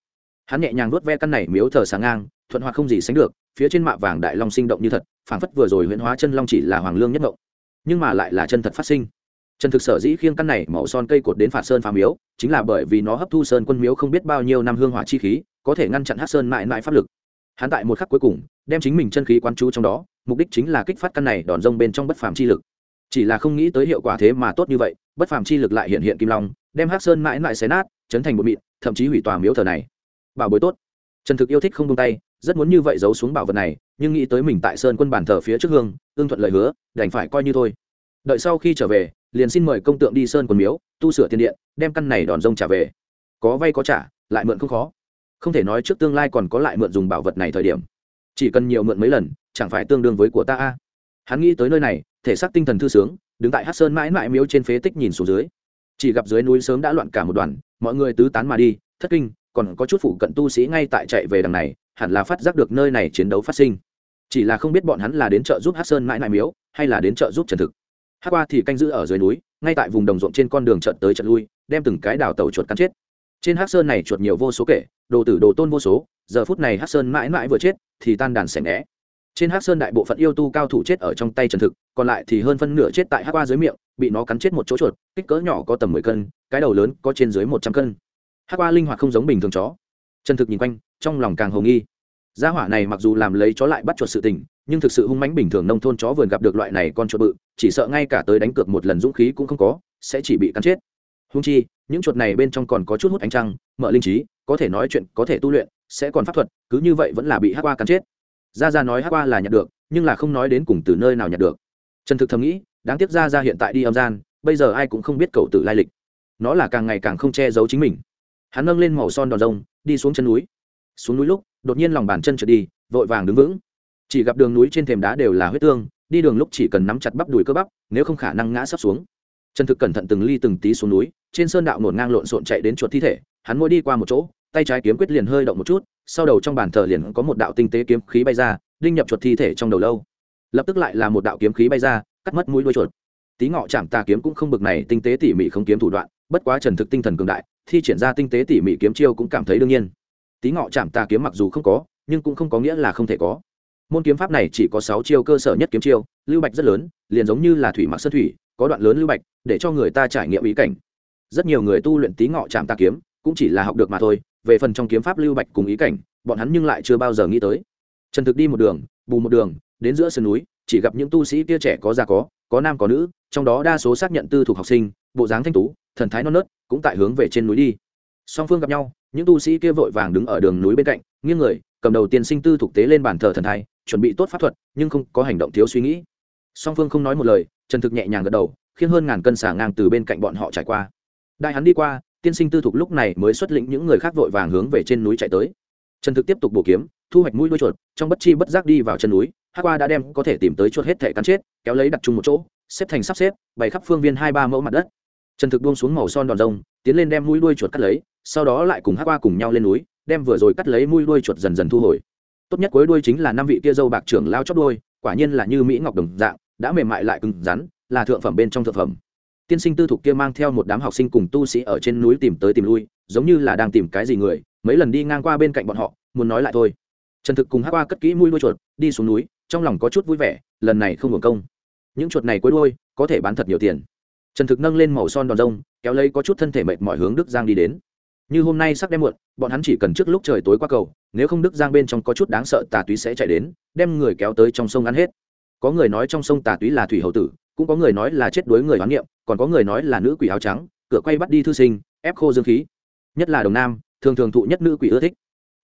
A: Hắn nhẹ nhàng vuốt ve căn này miếu thờ sáng ngang, thuận hoạt không gì sánh được, phía trên mạ vàng đại long sinh động như thật, phảng phất vừa rồi huyễn hóa chân long chỉ là hoàng lương nhất ngộng nhưng mà lại là chân thật phát sinh. Trần thực sở dĩ khiêng căn này màu son cây cột đến phạt sơn phá miếu, chính là bởi vì nó hấp thu sơn quân miếu không biết bao nhiêu năm hương hỏa chi khí, có thể ngăn chặn hát sơn mãi mãi pháp lực. Hắn tại một khắc cuối cùng, đem chính mình chân khí quán chú trong đó, mục đích chính là kích phát căn này đòn rông bên trong bất phàm chi lực. Chỉ là không nghĩ tới hiệu quả thế mà tốt như vậy, bất phàm chi lực lại hiện hiện kim long, đem hát sơn mãi mãi xé nát, chấn thành một mịn, thậm chí hủy tòa miếu thờ này. Bảo bối tốt. Trần thực yêu thích không tung tay rất muốn như vậy giấu xuống bảo vật này, nhưng nghĩ tới mình tại sơn quân bản thờ phía trước hương ương thuận lời hứa, đành phải coi như thôi. Đợi sau khi trở về, liền xin mời công tượng đi sơn quân miếu, tu sửa tiền điện, đem căn này đòn rông trả về. Có vay có trả, lại mượn không khó. Không thể nói trước tương lai còn có lại mượn dùng bảo vật này thời điểm. Chỉ cần nhiều mượn mấy lần, chẳng phải tương đương với của ta a. Hắn nghĩ tới nơi này, thể xác tinh thần thư sướng, đứng tại hát sơn mãi mãi miếu trên phế tích nhìn xuống dưới. Chỉ gặp dưới núi sớm đã loạn cả một đoàn, mọi người tứ tán mà đi, thất kinh còn có chút phụ cận tu sĩ ngay tại chạy về đằng này, hẳn là phát giác được nơi này chiến đấu phát sinh. Chỉ là không biết bọn hắn là đến chợ giúp hát sơn mãi mãi miếu, hay là đến chợ giúp trần thực. Hát qua thì canh giữ ở dưới núi, ngay tại vùng đồng ruộng trên con đường trận tới trận lui, đem từng cái đào tàu chuột cắn chết. Trên hát sơn này chuột nhiều vô số kể, đồ tử đồ tôn vô số, giờ phút này hát sơn mãi mãi vừa chết, thì tan đàn xẻ né trên hát sơn đại bộ phận yêu tu cao thủ chết ở trong tay trần thực, còn lại thì hơn phân nửa chết tại hát qua dưới miệng, bị nó cắn chết một chỗ chuột, kích cỡ nhỏ có tầm mười cân, cái đầu lớn có trên dưới một trăm cân hát qua linh hoạt không giống bình thường chó. Trần thực nhìn quanh, trong lòng càng hồng nghi. Gia hỏa này mặc dù làm lấy chó lại bắt chuột sự tình, nhưng thực sự hung mãnh bình thường nông thôn chó vườn gặp được loại này con chuột bự, chỉ sợ ngay cả tới đánh cược một lần dũng khí cũng không có, sẽ chỉ bị cắn chết. Hung chi, những chuột này bên trong còn có chút hút ánh trăng mở linh trí, có thể nói chuyện, có thể tu luyện, sẽ còn pháp thuật, cứ như vậy vẫn là bị hát qua cắn chết. Gia gia nói hát qua là nhặt được, nhưng là không nói đến cùng từ nơi nào nhặt được. Trần thực thầm nghĩ, đáng tiếc gia gia hiện tại đi âm gian, bây giờ ai cũng không biết cậu tử lai lịch. Nó là càng ngày càng không che giấu chính mình hắn nâng lên màu son đòn rông, đi xuống chân núi. Xuống núi lúc, đột nhiên lòng bàn chân trượt đi, vội vàng đứng vững. Chỉ gặp đường núi trên thềm đá đều là huyết tương, đi đường lúc chỉ cần nắm chặt bắp đùi cơ bắp, nếu không khả năng ngã sắp xuống. Trần thực cẩn thận từng ly từng tí xuống núi, trên sơn đạo ngổn ngang lộn xộn chạy đến chuột thi thể, hắn mỗi đi qua một chỗ, tay trái kiếm quyết liền hơi động một chút, sau đầu trong bàn thờ liền có một đạo tinh tế kiếm khí bay ra, đinh nhập chuột thi thể trong đầu lâu. Lập tức lại là một đạo kiếm khí bay ra, cắt mất mũi đuôi chuột. Tí ngọ chạm tà kiếm cũng không bực này, tinh tế tỉ mỉ không kiếm thủ đoạn, bất quá trần thực tinh thần cường đại thi triển ra tinh tế tỉ mỉ kiếm chiêu cũng cảm thấy đương nhiên. Tí ngọ chạm tà kiếm mặc dù không có, nhưng cũng không có nghĩa là không thể có. Môn kiếm pháp này chỉ có sáu chiêu cơ sở nhất kiếm chiêu, lưu bạch rất lớn, liền giống như là thủy mặc sơn thủy, có đoạn lớn lưu bạch, để cho người ta trải nghiệm ý cảnh. Rất nhiều người tu luyện tí ngọ chạm tà kiếm, cũng chỉ là học được mà thôi, về phần trong kiếm pháp lưu bạch cùng ý cảnh, bọn hắn nhưng lại chưa bao giờ nghĩ tới. Trần thực đi một đường, bù một đường, đến giữa sườn núi, chỉ gặp những tu sĩ kia trẻ có già có có nam có nữ, trong đó đa số xác nhận tư thuộc học sinh, bộ dáng thanh tú thần thái non nớt, cũng tại hướng về trên núi đi. Song phương gặp nhau, những tu sĩ kia vội vàng đứng ở đường núi bên cạnh, nghiêng người, cầm đầu tiên sinh tư thuộc tế lên bàn thờ thần thái, chuẩn bị tốt pháp thuật, nhưng không có hành động thiếu suy nghĩ. Song phương không nói một lời, trần thực nhẹ nhàng gật đầu khiến hơn ngàn cân xả ngang từ bên cạnh bọn họ trải qua. Đại hắn đi qua, tiên sinh tư thục lúc này mới xuất lĩnh những người khác vội vàng hướng về trên núi chạy tới. Trần thực tiếp tục bổ kiếm, thu hoạch mũi đuôi chuột, trong bất chi bất giác đi vào chân núi hát qua đã đem có thể tìm tới chuột hết thể cắn chết, kéo lấy đặt chung một chỗ, xếp thành sắp xếp, bày khắp phương viên hai ba mẫu mặt đất trần thực buông xuống màu son đòn rông, tiến lên đem mũi đuôi chuột cắt lấy, sau đó lại cùng hát qua cùng nhau lên núi, đem vừa rồi cắt lấy mũi đuôi chuột dần dần thu hồi. Tốt nhất cuối đuôi chính là năm vị kia dâu bạc trưởng lao chót đuôi, quả nhiên là như mỹ ngọc đồng dạng, đã mềm mại lại cứng rắn, là thượng phẩm bên trong thượng phẩm. Tiên sinh tư thục kia mang theo một đám học sinh cùng tu sĩ ở trên núi tìm tới tìm lui, giống như là đang tìm cái gì người, mấy lần đi ngang qua bên cạnh bọn họ, muốn nói lại thôi. Trần thực cùng hát qua cất kỹ mũi đuôi chuột, đi xuống núi, trong lòng có chút vui vẻ, lần này không hưởng công. Những chuột này cuối đuôi, có thể bán thật nhiều tiền trần thực nâng lên màu son đòn rông, kéo lấy có chút thân thể mệt mọi hướng đức giang đi đến. Như hôm nay sắc đêm muộn, bọn hắn chỉ cần trước lúc trời tối qua cầu, nếu không đức giang bên trong có chút đáng sợ tà túy sẽ chạy đến, đem người kéo tới trong sông ăn hết. Có người nói trong sông tà túy là thủy hầu tử, cũng có người nói là chết đuối người hoán niệm, còn có người nói là nữ quỷ áo trắng, cửa quay bắt đi thư sinh, ép khô dương khí. Nhất là đồng nam, thường thường thụ nhất nữ quỷ ưa thích.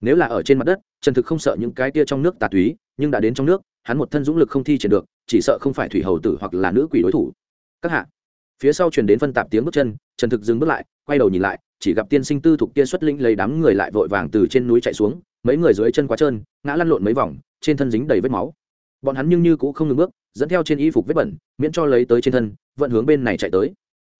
A: Nếu là ở trên mặt đất, trần thực không sợ những cái tia trong nước tà túy, nhưng đã đến trong nước, hắn một thân dũng lực không thi triển được, chỉ sợ không phải thủy hầu tử hoặc là nữ quỷ đối thủ. Các hạ phía sau truyền đến phân tạp tiếng bước chân, trần thực dừng bước lại, quay đầu nhìn lại, chỉ gặp tiên sinh tư thục kia xuất linh lấy đám người lại vội vàng từ trên núi chạy xuống, mấy người dưới chân quá trơn, ngã lăn lộn mấy vòng, trên thân dính đầy vết máu. Bọn hắn nhưng như cũng không ngừng bước, dẫn theo trên y phục vết bẩn, miễn cho lấy tới trên thân, vận hướng bên này chạy tới.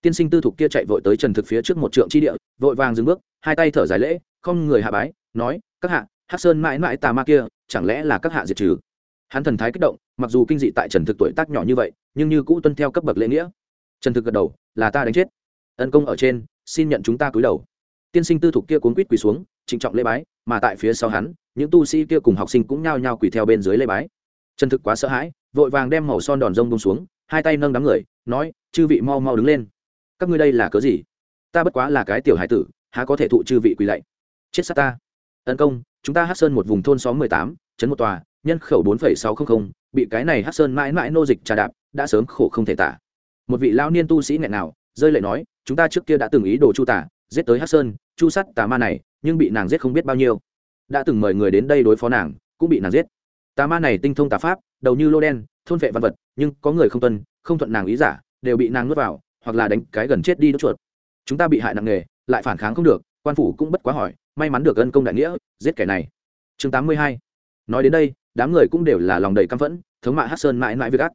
A: Tiên sinh tư thục kia chạy vội tới trần thực phía trước một trượng chi địa, vội vàng dừng bước, hai tay thở dài lễ, không người hạ bái, nói, các hạ hát sơn mãi mãi tà ma kia, chẳng lẽ là các hạ diệt trừ? Hắn thần thái kích động, mặc dù kinh dị tại trần thực tuổi tác nhỏ như vậy, nhưng như cũ tuân theo cấp bậc lễ nghĩa trần thực gật đầu, là ta đánh chết. Ân công ở trên, xin nhận chúng ta cúi đầu. Tiên sinh tư thục kia cuốn quýt quỳ xuống, trịnh trọng lễ bái, mà tại phía sau hắn, những tu sĩ kia cùng học sinh cũng nhao nhao quỳ theo bên dưới lễ bái. Trần thực quá sợ hãi, vội vàng đem màu son đòn rông bông xuống, hai tay nâng đám người, nói, chư vị mau mau đứng lên. Các ngươi đây là cớ gì? Ta bất quá là cái tiểu hải tử, há có thể thụ chư vị quỳ lạy? Chết sát ta. Tấn công, chúng ta hát sơn một vùng thôn xóm mười tám chấn một tòa, nhân khẩu bốn phẩy sáu trăm linh bị cái này hát sơn mãi mãi nô dịch trà đạp, đã sớm khổ không thể tả một vị lao niên tu sĩ nghẹn nào, rơi lệ nói, chúng ta trước kia đã từng ý đồ chu tả, giết tới hát sơn, chu sắt tà ma này, nhưng bị nàng giết không biết bao nhiêu. Đã từng mời người đến đây đối phó nàng, cũng bị nàng giết. Tà ma này tinh thông tà pháp, đầu như lô đen, thôn vệ văn vật, nhưng có người không tuân, không thuận nàng ý giả, đều bị nàng nuốt vào, hoặc là đánh cái gần chết đi đốt chuột. Chúng ta bị hại nặng nề, lại phản kháng không được, quan phủ cũng bất quá hỏi, may mắn được ân công đại nghĩa, giết kẻ này. Chương tám mươi hai. Nói đến đây, đám người cũng đều là lòng đầy căm phẫn, thống mạ hát sơn mãi mãi với ác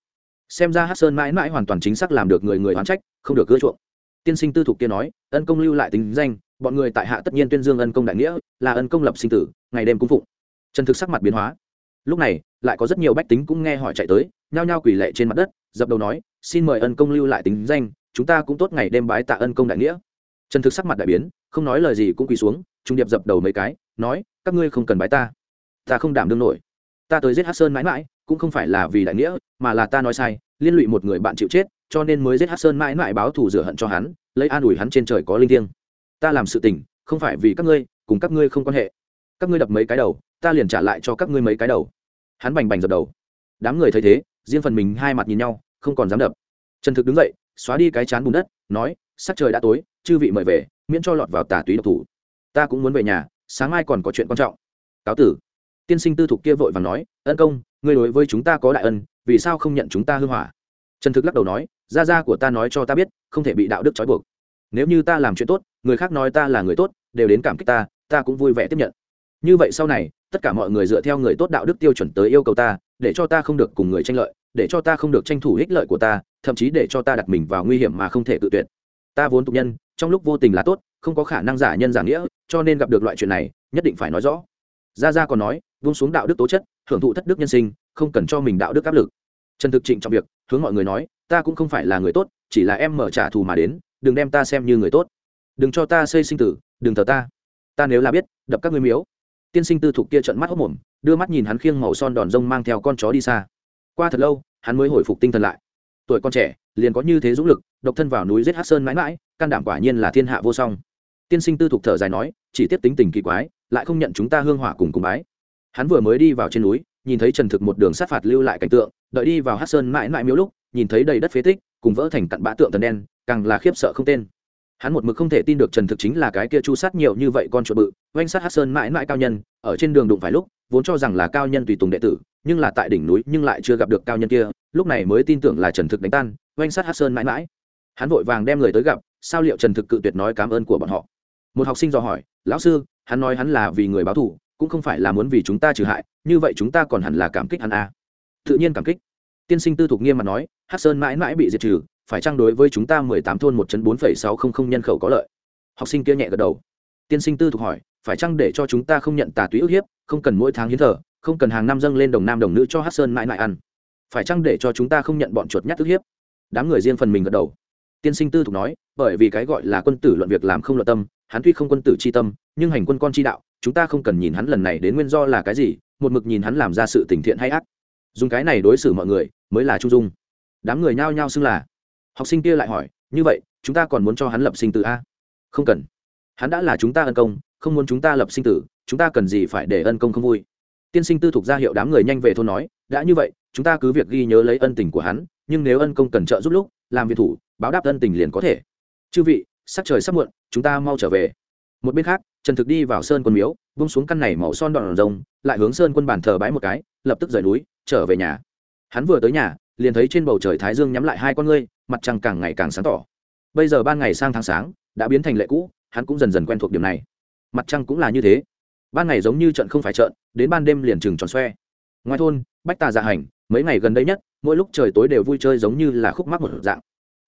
A: xem ra hát sơn mãi mãi hoàn toàn chính xác làm được người người oán trách, không được cưa chuộng. Tiên sinh tư thục kia nói, ân công lưu lại tính danh, bọn người tại hạ tất nhiên tuyên dương ân công đại nghĩa, là ân công lập sinh tử, ngày đêm cung phụng. Trần thực sắc mặt biến hóa. Lúc này, lại có rất nhiều bách tính cũng nghe hỏi chạy tới, nhao nhao quỳ lệ trên mặt đất, dập đầu nói, xin mời ân công lưu lại tính danh, chúng ta cũng tốt ngày đêm bái tạ ân công đại nghĩa. Trần thực sắc mặt đại biến, không nói lời gì cũng quỳ xuống, trung điệp dập đầu mấy cái, nói, các ngươi không cần bái ta ta không đảm đương nổi. Ta tới giết hát sơn mãi mãi cũng không phải là vì đại nghĩa, mà là ta nói sai, liên lụy một người bạn chịu chết, cho nên mới giết hát sơn mãi mãi báo thù rửa hận cho hắn, lấy an ủi hắn trên trời có linh thiêng. Ta làm sự tình, không phải vì các ngươi, cùng các ngươi không quan hệ. Các ngươi đập mấy cái đầu, ta liền trả lại cho các ngươi mấy cái đầu. Hắn bành bành dập đầu. Đám người thấy thế, riêng phần mình hai mặt nhìn nhau, không còn dám đập. Trần thực đứng dậy, xóa đi cái chán bùn đất, nói, sắc trời đã tối, chư vị mời về, miễn cho lọt vào tà túy độc thủ. Ta cũng muốn về nhà, sáng mai còn có chuyện quan trọng. Cáo tử. Tiên sinh tư thục kia vội và nói, ân công ngươi đối với chúng ta có đại ân, vì sao không nhận chúng ta hư hỏa? Trần thực lắc đầu nói, gia gia của ta nói cho ta biết, không thể bị đạo đức trói buộc. Nếu như ta làm chuyện tốt, người khác nói ta là người tốt, đều đến cảm kích ta ta cũng vui vẻ tiếp nhận. Như vậy sau này, tất cả mọi người dựa theo người tốt đạo đức tiêu chuẩn tới yêu cầu ta, để cho ta không được cùng người tranh lợi, để cho ta không được tranh thủ ích lợi của ta, thậm chí để cho ta đặt mình vào nguy hiểm mà không thể tự tuyệt. Ta vốn tục nhân, trong lúc vô tình là tốt, không có khả năng giả nhân giả nghĩa, cho nên gặp được loại chuyện này, nhất định phải nói rõ. Gia gia còn nói, vung xuống đạo đức tố chất hưởng thụ thất đức nhân sinh, không cần cho mình đạo đức áp lực. Trần thực trịnh trong việc, hướng mọi người nói, ta cũng không phải là người tốt, chỉ là em mở trả thù mà đến, đừng đem ta xem như người tốt. Đừng cho ta xây sinh tử, đừng thờ ta. Ta nếu là biết, đập các ngươi miếu. Tiên sinh tư thục kia trận mắt hốc mồm, đưa mắt nhìn hắn khiêng màu son đòn rông mang theo con chó đi xa. Qua thật lâu, hắn mới hồi phục tinh thần lại. Tuổi con trẻ, liền có như thế dũng lực, độc thân vào núi giết hát sơn mãi mãi, can đảm quả nhiên là thiên hạ vô song. Tiên sinh tư thục thở dài nói, chỉ tiếp tính tình kỳ quái, lại không nhận chúng ta hương hỏa cùng cùng bái hắn vừa mới đi vào trên núi, nhìn thấy trần thực một đường sát phạt lưu lại cảnh tượng, đợi đi vào hát sơn mãi mãi miếu lúc, nhìn thấy đầy đất phế tích, cùng vỡ thành cặn bã tượng tần đen, càng là khiếp sợ không tên. Hắn một mực không thể tin được trần thực chính là cái kia chu sát nhiều như vậy con chuột bự, oanh sát hát sơn mãi mãi cao nhân, ở trên đường đụng phải lúc, vốn cho rằng là cao nhân tùy tùng đệ tử, nhưng là tại đỉnh núi nhưng lại chưa gặp được cao nhân kia, lúc này mới tin tưởng là trần thực đánh tan, oanh sát hát sơn mãi mãi. Hắn vội vàng đem người tới gặp, sao liệu trần thực cự tuyệt nói cảm ơn của bọn họ. Một học sinh dò hỏi, lão sư, hắn nói hắn là vì người báo thù cũng không phải là muốn vì chúng ta trừ hại, như vậy chúng ta còn hẳn là cảm kích hắn à. tự nhiên cảm kích. Tiên sinh tư thục nghiêm mặt nói hát sơn mãi mãi bị diệt trừ, phải chăng đối với chúng ta mười tám thôn một bốn phẩy sáu không không nhân khẩu có lợi? Học sinh kia nhẹ gật đầu. Tiên sinh tư thục hỏi, phải chăng để cho chúng ta không nhận tà túy ức hiếp, không cần mỗi tháng hiến thờ, không cần hàng năm dâng lên đồng nam đồng nữ cho hát sơn mãi mãi ăn? Phải chăng để cho chúng ta không nhận bọn chuột nhát ức hiếp? Đám người riêng phần mình gật đầu. Tiên sinh tư thục nói, bởi vì cái gọi là quân tử luận việc làm không luận tâm, hắn tuy không quân tử c h i tâm, nhưng hành quân con c h i đạo chúng ta không cần nhìn hắn lần này đến nguyên do là cái gì, một mực nhìn hắn làm ra sự tình thiện hay ác. Dùng cái này đối xử mọi người, mới là trung dung. Đám người nhao nhao xưng là. Học sinh kia lại hỏi, như vậy, chúng ta còn muốn cho hắn lập sinh tử a? Không cần. Hắn đã là chúng ta ân công, không muốn chúng ta lập sinh tử, chúng ta cần gì phải để ân công không vui? Tiên sinh tư thục ra hiệu đám người nhanh về thôn nói, đã như vậy, chúng ta cứ việc ghi nhớ lấy ân tình của hắn, nhưng nếu ân công cần trợ giúp lúc, làm việc thủ, báo đáp ân tình liền có thể. Chư vị, sắc trời sắp muộn, chúng ta mau trở về. Một bên khác trần thực đi vào sơn quân miếu bung xuống căn này màu son đòn rồng, lại hướng sơn quân bàn thờ bái một cái, lập tức rời núi, trở về nhà. Hắn vừa tới nhà, liền thấy trên bầu trời thái dương nhắm lại hai con ngươi, mặt trăng càng ngày càng sáng tỏ. Bây giờ ban ngày sang tháng sáng, đã biến thành lệ cũ, hắn cũng dần dần quen thuộc điểm này. Mặt trăng cũng là như thế. Ban ngày giống như trận không phải trận, đến ban đêm liền chừng tròn xoe. Ngoài thôn, bách tà dạ hành, mấy ngày gần đây nhất, mỗi lúc trời tối đều vui chơi giống như là khúc mắc một dạng.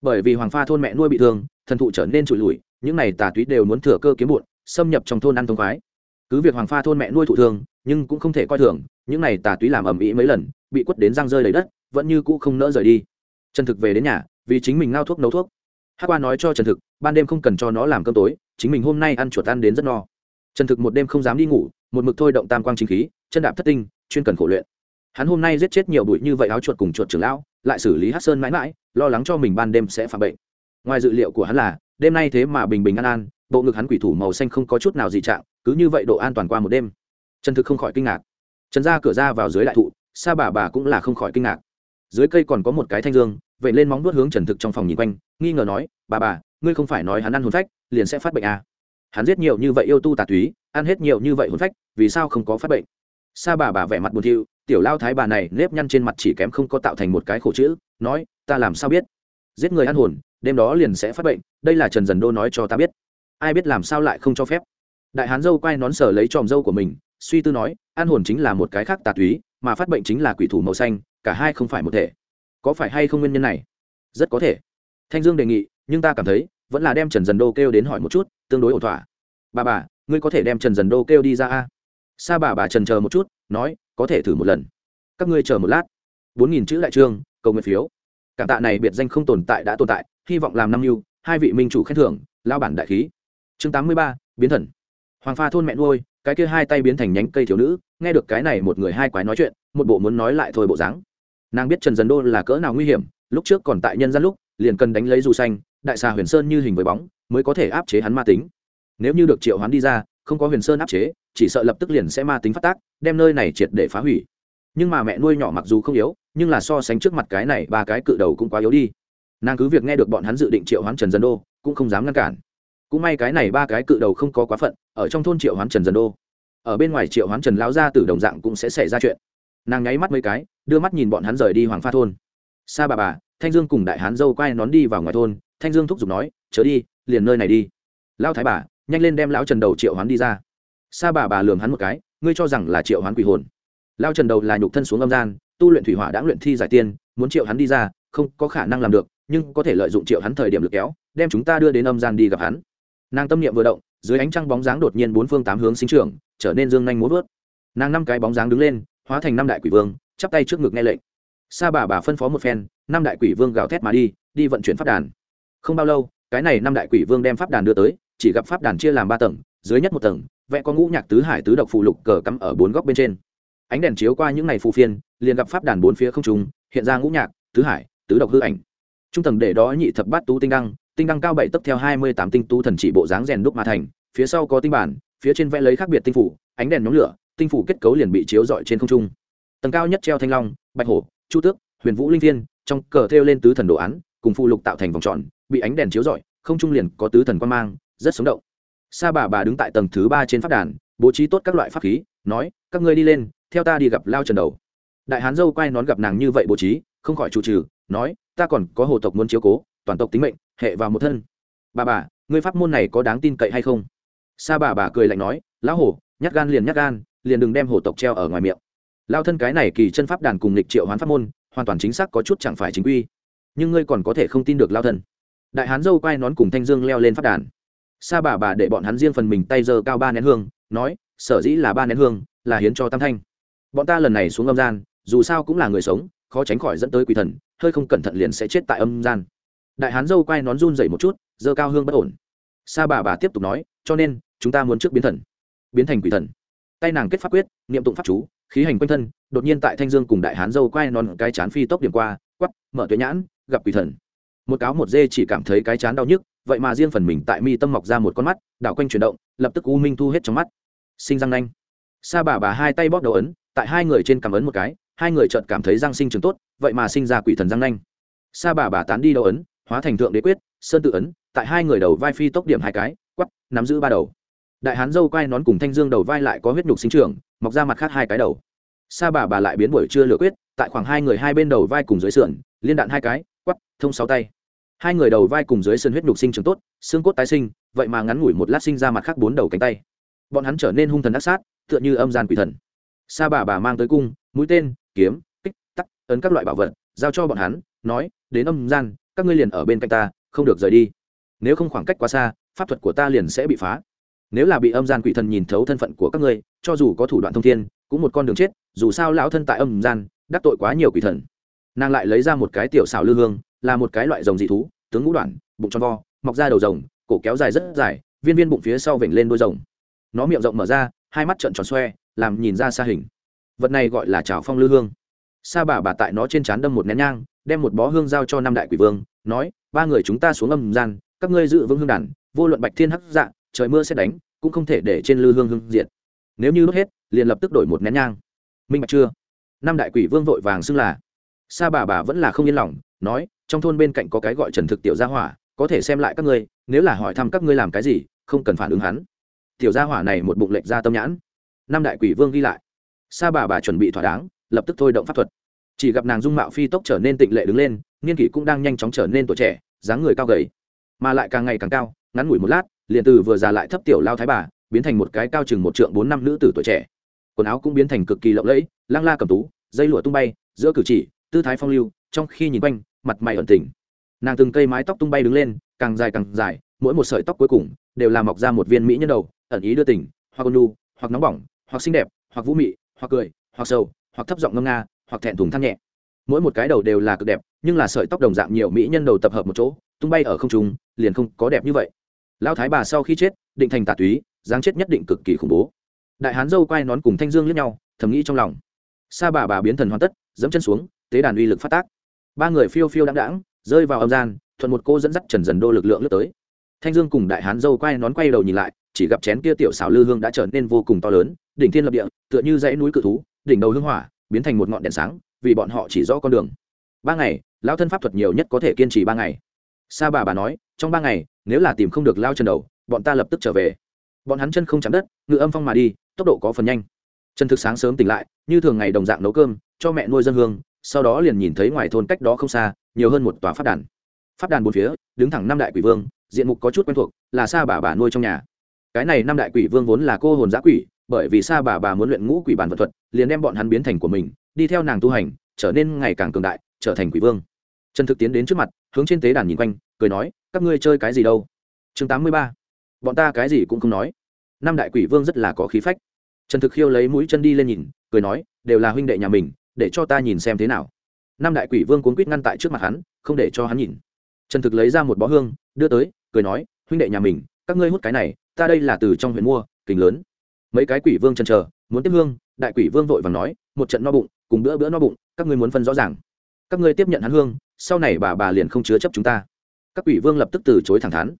A: Bởi vì hoàng pha thôn mẹ nuôi bị thương, thần thụ trở nên trụi lùi, những n à y tà túy đều muốn thừa cơ kiếm bụn xâm nhập trong thôn ăn thông khoái. Cứ việc hoàng pha thôn mẹ nuôi thụ thương nhưng cũng không thể coi thường, những n à y tà túy làm ầm ĩ mấy lần, bị quất đến răng rơi lấy đất, vẫn như cũ không nỡ rời đi. Trần thực về đến nhà, vì chính mình ngao thuốc nấu thuốc. Hát qua nói cho trần thực, ban đêm không cần cho nó làm cơm tối, chính mình hôm nay ăn chuột ăn đến rất no. Trần thực một đêm không dám đi ngủ, một mực thôi động tam quang chính khí, chân đạp thất tinh, chuyên cần khổ luyện. Hắn hôm nay giết chết nhiều bụi như vậy áo chuột cùng chuột trưởng lão, lại xử lý hát sơn mãi mãi, lo lắng cho mình ban đêm sẽ phạm bệnh. Ngoài dự liệu của hắn là, đêm nay thế mà bình bình an an bộ ngực hắn quỷ thủ màu xanh không có chút nào dị trạng, cứ như vậy độ an toàn qua một đêm. Trần thực không khỏi kinh ngạc. Trần ra cửa ra vào dưới đại thụ, sa bà bà cũng là không khỏi kinh ngạc. Dưới cây còn có một cái thanh dương vậy lên móng đuốt hướng trần thực trong phòng nhìn quanh, nghi ngờ nói, bà bà, ngươi không phải nói hắn ăn hồn phách, liền sẽ phát bệnh à. hắn giết nhiều như vậy yêu tu tà túy, ăn hết nhiều như vậy hồn phách, vì sao không có phát bệnh? Sa bà bà vẻ mặt buồn thiu, tiểu lao thái bà này nếp nhăn trên mặt chỉ kém không có tạo thành một cái khổ chữ, nói, ta làm sao biết? Giết người ăn hồn, đêm đó liền sẽ phát bệnh, đây là trần dần đô nói cho ta biết ai biết làm sao lại không cho phép. Đại hán dâu quay nón sở lấy tròm dâu của mình, suy tư nói, An hồn chính là một cái khác tà túy, mà phát bệnh chính là quỷ thủ màu xanh, cả hai không phải một thể. Có phải hay không nguyên nhân này? Rất có thể. Thanh dương đề nghị, nhưng ta cảm thấy, vẫn là đem trần dần đô kêu đến hỏi một chút, tương đối ổn thỏa. Bà bà, ngươi có thể đem trần dần đô kêu đi ra a? Sa bà bà trần chờ một chút, nói, có thể thử một lần. Các ngươi chờ một lát. Bốn nghìn chữ đại trương, cầu nguyện phiếu. Cảm tạ này biệt danh không tồn tại đã tồn tại, hy vọng làm năm mưu, hai vị minh chủ khen thưởng, lao bản đại khí chương tám mươi ba, biến thần. Hoàng pha thôn mẹ nuôi, cái kia hai tay biến thành nhánh cây thiếu nữ, nghe được cái này một người hai quái nói chuyện, một bộ muốn nói lại thôi bộ dáng. Nàng biết trần dần đô là cỡ nào nguy hiểm, lúc trước còn tại nhân gian lúc, liền cần đánh lấy dù xanh, đại xà huyền sơn như hình với bóng, mới có thể áp chế hắn ma tính. Nếu như được triệu hoán đi ra, không có huyền sơn áp chế, chỉ sợ lập tức liền sẽ ma tính phát tác, đem nơi này triệt để phá hủy. Nhưng mà mẹ nuôi nhỏ mặc dù không yếu, nhưng là so sánh trước mặt cái này ba cái cự đầu cũng quá yếu đi. Nàng cứ việc nghe được bọn hắn dự định triệu hoán trần dân đô, cũng không dám ngăn cản cũng may cái này ba cái cự đầu không có quá phận, ở trong thôn triệu hoán trần dần đô. Ở bên ngoài triệu hoán trần lão gia tử đồng dạng cũng sẽ xảy ra chuyện. Nàng nháy mắt mấy cái, đưa mắt nhìn bọn hắn rời đi hoàng pha thôn. Sa bà bà, thanh dương cùng đại hán dâu quay nón đi vào ngoài thôn, thanh dương thúc giục nói, chớ đi, liền nơi này đi. Lao thái bà, nhanh lên đem lão trần đầu triệu hoán đi ra. Sa bà bà lường hắn một cái, ngươi cho rằng là triệu hoán quỷ hồn? Lao trần đầu là nhục thân xuống âm gian, tu luyện thủy hỏa đã luyện thi giải tiên, muốn triệu hắn đi ra, không có khả năng làm được, nhưng có thể lợi dụng triệu hắn thời điểm lực kéo, đem chúng ta đưa đến âm gian đi gặp hắn nàng tâm niệm vừa động, dưới ánh trăng bóng dáng đột nhiên bốn phương tám hướng sinh trưởng, trở nên dương nhanh muốn vớt. Nàng năm cái bóng dáng đứng lên, hóa thành năm đại quỷ vương, chắp tay trước ngực nghe lệnh. Sa bà bà phân phó một phen, năm đại quỷ vương gào thét mà đi đi vận chuyển pháp đàn. Không bao lâu, cái này năm đại quỷ vương đem pháp đàn đưa tới, chỉ gặp pháp đàn chia làm ba tầng, dưới nhất một tầng, vẽ có ngũ nhạc tứ hải tứ độc phụ lục cờ cắm ở bốn góc bên trên. Ánh đèn chiếu qua những ngày phù phiên, liền gặp pháp đàn bốn phía không trùng, hiện ra ngũ nhạc, tứ hải, tứ độc hư ảnh. Trung tầng để đó nhị thập bát tú tinh đăng tinh đăng cao bảy tấc theo hai mươi tám tinh tú thần chỉ bộ dáng rèn đúc mà thành, phía sau có tinh bản, phía trên vẽ lấy khác biệt tinh phủ, ánh đèn nhóm lửa, tinh phủ kết cấu liền bị chiếu rọi trên không trung. Tầng cao nhất treo thanh long, bạch hổ, chu tước, huyền vũ linh thiên, trong cờ thêu lên tứ thần đồ án, cùng phụ lục tạo thành vòng tròn, bị ánh đèn chiếu rọi, không trung liền có tứ thần quan mang, rất sống động. Sa bà bà đứng tại tầng thứ ba trên pháp đàn, bố trí tốt các loại pháp khí, nói, các ngươi đi lên, theo ta đi gặp lao trần đầu. Đại hán dâu quay nón gặp nàng như vậy bố trí, không khỏi chủ trừ, nói, ta còn có hồ tộc muốn chiếu cố, toàn tộc tính mệnh hệ vào một thân. Bà bà, ngươi pháp môn này có đáng tin cậy hay không? Sa bà bà cười lạnh nói, lão hổ, nhát gan liền nhát gan, liền đừng đem hổ tộc treo ở ngoài miệng. Lao thân cái này kỳ chân pháp đàn cùng lịch triệu hoán pháp môn, hoàn toàn chính xác có chút chẳng phải chính quy. Nhưng ngươi còn có thể không tin được lao thân. Đại hán dâu quay nón cùng thanh dương leo lên pháp đàn. Sa bà bà để bọn hắn riêng phần mình tay giơ cao ba nén hương, nói, sở dĩ là ba nén hương, là hiến cho tam thanh. Bọn ta lần này xuống âm gian, dù sao cũng là người sống, khó tránh khỏi dẫn tới quỷ thần, hơi không cẩn thận liền sẽ chết tại âm gian đại hán dâu quay nón run dậy một chút dơ cao hương bất ổn. Sa bà bà tiếp tục nói, cho nên, chúng ta muốn trước biến thần. Biến thành quỷ thần. Tay nàng kết pháp quyết, niệm tụng pháp chú, khí hành quanh thân, đột nhiên tại thanh dương cùng đại hán dâu quay nón cái chán phi tốc điểm qua, quắp, mở tuệ nhãn, gặp quỷ thần. Một cáo một dê chỉ cảm thấy cái chán đau nhức, vậy mà riêng phần mình tại mi tâm mọc ra một con mắt, đảo quanh chuyển động, lập tức u minh thu hết trong mắt. Sinh răng nanh. Sa bà bà hai tay bóp đầu ấn, tại hai người trên cảm ấn một cái, hai người chợt cảm thấy răng sinh trường tốt, vậy mà sinh ra quỷ thần răng nanh. Sa bà bà tán đi đầu ấn hóa thành thượng đế quyết, sơn tự ấn, tại hai người đầu vai phi tốc điểm hai cái quắp nắm giữ ba đầu. Đại hán dâu quai nón cùng thanh dương đầu vai lại có huyết nhục sinh trưởng, mọc ra mặt khác hai cái đầu. Sa bà bà lại biến buổi trưa lửa quyết, tại khoảng hai người hai bên đầu vai cùng dưới sườn, liên đạn hai cái quắp thông sáu tay. Hai người đầu vai cùng dưới sườn huyết nhục sinh trưởng tốt, xương cốt tái sinh, vậy mà ngắn ngủi một lát sinh ra mặt khác bốn đầu cánh tay. Bọn hắn trở nên hung thần ác sát, tựa như âm gian quỷ thần. Sa bà bà mang tới cung, mũi tên, kiếm, kích, tắc, ấn các loại bảo vật, giao cho bọn hắn, nói, đến âm gian các ngươi liền ở bên cạnh ta, không được rời đi. Nếu không khoảng cách quá xa, pháp thuật của ta liền sẽ bị phá. Nếu là bị âm gian quỷ thần nhìn thấu thân phận của các ngươi, cho dù có thủ đoạn thông thiên, cũng một con đường chết, dù sao lão thân tại âm gian, đắc tội quá nhiều quỷ thần. Nàng lại lấy ra một cái tiểu xảo lư hương, là một cái loại rồng dị thú, tướng ngũ đoạn, bụng tròn vo, mọc ra đầu rồng, cổ kéo dài rất dài, viên viên bụng phía sau vểnh lên đôi rồng. Nó miệng rộng mở ra, hai mắt trợn tròn xoe, làm nhìn ra xa hình. Vật này gọi là trào phong lư hương. Sa bà bà tại nó trên trán đâm một nén nhang đem một bó hương giao cho năm đại quỷ vương, nói, ba người chúng ta xuống âm gian, các ngươi giữ vững hương đàn, vô luận bạch thiên hắc dạ trời mưa sẽ đánh, cũng không thể để trên lư hương hương diện nếu như đốt hết, liền lập tức đổi một nén nhang. Minh bạch chưa? Năm đại quỷ vương vội vàng xưng là. Sa bà bà vẫn là không yên lòng, nói, trong thôn bên cạnh có cái gọi trần thực tiểu gia hỏa, có thể xem lại các ngươi, nếu là hỏi thăm các ngươi làm cái gì, không cần phản ứng hắn. Tiểu gia hỏa này một bụng lệnh ra tâm nhãn. Năm đại quỷ vương ghi lại. Sa bà bà chuẩn bị thỏa đáng, lập tức thôi động pháp thuật chỉ gặp nàng dung mạo phi tốc trở nên tịnh lệ đứng lên nghiên kỷ cũng đang nhanh chóng trở nên tuổi trẻ, dáng người cao gầy, mà lại càng ngày càng cao, ngắn ngủi một lát, liền từ vừa già lại thấp tiểu lao thái bà, biến thành một cái cao chừng một trượng bốn năm nữ tử tuổi trẻ. Quần áo cũng biến thành cực kỳ lộng lẫy, lăng la cầm tú, dây lụa tung bay, giữa cử chỉ, tư thái phong lưu, trong khi nhìn quanh, mặt mày ẩn tình. Nàng từng cây mái tóc tung bay đứng lên, càng dài càng dài, mỗi một sợi tóc cuối cùng đều làm mọc ra một viên mỹ nhân đầu, ẩn ý đưa tình, hoặc ôn nhu, hoặc nóng bỏng, hoặc xinh đẹp, hoặc vũ mị, hoặc cười, hoặc sầu, hoặc thấp giọng ngâm nga hoặc thẹn thùng than nhẹ. Mỗi một cái đầu đều là cực đẹp, nhưng là sợi tóc đồng dạng nhiều mỹ nhân đầu tập hợp một chỗ, tung bay ở không trung, liền không có đẹp như vậy. Lão thái bà sau khi chết, định thành tà túy, dáng chết nhất định cực kỳ khủng bố. Đại hán dâu quay nón cùng thanh dương lướt nhau, thầm nghĩ trong lòng. Sa bà bà biến thần hoàn tất, dẫm chân xuống, tế đàn uy lực phát tác. Ba người phiêu phiêu đáng đáng rơi vào âm gian, thuận một cô dẫn dắt trần dần đô lực lượng lướt tới. Thanh dương cùng đại hán dâu quay nón quay đầu nhìn lại, chỉ gặp chén kia tiểu xảo lư hương đã trở nên vô cùng to lớn, đỉnh thiên lập địa, tựa như dãy núi cự thú, đỉnh đầu hương hỏa biến thành một ngọn đèn sáng, vì bọn họ chỉ rõ con đường. Ba ngày lao thân pháp thuật nhiều nhất có thể kiên trì ba ngày. Sa bà bà nói, trong ba ngày, nếu là tìm không được lao chân đầu, bọn ta lập tức trở về. Bọn hắn chân không chạm đất, ngự âm phong mà đi, tốc độ có phần nhanh. Chân thực sáng sớm tỉnh lại, như thường ngày đồng dạng nấu cơm, cho mẹ nuôi dân hương, sau đó liền nhìn thấy ngoài thôn cách đó không xa, nhiều hơn một tòa pháp đàn. Pháp đàn bốn phía, đứng thẳng năm đại quỷ vương, diện mục có chút quen thuộc, là sa bà bà nuôi trong nhà. Cái này năm đại quỷ vương vốn là cô hồn giã quỷ bởi vì sa bà bà muốn luyện ngũ quỷ bản vật thuật, liền đem bọn hắn biến thành của mình, đi theo nàng tu hành, trở nên ngày càng cường đại, trở thành quỷ vương. Trần thực tiến đến trước mặt, hướng trên tế đàn nhìn quanh, cười nói, các ngươi chơi cái gì đâu? Chương tám mươi ba. Bọn ta cái gì cũng không nói. Năm đại quỷ vương rất là có khí phách. Trần thực khiêu lấy mũi chân đi lên nhìn, cười nói, đều là huynh đệ nhà mình, để cho ta nhìn xem thế nào. Năm đại quỷ vương cuốn quýt ngăn tại trước mặt hắn, không để cho hắn nhìn. Trần thực lấy ra một bó hương, đưa tới, cười nói, huynh đệ nhà mình, các ngươi hút cái này, ta đây là từ trong huyện mua, kính lớn mấy cái quỷ vương chần chờ, muốn tiếp hương, đại quỷ vương vội và nói, một trận no bụng, cùng bữa bữa no bụng, các ngươi muốn phân rõ ràng. Các ngươi tiếp nhận hắn hương, sau này bà bà liền không chứa chấp chúng ta. Các quỷ vương lập tức từ chối thẳng thắn.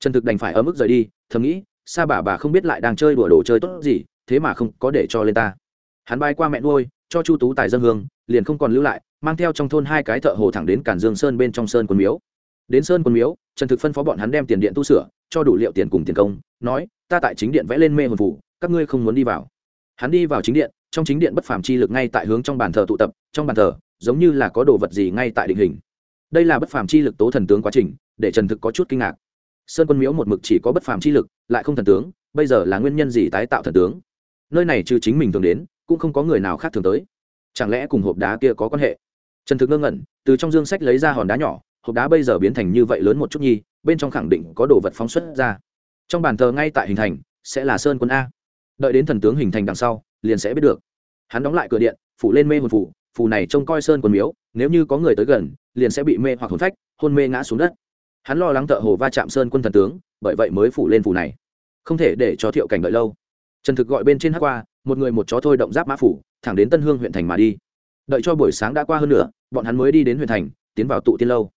A: Trần thực đành phải ở mức rời đi, thầm nghĩ, sa bà bà không biết lại đang chơi đùa đồ chơi tốt gì, thế mà không có để cho lên ta. Hắn bay qua mẹ nuôi, cho chu tú tài dân hương, liền không còn lưu lại, mang theo trong thôn hai cái thợ hồ thẳng đến cản dương sơn bên trong sơn quân miếu. Đến sơn quân miếu trần thực phân phó bọn hắn đem tiền điện tu sửa, cho đủ liệu tiền cùng tiền công, nói, ta tại chính điện vẽ lên mê hồn phủ, các ngươi không muốn đi vào. Hắn đi vào chính điện, trong chính điện bất phàm chi lực ngay tại hướng trong bàn thờ tụ tập, trong bàn thờ, giống như là có đồ vật gì ngay tại định hình. Đây là bất phàm chi lực tố thần tướng quá trình, để trần thực có chút kinh ngạc. Sơn quân miếu một mực chỉ có bất phàm chi lực, lại không thần tướng, bây giờ là nguyên nhân gì tái tạo thần tướng? Nơi này trừ chính mình thường đến, cũng không có người nào khác thường tới. Chẳng lẽ cùng hộp đá kia có quan hệ? Trần thực ngơ ngẩn, từ trong dương sách lấy ra hòn đá nhỏ hộp đá bây giờ biến thành như vậy lớn một chút nhi, bên trong khẳng định có đồ vật phóng xuất ra. Trong bàn thờ ngay tại hình thành, sẽ là sơn quân a. Đợi đến thần tướng hình thành đằng sau, liền sẽ biết được. Hắn đóng lại cửa điện, phủ lên mê hồn phủ phủ này trông coi sơn quân miếu, nếu như có người tới gần, liền sẽ bị mê hoặc hồn phách, hôn mê ngã xuống đất. Hắn lo lắng thợ hồ va chạm sơn quân thần tướng, bởi vậy mới phủ lên phủ này. Không thể để cho thiệu cảnh đợi lâu. Trần thực gọi bên trên hát qua, một người một chó thôi động giáp mã phủ, thẳng đến tân hương huyện thành mà đi. Đợi cho buổi sáng đã qua hơn nữa bọn hắn mới đi đến huyện thành, tiến vào tụ tiên lâu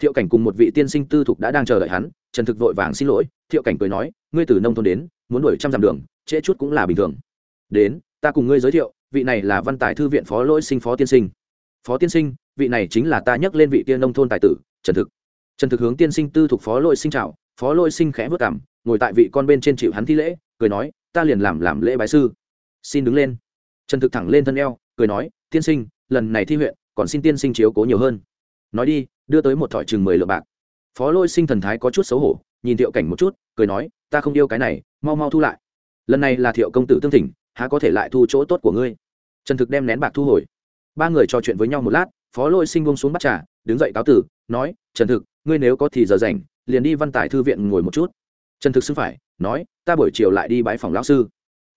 A: thiệu cảnh cùng một vị tiên sinh tư thục đã đang chờ đợi hắn, trần thực vội vàng xin lỗi, thiệu cảnh cười nói, ngươi từ nông thôn đến, muốn đuổi trăm dặm đường, trễ chút cũng là bình thường. Đến, ta cùng ngươi giới thiệu, vị này là văn tài thư viện phó lỗi sinh phó tiên sinh. Phó tiên sinh, vị này chính là ta nhắc lên vị tiên nông thôn tài tử, trần thực. Trần thực hướng tiên sinh tư thuộc phó lỗi sinh trào phó lỗi sinh khẽ vất cảm, ngồi tại vị con bên trên chịu hắn thi lễ, cười nói, ta liền làm làm lễ bái sư. Xin đứng lên. Trần thực thẳng lên thân eo, cười nói, tiên sinh, lần này thi huyện, còn xin tiên sinh chiếu cố nhiều hơn. Nói đi đưa tới một thỏi chừng mười lượng bạc. Phó lôi sinh thần thái có chút xấu hổ, nhìn thiệu cảnh một chút, cười nói, ta không yêu cái này, mau mau thu lại. Lần này là thiệu công tử tương thỉnh, há có thể lại thu chỗ tốt của ngươi. Trần thực đem nén bạc thu hồi. Ba người trò chuyện với nhau một lát, phó lôi sinh bông xuống bắt trà, đứng dậy cáo tử, nói, trần thực, ngươi nếu có thì giờ rảnh, liền đi văn tải thư viện ngồi một chút. Trần thực xưng phải, nói, ta buổi chiều lại đi bãi phòng lão sư.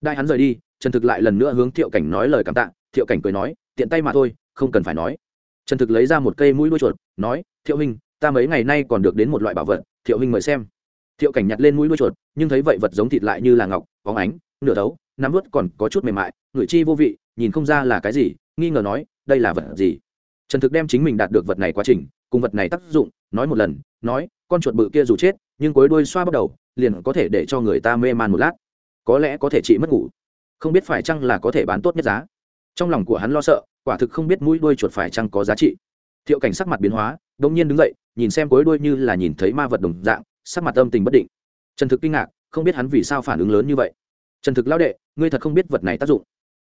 A: Đại hắn rời đi, trần thực lại lần nữa hướng thiệu cảnh nói lời cảm tạ, thiệu cảnh cười nói, tiện tay mà thôi, không cần phải nói. Trần thực lấy ra một cây mũi đuôi chuột nói, thiệu huynh, ta mấy ngày nay còn được đến một loại bảo vật, thiệu huynh mời xem. Thiệu cảnh nhặt lên mũi đuôi chuột, nhưng thấy vậy vật giống thịt lại như là ngọc, bóng ánh, nửa thấu, nắm vớt còn có chút mềm mại ngửi chi vô vị, nhìn không ra là cái gì, nghi ngờ nói, đây là vật gì? Trần thực đem chính mình đạt được vật này quá trình, cùng vật này tác dụng, nói một lần, nói, con chuột bự kia dù chết, nhưng cuối đuôi xoa bắt đầu, liền có thể để cho người ta mê man một lát. Có lẽ có thể trị mất ngủ. Không biết phải chăng là có thể bán tốt nhất giá. Trong lòng của hắn lo sợ, quả thực không biết mũi đuôi chuột phải chăng có giá trị thiệu cảnh sắc mặt biến hóa đ ỗ n g nhiên đứng dậy, nhìn xem cối đuôi như là nhìn thấy ma vật đồng dạng, sắc mặt âm tình bất định. Trần thực kinh ngạc, không biết hắn vì sao phản ứng lớn như vậy. Trần thực lao đệ, ngươi thật không biết vật này tác dụng.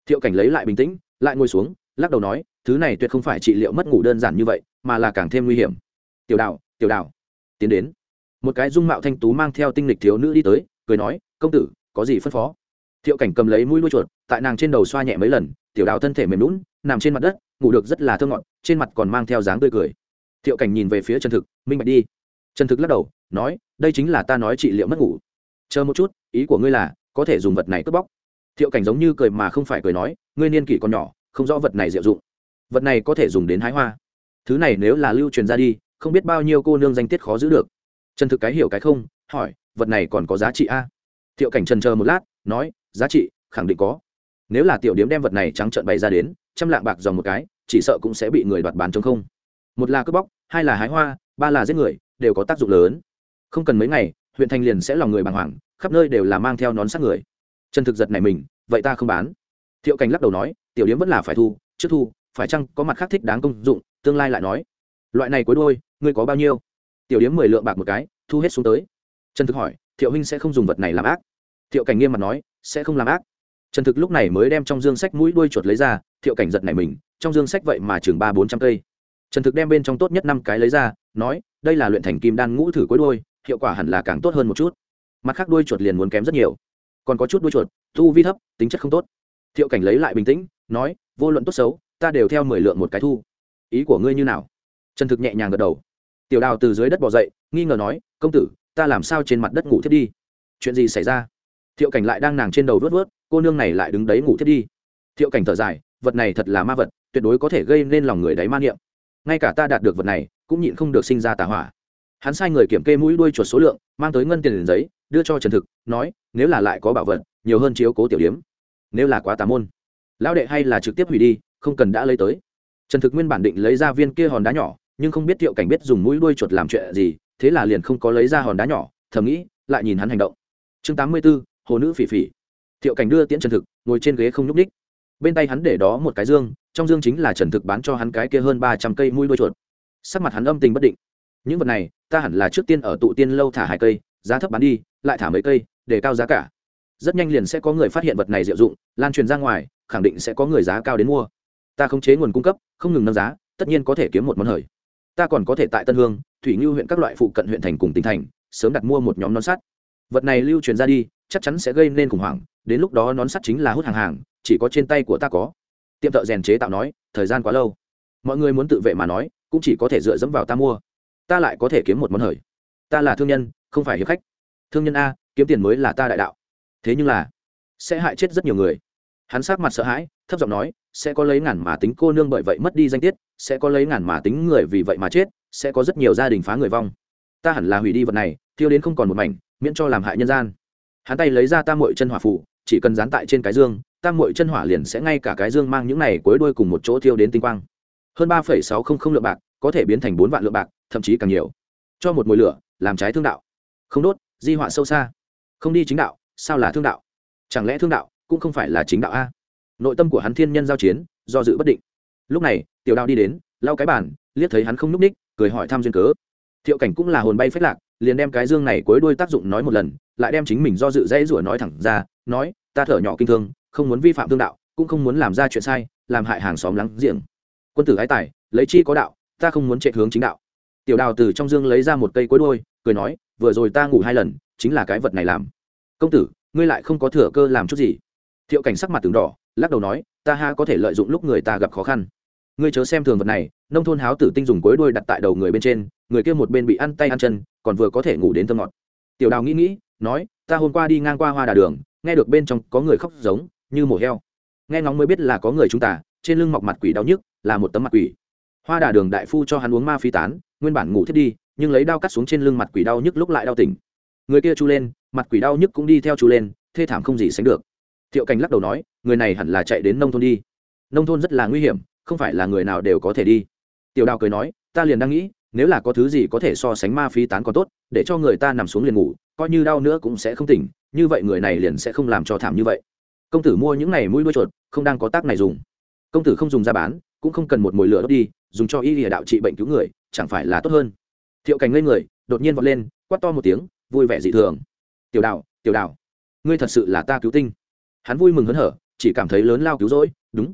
A: Thiệu cảnh lấy lại bình tĩnh, lại ngồi xuống, lắc đầu nói, thứ này tuyệt không phải trị liệu mất ngủ đơn giản như vậy, mà là càng thêm nguy hiểm. Tiểu đạo tiểu đạo tiến đến. Một cái dung mạo thanh tú mang theo tinh lịch thiếu nữ đi tới, cười nói, công tử, có gì phân phó? Thiệu cảnh cầm lấy mũi đuôi chuột, tại nàng trên đầu xoa nhẹ mấy lần, tiểu đào thân thể mềm lún nằm trên mặt đất ngủ được rất là thơ ngọt, trên mặt còn mang theo dáng tươi cười. Thiệu cảnh nhìn về phía trần thực, minh bạch đi. Trần thực lắc đầu, nói, đây chính là ta nói trị liệu mất ngủ. Chờ một chút, ý của ngươi là, có thể dùng vật này cướp bóc. Thiệu cảnh giống như cười mà không phải cười nói, ngươi niên kỷ còn nhỏ, không rõ vật này diệu dụng. Vật này có thể dùng đến hái hoa. Thứ này nếu là lưu truyền ra đi, không biết bao nhiêu cô nương danh tiết khó giữ được. Trần thực cái hiểu cái không, hỏi, vật này còn có giá trị a? Thiệu cảnh trần chờ một lát, nói, giá trị, khẳng định có. Nếu là tiểu điếm đem vật này trắng trợn bày ra đến trăm lạng bạc dòng một cái, chỉ sợ cũng sẽ bị người đoạt bán chống không. Một là cướp bóc, hai là hái hoa, ba là giết người, đều có tác dụng lớn. Không cần mấy ngày, huyện thành liền sẽ lòng người bàng hoàng, khắp nơi đều là mang theo nón sát người. Trần thực giật này mình, vậy ta không bán. Thiệu cảnh lắc đầu nói, tiểu điếm vẫn là phải thu, trước thu, phải chăng có mặt khác thích đáng công dụng, tương lai lại nói. Loại này cuối đôi ngươi có bao nhiêu? Tiểu điếm mười lượng bạc một cái, thu hết xuống tới. Trần thực hỏi, thiệu huynh sẽ không dùng vật này làm ác. Thiệu cảnh nghiêm mặt nói, sẽ không làm ác trần thực lúc này mới đem trong dương sách mũi đuôi chuột lấy ra, thiệu cảnh giật này mình, trong dương sách vậy mà chừng ba bốn trăm cây. Trần thực đem bên trong tốt nhất năm cái lấy ra, nói, đây là luyện thành kim đan ngũ thử cuối đuôi, hiệu quả hẳn là càng tốt hơn một chút. Mặt khác đuôi chuột liền muốn kém rất nhiều. Còn có chút đuôi chuột, tu vi thấp, tính chất không tốt. Thiệu cảnh lấy lại bình tĩnh, nói, vô luận tốt xấu, ta đều theo mười lượng một cái thu. Ý của ngươi như nào? Trần thực nhẹ nhàng gật đầu. Tiểu đào từ dưới đất bỏ dậy, nghi ngờ nói, công tử, ta làm sao trên mặt đất ngủ thiết đi? Chuyện gì xảy ra? Thiệu cảnh lại đang nàng trên đầu vớt vớt, cô nương này lại đứng đấy ngủ thiết đi. thiệu cảnh thở dài, vật này thật là ma vật, tuyệt đối có thể gây nên lòng người đáy ma niệm. ngay cả ta đạt được vật này, cũng nhịn không được sinh ra tà hỏa. hắn sai người kiểm kê mũi đuôi chuột số lượng, mang tới ngân tiền liền giấy, đưa cho trần thực, nói, nếu là lại có bảo vật, nhiều hơn chiếu cố tiểu điếm. nếu là quá tà môn, lão đệ hay là trực tiếp hủy đi, không cần đã lấy tới. trần thực nguyên bản định lấy ra viên kia hòn đá nhỏ, nhưng không biết thiệu cảnh biết dùng mũi đuôi chuột làm chuyện gì, thế là liền không có lấy ra hòn đá nhỏ, thầm nghĩ, lại nhìn hắn hành động. chương tám mươi b ố hồ nữ phỉ phỉ. Thiệu cảnh đưa tiễn trần thực, ngồi trên ghế không nhúc ních bên tay hắn để đó một cái dương, trong dương chính là trần thực bán cho hắn cái kia hơn ba trăm cây mũi đuôi chuột. Sắc mặt hắn âm tình bất định. Những vật này, ta hẳn là trước tiên ở tụ tiên lâu thả hai cây, giá thấp bán đi, lại thả mấy cây, để cao giá cả. Rất nhanh liền sẽ có người phát hiện vật này diệu dụng, lan truyền ra ngoài, khẳng định sẽ có người giá cao đến mua. Ta khống chế nguồn cung cấp, không ngừng nâng giá, tất nhiên có thể kiếm một món hời. Ta còn có thể tại tân hương, thủy ngư huyện các loại phụ cận huyện thành cùng tỉnh thành, sớm đặt mua một nhóm nón sắt vật này lưu truyền ra đi, chắc chắn sẽ gây nên khủng hoảng, đến lúc đó nón sắt chính là hút hàng hàng, chỉ có trên tay của ta có. Tiệm thợ rèn chế tạo nói, thời gian quá lâu. Mọi người muốn tự vệ mà nói, cũng chỉ có thể dựa dẫm vào ta mua. Ta lại có thể kiếm một món hời. Ta là thương nhân, không phải hiệp khách. Thương nhân a, kiếm tiền mới là ta đại đạo. Thế nhưng là, sẽ hại chết rất nhiều người. Hắn sát mặt sợ hãi, thấp giọng nói, sẽ có lấy ngàn mà tính cô nương bởi vậy mất đi danh tiết, sẽ có lấy ngàn mà tính người vì vậy mà chết, sẽ có rất nhiều gia đình phá người vong. Ta hẳn là hủy đi vật này, thiêu đến không còn một mảnh miễn cho làm hại nhân gian. Hắn tay lấy ra tam mội chân hỏa phủ chỉ cần dán tại trên cái dương, tam mội chân hỏa liền sẽ ngay cả cái dương mang những này cuối đuôi cùng một chỗ thiêu đến tinh quang. Hơn ba sáu không không lượng bạc, có thể biến thành bốn vạn lượng bạc, thậm chí càng nhiều. Cho một mồi lửa, làm trái thương đạo. Không đốt, di họa sâu xa. Không đi chính đạo, sao là thương đạo? Chẳng lẽ thương đạo cũng không phải là chính đạo a? Nội tâm của hắn thiên nhân giao chiến, do dự bất định. Lúc này, tiểu đạo đi đến, lau cái bàn, liếc thấy hắn không n ú c ních cười hỏi thăm duyên cớ thiệu cảnh cũng là hồn bay phết lạc liền đem cái dương này cuối đuôi tác dụng nói một lần lại đem chính mình do dự dễ rủa nói thẳng ra nói ta thở nhỏ kinh thương không muốn vi phạm thương đạo cũng không muốn làm ra chuyện sai làm hại hàng xóm lắng giềng. Quân tử ái tài lấy chi có đạo ta không muốn chạy hướng chính đạo. Tiểu đào từ trong dương lấy ra một cây cuối đuôi, cười nói vừa rồi ta ngủ hai lần chính là cái vật này làm. Công tử ngươi lại không có thừa cơ làm chút gì? Thiệu cảnh sắc mặt từng đỏ lắc đầu nói ta ha có thể lợi dụng lúc người ta gặp khó khăn. Ngươi chớ xem thường vật này nông thôn háo tử tinh dùng cuối đuôi đặt tại đầu người bên trên, người kia một bên bị ăn tay ăn chân, còn vừa có thể ngủ đến thơ ngọt. Tiểu đào nghĩ nghĩ, nói, ta hôm qua đi ngang qua hoa đà đường, nghe được bên trong có người khóc giống như mổ heo. Nghe ngóng mới biết là có người chúng ta, trên lưng mọc mặt quỷ đau nhức, là một tấm mặt quỷ. Hoa đà đường đại phu cho hắn uống ma phi tán, nguyên bản ngủ thiết đi, nhưng lấy đao cắt xuống trên lưng mặt quỷ đau nhức lúc lại đau tỉnh. Người kia chu lên, mặt quỷ đau nhức cũng đi theo chu lên, thê thảm không gì sánh được. Thiệu cảnh lắc đầu nói, người này hẳn là chạy đến nông thôn đi. Nông thôn rất là nguy hiểm, không phải là người nào đều có thể đi tiểu đào cười nói, ta liền đang nghĩ, nếu là có thứ gì có thể so sánh ma phi tán còn tốt, để cho người ta nằm xuống liền ngủ, coi như đau nữa cũng sẽ không tỉnh, như vậy người này liền sẽ không làm cho thảm như vậy. Công tử mua những này mũi đuôi chuột, không đang có tác này dùng. Công tử không dùng ra bán, cũng không cần một mồi lửa đốt đi, dùng cho y lìa đạo trị bệnh cứu người, chẳng phải là tốt hơn. Thiệu cảnh lên người, đột nhiên vọt lên, quát to một tiếng, vui vẻ dị thường. Tiểu đạo tiểu đạo ngươi thật sự là ta cứu tinh. Hắn vui mừng hớn hở, chỉ cảm thấy lớn lao cứu rỗi, đúng,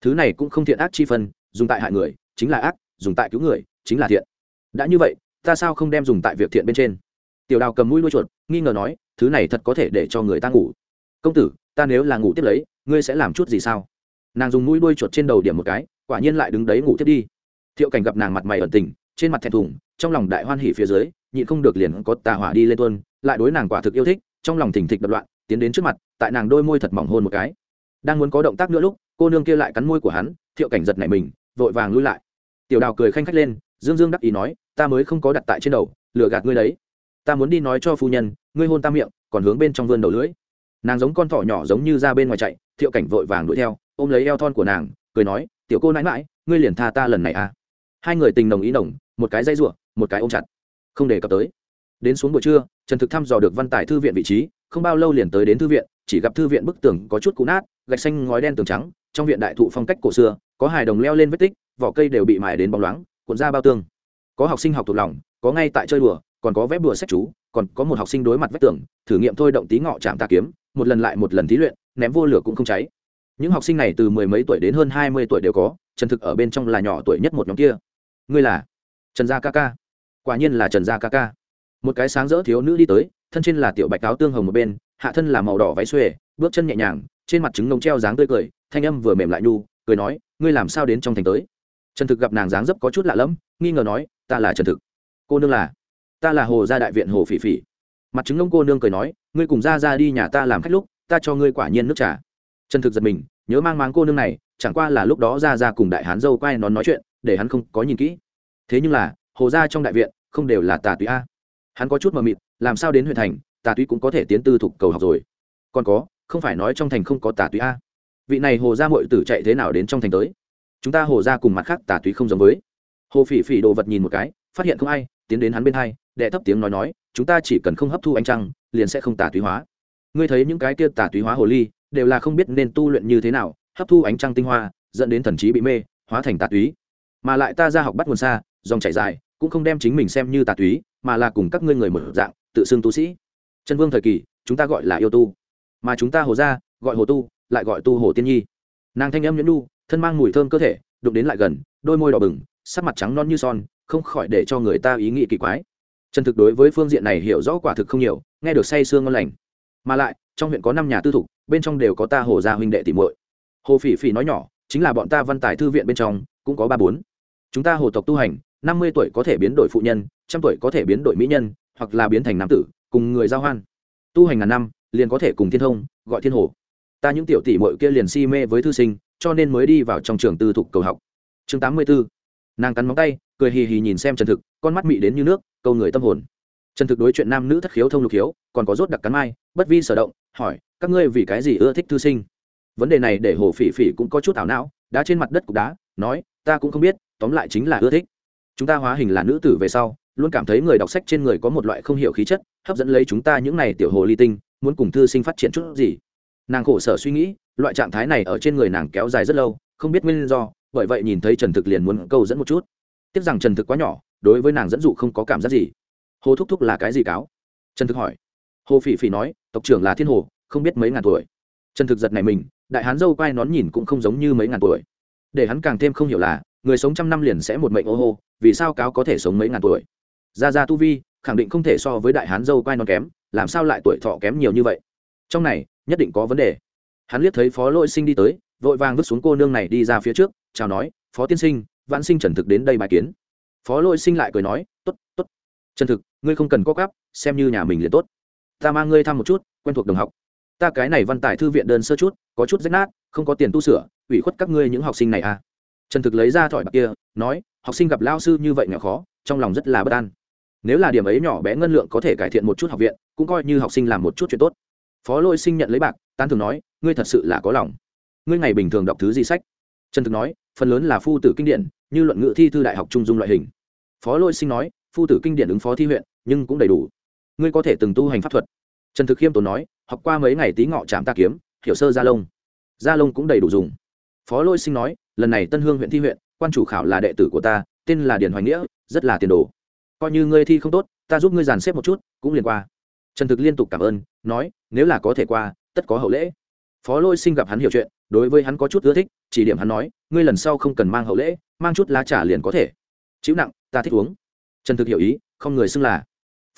A: thứ này cũng không thiện ác chi phân, dùng tại hại người, chính là ác dùng tại cứu người, chính là thiện. Đã như vậy, ta sao không đem dùng tại việc thiện bên trên? Tiểu đào cầm mũi nuôi chuột, nghi ngờ nói, thứ này thật có thể để cho người ta ngủ. Công tử, ta nếu là ngủ tiếp lấy, ngươi sẽ làm chút gì sao? Nàng dùng mũi đuôi chuột trên đầu điểm một cái, quả nhiên lại đứng đấy ngủ tiếp đi. Thiệu cảnh gặp nàng mặt mày ẩn tình, trên mặt thẹn thùng, trong lòng đại hoan hỉ phía dưới, nhịn không được liền có tà hỏa đi lên tuôn, lại đối nàng quả thực yêu thích, trong lòng thỉnh thịch đập loạn, tiến đến trước mặt, tại nàng đôi môi thật mỏng hôn một cái. Đang muốn có động tác nữa lúc, cô nương kia lại cắn môi của hắn, thiệu cảnh giật nảy mình, vội vàng lui lại tiểu đào cười khanh khách lên, dương dương đắc ý nói, ta mới không có đặt tại trên đầu, lừa gạt ngươi đấy. Ta muốn đi nói cho phu nhân, ngươi hôn ta miệng, còn hướng bên trong vườn đầu lưỡi. Nàng giống con thỏ nhỏ giống như ra bên ngoài chạy, thiệu cảnh vội vàng đuổi theo, ôm lấy eo thon của nàng, cười nói, tiểu cô nãi mãi ngươi liền tha ta lần này à? Hai người tình đồng ý đồng, một cái dây ruộng một cái ôm chặt. Không để cập tới. Đến xuống buổi trưa, trần thực thăm dò được văn tài thư viện vị trí, không bao lâu liền tới đến thư viện, chỉ gặp thư viện bức tường có chút cũ nát, gạch xanh ngói đen tường trắng trong viện đại thụ phong cách cổ xưa, có hài đồng leo lên vết tích, vỏ cây đều bị mài đến bóng loáng, cuộn ra bao tương. Có học sinh học thuộc lòng, có ngay tại chơi đùa, còn có vẽ bùa sách chú, còn có một học sinh đối mặt vách tường, thử nghiệm thôi động tí ngọ chạm tà kiếm, một lần lại một lần thí luyện, ném vô lửa cũng không cháy. Những học sinh này từ mười mấy tuổi đến hơn hai mươi tuổi đều có, trần thực ở bên trong là nhỏ tuổi nhất một nhóm kia. Ngươi là trần gia ca ca. Quả nhiên là trần gia ca ca. Một cái sáng rỡ thiếu nữ đi tới, thân trên là tiểu bạch cáo tương hồng một bên, hạ thân là màu đỏ váy xuề, bước chân nhẹ nhàng trên mặt trứng nông treo dáng tươi cười, thanh âm vừa mềm lại nhu, cười nói, ngươi làm sao đến trong thành tới? Trần thực gặp nàng dáng dấp có chút lạ lẫm, nghi ngờ nói, ta là trần thực. Cô nương là? Ta là hồ gia đại viện hồ phỉ phỉ. Mặt trứng ông cô nương cười nói, ngươi cùng ra ra đi nhà ta làm khách lúc, ta cho ngươi quả nhiên nước trà. Trần thực giật mình, nhớ mang máng cô nương này, chẳng qua là lúc đó ra ra cùng đại hán dâu quay nón nói chuyện, để hắn không có nhìn kỹ. Thế nhưng là, hồ gia trong đại viện, không đều là tà túy a. Hắn có chút mờ mịt, làm sao đến huyện thành, tà túy cũng có thể tiến tư thục cầu học rồi. Còn có không phải nói trong thành không có tà túy a. Vị này hồ gia mội tử chạy thế nào đến trong thành tới? Chúng ta hồ gia cùng mặt khác tà túy không giống với. Hồ phỉ phỉ đồ vật nhìn một cái, phát hiện không ai, tiến đến hắn bên hai, đệ thấp tiếng nói nói, chúng ta chỉ cần không hấp thu ánh trăng, liền sẽ không tà túy hóa. Ngươi thấy những cái kia tà túy hóa hồ ly, đều là không biết nên tu luyện như thế nào, hấp thu ánh trăng tinh hoa, dẫn đến thần trí bị mê, hóa thành tà túy. Mà lại ta ra học bắt nguồn xa, dòng chảy dài, cũng không đem chính mình xem như tà túy, mà là cùng các ngươi người mở dạng, tự xưng tu sĩ. Chân vương thời kỳ, chúng ta gọi là yêu tu mà chúng ta hồ ra, gọi hồ tu, lại gọi tu hồ tiên nhi. Nàng thanh âm nhẫn nu, thân mang mùi thơm cơ thể, đụng đến lại gần, đôi môi đỏ bừng, sắc mặt trắng non như son, không khỏi để cho người ta ý nghĩ kỳ quái. Trần thực đối với phương diện này hiểu rõ quả thực không nhiều, nghe được say sương ngon lành. Mà lại, trong huyện có năm nhà tư thục, bên trong đều có ta hồ gia huynh đệ tìm muội. Hồ phỉ phỉ nói nhỏ, chính là bọn ta văn tài thư viện bên trong, cũng có ba bốn. Chúng ta hồ tộc tu hành, năm mươi tuổi có thể biến đổi phụ nhân, trăm tuổi có thể biến đổi mỹ nhân, hoặc là biến thành nam tử, cùng người giao hoan. Tu hành ngàn năm liền có thể cùng thiên thông, gọi thiên hồ. Ta những tiểu tỷ mội kia liền si mê với thư sinh, cho nên mới đi vào trong trường tư thục cầu học. Chương tám mươi bốn nàng cắn móng tay, cười hì hì nhìn xem trần thực, con mắt mị đến như nước, câu người tâm hồn. Trần thực đối chuyện nam nữ thất khiếu thông lục khiếu còn có rốt đặc cắn mai, bất vi sở động, hỏi, các ngươi vì cái gì ưa thích thư sinh? Vấn đề này để hồ phỉ phỉ cũng có chút ảo não, đá trên mặt đất cục đá, nói, ta cũng không biết, tóm lại chính là ưa thích. Chúng ta hóa hình là nữ tử về sau, luôn cảm thấy người đọc sách trên người có một loại không hiểu khí chất, hấp dẫn lấy chúng ta những này tiểu hồ ly tinh muốn cùng thư sinh phát triển chút gì. Nàng khổ sở suy nghĩ, loại trạng thái này ở trên người nàng kéo dài rất lâu, không biết nguyên do, bởi vậy nhìn thấy trần thực liền muốn câu dẫn một chút. Tiếc rằng trần thực quá nhỏ, đối với nàng dẫn dụ không có cảm giác gì. Hồ thúc thúc là cái gì cáo? Trần thực hỏi. Hồ phỉ phỉ nói, tộc trưởng là thiên hồ, không biết mấy ngàn tuổi. Trần thực giật này mình, đại hán dâu quai nón nhìn cũng không giống như mấy ngàn tuổi. Để hắn càng thêm không hiểu là, người sống trăm năm liền sẽ một mệnh ô hô, vì sao cáo có thể sống mấy ngàn tuổi? Ra ra tu vi, khẳng định không thể so với đại hán dâu quai nón kém làm sao lại tuổi thọ kém nhiều như vậy? Trong này, nhất định có vấn đề. Hắn liếc thấy phó lỗi sinh đi tới, vội vàng vứt xuống cô nương này đi ra phía trước, chào nói, phó tiên sinh, vãn sinh trần thực đến đây bài kiến. Phó lỗi sinh lại cười nói t ố t t ố t trần thực, ngươi không cần có cắp xem như nhà mình liền tốt. Ta mang ngươi thăm một chút, quen thuộc đồng học. Ta cái này văn tải thư viện đơn sơ chút, có chút rách nát, không có tiền tu sửa, ủy khuất các ngươi những học sinh này à. Trần thực lấy ra thỏi bạc kia, nói, học sinh gặp lao sư như vậy nhỏ khó, trong lòng rất là bất an nếu là điểm ấy nhỏ bé ngân lượng có thể cải thiện một chút học viện, cũng coi như học sinh làm một chút chuyện tốt. Phó lôi sinh nhận lấy bạc tan thường nói, ngươi thật sự là có lòng. Ngươi ngày bình thường đọc thứ gì sách? Trần thực nói, phần lớn là phu tử kinh điển, như luận ngữ thi thư đại học trung dung loại hình. Phó lôi sinh nói, phu tử kinh điển ứng phó thi huyện, nhưng cũng đầy đủ. Ngươi có thể từng tu hành pháp thuật. Trần thực khiêm tốn nói, học qua mấy ngày tí ngọ chạm ta kiếm, hiểu sơ gia lông. Gia lông cũng đầy đủ dùng. Phó lôi sinh nói, lần này tân hương huyện thi huyện, quan chủ khảo là đệ tử của ta, tên là điền hoài nghĩa, rất là tiền đồ coi như ngươi thi không tốt, ta giúp ngươi dàn xếp một chút, cũng liền qua. Trần thực liên tục cảm ơn, nói, nếu là có thể qua, tất có hậu lễ. Phó lôi sinh gặp hắn hiểu chuyện, đối với hắn có chút ưa thích, chỉ điểm hắn nói, ngươi lần sau không cần mang hậu lễ, mang chút lá trà liền có thể. Chịu nặng, ta thích uống. Trần thực hiểu ý, không người xưng là.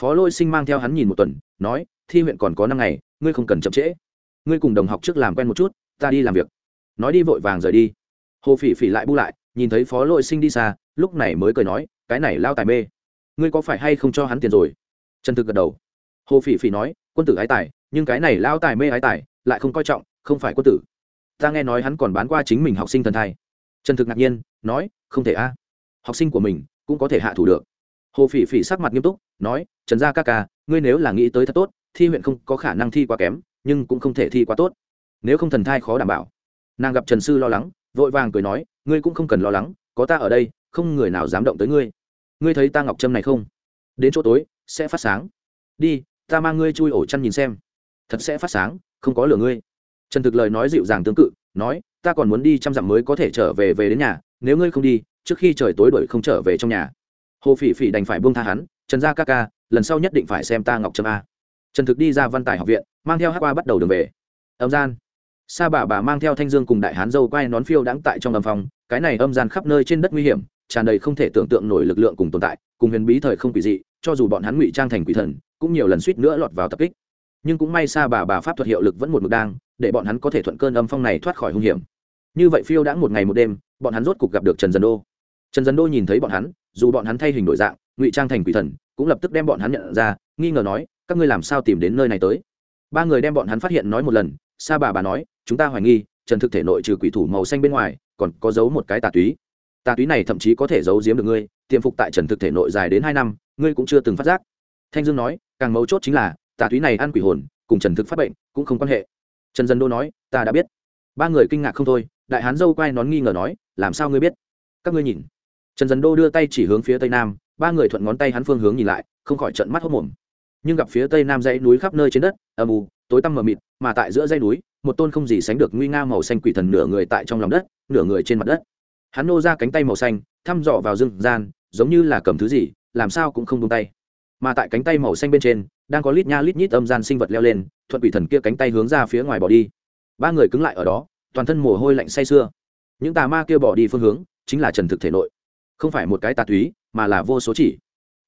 A: Phó lôi sinh mang theo hắn nhìn một tuần, nói, thi huyện còn có năm ngày, ngươi không cần chậm trễ. Ngươi cùng đồng học trước làm quen một chút, ta đi làm việc. Nói đi vội vàng rời đi. Hồ phỉ phỉ lại bu lại, nhìn thấy phó Lôi sinh đi xa, lúc này mới cười nói, cái này lao tài mê ngươi có phải hay không cho hắn tiền rồi? Trần thực gật đầu. Hồ phỉ phỉ nói, quân tử ái tài, nhưng cái này lao tài mê ái tài, lại không coi trọng, không phải quân tử. Ta nghe nói hắn còn bán qua chính mình học sinh thần thai. Trần thực ngạc nhiên, nói, không thể a. Học sinh của mình cũng có thể hạ thủ được. Hồ phỉ phỉ sắc mặt nghiêm túc, nói, trần gia ca ca, ngươi nếu là nghĩ tới thật tốt, thi huyện không có khả năng thi quá kém, nhưng cũng không thể thi quá tốt. Nếu không thần thai khó đảm bảo. Nàng gặp trần sư lo lắng, vội vàng cười nói, ngươi cũng không cần lo lắng, có ta ở đây, không người nào dám động tới ngươi ngươi thấy ta ngọc trâm này không? Đến chỗ tối, sẽ phát sáng. Đi, ta mang ngươi chui ổ chăn nhìn xem. Thật sẽ phát sáng, không có lửa ngươi. Trần thực lời nói dịu dàng tương cự nói, ta còn muốn đi trăm dặm mới có thể trở về về đến nhà, nếu ngươi không đi, trước khi trời tối đuổi không trở về trong nhà. Hồ phỉ phỉ đành phải buông tha hắn, trần gia ca ca, lần sau nhất định phải xem ta ngọc trâm a. Trần thực đi ra văn tài học viện, mang theo hát qua bắt đầu đường về. Âm gian sa bà bà mang theo thanh dương cùng đại hán dâu quay nón phiêu đãng tại trong âm phòng, cái này âm gian khắp nơi trên đất nguy hiểm, tràn đầy không thể tưởng tượng nổi lực lượng cùng tồn tại, cùng huyền bí thời không quỷ dị, cho dù bọn hắn ngụy trang thành quỷ thần, cũng nhiều lần suýt nữa lọt vào tập kích. Nhưng cũng may sa bà bà pháp thuật hiệu lực vẫn một mực đang, để bọn hắn có thể thuận cơn âm phong này thoát khỏi hung hiểm. Như vậy phiêu đã một ngày một đêm, bọn hắn rốt cục gặp được trần dân đô. Trần dân đô nhìn thấy bọn hắn, dù bọn hắn thay hình đổi dạng, ngụy trang thành quỷ thần, cũng lập tức đem bọn hắn nhận ra, nghi ngờ nói, các ngươi làm sao tìm đến nơi này tới? Ba người đem bọn hắn phát hiện nói một lần, sa bà bà nói chúng ta hoài nghi, trần thực thể nội trừ quỷ thủ màu xanh bên ngoài, còn có giấu một cái tà túy. Tà túy này thậm chí có thể giấu giếm được ngươi, tiềm phục tại trần thực thể nội dài đến hai năm, ngươi cũng chưa từng phát giác. Thanh dương nói, càng mấu chốt chính là, tà túy này ăn quỷ hồn, cùng trần thực phát bệnh cũng không quan hệ. Trần dân đô nói, ta đã biết. Ba người kinh ngạc không thôi, đại hán dâu quay nón nghi ngờ nói, làm sao ngươi biết? Các ngươi nhìn. Trần dân đô đưa tay chỉ hướng phía tây nam, ba người thuận ngón tay hắn phương hướng nhìn lại, không khỏi trận mắt hốc mồm nhưng gặp phía tây nam dãy núi khắp nơi trên đất, âm u, tối tăm mờ mịt, mà tại giữa dãy núi, một tôn không gì sánh được nguy nga màu xanh quỷ thần nửa người tại trong lòng đất, nửa người trên mặt đất. Hắn nô ra cánh tay màu xanh, thăm dò vào rừng gian, giống như là cầm thứ gì, làm sao cũng không tung tay. Mà tại cánh tay màu xanh bên trên, đang có lít nha lít nhít âm gian sinh vật leo lên, thuận quỷ thần kia cánh tay hướng ra phía ngoài bỏ đi. Ba người cứng lại ở đó, toàn thân mồ hôi lạnh say sưa. Những tà ma kia bỏ đi phương hướng, chính là trần thực thể nội. Không phải một cái tà túy, mà là vô số chỉ.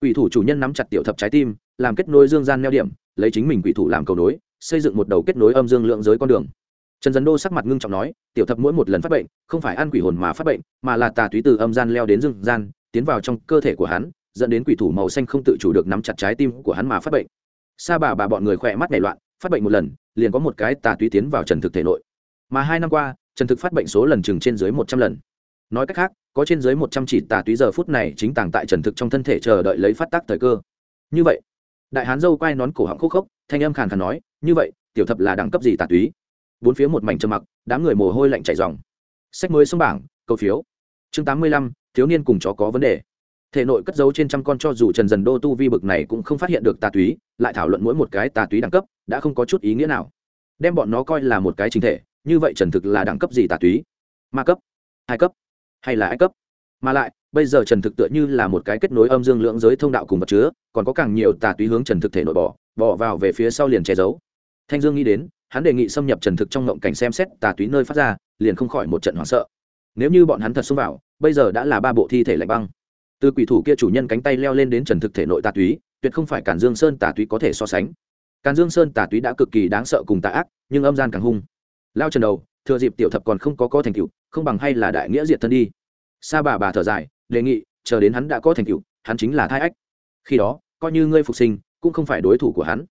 A: Quỷ thủ chủ nhân nắm chặt tiểu thập trái tim làm kết nối dương gian neo điểm, lấy chính mình quỷ thủ làm cầu nối, xây dựng một đầu kết nối âm dương lượng giới con đường. Trần dấn đô sắc mặt ngưng trọng nói, tiểu thập mỗi một lần phát bệnh, không phải ăn quỷ hồn mà phát bệnh, mà là tà túy từ âm gian leo đến dương gian, tiến vào trong cơ thể của hắn, dẫn đến quỷ thủ màu xanh không tự chủ được nắm chặt trái tim của hắn mà phát bệnh. Sa bà bà bọn người khỏe mắt nảy loạn, phát bệnh một lần, liền có một cái tà túy tiến vào trần thực thể nội. Mà hai năm qua, trần thực phát bệnh số lần chừng trên dưới một trăm lần. Nói cách khác, có trên dưới một trăm chỉ tà túy giờ phút này chính tàng tại trần thực trong thân thể chờ đợi lấy phát tác thời cơ. Như vậy đại hán dâu quay nón cổ họng khúc khốc, thanh âm khàn khàn nói, như vậy, tiểu thập là đẳng cấp gì tà túy? Bốn phía một mảnh trầm mặc, đám người mồ hôi lạnh chảy dòng sách mới xuống bảng, câu phiếu. Chương tám mươi lăm, thiếu niên cùng chó có vấn đề. Thể nội cất giấu trên trăm con cho dù trần dần đô tu vi bực này cũng không phát hiện được tà túy, lại thảo luận mỗi một cái tà túy đẳng cấp, đã không có chút ý nghĩa nào. Đem bọn nó coi là một cái chính thể, như vậy trần thực là đẳng cấp gì tà túy? Ma cấp, hai cấp, hay là ai cấp? Mà lại bây giờ trần thực tựa như là một cái kết nối âm dương lưỡng giới thông đạo cùng vật chứa, còn có càng nhiều tà túy hướng trần thực thể nội bỏ bỏ vào về phía sau liền che giấu. Thanh dương nghĩ đến, hắn đề nghị xâm nhập trần thực trong ngộng cảnh xem xét tà túy nơi phát ra, liền không khỏi một trận hoảng sợ. Nếu như bọn hắn thật xông vào, bây giờ đã là ba bộ thi thể lạnh băng. Từ quỷ thủ kia chủ nhân cánh tay leo lên đến trần thực thể nội tà túy, tuyệt không phải cản dương sơn tà túy có thể so sánh. Càn dương sơn tà túy đã cực kỳ đáng sợ cùng tà ác, nhưng âm gian càng hung. Lao trần đầu, thừa dịp tiểu thập còn không có có thành tựu, không bằng hay là đại nghĩa diệt thân đi. Sa bà bà thở dài đề nghị, chờ đến hắn đã có thành tựu, hắn chính là thai ách. Khi đó, coi như ngươi phục sinh, cũng không phải đối thủ của hắn.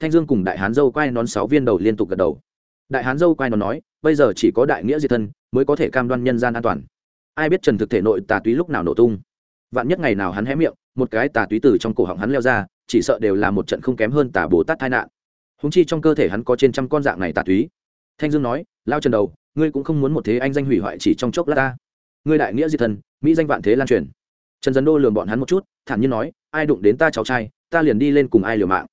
A: Thanh dương cùng đại hán dâu quay nón sáu viên đầu liên tục gật đầu. Đại hán dâu quay nón nói, bây giờ chỉ có đại nghĩa diệt thân mới có thể cam đoan nhân gian an toàn. Ai biết trần thực thể nội tà túy lúc nào nổ tung. Vạn nhất ngày nào hắn hé miệng, một cái tà túy từ trong cổ họng hắn leo ra, chỉ sợ đều là một trận không kém hơn tà bồ tát tai nạn. Húng chi trong cơ thể hắn có trên trăm con dạng này tà túy. Thanh dương nói, lao trần đầu, ngươi cũng không muốn một thế anh danh hủy hoại chỉ trong chốc lát ta ngươi đại nghĩa diệt thần mỹ danh vạn thế lan truyền. Trần dân đô lường bọn hắn một chút, thản nhiên nói, ai đụng đến ta cháu trai, ta liền đi lên cùng ai liều mạng.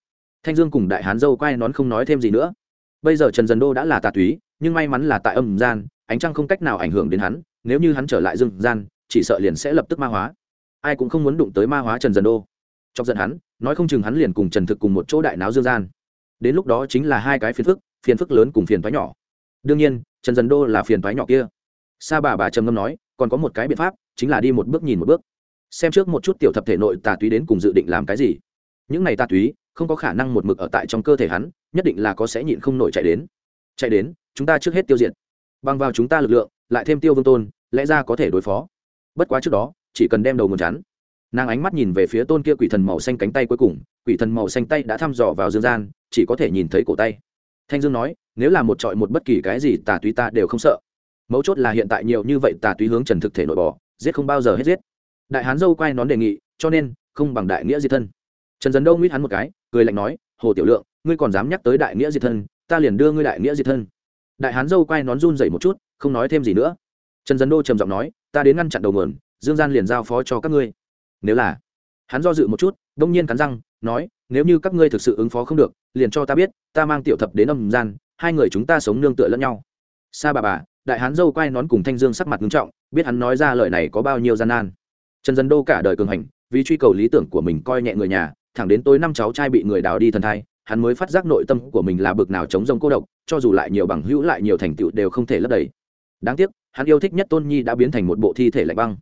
A: Thanh dương cùng đại hán dâu quay nón không nói thêm gì nữa. Bây giờ trần dân đô đã là tà túy, nhưng may mắn là tại âm gian, ánh trăng không cách nào ảnh hưởng đến hắn, nếu như hắn trở lại dương gian, chỉ sợ liền sẽ lập tức ma hóa. Ai cũng không muốn đụng tới ma hóa trần dân đô. Chọc giận hắn, nói không chừng hắn liền cùng trần thực cùng một chỗ đại náo dương gian. Đến lúc đó chính là hai cái phiền phức phiền phức lớn cùng phiền thoái nhỏ. Đương nhiên, trần dân đô là phiền thoái nhỏ kia. Sa bà bà trầm ngâm nói còn có một cái biện pháp, chính là đi một bước nhìn một bước. Xem trước một chút tiểu thập thể nội tà túy đến cùng dự định làm cái gì. Những này tà túy, không có khả năng một mực ở tại trong cơ thể hắn, nhất định là có sẽ nhịn không nổi chạy đến. Chạy đến, chúng ta trước hết tiêu diệt. Bằng vào chúng ta lực lượng, lại thêm tiêu vương tôn, lẽ ra có thể đối phó. Bất quá trước đó, chỉ cần đem đầu nguồn chắn. Nàng ánh mắt nhìn về phía tôn kia quỷ thần màu xanh cánh tay cuối cùng, quỷ thần màu xanh tay đã thăm dò vào dương gian, chỉ có thể nhìn thấy cổ tay. Thanh dương nói, nếu là một trọi một bất kỳ cái gì tà túy ta đều không sợ mấu chốt là hiện tại nhiều như vậy tà túy hướng trần thực thể nội bò, giết không bao giờ hết giết. Đại hán dâu quay nón đề nghị, cho nên, không bằng đại nghĩa diệt thân. Trần dần đâu nguyết hắn một cái, cười lạnh nói, hồ tiểu lượng, ngươi còn dám nhắc tới đại nghĩa diệt thân, ta liền đưa ngươi đại nghĩa diệt thân. Đại hán dâu quay nón run dậy một chút, không nói thêm gì nữa. Trần dần đô trầm giọng nói, ta đến ngăn chặn đầu nguồn, dương gian liền giao phó cho các ngươi. Nếu là, hắn do dự một chút, đông nhiên cắn răng, nói, nếu như các ngươi thực sự ứng phó không được, liền cho ta biết, ta mang tiểu thập đến âm gian, hai người chúng ta sống nương tựa lẫn nhau. Sa bà bà đại hán dâu quay nón cùng thanh dương sắc mặt nghiêm trọng, biết hắn nói ra lời này có bao nhiêu gian nan. Trần dân đô cả đời cường hành, vì truy cầu lý tưởng của mình coi nhẹ người nhà, thẳng đến tối năm cháu trai bị người đào đi thần thai, hắn mới phát giác nội tâm của mình là bực nào chống rông cô độc, cho dù lại nhiều bằng hữu lại nhiều thành tựu đều không thể lấp đầy. Đáng tiếc, hắn yêu thích nhất tôn nhi đã biến thành một bộ thi thể lạnh băng.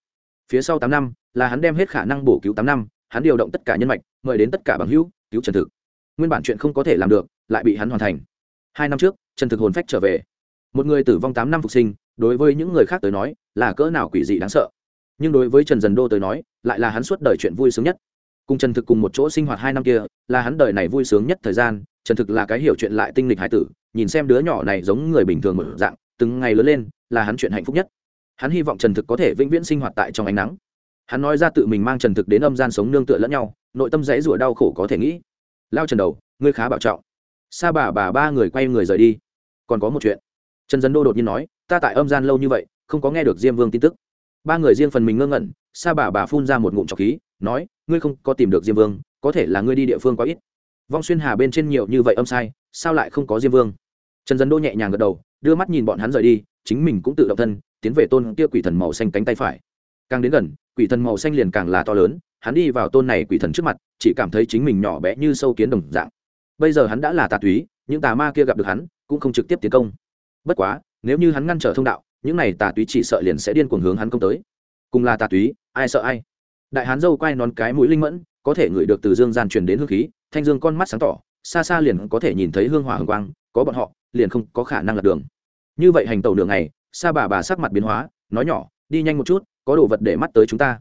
A: Phía sau tám năm, là hắn đem hết khả năng bổ cứu tám năm, hắn điều động tất cả nhân mạch, mời đến tất cả bằng hữu, cứu trần thực. Nguyên bản chuyện không có thể làm được, lại bị hắn hoàn thành. Hai năm trước, trần thực hồn phách trở về một người tử vong tám năm phục sinh, đối với những người khác tới nói, là cỡ nào quỷ dị đáng sợ. Nhưng đối với trần dần đô tới nói, lại là hắn suốt đời chuyện vui sướng nhất. Cùng trần thực cùng một chỗ sinh hoạt hai năm kia, là hắn đời này vui sướng nhất thời gian, trần thực là cái hiểu chuyện lại tinh lịch hải tử, nhìn xem đứa nhỏ này giống người bình thường một dạng, từng ngày lớn lên, là hắn chuyện hạnh phúc nhất. Hắn hy vọng trần thực có thể vĩnh viễn sinh hoạt tại trong ánh nắng. Hắn nói ra tự mình mang trần thực đến âm gian sống nương tựa lẫn nhau, nội tâm dãy rủa đau khổ có thể nghĩ. Lao trần đầu, ngươi khá bảo trọng. Sa bà bà ba người quay người rời đi. Còn có một chuyện trần dân đô đột nhiên nói, ta tại âm gian lâu như vậy, không có nghe được diêm vương tin tức. Ba người riêng phần mình ngơ ngẩn, sa bà bà phun ra một ngụm trọc khí, nói, ngươi không có tìm được diêm vương, có thể là ngươi đi địa phương quá ít. Vong xuyên hà bên trên nhiều như vậy âm sai, sao lại không có diêm vương? Trần dân đô nhẹ nhàng gật đầu, đưa mắt nhìn bọn hắn rời đi, chính mình cũng tự động thân, tiến về tôn kia quỷ thần màu xanh cánh tay phải. Càng đến gần, quỷ thần màu xanh liền càng là to lớn, hắn đi vào tôn này quỷ thần trước mặt, chỉ cảm thấy chính mình nhỏ bé như sâu kiến đồng dạng. Bây giờ hắn đã là tà túy, những tà ma kia gặp được hắn, cũng không trực tiếp tiến công bất quá, nếu như hắn ngăn trở thông đạo, những này tà túy chỉ sợ liền sẽ điên cuồng hướng hắn công tới. Cùng là tà túy, ai sợ ai? Đại hán dâu quay nón cái mũi linh mẫn, có thể ngửi được từ dương gian truyền đến hương khí, thanh dương con mắt sáng tỏ, xa xa liền có thể nhìn thấy hương hỏa hương quang, có bọn họ, liền không có khả năng lật đường. Như vậy hành tàu đường này xa bà bà sắc mặt biến hóa, nói nhỏ, đi nhanh một chút, có đồ vật để mắt tới chúng ta.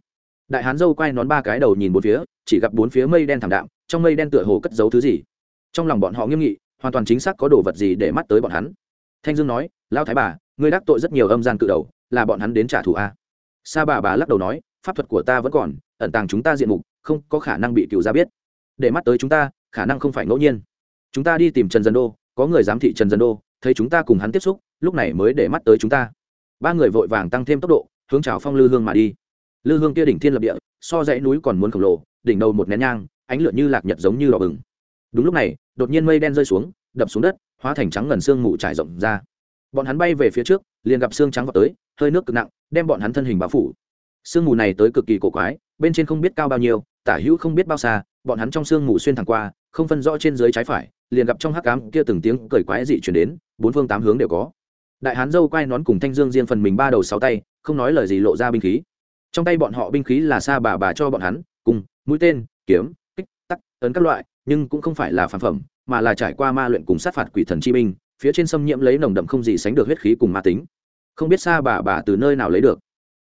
A: Đại hán dâu quay nón ba cái đầu nhìn bốn phía, chỉ gặp bốn phía mây đen thảm đạm, trong mây đen tựa hồ cất giấu thứ gì. Trong lòng bọn họ nghiêm nghị, hoàn toàn chính xác có đồ vật gì để mắt tới bọn hắn thanh dương nói lao thái bà, ngươi đắc tội rất nhiều âm gian cự đầu, là bọn hắn đến trả thù a. Sa bà bà lắc đầu nói, pháp thuật của ta vẫn còn, ẩn tàng chúng ta diện mục, không có khả năng bị cựu gia biết. Để mắt tới chúng ta, khả năng không phải ngẫu nhiên. Chúng ta đi tìm trần dân đô, có người giám thị trần dân đô, thấy chúng ta cùng hắn tiếp xúc, lúc này mới để mắt tới chúng ta. Ba người vội vàng tăng thêm tốc độ, hướng trào phong lư hương mà đi. Lư hương kia đỉnh thiên lập địa, so dãy núi còn muốn khổng lồ, đỉnh đầu một nén nhang, ánh lửa như lạc nhật giống như đỏ bừng. Đúng lúc này, đột nhiên mây đen rơi xuống, đập xuống đất hóa thành trắng ngần xương mù trải rộng ra. Bọn hắn bay về phía trước, liền gặp xương trắng vào tới, hơi nước cực nặng, đem bọn hắn thân hình bao phủ. Sương mù này tới cực kỳ cổ quái, bên trên không biết cao bao nhiêu, tả hữu không biết bao xa, bọn hắn trong sương mù xuyên thẳng qua, không phân rõ trên dưới trái phải, liền gặp trong hắc cám kia từng tiếng cười quái dị chuyển đến, bốn phương tám hướng đều có. Đại hán dâu quay nón cùng thanh dương riêng phần mình ba đầu sáu tay, không nói lời gì lộ ra binh khí. Trong tay bọn họ binh khí là sa bà bà cho bọn hắn, cùng mũi tên, kiếm, kích, tắc, ấn các loại nhưng cũng không phải là phản phẩm, mà là trải qua ma luyện cùng sát phạt quỷ thần chi binh, phía trên xâm nhiễm lấy nồng đậm không gì sánh được huyết khí cùng ma tính. Không biết xa bà bà từ nơi nào lấy được.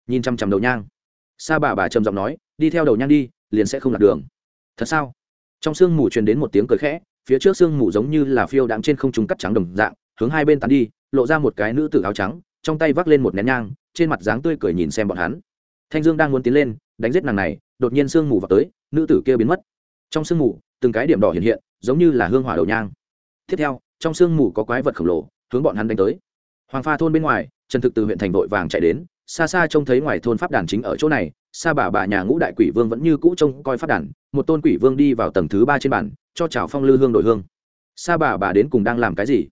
A: Nhìn chăm chăm đầu nhang. Xa bà bà trầm giọng nói, đi theo đầu nhang đi, liền sẽ không lạc đường. Thật sao? Trong sương mù truyền đến một tiếng cười khẽ, phía trước sương mù giống như là phiêu đạm trên không trung cắt trắng đồng dạng, hướng hai bên tán đi, lộ ra một cái nữ tử áo trắng, trong tay vác lên một nén nhang, trên mặt dáng tươi cười nhìn xem bọn hắn. Thanh dương đang muốn tiến lên, đánh giết nàng này, đột nhiên sương mù vào tới, nữ tử kia biến mất. Trong sương mù từng cái điểm đỏ hiện hiện, giống như là hương hỏa đầu nhang. Tiếp theo, trong sương mù có quái vật khổng lồ, hướng bọn hắn đánh tới. Hoàng pha thôn bên ngoài, trần thực từ huyện thành vội vàng chạy đến, xa xa trông thấy ngoài thôn pháp đàn chính ở chỗ này, xa bà bà nhà ngũ đại quỷ vương vẫn như cũ trông coi pháp đàn, một tôn quỷ vương đi vào tầng thứ ba trên bản cho chào phong lư hương đội hương. Xa bà bà đến cùng đang làm cái gì?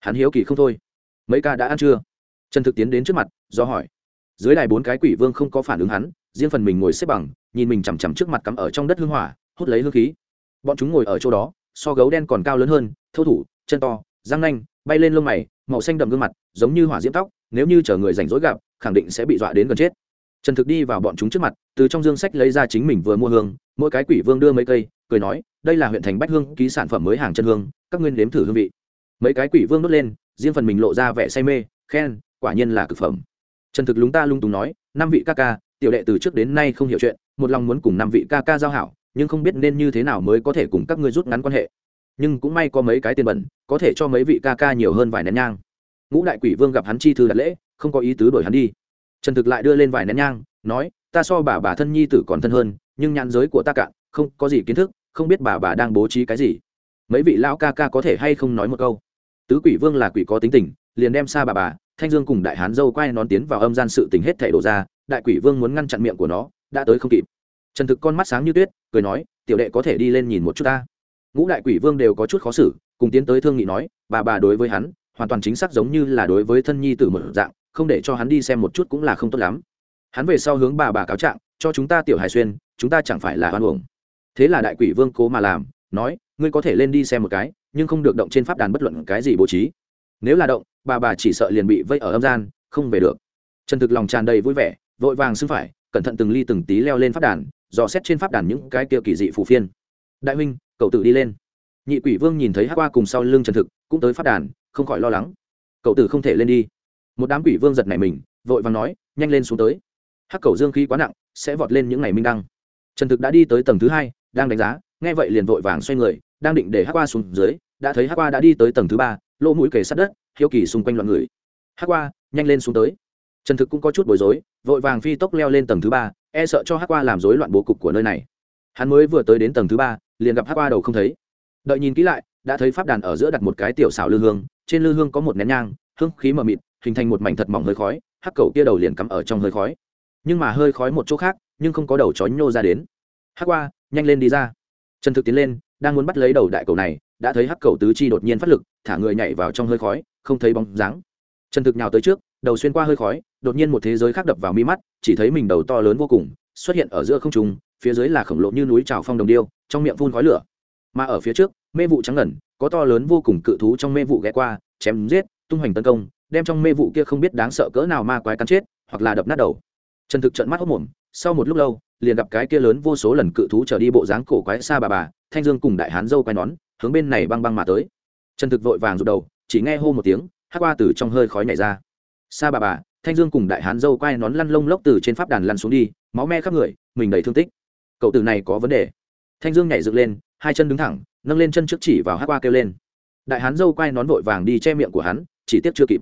A: Hắn hiếu kỳ không thôi. Mấy ca đã ăn chưa? Trần thực tiến đến trước mặt, do hỏi. Dưới đài bốn cái quỷ vương không có phản ứng hắn, riêng phần mình ngồi xếp bằng, nhìn mình chằm chằm trước mặt cắm ở trong đất hương hỏa, hút lấy hương khí bọn chúng ngồi ở chỗ đó, so gấu đen còn cao lớn hơn thâu thủ, chân to, răng nanh, bay lên lông mày, màu xanh đậm gương mặt, giống như hỏa diễm tóc, nếu như chờ người rảnh rỗi gặp, khẳng định sẽ bị dọa đến gần chết. Trần thực đi vào bọn chúng trước mặt, từ trong dương sách lấy ra chính mình vừa mua hương, mỗi cái quỷ vương đưa mấy cây, cười nói, đây là huyện thành bách hương, ký sản phẩm mới hàng chân hương, các nguyên nếm thử hương vị. Mấy cái quỷ vương đốt lên, riêng phần mình lộ ra vẻ say mê, khen, quả nhiên là cực phẩm. Trần thực lúng ta lung túng nói, năm vị ca ca, tiểu đệ từ trước đến nay không hiểu chuyện, một lòng muốn cùng năm vị ca ca giao hảo nhưng không biết nên như thế nào mới có thể cùng các ngươi rút ngắn quan hệ. Nhưng cũng may có mấy cái tiền bẩn, có thể cho mấy vị ca ca nhiều hơn vài nén nhang. Ngũ đại quỷ vương gặp hắn chi thư đặt lễ, không có ý tứ đổi hắn đi. Trần thực lại đưa lên vài nén nhang, nói, ta so bà bà thân nhi tử còn thân hơn, nhưng nhãn giới của ta cạn, không có gì kiến thức, không biết bà bà đang bố trí cái gì. Mấy vị lão ca ca có thể hay không nói một câu? Tứ quỷ vương là quỷ có tính tình, liền đem xa bà bà, thanh dương cùng đại hán dâu quay nón tiến vào âm gian sự tình hết thể đổ ra, đại quỷ vương muốn ngăn chặn miệng của nó, đã tới không kịp trần thực con mắt sáng như tuyết, cười nói, tiểu đệ có thể đi lên nhìn một chút ta. Ngũ đại quỷ vương đều có chút khó xử, cùng tiến tới thương nghị nói, bà bà đối với hắn, hoàn toàn chính xác giống như là đối với thân nhi tử một dạng, không để cho hắn đi xem một chút cũng là không tốt lắm. Hắn về sau hướng bà bà cáo trạng, cho chúng ta tiểu hài xuyên, chúng ta chẳng phải là hoan uổng. Thế là đại quỷ vương cố mà làm, nói, ngươi có thể lên đi xem một cái, nhưng không được động trên pháp đàn bất luận cái gì bố trí. Nếu là động, bà bà chỉ sợ liền bị vây ở âm gian, không về được. Trần thực lòng tràn đầy vui vẻ, vội vàng xưng phải, cẩn thận từng ly từng tí leo lên pháp đàn dò xét trên pháp đàn những cái kia kỳ dị phù phiên. Đại huynh, cậu tử đi lên. Nhị quỷ vương nhìn thấy hát qua cùng sau lưng trần thực, cũng tới pháp đàn, không khỏi lo lắng. Cậu tử không thể lên đi. Một đám quỷ vương giật này mình, vội vàng nói, nhanh lên xuống tới. Hắc cầu dương khí quá nặng, sẽ vọt lên những ngày minh đăng. Trần thực đã đi tới tầng thứ hai, đang đánh giá, nghe vậy liền vội vàng xoay người, đang định để hắc qua xuống dưới, đã thấy hắc qua đã đi tới tầng thứ ba, lỗ mũi kề sát đất, hiếu kỳ xung quanh loạn người. Hắc qua, nhanh lên xuống tới trần thực cũng có chút bối rối, vội vàng phi tốc leo lên tầng thứ ba e sợ cho hắc qua làm rối loạn bố cục của nơi này. Hắn mới vừa tới đến tầng thứ ba, liền gặp hắc qua đầu không thấy. Đợi nhìn kỹ lại, đã thấy pháp đàn ở giữa đặt một cái tiểu xảo lư hương, trên lư hương có một nén nhang, hương khí mờ mịt, hình thành một mảnh thật mỏng hơi khói, hắc cầu kia đầu liền cắm ở trong hơi khói. Nhưng mà hơi khói một chỗ khác, nhưng không có đầu chó nhô ra đến. Hắc qua, nhanh lên đi ra. Trần thực tiến lên, đang muốn bắt lấy đầu đại cầu này, đã thấy hắc cầu tứ chi đột nhiên phát lực, thả người nhảy vào trong hơi khói, không thấy bóng dáng. Trần thực nhào tới trước đầu xuyên qua hơi khói, đột nhiên một thế giới khác đập vào mi mắt, chỉ thấy mình đầu to lớn vô cùng, xuất hiện ở giữa không trung, phía dưới là khổng lồ như núi trào phong đồng điêu, trong miệng phun khói lửa. Mà ở phía trước, mê vụ trắng ngẩn có to lớn vô cùng cự thú trong mê vụ ghé qua, chém giết, tung hoành tấn công, đem trong mê vụ kia không biết đáng sợ cỡ nào ma quái cắn chết, hoặc là đập nát đầu. Trần thực trận mắt hốc mồm, sau một lúc lâu, liền gặp cái kia lớn vô số lần cự thú trở đi bộ dáng cổ quái xa bà bà, thanh dương cùng đại hán dâu quay nón, hướng bên này băng băng mà tới. Trần thực vội vàng rụt đầu, chỉ nghe hô một tiếng hát qua từ trong hơi khói nhảy ra. Sa bà bà, thanh dương cùng đại hán dâu quay nón lăn lông lốc từ trên pháp đàn lăn xuống đi, máu me khắp người, mình đầy thương tích. Cậu tử này có vấn đề. Thanh dương nhảy dựng lên, hai chân đứng thẳng, nâng lên chân trước chỉ vào hát qua kêu lên. Đại hán dâu quay nón vội vàng đi che miệng của hắn, chỉ tiếc chưa kịp.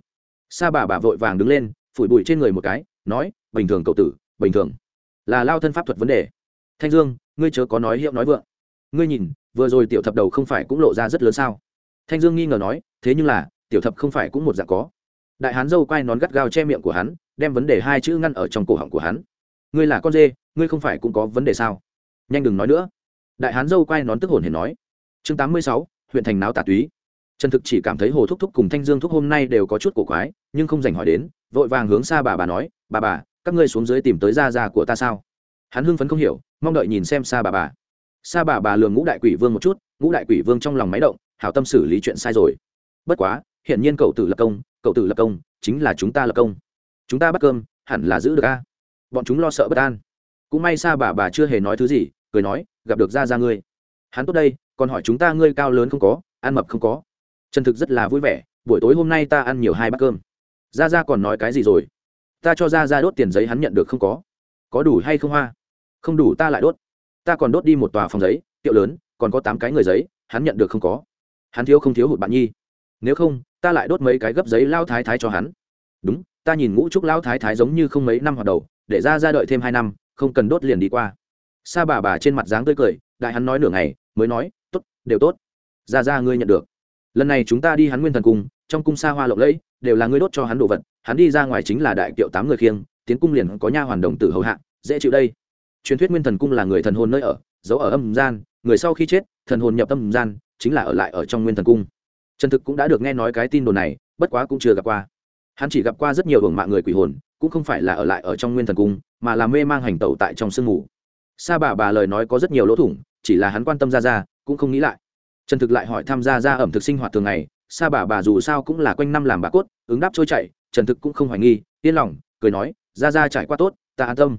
A: Sa bà bà vội vàng đứng lên, phủi bụi trên người một cái, nói, bình thường cậu tử, bình thường. Là lao thân pháp thuật vấn đề. Thanh dương, ngươi chớ có nói hiệu nói vượng. Ngươi nhìn, vừa rồi tiểu thập đầu không phải cũng lộ ra rất lớn sao? Thanh dương nghi ngờ nói, thế nhưng là, tiểu thập không phải cũng một dạng có đại hán dâu quay nón gắt gao che miệng của hắn, đem vấn đề hai chữ ngăn ở trong cổ họng của hắn. Ngươi là con dê, ngươi không phải cũng có vấn đề sao? Nhanh đừng nói nữa. Đại hán dâu quay nón tức hồn hển nói. Chương tám mươi sáu, huyện thành náo tà túy. Trần thực chỉ cảm thấy hồ thúc thúc cùng thanh dương thúc hôm nay đều có chút cổ quái, nhưng không dành hỏi đến, vội vàng hướng xa bà bà nói, bà bà, các ngươi xuống dưới tìm tới gia gia của ta sao? Hắn hưng phấn không hiểu, mong đợi nhìn xem xa bà bà. Xa bà bà lường ngũ đại quỷ vương một chút, ngũ đại quỷ vương trong lòng máy động, hảo tâm xử lý chuyện sai rồi. Bất quá, hiển nhiên cậu tử lập công cậu tử lập công, chính là chúng ta lập công. Chúng ta bắt cơm, hẳn là giữ được a. Bọn chúng lo sợ bất an. Cũng may xa bà bà chưa hề nói thứ gì, cười nói, gặp được gia gia ngươi. Hắn tốt đây, còn hỏi chúng ta ngươi cao lớn không có, ăn mập không có. Chân thực rất là vui vẻ, buổi tối hôm nay ta ăn nhiều hai bát cơm. Ra ra còn nói cái gì rồi? Ta cho ra ra đốt tiền giấy hắn nhận được không có. Có đủ hay không hoa? Không đủ ta lại đốt. Ta còn đốt đi một tòa phòng giấy, tiệu lớn, còn có tám cái người giấy, hắn nhận được không có. Hắn thiếu không thiếu hụt bạn nhi. Nếu không ta lại đốt mấy cái gấp giấy lao thái thái cho hắn. Đúng, ta nhìn ngũ trúc lao thái thái giống như không mấy năm hoạt đầu, để ra ra đợi thêm hai năm, không cần đốt liền đi qua. Sa bà bà trên mặt dáng tươi cười, đại hắn nói nửa ngày, mới nói t ố t đều tốt. Ra ra ngươi nhận được. Lần này chúng ta đi hắn nguyên thần cung, trong cung xa hoa lộng lẫy, đều là ngươi đốt cho hắn đồ vật, hắn đi ra ngoài chính là đại kiệu tám người khiêng, tiến cung liền có nha hoàn đồng tử hầu hạ, dễ chịu đây. Truyền thuyết nguyên thần cung là người thần hồn nơi ở, giấu ở âm gian, người sau khi chết, thần hồn nhập âm gian, chính là ở lại ở trong nguyên thần cung trần thực cũng đã được nghe nói cái tin đồn này, bất quá cũng chưa gặp qua. Hắn chỉ gặp qua rất nhiều hưởng mạng người quỷ hồn, cũng không phải là ở lại ở trong nguyên thần cung, mà là mê mang hành tẩu tại trong sương mù. Sa bà bà lời nói có rất nhiều lỗ thủng, chỉ là hắn quan tâm ra ra, cũng không nghĩ lại. Trần thực lại hỏi tham gia ra ẩm thực sinh hoạt thường ngày, sa bà bà dù sao cũng là quanh năm làm bà cốt, ứng đáp trôi chảy, trần thực cũng không hoài nghi, yên lòng, cười nói, ra ra trải qua tốt, ta an tâm.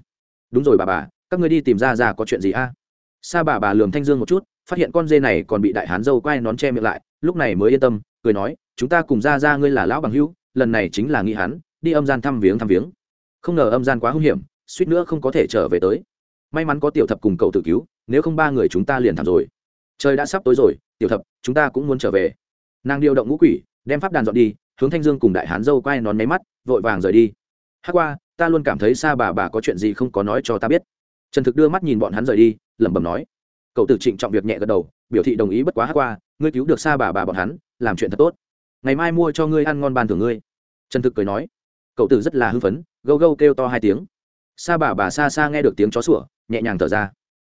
A: Đúng rồi bà bà, các ngươi đi tìm ra ra có chuyện gì a? Sa bà bà lườm thanh dương một chút, phát hiện con dê này còn bị đại hán dâu quay nón che miệng lại lúc này mới yên tâm, cười nói, chúng ta cùng ra ra ngươi là lão bằng hữu, lần này chính là nghĩ hắn, đi âm gian thăm viếng thăm viếng. Không ngờ âm gian quá hung hiểm, suýt nữa không có thể trở về tới. May mắn có tiểu thập cùng cậu tự cứu, nếu không ba người chúng ta liền thảm rồi. Trời đã sắp tối rồi, tiểu thập, chúng ta cũng muốn trở về. Nàng điều động ngũ quỷ, đem pháp đàn dọn đi, hướng thanh dương cùng đại hán dâu quay nón máy mắt, vội vàng rời đi. Hát qua, ta luôn cảm thấy xa bà bà có chuyện gì không có nói cho ta biết. Trần thực đưa mắt nhìn bọn hắn rời đi, lẩm bẩm nói. Cậu tử trịnh trọng việc nhẹ gật đầu, biểu thị đồng ý bất quá hát qua ngươi cứu được xa bà bà bọn hắn, làm chuyện thật tốt. Ngày mai mua cho ngươi ăn ngon ban thưởng ngươi. Trần thực cười nói. Cậu tử rất là hưng phấn, gâu gâu kêu to hai tiếng. Xa bà bà xa xa nghe được tiếng chó sủa, nhẹ nhàng thở ra.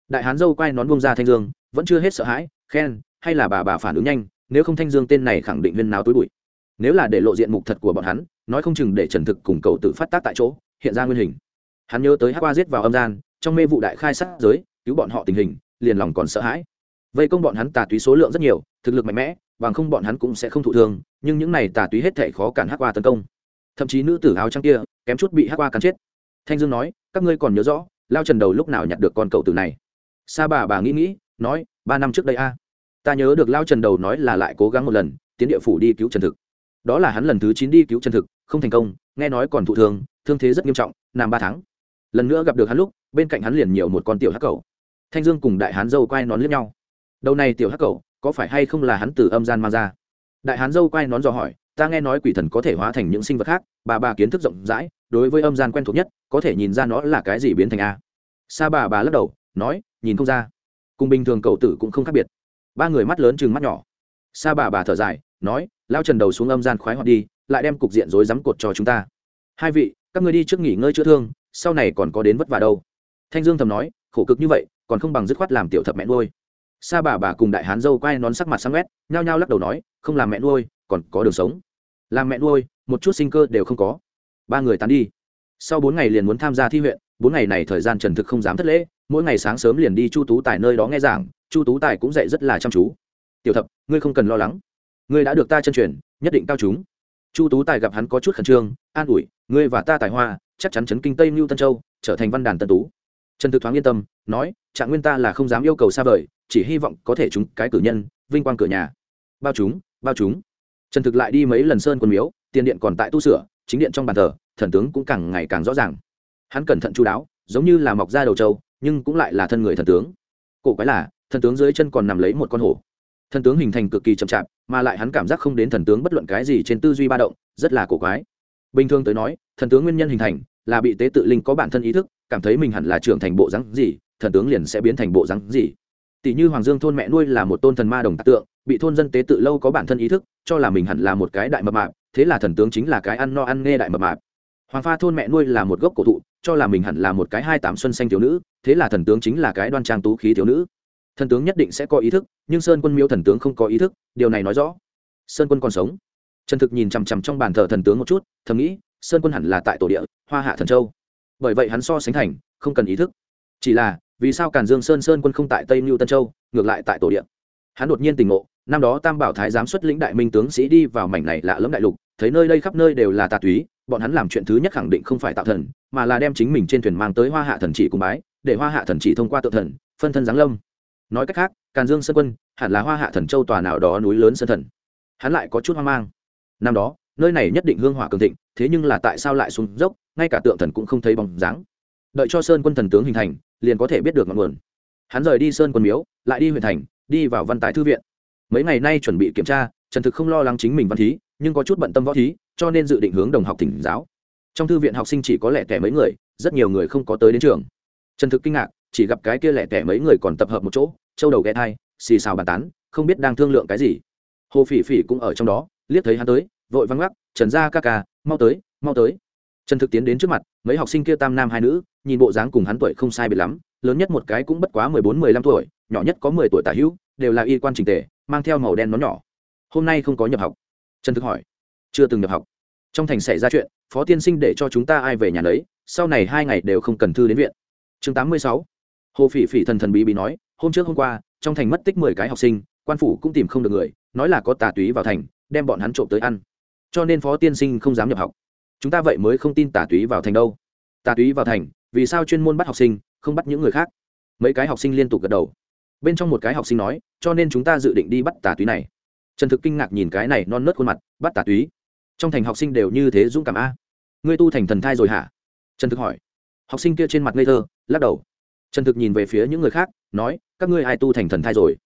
A: Đại hán dâu quay nón bông ra thanh dương, vẫn chưa hết sợ hãi, khen, hay là bà bà phản ứng nhanh, nếu không thanh dương tên này khẳng định huyên nào túi bụi. Nếu là để lộ diện mục thật của bọn hắn, nói không chừng để trần thực cùng cậu tử phát tác tại chỗ, hiện ra nguyên hình. Hắn nhớ tới hát qua giết vào âm gian, trong mê vụ đại khai sát giới, cứu bọn họ tình hình, liền lòng còn sợ hãi vây công bọn hắn tà túy số lượng rất nhiều, thực lực mạnh mẽ, bằng không bọn hắn cũng sẽ không thụ thương, nhưng những này tà túy hết thể khó cản Hắc qua tấn công. Thậm chí nữ tử áo trắng kia, kém chút bị Hắc qua cắn chết. Thanh dương nói, các ngươi còn nhớ rõ, lao trần đầu lúc nào nhặt được con cậu tử này? Sa bà bà nghĩ nghĩ, nói, ba năm trước đây a. Ta nhớ được lao trần đầu nói là lại cố gắng một lần, tiến địa phủ đi cứu trần thực. Đó là hắn lần thứ chín đi cứu Trần thực, không thành công, nghe nói còn thụ thương thương thế rất nghiêm trọng, nằm ba tháng. Lần nữa gặp được hắn lúc, bên cạnh hắn liền nhiều một con tiểu hắc cầu thanh dương cùng đại hán dâu quay nón lướt nhau đầu này tiểu hắc cầu có phải hay không là hắn từ âm gian mang ra? Đại hán dâu quay nón dò hỏi, ta nghe nói quỷ thần có thể hóa thành những sinh vật khác, bà bà kiến thức rộng rãi, đối với âm gian quen thuộc nhất, có thể nhìn ra nó là cái gì biến thành a. Sa bà bà lắc đầu, nói, nhìn không ra. Cùng bình thường cậu tử cũng không khác biệt. Ba người mắt lớn chừng mắt nhỏ. Sa bà bà thở dài, nói, lao trần đầu xuống âm gian khoái hoạt đi, lại đem cục diện rối rắm cột cho chúng ta. Hai vị, các người đi trước nghỉ ngơi chữa thương, sau này còn có đến vất vả đâu. Thanh dương thầm nói, khổ cực như vậy, còn không bằng dứt khoát làm tiểu thập mẹ nuôi sa bà bà cùng đại hán dâu quay nón sắc mặt sáng quét nhao nhao lắc đầu nói, không làm mẹ nuôi, còn có đường sống. Làm mẹ nuôi, một chút sinh cơ đều không có. Ba người tán đi. Sau bốn ngày liền muốn tham gia thi huyện, bốn ngày này thời gian trần thực không dám thất lễ, mỗi ngày sáng sớm liền đi chu tú tài nơi đó nghe giảng, chu tú tài cũng dạy rất là chăm chú. Tiểu thập, ngươi không cần lo lắng, ngươi đã được ta chân truyền, nhất định cao chúng. Chu tú tài gặp hắn có chút khẩn trương, an ủi, ngươi và ta tài hoa, chắc chắn chấn kinh tây mưu tân châu, trở thành văn đàn tân tú trần thực thoáng yên tâm, nói, trạng nguyên ta là không dám yêu cầu xa vời, chỉ hy vọng có thể chúng cái cử nhân, vinh quang cửa nhà. Bao chúng bao chúng trần thực lại đi mấy lần sơn quân miếu, tiền điện còn tại tu sửa, chính điện trong bàn thờ, thần tướng cũng càng ngày càng rõ ràng. Hắn cẩn thận chú đáo, giống như là mọc ra đầu trâu, nhưng cũng lại là thân người thần tướng. Cổ quái là, thần tướng dưới chân còn nằm lấy một con hổ. Thần tướng hình thành cực kỳ chậm chạp, mà lại hắn cảm giác không đến thần tướng bất luận cái gì trên tư duy ba động, rất là cổ quái. Bình thường tới nói, thần tướng nguyên nhân hình thành là bị tế tự linh có bản thân ý thức cảm thấy mình hẳn là trưởng thành bộ rắn gì, thần tướng liền sẽ biến thành bộ rắn gì. Tỷ như hoàng dương thôn mẹ nuôi là một tôn thần ma đồng tạc tượng, bị thôn dân tế tự lâu có bản thân ý thức, cho là mình hẳn là một cái đại mập mạp, thế là thần tướng chính là cái ăn no ăn nghe đại mập mạp. Hoàng pha thôn mẹ nuôi là một gốc cổ thụ, cho là mình hẳn là một cái hai tám xuân xanh thiếu nữ, thế là thần tướng chính là cái đoan trang tú khí thiếu nữ. Thần tướng nhất định sẽ có ý thức, nhưng sơn quân miếu thần tướng không có ý thức, điều này nói rõ. Sơn quân còn sống. Trần thực nhìn chằm chằm trong bàn thờ thần tướng một chút, thầm nghĩ, sơn quân hẳn là tại tổ địa, hoa hạ thần châu bởi vậy hắn so sánh thành, không cần ý thức. Chỉ là, vì sao càn dương sơn sơn quân không tại tây mưu tân châu, ngược lại tại tổ địa? Hắn đột nhiên tỉnh ngộ, năm đó tam bảo thái giám xuất lĩnh đại minh tướng sĩ đi vào mảnh này lạ lẫm đại lục, thấy nơi đây khắp nơi đều là tà túy, bọn hắn làm chuyện thứ nhất khẳng định không phải tạo thần, mà là đem chính mình trên thuyền mang tới hoa hạ thần chỉ cùng bái, để hoa hạ thần chỉ thông qua tự thần, phân thân giáng lâm. Nói cách khác, càn dương sơn quân hẳn là hoa hạ thần châu tòa nào đó núi lớn sơn thần. Hắn lại có chút hoang mang. Năm đó nơi này nhất định hương hỏa cường thịnh, thế nhưng là tại sao lại xuống dốc, ngay cả tượng thần cũng không thấy bóng dáng. Đợi cho sơn quân thần tướng hình thành, liền có thể biết được ngọn nguồn. Hắn rời đi sơn quân miếu, lại đi huyện thành, đi vào văn tái thư viện. Mấy ngày nay chuẩn bị kiểm tra, trần thực không lo lắng chính mình văn thí, nhưng có chút bận tâm võ thí, cho nên dự định hướng đồng học thỉnh giáo. Trong thư viện học sinh chỉ có lẻ tẻ mấy người, rất nhiều người không có tới đến trường. Trần thực kinh ngạc, chỉ gặp cái kia lẻ tẻ mấy người còn tập hợp một chỗ, châu đầu ghé thai, xì xào bàn tán, không biết đang thương lượng cái gì. Hồ phỉ phỉ cũng ở trong đó, liếc thấy hắn tới vội văng gác trần gia ca ca, mau tới mau tới. Trần thực tiến đến trước mặt, mấy học sinh kia tam nam hai nữ, nhìn bộ dáng cùng hắn tuổi không sai biệt lắm, lớn nhất một cái cũng bất quá mười bốn, mười lăm tuổi, nhỏ nhất có mười tuổi tả hữu, đều là y quan trình tề, mang theo màu đen nó nhỏ. Hôm nay không có nhập học. Trần thực hỏi. Chưa từng nhập học. Trong thành xảy ra chuyện, phó tiên sinh để cho chúng ta ai về nhà lấy sau này hai ngày đều không cần thư đến viện. Chương tám mươi sáu. Hồ phỉ phỉ thần thần bí bí nói, hôm trước hôm qua, trong thành mất tích mười cái học sinh, quan phủ cũng tìm không được người, nói là có tà túy vào thành, đem bọn hắn trộm tới ăn cho nên phó tiên sinh không dám nhập học. Chúng ta vậy mới không tin tà túy vào thành đâu. Tà túy vào thành, vì sao chuyên môn bắt học sinh, không bắt những người khác? Mấy cái học sinh liên tục gật đầu. Bên trong một cái học sinh nói, cho nên chúng ta dự định đi bắt tà túy này. Trần thực kinh ngạc nhìn cái này non nớt khuôn mặt, bắt tà túy. Trong thành học sinh đều như thế dũng cảm a. Ngươi tu thành thần thai rồi hả? Trần thực hỏi. Học sinh kia trên mặt ngây thơ, lắc đầu. Trần thực nhìn về phía những người khác, nói, các ngươi ai tu thành thần thai rồi?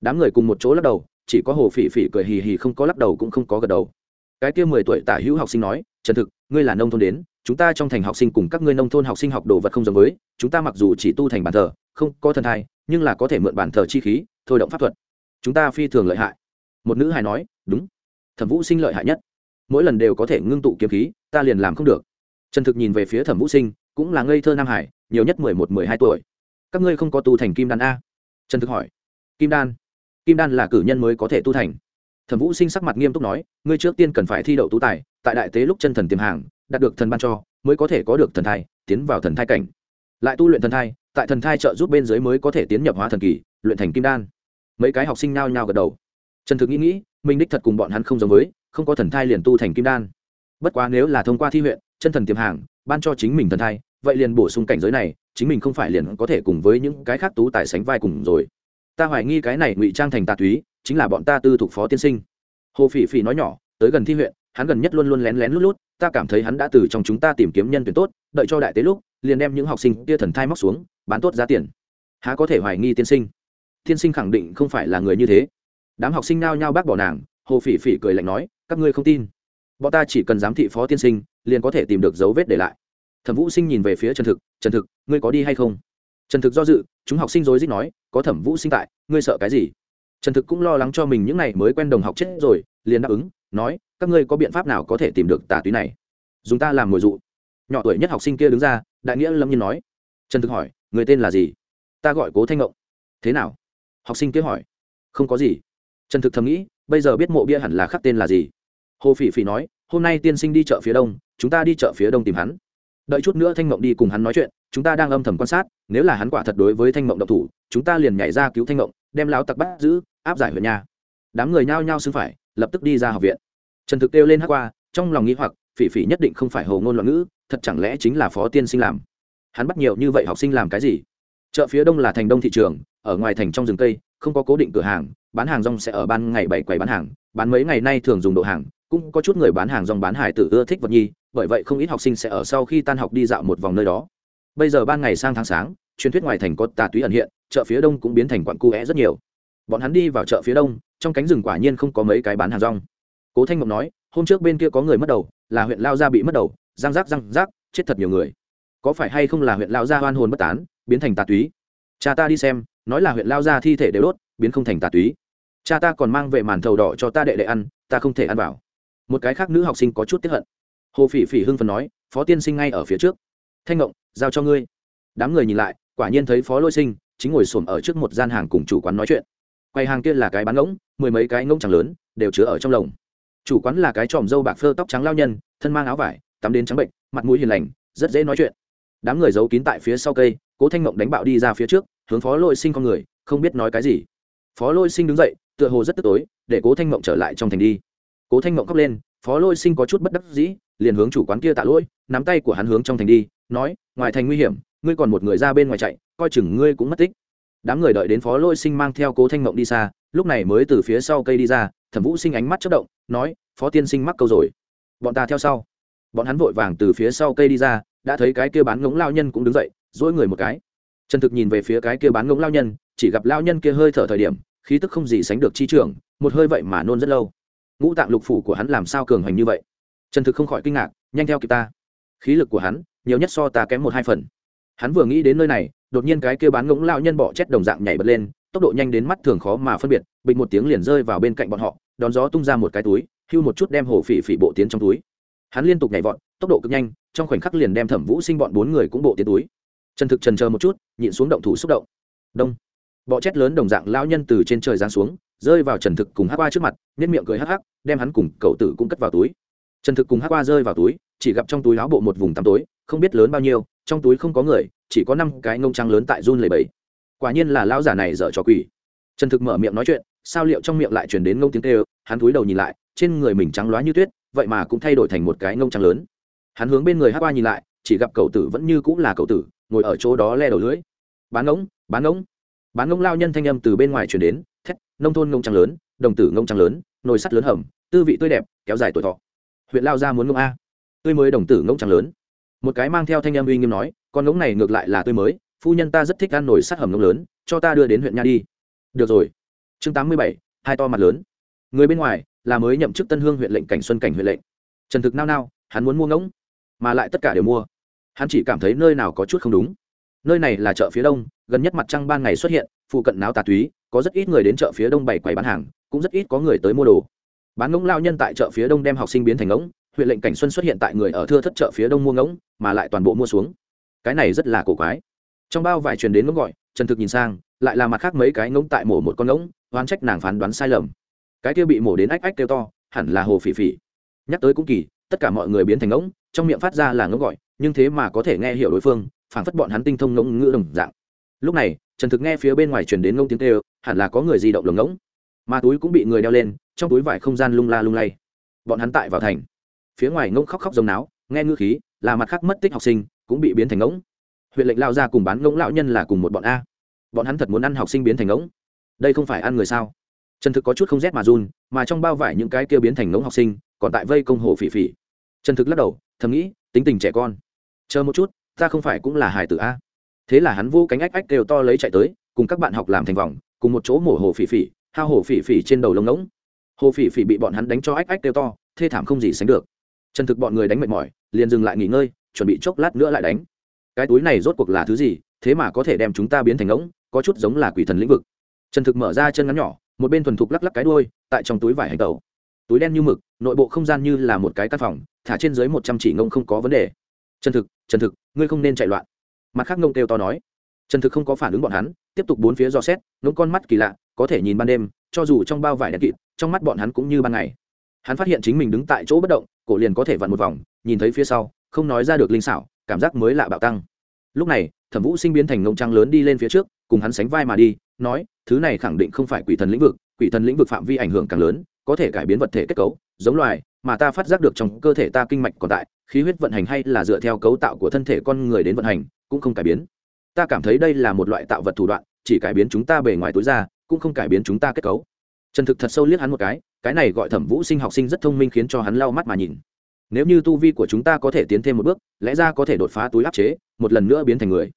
A: Đám người cùng một chỗ lắc đầu, chỉ có hồ phỉ phỉ cười hì hì không có lắc đầu cũng không có gật đầu cái kia mười tuổi tả hữu học sinh nói, trần thực, ngươi là nông thôn đến, chúng ta trong thành học sinh cùng các ngươi nông thôn học sinh học đồ vật không giống với, chúng ta mặc dù chỉ tu thành bàn thờ, không có thần thai, nhưng là có thể mượn bàn thờ chi khí, thôi động pháp thuật. Chúng ta phi thường lợi hại. Một nữ hài nói, đúng. Thẩm vũ sinh lợi hại nhất. Mỗi lần đều có thể ngưng tụ kiếm khí, ta liền làm không được. Trần thực nhìn về phía thẩm vũ sinh, cũng là ngây thơ nam hải, nhiều nhất mười một, mười hai tuổi. Các ngươi không có tu thành kim đan a? Trần thực hỏi. Kim đan. Kim đan là cử nhân mới có thể tu thành thẩm vũ sinh sắc mặt nghiêm túc nói, ngươi trước tiên cần phải thi đậu tú tài, tại đại tế lúc chân thần tiềm hàng, đạt được thần ban cho, mới có thể có được thần thai, tiến vào thần thai cảnh. Lại tu luyện thần thai, tại thần thai trợ giúp bên dưới mới có thể tiến nhập hóa thần kỳ, luyện thành kim đan. Mấy cái học sinh nao nhao gật đầu. Trần thực nghĩ nghĩ minh đích thật cùng bọn hắn không giống với, không có thần thai liền tu thành kim đan. Bất quá nếu là thông qua thi huyện, chân thần tiềm hàng, ban cho chính mình thần thai, vậy liền bổ sung cảnh giới này, chính mình không phải liền có thể cùng với những cái khác tú tài sánh vai cùng rồi. Ta hoài nghi cái này ngụy trang thành tà túy chính là bọn ta tư thuộc phó tiên sinh. Hồ phỉ phỉ nói nhỏ, tới gần thi huyện, hắn gần nhất luôn luôn lén lén lút lút, ta cảm thấy hắn đã từ trong chúng ta tìm kiếm nhân tuyển tốt, đợi cho đại tế lúc, liền đem những học sinh kia thần thai móc xuống, bán tốt giá tiền. Há có thể hoài nghi tiên sinh? Tiên sinh khẳng định không phải là người như thế. Đám học sinh nao nhao bác bỏ nàng, hồ phỉ phỉ cười lạnh nói, các ngươi không tin. Bọn ta chỉ cần giám thị phó tiên sinh, liền có thể tìm được dấu vết để lại. Thẩm vũ sinh nhìn về phía trần thực trần thực, ngươi có đi hay không? Trần thực do dự, chúng học sinh rối rít nói, có thẩm vũ sinh tại, ngươi sợ cái gì? Trần thực cũng lo lắng cho mình những ngày mới quen đồng học chết rồi, liền đáp ứng, nói, các ngươi có biện pháp nào có thể tìm được tà túy này? Dùng ta làm mồi dụ. Nhỏ tuổi nhất học sinh kia đứng ra, đại nghĩa lâm nhiên nói. Trần thực hỏi, người tên là gì? Ta gọi cố thanh ngộng. Thế nào? Học sinh kia hỏi. Không có gì. Trần thực thầm nghĩ, bây giờ biết mộ bia hẳn là khắc tên là gì? Hồ phỉ phỉ nói, hôm nay tiên sinh đi chợ phía đông, chúng ta đi chợ phía đông tìm hắn. Đợi chút nữa thanh mộng đi cùng hắn nói chuyện, chúng ta đang âm thầm quan sát, nếu là hắn quả thật đối với thanh mộng độc thủ, chúng ta liền nhảy ra cứu thanh mộng đem lão tặc bắt giữ, áp giải huyện nhà. Đám người nhao nhao xưng phải, lập tức đi ra học viện. Trần thực kêu lên hát qua, trong lòng nghĩ hoặc, phỉ phỉ nhất định không phải hồ ngôn loạn ngữ, thật chẳng lẽ chính là phó tiên sinh làm? Hắn bắt nhiều như vậy học sinh làm cái gì? Chợ phía đông là thành đông thị trường, ở ngoài thành trong rừng cây, không có cố định cửa hàng, bán hàng rong sẽ ở ban ngày bảy quầy bán hàng, bán mấy ngày nay thường dùng độ hàng, cũng có chút người bán hàng rong bán hải tử ưa thích vật nhi, bởi vậy không ít học sinh sẽ ở sau khi tan học đi dạo một vòng nơi đó. Bây giờ ban ngày sang tháng sáng truyền thuyết ngoài thành có tà túy ẩn hiện, chợ phía đông cũng biến thành quặng cu é rất nhiều. Bọn hắn đi vào chợ phía đông, trong cánh rừng quả nhiên không có mấy cái bán hàng rong. Cố thanh mộng nói, hôm trước bên kia có người mất đầu, là huyện lao gia bị mất đầu, răng rác răng rác, chết thật nhiều người. Có phải hay không là huyện lao gia hoan hồn bất tán, biến thành tà túy? Cha ta đi xem, nói là huyện lao gia thi thể đều đốt, biến không thành tà túy. Cha ta còn mang về màn thầu đỏ cho ta đệ đệ ăn, ta không thể ăn vào. Một cái khác nữ học sinh có chút tiếp hận. Hồ phỉ phỉ hưng phần nói, phó tiên sinh ngay ở phía trước. Thanh ngộng giao cho ngươi. Đám người nhìn lại quả nhiên thấy phó lôi sinh, chính ngồi xổm ở trước một gian hàng cùng chủ quán nói chuyện. Quầy hàng kia là cái bán ngỗng, mười mấy cái ngỗng trắng lớn, đều chứa ở trong lồng. Chủ quán là cái tròm dâu bạc phơ tóc trắng lao nhân, thân mang áo vải, tắm đến trắng bệnh, mặt mũi hiền lành, rất dễ nói chuyện. Đám người giấu kín tại phía sau cây, cố thanh mộng đánh bạo đi ra phía trước, hướng phó lôi sinh con người, không biết nói cái gì. Phó lôi sinh đứng dậy, tựa hồ rất tức tối, để cố thanh mộng trở lại trong thành đi. Cố thanh mộng khóc lên, phó lôi sinh có chút bất đắc dĩ, liền hướng chủ quán kia tạ lỗi, nắm tay của hắn hướng trong thành đi, nói, ngoài thành nguy hiểm ngươi còn một người ra bên ngoài chạy, coi chừng ngươi cũng mất tích. Đám người đợi đến phó lôi sinh mang theo cố thanh mộng đi xa, lúc này mới từ phía sau cây đi ra, thẩm vũ sinh ánh mắt chất động, nói, phó tiên sinh mắc câu rồi. Bọn ta theo sau. Bọn hắn vội vàng từ phía sau cây đi ra, đã thấy cái kia bán ngỗng lao nhân cũng đứng dậy, dỗi người một cái. Trần thực nhìn về phía cái kia bán ngỗng lao nhân, chỉ gặp lao nhân kia hơi thở thời điểm, khí tức không gì sánh được chi trưởng, một hơi vậy mà nôn rất lâu. Ngũ tạng lục phủ của hắn làm sao cường hành như vậy? Trần thực không khỏi kinh ngạc, nhanh theo kịp ta. Khí lực của hắn, nhiều nhất so ta kém một hai phần hắn vừa nghĩ đến nơi này, đột nhiên cái kia bán ngỗng lao nhân bỏ chết đồng dạng nhảy bật lên, tốc độ nhanh đến mắt thường khó mà phân biệt bịch một tiếng liền rơi vào bên cạnh bọn họ, đón gió tung ra một cái túi, hưu một chút đem hồ phỉ phỉ bộ tiến trong túi. Hắn liên tục nhảy vọt, tốc độ cực nhanh, trong khoảnh khắc liền đem thẩm vũ sinh bọn bốn người cũng bộ tiến túi. Trần thực trần chờ một chút, nhịn xuống động thủ xúc động. Đông. Bọ chét lớn đồng dạng lao nhân từ trên trời giáng xuống, rơi vào trần thực cùng hát qua trước mặt nếp miệng cười hắc hắc, đem hắn cùng cậu tử cũng cất vào túi. Trần thực cùng hát qua rơi vào túi, chỉ gặp trong túi áo bộ một vùng tăm tối, không biết lớn bao nhiêu trong túi không có người, chỉ có năm cái ngông trắng lớn tại run lầy bẫy quả nhiên là lão giả này dở trò quỷ. Trần thực mở miệng nói chuyện, sao liệu trong miệng lại chuyển đến ngông tiếng tê hắn túi đầu nhìn lại, trên người mình trắng loá như tuyết, vậy mà cũng thay đổi thành một cái ngông trắng lớn. Hắn hướng bên người hát qua nhìn lại, chỉ gặp cậu tử vẫn như cũng là cậu tử, ngồi ở chỗ đó le đầu lưỡi. Bán ngỗng bán ngỗng. Bán ngỗng lao nhân thanh âm từ bên ngoài chuyển đến, thét, nông thôn ngông trắng lớn, đồng tử ngông trắng lớn, nồi sắt lớn hầm, tư vị tươi đẹp, kéo dài tuổi thọ. Huyện lao ra muốn ngông a. Tươi mới đồng tử ngông trắng lớn một cái mang theo thanh em uy nghiêm nói, con ngỗng này ngược lại là tươi mới, phu nhân ta rất thích ăn nồi sát hầm ngỗng lớn, cho ta đưa đến huyện nha đi. Được rồi. Chương tám mươi bảy, hai to mặt lớn. Người bên ngoài là mới nhậm chức tân hương huyện lệnh cảnh xuân cảnh huyện lệnh. Trần thực nao nao, hắn muốn mua ngỗng, mà lại tất cả đều mua. Hắn chỉ cảm thấy nơi nào có chút không đúng. Nơi này là chợ phía đông, gần nhất mặt trăng ban ngày xuất hiện, phụ cận náo tà túy, có rất ít người đến chợ phía đông bày quầy bán hàng, cũng rất ít có người tới mua đồ. Bán ngỗng lao nhân tại chợ phía đông đem học sinh biến thành ngỗng huyện lệnh cảnh xuân xuất hiện tại người ở thưa thất chợ phía đông mua ngỗng, mà lại toàn bộ mua xuống. Cái này rất là cổ quái. Trong bao vải truyền đến ngỗng gọi, trần thực nhìn sang, lại là mặt khác mấy cái ngỗng tại mổ một con ngỗng, oán trách nàng phán đoán sai lầm. Cái kia bị mổ đến ách ách kêu to, hẳn là hồ phỉ phỉ. Nhắc tới cũng kỳ, tất cả mọi người biến thành ngỗng, trong miệng phát ra là ngỗng gọi, nhưng thế mà có thể nghe hiểu đối phương, phảng phất bọn hắn tinh thông ngỗng ngữ đồng dạng. Lúc này, trần thực nghe phía bên ngoài truyền đến ngỗng tiếng kêu, hẳn là có người di động lồng ngỗng. Mà túi cũng bị người đeo lên, trong túi vải không gian lung la lung lay. Bọn hắn tại vào thành phía ngoài ngỗng khóc khóc giống náo, nghe ngư khí, là mặt khác mất tích học sinh, cũng bị biến thành ngỗng. Huyện lệnh lao ra cùng bán ngỗng lão nhân là cùng một bọn a. Bọn hắn thật muốn ăn học sinh biến thành ngỗng. Đây không phải ăn người sao? Trần thực có chút không rét mà run, mà trong bao vải những cái kia biến thành ngỗng học sinh, còn tại vây công hồ phỉ phỉ. Trần thực lắc đầu, thầm nghĩ, tính tình trẻ con. Chờ một chút, ta không phải cũng là hài tử a. Thế là hắn vô cánh ách ách đều to lấy chạy tới, cùng các bạn học làm thành vòng, cùng một chỗ mổ hồ phỉ phỉ, hao hồ phỉ phỉ trên đầu lông ngỗng. Hồ phỉ phỉ bị bọn hắn đánh cho ách ách đều to, thê thảm không gì sánh được trần thực bọn người đánh mệt mỏi, liền dừng lại nghỉ ngơi, chuẩn bị chốc lát nữa lại đánh. Cái túi này rốt cuộc là thứ gì, thế mà có thể đem chúng ta biến thành ngỗng, có chút giống là quỷ thần lĩnh vực. Trần thực mở ra chân ngắn nhỏ, một bên thuần thục lắc lắc cái đuôi, tại trong túi vải hành tẩu. Túi đen như mực, nội bộ không gian như là một cái căn phòng, thả trên dưới một trăm chỉ ngông không có vấn đề. Trần thực trần thực, ngươi không nên chạy loạn. Mặt khác ngông kêu to nói. Trần thực không có phản ứng bọn hắn, tiếp tục bốn phía dò xét ngông con mắt kỳ lạ, có thể nhìn ban đêm, cho dù trong bao vải đen kịt, trong mắt bọn hắn cũng như ban ngày hắn phát hiện chính mình đứng tại chỗ bất động, cổ liền có thể vặn một vòng, nhìn thấy phía sau, không nói ra được linh xảo, cảm giác mới lạ bạo tăng. Lúc này, thẩm vũ sinh biến thành ngông trăng lớn đi lên phía trước, cùng hắn sánh vai mà đi, nói, thứ này khẳng định không phải quỷ thần lĩnh vực, quỷ thần lĩnh vực phạm vi ảnh hưởng càng lớn, có thể cải biến vật thể kết cấu, giống loài mà ta phát giác được trong cơ thể ta kinh mạch còn tại, khí huyết vận hành hay là dựa theo cấu tạo của thân thể con người đến vận hành, cũng không cải biến. Ta cảm thấy đây là một loại tạo vật thủ đoạn, chỉ cải biến chúng ta bề ngoài tối ra, cũng không cải biến chúng ta kết cấu. Trần thực thật sâu liếc hắn một cái cái này gọi thẩm vũ sinh học sinh rất thông minh khiến cho hắn lau mắt mà nhìn. Nếu như tu vi của chúng ta có thể tiến thêm một bước, lẽ ra có thể đột phá túi áp chế, một lần nữa biến thành người.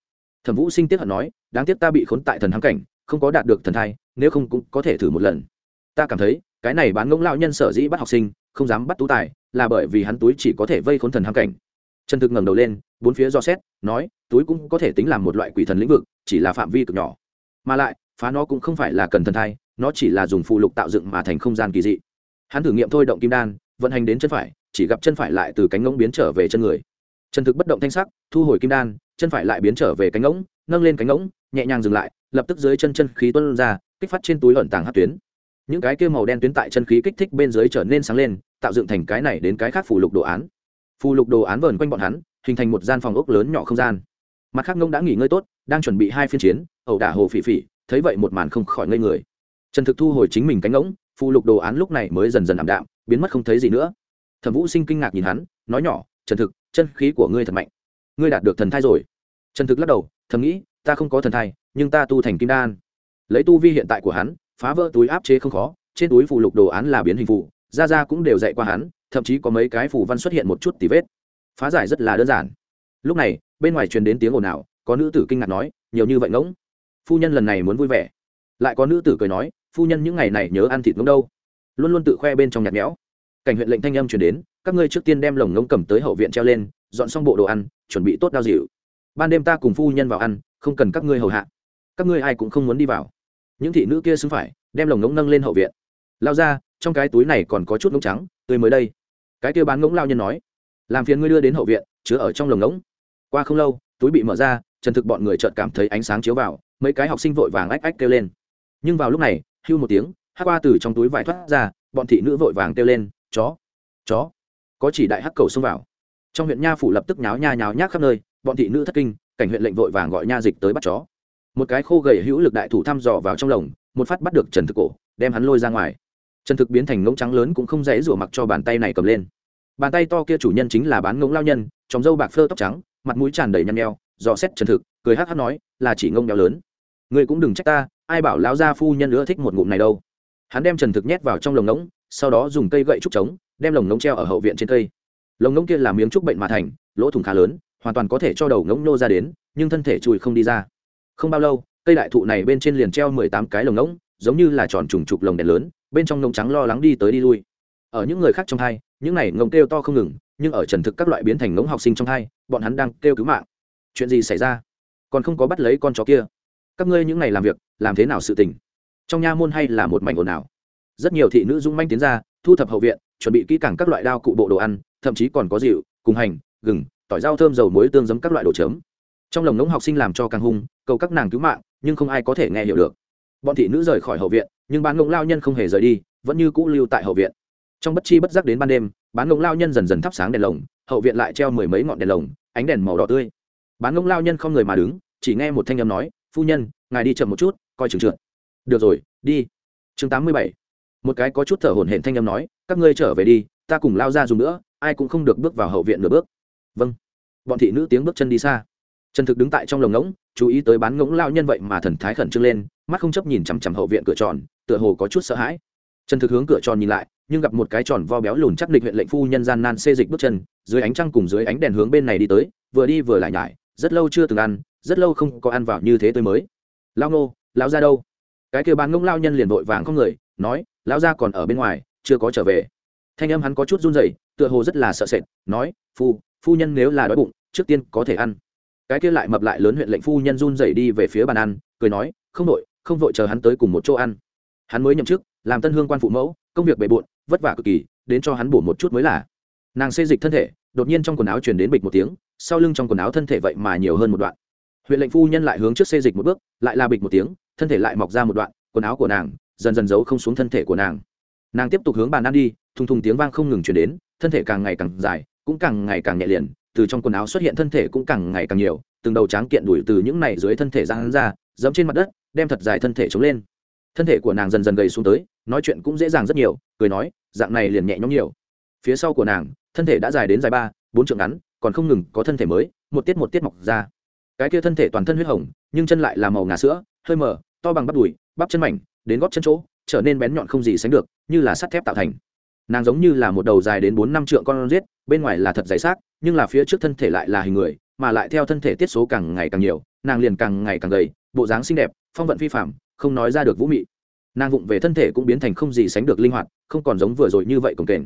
A: Thẩm vũ sinh tiếp hận nói, đáng tiếc ta bị khốn tại thần thắng cảnh, không có đạt được thần thai, nếu không cũng có thể thử một lần. Ta cảm thấy, cái này bán ngỗng lão nhân sở dĩ bắt học sinh, không dám bắt tú tài, là bởi vì hắn túi chỉ có thể vây khốn thần hăng cảnh. Trần thực ngẩng đầu lên, bốn phía do xét, nói, túi cũng có thể tính làm một loại quỷ thần lĩnh vực, chỉ là phạm vi cực nhỏ. Mà lại, phá nó cũng không phải là cần thần thai nó chỉ là dùng phụ lục tạo dựng mà thành không gian kỳ dị. Hắn thử nghiệm thôi động kim đan, vận hành đến chân phải, chỉ gặp chân phải lại từ cánh ngỗng biến trở về chân người. Chân thực bất động thanh sắc, thu hồi kim đan, chân phải lại biến trở về cánh ngỗng, nâng lên cánh ngỗng, nhẹ nhàng dừng lại, lập tức dưới chân chân khí tuân ra, kích phát trên túi ẩn tàng hát tuyến. Những cái kia màu đen tuyến tại chân khí kích thích bên dưới trở nên sáng lên, tạo dựng thành cái này đến cái khác phù lục đồ án. Phù lục đồ án vờn quanh bọn hắn, hình thành một gian phòng ốc lớn nhỏ không gian. Mặt khác ngông đã nghỉ ngơi tốt, đang chuẩn bị hai phiên chiến, ẩu đả hồ phỉ phỉ, thấy vậy một màn không khỏi ngây người trần thực thu hồi chính mình cánh ngỗng phù lục đồ án lúc này mới dần dần ảm đạm, biến mất không thấy gì nữa. Thẩm vũ sinh kinh ngạc nhìn hắn, nói nhỏ, trần thực, chân khí của ngươi thật mạnh. Ngươi đạt được thần thai rồi. Trần thực lắc đầu, thầm nghĩ, ta không có thần thai, nhưng ta tu thành kim đan. Lấy tu vi hiện tại của hắn, phá vỡ túi áp chế không khó, trên túi phù lục đồ án là biến hình phụ ra ra cũng đều dạy qua hắn, thậm chí có mấy cái phù văn xuất hiện một chút tì vết. Phá giải rất là đơn giản. Lúc này, bên ngoài truyền đến tiếng ồn ào, có nữ tử kinh ngạc nói, nhiều như vậy ngỗng? Phu nhân lần này muốn vui vẻ. Lại có nữ tử cười nói phu nhân những ngày này nhớ ăn thịt ngỗng đâu. Luôn luôn tự khoe bên trong nhạt nhẽo. Cảnh huyện lệnh thanh âm truyền đến, các ngươi trước tiên đem lồng ngỗng cầm tới hậu viện treo lên, dọn xong bộ đồ ăn, chuẩn bị tốt đao dịu. Ban đêm ta cùng phu nhân vào ăn, không cần các ngươi hầu hạ. Các ngươi ai cũng không muốn đi vào. Những thị nữ kia xứng phải, đem lồng ngỗng nâng lên hậu viện. Lao ra, trong cái túi này còn có chút ngỗng trắng, tươi mới đây. Cái kia bán ngỗng lao nhân nói, làm phiền ngươi đưa đến hậu viện, chứa ở trong lồng ngỗng. Qua không lâu, túi bị mở ra, trần thực bọn người chợt cảm thấy ánh sáng chiếu vào, mấy cái học sinh vội vàng ách ách kêu lên. Nhưng vào lúc này hưu một tiếng, hát qua từ trong túi vải thoát ra, bọn thị nữ vội vàng kêu lên, chó chó. Có chỉ đại hắc cầu xông vào. Trong huyện nha phủ lập tức nháo nha nháo nhác khắp nơi, bọn thị nữ thất kinh, cảnh huyện lệnh vội vàng gọi nha dịch tới bắt chó. Một cái khô gầy hữu lực đại thủ thăm dò vào trong lồng, một phát bắt được trần thực cổ, đem hắn lôi ra ngoài. Trần thực biến thành ngỗng trắng lớn cũng không dễ rủa mặc cho bàn tay này cầm lên. Bàn tay to kia chủ nhân chính là bán ngỗng lao nhân trong dâu bạc phơ tóc trắng, mặt mũi tràn đầy nhăn nheo, dò xét trần thực, cười hắc hắc nói, là chỉ ngông đeo lớn. Ngươi cũng đừng trách ta ai bảo lão gia phu nhân nữa thích một ngụm này đâu. Hắn đem trần thực nhét vào trong lồng ngỗng, sau đó dùng cây gậy trúc trống, đem lồng ngỗng treo ở hậu viện trên cây. Lồng ngỗng kia là miếng trúc bệnh mà thành, lỗ thủng khá lớn, hoàn toàn có thể cho đầu ngỗng nô ra đến, nhưng thân thể chùi không đi ra. Không bao lâu, cây đại thụ này bên trên liền treo mười tám cái lồng ngỗng, giống như là tròn trùng trục lồng đèn lớn, bên trong ngỗng trắng lo lắng đi tới đi lui. Ở những người khác trong hai, những này ngỗng kêu to không ngừng, nhưng ở trần thực các loại biến thành ngỗng học sinh trong hai, bọn hắn đang kêu cứu mạng. Chuyện gì xảy ra? Còn không có bắt lấy con chó kia các ngươi những ngày làm việc, làm thế nào sự tình? Trong nha môn hay là một mảnh ồn ào? Rất nhiều thị nữ dung manh tiến ra, thu thập hậu viện, chuẩn bị kỹ càng các loại đao cụ bộ đồ ăn, thậm chí còn có dịu cùng hành, gừng, tỏi rau thơm dầu muối tương giấm các loại đồ chấm. Trong lồng ngỗng học sinh làm cho càng hung, cầu các nàng cứu mạng, nhưng không ai có thể nghe hiểu được. Bọn thị nữ rời khỏi hậu viện, nhưng bán ngỗng lao nhân không hề rời đi, vẫn như cũ lưu tại hậu viện. Trong bất chi bất giác đến ban đêm, bán ngỗng lao nhân dần dần thắp sáng đèn lồng, hậu viện lại treo mười mấy ngọn đèn lồng, ánh đèn màu đỏ tươi. Bán ngỗng lao nhân không người mà đứng, chỉ nghe một thanh âm nói phu nhân, ngài đi chậm một chút, coi chừng trượt. Được rồi, đi. Chương tám mươi bảy. Một cái có chút thở hổn hển thanh âm nói, các ngươi trở về đi, ta cùng lao ra dùng nữa, ai cũng không được bước vào hậu viện nửa bước. Vâng. Bọn thị nữ tiếng bước chân đi xa. Trần thực đứng tại trong lồng ngỗng, chú ý tới bán ngỗng lao nhân vậy mà thần thái khẩn trương lên, mắt không chấp nhìn chằm chằm hậu viện cửa tròn, tựa hồ có chút sợ hãi. Trần thực hướng cửa tròn nhìn lại, nhưng gặp một cái tròn vo béo lùn chắc địch huyện lệnh phu nhân gian nan xê dịch bước chân, dưới ánh trăng cùng dưới ánh đèn hướng bên này đi tới, vừa đi vừa lại nhải, rất lâu chưa từng ăn rất lâu không có ăn vào như thế tôi mới. Lao ngô, lão ra đâu? Cái kêu bán ngông lao nhân liền vội vàng không người, nói, lão ra còn ở bên ngoài, chưa có trở về. Thanh âm hắn có chút run rẩy, tựa hồ rất là sợ sệt, nói, phu phu nhân nếu là đói bụng, trước tiên có thể ăn. Cái kia lại mập lại lớn huyện lệnh phu nhân run rẩy đi về phía bàn ăn, cười nói, không vội không vội chờ hắn tới cùng một chỗ ăn. Hắn mới nhậm chức, làm tân hương quan phụ mẫu, công việc bề bộn, vất vả cực kỳ, đến cho hắn bổ một chút mới là. Nàng xê dịch thân thể, đột nhiên trong quần áo truyền đến bịch một tiếng, sau lưng trong quần áo thân thể vậy mà nhiều hơn một đoạn huyện lệnh phu nhân lại hướng trước xê dịch một bước, lại la bịch một tiếng, thân thể lại mọc ra một đoạn, quần áo của nàng dần dần giấu không xuống thân thể của nàng. Nàng tiếp tục hướng bàn ăn đi, thùng thùng tiếng vang không ngừng chuyển đến, thân thể càng ngày càng dài, cũng càng ngày càng nhẹ liền, từ trong quần áo xuất hiện thân thể cũng càng ngày càng nhiều, từng đầu tráng kiện đuổi từ những này dưới thân thể ra hắn ra, dẫm trên mặt đất, đem thật dài thân thể chống lên. Thân thể của nàng dần dần gầy xuống tới, nói chuyện cũng dễ dàng rất nhiều, cười nói, dạng này liền nhẹ nhõm nhiều. Phía sau của nàng, thân thể đã dài đến dài ba, bốn trượng ngắn, còn không ngừng có thân thể mới, một tiết một tiết mọc ra cái kia thân thể toàn thân huyết hồng, nhưng chân lại là màu ngà sữa, hơi mờ, to bằng bắp đùi, bắp chân mảnh, đến góp chân chỗ, trở nên bén nhọn không gì sánh được, như là sắt thép tạo thành. Nàng giống như là một đầu dài đến bốn năm trượng con rết, bên ngoài là thật dày xác, nhưng là phía trước thân thể lại là hình người, mà lại theo thân thể tiết số càng ngày càng nhiều, nàng liền càng ngày càng gầy, bộ dáng xinh đẹp, phong vận phi phạm không nói ra được vũ mị. Nàng vụng về thân thể cũng biến thành không gì sánh được linh hoạt, không còn giống vừa rồi như vậy cồng kềnh.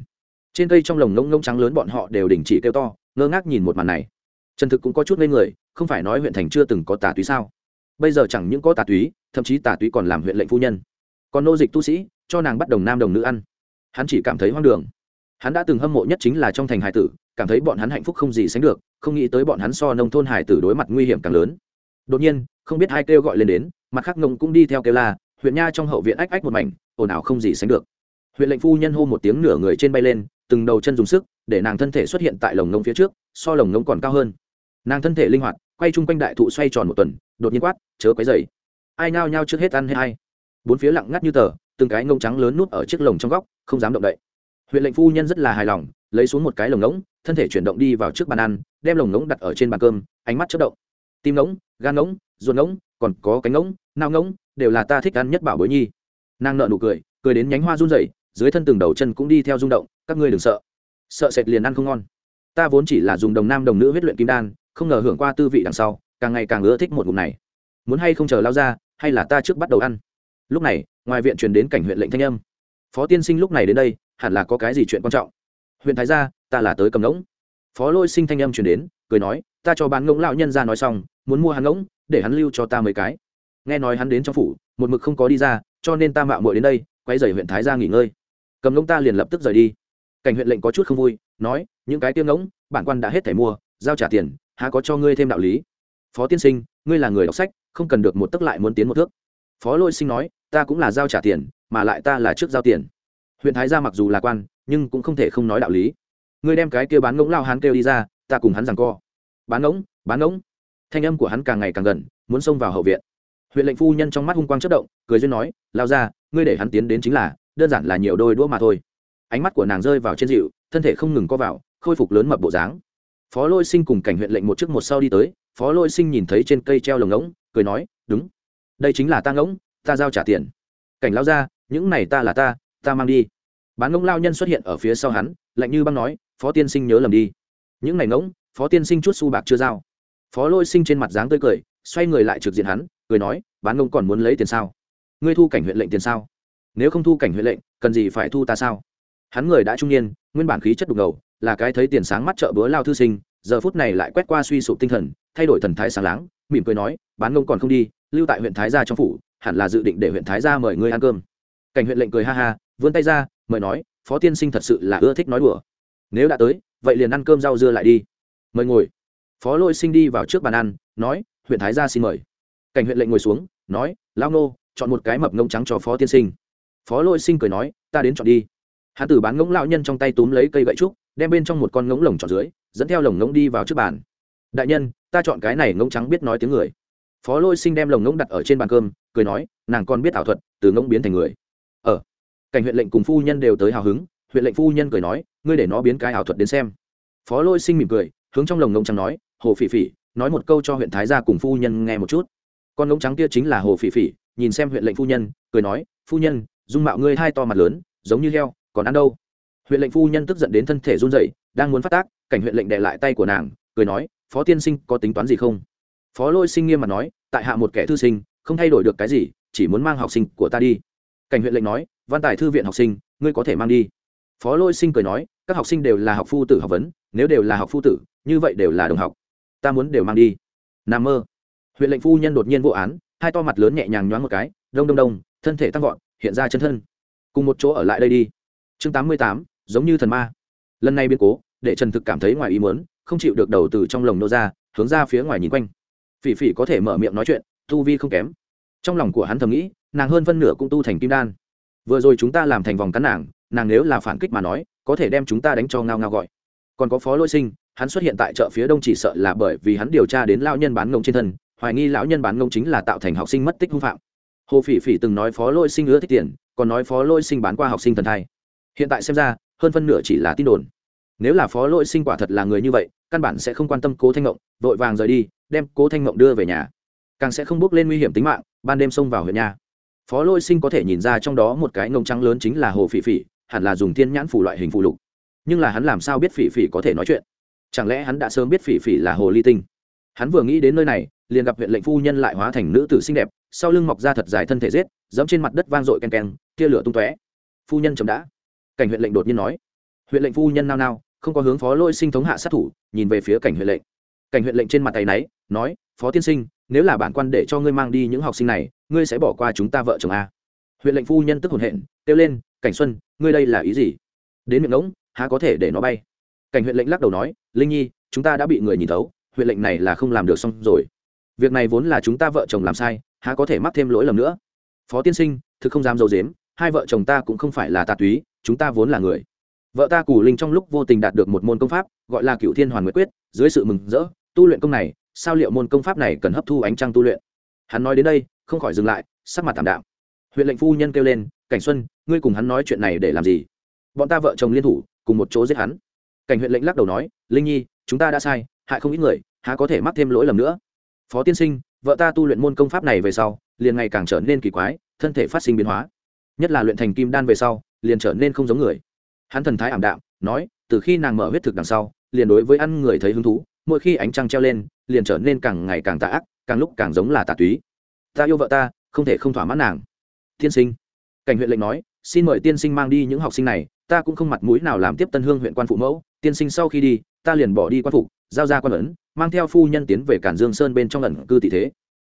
A: Trên cây trong lồng ngông ngông trắng lớn bọn họ đều đình chỉ kêu to, ngơ ngác nhìn một màn này. Trần thực cũng có chút ngây người không phải nói huyện thành chưa từng có tà túy sao? Bây giờ chẳng những có tà túy, thậm chí tà túy còn làm huyện lệnh phu nhân. Còn nô dịch tu sĩ, cho nàng bắt đồng nam đồng nữ ăn. Hắn chỉ cảm thấy hoang đường. Hắn đã từng hâm mộ nhất chính là trong thành hải tử, cảm thấy bọn hắn hạnh phúc không gì sánh được, không nghĩ tới bọn hắn so nông thôn hải tử đối mặt nguy hiểm càng lớn. Đột nhiên, không biết hai kêu gọi lên đến, mặt khác ngông cũng đi theo kêu la, huyện nha trong hậu viện ách ách một mảnh, ồn ào không gì sánh được. Huyện lệnh phu nhân hô một tiếng nửa người trên bay lên, từng đầu chân dùng sức, để nàng thân thể xuất hiện tại lồng ngông phía trước, so lồng ngông còn cao hơn. Nàng thân thể linh hoạt quay chung quanh đại thụ xoay tròn một tuần, đột nhiên quát, chớ quấy dày ai nao nhao trước hết ăn hay ai? Bốn phía lặng ngắt như tờ, từng cái ngông trắng lớn nút ở chiếc lồng trong góc, không dám động đậy. Huyện lệnh phu nhân rất là hài lòng, lấy xuống một cái lồng ngỗng, thân thể chuyển động đi vào trước bàn ăn, đem lồng ngỗng đặt ở trên bàn cơm, ánh mắt chất động. Tim ngỗng, gan ngỗng, ruột ngỗng, còn có cánh ngỗng, nao ngỗng, đều là ta thích ăn nhất bảo bối nhi. Nàng nợ nụ cười cười đến nhánh hoa run rẩy, dưới thân từng đầu chân cũng đi theo rung động, các ngươi đừng sợ. Sợ sệt liền ăn không ngon. Ta vốn chỉ là dùng đồng nam đồng nữ huyết luyện kim đan không ngờ hưởng qua tư vị đằng sau, càng ngày càng ưa thích một ngụm này. Muốn hay không chờ lao ra, hay là ta trước bắt đầu ăn? Lúc này, ngoài viện truyền đến cảnh huyện lệnh thanh âm. Phó tiên sinh lúc này đến đây, hẳn là có cái gì chuyện quan trọng? Huyện thái gia, ta là tới cầm ngỗng. Phó lôi sinh thanh âm truyền đến, cười nói, ta cho bán ngỗng lão nhân ra nói xong, muốn mua hắn ngỗng, để hắn lưu cho ta mấy cái. Nghe nói hắn đến trong phủ, một mực không có đi ra, cho nên ta mạo muội đến đây, quay dày huyện thái gia nghỉ ngơi. Cầm ngỗng ta liền lập tức rời đi. Cảnh huyện lệnh có chút không vui, nói, những cái tiêm ngỗng, bản quan đã hết thẻ mua, giao trả tiền há có cho ngươi thêm đạo lý. Phó tiên sinh, ngươi là người đọc sách, không cần được một tức lại muốn tiến một thước. Phó lôi sinh nói, ta cũng là giao trả tiền, mà lại ta là trước giao tiền. Huyện thái gia mặc dù là quan, nhưng cũng không thể không nói đạo lý. Ngươi đem cái kia bán ngỗng lao hắn kêu đi ra, ta cùng hắn rằng co. Bán ngỗng bán ngỗng. Thanh âm của hắn càng ngày càng gần, muốn xông vào hậu viện. Huyện lệnh phu nhân trong mắt hung quang chất động, cười duyên nói, lao ra, ngươi để hắn tiến đến chính là, đơn giản là nhiều đôi đũa mà thôi. Ánh mắt của nàng rơi vào trên dịu, thân thể không ngừng co vào, khôi phục lớn mập bộ dáng phó lôi sinh cùng cảnh huyện lệnh một trước một sau đi tới, phó lôi sinh nhìn thấy trên cây treo lồng ngỗng, cười nói, đúng. Đây chính là ta ngỗng, ta giao trả tiền. Cảnh lao ra những này ta là ta ta mang đi. Bán ngỗng lao nhân xuất hiện ở phía sau hắn, lạnh như băng nói, phó tiên sinh nhớ lầm đi. Những này ngỗng, phó tiên sinh chút su bạc chưa giao. Phó lôi sinh trên mặt dáng tươi cười, xoay người lại trực diện hắn, cười nói, bán ngỗng còn muốn lấy tiền sao? Ngươi thu cảnh huyện lệnh tiền sao? Nếu không thu cảnh huyện lệnh, cần gì phải thu ta sao? Hắn người đã trung niên, nguyên bản khí chất đục ngầu là cái thấy tiền sáng mắt chợ bữa lao thư sinh, giờ phút này lại quét qua suy sụp tinh thần, thay đổi thần thái sáng láng, mỉm cười nói, bán ngông còn không đi, lưu tại huyện thái gia trong phủ, hẳn là dự định để huyện thái gia mời ngươi ăn cơm. Cảnh huyện lệnh cười ha ha, vươn tay ra, mời nói, phó tiên sinh thật sự là ưa thích nói đùa. Nếu đã tới, vậy liền ăn cơm rau dưa lại đi. Mời ngồi. Phó lôi sinh đi vào trước bàn ăn, nói, huyện thái gia xin mời. Cảnh huyện lệnh ngồi xuống, nói lao nô, chọn một cái mập ngông trắng cho phó tiên sinh. Phó lôi sinh cười nói, ta đến chọn đi. Hắn tử bán ngỗng lão nhân trong tay túm lấy cây gậy trúc đem bên trong một con ngỗng lồng tròn dưới, dẫn theo lồng ngỗng đi vào trước bàn. Đại nhân, ta chọn cái này ngỗng trắng biết nói tiếng người. Phó lôi sinh đem lồng ngỗng đặt ở trên bàn cơm, cười nói, nàng còn biết ảo thuật, từ ngỗng biến thành người. Ở cảnh huyện lệnh cùng phu nhân đều tới hào hứng, huyện lệnh phu nhân cười nói, ngươi để nó biến cái ảo thuật đến xem. Phó lôi sinh mỉm cười, hướng trong lồng ngỗng trắng nói, hồ phỉ phỉ, nói một câu cho huyện thái gia cùng phu nhân nghe một chút. Con ngỗng trắng kia chính là hồ phỉ phỉ, nhìn xem huyện lệnh phu nhân, cười nói, phu nhân, dung mạo ngươi hai to mặt lớn, giống như heo, còn ăn đâu? Huyện lệnh phu nhân tức giận đến thân thể run rẩy, đang muốn phát tác, cảnh huyện lệnh đệ lại tay của nàng, cười nói, phó tiên sinh có tính toán gì không? Phó lôi sinh nghiêm mặt nói, tại hạ một kẻ thư sinh, không thay đổi được cái gì, chỉ muốn mang học sinh của ta đi. Cảnh huyện lệnh nói, văn tài thư viện học sinh, ngươi có thể mang đi. Phó lôi sinh cười nói, các học sinh đều là học phu tử học vấn, nếu đều là học phu tử, như vậy đều là đồng học. Ta muốn đều mang đi. N a mơ. Huyện lệnh phu nhân đột nhiên vô án, hai to mặt lớn nhẹ nhàng nhoáng một cái, đông đông đông, thân thể tăng vọt, hiện ra chân thân. Cùng một chỗ ở lại đây đi. Chương tám mươi tám giống như thần ma. Lần này biến cố, để trần thực cảm thấy ngoài ý muốn, không chịu được đầu từ trong lồng nô ra, hướng ra phía ngoài nhìn quanh. Phỉ phỉ có thể mở miệng nói chuyện, tu vi không kém. Trong lòng của hắn thầm nghĩ, nàng hơn phân nửa cũng tu thành kim đan. Vừa rồi chúng ta làm thành vòng cắn nàng nàng nếu là phản kích mà nói, có thể đem chúng ta đánh cho ngao ngao gọi. Còn có phó lôi sinh, hắn xuất hiện tại chợ phía đông chỉ sợ là bởi vì hắn điều tra đến lão nhân bán ngông trên thân, hoài nghi lão nhân bán ngông chính là tạo thành học sinh mất tích hung phạm. Hồ phỉ phỉ từng nói phó lôi sinh ưa thích tiền, còn nói phó lôi sinh bán qua học sinh thần thai. Hiện tại xem ra hơn phân nửa chỉ là tin đồn. Nếu là phó lôi sinh quả thật là người như vậy, căn bản sẽ không quan tâm cố thanh ngộng, vội vàng rời đi, đem cố thanh ngộng đưa về nhà. Càng sẽ không bước lên nguy hiểm tính mạng, ban đêm xông vào huyện nhà. Phó lôi sinh có thể nhìn ra trong đó một cái ngông trắng lớn chính là hồ phỉ phỉ, hẳn là dùng thiên nhãn phủ loại hình phụ lục. Nhưng là hắn làm sao biết phỉ phỉ có thể nói chuyện? Chẳng lẽ hắn đã sớm biết phỉ phỉ là hồ ly tinh? Hắn vừa nghĩ đến nơi này, liền gặp huyện lệnh phu nhân lại hóa thành nữ tử xinh đẹp, sau lưng mọc ra thật dài thân thể rết dẫm trên mặt đất vang dội ken ken tia lửa tung tóe. Phu nhân chấm đã cảnh huyện lệnh đột nhiên nói. Huyện lệnh phu nhân nao nao, không có hướng phó lôi sinh thống hạ sát thủ, nhìn về phía cảnh huyện lệnh. Cảnh huyện lệnh trên mặt tay náy, nói, phó tiên sinh, nếu là bản quan để cho ngươi mang đi những học sinh này, ngươi sẽ bỏ qua chúng ta vợ chồng a. Huyện lệnh phu nhân tức hồn hện kêu lên, cảnh xuân, ngươi đây là ý gì? Đến miệng ngỗng, há có thể để nó bay. Cảnh huyện lệnh lắc đầu nói, linh nhi, chúng ta đã bị người nhìn thấu huyện lệnh này là không làm được xong rồi. Việc này vốn là chúng ta vợ chồng làm sai, há có thể mắc thêm lỗi lầm nữa? Phó tiên sinh, thực không dám dầu dếm hai vợ chồng ta cũng không phải là tà túy, chúng ta vốn là người. Vợ ta cù linh trong lúc vô tình đạt được một môn công pháp, gọi là cựu thiên hoàn nguyệt quyết, dưới sự mừng rỡ, tu luyện công này, sao liệu môn công pháp này cần hấp thu ánh trăng tu luyện? Hắn nói đến đây, không khỏi dừng lại, sắc mặt thảm đạm. Huyện lệnh phu nhân kêu lên, cảnh xuân, ngươi cùng hắn nói chuyện này để làm gì? Bọn ta vợ chồng liên thủ, cùng một chỗ giết hắn. Cảnh huyện lệnh lắc đầu nói, linh nhi, chúng ta đã sai, hại không ít người, há có thể mắc thêm lỗi lầm nữa? Phó tiên sinh, vợ ta tu luyện môn công pháp này về sau, liền ngày càng trở nên kỳ quái, thân thể phát sinh biến hóa nhất là luyện thành kim đan về sau, liền trở nên không giống người. Hắn thần thái ảm đạm, nói, từ khi nàng mở huyết thực đằng sau, liền đối với ăn người thấy hứng thú, mỗi khi ánh trăng treo lên, liền trở nên càng ngày càng tà ác, càng lúc càng giống là tà túy. Ta yêu vợ ta, không thể không thỏa mãn nàng. Tiên sinh. Cảnh huyện lệnh nói, xin mời tiên sinh mang đi những học sinh này, ta cũng không mặt mũi nào làm tiếp tân hương huyện quan phụ mẫu. Tiên sinh sau khi đi, ta liền bỏ đi quan phụ, giao ra quan ấn, mang theo phu nhân tiến về cản dương sơn bên trong lần cư tỷ thế.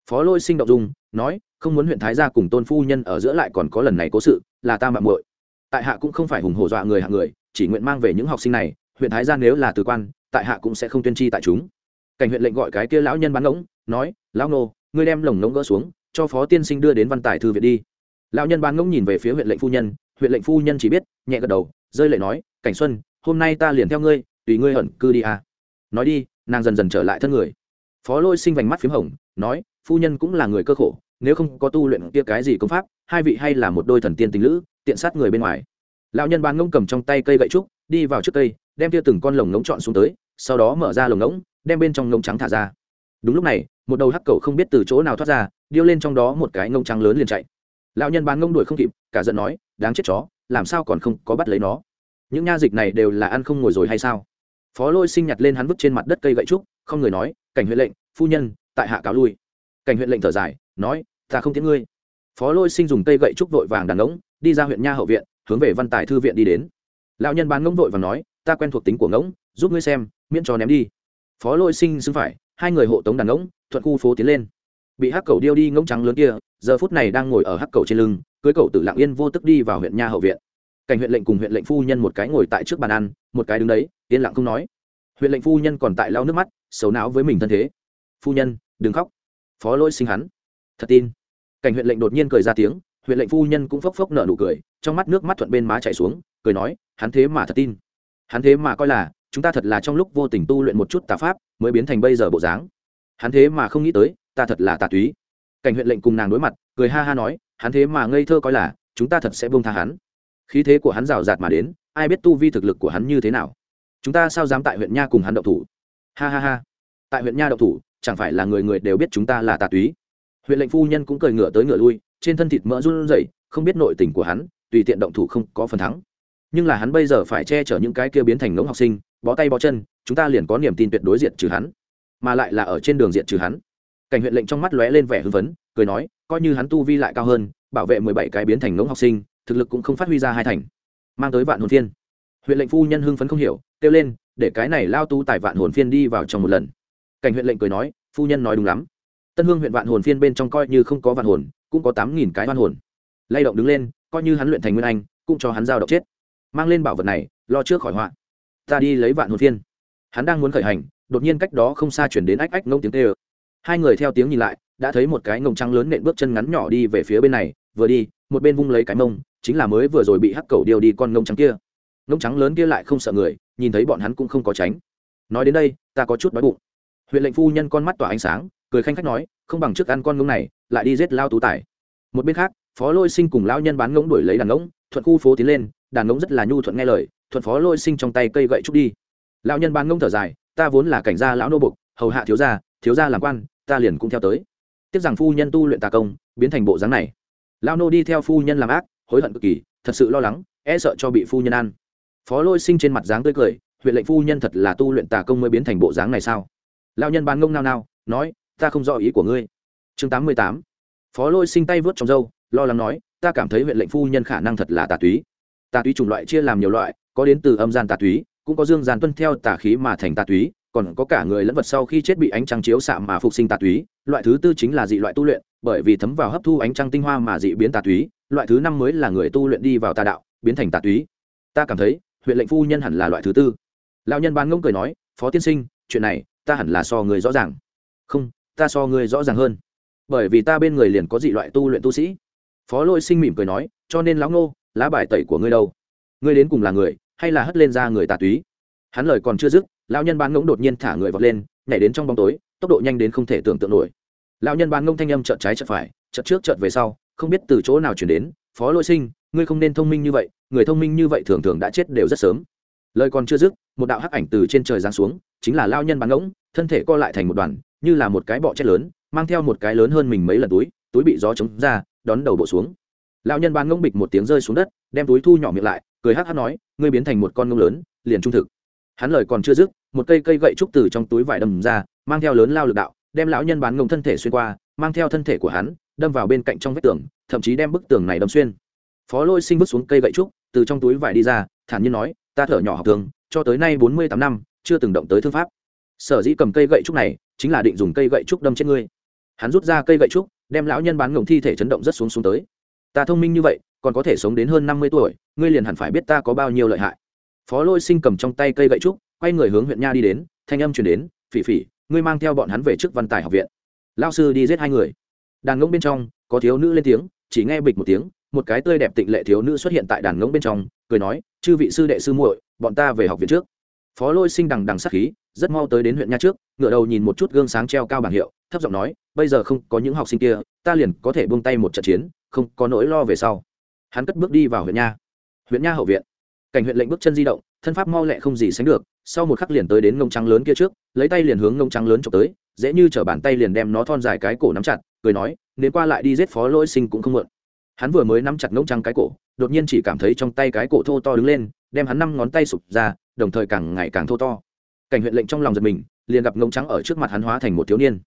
A: Phó lôi sinh động dung, nói không muốn huyện thái gia cùng tôn phu nhân ở giữa lại còn có lần này cố sự, là ta mạng muội. Tại hạ cũng không phải hùng hổ dọa người hạng người, chỉ nguyện mang về những học sinh này, huyện thái gia nếu là từ quan, tại hạ cũng sẽ không tuyên chi tại chúng. Cảnh huyện lệnh gọi cái kia lão nhân bán ngỗng, nói, lão nô, ngươi đem lồng ngỗng gỡ xuống, cho phó tiên sinh đưa đến văn tài thư viện đi. Lão nhân bán ngỗng nhìn về phía huyện lệnh phu nhân, huyện lệnh phu nhân chỉ biết, nhẹ gật đầu, rơi lệ nói, cảnh xuân, hôm nay ta liền theo ngươi, tùy ngươi hận cư đi à. nói đi, nàng dần dần trở lại thân người. Phó lôi sinh vành mắt p h í m hồng, nói, phu nhân cũng là người cơ khổ nếu không có tu luyện kia cái gì công pháp, hai vị hay là một đôi thần tiên tình lữ, tiện sát người bên ngoài. Lão nhân bán ngông cầm trong tay cây gậy trúc, đi vào trước cây, đem kia từng con lồng ngỗng trọn xuống tới, sau đó mở ra lồng ngỗng, đem bên trong ngỗng trắng thả ra. Đúng lúc này, một đầu hắc cầu không biết từ chỗ nào thoát ra, điêu lên trong đó một cái ngỗng trắng lớn liền chạy. Lão nhân bán ngông đuổi không kịp, cả giận nói, đáng chết chó, làm sao còn không có bắt lấy nó? Những nha dịch này đều là ăn không ngồi rồi hay sao? Phó lôi sinh nhặt lên hắn vứt trên mặt đất cây gậy trúc, không người nói, cảnh huyện lệnh, phu nhân, tại hạ cáo lui. Cảnh huyện lệnh thở dài nói, ta không tiếng ngươi. Phó lôi sinh dùng cây gậy trúc vội vàng đàn ngỗng, đi ra huyện nha hậu viện, hướng về văn tài thư viện đi đến. Lão nhân bán ngỗng vội và nói, ta quen thuộc tính của ngỗng, giúp ngươi xem, miễn cho ném đi. Phó lôi sinh xưng phải, hai người hộ tống đàn ngỗng, thuận khu phố tiến lên. Bị hắc cầu điêu đi ngỗng trắng lớn kia, giờ phút này đang ngồi ở hắc cầu trên lưng, cưới cầu tử lặng yên vô tức đi vào huyện nha hậu viện. Cảnh huyện lệnh cùng huyện lệnh phu nhân một cái ngồi tại trước bàn ăn, một cái đứng đấy, yên lặng không nói. Huyện lệnh phu nhân còn tại lau nước mắt, xấu não với mình thân thế. Phu nhân, đừng khóc. Phó lỗi sinh hắn thật tin. Cảnh huyện lệnh đột nhiên cười ra tiếng, huyện lệnh phu nhân cũng phốc phốc nở nụ cười, trong mắt nước mắt thuận bên má chảy xuống, cười nói, hắn thế mà thật tin. Hắn thế mà coi là, chúng ta thật là trong lúc vô tình tu luyện một chút tà pháp, mới biến thành bây giờ bộ dáng. Hắn thế mà không nghĩ tới, ta thật là tà túy. Cảnh huyện lệnh cùng nàng đối mặt, cười ha ha nói, hắn thế mà ngây thơ coi là, chúng ta thật sẽ buông tha hắn. Khí thế của hắn rào rạt mà đến, ai biết tu vi thực lực của hắn như thế nào? Chúng ta sao dám tại huyện nha cùng hắn đậu thủ? Ha ha ha. Tại huyện nha đậu thủ, chẳng phải là người người đều biết chúng ta là tà túy huyện lệnh phu nhân cũng cười ngựa tới ngựa lui, trên thân thịt mỡ run rẩy, không biết nội tình của hắn, tùy tiện động thủ không có phần thắng. Nhưng là hắn bây giờ phải che chở những cái kia biến thành ngỗng học sinh, bó tay bó chân, chúng ta liền có niềm tin tuyệt đối diện trừ hắn. Mà lại là ở trên đường diện trừ hắn. Cảnh huyện lệnh trong mắt lóe lên vẻ hưng phấn, cười nói, coi như hắn tu vi lại cao hơn, bảo vệ mười bảy cái biến thành ngỗng học sinh, thực lực cũng không phát huy ra hai thành. Mang tới vạn hồn phiên. Huyện lệnh phu nhân hưng phấn không hiểu, kêu lên, để cái này lao tu tại vạn hồn phiên đi vào trong một lần. Cảnh huyện lệnh cười nói, phu nhân nói đúng lắm tân hương huyện vạn hồn phiên bên trong coi như không có vạn hồn, cũng có tám nghìn cái oan hồn. Lay động đứng lên, coi như hắn luyện thành nguyên anh, cũng cho hắn giao động chết. Mang lên bảo vật này, lo trước khỏi họa. Ta đi lấy vạn hồn phiên. Hắn đang muốn khởi hành, đột nhiên cách đó không xa chuyển đến ách ách ngông tiếng tê ơ hai người theo tiếng nhìn lại, đã thấy một cái ngông trắng lớn nện bước chân ngắn nhỏ đi về phía bên này, vừa đi, một bên vung lấy cái mông, chính là mới vừa rồi bị hắc cầu điều đi con ngông trắng kia. Ngông trắng lớn kia lại không sợ người, nhìn thấy bọn hắn cũng không có tránh. Nói đến đây, ta có chút đói bụng. Huyện lệnh phu nhân con mắt tỏa ánh sáng cười khanh khách nói, không bằng trước ăn con ngỗng này, lại đi giết lao tú tài. Một bên khác, phó lôi sinh cùng lão nhân bán ngỗng đuổi lấy đàn ngỗng, thuận khu phố tiến lên, đàn ngỗng rất là nhu thuận nghe lời, thuận phó lôi sinh trong tay cây gậy trúc đi. Lão nhân bán ngỗng thở dài, ta vốn là cảnh gia lão nô bục hầu hạ thiếu gia thiếu gia làm quan, ta liền cũng theo tới. Tiếc rằng phu nhân tu luyện tà công, biến thành bộ dáng này. Lão nô đi theo phu nhân làm ác, hối hận cực kỳ, thật sự lo lắng e sợ cho bị phu nhân ăn. Phó lôi sinh trên mặt dáng tươi cười, huyện lệnh phu nhân thật là tu luyện tà công mới biến thành bộ dáng này sao? Lão nhân bán ngông nao nao, nói ta không rõ ý của ngươi. Chương tám mươi tám. Phó lôi sinh tay vớt trong râu, lo lắng nói, ta cảm thấy huyện lệnh phu nhân khả năng thật là tà túy. Tà túy chủng loại chia làm nhiều loại, có đến từ âm gian tà túy, cũng có dương gian tuân theo tà khí mà thành tà túy, còn có cả người lẫn vật sau khi chết bị ánh trăng chiếu xạ mà phục sinh tà túy. Loại thứ tư chính là dị loại tu luyện, bởi vì thấm vào hấp thu ánh trăng tinh hoa mà dị biến tà túy, loại thứ năm mới là người tu luyện đi vào tà đạo, biến thành tà túy. Ta cảm thấy, huyện lệnh phu nhân hẳn là loại thứ tư. Lão nhân bán ngông cười nói, phó tiên sinh, chuyện này, ta hẳn là so người rõ ràng. Không ta so ngươi rõ ràng hơn. Bởi vì ta bên người liền có dị loại tu luyện tu sĩ. Phó lôi sinh mỉm cười nói, cho nên lão ngô, lá bài tẩy của ngươi đâu? Ngươi đến cùng là người, hay là hất lên ra người tà túy? Hắn lời còn chưa dứt, lão nhân bán ngỗng đột nhiên thả người vọt lên, nhảy đến trong bóng tối, tốc độ nhanh đến không thể tưởng tượng nổi. Lão nhân bán ngông thanh âm trợt trái trợt phải trợt trước trợt về sau, không biết từ chỗ nào chuyển đến, phó lôi sinh, ngươi không nên thông minh như vậy, người thông minh như vậy thường thường đã chết đều rất sớm. Lời còn chưa dứt, một đạo hắc ảnh từ trên trời giáng xuống, chính là lao nhân bán ngỗng, thân thể co lại thành một đoàn như là một cái bọ chết lớn, mang theo một cái lớn hơn mình mấy lần túi túi bị gió chống ra, đón đầu bộ xuống. Lão nhân bán ngông bịch một tiếng rơi xuống đất, đem túi thu nhỏ miệng lại, cười hát hát nói, ngươi biến thành một con ngông lớn, liền trung thực. Hắn lời còn chưa dứt, một cây cây gậy trúc từ trong túi vải đầm ra, mang theo lớn lao lực đạo, đem lão nhân bán ngông thân thể xuyên qua, mang theo thân thể của hắn, đâm vào bên cạnh trong vách tường, thậm chí đem bức tường này đâm xuyên. Phó lôi sinh bước xuống cây gậy trúc, từ trong túi vải đi ra, thản nhiên nói, ta thở nhỏ học thường cho tới nay bốn mươi tám năm, chưa từng động tới thương pháp sở dĩ cầm cây gậy trúc này, chính là định dùng cây gậy trúc đâm chết ngươi. Hắn rút ra cây gậy trúc, đem lão nhân bán ngộng thi thể chấn động rất xuống xuống tới. Ta thông minh như vậy, còn có thể sống đến hơn năm mươi tuổi, ngươi liền hẳn phải biết ta có bao nhiêu lợi hại. Phó lôi sinh cầm trong tay cây gậy trúc, quay người hướng huyện nha đi đến, thanh âm chuyển đến, phỉ phỉ, ngươi mang theo bọn hắn về trước văn tài học viện. Lao sư đi giết hai người. Đàn ngỗng bên trong, có thiếu nữ lên tiếng, chỉ nghe bịch một tiếng, một cái tươi đẹp tịnh lệ thiếu nữ xuất hiện tại đàn ngỗng bên trong, cười nói, chư vị sư đệ sư muội, bọn ta về học viện trước phó lôi sinh đằng đằng sắc khí, rất mau tới đến huyện nha trước, ngựa đầu nhìn một chút gương sáng treo cao bảng hiệu, thấp giọng nói, bây giờ không có những học sinh kia, ta liền có thể buông tay một trận chiến, không có nỗi lo về sau. Hắn cất bước đi vào huyện nha. Huyện nha hậu viện. Cảnh huyện lệnh bước chân di động, thân pháp mau lẹ không gì sánh được, sau một khắc liền tới đến ngông trắng lớn kia trước, lấy tay liền hướng ngông trắng lớn trộm tới, dễ như chở bàn tay liền đem nó thon dài cái cổ nắm chặt, cười nói, nếu qua lại đi giết phó lỗi sinh cũng không mượn hắn vừa mới nắm chặt ngông trắng cái cổ, đột nhiên chỉ cảm thấy trong tay cái cổ thô to đứng lên, đem hắn năm ngón tay sụp ra đồng thời càng ngày càng thô to. Cảnh huyện lệnh trong lòng giật mình, liền gặp ngông trắng ở trước mặt hắn hóa thành một thiếu niên.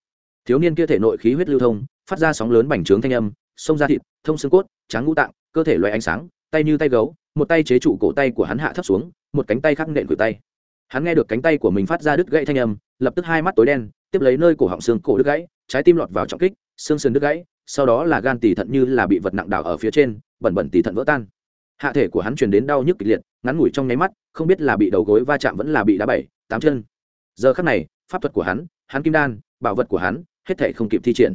A: Thiếu niên kia thể nội khí huyết lưu thông, phát ra sóng lớn bành trướng thanh âm, sông ra thịt, thông xương cốt, tráng ngũ tạng, cơ thể loại ánh sáng, tay như tay gấu, một tay chế trụ cổ tay của hắn hạ thấp xuống, một cánh tay khác nện cử tay. Hắn nghe được cánh tay của mình phát ra đứt gãy thanh âm, lập tức hai mắt tối đen, tiếp lấy nơi cổ họng xương cổ đứt gãy, trái tim lọt vào trọng kích, xương sườn đứt gãy, sau đó là gan tỳ thận như là bị vật nặng đảo ở phía trên, bẩn bẩn tỳ thận vỡ tan hạ thể của hắn truyền đến đau nhức kịch liệt, ngắn ngủi trong nháy mắt, không biết là bị đầu gối va chạm vẫn là bị đá bảy, tám chân. Giờ khắc này, pháp thuật của hắn hắn kim đan, bảo vật của hắn, hết thể không kịp thi triển.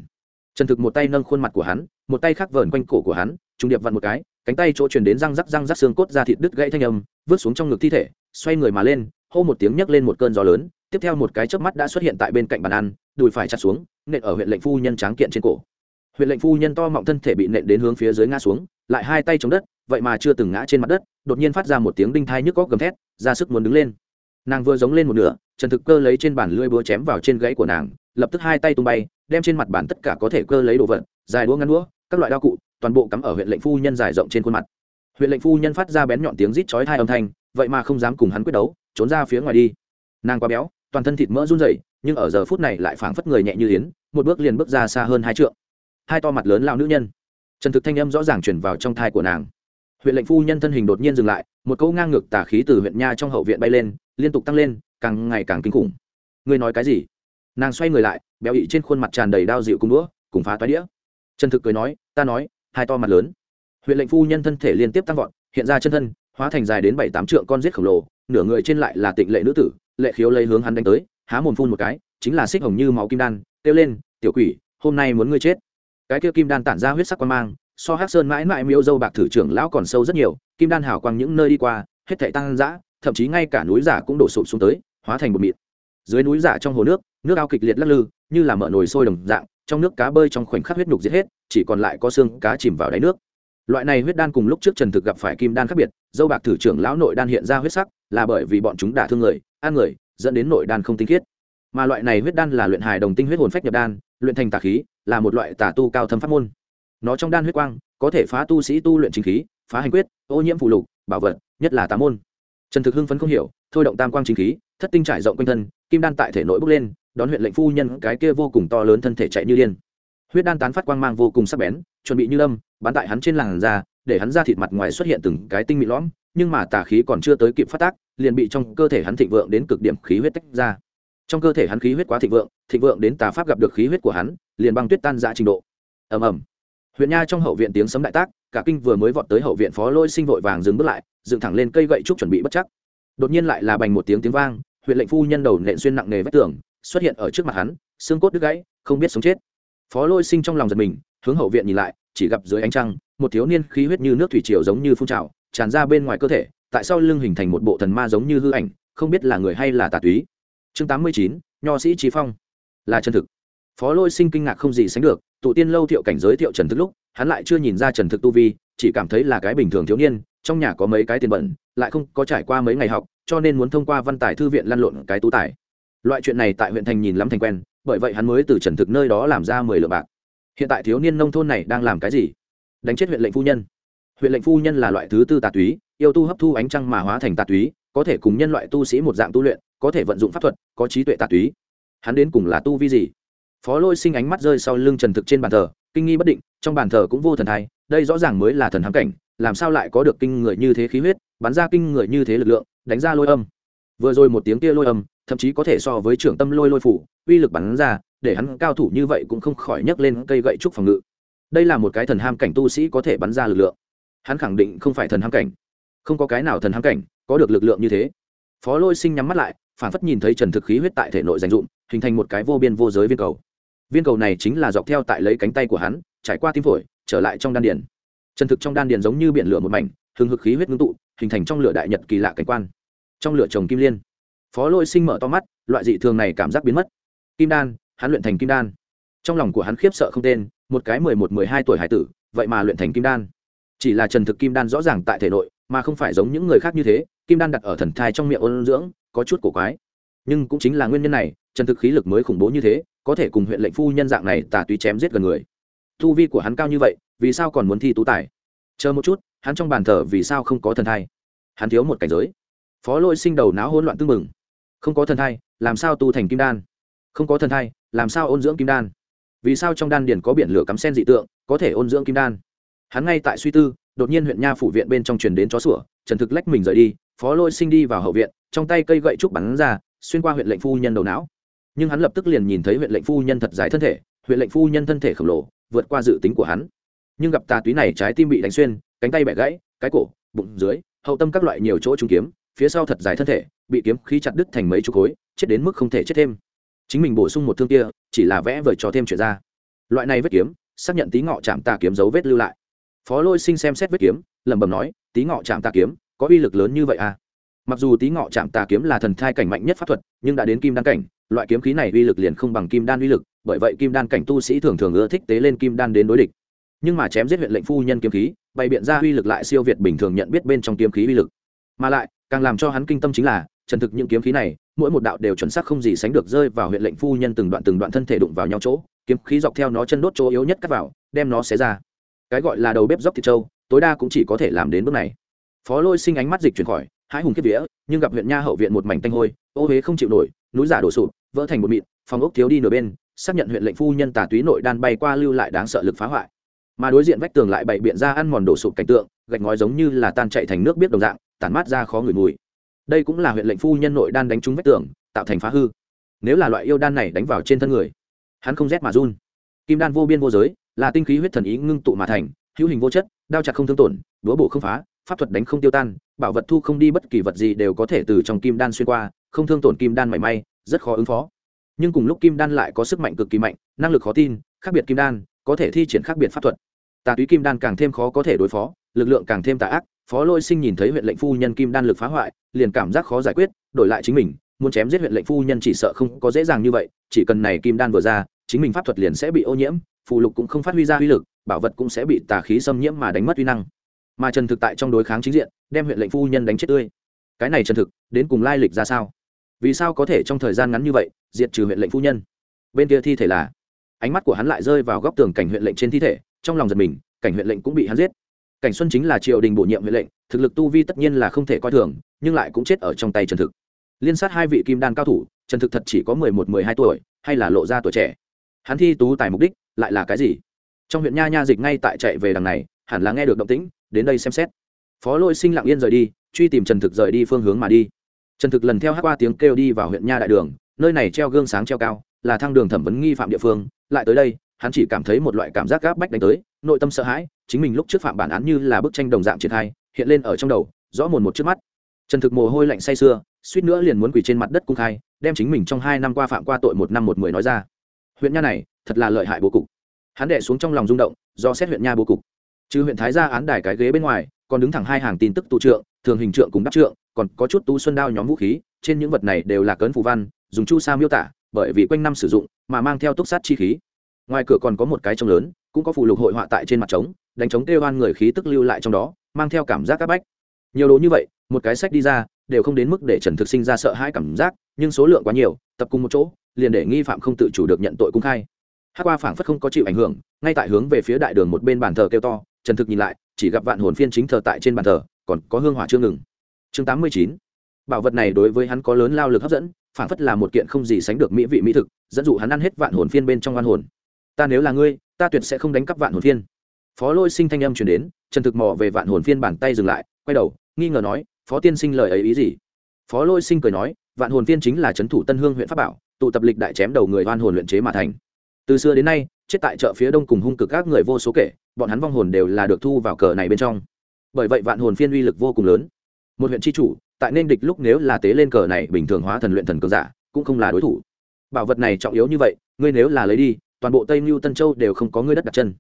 A: Trần thực một tay nâng khuôn mặt của hắn, một tay khác vờn quanh cổ của hắn, trung điệp vặn một cái, cánh tay chỗ truyền đến răng rắc răng rắc xương cốt ra thịt đứt gãy thanh âm, vứt xuống trong ngực thi thể, xoay người mà lên, hô một tiếng nhấc lên một cơn gió lớn, tiếp theo một cái chớp mắt đã xuất hiện tại bên cạnh bàn ăn, đùi phải chặt xuống, nện ở huyện lệnh phu nhân tráng kiện trên cổ. Huyện lệnh phu nhân to mọng thân thể bị nện đến hướng phía dưới ngã xuống, lại hai tay chống đất vậy mà chưa từng ngã trên mặt đất, đột nhiên phát ra một tiếng đinh thai nhức góc gầm thét, ra sức muốn đứng lên. Nàng vừa giống lên một nửa, trần thực cơ lấy trên bàn lưỡi búa chém vào trên gãy của nàng, lập tức hai tay tung bay, đem trên mặt bàn tất cả có thể cơ lấy đồ vật, dài đũa ngăn đũa, các loại đao cụ, toàn bộ cắm ở huyện lệnh phu nhân dài rộng trên khuôn mặt. Huyện lệnh phu nhân phát ra bén nhọn tiếng rít chói hai âm thanh, vậy mà không dám cùng hắn quyết đấu, trốn ra phía ngoài đi. Nàng quá béo, toàn thân thịt mỡ run rẩy, nhưng ở giờ phút này lại phảng phất người nhẹ như yến, một bước liền bước ra xa hơn hai trượng. Hai to mặt lớn lao nữ nhân. Trần thực thanh âm rõ ràng chuyển vào trong thai của nàng huyện lệnh phu nhân thân hình đột nhiên dừng lại, một câu ngang ngược tà khí từ huyện nha trong hậu viện bay lên, liên tục tăng lên, càng ngày càng kinh khủng. Ngươi nói cái gì? Nàng xoay người lại, béo ị trên khuôn mặt tràn đầy đao dịu cùng đũa, cùng phá toái đĩa. Trần thực cười nói, ta nói, hai to mặt lớn. Huyện lệnh phu nhân thân thể liên tiếp tăng vọt, hiện ra chân thân, hóa thành dài đến bảy tám trượng con giết khổng lồ, nửa người trên lại là tịnh lệ nữ tử, lệ khiếu lấy hướng hắn đánh tới, há mồm phun một cái, chính là xích hồng như máu kim đan, kêu lên, tiểu quỷ, hôm nay muốn ngươi chết. Cái kia kim đan tản ra huyết sắc quan mang so hắc sơn mãi mãi miêu dâu bạc thử trưởng lão còn sâu rất nhiều, kim đan hào quang những nơi đi qua, hết thảy tăng dã, thậm chí ngay cả núi giả cũng đổ sụp xuống tới, hóa thành bột mịn. Dưới núi giả trong hồ nước nước ao kịch liệt lắc lư, như là mở nồi sôi đồng dạng, trong nước cá bơi trong khoảnh khắc huyết nhục giết hết, chỉ còn lại có xương cá chìm vào đáy nước. Loại này huyết đan cùng lúc trước trần thực gặp phải kim đan khác biệt, dâu bạc thử trưởng lão nội đan hiện ra huyết sắc, là bởi vì bọn chúng đả thương người, ăn người, dẫn đến nội đan không tinh khiết. Mà loại này huyết đan là luyện hài đồng tinh huyết hồn phách nhập đan, luyện thành tà khí, là một loại tà tu cao thâm pháp môn nó trong đan huyết quang, có thể phá tu sĩ tu luyện chính khí, phá hành quyết, ô nhiễm phụ lục, bảo vật, nhất là tám môn. Trần thực hưng phấn không hiểu, thôi động tam quang chính khí, thất tinh trải rộng quanh thân, kim đan tại thể nội bốc lên, đón huyện lệnh phu nhân cái kia vô cùng to lớn thân thể chạy như điên. Huyết đan tán phát quang mang vô cùng sắc bén, chuẩn bị như lâm, bắn tại hắn trên làn da, để hắn ra thịt mặt ngoài xuất hiện từng cái tinh mịn lõm, nhưng mà tà khí còn chưa tới kịp phát tác, liền bị trong cơ thể hắn thịnh vượng đến cực điểm khí huyết tách ra. Trong cơ thể hắn khí huyết quá thịnh vượng thịnh vượng đến tà pháp gặp được khí huyết của hắn, liền băng tuyết tan ra trình độ. Ầm ầm huyện nha trong hậu viện tiếng sấm đại tác, cả kinh vừa mới vọt tới hậu viện phó lôi sinh vội vàng dừng bước lại, dựng thẳng lên cây gậy trúc chuẩn bị bất chắc. Đột nhiên lại là bành một tiếng tiếng vang, huyện lệnh phu nhân đầu nện xuyên nặng nề vách tường, xuất hiện ở trước mặt hắn, xương cốt đứt gãy, không biết sống chết. Phó lôi sinh trong lòng giật mình, hướng hậu viện nhìn lại, chỉ gặp dưới ánh trăng, một thiếu niên khí huyết như nước thủy triều giống như phun trào, tràn ra bên ngoài cơ thể, tại sao lưng hình thành một bộ thần ma giống như hư ảnh, không biết là người hay là tà túy. Chương tám mươi chín, nho sĩ trí phong. Là chân thực phó lôi sinh kinh ngạc không gì sánh được, tụ tiên lâu thiệu cảnh giới thiệu trần thực lúc, hắn lại chưa nhìn ra trần thực tu vi, chỉ cảm thấy là cái bình thường thiếu niên, trong nhà có mấy cái tiền bẩn, lại không có trải qua mấy ngày học, cho nên muốn thông qua văn tài thư viện lăn lộn cái tú tài. Loại chuyện này tại huyện thành nhìn lắm thành quen, bởi vậy hắn mới từ trần thực nơi đó làm ra mười lượng bạc. Hiện tại thiếu niên nông thôn này đang làm cái gì? Đánh chết huyện lệnh phu nhân. Huyện lệnh phu nhân là loại thứ tư tà túy, yêu tu hấp thu ánh trăng mà hóa thành tà túy, có thể cùng nhân loại tu sĩ một dạng tu luyện, có thể vận dụng pháp thuật, có trí tuệ tà túy. Hắn đến cùng là tu vi gì? Phó lôi sinh ánh mắt rơi sau lưng trần thực trên bàn thờ, kinh nghi bất định, trong bàn thờ cũng vô thần thai, đây rõ ràng mới là thần hám cảnh, làm sao lại có được kinh người như thế khí huyết, bắn ra kinh người như thế lực lượng, đánh ra lôi âm. Vừa rồi một tiếng kia lôi âm, thậm chí có thể so với trưởng tâm lôi lôi phủ, uy lực bắn ra, để hắn cao thủ như vậy cũng không khỏi nhấc lên cây gậy trúc phòng ngự. Đây là một cái thần ham cảnh tu sĩ có thể bắn ra lực lượng. Hắn khẳng định không phải thần ham cảnh. Không có cái nào thần ham cảnh có được lực lượng như thế. Phó lôi sinh nhắm mắt lại, phản phất nhìn thấy trần thực khí huyết tại thể nội dành dụm hình thành một cái vô biên vô giới viên cầu. Viên cầu này chính là dọc theo tại lấy cánh tay của hắn, trải qua tim phổi, trở lại trong đan điền. Chân thực trong đan điền giống như biển lửa một mảnh, hừng hực khí huyết ngưng tụ, hình thành trong lửa đại nhật kỳ lạ cảnh quan. Trong lửa trồng kim liên. Phó lôi sinh mở to mắt, loại dị thường này cảm giác biến mất. Kim đan, hắn luyện thành kim đan. Trong lòng của hắn khiếp sợ không tên, một cái mười một, mười hai tuổi hải tử, vậy mà luyện thành kim đan. Chỉ là trần thực kim đan rõ ràng tại thể nội, mà không phải giống những người khác như thế, kim đan đặt ở thần thai trong miệng ôn dưỡng, có chút cổ quái nhưng cũng chính là nguyên nhân này trần thực khí lực mới khủng bố như thế, có thể cùng huyện lệnh phu nhân dạng này tà túy chém giết gần người. Thu vi của hắn cao như vậy, vì sao còn muốn thi tú tài? Chờ một chút, hắn trong bàn thờ vì sao không có thần thai? Hắn thiếu một cảnh giới. Phó lôi sinh đầu não hỗn loạn tưng mừng không có thần thai, làm sao tu thành kim đan? Không có thần thai, làm sao ôn dưỡng kim đan? Vì sao trong đan điển có biển lửa cắm sen dị tượng, có thể ôn dưỡng kim đan? Hắn ngay tại suy tư, đột nhiên huyện nha phủ viện bên trong truyền đến chó sủa trần thực lách mình rời đi, phó lôi sinh đi vào hậu viện, trong tay cây gậy trúc bắn ra xuyên qua huyện lệnh phu nhân đầu não. Nhưng hắn lập tức liền nhìn thấy huyện lệnh phu nhân thật dài thân thể, huyện lệnh phu nhân thân thể khổng lồ, vượt qua dự tính của hắn. Nhưng gặp tà túy này trái tim bị đánh xuyên, cánh tay bẻ gãy, cái cổ, bụng dưới, hậu tâm các loại nhiều chỗ trúng kiếm, phía sau thật dài thân thể, bị kiếm khí chặt đứt thành mấy chục khối, chết đến mức không thể chết thêm. Chính mình bổ sung một thương kia, chỉ là vẽ vời cho thêm chuyện ra. Loại này vết kiếm, xác nhận tí ngọ chạm tà kiếm dấu vết lưu lại. Phó lôi sinh xem xét vết kiếm, lẩm bẩm nói, tí ngọ chạm tà kiếm, có uy lực lớn như vậy à? Mặc dù tí ngọ chạm tà kiếm là thần thai cảnh mạnh nhất pháp thuật, nhưng đã đến kim đan cảnh, loại kiếm khí này uy lực liền không bằng kim đan uy lực, bởi vậy kim đan cảnh tu sĩ thường thường ưa thích tế lên kim đan đến đối địch. Nhưng mà chém giết huyện lệnh phu nhân kiếm khí, bày biện ra uy lực lại siêu việt bình thường nhận biết bên trong kiếm khí uy lực. Mà lại, càng làm cho hắn kinh tâm chính là trần thực những kiếm khí này, mỗi một đạo đều chuẩn xác không gì sánh được rơi vào huyện lệnh phu nhân từng đoạn từng đoạn thân thể đụng vào nhau chỗ, kiếm khí dọc theo nó chân đốt chỗ yếu nhất cắt vào, đem nó xé ra. Cái gọi là đầu bếp dốc thịt trâu, tối đa cũng chỉ có thể làm đến bước này. Phó lôi sinh ánh mắt dịch chuyển khỏi hãi hùng kiếp vía, nhưng gặp huyện nha hậu viện một mảnh tanh hôi, ô huế không chịu nổi, núi giả đổ sụp, vỡ thành một mịn, phòng ốc thiếu đi nửa bên, xác nhận huyện lệnh phu nhân tà túy nội đan bay qua lưu lại đáng sợ lực phá hoại. Mà đối diện vách tường lại bày biện ra ăn mòn đổ sụp cảnh tượng, gạch ngói giống như là tan chạy thành nước biết đồng dạng, tản mát ra khó ngửi mùi. Đây cũng là huyện lệnh phu nhân nội đan đánh trúng vách tường, tạo thành phá hư. Nếu là loại yêu đan này đánh vào trên thân người, hắn không rét mà run. Kim đan vô biên vô giới, là tinh khí huyết thần ý ngưng tụ mà thành, hữu hình vô chất, đao chặt không thương tổn đũa bổ không phá, pháp thuật đánh không tiêu tan bảo vật thu không đi bất kỳ vật gì đều có thể từ trong kim đan xuyên qua, không thương tổn kim đan mảy may, rất khó ứng phó. Nhưng cùng lúc kim đan lại có sức mạnh cực kỳ mạnh, năng lực khó tin, khác biệt kim đan, có thể thi triển khác biệt pháp thuật. Tà túy kim đan càng thêm khó có thể đối phó, lực lượng càng thêm tà ác, phó lôi sinh nhìn thấy huyện lệnh phu nhân kim đan lực phá hoại, liền cảm giác khó giải quyết, đổi lại chính mình, muốn chém giết huyện lệnh phu nhân chỉ sợ không có dễ dàng như vậy, chỉ cần này kim đan vừa ra, chính mình pháp thuật liền sẽ bị ô nhiễm, phù lục cũng không phát huy ra uy lực, bảo vật cũng sẽ bị tà khí xâm nhiễm mà đánh mất uy năng mà trần thực tại trong đối kháng chính diện, đem huyện lệnh phu nhân đánh chết tươi. Cái này trần thực, đến cùng lai lịch ra sao? Vì sao có thể trong thời gian ngắn như vậy, diệt trừ huyện lệnh phu nhân? Bên kia thi thể là? Ánh mắt của hắn lại rơi vào góc tường cảnh huyện lệnh trên thi thể, trong lòng giật mình, cảnh huyện lệnh cũng bị hắn giết. Cảnh xuân chính là triều đình bổ nhiệm huyện lệnh, thực lực tu vi tất nhiên là không thể coi thường, nhưng lại cũng chết ở trong tay trần thực. Liên sát hai vị kim đan cao thủ, trần thực thật chỉ có mười một, mười hai tuổi, hay là lộ ra tuổi trẻ. Hắn thi tú tài mục đích, lại là cái gì? Trong huyện nha nha dịch ngay tại chạy về đằng này, hẳn là nghe được động tĩnh đến đây xem xét. Phó lôi sinh lặng yên rời đi, truy tìm trần thực rời đi phương hướng mà đi. Trần thực lần theo hát qua tiếng kêu đi vào huyện nha đại đường, nơi này treo gương sáng treo cao, là thang đường thẩm vấn nghi phạm địa phương. Lại tới đây, hắn chỉ cảm thấy một loại cảm giác gáp bách đánh tới, nội tâm sợ hãi, chính mình lúc trước phạm bản án như là bức tranh đồng dạng triển khai, hiện lên ở trong đầu, rõ mồn một trước mắt. Trần thực mồ hôi lạnh say sưa, suýt nữa liền muốn quỳ trên mặt đất cung khai, đem chính mình trong hai năm qua phạm qua tội một năm một mười nói ra. Huyện nha này, thật là lợi hại bố cục. Hắn đệ xuống trong lòng rung động, do xét huyện nha bố cục trừ huyện thái ra án đài cái ghế bên ngoài, còn đứng thẳng hai hàng tin tức tụ trượng, thường hình trượng cùng đắp trượng, còn có chút tú xuân đao nhóm vũ khí, trên những vật này đều là cấn phù văn, dùng chu sa miêu tả, bởi vì quanh năm sử dụng, mà mang theo túc sát chi khí. Ngoài cửa còn có một cái trống lớn, cũng có phù lục hội họa tại trên mặt trống, đánh trống kêu oan người khí tức lưu lại trong đó, mang theo cảm giác áp bách. Nhiều đồ như vậy, một cái sách đi ra, đều không đến mức để trần thực sinh ra sợ hãi cảm giác, nhưng số lượng quá nhiều, tập cùng một chỗ, liền để nghi phạm không tự chủ được nhận tội cung khai. Hát qua phảng phất không có chịu ảnh hưởng, ngay tại hướng về phía đại đường một bên bàn thờ kêu to trần thực nhìn lại, chỉ gặp vạn hồn phiên chính thờ tại trên bàn thờ, còn có hương hỏa chưa ngừng. Chương tám mươi chín, bảo vật này đối với hắn có lớn lao lực hấp dẫn phảng phất là một kiện không gì sánh được mỹ vị mỹ thực, dẫn dụ hắn ăn hết vạn hồn phiên bên trong oan hồn. Ta nếu là ngươi, ta tuyệt sẽ không đánh cắp vạn hồn phiên. Phó lôi sinh thanh âm chuyển đến, trần thực mò về vạn hồn phiên bàn tay dừng lại, quay đầu, nghi ngờ nói, phó tiên sinh lời ấy ý gì? Phó lôi sinh cười nói, vạn hồn phiên chính là trấn thủ tân hương huyện pháp bảo, tụ tập lịch đại chém đầu người oan hồn luyện chế mà thành. Từ xưa đến nay, chết tại chợ phía đông cùng hung cực các người vô số kể bọn hắn vong hồn đều là được thu vào cờ này bên trong. Bởi vậy vạn hồn phiên uy lực vô cùng lớn. Một huyện tri chủ, tại nên địch lúc nếu là tế lên cờ này bình thường hóa thần luyện thần cường giả, cũng không là đối thủ. Bảo vật này trọng yếu như vậy, ngươi nếu là lấy đi, toàn bộ tây mưu tân châu đều không có ngươi đất đặt chân.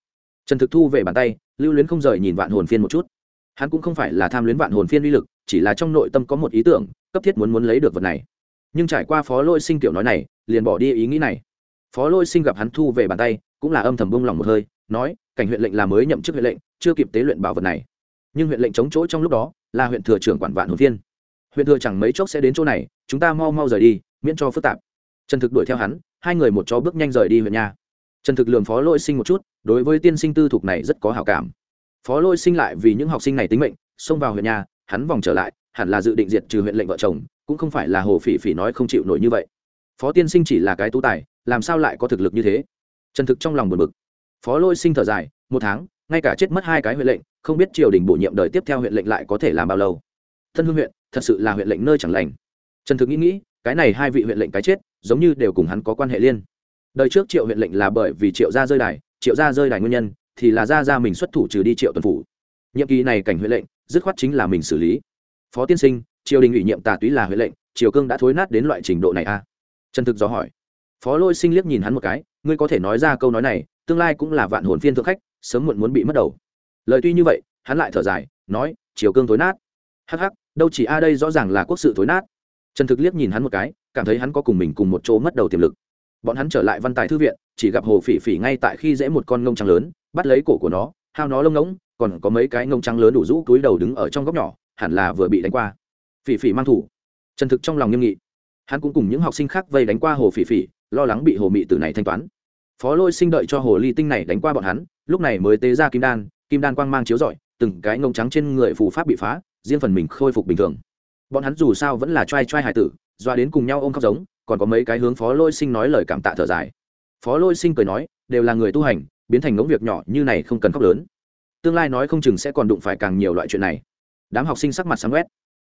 A: Trần thực thu về bàn tay, lưu luyến không rời nhìn vạn hồn phiên một chút. Hắn cũng không phải là tham luyến vạn hồn phiên uy lực, chỉ là trong nội tâm có một ý tưởng, cấp thiết muốn muốn lấy được vật này. Nhưng trải qua phó lôi sinh kiểu nói này, liền bỏ đi ý nghĩ này. Phó lôi sinh gặp hắn thu về bàn tay, cũng là âm thầm bông lòng một hơi, nói cảnh huyện lệnh là mới nhậm chức huyện lệnh, chưa kịp tế luyện bảo vật này. Nhưng huyện lệnh chống chỗ trong lúc đó là huyện thừa trưởng quản vạn hồn viên. Huyện thừa chẳng mấy chốc sẽ đến chỗ này, chúng ta mau mau rời đi, miễn cho phức tạp. Trần thực đuổi theo hắn, hai người một chó bước nhanh rời đi huyện nhà trần thực lường phó lôi sinh một chút, đối với tiên sinh tư thục này rất có hảo cảm. Phó lôi sinh lại vì những học sinh này tính mệnh, xông vào huyện nhà hắn vòng trở lại, hẳn là dự định diệt trừ huyện lệnh vợ chồng, cũng không phải là hồ phỉ phỉ nói không chịu nổi như vậy. Phó tiên sinh chỉ là cái tú tài, làm sao lại có thực lực như thế? Trần thực trong lòng buồn bực phó lôi sinh thở dài, một tháng, ngay cả chết mất hai cái huyện lệnh, không biết triều đình bổ nhiệm đời tiếp theo huyện lệnh lại có thể làm bao lâu. Thân hương huyện, thật sự là huyện lệnh nơi chẳng lành. Trần thực nghĩ nghĩ, cái này hai vị huyện lệnh cái chết, giống như đều cùng hắn có quan hệ liên. Đời trước triệu huyện lệnh là bởi vì triệu gia rơi đài, triệu gia rơi đài nguyên nhân, thì là gia gia mình xuất thủ trừ đi triệu tuần phủ. Nhiệm kỳ này cảnh huyện lệnh, dứt khoát chính là mình xử lý. Phó tiên sinh, triều đình ủy nhiệm tà túy là huyện lệnh, triều cương đã thối nát đến loại trình độ này a à? trần thực do hỏi. Phó lôi sinh liếc nhìn hắn một cái, ngươi có thể nói ra câu nói này tương lai cũng là vạn hồn phiên thượng khách, sớm muộn muốn bị mất đầu. Lời tuy như vậy, hắn lại thở dài, nói chiều cương thối nát. Hắc hắc, đâu chỉ a đây rõ ràng là quốc sự thối nát. Trần thực liếc nhìn hắn một cái, cảm thấy hắn có cùng mình cùng một chỗ mất đầu tiềm lực. Bọn hắn trở lại văn tài thư viện, chỉ gặp hồ phỉ phỉ ngay tại khi dễ một con ngông trắng lớn, bắt lấy cổ của nó, hao nó lông ngỗng, còn có mấy cái ngông trắng lớn đủ rũ túi đầu đứng ở trong góc nhỏ, hẳn là vừa bị đánh qua. Phỉ phỉ mang thủ. Trần thực trong lòng nghiêm nghị. Hắn cũng cùng những học sinh khác vây đánh qua hồ phỉ phỉ, lo lắng bị hồ mị tử này thanh toán phó lôi sinh đợi cho hồ ly tinh này đánh qua bọn hắn, lúc này mới tế ra kim đan kim đan quang mang chiếu rọi, từng cái ngông trắng trên người phù pháp bị phá, riêng phần mình khôi phục bình thường. Bọn hắn dù sao vẫn là t r a i t r a i hải tử, doa đến cùng nhau ôm khóc giống, còn có mấy cái hướng phó lôi sinh nói lời cảm tạ thở dài. Phó lôi sinh cười nói, đều là người tu hành, biến thành ngỗng việc nhỏ như này không cần khóc lớn. Tương lai nói không chừng sẽ còn đụng phải càng nhiều loại chuyện này. Đám học sinh sắc mặt sáng quét.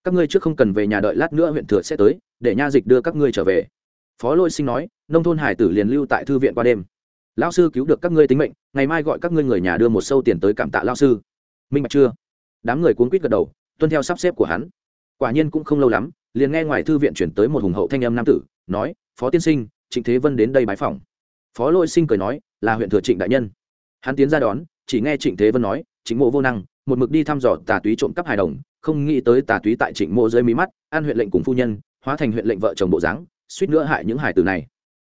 A: Các ngươi trước không cần về nhà đợi lát nữa huyện thừa sẽ tới, để nha dịch đưa các ngươi trở về. Phó lôi sinh nói, nông thôn hải tử liền lưu tại thư viện qua đêm lão sư cứu được các ngươi tính mệnh, ngày mai gọi các ngươi người nhà đưa một sâu tiền tới cảm tạ lão sư. Minh bạch chưa? Đám người cuốn quýt gật đầu, tuân theo sắp xếp của hắn. Quả nhiên cũng không lâu lắm, liền nghe ngoài thư viện chuyển tới một hùng hậu thanh âm nam tử, nói, phó tiên sinh, trịnh thế vân đến đây bái phòng phó lôi sinh cười nói, là huyện thừa trịnh đại nhân. Hắn tiến ra đón, chỉ nghe trịnh thế vân nói chính mộ vô năng, một mực đi thăm dò tà túy trộm cắp hài đồng, không nghĩ tới tà túy tại trịnh mộ dưới mí mắt, an huyện lệnh cùng phu nhân, hóa thành huyện lệnh vợ chồng bộ dáng, suýt nữa hại những hải tử này.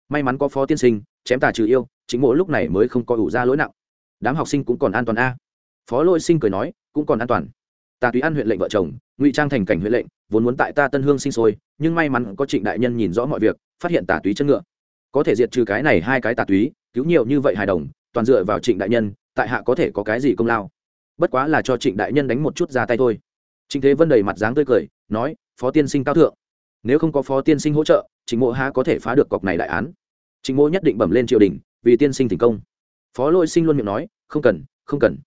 A: May mắn có phó tiên sinh, chém tà trừ yêu chính mộ lúc này mới không có ủ ra lỗi nặng. Đám học sinh cũng còn an toàn a. Phó lôi sinh cười nói, cũng còn an toàn. Ta túy an huyện lệnh vợ chồng, ngụy trang thành cảnh huyện lệnh, vốn muốn tại ta tân hương sinh sôi, nhưng may mắn có trịnh đại nhân nhìn rõ mọi việc, phát hiện tà túy chân ngựa. Có thể diệt trừ cái này hai cái tà túy, cứu nhiều như vậy hài đồng, toàn dựa vào trịnh đại nhân, tại hạ có thể có cái gì công lao? Bất quá là cho trịnh đại nhân đánh một chút ra tay thôi. Trịnh thế vân đầy mặt dáng tươi cười, nói, phó tiên sinh cao thượng. Nếu không có phó tiên sinh hỗ trợ, trịnh mộ há có thể phá được cọc này đại án. Trịnh mộ nhất định bẩm lên triều đình vì tiên sinh thành công. Phó lôi sinh luôn miệng nói không cần không cần.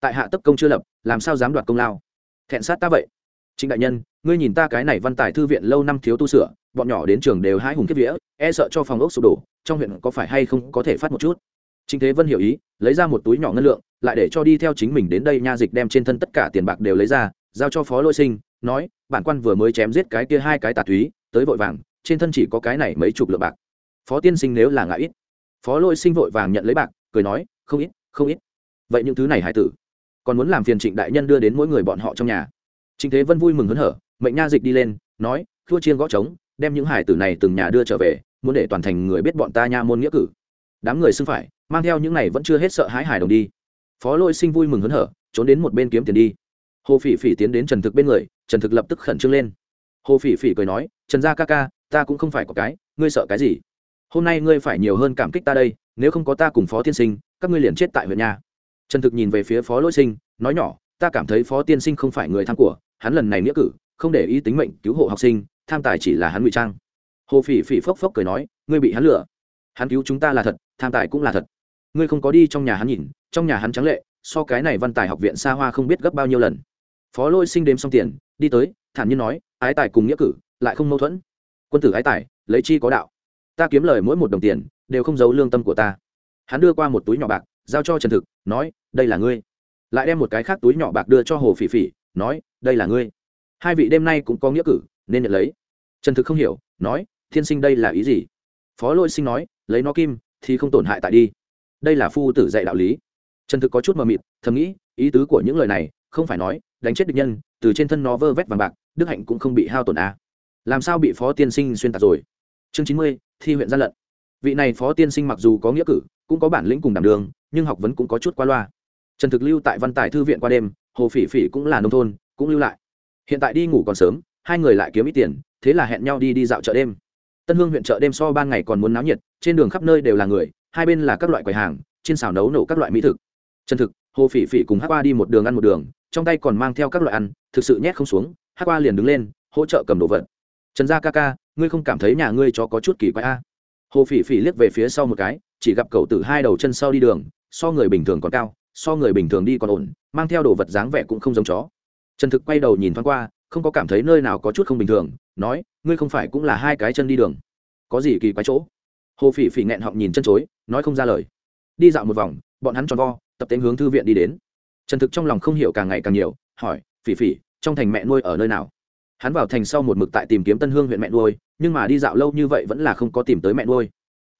A: Tại hạ tấp công chưa lập làm sao dám đoạt công lao? Thẹn sát ta vậy. Chính đại nhân ngươi nhìn ta cái này văn tài thư viện lâu năm thiếu tu sửa bọn nhỏ đến trường đều hãi hùng kiếp vía e sợ cho phòng ốc sụp đổ trong huyện có phải hay không có thể phát một chút? Chính Thế Vân hiểu ý, lấy ra một túi nhỏ ngân lượng, lại để cho đi theo chính mình đến đây nha dịch đem trên thân tất cả tiền bạc đều lấy ra, giao cho Phó Lôi Sinh, nói, bản quan vừa mới chém giết cái kia hai cái tà túy, tới vội vàng, trên thân chỉ có cái này mấy chục lượng bạc. Phó tiên sinh nếu là ngại ít. Phó Lôi Sinh vội vàng nhận lấy bạc, cười nói, không ít, không ít. Vậy những thứ này hải tử, còn muốn làm phiền Trịnh đại nhân đưa đến mỗi người bọn họ trong nhà. Trịnh Thế Vân vui mừng hớn hở, mệnh nha dịch đi lên, nói, thua chiên gõ trống, đem những hải tử này từng nhà đưa trở về, muốn để toàn thành người biết bọn ta nha môn nghĩa cử. Đám người xưng phải, mang theo những này vẫn chưa hết sợ hãi hải đồng đi phó lôi sinh vui mừng hớn hở trốn đến một bên kiếm tiền đi hồ phỉ phỉ tiến đến trần thực bên người trần thực lập tức khẩn trương lên hồ phỉ phỉ cười nói trần gia ca ca ta cũng không phải có cái ngươi sợ cái gì hôm nay ngươi phải nhiều hơn cảm kích ta đây, nếu không có ta cùng phó tiên sinh, các ngươi liền chết tại huyện nhà trần thực nhìn về phía phó Lỗi sinh, nói nhỏ, ta cảm thấy phó tiên sinh không phải người tham của, hắn lần này nghĩa cử, không để ý tính mệnh cứu hộ học sinh, tham tài chỉ là hắn ngụy trang. Hồ phỉ phỉ phốc phốc cười nói, ngươi bị hắn lừa. Hắn cứu chúng ta là thật, tham tài cũng là thật. Ngươi không có đi trong nhà hắn nhìn, trong nhà hắn trắng lệ, so cái này văn tài học viện xa hoa không biết gấp bao nhiêu lần. Phó lôi sinh đếm xong tiền, đi tới, thản nhiên nói, ái tài cùng nghĩa cử, lại không mâu thuẫn. Quân tử ái tài, lấy chi có đạo? Ta kiếm lời mỗi một đồng tiền, đều không giấu lương tâm của ta. Hắn đưa qua một túi nhỏ bạc, giao cho trần thực, nói, đây là ngươi. Lại đem một cái khác túi nhỏ bạc đưa cho hồ phỉ phỉ, nói, đây là ngươi. Hai vị đêm nay cũng có nghĩa cử, nên nhận lấy. Trần thực không hiểu, nói, thiên sinh đây là ý gì? Phó lôi sinh nói, lấy nó kim, thì không tổn hại tại đi. Đây là phu tử dạy đạo lý. Trần thực có chút mờ mịt, thầm nghĩ, ý tứ của những lời này, không phải nói, đánh chết địch nhân, từ trên thân nó vơ vét vàng bạc, đức hạnh cũng không bị hao tổn a à. làm sao bị phó tiên sinh xuyên tạc rồi? Chương chín mươi thi huyện gian lận. Vị này phó tiên sinh mặc dù có nghĩa cử, cũng có bản lĩnh cùng đảm đường, nhưng học vấn cũng có chút qua loa. Trần thực lưu tại văn tài thư viện qua đêm, hồ phỉ phỉ cũng là nông thôn, cũng lưu lại. Hiện tại đi ngủ còn sớm, hai người lại kiếm ít tiền, thế là hẹn nhau đi đi dạo chợ đêm. Tân hương huyện chợ đêm so ban ngày còn muốn náo nhiệt, trên đường khắp nơi đều là người, hai bên là các loại quầy hàng, trên xào nấu nổ các loại mỹ thực. Chân thực, hồ phỉ phỉ cùng hát qua đi một đường ăn một đường, trong tay còn mang theo các loại ăn, thực sự nhét không xuống hát qua liền đứng lên, hỗ trợ cầm đồ vật. Trần gia ca ca ngươi không cảm thấy nhà ngươi chó có chút kỳ quái a? Hồ phỉ phỉ liếc về phía sau một cái, chỉ gặp cậu từ hai đầu chân sau đi đường, so người bình thường còn cao, so người bình thường đi còn ổn, mang theo đồ vật dáng vẻ cũng không giống chó. Trần thực quay đầu nhìn thoáng qua, không có cảm thấy nơi nào có chút không bình thường, nói, ngươi không phải cũng là hai cái chân đi đường? Có gì kỳ quái chỗ? Hồ phỉ phỉ nghẹn họng nhìn chân chối, nói không ra lời. Đi dạo một vòng, bọn hắn tròn vo, tập tên hướng thư viện đi đến. Trần thực trong lòng không hiểu càng ngày càng nhiều, hỏi, phỉ phỉ, trong thành mẹ nuôi ở nơi nào? Hắn vào thành sau một mực tại tìm kiếm tân hương huyện mẹ nuôi, nhưng mà đi dạo lâu như vậy vẫn là không có tìm tới mẹ nuôi.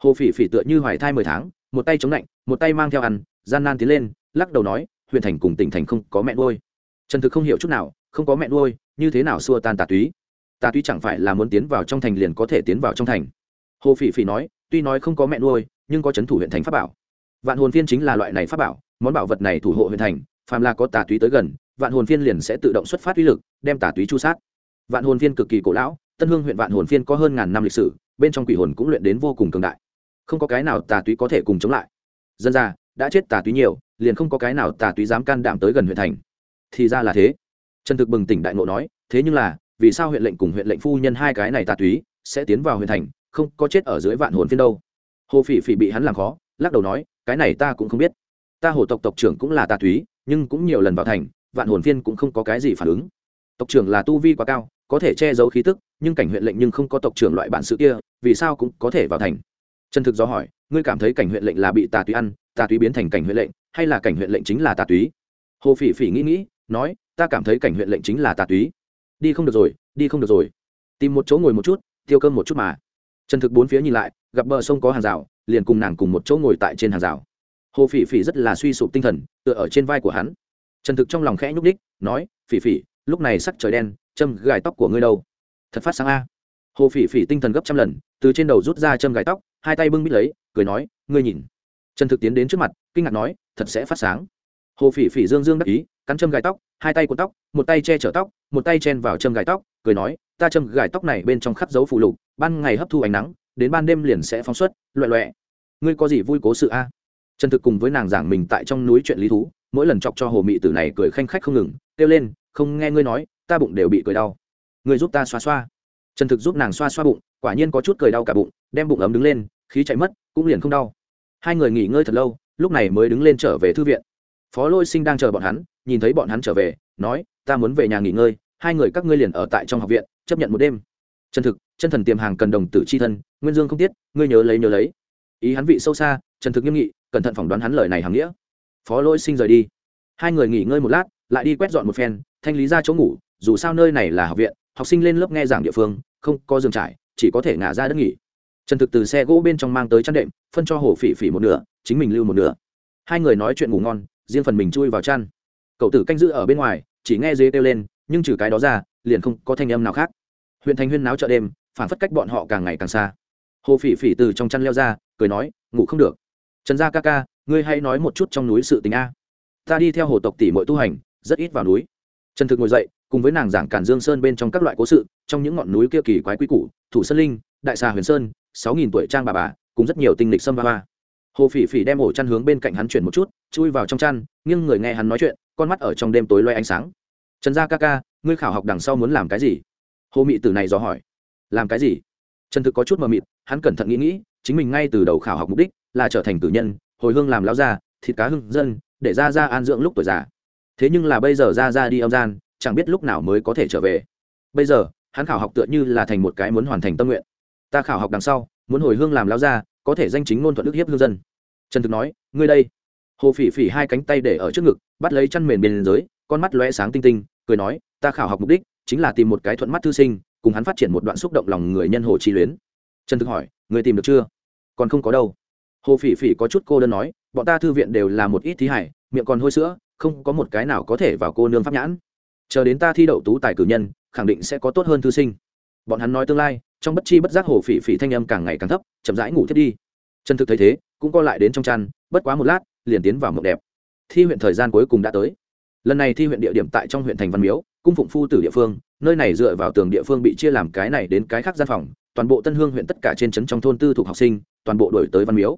A: Hồ phỉ phỉ tựa như hoài thai mười tháng, một tay chống lạnh, một tay mang theo ăn, gian nan tiến lên, lắc đầu nói, huyện thành cùng tỉnh thành không có mẹ nuôi. Trần thực không hiểu chút nào, không có mẹ nuôi, như thế nào xua tan tà túy? Tà túy chẳng phải là muốn tiến vào trong thành liền có thể tiến vào trong thành? Hồ phỉ phỉ nói, tuy nói không có mẹ nuôi, nhưng có c h ấ n thủ huyện thành pháp bảo. Vạn hồn phiên chính là loại này pháp bảo, món bảo vật này thủ hộ huyện thành, phàm là có tà túy tới gần, vạn hồn phiên liền sẽ tự động xuất phát uy lực, đem tà túy chu sát vạn hồn phiên cực kỳ cổ lão, tân hương huyện vạn hồn phiên có hơn ngàn năm lịch sử, bên trong quỷ hồn cũng luyện đến vô cùng cường đại. Không có cái nào tà túy có thể cùng chống lại. Dân ra đã chết tà túy nhiều, liền không có cái nào tà túy dám can đảm tới gần huyện thành. Thì ra là thế. Trần thực bừng tỉnh đại ngộ nói, thế nhưng là, vì sao huyện lệnh cùng huyện lệnh phu nhân hai cái này tà túy sẽ tiến vào huyện thành, không có chết ở dưới vạn hồn phiên đâu? Hồ phỉ phỉ bị hắn làm khó, lắc đầu nói, cái này ta cũng không biết. Ta hồ tộc tộc trưởng cũng là tà túy, nhưng cũng nhiều lần vào thành, vạn hồn phiên cũng không có cái gì phản ứng. Tộc trưởng là tu vi quá cao có thể che giấu khí tức nhưng cảnh huyện lệnh nhưng không có tộc trưởng loại bản sự kia vì sao cũng có thể vào thành? Trần thực do hỏi ngươi cảm thấy cảnh huyện lệnh là bị tà túy ăn tà túy biến thành cảnh huyện lệnh hay là cảnh huyện lệnh chính là tà túy? Hồ phỉ phỉ nghĩ nghĩ nói ta cảm thấy cảnh huyện lệnh chính là tà túy. Đi không được rồi đi không được rồi. Tìm một chỗ ngồi một chút tiêu cơm một chút mà. Trần thực bốn phía nhìn lại gặp bờ sông có hàng rào liền cùng nàng cùng một chỗ ngồi tại trên hàng rào. Hồ phỉ phỉ rất là suy sụp tinh thần tựa ở trên vai của hắn. Trần thực trong lòng khẽ nhúc nhích, nói phỉ phỉ lúc này sắc trời đen châm gài tóc của ngươi đâu? Thật phát sáng a. Hồ phỉ phỉ tinh thần gấp trăm lần, từ trên đầu rút ra châm gài tóc, hai tay bưng bít lấy, cười nói, ngươi nhìn. Trần thực tiến đến trước mặt, kinh ngạc nói, thật sẽ phát sáng. Hồ phỉ phỉ dương dương đắc ý, cắn châm gài tóc, hai tay cuốn tóc, một tay che chở tóc, một tay chen vào châm gài tóc, cười nói, ta châm gài tóc này bên trong khắc dấu phụ lục, ban ngày hấp thu ánh nắng, đến ban đêm liền sẽ phóng xuất, loẹ loẹ. Ngươi có gì vui cố sự a? Trần thực cùng với nàng giảng mình tại trong núi chuyện lý thú, mỗi lần chọc cho hồ mị tử này cười khanh khách không ngừng, kêu lên, không nghe ngươi nói ta bụng đều bị cười đau. Người giúp ta xoa xoa. Trần thực giúp nàng xoa xoa bụng, quả nhiên có chút cười đau cả bụng, đem bụng ấm đứng lên, khí chạy mất, cũng liền không đau. Hai người nghỉ ngơi thật lâu, lúc này mới đứng lên trở về thư viện. Phó lôi sinh đang chờ bọn hắn, nhìn thấy bọn hắn trở về, nói, ta muốn về nhà nghỉ ngơi, hai người các ngươi liền ở tại trong học viện, chấp nhận một đêm. Chân thực, chân thần tiềm hàng cần đồng tử c h i thân, nguyên dương không tiết, ngươi nhớ lấy nhớ lấy. Ý hắn vị sâu xa, trần thực nghiêm nghị, cẩn thận phỏng đoán hắn lời này hàng nghĩa. Phó lôi sinh rời đi. Hai người nghỉ ngơi một lát, lại đi quét dọn một phen, thanh lý ra chỗ ngủ dù sao nơi này là học viện, học sinh lên lớp nghe giảng địa phương, không có giường trải, chỉ có thể ngả ra đất nghỉ. Trần thực từ xe gỗ bên trong mang tới chăn đệm, phân cho hồ phỉ phỉ một nửa, chính mình lưu một nửa. Hai người nói chuyện ngủ ngon, riêng phần mình chui vào chăn. Cậu tử canh giữ ở bên ngoài, chỉ nghe dế kêu lên, nhưng trừ cái đó ra, liền không có thanh âm nào khác. Huyện thành huyên náo chợ đêm, phản phất cách bọn họ càng ngày càng xa. Hồ phỉ phỉ từ trong chăn leo ra, cười nói, ngủ không được. Trần gia ca ca, ngươi hãy nói một chút trong núi sự tình a. Ta đi theo hồ tộc tỷ mỗi tu hành, rất ít vào núi. Trần thực ngồi dậy cùng với nàng giảng cản dương sơn bên trong các loại cố sự, trong những ngọn núi kia kỳ quái quý củ, thủ sơn linh, đại xà huyền sơn, sáu nghìn tuổi trang bà bà, cùng rất nhiều tinh lịch sâm ba ba hồ phỉ phỉ đem ổ chăn hướng bên cạnh hắn chuyển một chút, chui vào trong chăn nhưng người nghe hắn nói chuyện, con mắt ở trong đêm tối loay ánh sáng. Trần gia ca ca, ngươi khảo học đằng sau muốn làm cái gì? Hồ mị tử này dò hỏi. Làm cái gì? Trần thực có chút mờ mịt, hắn cẩn thận nghĩ nghĩ, chính mình ngay từ đầu khảo học mục đích là trở thành tử nhân, hồi hương làm lao gia, thịt cá hưng dân, để ra ra an dưỡng lúc tuổi già. Thế nhưng là bây giờ ra ra đi âm gian chẳng biết lúc nào mới có thể trở về. Bây giờ, hắn khảo học tựa như là thành một cái muốn hoàn thành tâm nguyện. Ta khảo học đằng sau, muốn hồi hương làm lao gia, có thể danh chính ngôn thuận ức hiếp hương dân. Trần thực nói, ngươi đây. Hồ phỉ phỉ hai cánh tay để ở trước ngực, bắt lấy chăn mền bên dưới, con mắt lóe sáng tinh tinh, cười nói, ta khảo học mục đích chính là tìm một cái thuận mắt thư sinh, cùng hắn phát triển một đoạn xúc động lòng người nhân hồ chi luyến. Trần thực hỏi người tìm được chưa? Còn không có đâu. Hồ phỉ phỉ có chút cô đơn nói, bọn ta thư viện đều là một ít thí hải, miệng còn hôi sữa, không có một cái nào có thể vào cô nương pháp nhãn chờ đến ta thi đậu tú tài cử nhân, khẳng định sẽ có tốt hơn thư sinh. Bọn hắn nói tương lai, trong bất chi bất giác hồ phỉ phỉ thanh âm càng ngày càng thấp, chậm rãi ngủ thiết đi. Trần thực thấy thế, cũng co lại đến trong chăn, bất quá một lát, liền tiến vào mộng đẹp. Thi huyện thời gian cuối cùng đã tới. Lần này thi huyện địa điểm tại trong huyện thành văn miếu, cung phụng phu tử địa phương, nơi này dựa vào tường địa phương bị chia làm cái này đến cái khác gian phòng, toàn bộ tân hương huyện tất cả trên trấn trong thôn tư thuộc học sinh, toàn bộ đổi tới văn miếu.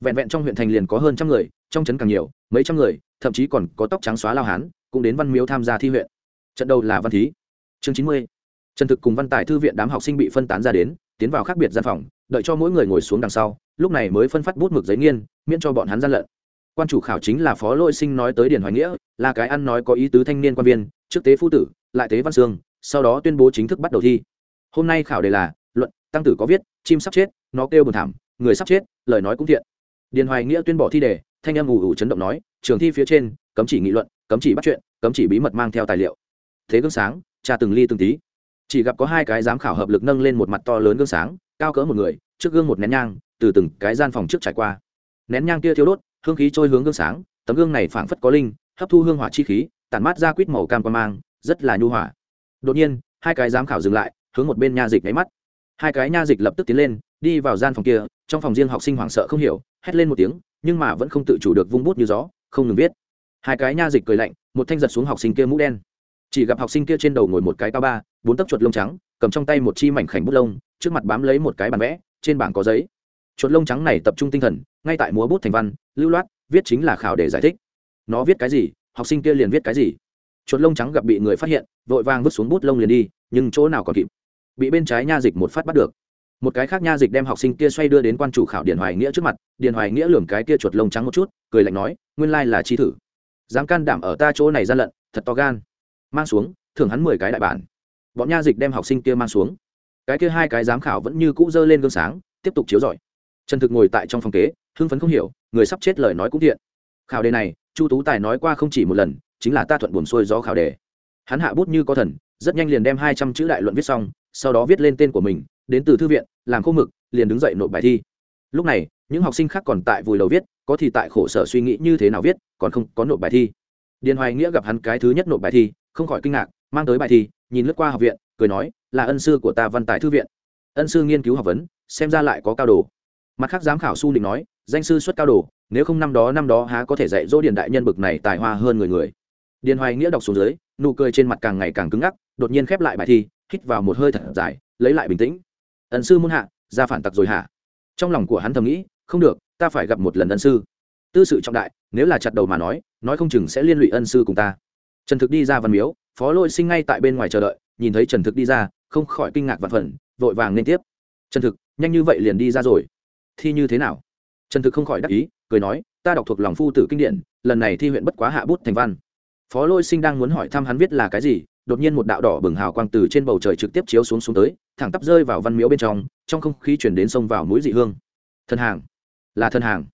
A: Vẹn vẹn trong huyện thành liền có hơn trăm người, trong trấn càng nhiều, mấy trăm người, thậm chí còn có tóc trắng xóa lao hán, cũng đến văn miếu tham gia thi huyện trận đầu là văn thí. Chương chín mươi. Trần thực cùng văn tài thư viện đám học sinh bị phân tán ra đến, tiến vào khác biệt gian phòng, đợi cho mỗi người ngồi xuống đằng sau, lúc này mới phân phát bút mực giấy nghiên, miễn cho bọn hắn gian lận. Quan chủ khảo chính là phó lôi sinh nói tới điển hoài nghĩa, là cái ăn nói có ý tứ thanh niên quan viên, trước tế phu tử, lại tế văn sương sau đó tuyên bố chính thức bắt đầu thi. Hôm nay khảo đề là, luận, tăng tử có viết, chim sắp chết, nó kêu buồn thảm, người sắp chết, lời nói cũng thiện. Điền hoài nghĩa tuyên bỏ thi đề, thanh em ủ ủ chấn động nói, trường thi phía trên, cấm chỉ nghị luận, cấm chỉ bắt chuyện, cấm chỉ bí mật mang theo tài liệu thế gương sáng, cha từng ly từng tí. Chỉ gặp có hai cái giám khảo hợp lực nâng lên một mặt to lớn gương sáng, cao cỡ một người, trước gương một nén nhang, từ từng cái gian phòng trước trải qua. Nén nhang kia thiếu đốt, hương khí trôi hướng gương sáng, tấm gương này phảng phất có linh, hấp thu hương hỏa chi khí, tản mát ra quýt màu cam quan mang, rất là nhu hỏa đột nhiên, hai cái giám khảo dừng lại, hướng một bên nha dịch nháy mắt. Hai cái nha dịch lập tức tiến lên, đi vào gian phòng kia, trong phòng riêng học sinh hoảng sợ không hiểu, hét lên một tiếng, nhưng mà vẫn không tự chủ được vung bút như gió, không ngừng viết. Hai cái nha dịch cười lạnh, một thanh giật xuống học sinh kia mũ đen chỉ gặp học sinh kia trên đầu ngồi một cái cao ba, bốn tấc chuột lông trắng, cầm trong tay một chi mảnh khảnh bút lông, trước mặt bám lấy một cái bàn vẽ, trên bảng có giấy. Chuột lông trắng này tập trung tinh thần, ngay tại múa bút thành văn, lưu loát, viết chính là khảo để giải thích. Nó viết cái gì, học sinh kia liền viết cái gì. Chuột lông trắng gặp bị người phát hiện, vội vàng vứt xuống bút lông liền đi, nhưng chỗ nào còn kịp. Bị bên trái nha dịch một phát bắt được. Một cái khác nha dịch đem học sinh kia xoay đưa đến quan chủ khảo điền hoài nghĩa trước mặt điền hoài nghĩa lường cái kia chuột lông trắng một chút, cười lạnh nói, nguyên lai là chi thử. Dám can đảm ở ta chỗ này gian lận, thật to gan mang xuống, thưởng hắn mười cái đại bản. Bọn nha dịch đem học sinh kia mang xuống. Cái kia hai cái giám khảo vẫn như cũ dơ lên gương sáng, tiếp tục chiếu giỏi trần thực ngồi tại trong phòng kế, hưng phấn không hiểu, người sắp chết lời nói cũng thiện. Khảo đề này, chu tú tài nói qua không chỉ một lần, chính là ta thuận buồn xuôi do khảo đề. Hắn hạ bút như có thần, rất nhanh liền đem hai trăm chữ đại luận viết xong, sau đó viết lên tên của mình, đến từ thư viện, làm khô mực, liền đứng dậy nộp bài thi. Lúc này, những học sinh khác còn tại vùi đầu viết, có thì tại khổ sở suy nghĩ như thế nào viết, còn không có nộp bài thi. Điền hoài nghĩa gặp hắn cái thứ nhất nộp bài thi không khỏi kinh ngạc, mang tới bài thi, nhìn lướt qua học viện, cười nói, là ân sư của ta văn tài thư viện. Ân sư nghiên cứu học vấn, xem ra lại có cao đồ. Mặt khác giám khảo su định nói, danh sư xuất cao đồ, nếu không năm đó năm đó há có thể dạy dỗ điền đại nhân bực này tài hoa hơn người người. Điền hoài nghĩa đọc xuống dưới, nụ cười trên mặt càng ngày càng cứng ngắc, đột nhiên khép lại bài thi, hít vào một hơi thật dài, lấy lại bình tĩnh. Ân sư muôn hạ, ra phản tặc rồi hả? Trong lòng của hắn thầm nghĩ, không được, ta phải gặp một lần ân sư. Tư sự trọng đại, nếu là chặt đầu mà nói nói không chừng sẽ liên lụy ân sư cùng ta trần thực đi ra văn miếu, phó lôi sinh ngay tại bên ngoài chờ đợi, nhìn thấy trần thực đi ra, không khỏi kinh ngạc vạn phần, vội vàng nên tiếp. Trần thực, nhanh như vậy liền đi ra rồi? Thi như thế nào? Trần thực không khỏi đắc ý, cười nói, ta đọc thuộc lòng phu tử kinh điển, lần này thi huyện bất quá hạ bút thành văn. Phó lôi sinh đang muốn hỏi thăm hắn viết là cái gì, đột nhiên một đạo đỏ bừng hào quang từ trên bầu trời trực tiếp chiếu xuống xuống tới, thẳng tắp rơi vào văn miếu bên trong trong không khí chuyển đến sông vào mũi dị hương. Thân hàng, là thân hàng.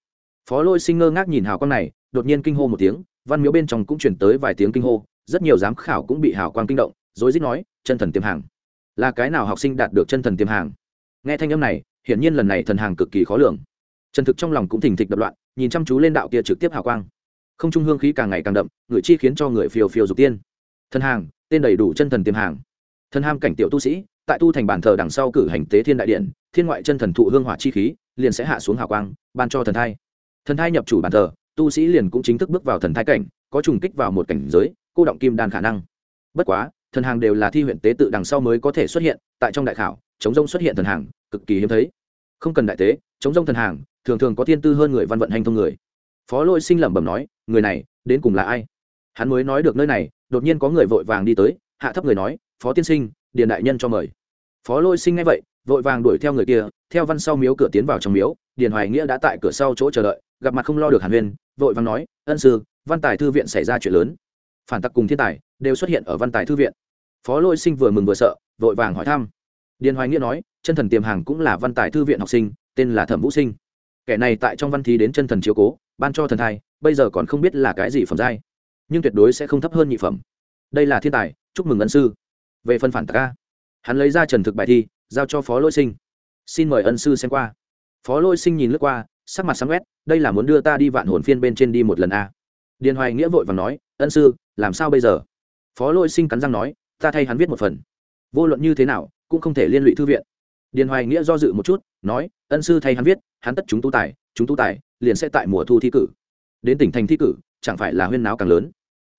A: Phó lôi sinh ngơ ngác nhìn hào quang này, đột nhiên kinh hô một tiếng văn miếu bên trong cũng chuyển tới vài tiếng kinh hô, rất nhiều giám khảo cũng bị hào quang kinh động, rối rít nói, chân thần tiềm hàng. Là cái nào học sinh đạt được chân thần tiềm hàng? Nghe thanh âm này, hiển nhiên lần này thần hàng cực kỳ khó lường. Trần thực trong lòng cũng thình thịch đập loạn, nhìn chăm chú lên đạo kia trực tiếp hào quang. Không trung hương khí càng ngày càng đậm, ngự chi khiến cho người phiêu phiêu dục tiên. Thần hàng, tên đầy đủ chân thần tiềm hàng. Thần ham cảnh tiểu tu sĩ, tại tu thành bản thờ đằng sau cử hành tế thiên đại điện, thiên ngoại chân thần thụ hương hỏa chi khí, liền sẽ hạ xuống hào quang, ban cho thần thai. Thần thai nhập chủ bản thờ tu sĩ liền cũng chính thức bước vào thần thái cảnh, có trùng kích vào một cảnh giới, cô động kim đan khả năng. Bất quá, thần hàng đều là thi huyện tế tự đằng sau mới có thể xuất hiện, tại trong đại khảo, chống rông xuất hiện thần hàng, cực kỳ hiếm thấy. Không cần đại tế, chống rông thần hàng, thường thường có thiên tư hơn người văn vận hành thông người. Phó lôi sinh lẩm bẩm nói, người này, đến cùng là ai? Hắn mới nói được nơi này, đột nhiên có người vội vàng đi tới, hạ thấp người nói, phó tiên sinh, điền đại nhân cho mời. Phó lôi sinh ngay vậy, vội vàng đuổi theo người kia, theo văn sau miếu cửa tiến vào trong miếu, điền hoài nghĩa đã tại cửa sau chỗ chờ đợi gặp mặt không lo được hàn huyên, vội vàng nói, ân sư, văn tài thư viện xảy ra chuyện lớn. Phản tặc cùng thiên tài đều xuất hiện ở văn tài thư viện. Phó lôi sinh vừa mừng vừa sợ, vội vàng hỏi thăm. Điền hoài nghĩa nói, chân thần tiềm hàng cũng là văn tài thư viện học sinh, tên là thẩm vũ sinh. Kẻ này tại trong văn thi đến chân thần chiếu cố, ban cho thần thai, bây giờ còn không biết là cái gì phẩm giai, nhưng tuyệt đối sẽ không thấp hơn nhị phẩm. Đây là thiên tài, chúc mừng ân sư. Về phần phản tạc hắn lấy ra trần thực bài thi, giao cho phó lôi sinh. Xin mời ân sư xem qua. Phó lôi sinh nhìn lướt qua sắc mặt sáng quét, đây là muốn đưa ta đi vạn hồn phiên bên trên đi một lần a. Điền hoài nghĩa vội và nói, ân sư, làm sao bây giờ? Phó lôi sinh cắn răng nói, ta thay hắn viết một phần. Vô luận như thế nào, cũng không thể liên lụy thư viện. Điền hoài nghĩa do dự một chút, nói, ân sư thay hắn viết, hắn tất chúng tu tài, chúng tu tài liền sẽ tại mùa thu thi cử. Đến tỉnh thành thi cử, chẳng phải là huyên náo càng lớn.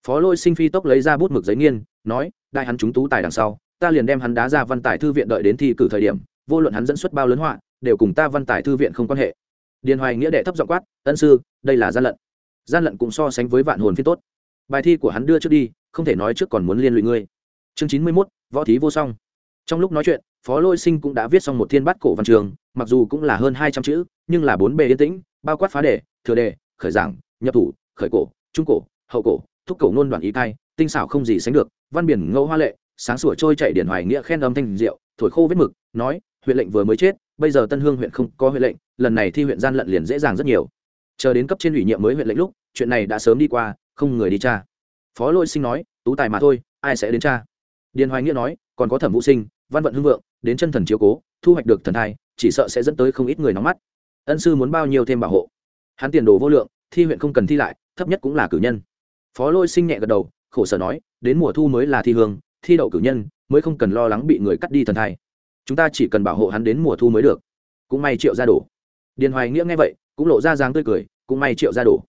A: Phó lôi sinh phi tốc lấy ra bút mực giấy nghiên, nói, đại hắn chúng tú tài đằng sau, ta liền đem hắn đá ra văn tài thư viện đợi đến thi cử thời điểm, vô luận hắn dẫn xuất bao lớn họa, đều cùng ta văn tài thư viện không quan hệ điền hoài nghĩa đệ thấp giọng quát, ân sư, đây là gian lận. Gian lận cũng so sánh với vạn hồn phi tốt. Bài thi của hắn đưa trước đi, không thể nói trước còn muốn liên lụy ngươi. Chương chín mươi mốt, võ thí vô song. Trong lúc nói chuyện, phó lôi sinh cũng đã viết xong một thiên bát cổ văn trường, mặc dù cũng là hơn hai trăm chữ, nhưng là bốn bề yên tĩnh, bao quát phá đề, thừa đề, khởi giảng, nhập thủ, khởi cổ, trung cổ, hậu cổ, thúc cổ nôn đoạn ý cai, tinh xảo không gì sánh được, văn biển ngẫu hoa lệ, sáng sủa trôi chạy điển hoài nghĩa khen âm thanh diệu, thổi khô vết mực, nói huyện lệnh vừa mới chết, bây giờ tân hương huyện không có huyện lệnh, lần này thi huyện gian lận liền dễ dàng rất nhiều. Chờ đến cấp trên ủy nhiệm mới huyện lệnh lúc, chuyện này đã sớm đi qua, không người đi cha phó lôi sinh nói, tú tài mà thôi, ai sẽ đến cha điền hoài nghĩa nói, còn có thẩm vũ sinh, văn vận hưng vượng, đến chân thần chiếu cố, thu hoạch được thần thai, chỉ sợ sẽ dẫn tới không ít người nóng mắt. Ân sư muốn bao nhiêu thêm bảo hộ? Hắn tiền đồ vô lượng, thi huyện không cần thi lại, thấp nhất cũng là cử nhân. Phó lôi sinh nhẹ gật đầu, khổ sở nói, đến mùa thu mới là thi hương, thi đậu cử nhân, mới không cần lo lắng bị người cắt đi thần thai chúng ta chỉ cần bảo hộ hắn đến mùa thu mới được. Cũng may triệu ra đổ. Điền hoài nghĩa nghe vậy, cũng lộ ra dáng tươi cười, cũng may triệu ra đổ.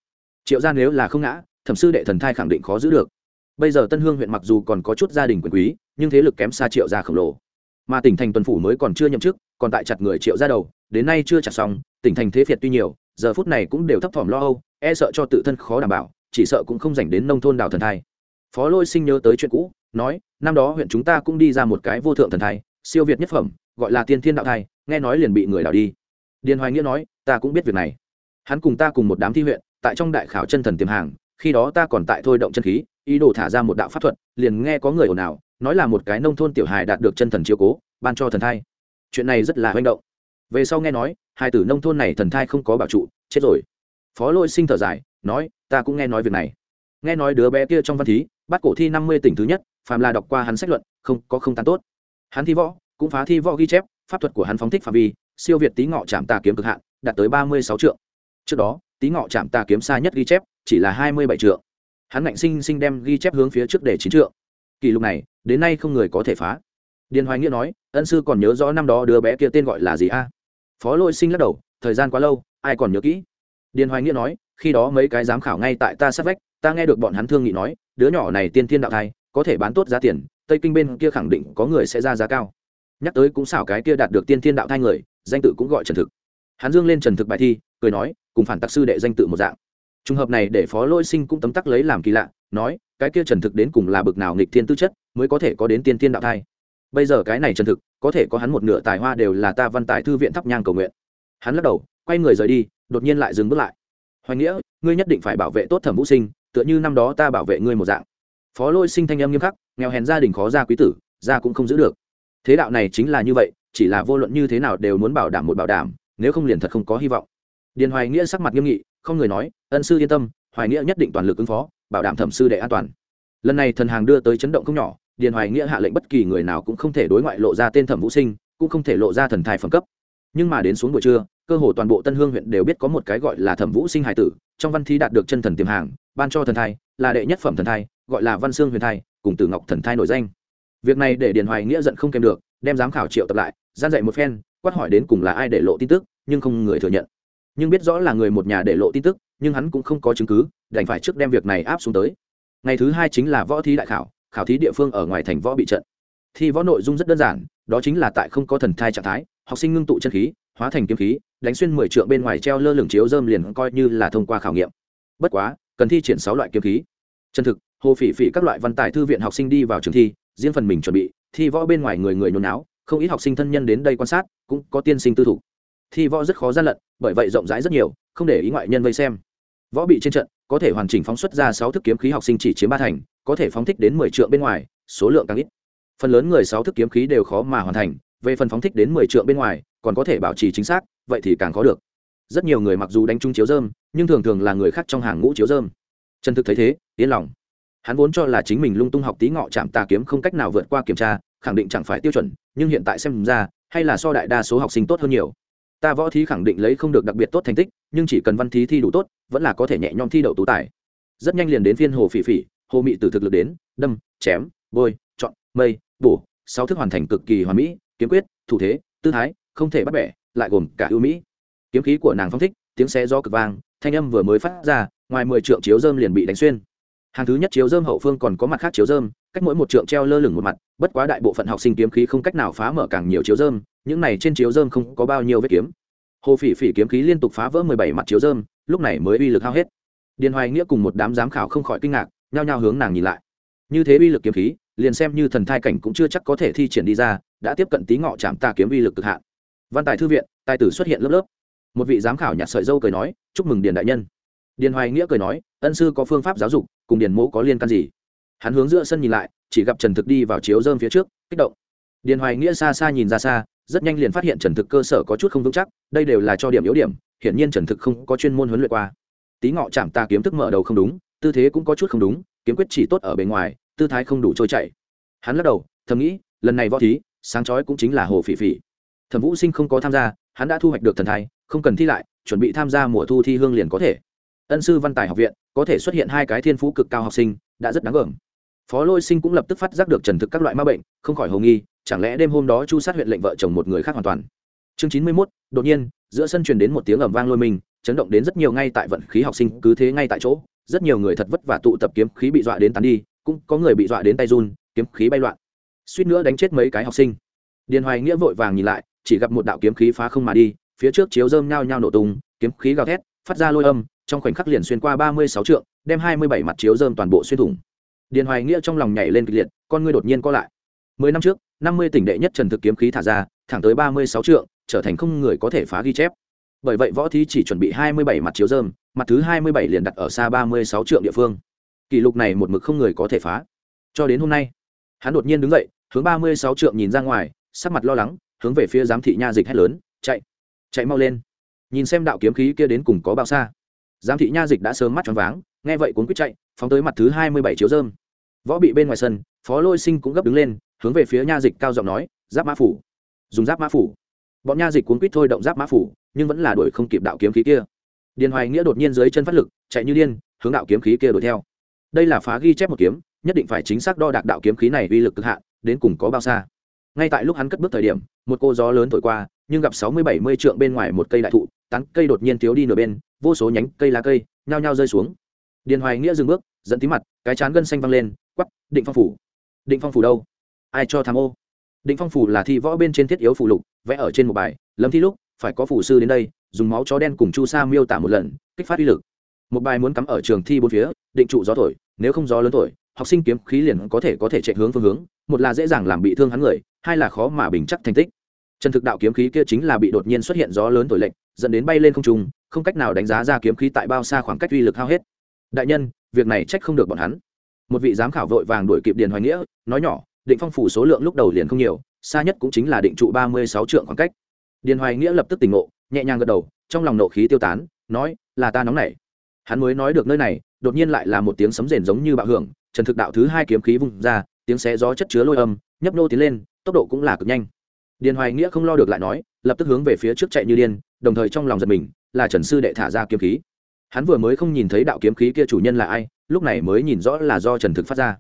A: Triệu ra nếu là không ngã, thẩm sư đệ thần thai khẳng định khó giữ được. Bây giờ tân hương huyện mặc dù còn có chút gia đình quyền quý, nhưng thế lực kém xa triệu gia khổng lồ. Mà tỉnh thành tuần phủ mới còn chưa nhậm chức, còn tại chặt người triệu ra đầu, đến nay chưa chặt xong, tỉnh thành thế phiệt tuy nhiều, giờ phút này cũng đều thấp thỏm lo âu e sợ cho tự thân khó đảm bảo, chỉ sợ cũng không dành đến nông thôn đào thần thai. Phó lôi sinh nhớ tới chuyện cũ, nói, năm đó huyện chúng ta cũng đi ra một cái vô thượng thần thai siêu việt nhất phẩm, gọi là tiên thiên đạo thai, nghe nói liền bị người đào đi. Điền hoài nghĩa nói, ta cũng biết việc này. Hắn cùng ta cùng một đám thi huyện, tại trong đại khảo chân thần tiềm hàng, khi đó ta còn tại thôi động chân khí, ý đồ thả ra một đạo pháp thuật, liền nghe có người ồn ào, nói là một cái nông thôn tiểu hài đạt được chân thần chiếu cố, ban cho thần thai. Chuyện này rất là manh động. Về sau nghe nói, hai tử nông thôn này thần thai không có bảo trụ, chết rồi. Phó lôi sinh thở dài, nói, ta cũng nghe nói việc này. Nghe nói đứa bé kia trong văn thí, bắt cổ thi năm mươi tỉnh thứ nhất, phàm là đọc qua hắn sách luận, không, có không tán tốt hắn thi võ, cũng phá thi võ ghi chép, pháp thuật của hắn phóng thích phạm vi, siêu việt tý ngọ chạm tà kiếm cực hạn, đạt tới ba mươi sáu trượng. Trước đó, tý ngọ chạm tà kiếm xa nhất ghi chép, chỉ là hai mươi bảy trượng. Hắn ngạnh sinh sinh đem ghi chép hướng phía trước để chín trượng. Kỷ lục này, đến nay không người có thể phá. Điền hoài nghĩa nói, ân sư còn nhớ rõ năm đó đứa bé kia tên gọi là gì a? Phó lôi sinh lắc đầu, thời gian quá lâu, ai còn nhớ kỹ? Điền hoài nghĩa nói, khi đó mấy cái giám khảo ngay tại ta sát vách, ta nghe được bọn hắn thương nghị nói, đứa nhỏ này tiên thiên đạo thai, có thể bán tốt giá tiền tây kinh bên kia khẳng định có người sẽ ra giá cao. Nhắc tới cũng xảo cái kia đạt được tiên thiên đạo thai người, danh tự cũng gọi trần thực. Hắn dương lên trần thực bài thi, cười nói, cùng phản tặc sư đệ danh tự một dạng. Trùng hợp này để phó lôi sinh cũng tấm tắc lấy làm kỳ lạ, nói, cái kia trần thực đến cùng là bực nào nghịch thiên tư chất, mới có thể có đến tiên thiên đạo thai. Bây giờ cái này trần thực, có thể có hắn một nửa tài hoa đều là ta văn tài thư viện thắp nhang cầu nguyện. Hắn lắc đầu, quay người rời đi, đột nhiên lại dừng bước lại. Hoài nghĩa, ngươi nhất định phải bảo vệ tốt thẩm vũ sinh, tựa như năm đó ta bảo vệ ngươi một dạng phó lôi sinh thanh âm nghiêm khắc, nghèo hèn gia đình khó ra quý tử, ra cũng không giữ được. Thế đạo này chính là như vậy, chỉ là vô luận như thế nào đều muốn bảo đảm một bảo đảm, nếu không liền thật không có hy vọng. Điền hoài nghĩa sắc mặt nghiêm nghị, không người nói, ân sư yên tâm, hoài nghĩa nhất định toàn lực ứng phó, bảo đảm thẩm sư đệ an toàn. Lần này thần hàng đưa tới chấn động không nhỏ, điền hoài nghĩa hạ lệnh bất kỳ người nào cũng không thể đối ngoại lộ ra tên thẩm vũ sinh, cũng không thể lộ ra thần thai phẩm cấp. Nhưng mà đến xuống buổi trưa, cơ hồ toàn bộ tân hương huyện đều biết có một cái gọi là thẩm vũ sinh hải tử, trong văn thi đạt được chân thần tiềm hàng, ban cho thần thai, là đệ nhất phẩm thần thai gọi là văn xương huyền thai, cùng tử ngọc thần thai nổi danh. Việc này để điền hoài nghĩa giận không kèm được, đem giám khảo triệu tập lại, gian dạy một phen, quát hỏi đến cùng là ai để lộ tin tức, nhưng không người thừa nhận. Nhưng biết rõ là người một nhà để lộ tin tức, nhưng hắn cũng không có chứng cứ, đành phải trước đem việc này áp xuống tới. Ngày thứ hai chính là võ thí đại khảo khảo thí địa phương ở ngoài thành võ bị trận. Thi võ nội dung rất đơn giản, đó chính là tại không có thần thai trạng thái, học sinh ngưng tụ chân khí, hóa thành kiếm khí, đánh xuyên mười trượng bên ngoài treo lơ lửng chiếu dơm liền coi như là thông qua khảo nghiệm. Bất quá, cần thi triển sáu loại kiếm khí. Chân thực hồ phỉ phỉ các loại văn tài thư viện học sinh đi vào trường thi, riêng phần mình chuẩn bị, thi võ bên ngoài người người nhốn náo, không ít học sinh thân nhân đến đây quan sát, cũng có tiên sinh tư thủ thi võ rất khó gian lận, bởi vậy rộng rãi rất nhiều, không để ý ngoại nhân vây xem. Võ bị trên trận, có thể hoàn chỉnh phóng xuất ra sáu thức kiếm khí học sinh chỉ chiếm ba thành, có thể phóng thích đến mười triệu bên ngoài, số lượng càng ít. Phần lớn người sáu thức kiếm khí đều khó mà hoàn thành, về phần phóng thích đến mười triệu bên ngoài, còn có thể bảo trì chính xác, vậy thì càng khó được. Rất nhiều người mặc dù đánh trúng chiếu dơm nhưng thường thường là người khác trong hàng ngũ chiếu dơm trần thực thấy thế, yên lòng hắn vốn cho là chính mình lung tung học tí ngọ chạm tà kiếm không cách nào vượt qua kiểm tra, khẳng định chẳng phải tiêu chuẩn, nhưng hiện tại xem ra, hay là so đại đa số học sinh tốt hơn nhiều. Ta võ thí khẳng định lấy không được đặc biệt tốt thành tích, nhưng chỉ cần văn thí thi đủ tốt, vẫn là có thể nhẹ nhõm thi đậu tú tài. Rất nhanh liền đến phiên hồ phỉ phỉ, hồ mị từ thực lực đến, đâm, chém, bôi, chọn, mây, bổ, sáu thức hoàn thành cực kỳ hoàn mỹ, kiếm quyết, thủ thế, tư thái, không thể bắt bẻ, lại gồm cả ưu mỹ. Kiếm khí của nàng phong thích, tiếng xe do cực vang, thanh âm vừa mới phát ra, ngoài mười trượng chiếu dơm liền bị đánh xuyên hàng thứ nhất chiếu dơm hậu phương còn có mặt khác chiếu dơm, cách mỗi một trượng treo lơ lửng một mặt, bất quá đại bộ phận học sinh kiếm khí không cách nào phá mở càng nhiều chiếu dơm, những này trên chiếu dơm không có bao nhiêu vết kiếm. Hồ phỉ phỉ kiếm khí liên tục phá vỡ mười bảy mặt chiếu dơm, lúc này mới uy lực hao hết. Điền hoài nghĩa cùng một đám giám khảo không khỏi kinh ngạc, nhao nhao hướng nàng nhìn lại. Như thế uy lực kiếm khí, liền xem như thần thai cảnh cũng chưa chắc có thể thi triển đi ra, đã tiếp cận tí ngọ chạm tà kiếm uy lực cực hạn. Văn tài thư viện, tài tử xuất hiện lớp lớp. Một vị giám khảo nhặt sợi dâu cười nói, chúc mừng điền đại nhân điền hoài nghĩa cười nói, ân sư có phương pháp giáo dục, cùng điền mẫu có liên can gì? Hắn hướng giữa sân nhìn lại, chỉ gặp trần thực đi vào chiếu dơm phía trước, kích động. Điền hoài nghĩa xa xa nhìn ra xa, rất nhanh liền phát hiện trần thực cơ sở có chút không vững chắc, đây đều là cho điểm yếu điểm, hiển nhiên trần thực không có chuyên môn huấn luyện qua. Tí ngọ chạm ta kiếm thức mở đầu không đúng, tư thế cũng có chút không đúng, kiếm quyết chỉ tốt ở bề ngoài, tư thái không đủ trôi chảy. Hắn lắc đầu, thầm nghĩ, lần này võ thí, sáng chói cũng chính là hồ phỉ phỉ. Thẩm vũ sinh không có tham gia, hắn đã thu hoạch được thần thai, không cần thi lại, chuẩn bị tham gia mùa thu thi hương liền có thể ân sư văn tài học viện, có thể xuất hiện hai cái thiên phú cực cao học sinh, đã rất đáng gờm phó lôi sinh cũng lập tức phát giác được trần thực các loại ma bệnh, không khỏi hồ nghi, chẳng lẽ đêm hôm đó chu sát huyện lệnh vợ chồng một người khác hoàn toàn? Chương chín mươi mốt, đột nhiên, giữa sân truyền đến một tiếng ầm vang lôi mình, chấn động đến rất nhiều ngay tại vận khí học sinh cứ thế ngay tại chỗ, rất nhiều người thật vất vả tụ tập kiếm khí bị dọa đến tán đi, cũng có người bị dọa đến tay run, kiếm khí bay loạn. Suýt nữa đánh chết mấy cái học sinh. Điền hoài nghĩa vội vàng nhìn lại, chỉ gặp một đạo kiếm khí phá không mà đi, phía trước chiếu dơm nhao nhao nổ tung, kiếm khí gào thét, phát ra lôi âm trong khoảnh khắc liền xuyên qua ba mươi sáu trượng, đem hai mươi bảy mặt chiếu dơm toàn bộ xuyên thủng. Điền hoài nghĩa trong lòng nhảy lên kịch liệt, con ngươi đột nhiên co lại. Mười năm trước, năm mươi tỉnh đệ nhất trần thực kiếm khí thả ra, thẳng tới ba mươi sáu trượng, trở thành không người có thể phá ghi chép. Bởi vậy võ thí chỉ chuẩn bị hai mươi bảy mặt chiếu dơm, mặt thứ hai mươi bảy liền đặt ở xa ba mươi sáu trượng địa phương. Kỷ lục này một mực không người có thể phá. Cho đến hôm nay, hắn đột nhiên đứng dậy, hướng ba mươi sáu trượng nhìn ra ngoài, sắc mặt lo lắng, hướng về phía giám thị nha dịch hét lớn, chạy chạy mau lên. Nhìn xem đạo kiếm khí kia đến cùng có bao xa giám thị nha dịch đã sớm mắt choáng váng, nghe vậy cuốn quýt chạy, phóng tới mặt thứ hai mươi bảy chiếu dơm võ bị bên ngoài sân, phó lôi sinh cũng gấp đứng lên, hướng về phía nha dịch cao giọng nói, giáp mã phủ. Dùng giáp mã phủ. Bọn nha dịch cuốn quýt thôi động giáp mã phủ, nhưng vẫn là đuổi không kịp đạo kiếm khí kia. Điền hoài nghĩa đột nhiên dưới chân phát lực, chạy như điên, hướng đạo kiếm khí kia đuổi theo. Đây là phá ghi chép một kiếm, nhất định phải chính xác đo đạc đạo kiếm khí này uy lực cực hạn, đến cùng có bao xa. Ngay tại lúc hắn cất bước thời điểm, một cô gió lớn thổi qua, nhưng gặp sáu mươi bảy mươi trượng bên ngoài một cây đại thụ, tán cây đột nhiên thiếu đi nửa bên vô số nhánh cây lá cây nhao nhao rơi xuống. Điền hoài nghĩa dừng bước, dẫn tí mặt, cái chán gân xanh văng lên quắp định phong phủ. Định phong phủ đâu? Ai cho tham ô? Định phong phủ là thi võ bên trên thiết yếu phủ lục, vẽ ở trên một bài, lâm thi lúc, phải có phủ sư đến đây, dùng máu chó đen cùng chu sa miêu tả một lần, kích phát uy lực. Một bài muốn cắm ở trường thi bốn phía, định trụ gió thổi, nếu không gió lớn thổi, học sinh kiếm khí liền có thể có thể chạy hướng phương hướng, một là dễ dàng làm bị thương hắn người, hai là khó mà bình chắc thành tích. Trần thực đạo kiếm khí kia chính là bị đột nhiên xuất hiện gió lớn thổi lệnh dẫn đến bay lên không trung không cách nào đánh giá ra kiếm khí tại bao xa khoảng cách uy lực hao hết. Đại nhân, việc này trách không được bọn hắn. Một vị giám khảo vội vàng đuổi kịp điền hoài nghĩa, nói nhỏ, định phong phủ số lượng lúc đầu liền không nhiều, xa nhất cũng chính là định trụ ba mươi sáu trượng khoảng cách. Điền hoài nghĩa lập tức tỉnh ngộ, nhẹ nhàng gật đầu, trong lòng nộ khí tiêu tán, nói, là ta nóng nảy. Hắn mới nói được nơi này, đột nhiên lại là một tiếng sấm rền giống như bạo hưởng, trần thực đạo thứ hai kiếm khí vung ra, tiếng xé gió chất chứa lôi âm, nhấp nô tiến lên, tốc độ cũng là cực nhanh. Điền hoài nghĩa không lo được lại nói, lập tức hướng về phía trước chạy như điên, đồng thời trong lòng giật mình là trần sư đệ thả ra kiếm khí. Hắn vừa mới không nhìn thấy đạo kiếm khí kia chủ nhân là ai, lúc này mới nhìn rõ là do trần thực phát ra.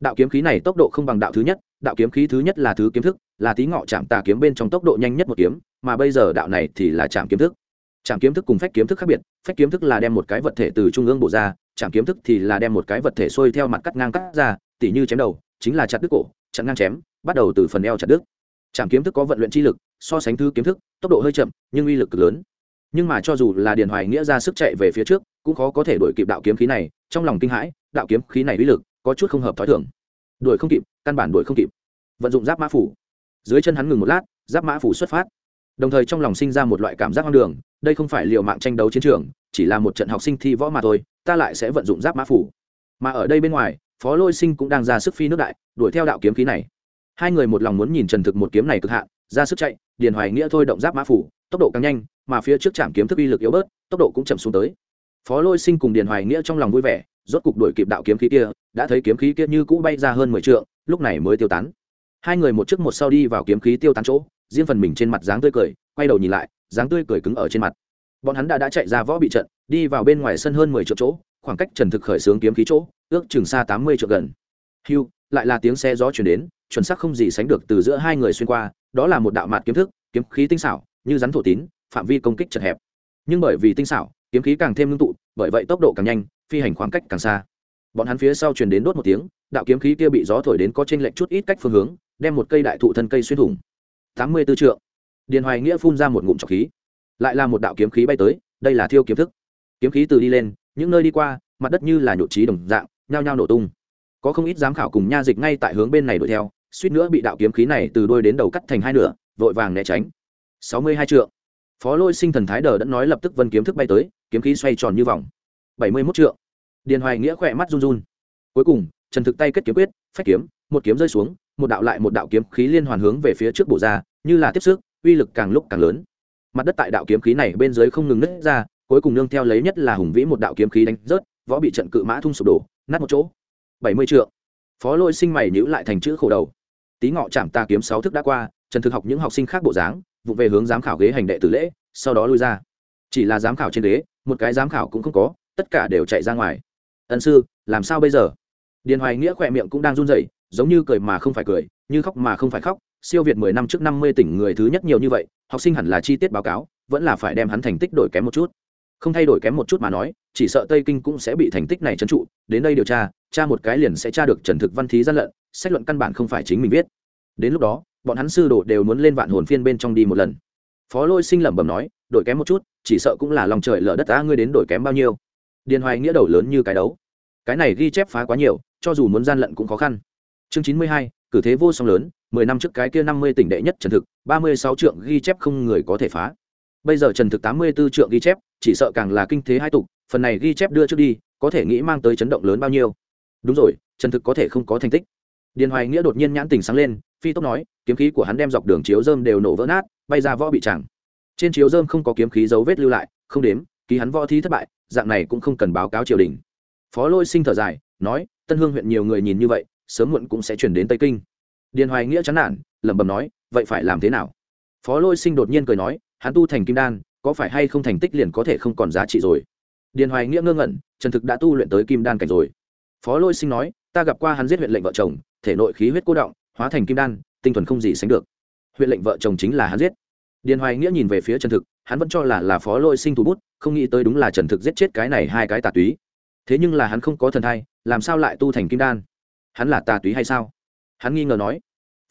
A: Đạo kiếm khí này tốc độ không bằng đạo thứ nhất, đạo kiếm khí thứ nhất là thứ kiếm thức, là tí ngọ chạm tà kiếm bên trong tốc độ nhanh nhất một kiếm, mà bây giờ đạo này thì là chạm kiếm thức. Chạm kiếm thức cùng phách kiếm thức khác biệt, phách kiếm thức là đem một cái vật thể từ trung ương bổ ra, chạm kiếm thức thì là đem một cái vật thể xuôi theo mặt cắt ngang cắt ra, tỉ như chém đầu, chính là chặt đứt cổ, chặn ngang chém, bắt đầu từ phần eo chặt đứt. Chạm kiếm thức có vận luyện chi lực, so sánh thứ kiếm thức, tốc độ hơi chậm, nhưng uy lực cực lớn nhưng mà cho dù là điền hoài nghĩa ra sức chạy về phía trước, cũng khó có thể đuổi kịp đạo kiếm khí này, trong lòng kinh hãi, đạo kiếm khí này uy lực, có chút không hợp thói thường. Đuổi không kịp, căn bản đuổi không kịp. Vận dụng giáp mã phủ. Dưới chân hắn ngừng một lát, giáp mã phủ xuất phát. Đồng thời trong lòng sinh ra một loại cảm giác hoang đường, đây không phải liều mạng tranh đấu chiến trường, chỉ là một trận học sinh thi võ mà thôi, ta lại sẽ vận dụng giáp mã phủ. Mà ở đây bên ngoài, phó lôi sinh cũng đang ra sức phi nước đại, đuổi theo đạo kiếm khí này. Hai người một lòng muốn nhìn trần thực một kiếm này cực hạn, ra sức chạy, điền hoài nghĩa thôi động giáp mã phủ tốc độ càng nhanh, mà phía trước trạm kiếm thức uy lực yếu bớt, tốc độ cũng chậm xuống tới. Phó lôi sinh cùng điền hoài nghĩa trong lòng vui vẻ, rốt cục đuổi kịp đạo kiếm khí kia, đã thấy kiếm khí kia như cũ bay ra hơn mười trượng, lúc này mới tiêu tán. Hai người một trước một sau đi vào kiếm khí tiêu tán chỗ, riêng phần mình trên mặt dáng tươi cười, quay đầu nhìn lại, dáng tươi cười cứng ở trên mặt. Bọn hắn đã đã chạy ra võ bị trận, đi vào bên ngoài sân hơn mười triệu chỗ, khoảng cách trần thực khởi xướng kiếm khí chỗ, ước chừng xa tám mươi triệu gần. Hiu lại là tiếng xe gió chuyển đến, chuẩn xác không gì sánh được từ giữa hai người xuyên qua, đó là một đạo mạt kiếm thức, kiếm khí tinh xảo như rắn thổ tín, phạm vi công kích chật hẹp. Nhưng bởi vì tinh xảo, kiếm khí càng thêm ngưng tụ, bởi vậy tốc độ càng nhanh, phi hành khoảng cách càng xa. Bọn hắn phía sau truyền đến đốt một tiếng, đạo kiếm khí kia bị gió thổi đến có trên lệnh chút ít cách phương hướng, đem một cây đại thụ thân cây xuyên thủng. Tám mươi tư triệu điền hoài nghĩa phun ra một ngụm trọc khí. Lại là một đạo kiếm khí bay tới, đây là thiêu kiếm thức. Kiếm khí từ đi lên, những nơi đi qua, mặt đất như là nhộn trí đồng dạng, nhao nhao nổ tung. Có không ít giám khảo cùng nha dịch ngay tại hướng bên này đuổi theo, suýt nữa bị đạo kiếm khí này từ đôi đến đầu cắt thành hai nửa, vội vàng né tránh sáu mươi hai trượng. Phó lôi sinh thần thái đờ đã nói lập tức vân kiếm thức bay tới, kiếm khí xoay tròn như vòng. Bảy mươi mốt trượng. Điền hoài nghĩa khỏe mắt run run. Cuối cùng, trần thực tay kết kiếm quyết, phách kiếm, một kiếm rơi xuống, một đạo lại một đạo kiếm khí liên hoàn hướng về phía trước bổ ra, như là tiếp sức, uy lực càng lúc càng lớn. Mặt đất tại đạo kiếm khí này bên dưới không ngừng nứt ra, cuối cùng nương theo lấy nhất là hùng vĩ một đạo kiếm khí đánh rớt, võ bị trận cự mã thung sụp đổ, nát một chỗ. Bảy mươi trượng. Phó lôi sinh mày nhữ lại thành chữ khổ đầu. Tí ngọ chạm ta kiếm sáu thức đã qua, trần thực học những học sinh khác bộ dáng vụ về hướng giám khảo ghế hành đệ tử lễ, sau đó lui ra. Chỉ là giám khảo trên ghế, một cái giám khảo cũng không có, tất cả đều chạy ra ngoài. Ân sư, làm sao bây giờ? Điền hoài nghĩa khỏe miệng cũng đang run rẩy, giống như cười mà không phải cười, như khóc mà không phải khóc. Siêu việt mười năm trước năm mươi tỉnh người thứ nhất nhiều như vậy, học sinh hẳn là chi tiết báo cáo, vẫn là phải đem hắn thành tích đổi kém một chút. Không thay đổi kém một chút mà nói, chỉ sợ tây kinh cũng sẽ bị thành tích này trấn trụ. Đến đây điều tra tra một cái liền sẽ tra được trần thực văn thí gian lận xét luận căn bản không phải chính mình viết. Đến lúc đó bọn hắn sư đồ đều muốn lên vạn hồn phiên bên trong đi một lần. Phó lôi sinh lẩm bẩm nói, đổi kém một chút, chỉ sợ cũng là lòng trời lở đất ta ngươi đến đổi kém bao nhiêu? Điền hoài nghĩa đầu lớn như cái đấu. Cái này ghi chép phá quá nhiều, cho dù muốn gian lận cũng khó khăn. Chương chín mươi hai, cử thế vô song lớn, mười năm trước cái kia năm mươi tỉnh đệ nhất trần thực, ba mươi sáu trượng ghi chép không người có thể phá. Bây giờ trần thực tám mươi b ố trượng ghi chép, chỉ sợ càng là kinh thế hai tục, phần này ghi chép đưa trước đi, có thể nghĩ mang tới chấn động lớn bao nhiêu. Đúng rồi, trần thực có thể không có thành tích. Điền hoài nghĩa đột nhiên nhãn tình sáng lên phi tốc nói, kiếm khí của hắn đem dọc đường chiếu dơm đều nổ vỡ nát, bay ra võ bị chẳng trên chiếu dơm không có kiếm khí dấu vết lưu lại, không đếm, ký hắn võ thi thất bại, dạng này cũng không cần báo cáo triều đình. Phó lôi sinh thở dài, nói, tân hương huyện nhiều người nhìn như vậy, sớm muộn cũng sẽ chuyển đến tây kinh. Điền hoài nghĩa chán nản, lẩm bẩm nói, vậy phải làm thế nào? Phó lôi sinh đột nhiên cười nói, hắn tu thành kim đan, có phải hay không thành tích liền có thể không còn giá trị rồi? Điền hoài nghĩa ngơ ngẩn trần thực đã tu luyện tới kim đan cảnh rồi. Phó lôi sinh nói, ta gặp qua hắn giết huyện lệnh vợ chồng, thể nội khí huyết cô động hóa thành kim đan, tinh thuần không gì sánh được. Huyện lệnh vợ chồng chính là hắn giết. Điền hoài nghĩa nhìn về phía trần thực, hắn vẫn cho là là phó lôi sinh thủ bút, không nghĩ tới đúng là trần thực giết chết cái này hai cái tà túy. Thế nhưng là hắn không có thần thai, làm sao lại tu thành kim đan? Hắn là tà túy hay sao? Hắn nghi ngờ nói.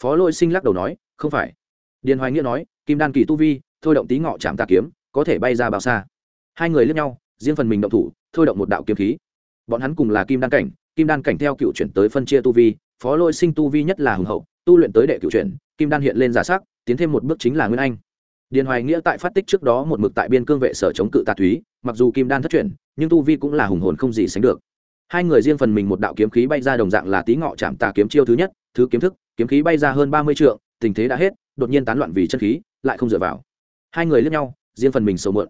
A: Phó lôi sinh lắc đầu nói, không phải. Điền hoài nghĩa nói, kim đan kỳ tu vi, thôi động tí ngọ chạm tà kiếm, có thể bay ra bao xa. Hai người lướt nhau, riêng phần mình động thủ, thôi động một đạo kiếm khí. Bọn hắn cùng là kim đan cảnh, kim đan cảnh theo cựu chuyển tới phân chia tu vi phó lôi sinh tu vi nhất là hùng hậu, tu luyện tới đệ cựu chuyển, kim đan hiện lên giả sắc, tiến thêm một bước chính là nguyên anh. Điền hoài nghĩa tại phát tích trước đó một mực tại biên cương vệ sở chống cự tà túy, mặc dù kim đan thất chuyển, nhưng tu vi cũng là hùng hồn không gì sánh được. Hai người riêng phần mình một đạo kiếm khí bay ra đồng dạng là tí ngọ chạm tà kiếm chiêu thứ nhất, thứ kiếm thức, kiếm khí bay ra hơn ba mươi trượng, tình thế đã hết, đột nhiên tán loạn vì chân khí, lại không dựa vào. Hai người lướt nhau, riêng phần mình sầu mượn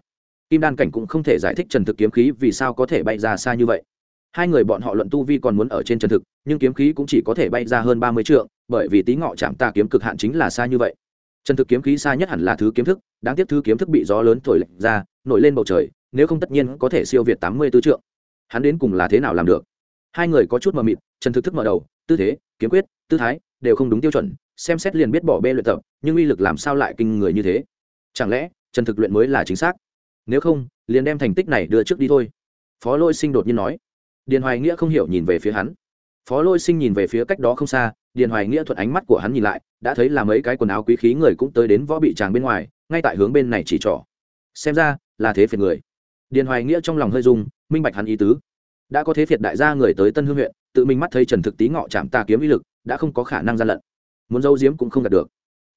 A: kim đan cảnh cũng không thể giải thích trần thực kiếm khí vì sao có thể bay ra xa như vậy hai người bọn họ luận tu vi còn muốn ở trên chân thực, nhưng kiếm khí cũng chỉ có thể bay ra hơn ba mươi trượng, bởi vì tí ngọ chạm tà kiếm cực hạn chính là xa như vậy. Chân thực kiếm khí xa nhất hẳn là thứ kiếm thức, đáng tiếc thứ kiếm thức bị gió lớn thổi lệch ra, nổi lên bầu trời, nếu không tất nhiên có thể siêu việt tám mươi tư trượng. Hắn đến cùng là thế nào làm được? Hai người có chút mờ mịt, chân thực thức mở đầu, tư thế, kiếm quyết, tư thái đều không đúng tiêu chuẩn, xem xét liền biết bỏ bê luyện tập, nhưng uy lực làm sao lại kinh người như thế? Chẳng lẽ, chân thực luyện mới là chính xác? Nếu không, liền đem thành tích này đưa trước đi thôi. Phó lôi sinh đột nhiên nói điền hoài nghĩa không hiểu nhìn về phía hắn. Phó lôi sinh nhìn về phía cách đó không xa, điền hoài nghĩa thuận ánh mắt của hắn nhìn lại, đã thấy là mấy cái quần áo quý khí người cũng tới đến võ bị tràng bên ngoài, ngay tại hướng bên này chỉ trỏ. Xem ra, là thế phiệt người. Điền hoài nghĩa trong lòng hơi dung minh bạch hắn ý tứ. Đã có thế phiệt đại gia người tới tân hương huyện, tự mình mắt thấy trần thực tý ngọ chạm tà kiếm ý lực, đã không có khả năng gian lận. Muốn giấu giếm cũng không đạt được.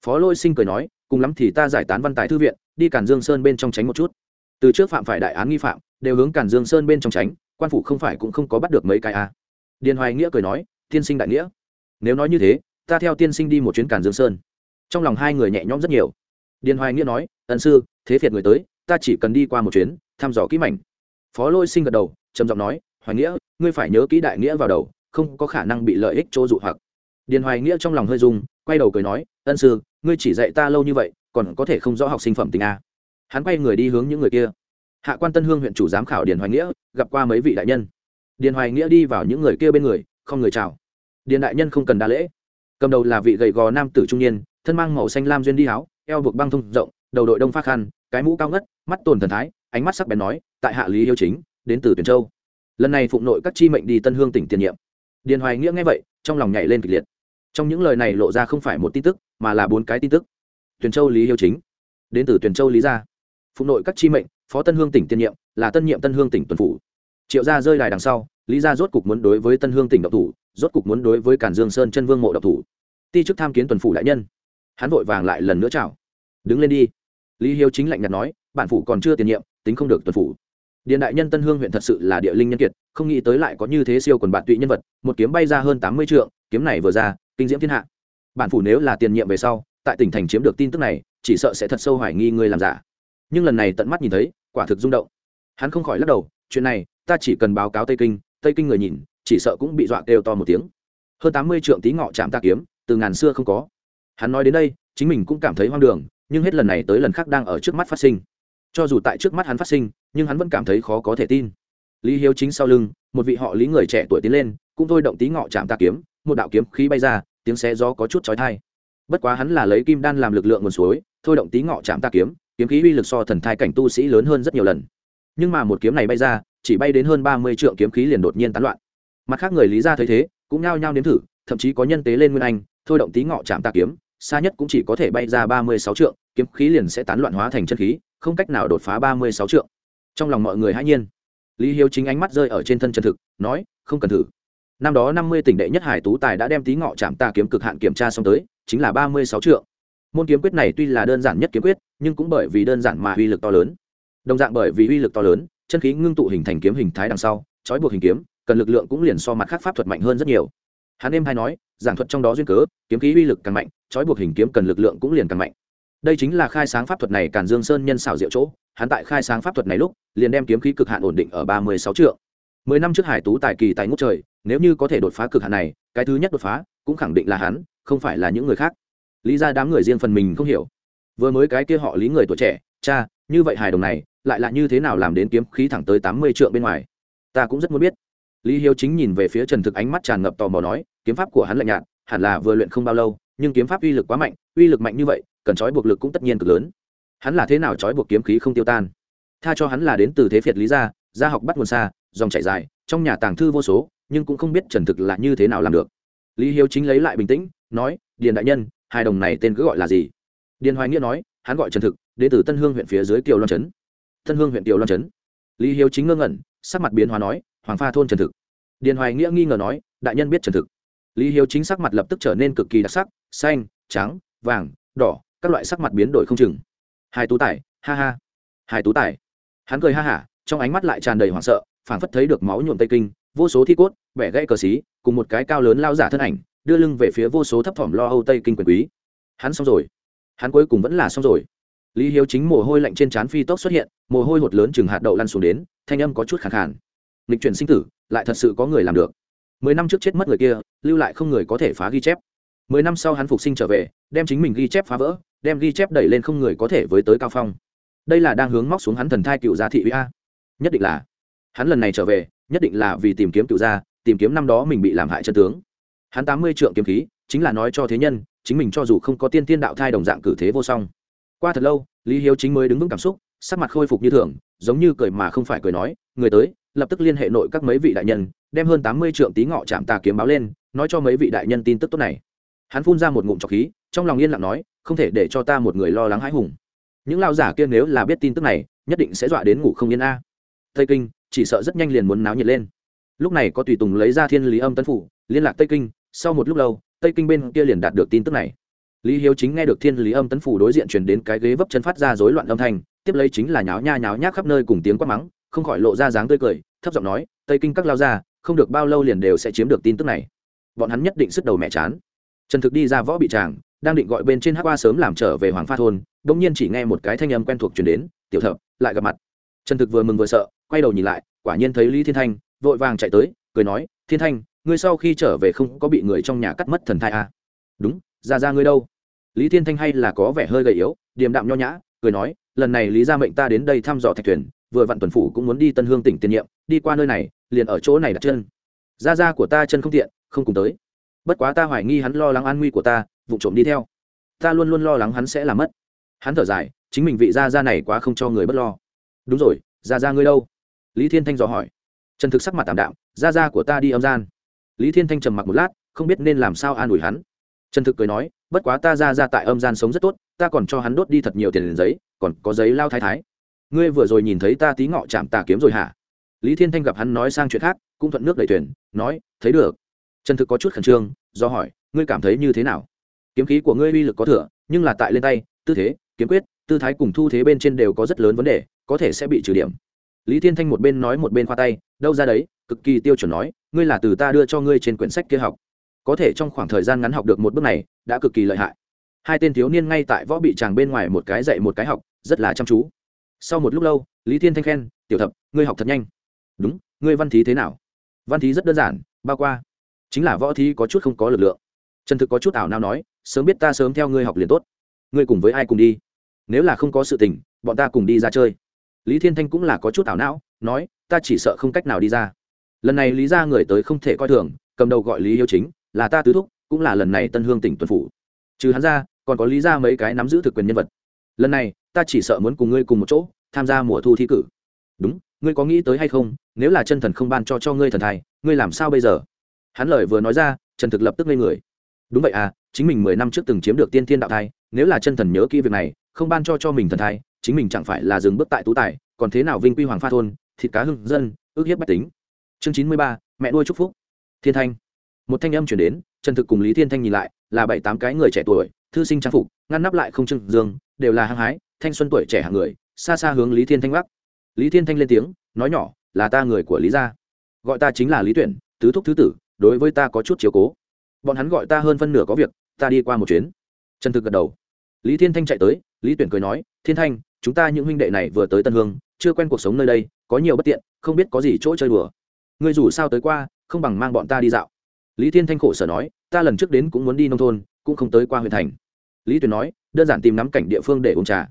A: Phó lôi sinh cười nói, cùng lắm thì ta giải tán văn tài thư viện, đi cản dương sơn bên trong tránh một chút. Từ trước phạm phải đại án nghi phạm, đều hướng cản dương sơn bên trong tránh quan phủ không phải cũng không có bắt được mấy cái à. điền hoài nghĩa cười nói, tiên sinh đại nghĩa. Nếu nói như thế, ta theo tiên sinh đi một chuyến cản dương sơn. Trong lòng hai người nhẹ nhõm rất nhiều. Điền hoài nghĩa nói ẩn sư, thế phiệt người tới, ta chỉ cần đi qua một chuyến, thăm dò kỹ mảnh. Phó lôi sinh gật đầu, trầm giọng nói, hoài nghĩa, ngươi phải nhớ kỹ đại nghĩa vào đầu, không có khả năng bị lợi ích chỗ dụ hoặc. Điền hoài nghĩa trong lòng hơi rung, quay đầu cười nói, ân sư, ngươi chỉ dạy ta lâu như vậy, còn có thể không rõ học sinh phẩm tình a. Hắn quay người đi hướng những người kia hạ quan tân hương huyện chủ giám khảo điền hoài nghĩa, gặp qua mấy vị đại nhân. Điền hoài nghĩa đi vào những người kia bên người, không người chào. Điền đại nhân không cần đa lễ. Cầm đầu là vị gầy gò nam tử trung niên, thân mang màu xanh lam duyên đi áo, eo buộc băng thông rộng, đầu đội đông phát khăn, cái mũ cao ngất, mắt tồn thần thái, ánh mắt sắc bén nói, tại hạ lý yêu chính, đến từ tuyển châu. Lần này phụng nội các chi mệnh đi tân hương tỉnh tiền nhiệm. Điền hoài nghĩa nghe vậy, trong lòng nhảy lên kịch liệt. Trong những lời này lộ ra không phải một tin tức, mà là bốn cái tin tức. Tuyển châu lý yêu chính, đến từ tuyển châu lý gia. Phụng nội các chi mệnh phó tân hương tỉnh tiên nhiệm, là tân nhiệm tân hương tỉnh tuần phủ. Triệu gia rơi đài đằng sau, lý gia rốt cục muốn đối với tân hương tỉnh độc thủ, rốt cục muốn đối với cản dương sơn chân vương mộ độc thủ. Ti chức tham kiến tuần phủ đại nhân. Hắn vội vàng lại lần nữa chào. Đứng lên đi. Lý hiếu chính lạnh nhạt nói, bản phủ còn chưa tiền nhiệm, tính không được tuần phủ. Điện đại nhân tân hương huyện thật sự là địa linh nhân kiệt, không nghĩ tới lại có như thế siêu quần bạn tụy nhân vật, một kiếm bay ra hơn tám mươi trượng, kiếm này vừa ra, kinh diễm thiên hạ. Bản phủ nếu là tiền nhiệm về sau, tại tỉnh thành chiếm được tin tức này, chỉ sợ sẽ thật sâu hoài nghi người làm giả nhưng lần này tận mắt nhìn thấy, quả thực rung động. Hắn không khỏi lắc đầu, chuyện này, ta chỉ cần báo cáo tây kinh tây kinh người nhìn, chỉ sợ cũng bị dọa kêu to một tiếng. Hơn tám mươi trượng tí ngọ chạm ta kiếm, từ ngàn xưa không có. Hắn nói đến đây, chính mình cũng cảm thấy hoang đường, nhưng hết lần này tới lần khác đang ở trước mắt phát sinh. Cho dù tại trước mắt hắn phát sinh, nhưng hắn vẫn cảm thấy khó có thể tin. Lý hiếu chính sau lưng, một vị họ lý người trẻ tuổi tiến lên, cũng thôi động tí ngọ chạm ta kiếm, một đạo kiếm khí bay ra, tiếng xé gió có chút trói thai bất quá hắn là lấy kim đan làm lực lượng nguồn suối, thôi động tí ngọ chạm ta kiếm kiếm khí uy lực so thần thai cảnh tu sĩ lớn hơn rất nhiều lần. Nhưng mà một kiếm này bay ra, chỉ bay đến hơn ba mươi trượng kiếm khí liền đột nhiên tán loạn. Mặt khác người lý ra thấy thế, cũng nhao nhao nếm thử, thậm chí có nhân tế lên nguyên anh, thôi động tí ngọ chạm tà kiếm, xa nhất cũng chỉ có thể bay ra ba mươi sáu trượng, kiếm khí liền sẽ tán loạn hóa thành chân khí, không cách nào đột phá ba mươi sáu trượng. Trong lòng mọi người hãy nhiên. Lý hiếu chính ánh mắt rơi ở trên thân chân thực, nói, không cần thử. Năm đó năm mươi tỉnh đệ nhất hải tú tài đã đem tí ngọ chạm tà kiếm cực hạn kiểm tra xong tới, chính là ba mươi sáu trượng. môn kiếm quyết này tuy là đơn giản nhất kiếm quyết nhưng cũng bởi vì đơn giản mà uy lực to lớn. Đồng dạng bởi vì uy lực to lớn, chân khí ngưng tụ hình thành kiếm hình thái đằng sau, trói buộc hình kiếm, cần lực lượng cũng liền so mặt khác pháp thuật mạnh hơn rất nhiều. Hắn em hay nói, giảng thuật trong đó duyên cớ, kiếm khí uy lực càng mạnh, trói buộc hình kiếm cần lực lượng cũng liền càng mạnh. Đây chính là khai sáng pháp thuật này càn dương sơn nhân xảo diệu chỗ, hắn tại khai sáng pháp thuật này lúc, liền đem kiếm khí cực hạn ổn định ở ba mươi sáu triệu mười năm trước hải tú tài kỳ tại ngút trời, nếu như có thể đột phá cực hạn này, cái thứ nhất đột phá, cũng khẳng định là hắn, không phải là những người khác. Lý ra đám người riêng phần mình không hiểu vừa mới cái kia họ lý người tuổi trẻ, cha, như vậy hài đồng này, lại là như thế nào làm đến kiếm khí thẳng tới tám mươi triệu bên ngoài? Ta cũng rất muốn biết. Lý hiếu chính nhìn về phía trần thực ánh mắt tràn ngập tò mò nói, kiếm pháp của hắn lạnh nhạt, hẳn là vừa luyện không bao lâu, nhưng kiếm pháp uy lực quá mạnh, uy lực mạnh như vậy, cần trói buộc lực cũng tất nhiên cực lớn. Hắn là thế nào trói buộc kiếm khí không tiêu tan? Tha cho hắn là đến từ thế phiệt lý gia gia học bắt nguồn xa, dòng chảy dài, trong nhà tàng thư vô số, nhưng cũng không biết trần thực là như thế nào làm được. Lý hiếu chính lấy lại bình tĩnh, nói, điền đại nhân hai đồng này tên cứ gọi là gì? Điền hoài nghĩa nói, hắn gọi trần thực, đến từ tân hương huyện phía dưới kiều loan trấn. Tân hương huyện kiều loan trấn. Lý hiếu chính ngơ ngẩn, sắc mặt biến hóa nói, hoàng pha thôn trần thực. Điền hoài nghĩa nghi ngờ nói, đại nhân biết trần thực. Lý hiếu chính sắc mặt lập tức trở nên cực kỳ đặc sắc, xanh, trắng, vàng, đỏ, các loại sắc mặt biến đổi không chừng. Hai tú tài, ha ha. Hai tú tài. Hắn cười ha hả, trong ánh mắt lại tràn đầy hoảng sợ, phảng phất thấy được máu nhuộm tây kinh, vô số thi cốt vẻ gãy cờ xí, cùng một cái cao lớn lao giả thân ảnh, đưa lưng về phía vô số thấp thỏm lo âu tây kinh quyền quý. Hắn xong rồi hắn cuối cùng vẫn là xong rồi. Lý hiếu chính mồ hôi lạnh trên trán phi tốc xuất hiện, mồ hôi hột lớn chừng hạt đậu lăn xuống đến, thanh âm có chút khẳng khàn. Lịch chuyển sinh tử, lại thật sự có người làm được. Mười năm trước chết mất người kia, lưu lại không người có thể phá ghi chép. Mười năm sau hắn phục sinh trở về, đem chính mình ghi chép phá vỡ, đem ghi chép đẩy lên không người có thể với tới cao phong. Đây là đang hướng móc xuống hắn thần thai cựu gia thị uy a. Nhất định là, hắn lần này trở về, nhất định là vì tìm kiếm cựu gia, tìm kiếm năm đó mình bị làm hại chân tướng. Hắn tám mươi trượng kiếm khí, chính là nói cho thế nhân chính mình cho dù không có tiên tiên đạo thai đồng dạng cử thế vô song. Qua thật lâu, lý hiếu chính mới đứng vững cảm xúc, sắc mặt khôi phục như thường, giống như cười mà không phải cười nói, người tới, lập tức liên hệ nội các mấy vị đại nhân, đem hơn tám mươi trượng tí ngọ chạm tà kiếm báo lên, nói cho mấy vị đại nhân tin tức tốt này. Hắn phun ra một ngụm trọc khí, trong lòng yên lặng nói, không thể để cho ta một người lo lắng hãi hùng. Những lao giả kia nếu là biết tin tức này, nhất định sẽ dọa đến ngủ không yên a. Tây kinh, chỉ sợ rất nhanh liền muốn náo nhiệt lên. Lúc này có tùy tùng lấy ra thiên lý âm tân phủ, liên lạc tây kinh, sau một lúc lâu tây kinh bên kia liền đạt được tin tức này. Lý hiếu chính nghe được thiên lý âm tấn phủ đối diện chuyển đến cái ghế vấp chân phát ra rối loạn âm thanh, tiếp lấy chính là nháo nha nháo nhác khắp nơi cùng tiếng quát mắng, không khỏi lộ ra dáng tươi cười, thấp giọng nói, tây kinh các lao ra không được bao lâu liền đều sẽ chiếm được tin tức này. Bọn hắn nhất định sức đầu mẹ chán. Trần thực đi ra võ bị tràng, đang định gọi bên trên hát qua sớm làm trở về hoàng pha thôn đ ỗ n g nhiên chỉ nghe một cái thanh âm quen thuộc chuyển đến, tiểu thợ lại gặp mặt. Trần thực vừa mừng vừa sợ, quay đầu nhìn lại, quả nhiên thấy lý thiên thanh, vội vàng chạy tới, cười nói, thiên thanh ngươi sau khi trở về không có bị người trong nhà cắt mất thần thai à? đúng, ra ra ngươi đâu? Lý thiên thanh hay là có vẻ hơi gầy yếu, điềm đạm nho nhã, cười nói, lần này lý gia mệnh ta đến đây thăm dò thạch thuyền, vừa vặn tuần phủ cũng muốn đi tân hương tỉnh tiền nhiệm, đi qua nơi này, liền ở chỗ này đặt chân. Gia gia của ta chân không tiện, không cùng tới. Bất quá ta hoài nghi hắn lo lắng an nguy của ta, vụ trộm đi theo. Ta luôn luôn lo lắng hắn sẽ làm mất. Hắn thở dài, chính mình vị gia gia này quá không cho người bất lo. Đúng rồi, gia gia ngươi đâu? Lý thiên thanh dò hỏi. Trần thực sắc mặt tạm đạm, gia gia của ta đi âm gian lý thiên thanh trầm mặc một lát, không biết nên làm sao an ủi hắn. Trần thực cười nói, bất quá ta ra ra tại âm gian sống rất tốt, ta còn cho hắn đốt đi thật nhiều tiền giấy, còn có giấy lao thái thái. Ngươi vừa rồi nhìn thấy ta tí ngọ chạm tà kiếm rồi hả? Lý thiên thanh gặp hắn nói sang chuyện khác, cũng thuận nước đẩy thuyền, nói, thấy được. Trần thực có chút khẩn trương, do hỏi, ngươi cảm thấy như thế nào? Kiếm khí của ngươi uy lực có thừa, nhưng là tại lên tay, tư thế, kiếm quyết, tư thái cùng thu thế bên trên đều có rất lớn vấn đề, có thể sẽ bị trừ điểm. Lý thiên thanh một bên nói một bên khoa tay, đâu ra đấy cực kỳ tiêu chuẩn nói, ngươi là từ ta đưa cho ngươi trên quyển sách kia học. Có thể trong khoảng thời gian ngắn học được một bước này, đã cực kỳ lợi hại. Hai tên thiếu niên ngay tại võ bị chàng bên ngoài một cái dạy một cái học, rất là chăm chú. Sau một lúc lâu, lý thiên thanh khen, tiểu thập, ngươi học thật nhanh. Đúng, ngươi văn thí thế nào? Văn thí rất đơn giản, bao qua. Chính là võ thí có chút không có lực lượng. Trần thực có chút ảo nào nói, sớm biết ta sớm theo ngươi học liền tốt. Ngươi cùng với ai cùng đi? Nếu là không có sự tình, bọn ta cùng đi ra chơi. Lý thiên thanh cũng là có chút ảo não, nói, ta chỉ sợ không cách nào đi ra lần này lý ra người tới không thể coi thường, cầm đầu gọi lý yêu chính, là ta tứ thúc, cũng là lần này tân hương tỉnh tuần phủ. Trừ hắn ra, còn có lý ra mấy cái nắm giữ thực quyền nhân vật. Lần này, ta chỉ sợ muốn cùng ngươi cùng một chỗ, tham gia mùa thu thi cử. Đúng, ngươi có nghĩ tới hay không? Nếu là chân thần không ban cho cho ngươi thần thai, ngươi làm sao bây giờ? Hắn lời vừa nói ra, trần thực lập tức lên người. Đúng vậy à chính mình mười năm trước từng chiếm được tiên thiên đạo thai, nếu là chân thần nhớ kỹ việc này, không ban cho cho mình thần thai, chính mình chẳng phải là dừng bước tại tú tài, còn thế nào vinh quy hoàng pha thôn, thịt cá hưng dân, ước hiếp bách tính chương chín mươi ba, mẹ nuôi chúc phúc. Thiên thanh. Một thanh âm chuyển đến, trần thực cùng lý thiên thanh nhìn lại, là bảy tám cái người trẻ tuổi, thư sinh trang phục, ngăn nắp lại không trưng dương, đều là hăng hái, thanh xuân tuổi trẻ hàng người, xa xa hướng lý thiên thanh gác. Lý thiên thanh lên tiếng, nói nhỏ, là ta người của lý gia. Gọi ta chính là lý tuyển, tứ thúc thứ tử, đối với ta có chút chiếu cố. Bọn hắn gọi ta hơn phân nửa có việc, ta đi qua một chuyến. Trần thực gật đầu. Lý thiên thanh chạy tới, lý tuyển cười nói, thiên thanh, chúng ta những huynh đệ này vừa tới tân hương, chưa quen cuộc sống nơi đây, có nhiều bất tiện, không biết có gì chỗ chơi đùa ngươi dù sao tới qua, không bằng mang bọn ta đi dạo. Lý thiên thanh khổ sở nói, ta lần trước đến cũng muốn đi nông thôn, cũng không tới qua huyện thành. Lý Tuyền nói, đơn giản tìm nắm cảnh địa phương để uống trà.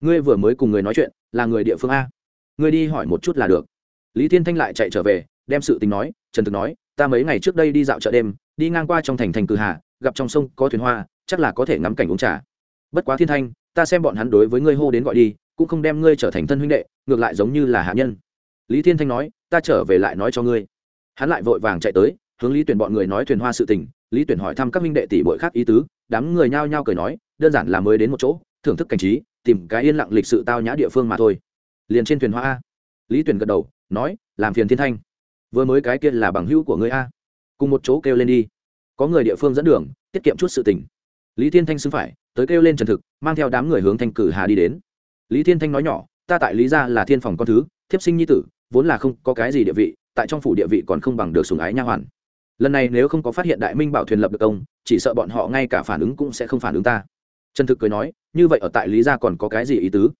A: Ngươi vừa mới cùng người nói chuyện, là người địa phương a. Ngươi đi hỏi một chút là được. Lý thiên thanh lại chạy trở về, đem sự tình nói, trần thực nói, ta mấy ngày trước đây đi dạo chợ đêm, đi ngang qua trong thành thành cử hà, gặp trong sông có thuyền hoa, chắc là có thể ngắm cảnh uống trà. Bất quá thiên thanh, ta xem bọn hắn đối với ngươi hô đến gọi đi, cũng không đem ngươi trở thành thân huynh đệ, ngược lại giống như là hạ nhân. Lý thiên thanh nói ta trở về lại nói cho ngươi. Hắn lại vội vàng chạy tới, hướng lý tuyển bọn người nói thuyền hoa sự tình. Lý tuyển hỏi thăm các minh đệ tỷ bội khác ý tứ, đám người nhao nhao cười nói, đơn giản là mới đến một chỗ, thưởng thức cảnh trí, tìm cái yên lặng lịch sự tao nhã địa phương mà thôi. Liền trên thuyền hoa a. Lý tuyển gật đầu, nói, làm phiền thiên thanh. Vừa mới cái kia là bằng hữu của ngươi a. Cùng một chỗ kêu lên đi. Có người địa phương dẫn đường, tiết kiệm chút sự tình. Lý thiên thanh xứng phải, tới kêu lên trần thực, mang theo đám người hướng thanh cử hà đi đến. Lý thiên thanh nói nhỏ, ta tại lý gia là thiên phòng con thứ, thiếp sinh nhi tử vốn là không có cái gì địa vị, tại trong phủ địa vị còn không bằng được sùng ái nha hoàn. Lần này nếu không có phát hiện đại minh bảo thuyền lập được công, chỉ sợ bọn họ ngay cả phản ứng cũng sẽ không phản ứng ta. Trần thực cười nói, như vậy ở tại lý gia còn có cái gì ý tứ?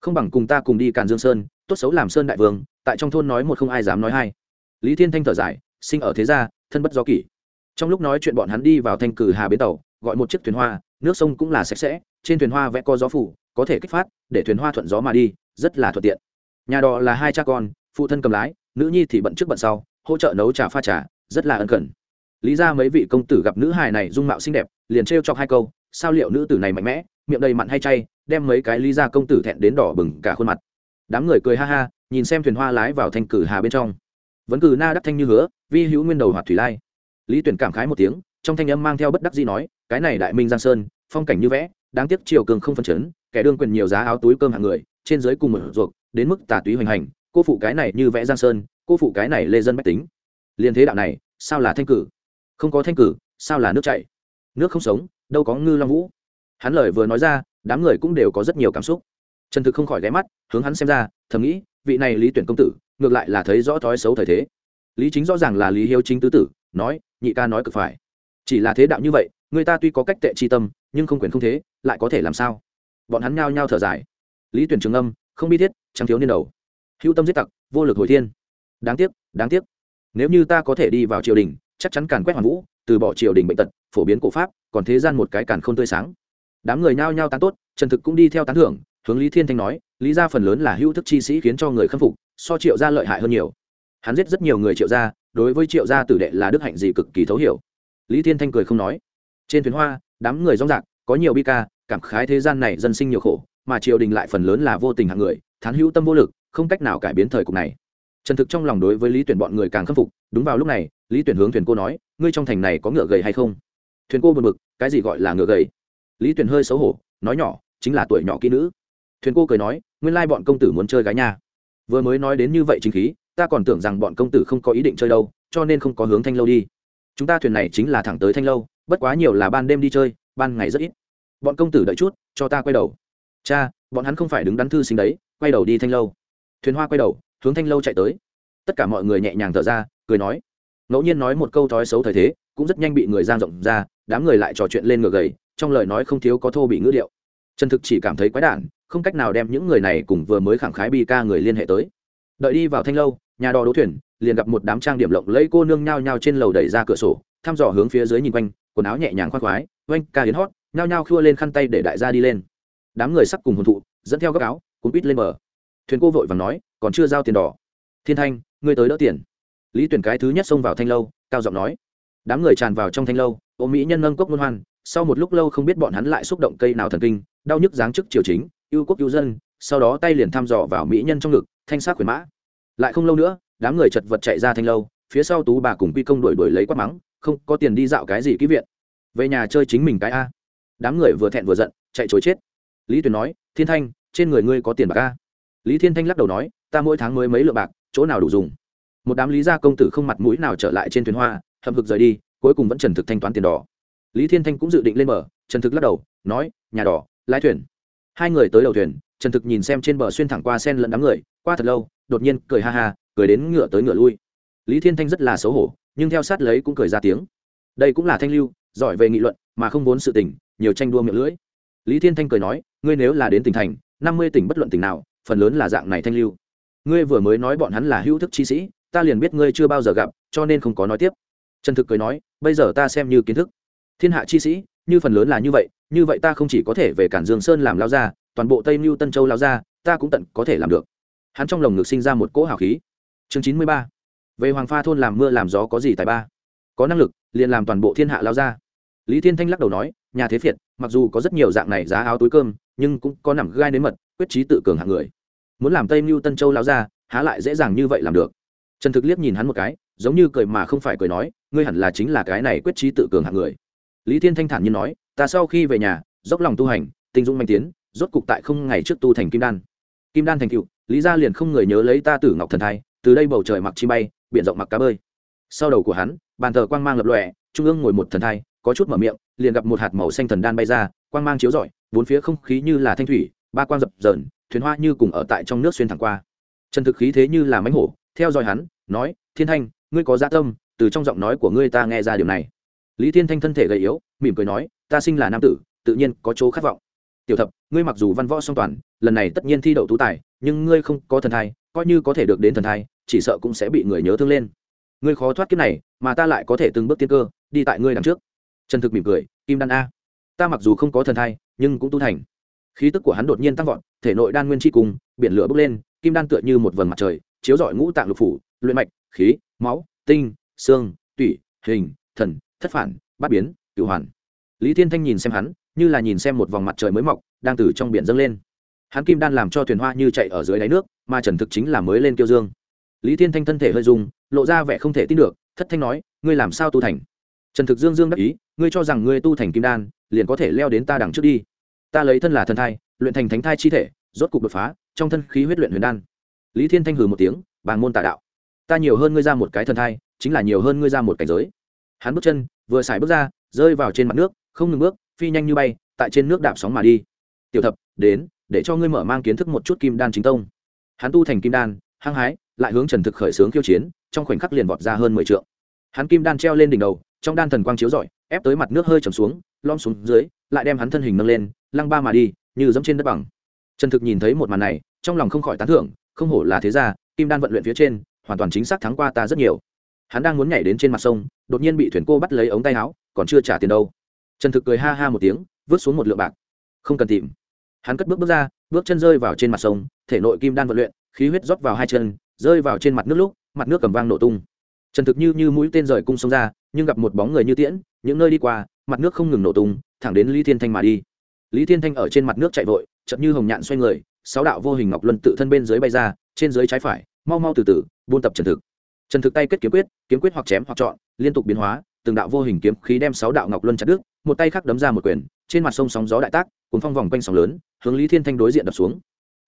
A: Không bằng cùng ta cùng đi càn dương sơn, tốt xấu làm sơn đại vương, tại trong thôn nói một không ai dám nói hai. Lý thiên thanh thở dài, sinh ở thế gia, thân bất do kỷ. Trong lúc nói chuyện bọn hắn đi vào thanh cử hà bến tàu, gọi một chiếc thuyền hoa, nước sông cũng là sạch sẽ, trên thuyền hoa vẽ co gió phủ, có thể kích phát, để thuyền hoa thuận gió mà đi, rất là thuận tiện. Nhà đò là hai cha con phụ thân cầm lái, nữ nhi thì bận trước bận sau, hỗ trợ nấu trà pha trà, rất là ân cần. Lý ra mấy vị công tử gặp nữ hài này dung mạo xinh đẹp, liền trêu chọc hai câu, sao liệu nữ tử này mạnh mẽ, miệng đầy mặn hay chay, đem mấy cái lý ra công tử thẹn đến đỏ bừng cả khuôn mặt. Đám người cười ha ha, nhìn xem thuyền hoa lái vào thanh cử hà bên trong. Vẫn cử na đắc thanh như hứa, vi hữu nguyên đầu hoạt thủy lai. Lý tuyển cảm khái một tiếng, trong thanh âm mang theo bất đắc dĩ nói, cái này đại minh giang sơn, phong cảnh như vẽ, đáng tiếc triều cường không phân chấn, kẻ đương quyền nhiều giá áo túi cơm hạng người, trên dưới cùng một ruột đến mức tà túy hoành hành cô phụ cái này như vẽ giang sơn, cô phụ cái này lê dân bách tính. Liên thế đạo này, sao là thanh cử? Không có thanh cử, sao là nước chảy? Nước không sống, đâu có ngư long vũ. Hắn lời vừa nói ra, đám người cũng đều có rất nhiều cảm xúc. Trần thực không khỏi ghé mắt, hướng hắn xem ra, thầm nghĩ, vị này lý tuyển công tử, ngược lại là thấy rõ thói xấu thời thế. Lý chính rõ ràng là lý hiếu chính tứ tử, nói, nhị ca nói cực phải. Chỉ là thế đạo như vậy, người ta tuy có cách tệ chi tâm, nhưng không quyền không thế, lại có thể làm sao? Bọn hắn nhao nhao thở dài. Lý tuyển trường âm, không bi thiết, trắng thiếu niên đầu hữu tâm giết tặc, vô lực hồi thiên. Đáng tiếc đáng tiếc. Nếu như ta có thể đi vào triều đình, chắc chắn càn quét hoàn vũ, từ bỏ triều đình bệnh tật, phổ biến cổ pháp, còn thế gian một cái càn không tươi sáng. Đám người nhao nhao tán tốt trần thực cũng đi theo tán thưởng, hướng lý thiên thanh nói, lý ra phần lớn là hữu thức chi sĩ khiến cho người khâm phục, so triệu gia lợi hại hơn nhiều. Hắn giết rất nhiều người triệu gia, đối với triệu gia tử đệ là đức hạnh gì cực kỳ thấu hiểu. Lý thiên thanh cười không nói. Trên thuyền hoa, đám người rong rạc, có nhiều bi ca, cảm khái thế gian này dân sinh nhiều khổ, mà triều đình lại phần lớn là vô tình hạng người, thán hữu tâm vô lực không cách nào cải biến thời cục này. Trần thực trong lòng đối với lý tuyển bọn người càng khâm phục, đúng vào lúc này, lý tuyển hướng thuyền cô nói, ngươi trong thành này có ngựa gầy hay không? Thuyền cô buồn bực, cái gì gọi là ngựa gầy? Lý tuyển hơi xấu hổ, nói nhỏ, chính là tuổi nhỏ kỹ nữ. Thuyền cô cười nói, nguyên lai bọn công tử muốn chơi gái nha. Vừa mới nói đến như vậy chính khí, ta còn tưởng rằng bọn công tử không có ý định chơi đâu, cho nên không có hướng thanh lâu đi. Chúng ta thuyền này chính là thẳng tới thanh lâu, bất quá nhiều là ban đêm đi chơi, ban ngày rất ít. Bọn công tử đợi chút, cho ta quay đầu. Cha, bọn hắn không phải đứng đắn thư sinh đấy, quay đầu đi thanh lâu thuyền hoa quay đầu, hướng thanh lâu chạy tới. Tất cả mọi người nhẹ nhàng thở ra, cười nói. Ngẫu nhiên nói một câu thói xấu thời thế, cũng rất nhanh bị người giang rộng ra, đám người lại trò chuyện lên ngược gầy, trong lời nói không thiếu có thô bị ngữ điệu. Trần thực chỉ cảm thấy quái đản, không cách nào đem những người này cùng vừa mới khẳng khái bi ca người liên hệ tới. Đợi đi vào thanh lâu, nhà đò đỗ thuyền, liền gặp một đám trang điểm lộng lẫy cô nương nhao nhao trên lầu đẩy ra cửa sổ, thăm dò hướng phía dưới nhìn quanh, quần áo nhẹ nhàng khoác khoái, oanh, ca hiến hót, nhao nhao khua lên khăn tay để đại gia đi lên. Đám người sắc cùng hồn thụ, dẫn theo góc áo cũng quýt lên bờ thuyền cô vội vàng nói, còn chưa giao tiền đỏ. Thiên thanh, ngươi tới đỡ tiền. Lý tuyển cái thứ nhất xông vào thanh lâu, cao giọng nói. Đám người tràn vào trong thanh lâu ô mỹ nhân nâng cốc ngôn hoan, sau một lúc lâu không biết bọn hắn lại xúc động cây nào thần kinh, đau nhức giáng chức triều chính yêu quốc yêu dân, sau đó tay liền thăm dò vào mỹ nhân trong ngực, thanh sát khuyển mã. Lại không lâu nữa, đám người chật vật chạy ra thanh lâu, phía sau tú bà cùng quy công đuổi đuổi lấy quát mắng, không, có tiền đi dạo cái gì kỹ viện? Về nhà chơi chính mình cái a. Đám người vừa thẹn vừa giận, chạy chối chết. Lý tuyền nói, thiên thanh, trên người ngươi có tiền bạc a? Lý thiên thanh lắc đầu nói, ta mỗi tháng mới mấy lượng bạc, chỗ nào đủ dùng? Một đám lý gia công tử không mặt mũi nào trở lại trên thuyền hoa, hậm hực rời đi, cuối cùng vẫn trần thực thanh toán tiền đỏ. Lý thiên thanh cũng dự định lên bờ, trần thực lắc đầu, nói, nhà đỏ, lái thuyền. Hai người tới đầu thuyền, trần thực nhìn xem trên bờ xuyên thẳng qua sen lẫn đám người, qua thật lâu, đột nhiên cười ha ha, cười đến ngựa tới ngựa lui. Lý thiên thanh rất là xấu hổ, nhưng theo sát lấy cũng cười ra tiếng. Đây cũng là thanh lưu, giỏi về nghị luận, mà không vốn sự tình, nhiều tranh đua miệng lưỡi. Lý thiên thanh cười nói, ngươi nếu là đến tỉnh thành, năm mươi tỉnh bất luận tỉnh nào phần lớn là dạng này thanh lưu. Ngươi vừa mới nói bọn hắn là hữu thức chi sĩ, ta liền biết ngươi chưa bao giờ gặp, cho nên không có nói tiếp. Trần thực cười nói, bây giờ ta xem như kiến thức. Thiên hạ chi sĩ, như phần lớn là như vậy như vậy ta không chỉ có thể về cản dương sơn làm lao ra toàn bộ tây mưu tân châu lao ra ta cũng tận có thể làm được. Hắn trong lồng ngực sinh ra một cỗ hào khí. Chương chín mươi ba. Về hoàng pha thôn làm mưa làm gió có gì tài ba? Có năng lực, liền làm toàn bộ thiên hạ lao ra lý thiên thanh lắc đầu nói, nhà thế phiệt, mặc dù có rất nhiều dạng này giá áo túi cơm nhưng cũng có nằm gai nếm mật, quyết trí tự cường hạng người. Muốn làm tây mưu tân châu lao ra há lại dễ dàng như vậy làm được. Trần thực liếc nhìn hắn một cái, giống như cười mà không phải cười nói, ngươi hẳn là chính là cái này quyết trí tự cường hạng người. Lý thiên thanh thản như nói, ta sau khi về nhà, dốc lòng tu hành tinh dung manh tiến, rốt cục tại không ngày trước tu thành kim đan. Kim đan thành cựu lý gia liền không người nhớ lấy ta tử ngọc thần thai, từ đây bầu trời mặc chi bay, biển rộng mặc cá bơi. Sau đầu của hắn, bàn thờ quang mang lập lòe, trung ương ngồi một thần thai, có chút mở miệng, liền gặp một hạt màu xanh thần đan bay ra quang mang chiếu rọi, bốn phía không khí như là thanh thủy, ba quang dập dờn, thuyền hoa như cùng ở tại trong nước xuyên thẳng qua. Trần thực khí thế như là mánh hổ, theo dõi hắn, nói, thiên thanh, ngươi có gia dạ tâm, từ trong giọng nói của ngươi ta nghe ra điều này. Lý thiên thanh thân thể gầy yếu, mỉm cười nói, ta sinh là nam tử, tự nhiên có chỗ khát vọng. Tiểu thập, ngươi mặc dù văn võ song toàn, lần này tất nhiên thi đậu tú tài, nhưng ngươi không có thần thai, coi như có thể được đến thần thai, chỉ sợ cũng sẽ bị người nhớ thương lên. Ngươi khó thoát kiếp này, mà ta lại có thể từng bước tiên cơ, đi tại ngươi đằng trước. Trần thực mỉm cười, kim đan a ta mặc dù không có thần thai, nhưng cũng tu thành. Khí tức của hắn đột nhiên tăng vọt, thể nội đan nguyên chi cùng, biển lửa bốc lên, kim đan tựa như một vầng mặt trời, chiếu rọi ngũ tạng lục phủ, luyện mạch, khí, máu, tinh, xương, tủy, hình, thần, thất phản, bát biến, cửu hoàn. Lý thiên thanh nhìn xem hắn, như là nhìn xem một vòng mặt trời mới mọc, đang từ trong biển dâng lên. Hắn kim đan làm cho thuyền hoa như chạy ở dưới đáy nước, mà trần thực chính là mới lên kiêu dương. Lý thiên thanh thân thể hơi dùng lộ ra vẻ không thể tin được, thất thanh nói, ngươi làm sao tu thành? Trần thực dương dương đắc ý, ngươi cho rằng ngươi tu thành kim đan liền có thể leo đến ta đằng trước đi. Ta lấy thân là thần thai, luyện thành thánh thai chi thể, rốt cục đột phá, trong thân khí huyết luyện huyền đan. Lý thiên thanh hừ một tiếng, bàng môn tà đạo. Ta nhiều hơn ngươi ra một cái thần thai, chính là nhiều hơn ngươi ra một cảnh giới. Hắn bước chân, vừa xài bước ra, rơi vào trên mặt nước, không ngừng bước, phi nhanh như bay, tại trên nước đạp sóng mà đi. Tiểu thập, đến, để cho ngươi mở mang kiến thức một chút kim đan chính tông. Hắn tu thành kim đan, hăng hái, lại hướng trần thực khởi xướng khiêu chiến, trong khoảnh khắc liền vọt ra hơn mười t hắn kim đan treo lên đỉnh đầu, trong đan thần quang chiếu rọi ép tới mặt nước hơi trầm xuống lom xuống dưới, lại đem hắn thân hình nâng lên, lăng ba mà đi, như giống trên đất bằng. Trần thực nhìn thấy một màn này, trong lòng không khỏi tán thưởng, không hổ là thế gia, kim đan vận luyện phía trên, hoàn toàn chính xác thắng qua ta rất nhiều. Hắn đang muốn nhảy đến trên mặt sông, đột nhiên bị thuyền cô bắt lấy ống tay áo, còn chưa trả tiền đâu. Trần thực cười ha ha một tiếng, vứt xuống một lượng bạc. Không cần tìm. Hắn cất bước bước ra, bước chân rơi vào trên mặt sông, thể nội kim đan vận luyện, khí huyết rót vào hai chân, rơi vào trên mặt nước lúc, mặt nước cầm vang nổ tung trần thực như như mũi tên rời cung sông ra, nhưng gặp một bóng người như tiễn, những nơi đi qua, mặt nước không ngừng nổ tung, thẳng đến lý thiên thanh mà đi. Lý thiên thanh ở trên mặt nước chạy vội chậm như hồng nhạn xoay người, sáu đạo vô hình ngọc luân tự thân bên dưới bay ra, trên dưới trái phải, mau mau từ từ, buôn tập trần thực. Trần thực tay kết kiếm quyết kiếm quyết hoặc chém hoặc chọn liên tục biến hóa, từng đạo vô hình kiếm khí đem sáu đạo ngọc luân chặt đứt, một tay khác đấm ra một quyền, trên mặt sông sóng gió đại tác cùng phong vòng quanh sóng lớn, hướng lý thiên thanh đối diện đập xuống.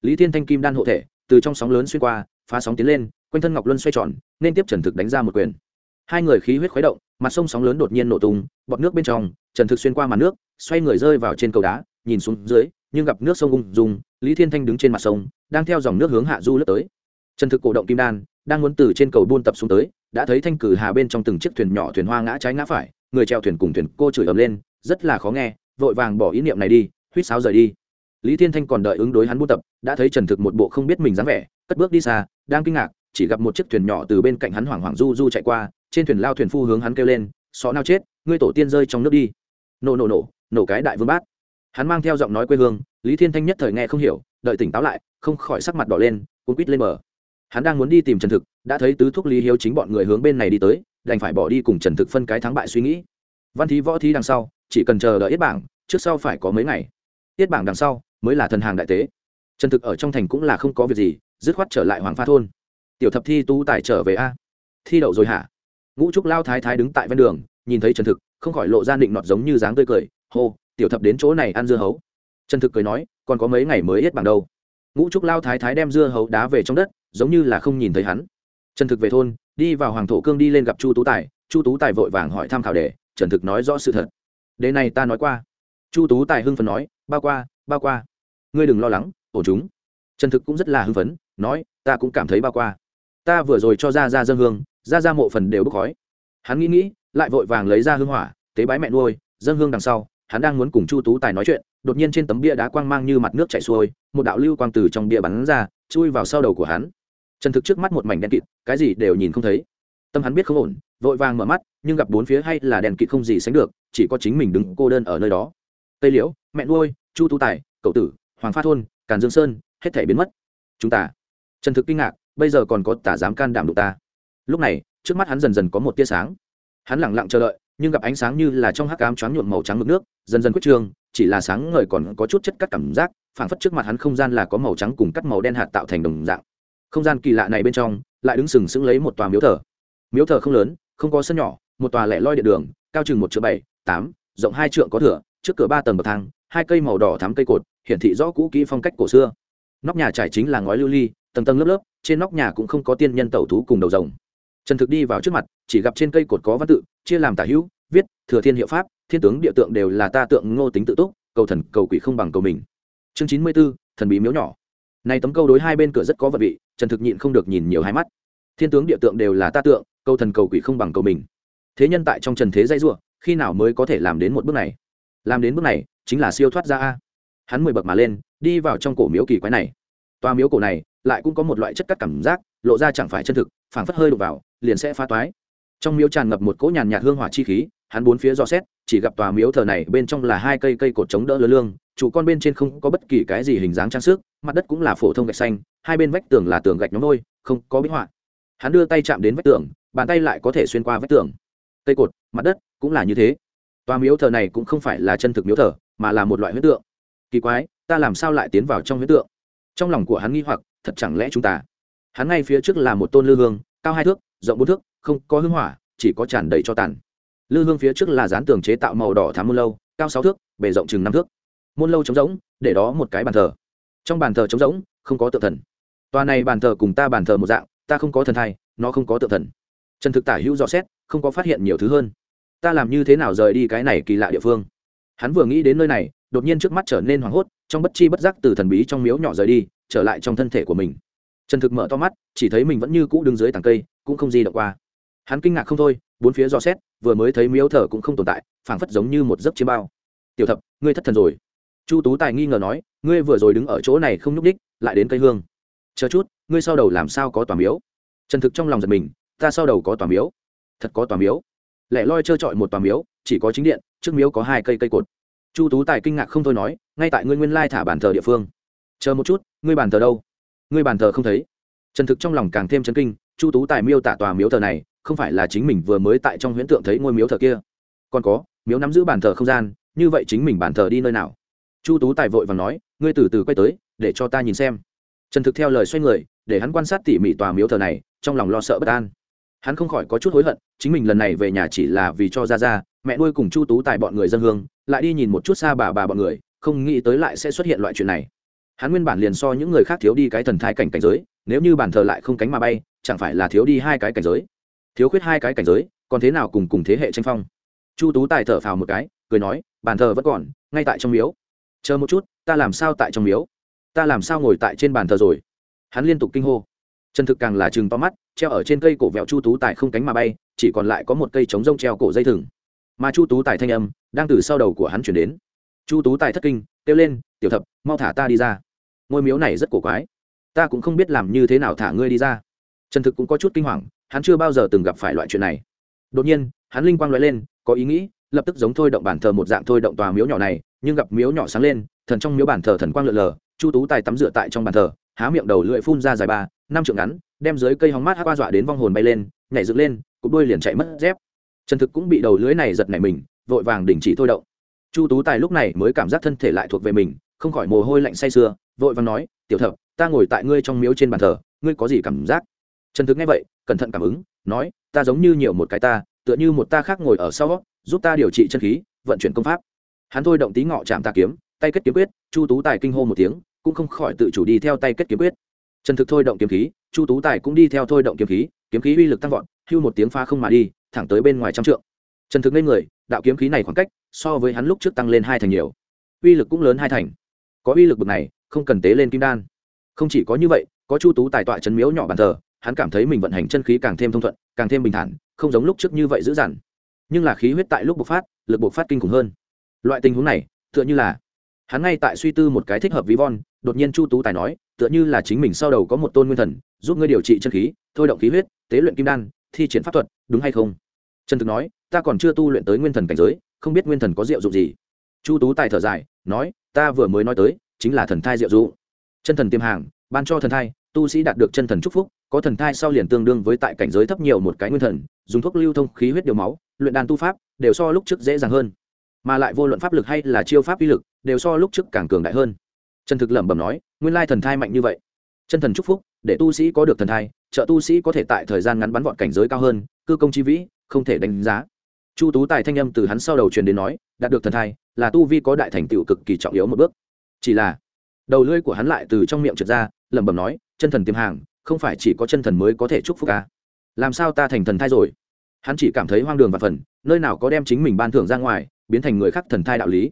A: Lý thiên thanh kim đan hộ thể, từ trong sóng lớn xuyên qua, phá sóng tiến lên quanh thân ngọc luân xoay tròn, nên tiếp trần thực đánh ra một quyền. Hai người khí huyết khuấy động, mặt sông sóng lớn đột nhiên nổ tung, bọt nước bên trong, trần thực xuyên qua mặt nước, xoay người rơi vào trên cầu đá, nhìn xuống dưới, nhưng gặp nước sông ung dung, lý thiên thanh đứng trên mặt sông, đang theo dòng nước hướng hạ du lướt tới. Trần thực cổ động kim đan, đang muốn từ trên cầu buôn tập xuống tới, đã thấy thanh cử hà bên trong từng chiếc thuyền nhỏ thuyền hoa ngã trái ngã phải, người treo thuyền cùng thuyền cô chửi ầm lên, rất là khó nghe, vội vàng bỏ ý niệm này đi, huýt sáo rời đi. Lý thiên thanh còn đợi ứng đối hắn buôn tập, đã thấy trần thực một bộ không biết mình dáng vẻ, cất bước đi xa, đang kinh ngạc chỉ gặp một chiếc thuyền nhỏ từ bên cạnh hắn hoảng hoảng du du chạy qua, trên thuyền lao thuyền phu hướng hắn kêu lên xó nao chết, ngươi tổ tiên rơi trong nước đi. Nổ nổ nổ nổ cái đại vương bát. Hắn mang theo giọng nói quê hương, lý thiên thanh nhất thời nghe không hiểu, đợi tỉnh táo lại, không khỏi sắc mặt đỏ lên, cuốn quýt lên bờ. Hắn đang muốn đi tìm trần thực, đã thấy tứ thúc lý hiếu chính bọn người hướng bên này đi tới, đành phải bỏ đi cùng trần thực phân cái thắng bại suy nghĩ. Văn thí võ thí đằng sau, chỉ cần chờ đợi yết bảng, trước sau phải có mấy ngày. Yết bảng đằng sau, mới là thần hàng đại tế. Trần thực ở trong thành cũng là không có việc gì, dứt khoát trở lại hoàng pha thôn tiểu thập thi tú tài trở về a. Thi đậu rồi hả? Ngũ trúc lao thái thái đứng tại ven đường, nhìn thấy trần thực, không khỏi lộ ra định nọt giống như dáng tươi cười. Hô, tiểu thập đến chỗ này ăn dưa hấu. Trần thực cười nói, còn có mấy ngày mới hết bằng đâu. Ngũ trúc lao thái thái đem dưa hấu đá về trong đất, giống như là không nhìn thấy hắn. Trần thực về thôn, đi vào hoàng thổ cương đi lên gặp chu tú tài. Chu tú tài vội vàng hỏi thăm khảo đề, trần thực nói rõ sự thật. Đề này ta nói qua. Chu tú tài hưng phấn nói, bao qua bao qua. Ngươi đừng lo lắng, ổ chúng. Trần thực cũng rất là hưng phấn, nói, ta cũng cảm thấy bao qua ta vừa rồi cho ra ra dân hương ra ra mộ phần đều bốc khói. Hắn nghĩ nghĩ, lại vội vàng lấy ra hương hỏa, tế bái mẹ nuôi dân hương đằng sau, hắn đang muốn cùng chu tú tài nói chuyện, đột nhiên trên tấm bia đá quang mang như mặt nước chảy xuôi, một đạo lưu quang từ trong bia bắn ra, chui vào sau đầu của hắn. Trần thực trước mắt một mảnh đen kịt, cái gì đều nhìn không thấy. Tâm hắn biết không ổn, vội vàng mở mắt, nhưng gặp bốn phía hay là đèn kịt không gì sánh được, chỉ có chính mình đứng cô đơn ở nơi đó. Tây liễu, mẹ nuôi, chu tú tài, cậu tử, hoàng pha thôn, càn dương sơn, hết thể biến mất. Chúng ta. Trần thực kinh ngạc bây giờ còn có tả dám can đảm đụng ta. Lúc này, trước mắt hắn dần dần có một tia sáng. Hắn lẳng lặng chờ đợi, nhưng gặp ánh sáng như là trong hắc cám choáng nhuộm màu trắng mực nước, dần dần quyết trương chỉ là sáng ngời còn có chút chất cắt cảm giác, phảng phất trước mặt hắn không gian là có màu trắng cùng cắt màu đen hạt tạo thành đồng dạng. Không gian kỳ lạ này bên trong, lại đứng sừng sững lấy một tòa miếu thờ. Miếu thờ không lớn, không có sân nhỏ, một tòa lẻ loi địa đường, cao chừng một triệu bảy, tám, rộng hai trượng có thửa, trước cửa ba tầng bậc thang, hai cây màu đỏ thắm cây cột, hiển thị rõ cũ kỹ phong cách cổ xưa. Nóc nhà trải chính là ngói lưu ly, tầng tầng lớp lớp trên nóc nhà cũng không có tiên nhân tẩu thú cùng đầu rồng. Trần thực đi vào trước mặt, chỉ gặp trên cây cột có văn tự, chia làm tả hữu, viết, thừa thiên hiệu pháp, thiên tướng địa tượng đều là ta tượng ngô tính tự túc, cầu thần, cầu quỷ không bằng cầu mình. Chương chín mươi b ố thần bí miếu nhỏ. Này tấm câu đối hai bên cửa rất có vật vị, trần thực nhịn không được nhìn nhiều hai mắt. Thiên tướng địa tượng đều là ta tượng, cầu thần, cầu quỷ không bằng cầu mình. Thế nhân tại trong trần thế dây ruộng khi nào mới có thể làm đến một bước này? Làm đến bước này, chính là siêu thoát ra a. Hắn mười bậc mà lên, đi vào trong cổ miếu kỳ quái này. Toa miếu cổ này lại cũng có một loại chất cắt cảm giác lộ ra chẳng phải chân thực phảng phất hơi đục vào liền sẽ phá toái. Trong miếu tràn ngập một cỗ nhàn nhạt hương hỏa chi khí hắn bốn phía do xét chỉ gặp tòa miếu thờ này bên trong là hai cây cây cột chống đỡ lơ lương trụ con bên trên không có bất kỳ cái gì hình dáng trang sức mặt đất cũng là phổ thông gạch xanh hai bên vách tường là tường gạch nhóm đôi, không có bích họa. Hắn đưa tay chạm đến vách tường bàn tay lại có thể xuyên qua vách tường. Cây cột mặt đất cũng là như thế. Tòa miếu thờ này cũng không phải là chân thực miếu thờ mà là một loại huyết tượng. Kỳ quái ta làm sao lại tiến vào trong huyết tượng? Trong lòng của hắn nghi hoặc thật chẳng lẽ chúng ta? Hắn ngay phía trước là một tôn lư hương, cao hai thước, rộng bốn thước, không có hương hỏa, chỉ có tràn đầy cho tàn. Lư hương phía trước là dán tường chế tạo màu đỏ thám môn lâu, cao sáu thước, bề rộng chừng năm thước. Môn lâu trống rỗng, để đó một cái bàn thờ. Trong bàn thờ trống rỗng, không có tự thần. Tòa này bàn thờ cùng ta bàn thờ một dạng, ta không có thần thai, nó không có tự thần. Trần thực tả hữu dò xét, không có phát hiện nhiều thứ hơn. Ta làm như thế nào rời đi cái này kỳ lạ địa phương? Hắn vừa nghĩ đến nơi này, đột nhiên trước mắt trở nên hoảng hốt, trong bất chi bất giác từ thần bí trong miếu nhỏ rời đi trở lại trong thân thể của mình. Trần thực mở to mắt, chỉ thấy mình vẫn như cũ đứng dưới tàng cây, cũng không di động qua. Hắn kinh ngạc không thôi, bốn phía dò xét, vừa mới thấy miếu thờ cũng không tồn tại, phảng phất giống như một giấc chiêm bao. Tiểu thập, ngươi thất thần rồi. Chu tú tài nghi ngờ nói, ngươi vừa rồi đứng ở chỗ này không nhúc đích lại đến cây hương. Chờ chút, ngươi sau đầu làm sao có tòa miếu? Trần thực trong lòng giật mình, ta sau đầu có tòa miếu. Thật có tòa miếu. Lẻ loi trơ trọi một tòa miếu, chỉ có chính điện, trước miếu có hai cây cây cột. Chu tú tài kinh ngạc không thôi nói, ngay tại ngươi nguyên lai thả bàn thờ địa phương chờ một chút, ngươi bàn thờ đâu? Ngươi bàn thờ không thấy. Trần thực trong lòng càng thêm chấn kinh, chu tú tài miêu tả tòa miếu thờ này, không phải là chính mình vừa mới tại trong huyễn tượng thấy ngôi miếu thờ kia. Còn có, miếu nắm giữ bàn thờ không gian, như vậy chính mình bàn thờ đi nơi nào? Chu tú tài vội và nói, ngươi từ từ quay tới, để cho ta nhìn xem. Trần thực theo lời xoay người, để hắn quan sát tỉ mỉ tòa miếu thờ này, trong lòng lo sợ bất an. Hắn không khỏi có chút hối hận, chính mình lần này về nhà chỉ là vì cho ra ra, mẹ nuôi cùng chu tú tài bọn người dân hương, lại đi nhìn một chút xa bà bà bọn người, không nghĩ tới lại sẽ xuất hiện loại chuyện này hắn nguyên bản liền so những người khác thiếu đi cái thần thai cảnh cảnh giới, nếu như bản thờ lại không cánh mà bay, chẳng phải là thiếu đi hai cái cảnh giới? Thiếu khuyết hai cái cảnh giới, còn thế nào cùng cùng thế hệ tranh phong? Chu tú tài thở phào một cái, cười nói bàn thờ vẫn còn, ngay tại trong miếu. Chờ một chút, ta làm sao tại trong miếu? Ta làm sao ngồi tại trên bàn thờ rồi? Hắn liên tục kinh hô. Chân thực càng là chừng to mắt, treo ở trên cây cổ vẹo chu tú tài không cánh mà bay, chỉ còn lại có một cây trống rông treo cổ dây thừng. Mà chu tú tài thanh âm, đang từ sau đầu của hắn chuyển đến. Chu tú tài thất kinh, kêu lên, tiểu thập, mau thả ta đi ra ngôi miếu này rất cổ quái. Ta cũng không biết làm như thế nào thả ngươi đi ra. Trần thực cũng có chút kinh hoàng, hắn chưa bao giờ từng gặp phải loại chuyện này. Đột nhiên, hắn linh quang nói lên, có ý nghĩ, lập tức giống thôi động bản thờ một dạng thôi động tòa miếu nhỏ này, nhưng gặp miếu nhỏ sáng lên, thần trong miếu bản thờ thần quang lượn lờ, chu tú tài tắm rửa tại trong bàn thờ, há miệng đầu lưỡi phun ra dài ba, năm trượng ngắn, đem dưới cây hóng mát hát qua dọa đến vong hồn bay lên, nhảy dựng lên cục đuôi liền chạy mất dép. Trần thực cũng bị đầu lưỡi này giật nảy mình, vội vàng đình chỉ thôi động. Chu tú tài lúc này mới cảm giác thân thể lại thuộc về mình, không khỏi mồ hôi lạnh say sưa vội vàng nói, tiểu thập, ta ngồi tại ngươi trong miếu trên bàn thờ, ngươi có gì cảm giác? Trần thực nghe vậy, cẩn thận cảm ứng, nói, ta giống như nhiều một cái ta, tựa như một ta khác ngồi ở sau giúp ta điều trị chân khí, vận chuyển công pháp. Hắn thôi động tí ngọ chạm ta kiếm, tay kết kiếm quyết, chu tú tài kinh hô một tiếng, cũng không khỏi tự chủ đi theo tay kết kiếm quyết. Trần thực thôi động kiếm khí, chu tú tài cũng đi theo thôi động kiếm khí kiếm khí uy lực tăng vọt, hưu một tiếng pha không mà đi, thẳng tới bên ngoài trăm trượng. Trần thực lên người, đạo kiếm khí này khoảng cách so với hắn lúc trước tăng lên hai thành nhiều. Uy lực cũng lớn hai thành. Có uy lực bực này không cần tế lên kim đan. Không chỉ có như vậy, có chu tú tài tọa chấn miếu nhỏ bàn thờ, hắn cảm thấy mình vận hành chân khí càng thêm thông thuận, càng thêm bình thản, không giống lúc trước như vậy dữ dằn. Nhưng là khí huyết tại lúc bộc phát, lực bộc phát kinh khủng hơn. Loại tình huống này, tựa như là, hắn ngay tại suy tư một cái thích hợp ví von, đột nhiên chu tú tài nói, tựa như là chính mình sau đầu có một tôn nguyên thần, giúp ngươi điều trị chân khí, thôi động khí huyết, tế luyện kim đan, thi triển pháp thuật, đúng hay không? Trần thực nói, ta còn chưa tu luyện tới nguyên thần cảnh giới, không biết nguyên thần có diệu dụng gì. Chu tú tài thở dài, nói, ta vừa mới nói tới chính là thần thai diệu dụng chân thần tiêm hàng, ban cho thần thai, tu sĩ đạt được chân thần chúc phúc, có thần thai sau liền tương đương với tại cảnh giới thấp nhiều một cái nguyên thần, dùng thuốc lưu thông khí huyết điều máu, luyện đàn tu pháp, đều so lúc trước dễ dàng hơn. Mà lại vô luận pháp lực hay là chiêu pháp uy lực, đều so lúc trước càng cường đại hơn. Chân thực lẩm bẩm nói, nguyên lai thần thai mạnh như vậy. Chân thần chúc phúc, để tu sĩ có được thần thai, trợ tu sĩ có thể tại thời gian ngắn bắn vọt cảnh giới cao hơn, cư công chi vĩ, không thể đánh giá. Chu tú tài thanh âm từ hắn sau đầu truyền đến nói, đạt được thần thai, là tu vi có đại thành tựu cực kỳ trọng yếu một bước chỉ là, đầu lưỡi của hắn lại từ trong miệng trượt ra, lẩm bẩm nói, chân thần tiềm hàng, không phải chỉ có chân thần mới có thể chúc phúc ca à? làm sao ta thành thần thai rồi? Hắn chỉ cảm thấy hoang đường và phần, nơi nào có đem chính mình ban thưởng ra ngoài, biến thành người khác thần thai đạo lý.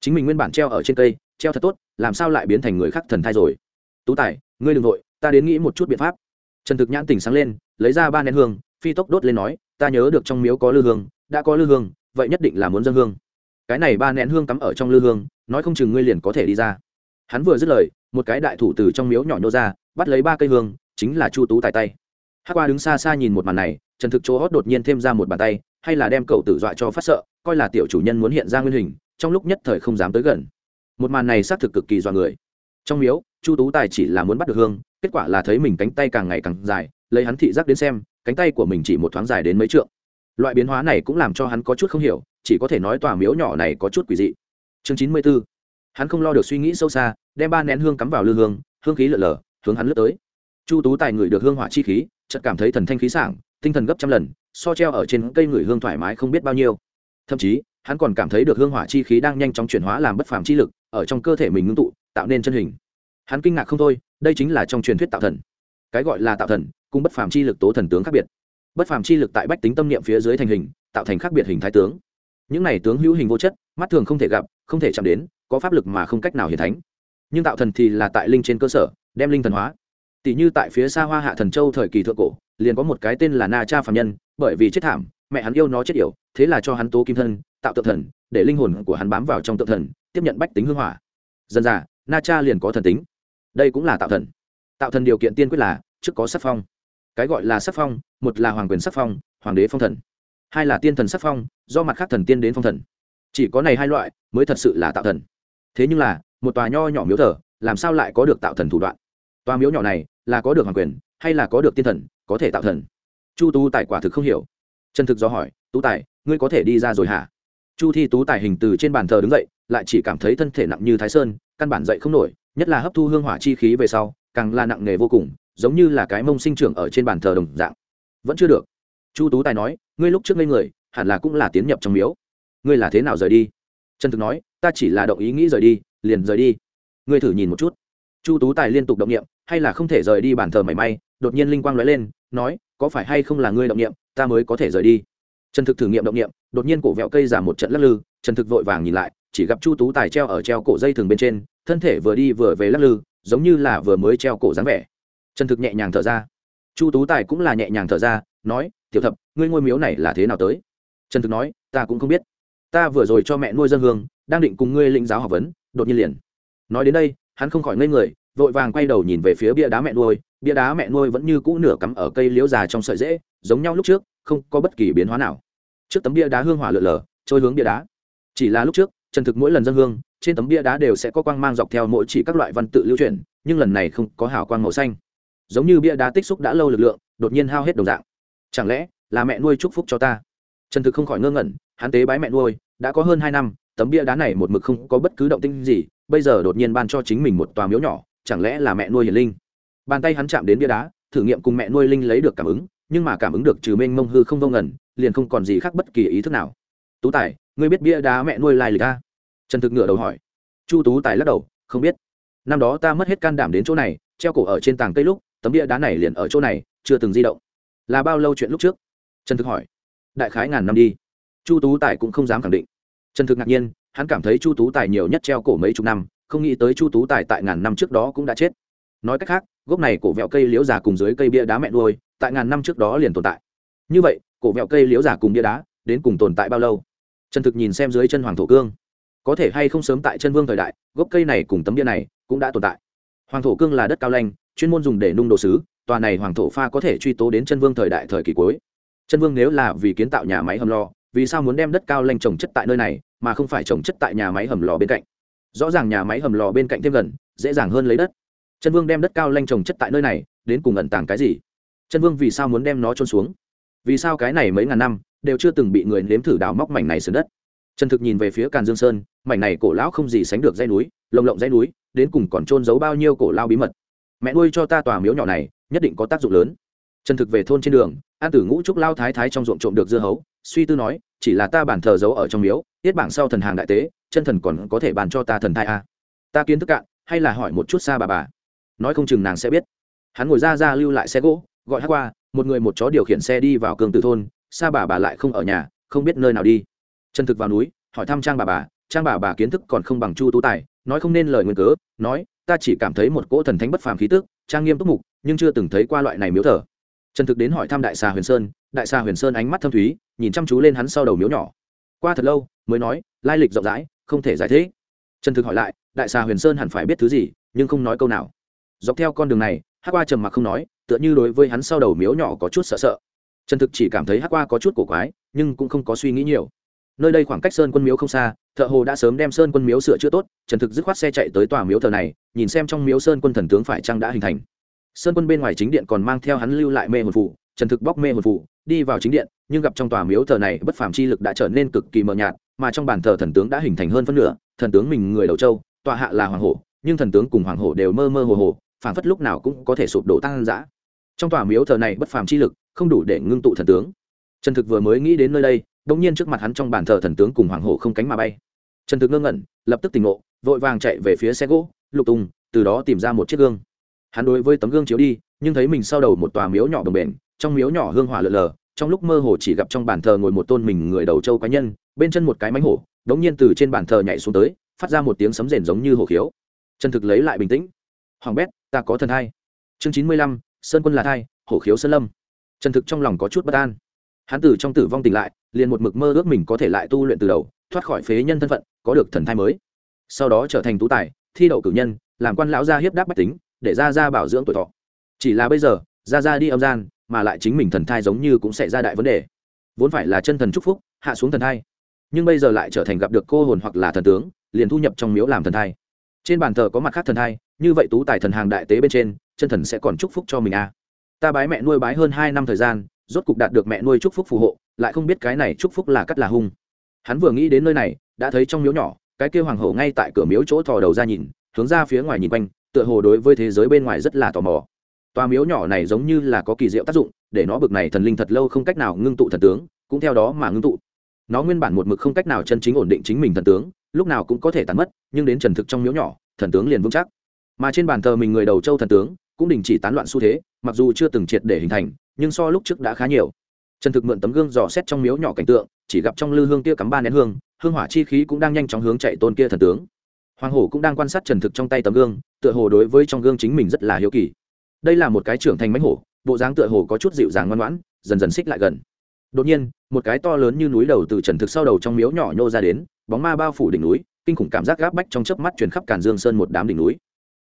A: Chính mình nguyên bản treo ở trên cây, treo thật tốt, làm sao lại biến thành người khác thần thai rồi? Tú tài, ngươi đ ừ n g nội ta đến nghĩ một chút biện pháp. Trần thực nhãn tỉnh sáng lên, lấy ra ba nén hương, phi tốc đốt lên nói, ta nhớ được trong miếu có lư hương, đã có lư hương, vậy nhất định là muốn dân hương. Cái này ba nén hương cắm ở trong lư hương nói không chừng ngươi liền có thể đi ra. Hắn vừa dứt lời, một cái đại thủ từ trong miếu nhỏ nhô ra, bắt lấy ba cây hương, chính là chu tú tài tay. Hát qua đứng xa xa nhìn một màn này trần thực chỗ hót đột nhiên thêm ra một bàn tay, hay là đem cậu tử dọa cho phát sợ, coi là tiểu chủ nhân muốn hiện ra nguyên hình, trong lúc nhất thời không dám tới gần. Một màn này xác thực cực kỳ dọa người. Trong miếu, chu tú tài chỉ là muốn bắt được hương, kết quả là thấy mình cánh tay càng ngày càng dài, lấy hắn thị giác đến xem, cánh tay của mình chỉ một thoáng dài đến mấy trượng. Loại biến hóa này cũng làm cho hắn có chút không hiểu, chỉ có thể nói tòa miếu nhỏ này có chút quỷ dị chương chín mươi b ố hắn không lo được suy nghĩ sâu xa, đem ba nén hương cắm vào lư hương hương khí lở lở, hướng hắn lướt tới. Chu tú tài ngửi được hương hỏa chi khí, chợt cảm thấy thần thanh khí sảng, tinh thần gấp trăm lần, so treo ở trên cây ngửi hương thoải mái không biết bao nhiêu. Thậm chí, hắn còn cảm thấy được hương hỏa chi khí đang nhanh chóng chuyển hóa làm bất phàm chi lực, ở trong cơ thể mình ngưng tụ, tạo nên chân hình. Hắn kinh ngạc không thôi, đây chính là trong truyền thuyết tạo thần. Cái gọi là tạo thần, cùng bất phàm chi lực tố thần tướng khác biệt. Bất phàm chi lực tại bách tính tâm niệm phía dưới thành hình, tạo thành khác biệt hình thái tướng. Những này tướng hữu hình vô chất, mắt thường không thể gặp không thể chạm đến, có pháp lực mà không cách nào hiển thánh. Nhưng tạo thần thì là tại linh trên cơ sở, đem linh thần hóa. Tỷ như tại phía xa hoa hạ thần châu thời kỳ thượng cổ, liền có một cái tên là na cha phạm nhân, bởi vì chết thảm, mẹ hắn yêu nó chết yểu, thế là cho hắn tố kim thân, tạo tượng thần, để linh hồn của hắn bám vào trong tượng thần, tiếp nhận bách tính hương hỏa. Dần dà, na cha liền có thần tính. Đây cũng là tạo thần. Tạo thần điều kiện tiên quyết là, trước có sắc phong. Cái gọi là sắc phong, một là hoàng quyền sắc phong, hoàng đế phong thần. Hai là tiên thần sắc phong, do mặt khác thần tiên đến phong thần chỉ có này hai loại mới thật sự là tạo thần. Thế nhưng là, một tòa nho nhỏ miếu thờ, làm sao lại có được tạo thần thủ đoạn? Tòa miếu nhỏ này là có được hoàng quyền, hay là có được tiên thần, có thể tạo thần? Chu tu tài quả thực không hiểu. Chân thực do hỏi, tú tài, ngươi có thể đi ra rồi hả? Chu thi tú tài hình từ trên bàn thờ đứng dậy, lại chỉ cảm thấy thân thể nặng như thái sơn, căn bản dậy không nổi, nhất là hấp thu hương hỏa chi khí về sau, càng là nặng nề vô cùng, giống như là cái mông sinh trưởng ở trên bàn thờ đồng dạng. Vẫn chưa được. Chu tú tài nói, ngươi lúc trước ngây người, hẳn là cũng là tiến nhập trong miếu ngươi là thế nào rời đi? Trần thực nói, ta chỉ là động ý nghĩ rời đi, liền rời đi. Ngươi thử nhìn một chút. Chu tú tài liên tục động nghiệm hay là không thể rời đi bàn thờ mảy may, đột nhiên linh quang nói lên, nói, có phải hay không là ngươi động nghiệm ta mới có thể rời đi. Trần thực thử nghiệm động nghiệm đột nhiên cổ vẹo cây giảm một trận lắc lư, trần thực vội vàng nhìn lại, chỉ gặp chu tú tài treo ở treo cổ dây thừng bên trên, thân thể vừa đi vừa về lắc lư, giống như là vừa mới treo cổ dáng vẻ. Trần thực nhẹ nhàng thở ra. Chu tú tài cũng là nhẹ nhàng thở ra, nói, tiểu thập, ngươi ngôi miếu này là thế nào tới? Trần thực nói, ta cũng không biết ta vừa rồi cho mẹ nuôi dân hương, đang định cùng ngươi lĩnh giáo học vấn, đột nhiên liền. Nói đến đây, hắn không khỏi ngây người, vội vàng quay đầu nhìn về phía bia đá mẹ nuôi, bia đá mẹ nuôi vẫn như cũ nửa cắm ở cây liễu già trong sợi rễ giống nhau lúc trước, không có bất kỳ biến hóa nào. Trước tấm bia đá hương hỏa lượn lờ, trôi hướng bia đá. Chỉ là lúc trước trần thực mỗi lần dân hương, trên tấm bia đá đều sẽ có quang mang dọc theo mỗi chỉ các loại văn tự lưu truyền, nhưng lần này không có hào quang màu xanh. Giống như bia đá tích xúc đã lâu lực lượng, đột nhiên hao hết đồng dạng. Chẳng lẽ là mẹ nuôi chúc phúc cho ta? Trần thực không khỏi ngơ ngẩn, hắn tế bái mẹ nuôi, đã có hơn hai năm, tấm bia đá này một mực không có bất cứ động tinh gì, bây giờ đột nhiên ban cho chính mình một tòa miếu nhỏ, chẳng lẽ là mẹ nuôi hiền linh? Bàn tay hắn chạm đến bia đá, thử nghiệm cùng mẹ nuôi linh lấy được cảm ứng, nhưng mà cảm ứng được trừ mênh mông hư không vô ngẩn liền không còn gì khác bất kỳ ý thức nào. Tú tài, ngươi biết bia đá mẹ nuôi lai lịch a? Trần thực ngựa đầu hỏi. Chu tú tài lắc đầu, không biết. Năm đó ta mất hết can đảm đến chỗ này, treo cổ ở trên tàng cây lúc, tấm bia đá này liền ở chỗ này, chưa từng di động. Là bao lâu chuyện lúc trước? Trần thực hỏi đại khái ngàn năm đi. Chu tú tài cũng không dám khẳng định. Trần thực ngạc nhiên, hắn cảm thấy chu tú tài nhiều nhất treo cổ mấy chục năm, không nghĩ tới chu tú tài tại ngàn năm trước đó cũng đã chết. Nói cách khác, gốc này cổ vẹo cây liễu già cùng dưới cây bia đá mẹ nuôi, tại ngàn năm trước đó liền tồn tại. Như vậy, cổ vẹo cây liễu già cùng bia đá, đến cùng tồn tại bao lâu? Trần thực nhìn xem dưới chân hoàng thổ cương. Có thể hay không sớm tại chân vương thời đại, gốc cây này cùng tấm bia này cũng đã tồn tại. Hoàng thổ cương là đất cao lanh, chuyên môn dùng để nung đồ sứ, tòa này hoàng thổ pha có thể truy tố đến chân vương thời đại thời kỳ cuối chân vương nếu là vì kiến tạo nhà máy hầm lò, vì sao muốn đem đất cao lanh trồng chất tại nơi này, mà không phải trồng chất tại nhà máy hầm lò bên cạnh? Rõ ràng nhà máy hầm lò bên cạnh thêm gần, dễ dàng hơn lấy đất. Chân vương đem đất cao lanh trồng chất tại nơi này, đến cùng ẩn tàng cái gì? Chân vương vì sao muốn đem nó trôn xuống? Vì sao cái này mấy ngàn năm đều chưa từng bị người nếm thử đào móc mảnh này sườn đất? Trần thực nhìn về phía càn dương sơn, mảnh này cổ lão không gì sánh được dây núi, lồng lộng dây núi, đến cùng còn trôn giấu bao nhiêu cổ lao bí mật? Mẹ nuôi cho ta tòa miếu nhỏ này, nhất định có tác dụng lớn trần thực về thôn trên đường, an tử ngũ trúc lao thái thái trong ruộng trộm được dưa hấu, suy tư nói, chỉ là ta bản thờ giấu ở trong miếu, tiết bảng sau thần hàng đại tế, chân thần còn có thể bàn cho ta thần thai a à. ta kiến thức cạn, hay là hỏi một chút xa bà bà? Nói không chừng nàng sẽ biết. Hắn ngồi ra ra lưu lại xe gỗ, gọi hát qua, một người một chó điều khiển xe đi vào cường tử thôn, xa bà bà lại không ở nhà, không biết nơi nào đi. Trần thực vào núi, hỏi thăm trang bà bà, trang bà bà kiến thức còn không bằng chu tú tài, nói không nên lời nguyên cớ, nói, ta chỉ cảm thấy một cỗ thần thánh bất phàm khí tức, trang nghiêm túc mục, nhưng chưa từng thấy qua loại này miếu thờ trần thực đến hỏi thăm đại xà huyền sơn, đại xà huyền sơn ánh mắt thâm thúy, nhìn chăm chú lên hắn sau đầu miếu nhỏ. Qua thật lâu, mới nói, lai lịch rộng rãi, không thể giải thích. Trần thực hỏi lại, đại xà huyền sơn hẳn phải biết thứ gì, nhưng không nói câu nào. Dọc theo con đường này hát qua trầm mặc không nói, tựa như đối với hắn sau đầu miếu nhỏ có chút sợ sợ. Trần thực chỉ cảm thấy hát qua có chút cổ quái, nhưng cũng không có suy nghĩ nhiều. Nơi đây khoảng cách sơn quân miếu không xa, thợ hồ đã sớm đem sơn quân miếu sửa chữa tốt, trần thực dứt khoát xe chạy tới tòa miếu thờ này, nhìn xem trong miếu sơn quân thần tướng phải chăng đã hình thành sơn quân bên ngoài chính điện còn mang theo hắn lưu lại mê hồn phụ trần thực bóc mê hồn phụ đi vào chính điện, nhưng gặp trong tòa miếu thờ này bất phàm chi lực đã trở nên cực kỳ mờ nhạt, mà trong bản thờ thần tướng đã hình thành hơn phân nửa, thần tướng mình người đầu châu, tòa hạ là hoàng hổ, nhưng thần tướng cùng hoàng hổ đều mơ mơ hồ hồ, phảng phất lúc nào cũng có thể sụp đổ tăng dã trong tòa miếu thờ này bất phàm chi lực, không đủ để ngưng tụ thần tướng. Trần thực vừa mới nghĩ đến nơi đây bỗng nhiên trước mặt hắn trong bàn thờ thần tướng cùng hoàng hổ không cánh mà bay. Trần thực ngơ ngẩn, lập tức tỉnh ngộ, vội vàng chạy về phía xe gỗ, lục tùng từ đó tìm ra một chiếc gương hắn đối với tấm gương chiếu đi, nhưng thấy mình sau đầu một tòa miếu nhỏ đồng bền, trong miếu nhỏ hương hỏa lợn lờ, trong lúc mơ hồ chỉ gặp trong bàn thờ ngồi một tôn mình người đầu châu cá nhân, bên chân một cái mánh hổ, đống nhiên từ trên bàn thờ nhảy xuống tới, phát ra một tiếng sấm rền giống như hổ khiếu. Trần thực lấy lại bình tĩnh. Hoàng bét, ta có thần thai. Chương chín mươi lăm, sơn quân là thai, hổ khiếu sơn lâm. Trần thực trong lòng có chút bất an. Hắn từ trong tử vong tỉnh lại, liền một mực mơ ước mình có thể lại tu luyện từ đầu, thoát khỏi phế nhân thân phận, có được thần thai mới. Sau đó trở thành tú tài, thi đậu cử nhân, làm quan lão gia hiếp đáp bách tính để ra ra bảo dưỡng tuổi thọ. Chỉ là bây giờ ra ra đi âm gian, mà lại chính mình thần thai giống như cũng sẽ ra đại vấn đề. Vốn phải là chân thần chúc phúc, hạ xuống thần thai. Nhưng bây giờ lại trở thành gặp được cô hồn hoặc là thần tướng, liền thu nhập trong miếu làm thần thai. Trên bàn thờ có mặt khác thần thai, như vậy tú tài thần hàng đại tế bên trên, chân thần sẽ còn chúc phúc cho mình à. ta bái mẹ nuôi bái hơn hai năm thời gian, rốt cục đạt được mẹ nuôi chúc phúc phù hộ, lại không biết cái này chúc phúc là cắt là hung. Hắn vừa nghĩ đến nơi này, đã thấy trong miếu nhỏ, cái kêu hoàng hậu ngay tại cửa miếu chỗ thò đầu ra nhìn, hướng ra phía ngoài nhìn quanh tựa hồ đối với thế giới bên ngoài rất là tò mò. Toa miếu nhỏ này giống như là có kỳ diệu tác dụng, để nó bực này thần linh thật lâu không cách nào ngưng tụ thần tướng, cũng theo đó mà ngưng tụ. Nó nguyên bản một mực không cách nào chân chính ổn định chính mình thần tướng, lúc nào cũng có thể tàn mất, nhưng đến trần thực trong miếu nhỏ, thần tướng liền vững chắc. Mà trên bàn thờ mình người đầu châu thần tướng, cũng đình chỉ tán loạn xu thế, mặc dù chưa từng triệt để hình thành, nhưng so lúc trước đã khá nhiều. Trần thực mượn tấm gương dò xét trong miếu nhỏ cảnh tượng, chỉ gặp trong lư hương kia cắm ba nén hương hương hỏa chi khí cũng đang nhanh chóng hướng chạy tôn kia thần tướng hoàng hổ cũng đang quan sát trần thực trong tay tấm gương, tựa hồ đối với trong gương chính mình rất là hiếu kỳ. Đây là một cái trưởng thành mánh hổ, bộ dáng tựa hồ có chút dịu dàng ngoan ngoãn, dần dần xích lại gần. Đột nhiên, một cái to lớn như núi đầu từ trần thực sau đầu trong miếu nhỏ nhô ra đến, bóng ma bao phủ đỉnh núi, kinh khủng cảm giác gáp bách trong chớp mắt truyền khắp càn dương sơn một đám đỉnh núi.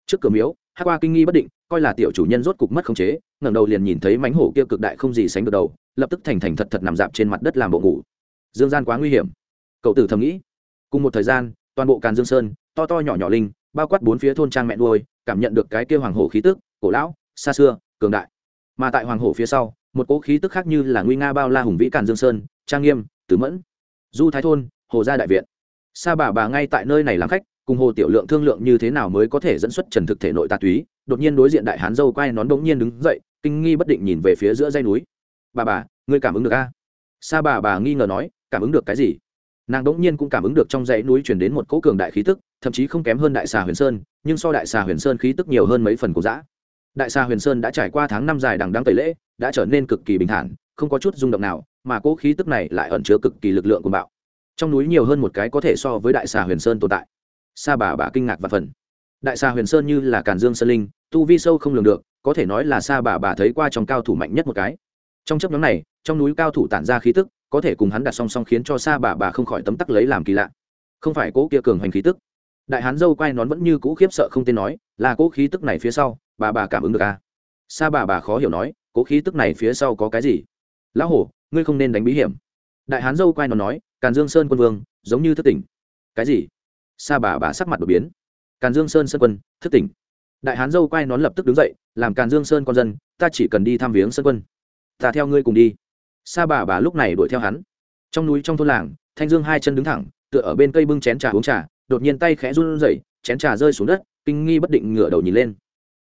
A: Trước cửa miếu hát qua kinh nghi bất định, coi là tiểu chủ nhân rốt cục mất khống chế, ngẩng đầu liền nhìn thấy mánh hổ kia cực đại không gì sánh được đầu, lập tức thành thành thật thật nằm dạp trên mặt đất làm bộ ngủ. Dương gian quá nguy hiểm. Cậu tử thầm nghĩ. Cùng một thời gian, toàn bộ càn dương sơn to to nhỏ nhỏ linh, bao quát bốn phía thôn trang mẹ nuôi, cảm nhận được cái kia hoàng hổ khí tức, cổ lão, xa xưa, cường đại. Mà tại hoàng hổ phía sau, một cỗ khí tức khác như là nguy nga bao la hùng vĩ càn dương sơn, trang nghiêm, tứ mẫn. Du thái thôn, hồ gia đại viện. Sa bà bà ngay tại nơi này làm khách, cùng hồ tiểu lượng thương lượng như thế nào mới có thể dẫn xuất trần thực thể nội tà túy, đột nhiên đối diện đại hán dâu quay nón bỗng nhiên đứng dậy, kinh nghi bất định nhìn về phía giữa dây núi. Bà bà, ngươi cảm ứng được a? Sa bà bà nghi ngờ nói, cảm ứng được cái gì? Nàng đ ỗ n g nhiên cũng cảm ứng được trong dãy núi chuyển đến một cỗ cường đại khí tức, thậm chí không kém hơn đại xà huyền sơn, nhưng so đại xà huyền sơn khí tức nhiều hơn mấy phần của giã đại xà huyền sơn đã trải qua tháng năm dài đằng đang tẩy lễ, đã trở nên cực kỳ bình thản, không có chút rung động nào, mà cỗ khí tức này lại ẩn chứa cực kỳ lực lượng của bạo. Trong núi nhiều hơn một cái có thể so với đại xà huyền sơn tồn tại. Sa bà bà kinh ngạc và phần. Đại xà huyền sơn như là càn dương sơn linh, tu vi sâu không lường được, có thể nói là sa bà bà thấy qua trong cao thủ mạnh nhất một cái. Trong chấp nhóm này, trong núi cao thủ tản ra khí tức có thể cùng hắn đặt song song khiến cho sa bà bà không khỏi tấm tắc lấy làm kỳ lạ. Không phải cố kia cường hành khí tức. Đại hán dâu quay nón vẫn như cũ khiếp sợ không tên nói, là cố khí tức này phía sau, bà bà cảm ứng được à. sa bà bà khó hiểu nói, cố khí tức này phía sau có cái gì? Lão hổ, ngươi không nên đánh bí hiểm. Đại hán dâu quay nón nói, càn dương sơn quân vương, giống như thất tỉnh. Cái gì? Sa bà bà sắc mặt đột biến. Càn dương sơn sơn quân thất tỉnh. Đại hán dâu quay nón lập tức đứng dậy, làm càn dương sơn con dân, ta chỉ cần đi thăm viếng sơn quân. Ta theo ngươi cùng đi sa bà bà lúc này đuổi theo hắn. Trong núi trong thôn làng, thanh dương hai chân đứng thẳng, tựa ở bên cây bưng chén trà uống trà, đột nhiên tay khẽ run rẩy, chén trà rơi xuống đất, kinh nghi bất định ngửa đầu nhìn lên.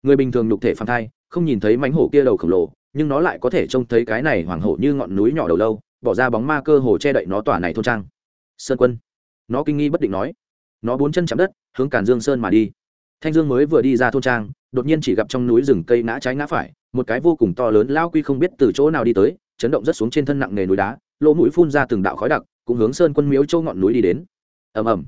A: Người bình thường nhục thể phàm thai, không nhìn thấy mánh hổ kia đầu khổng lồ, nhưng nó lại có thể trông thấy cái này hoàng hổ như ngọn núi nhỏ đầu lâu, bỏ ra bóng ma cơ hồ che đậy nó tỏa này thôn trang. Sơn quân. Nó kinh nghi bất định nói. Nó bốn chân chạm đất, hướng càn dương sơn mà đi. Thanh dương mới vừa đi ra thôn trang, đột nhiên chỉ gặp trong núi rừng cây ngã trái ngã phải, một cái vô cùng to lớn lao quy không biết từ chỗ nào đi tới chấn động rất xuống trên thân nặng nề núi đá, lỗ mũi phun ra từng đạo khói đặc, cũng hướng sơn quân miếu châu ngọn núi đi đến. Ầm ầm.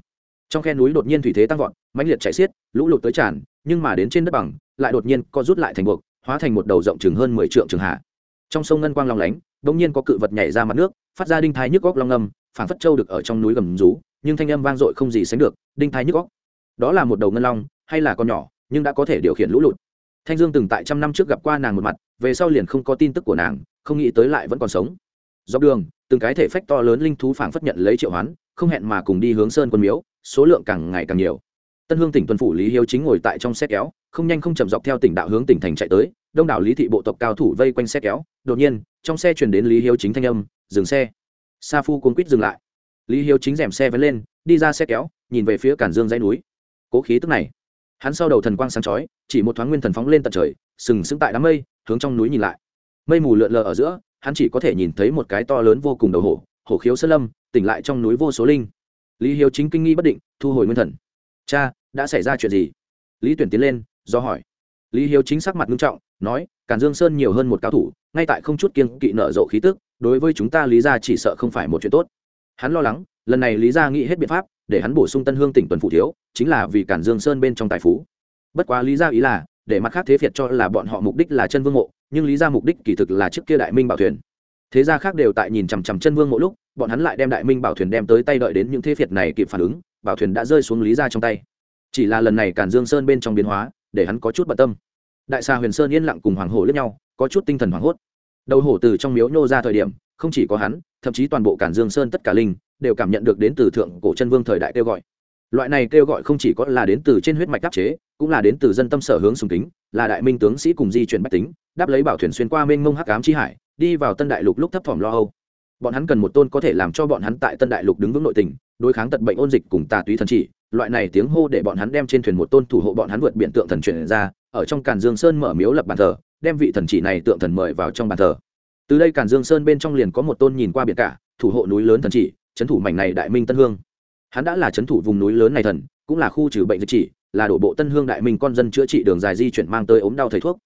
A: Trong khe núi đột nhiên thủy thế tăng vọt, mãnh liệt chạy xiết, lũ lụt tới tràn, nhưng mà đến trên đất bằng, lại đột nhiên co rút lại thành buộc, hóa thành một đầu rộng chừng hơn mười trượng trường hạ. Trong sông ngân quang long lánh đột nhiên có cự vật nhảy ra mặt nước, phát ra đinh thái nhức góc long âm phản phất châu được ở trong núi gầm rú, nhưng thanh âm vang dội không gì sánh được, đinh thái nhức góc. Đó là một đầu ngân long, hay là con nhỏ, nhưng đã có thể điều khiển lũ lụt. Thanh dương từng tại trăm năm trước gặp qua nàng một mặt, về sau liền không có tin tức của nàng không nghĩ tới lại vẫn còn sống. Dọc đường, từng cái thể phách to lớn linh thú phảng phất nhận lấy triệu hoán, không hẹn mà cùng đi hướng sơn quân miếu, số lượng càng ngày càng nhiều. Tân hương tỉnh tuần phủ lý hiếu chính ngồi tại trong xe kéo, không nhanh không chậm dọc theo tỉnh đạo hướng tỉnh thành chạy tới, đông đảo lý thị bộ tộc cao thủ vây quanh xe kéo. Đột nhiên, trong xe chuyển đến lý hiếu chính thanh âm, dừng xe. Sa phu cuốn quýt dừng lại. Lý hiếu chính rèm xe vẫn lên, đi ra xe kéo, nhìn về phía cản dương dãy núi. Cố khí tức này. Hắn sau đầu thần quang sáng chói, chỉ một thoáng nguyên thần phóng lên tận trời, sừng sững tại đám mây, hướng trong núi nhìn lại mây mù lượn lờ ở giữa, hắn chỉ có thể nhìn thấy một cái to lớn vô cùng đầu hổ hổ khiếu sơn lâm, tỉnh lại trong núi vô số linh. Lý hiếu chính kinh nghi bất định, thu hồi nguyên thần. Cha, đã xảy ra chuyện gì? Lý tuyển tiến lên, do hỏi. Lý hiếu chính sắc mặt nghiêm trọng, nói cản dương sơn nhiều hơn một cao thủ, ngay tại không chút kiên kỵ nở rộ khí tức, đối với chúng ta lý ra chỉ sợ không phải một chuyện tốt. Hắn lo lắng, lần này lý ra nghĩ hết biện pháp, để hắn bổ sung tân hương tỉnh tuần phụ thiếu, chính là vì cản dương sơn bên trong tài phú. Bất quá lý ra ý là, để mặt khác thế phiệt cho là bọn họ mục đích là chân vương mộ nhưng lý ra mục đích kỳ thực là trước kia đại minh bảo thuyền. Thế gia khác đều tại nhìn chằm chằm chân vương mỗi lúc, bọn hắn lại đem đại minh bảo thuyền đem tới tay đợi đến những thế phiệt này kịp phản ứng, bảo thuyền đã rơi xuống lý ra trong tay. Chỉ là lần này cản dương sơn bên trong biến hóa, để hắn có chút bận tâm. Đại xa huyền sơn yên lặng cùng hoàng hổ lẫn nhau, có chút tinh thần hoảng hốt. Đầu hổ từ trong miếu nhô ra thời điểm, không chỉ có hắn, thậm chí toàn bộ cản dương sơn tất cả linh, đều cảm nhận được đến từ thượng cổ chân vương thời đại kêu gọi. Loại này kêu gọi không chỉ có là đến từ trên huyết mạch đắc chế, cũng là đến từ dân tâm sở hướng sùng kính là đại minh tướng sĩ cùng di chuyển bách tính, đáp lấy bảo thuyền xuyên qua mênh mông hắc ám chi hải, đi vào tân đại lục lúc thấp thỏm lo âu. Bọn hắn cần một tôn có thể làm cho bọn hắn tại tân đại lục đứng vững nội tình, đối kháng tật bệnh ôn dịch cùng tà túy thần chỉ, loại này tiếng hô để bọn hắn đem trên thuyền một tôn thủ hộ bọn hắn vượt biển tượng thần truyền ra, ở trong càn dương sơn mở miếu lập bàn thờ, đem vị thần chỉ này tượng thần mời vào trong bàn thờ. Từ đây càn dương sơn bên trong liền có một tôn nhìn qua biển cả, thủ hộ núi lớn thần chỉ trấn thủ mảnh này đại minh tân hương. Hắn đã là trấn thủ vùng núi lớn này thần, cũng là khu trừ bệnh dịch chỉ là đổ bộ tân hương đại minh con dân chữa trị đường dài di chuyển mang tới ốm đau thầy thuốc.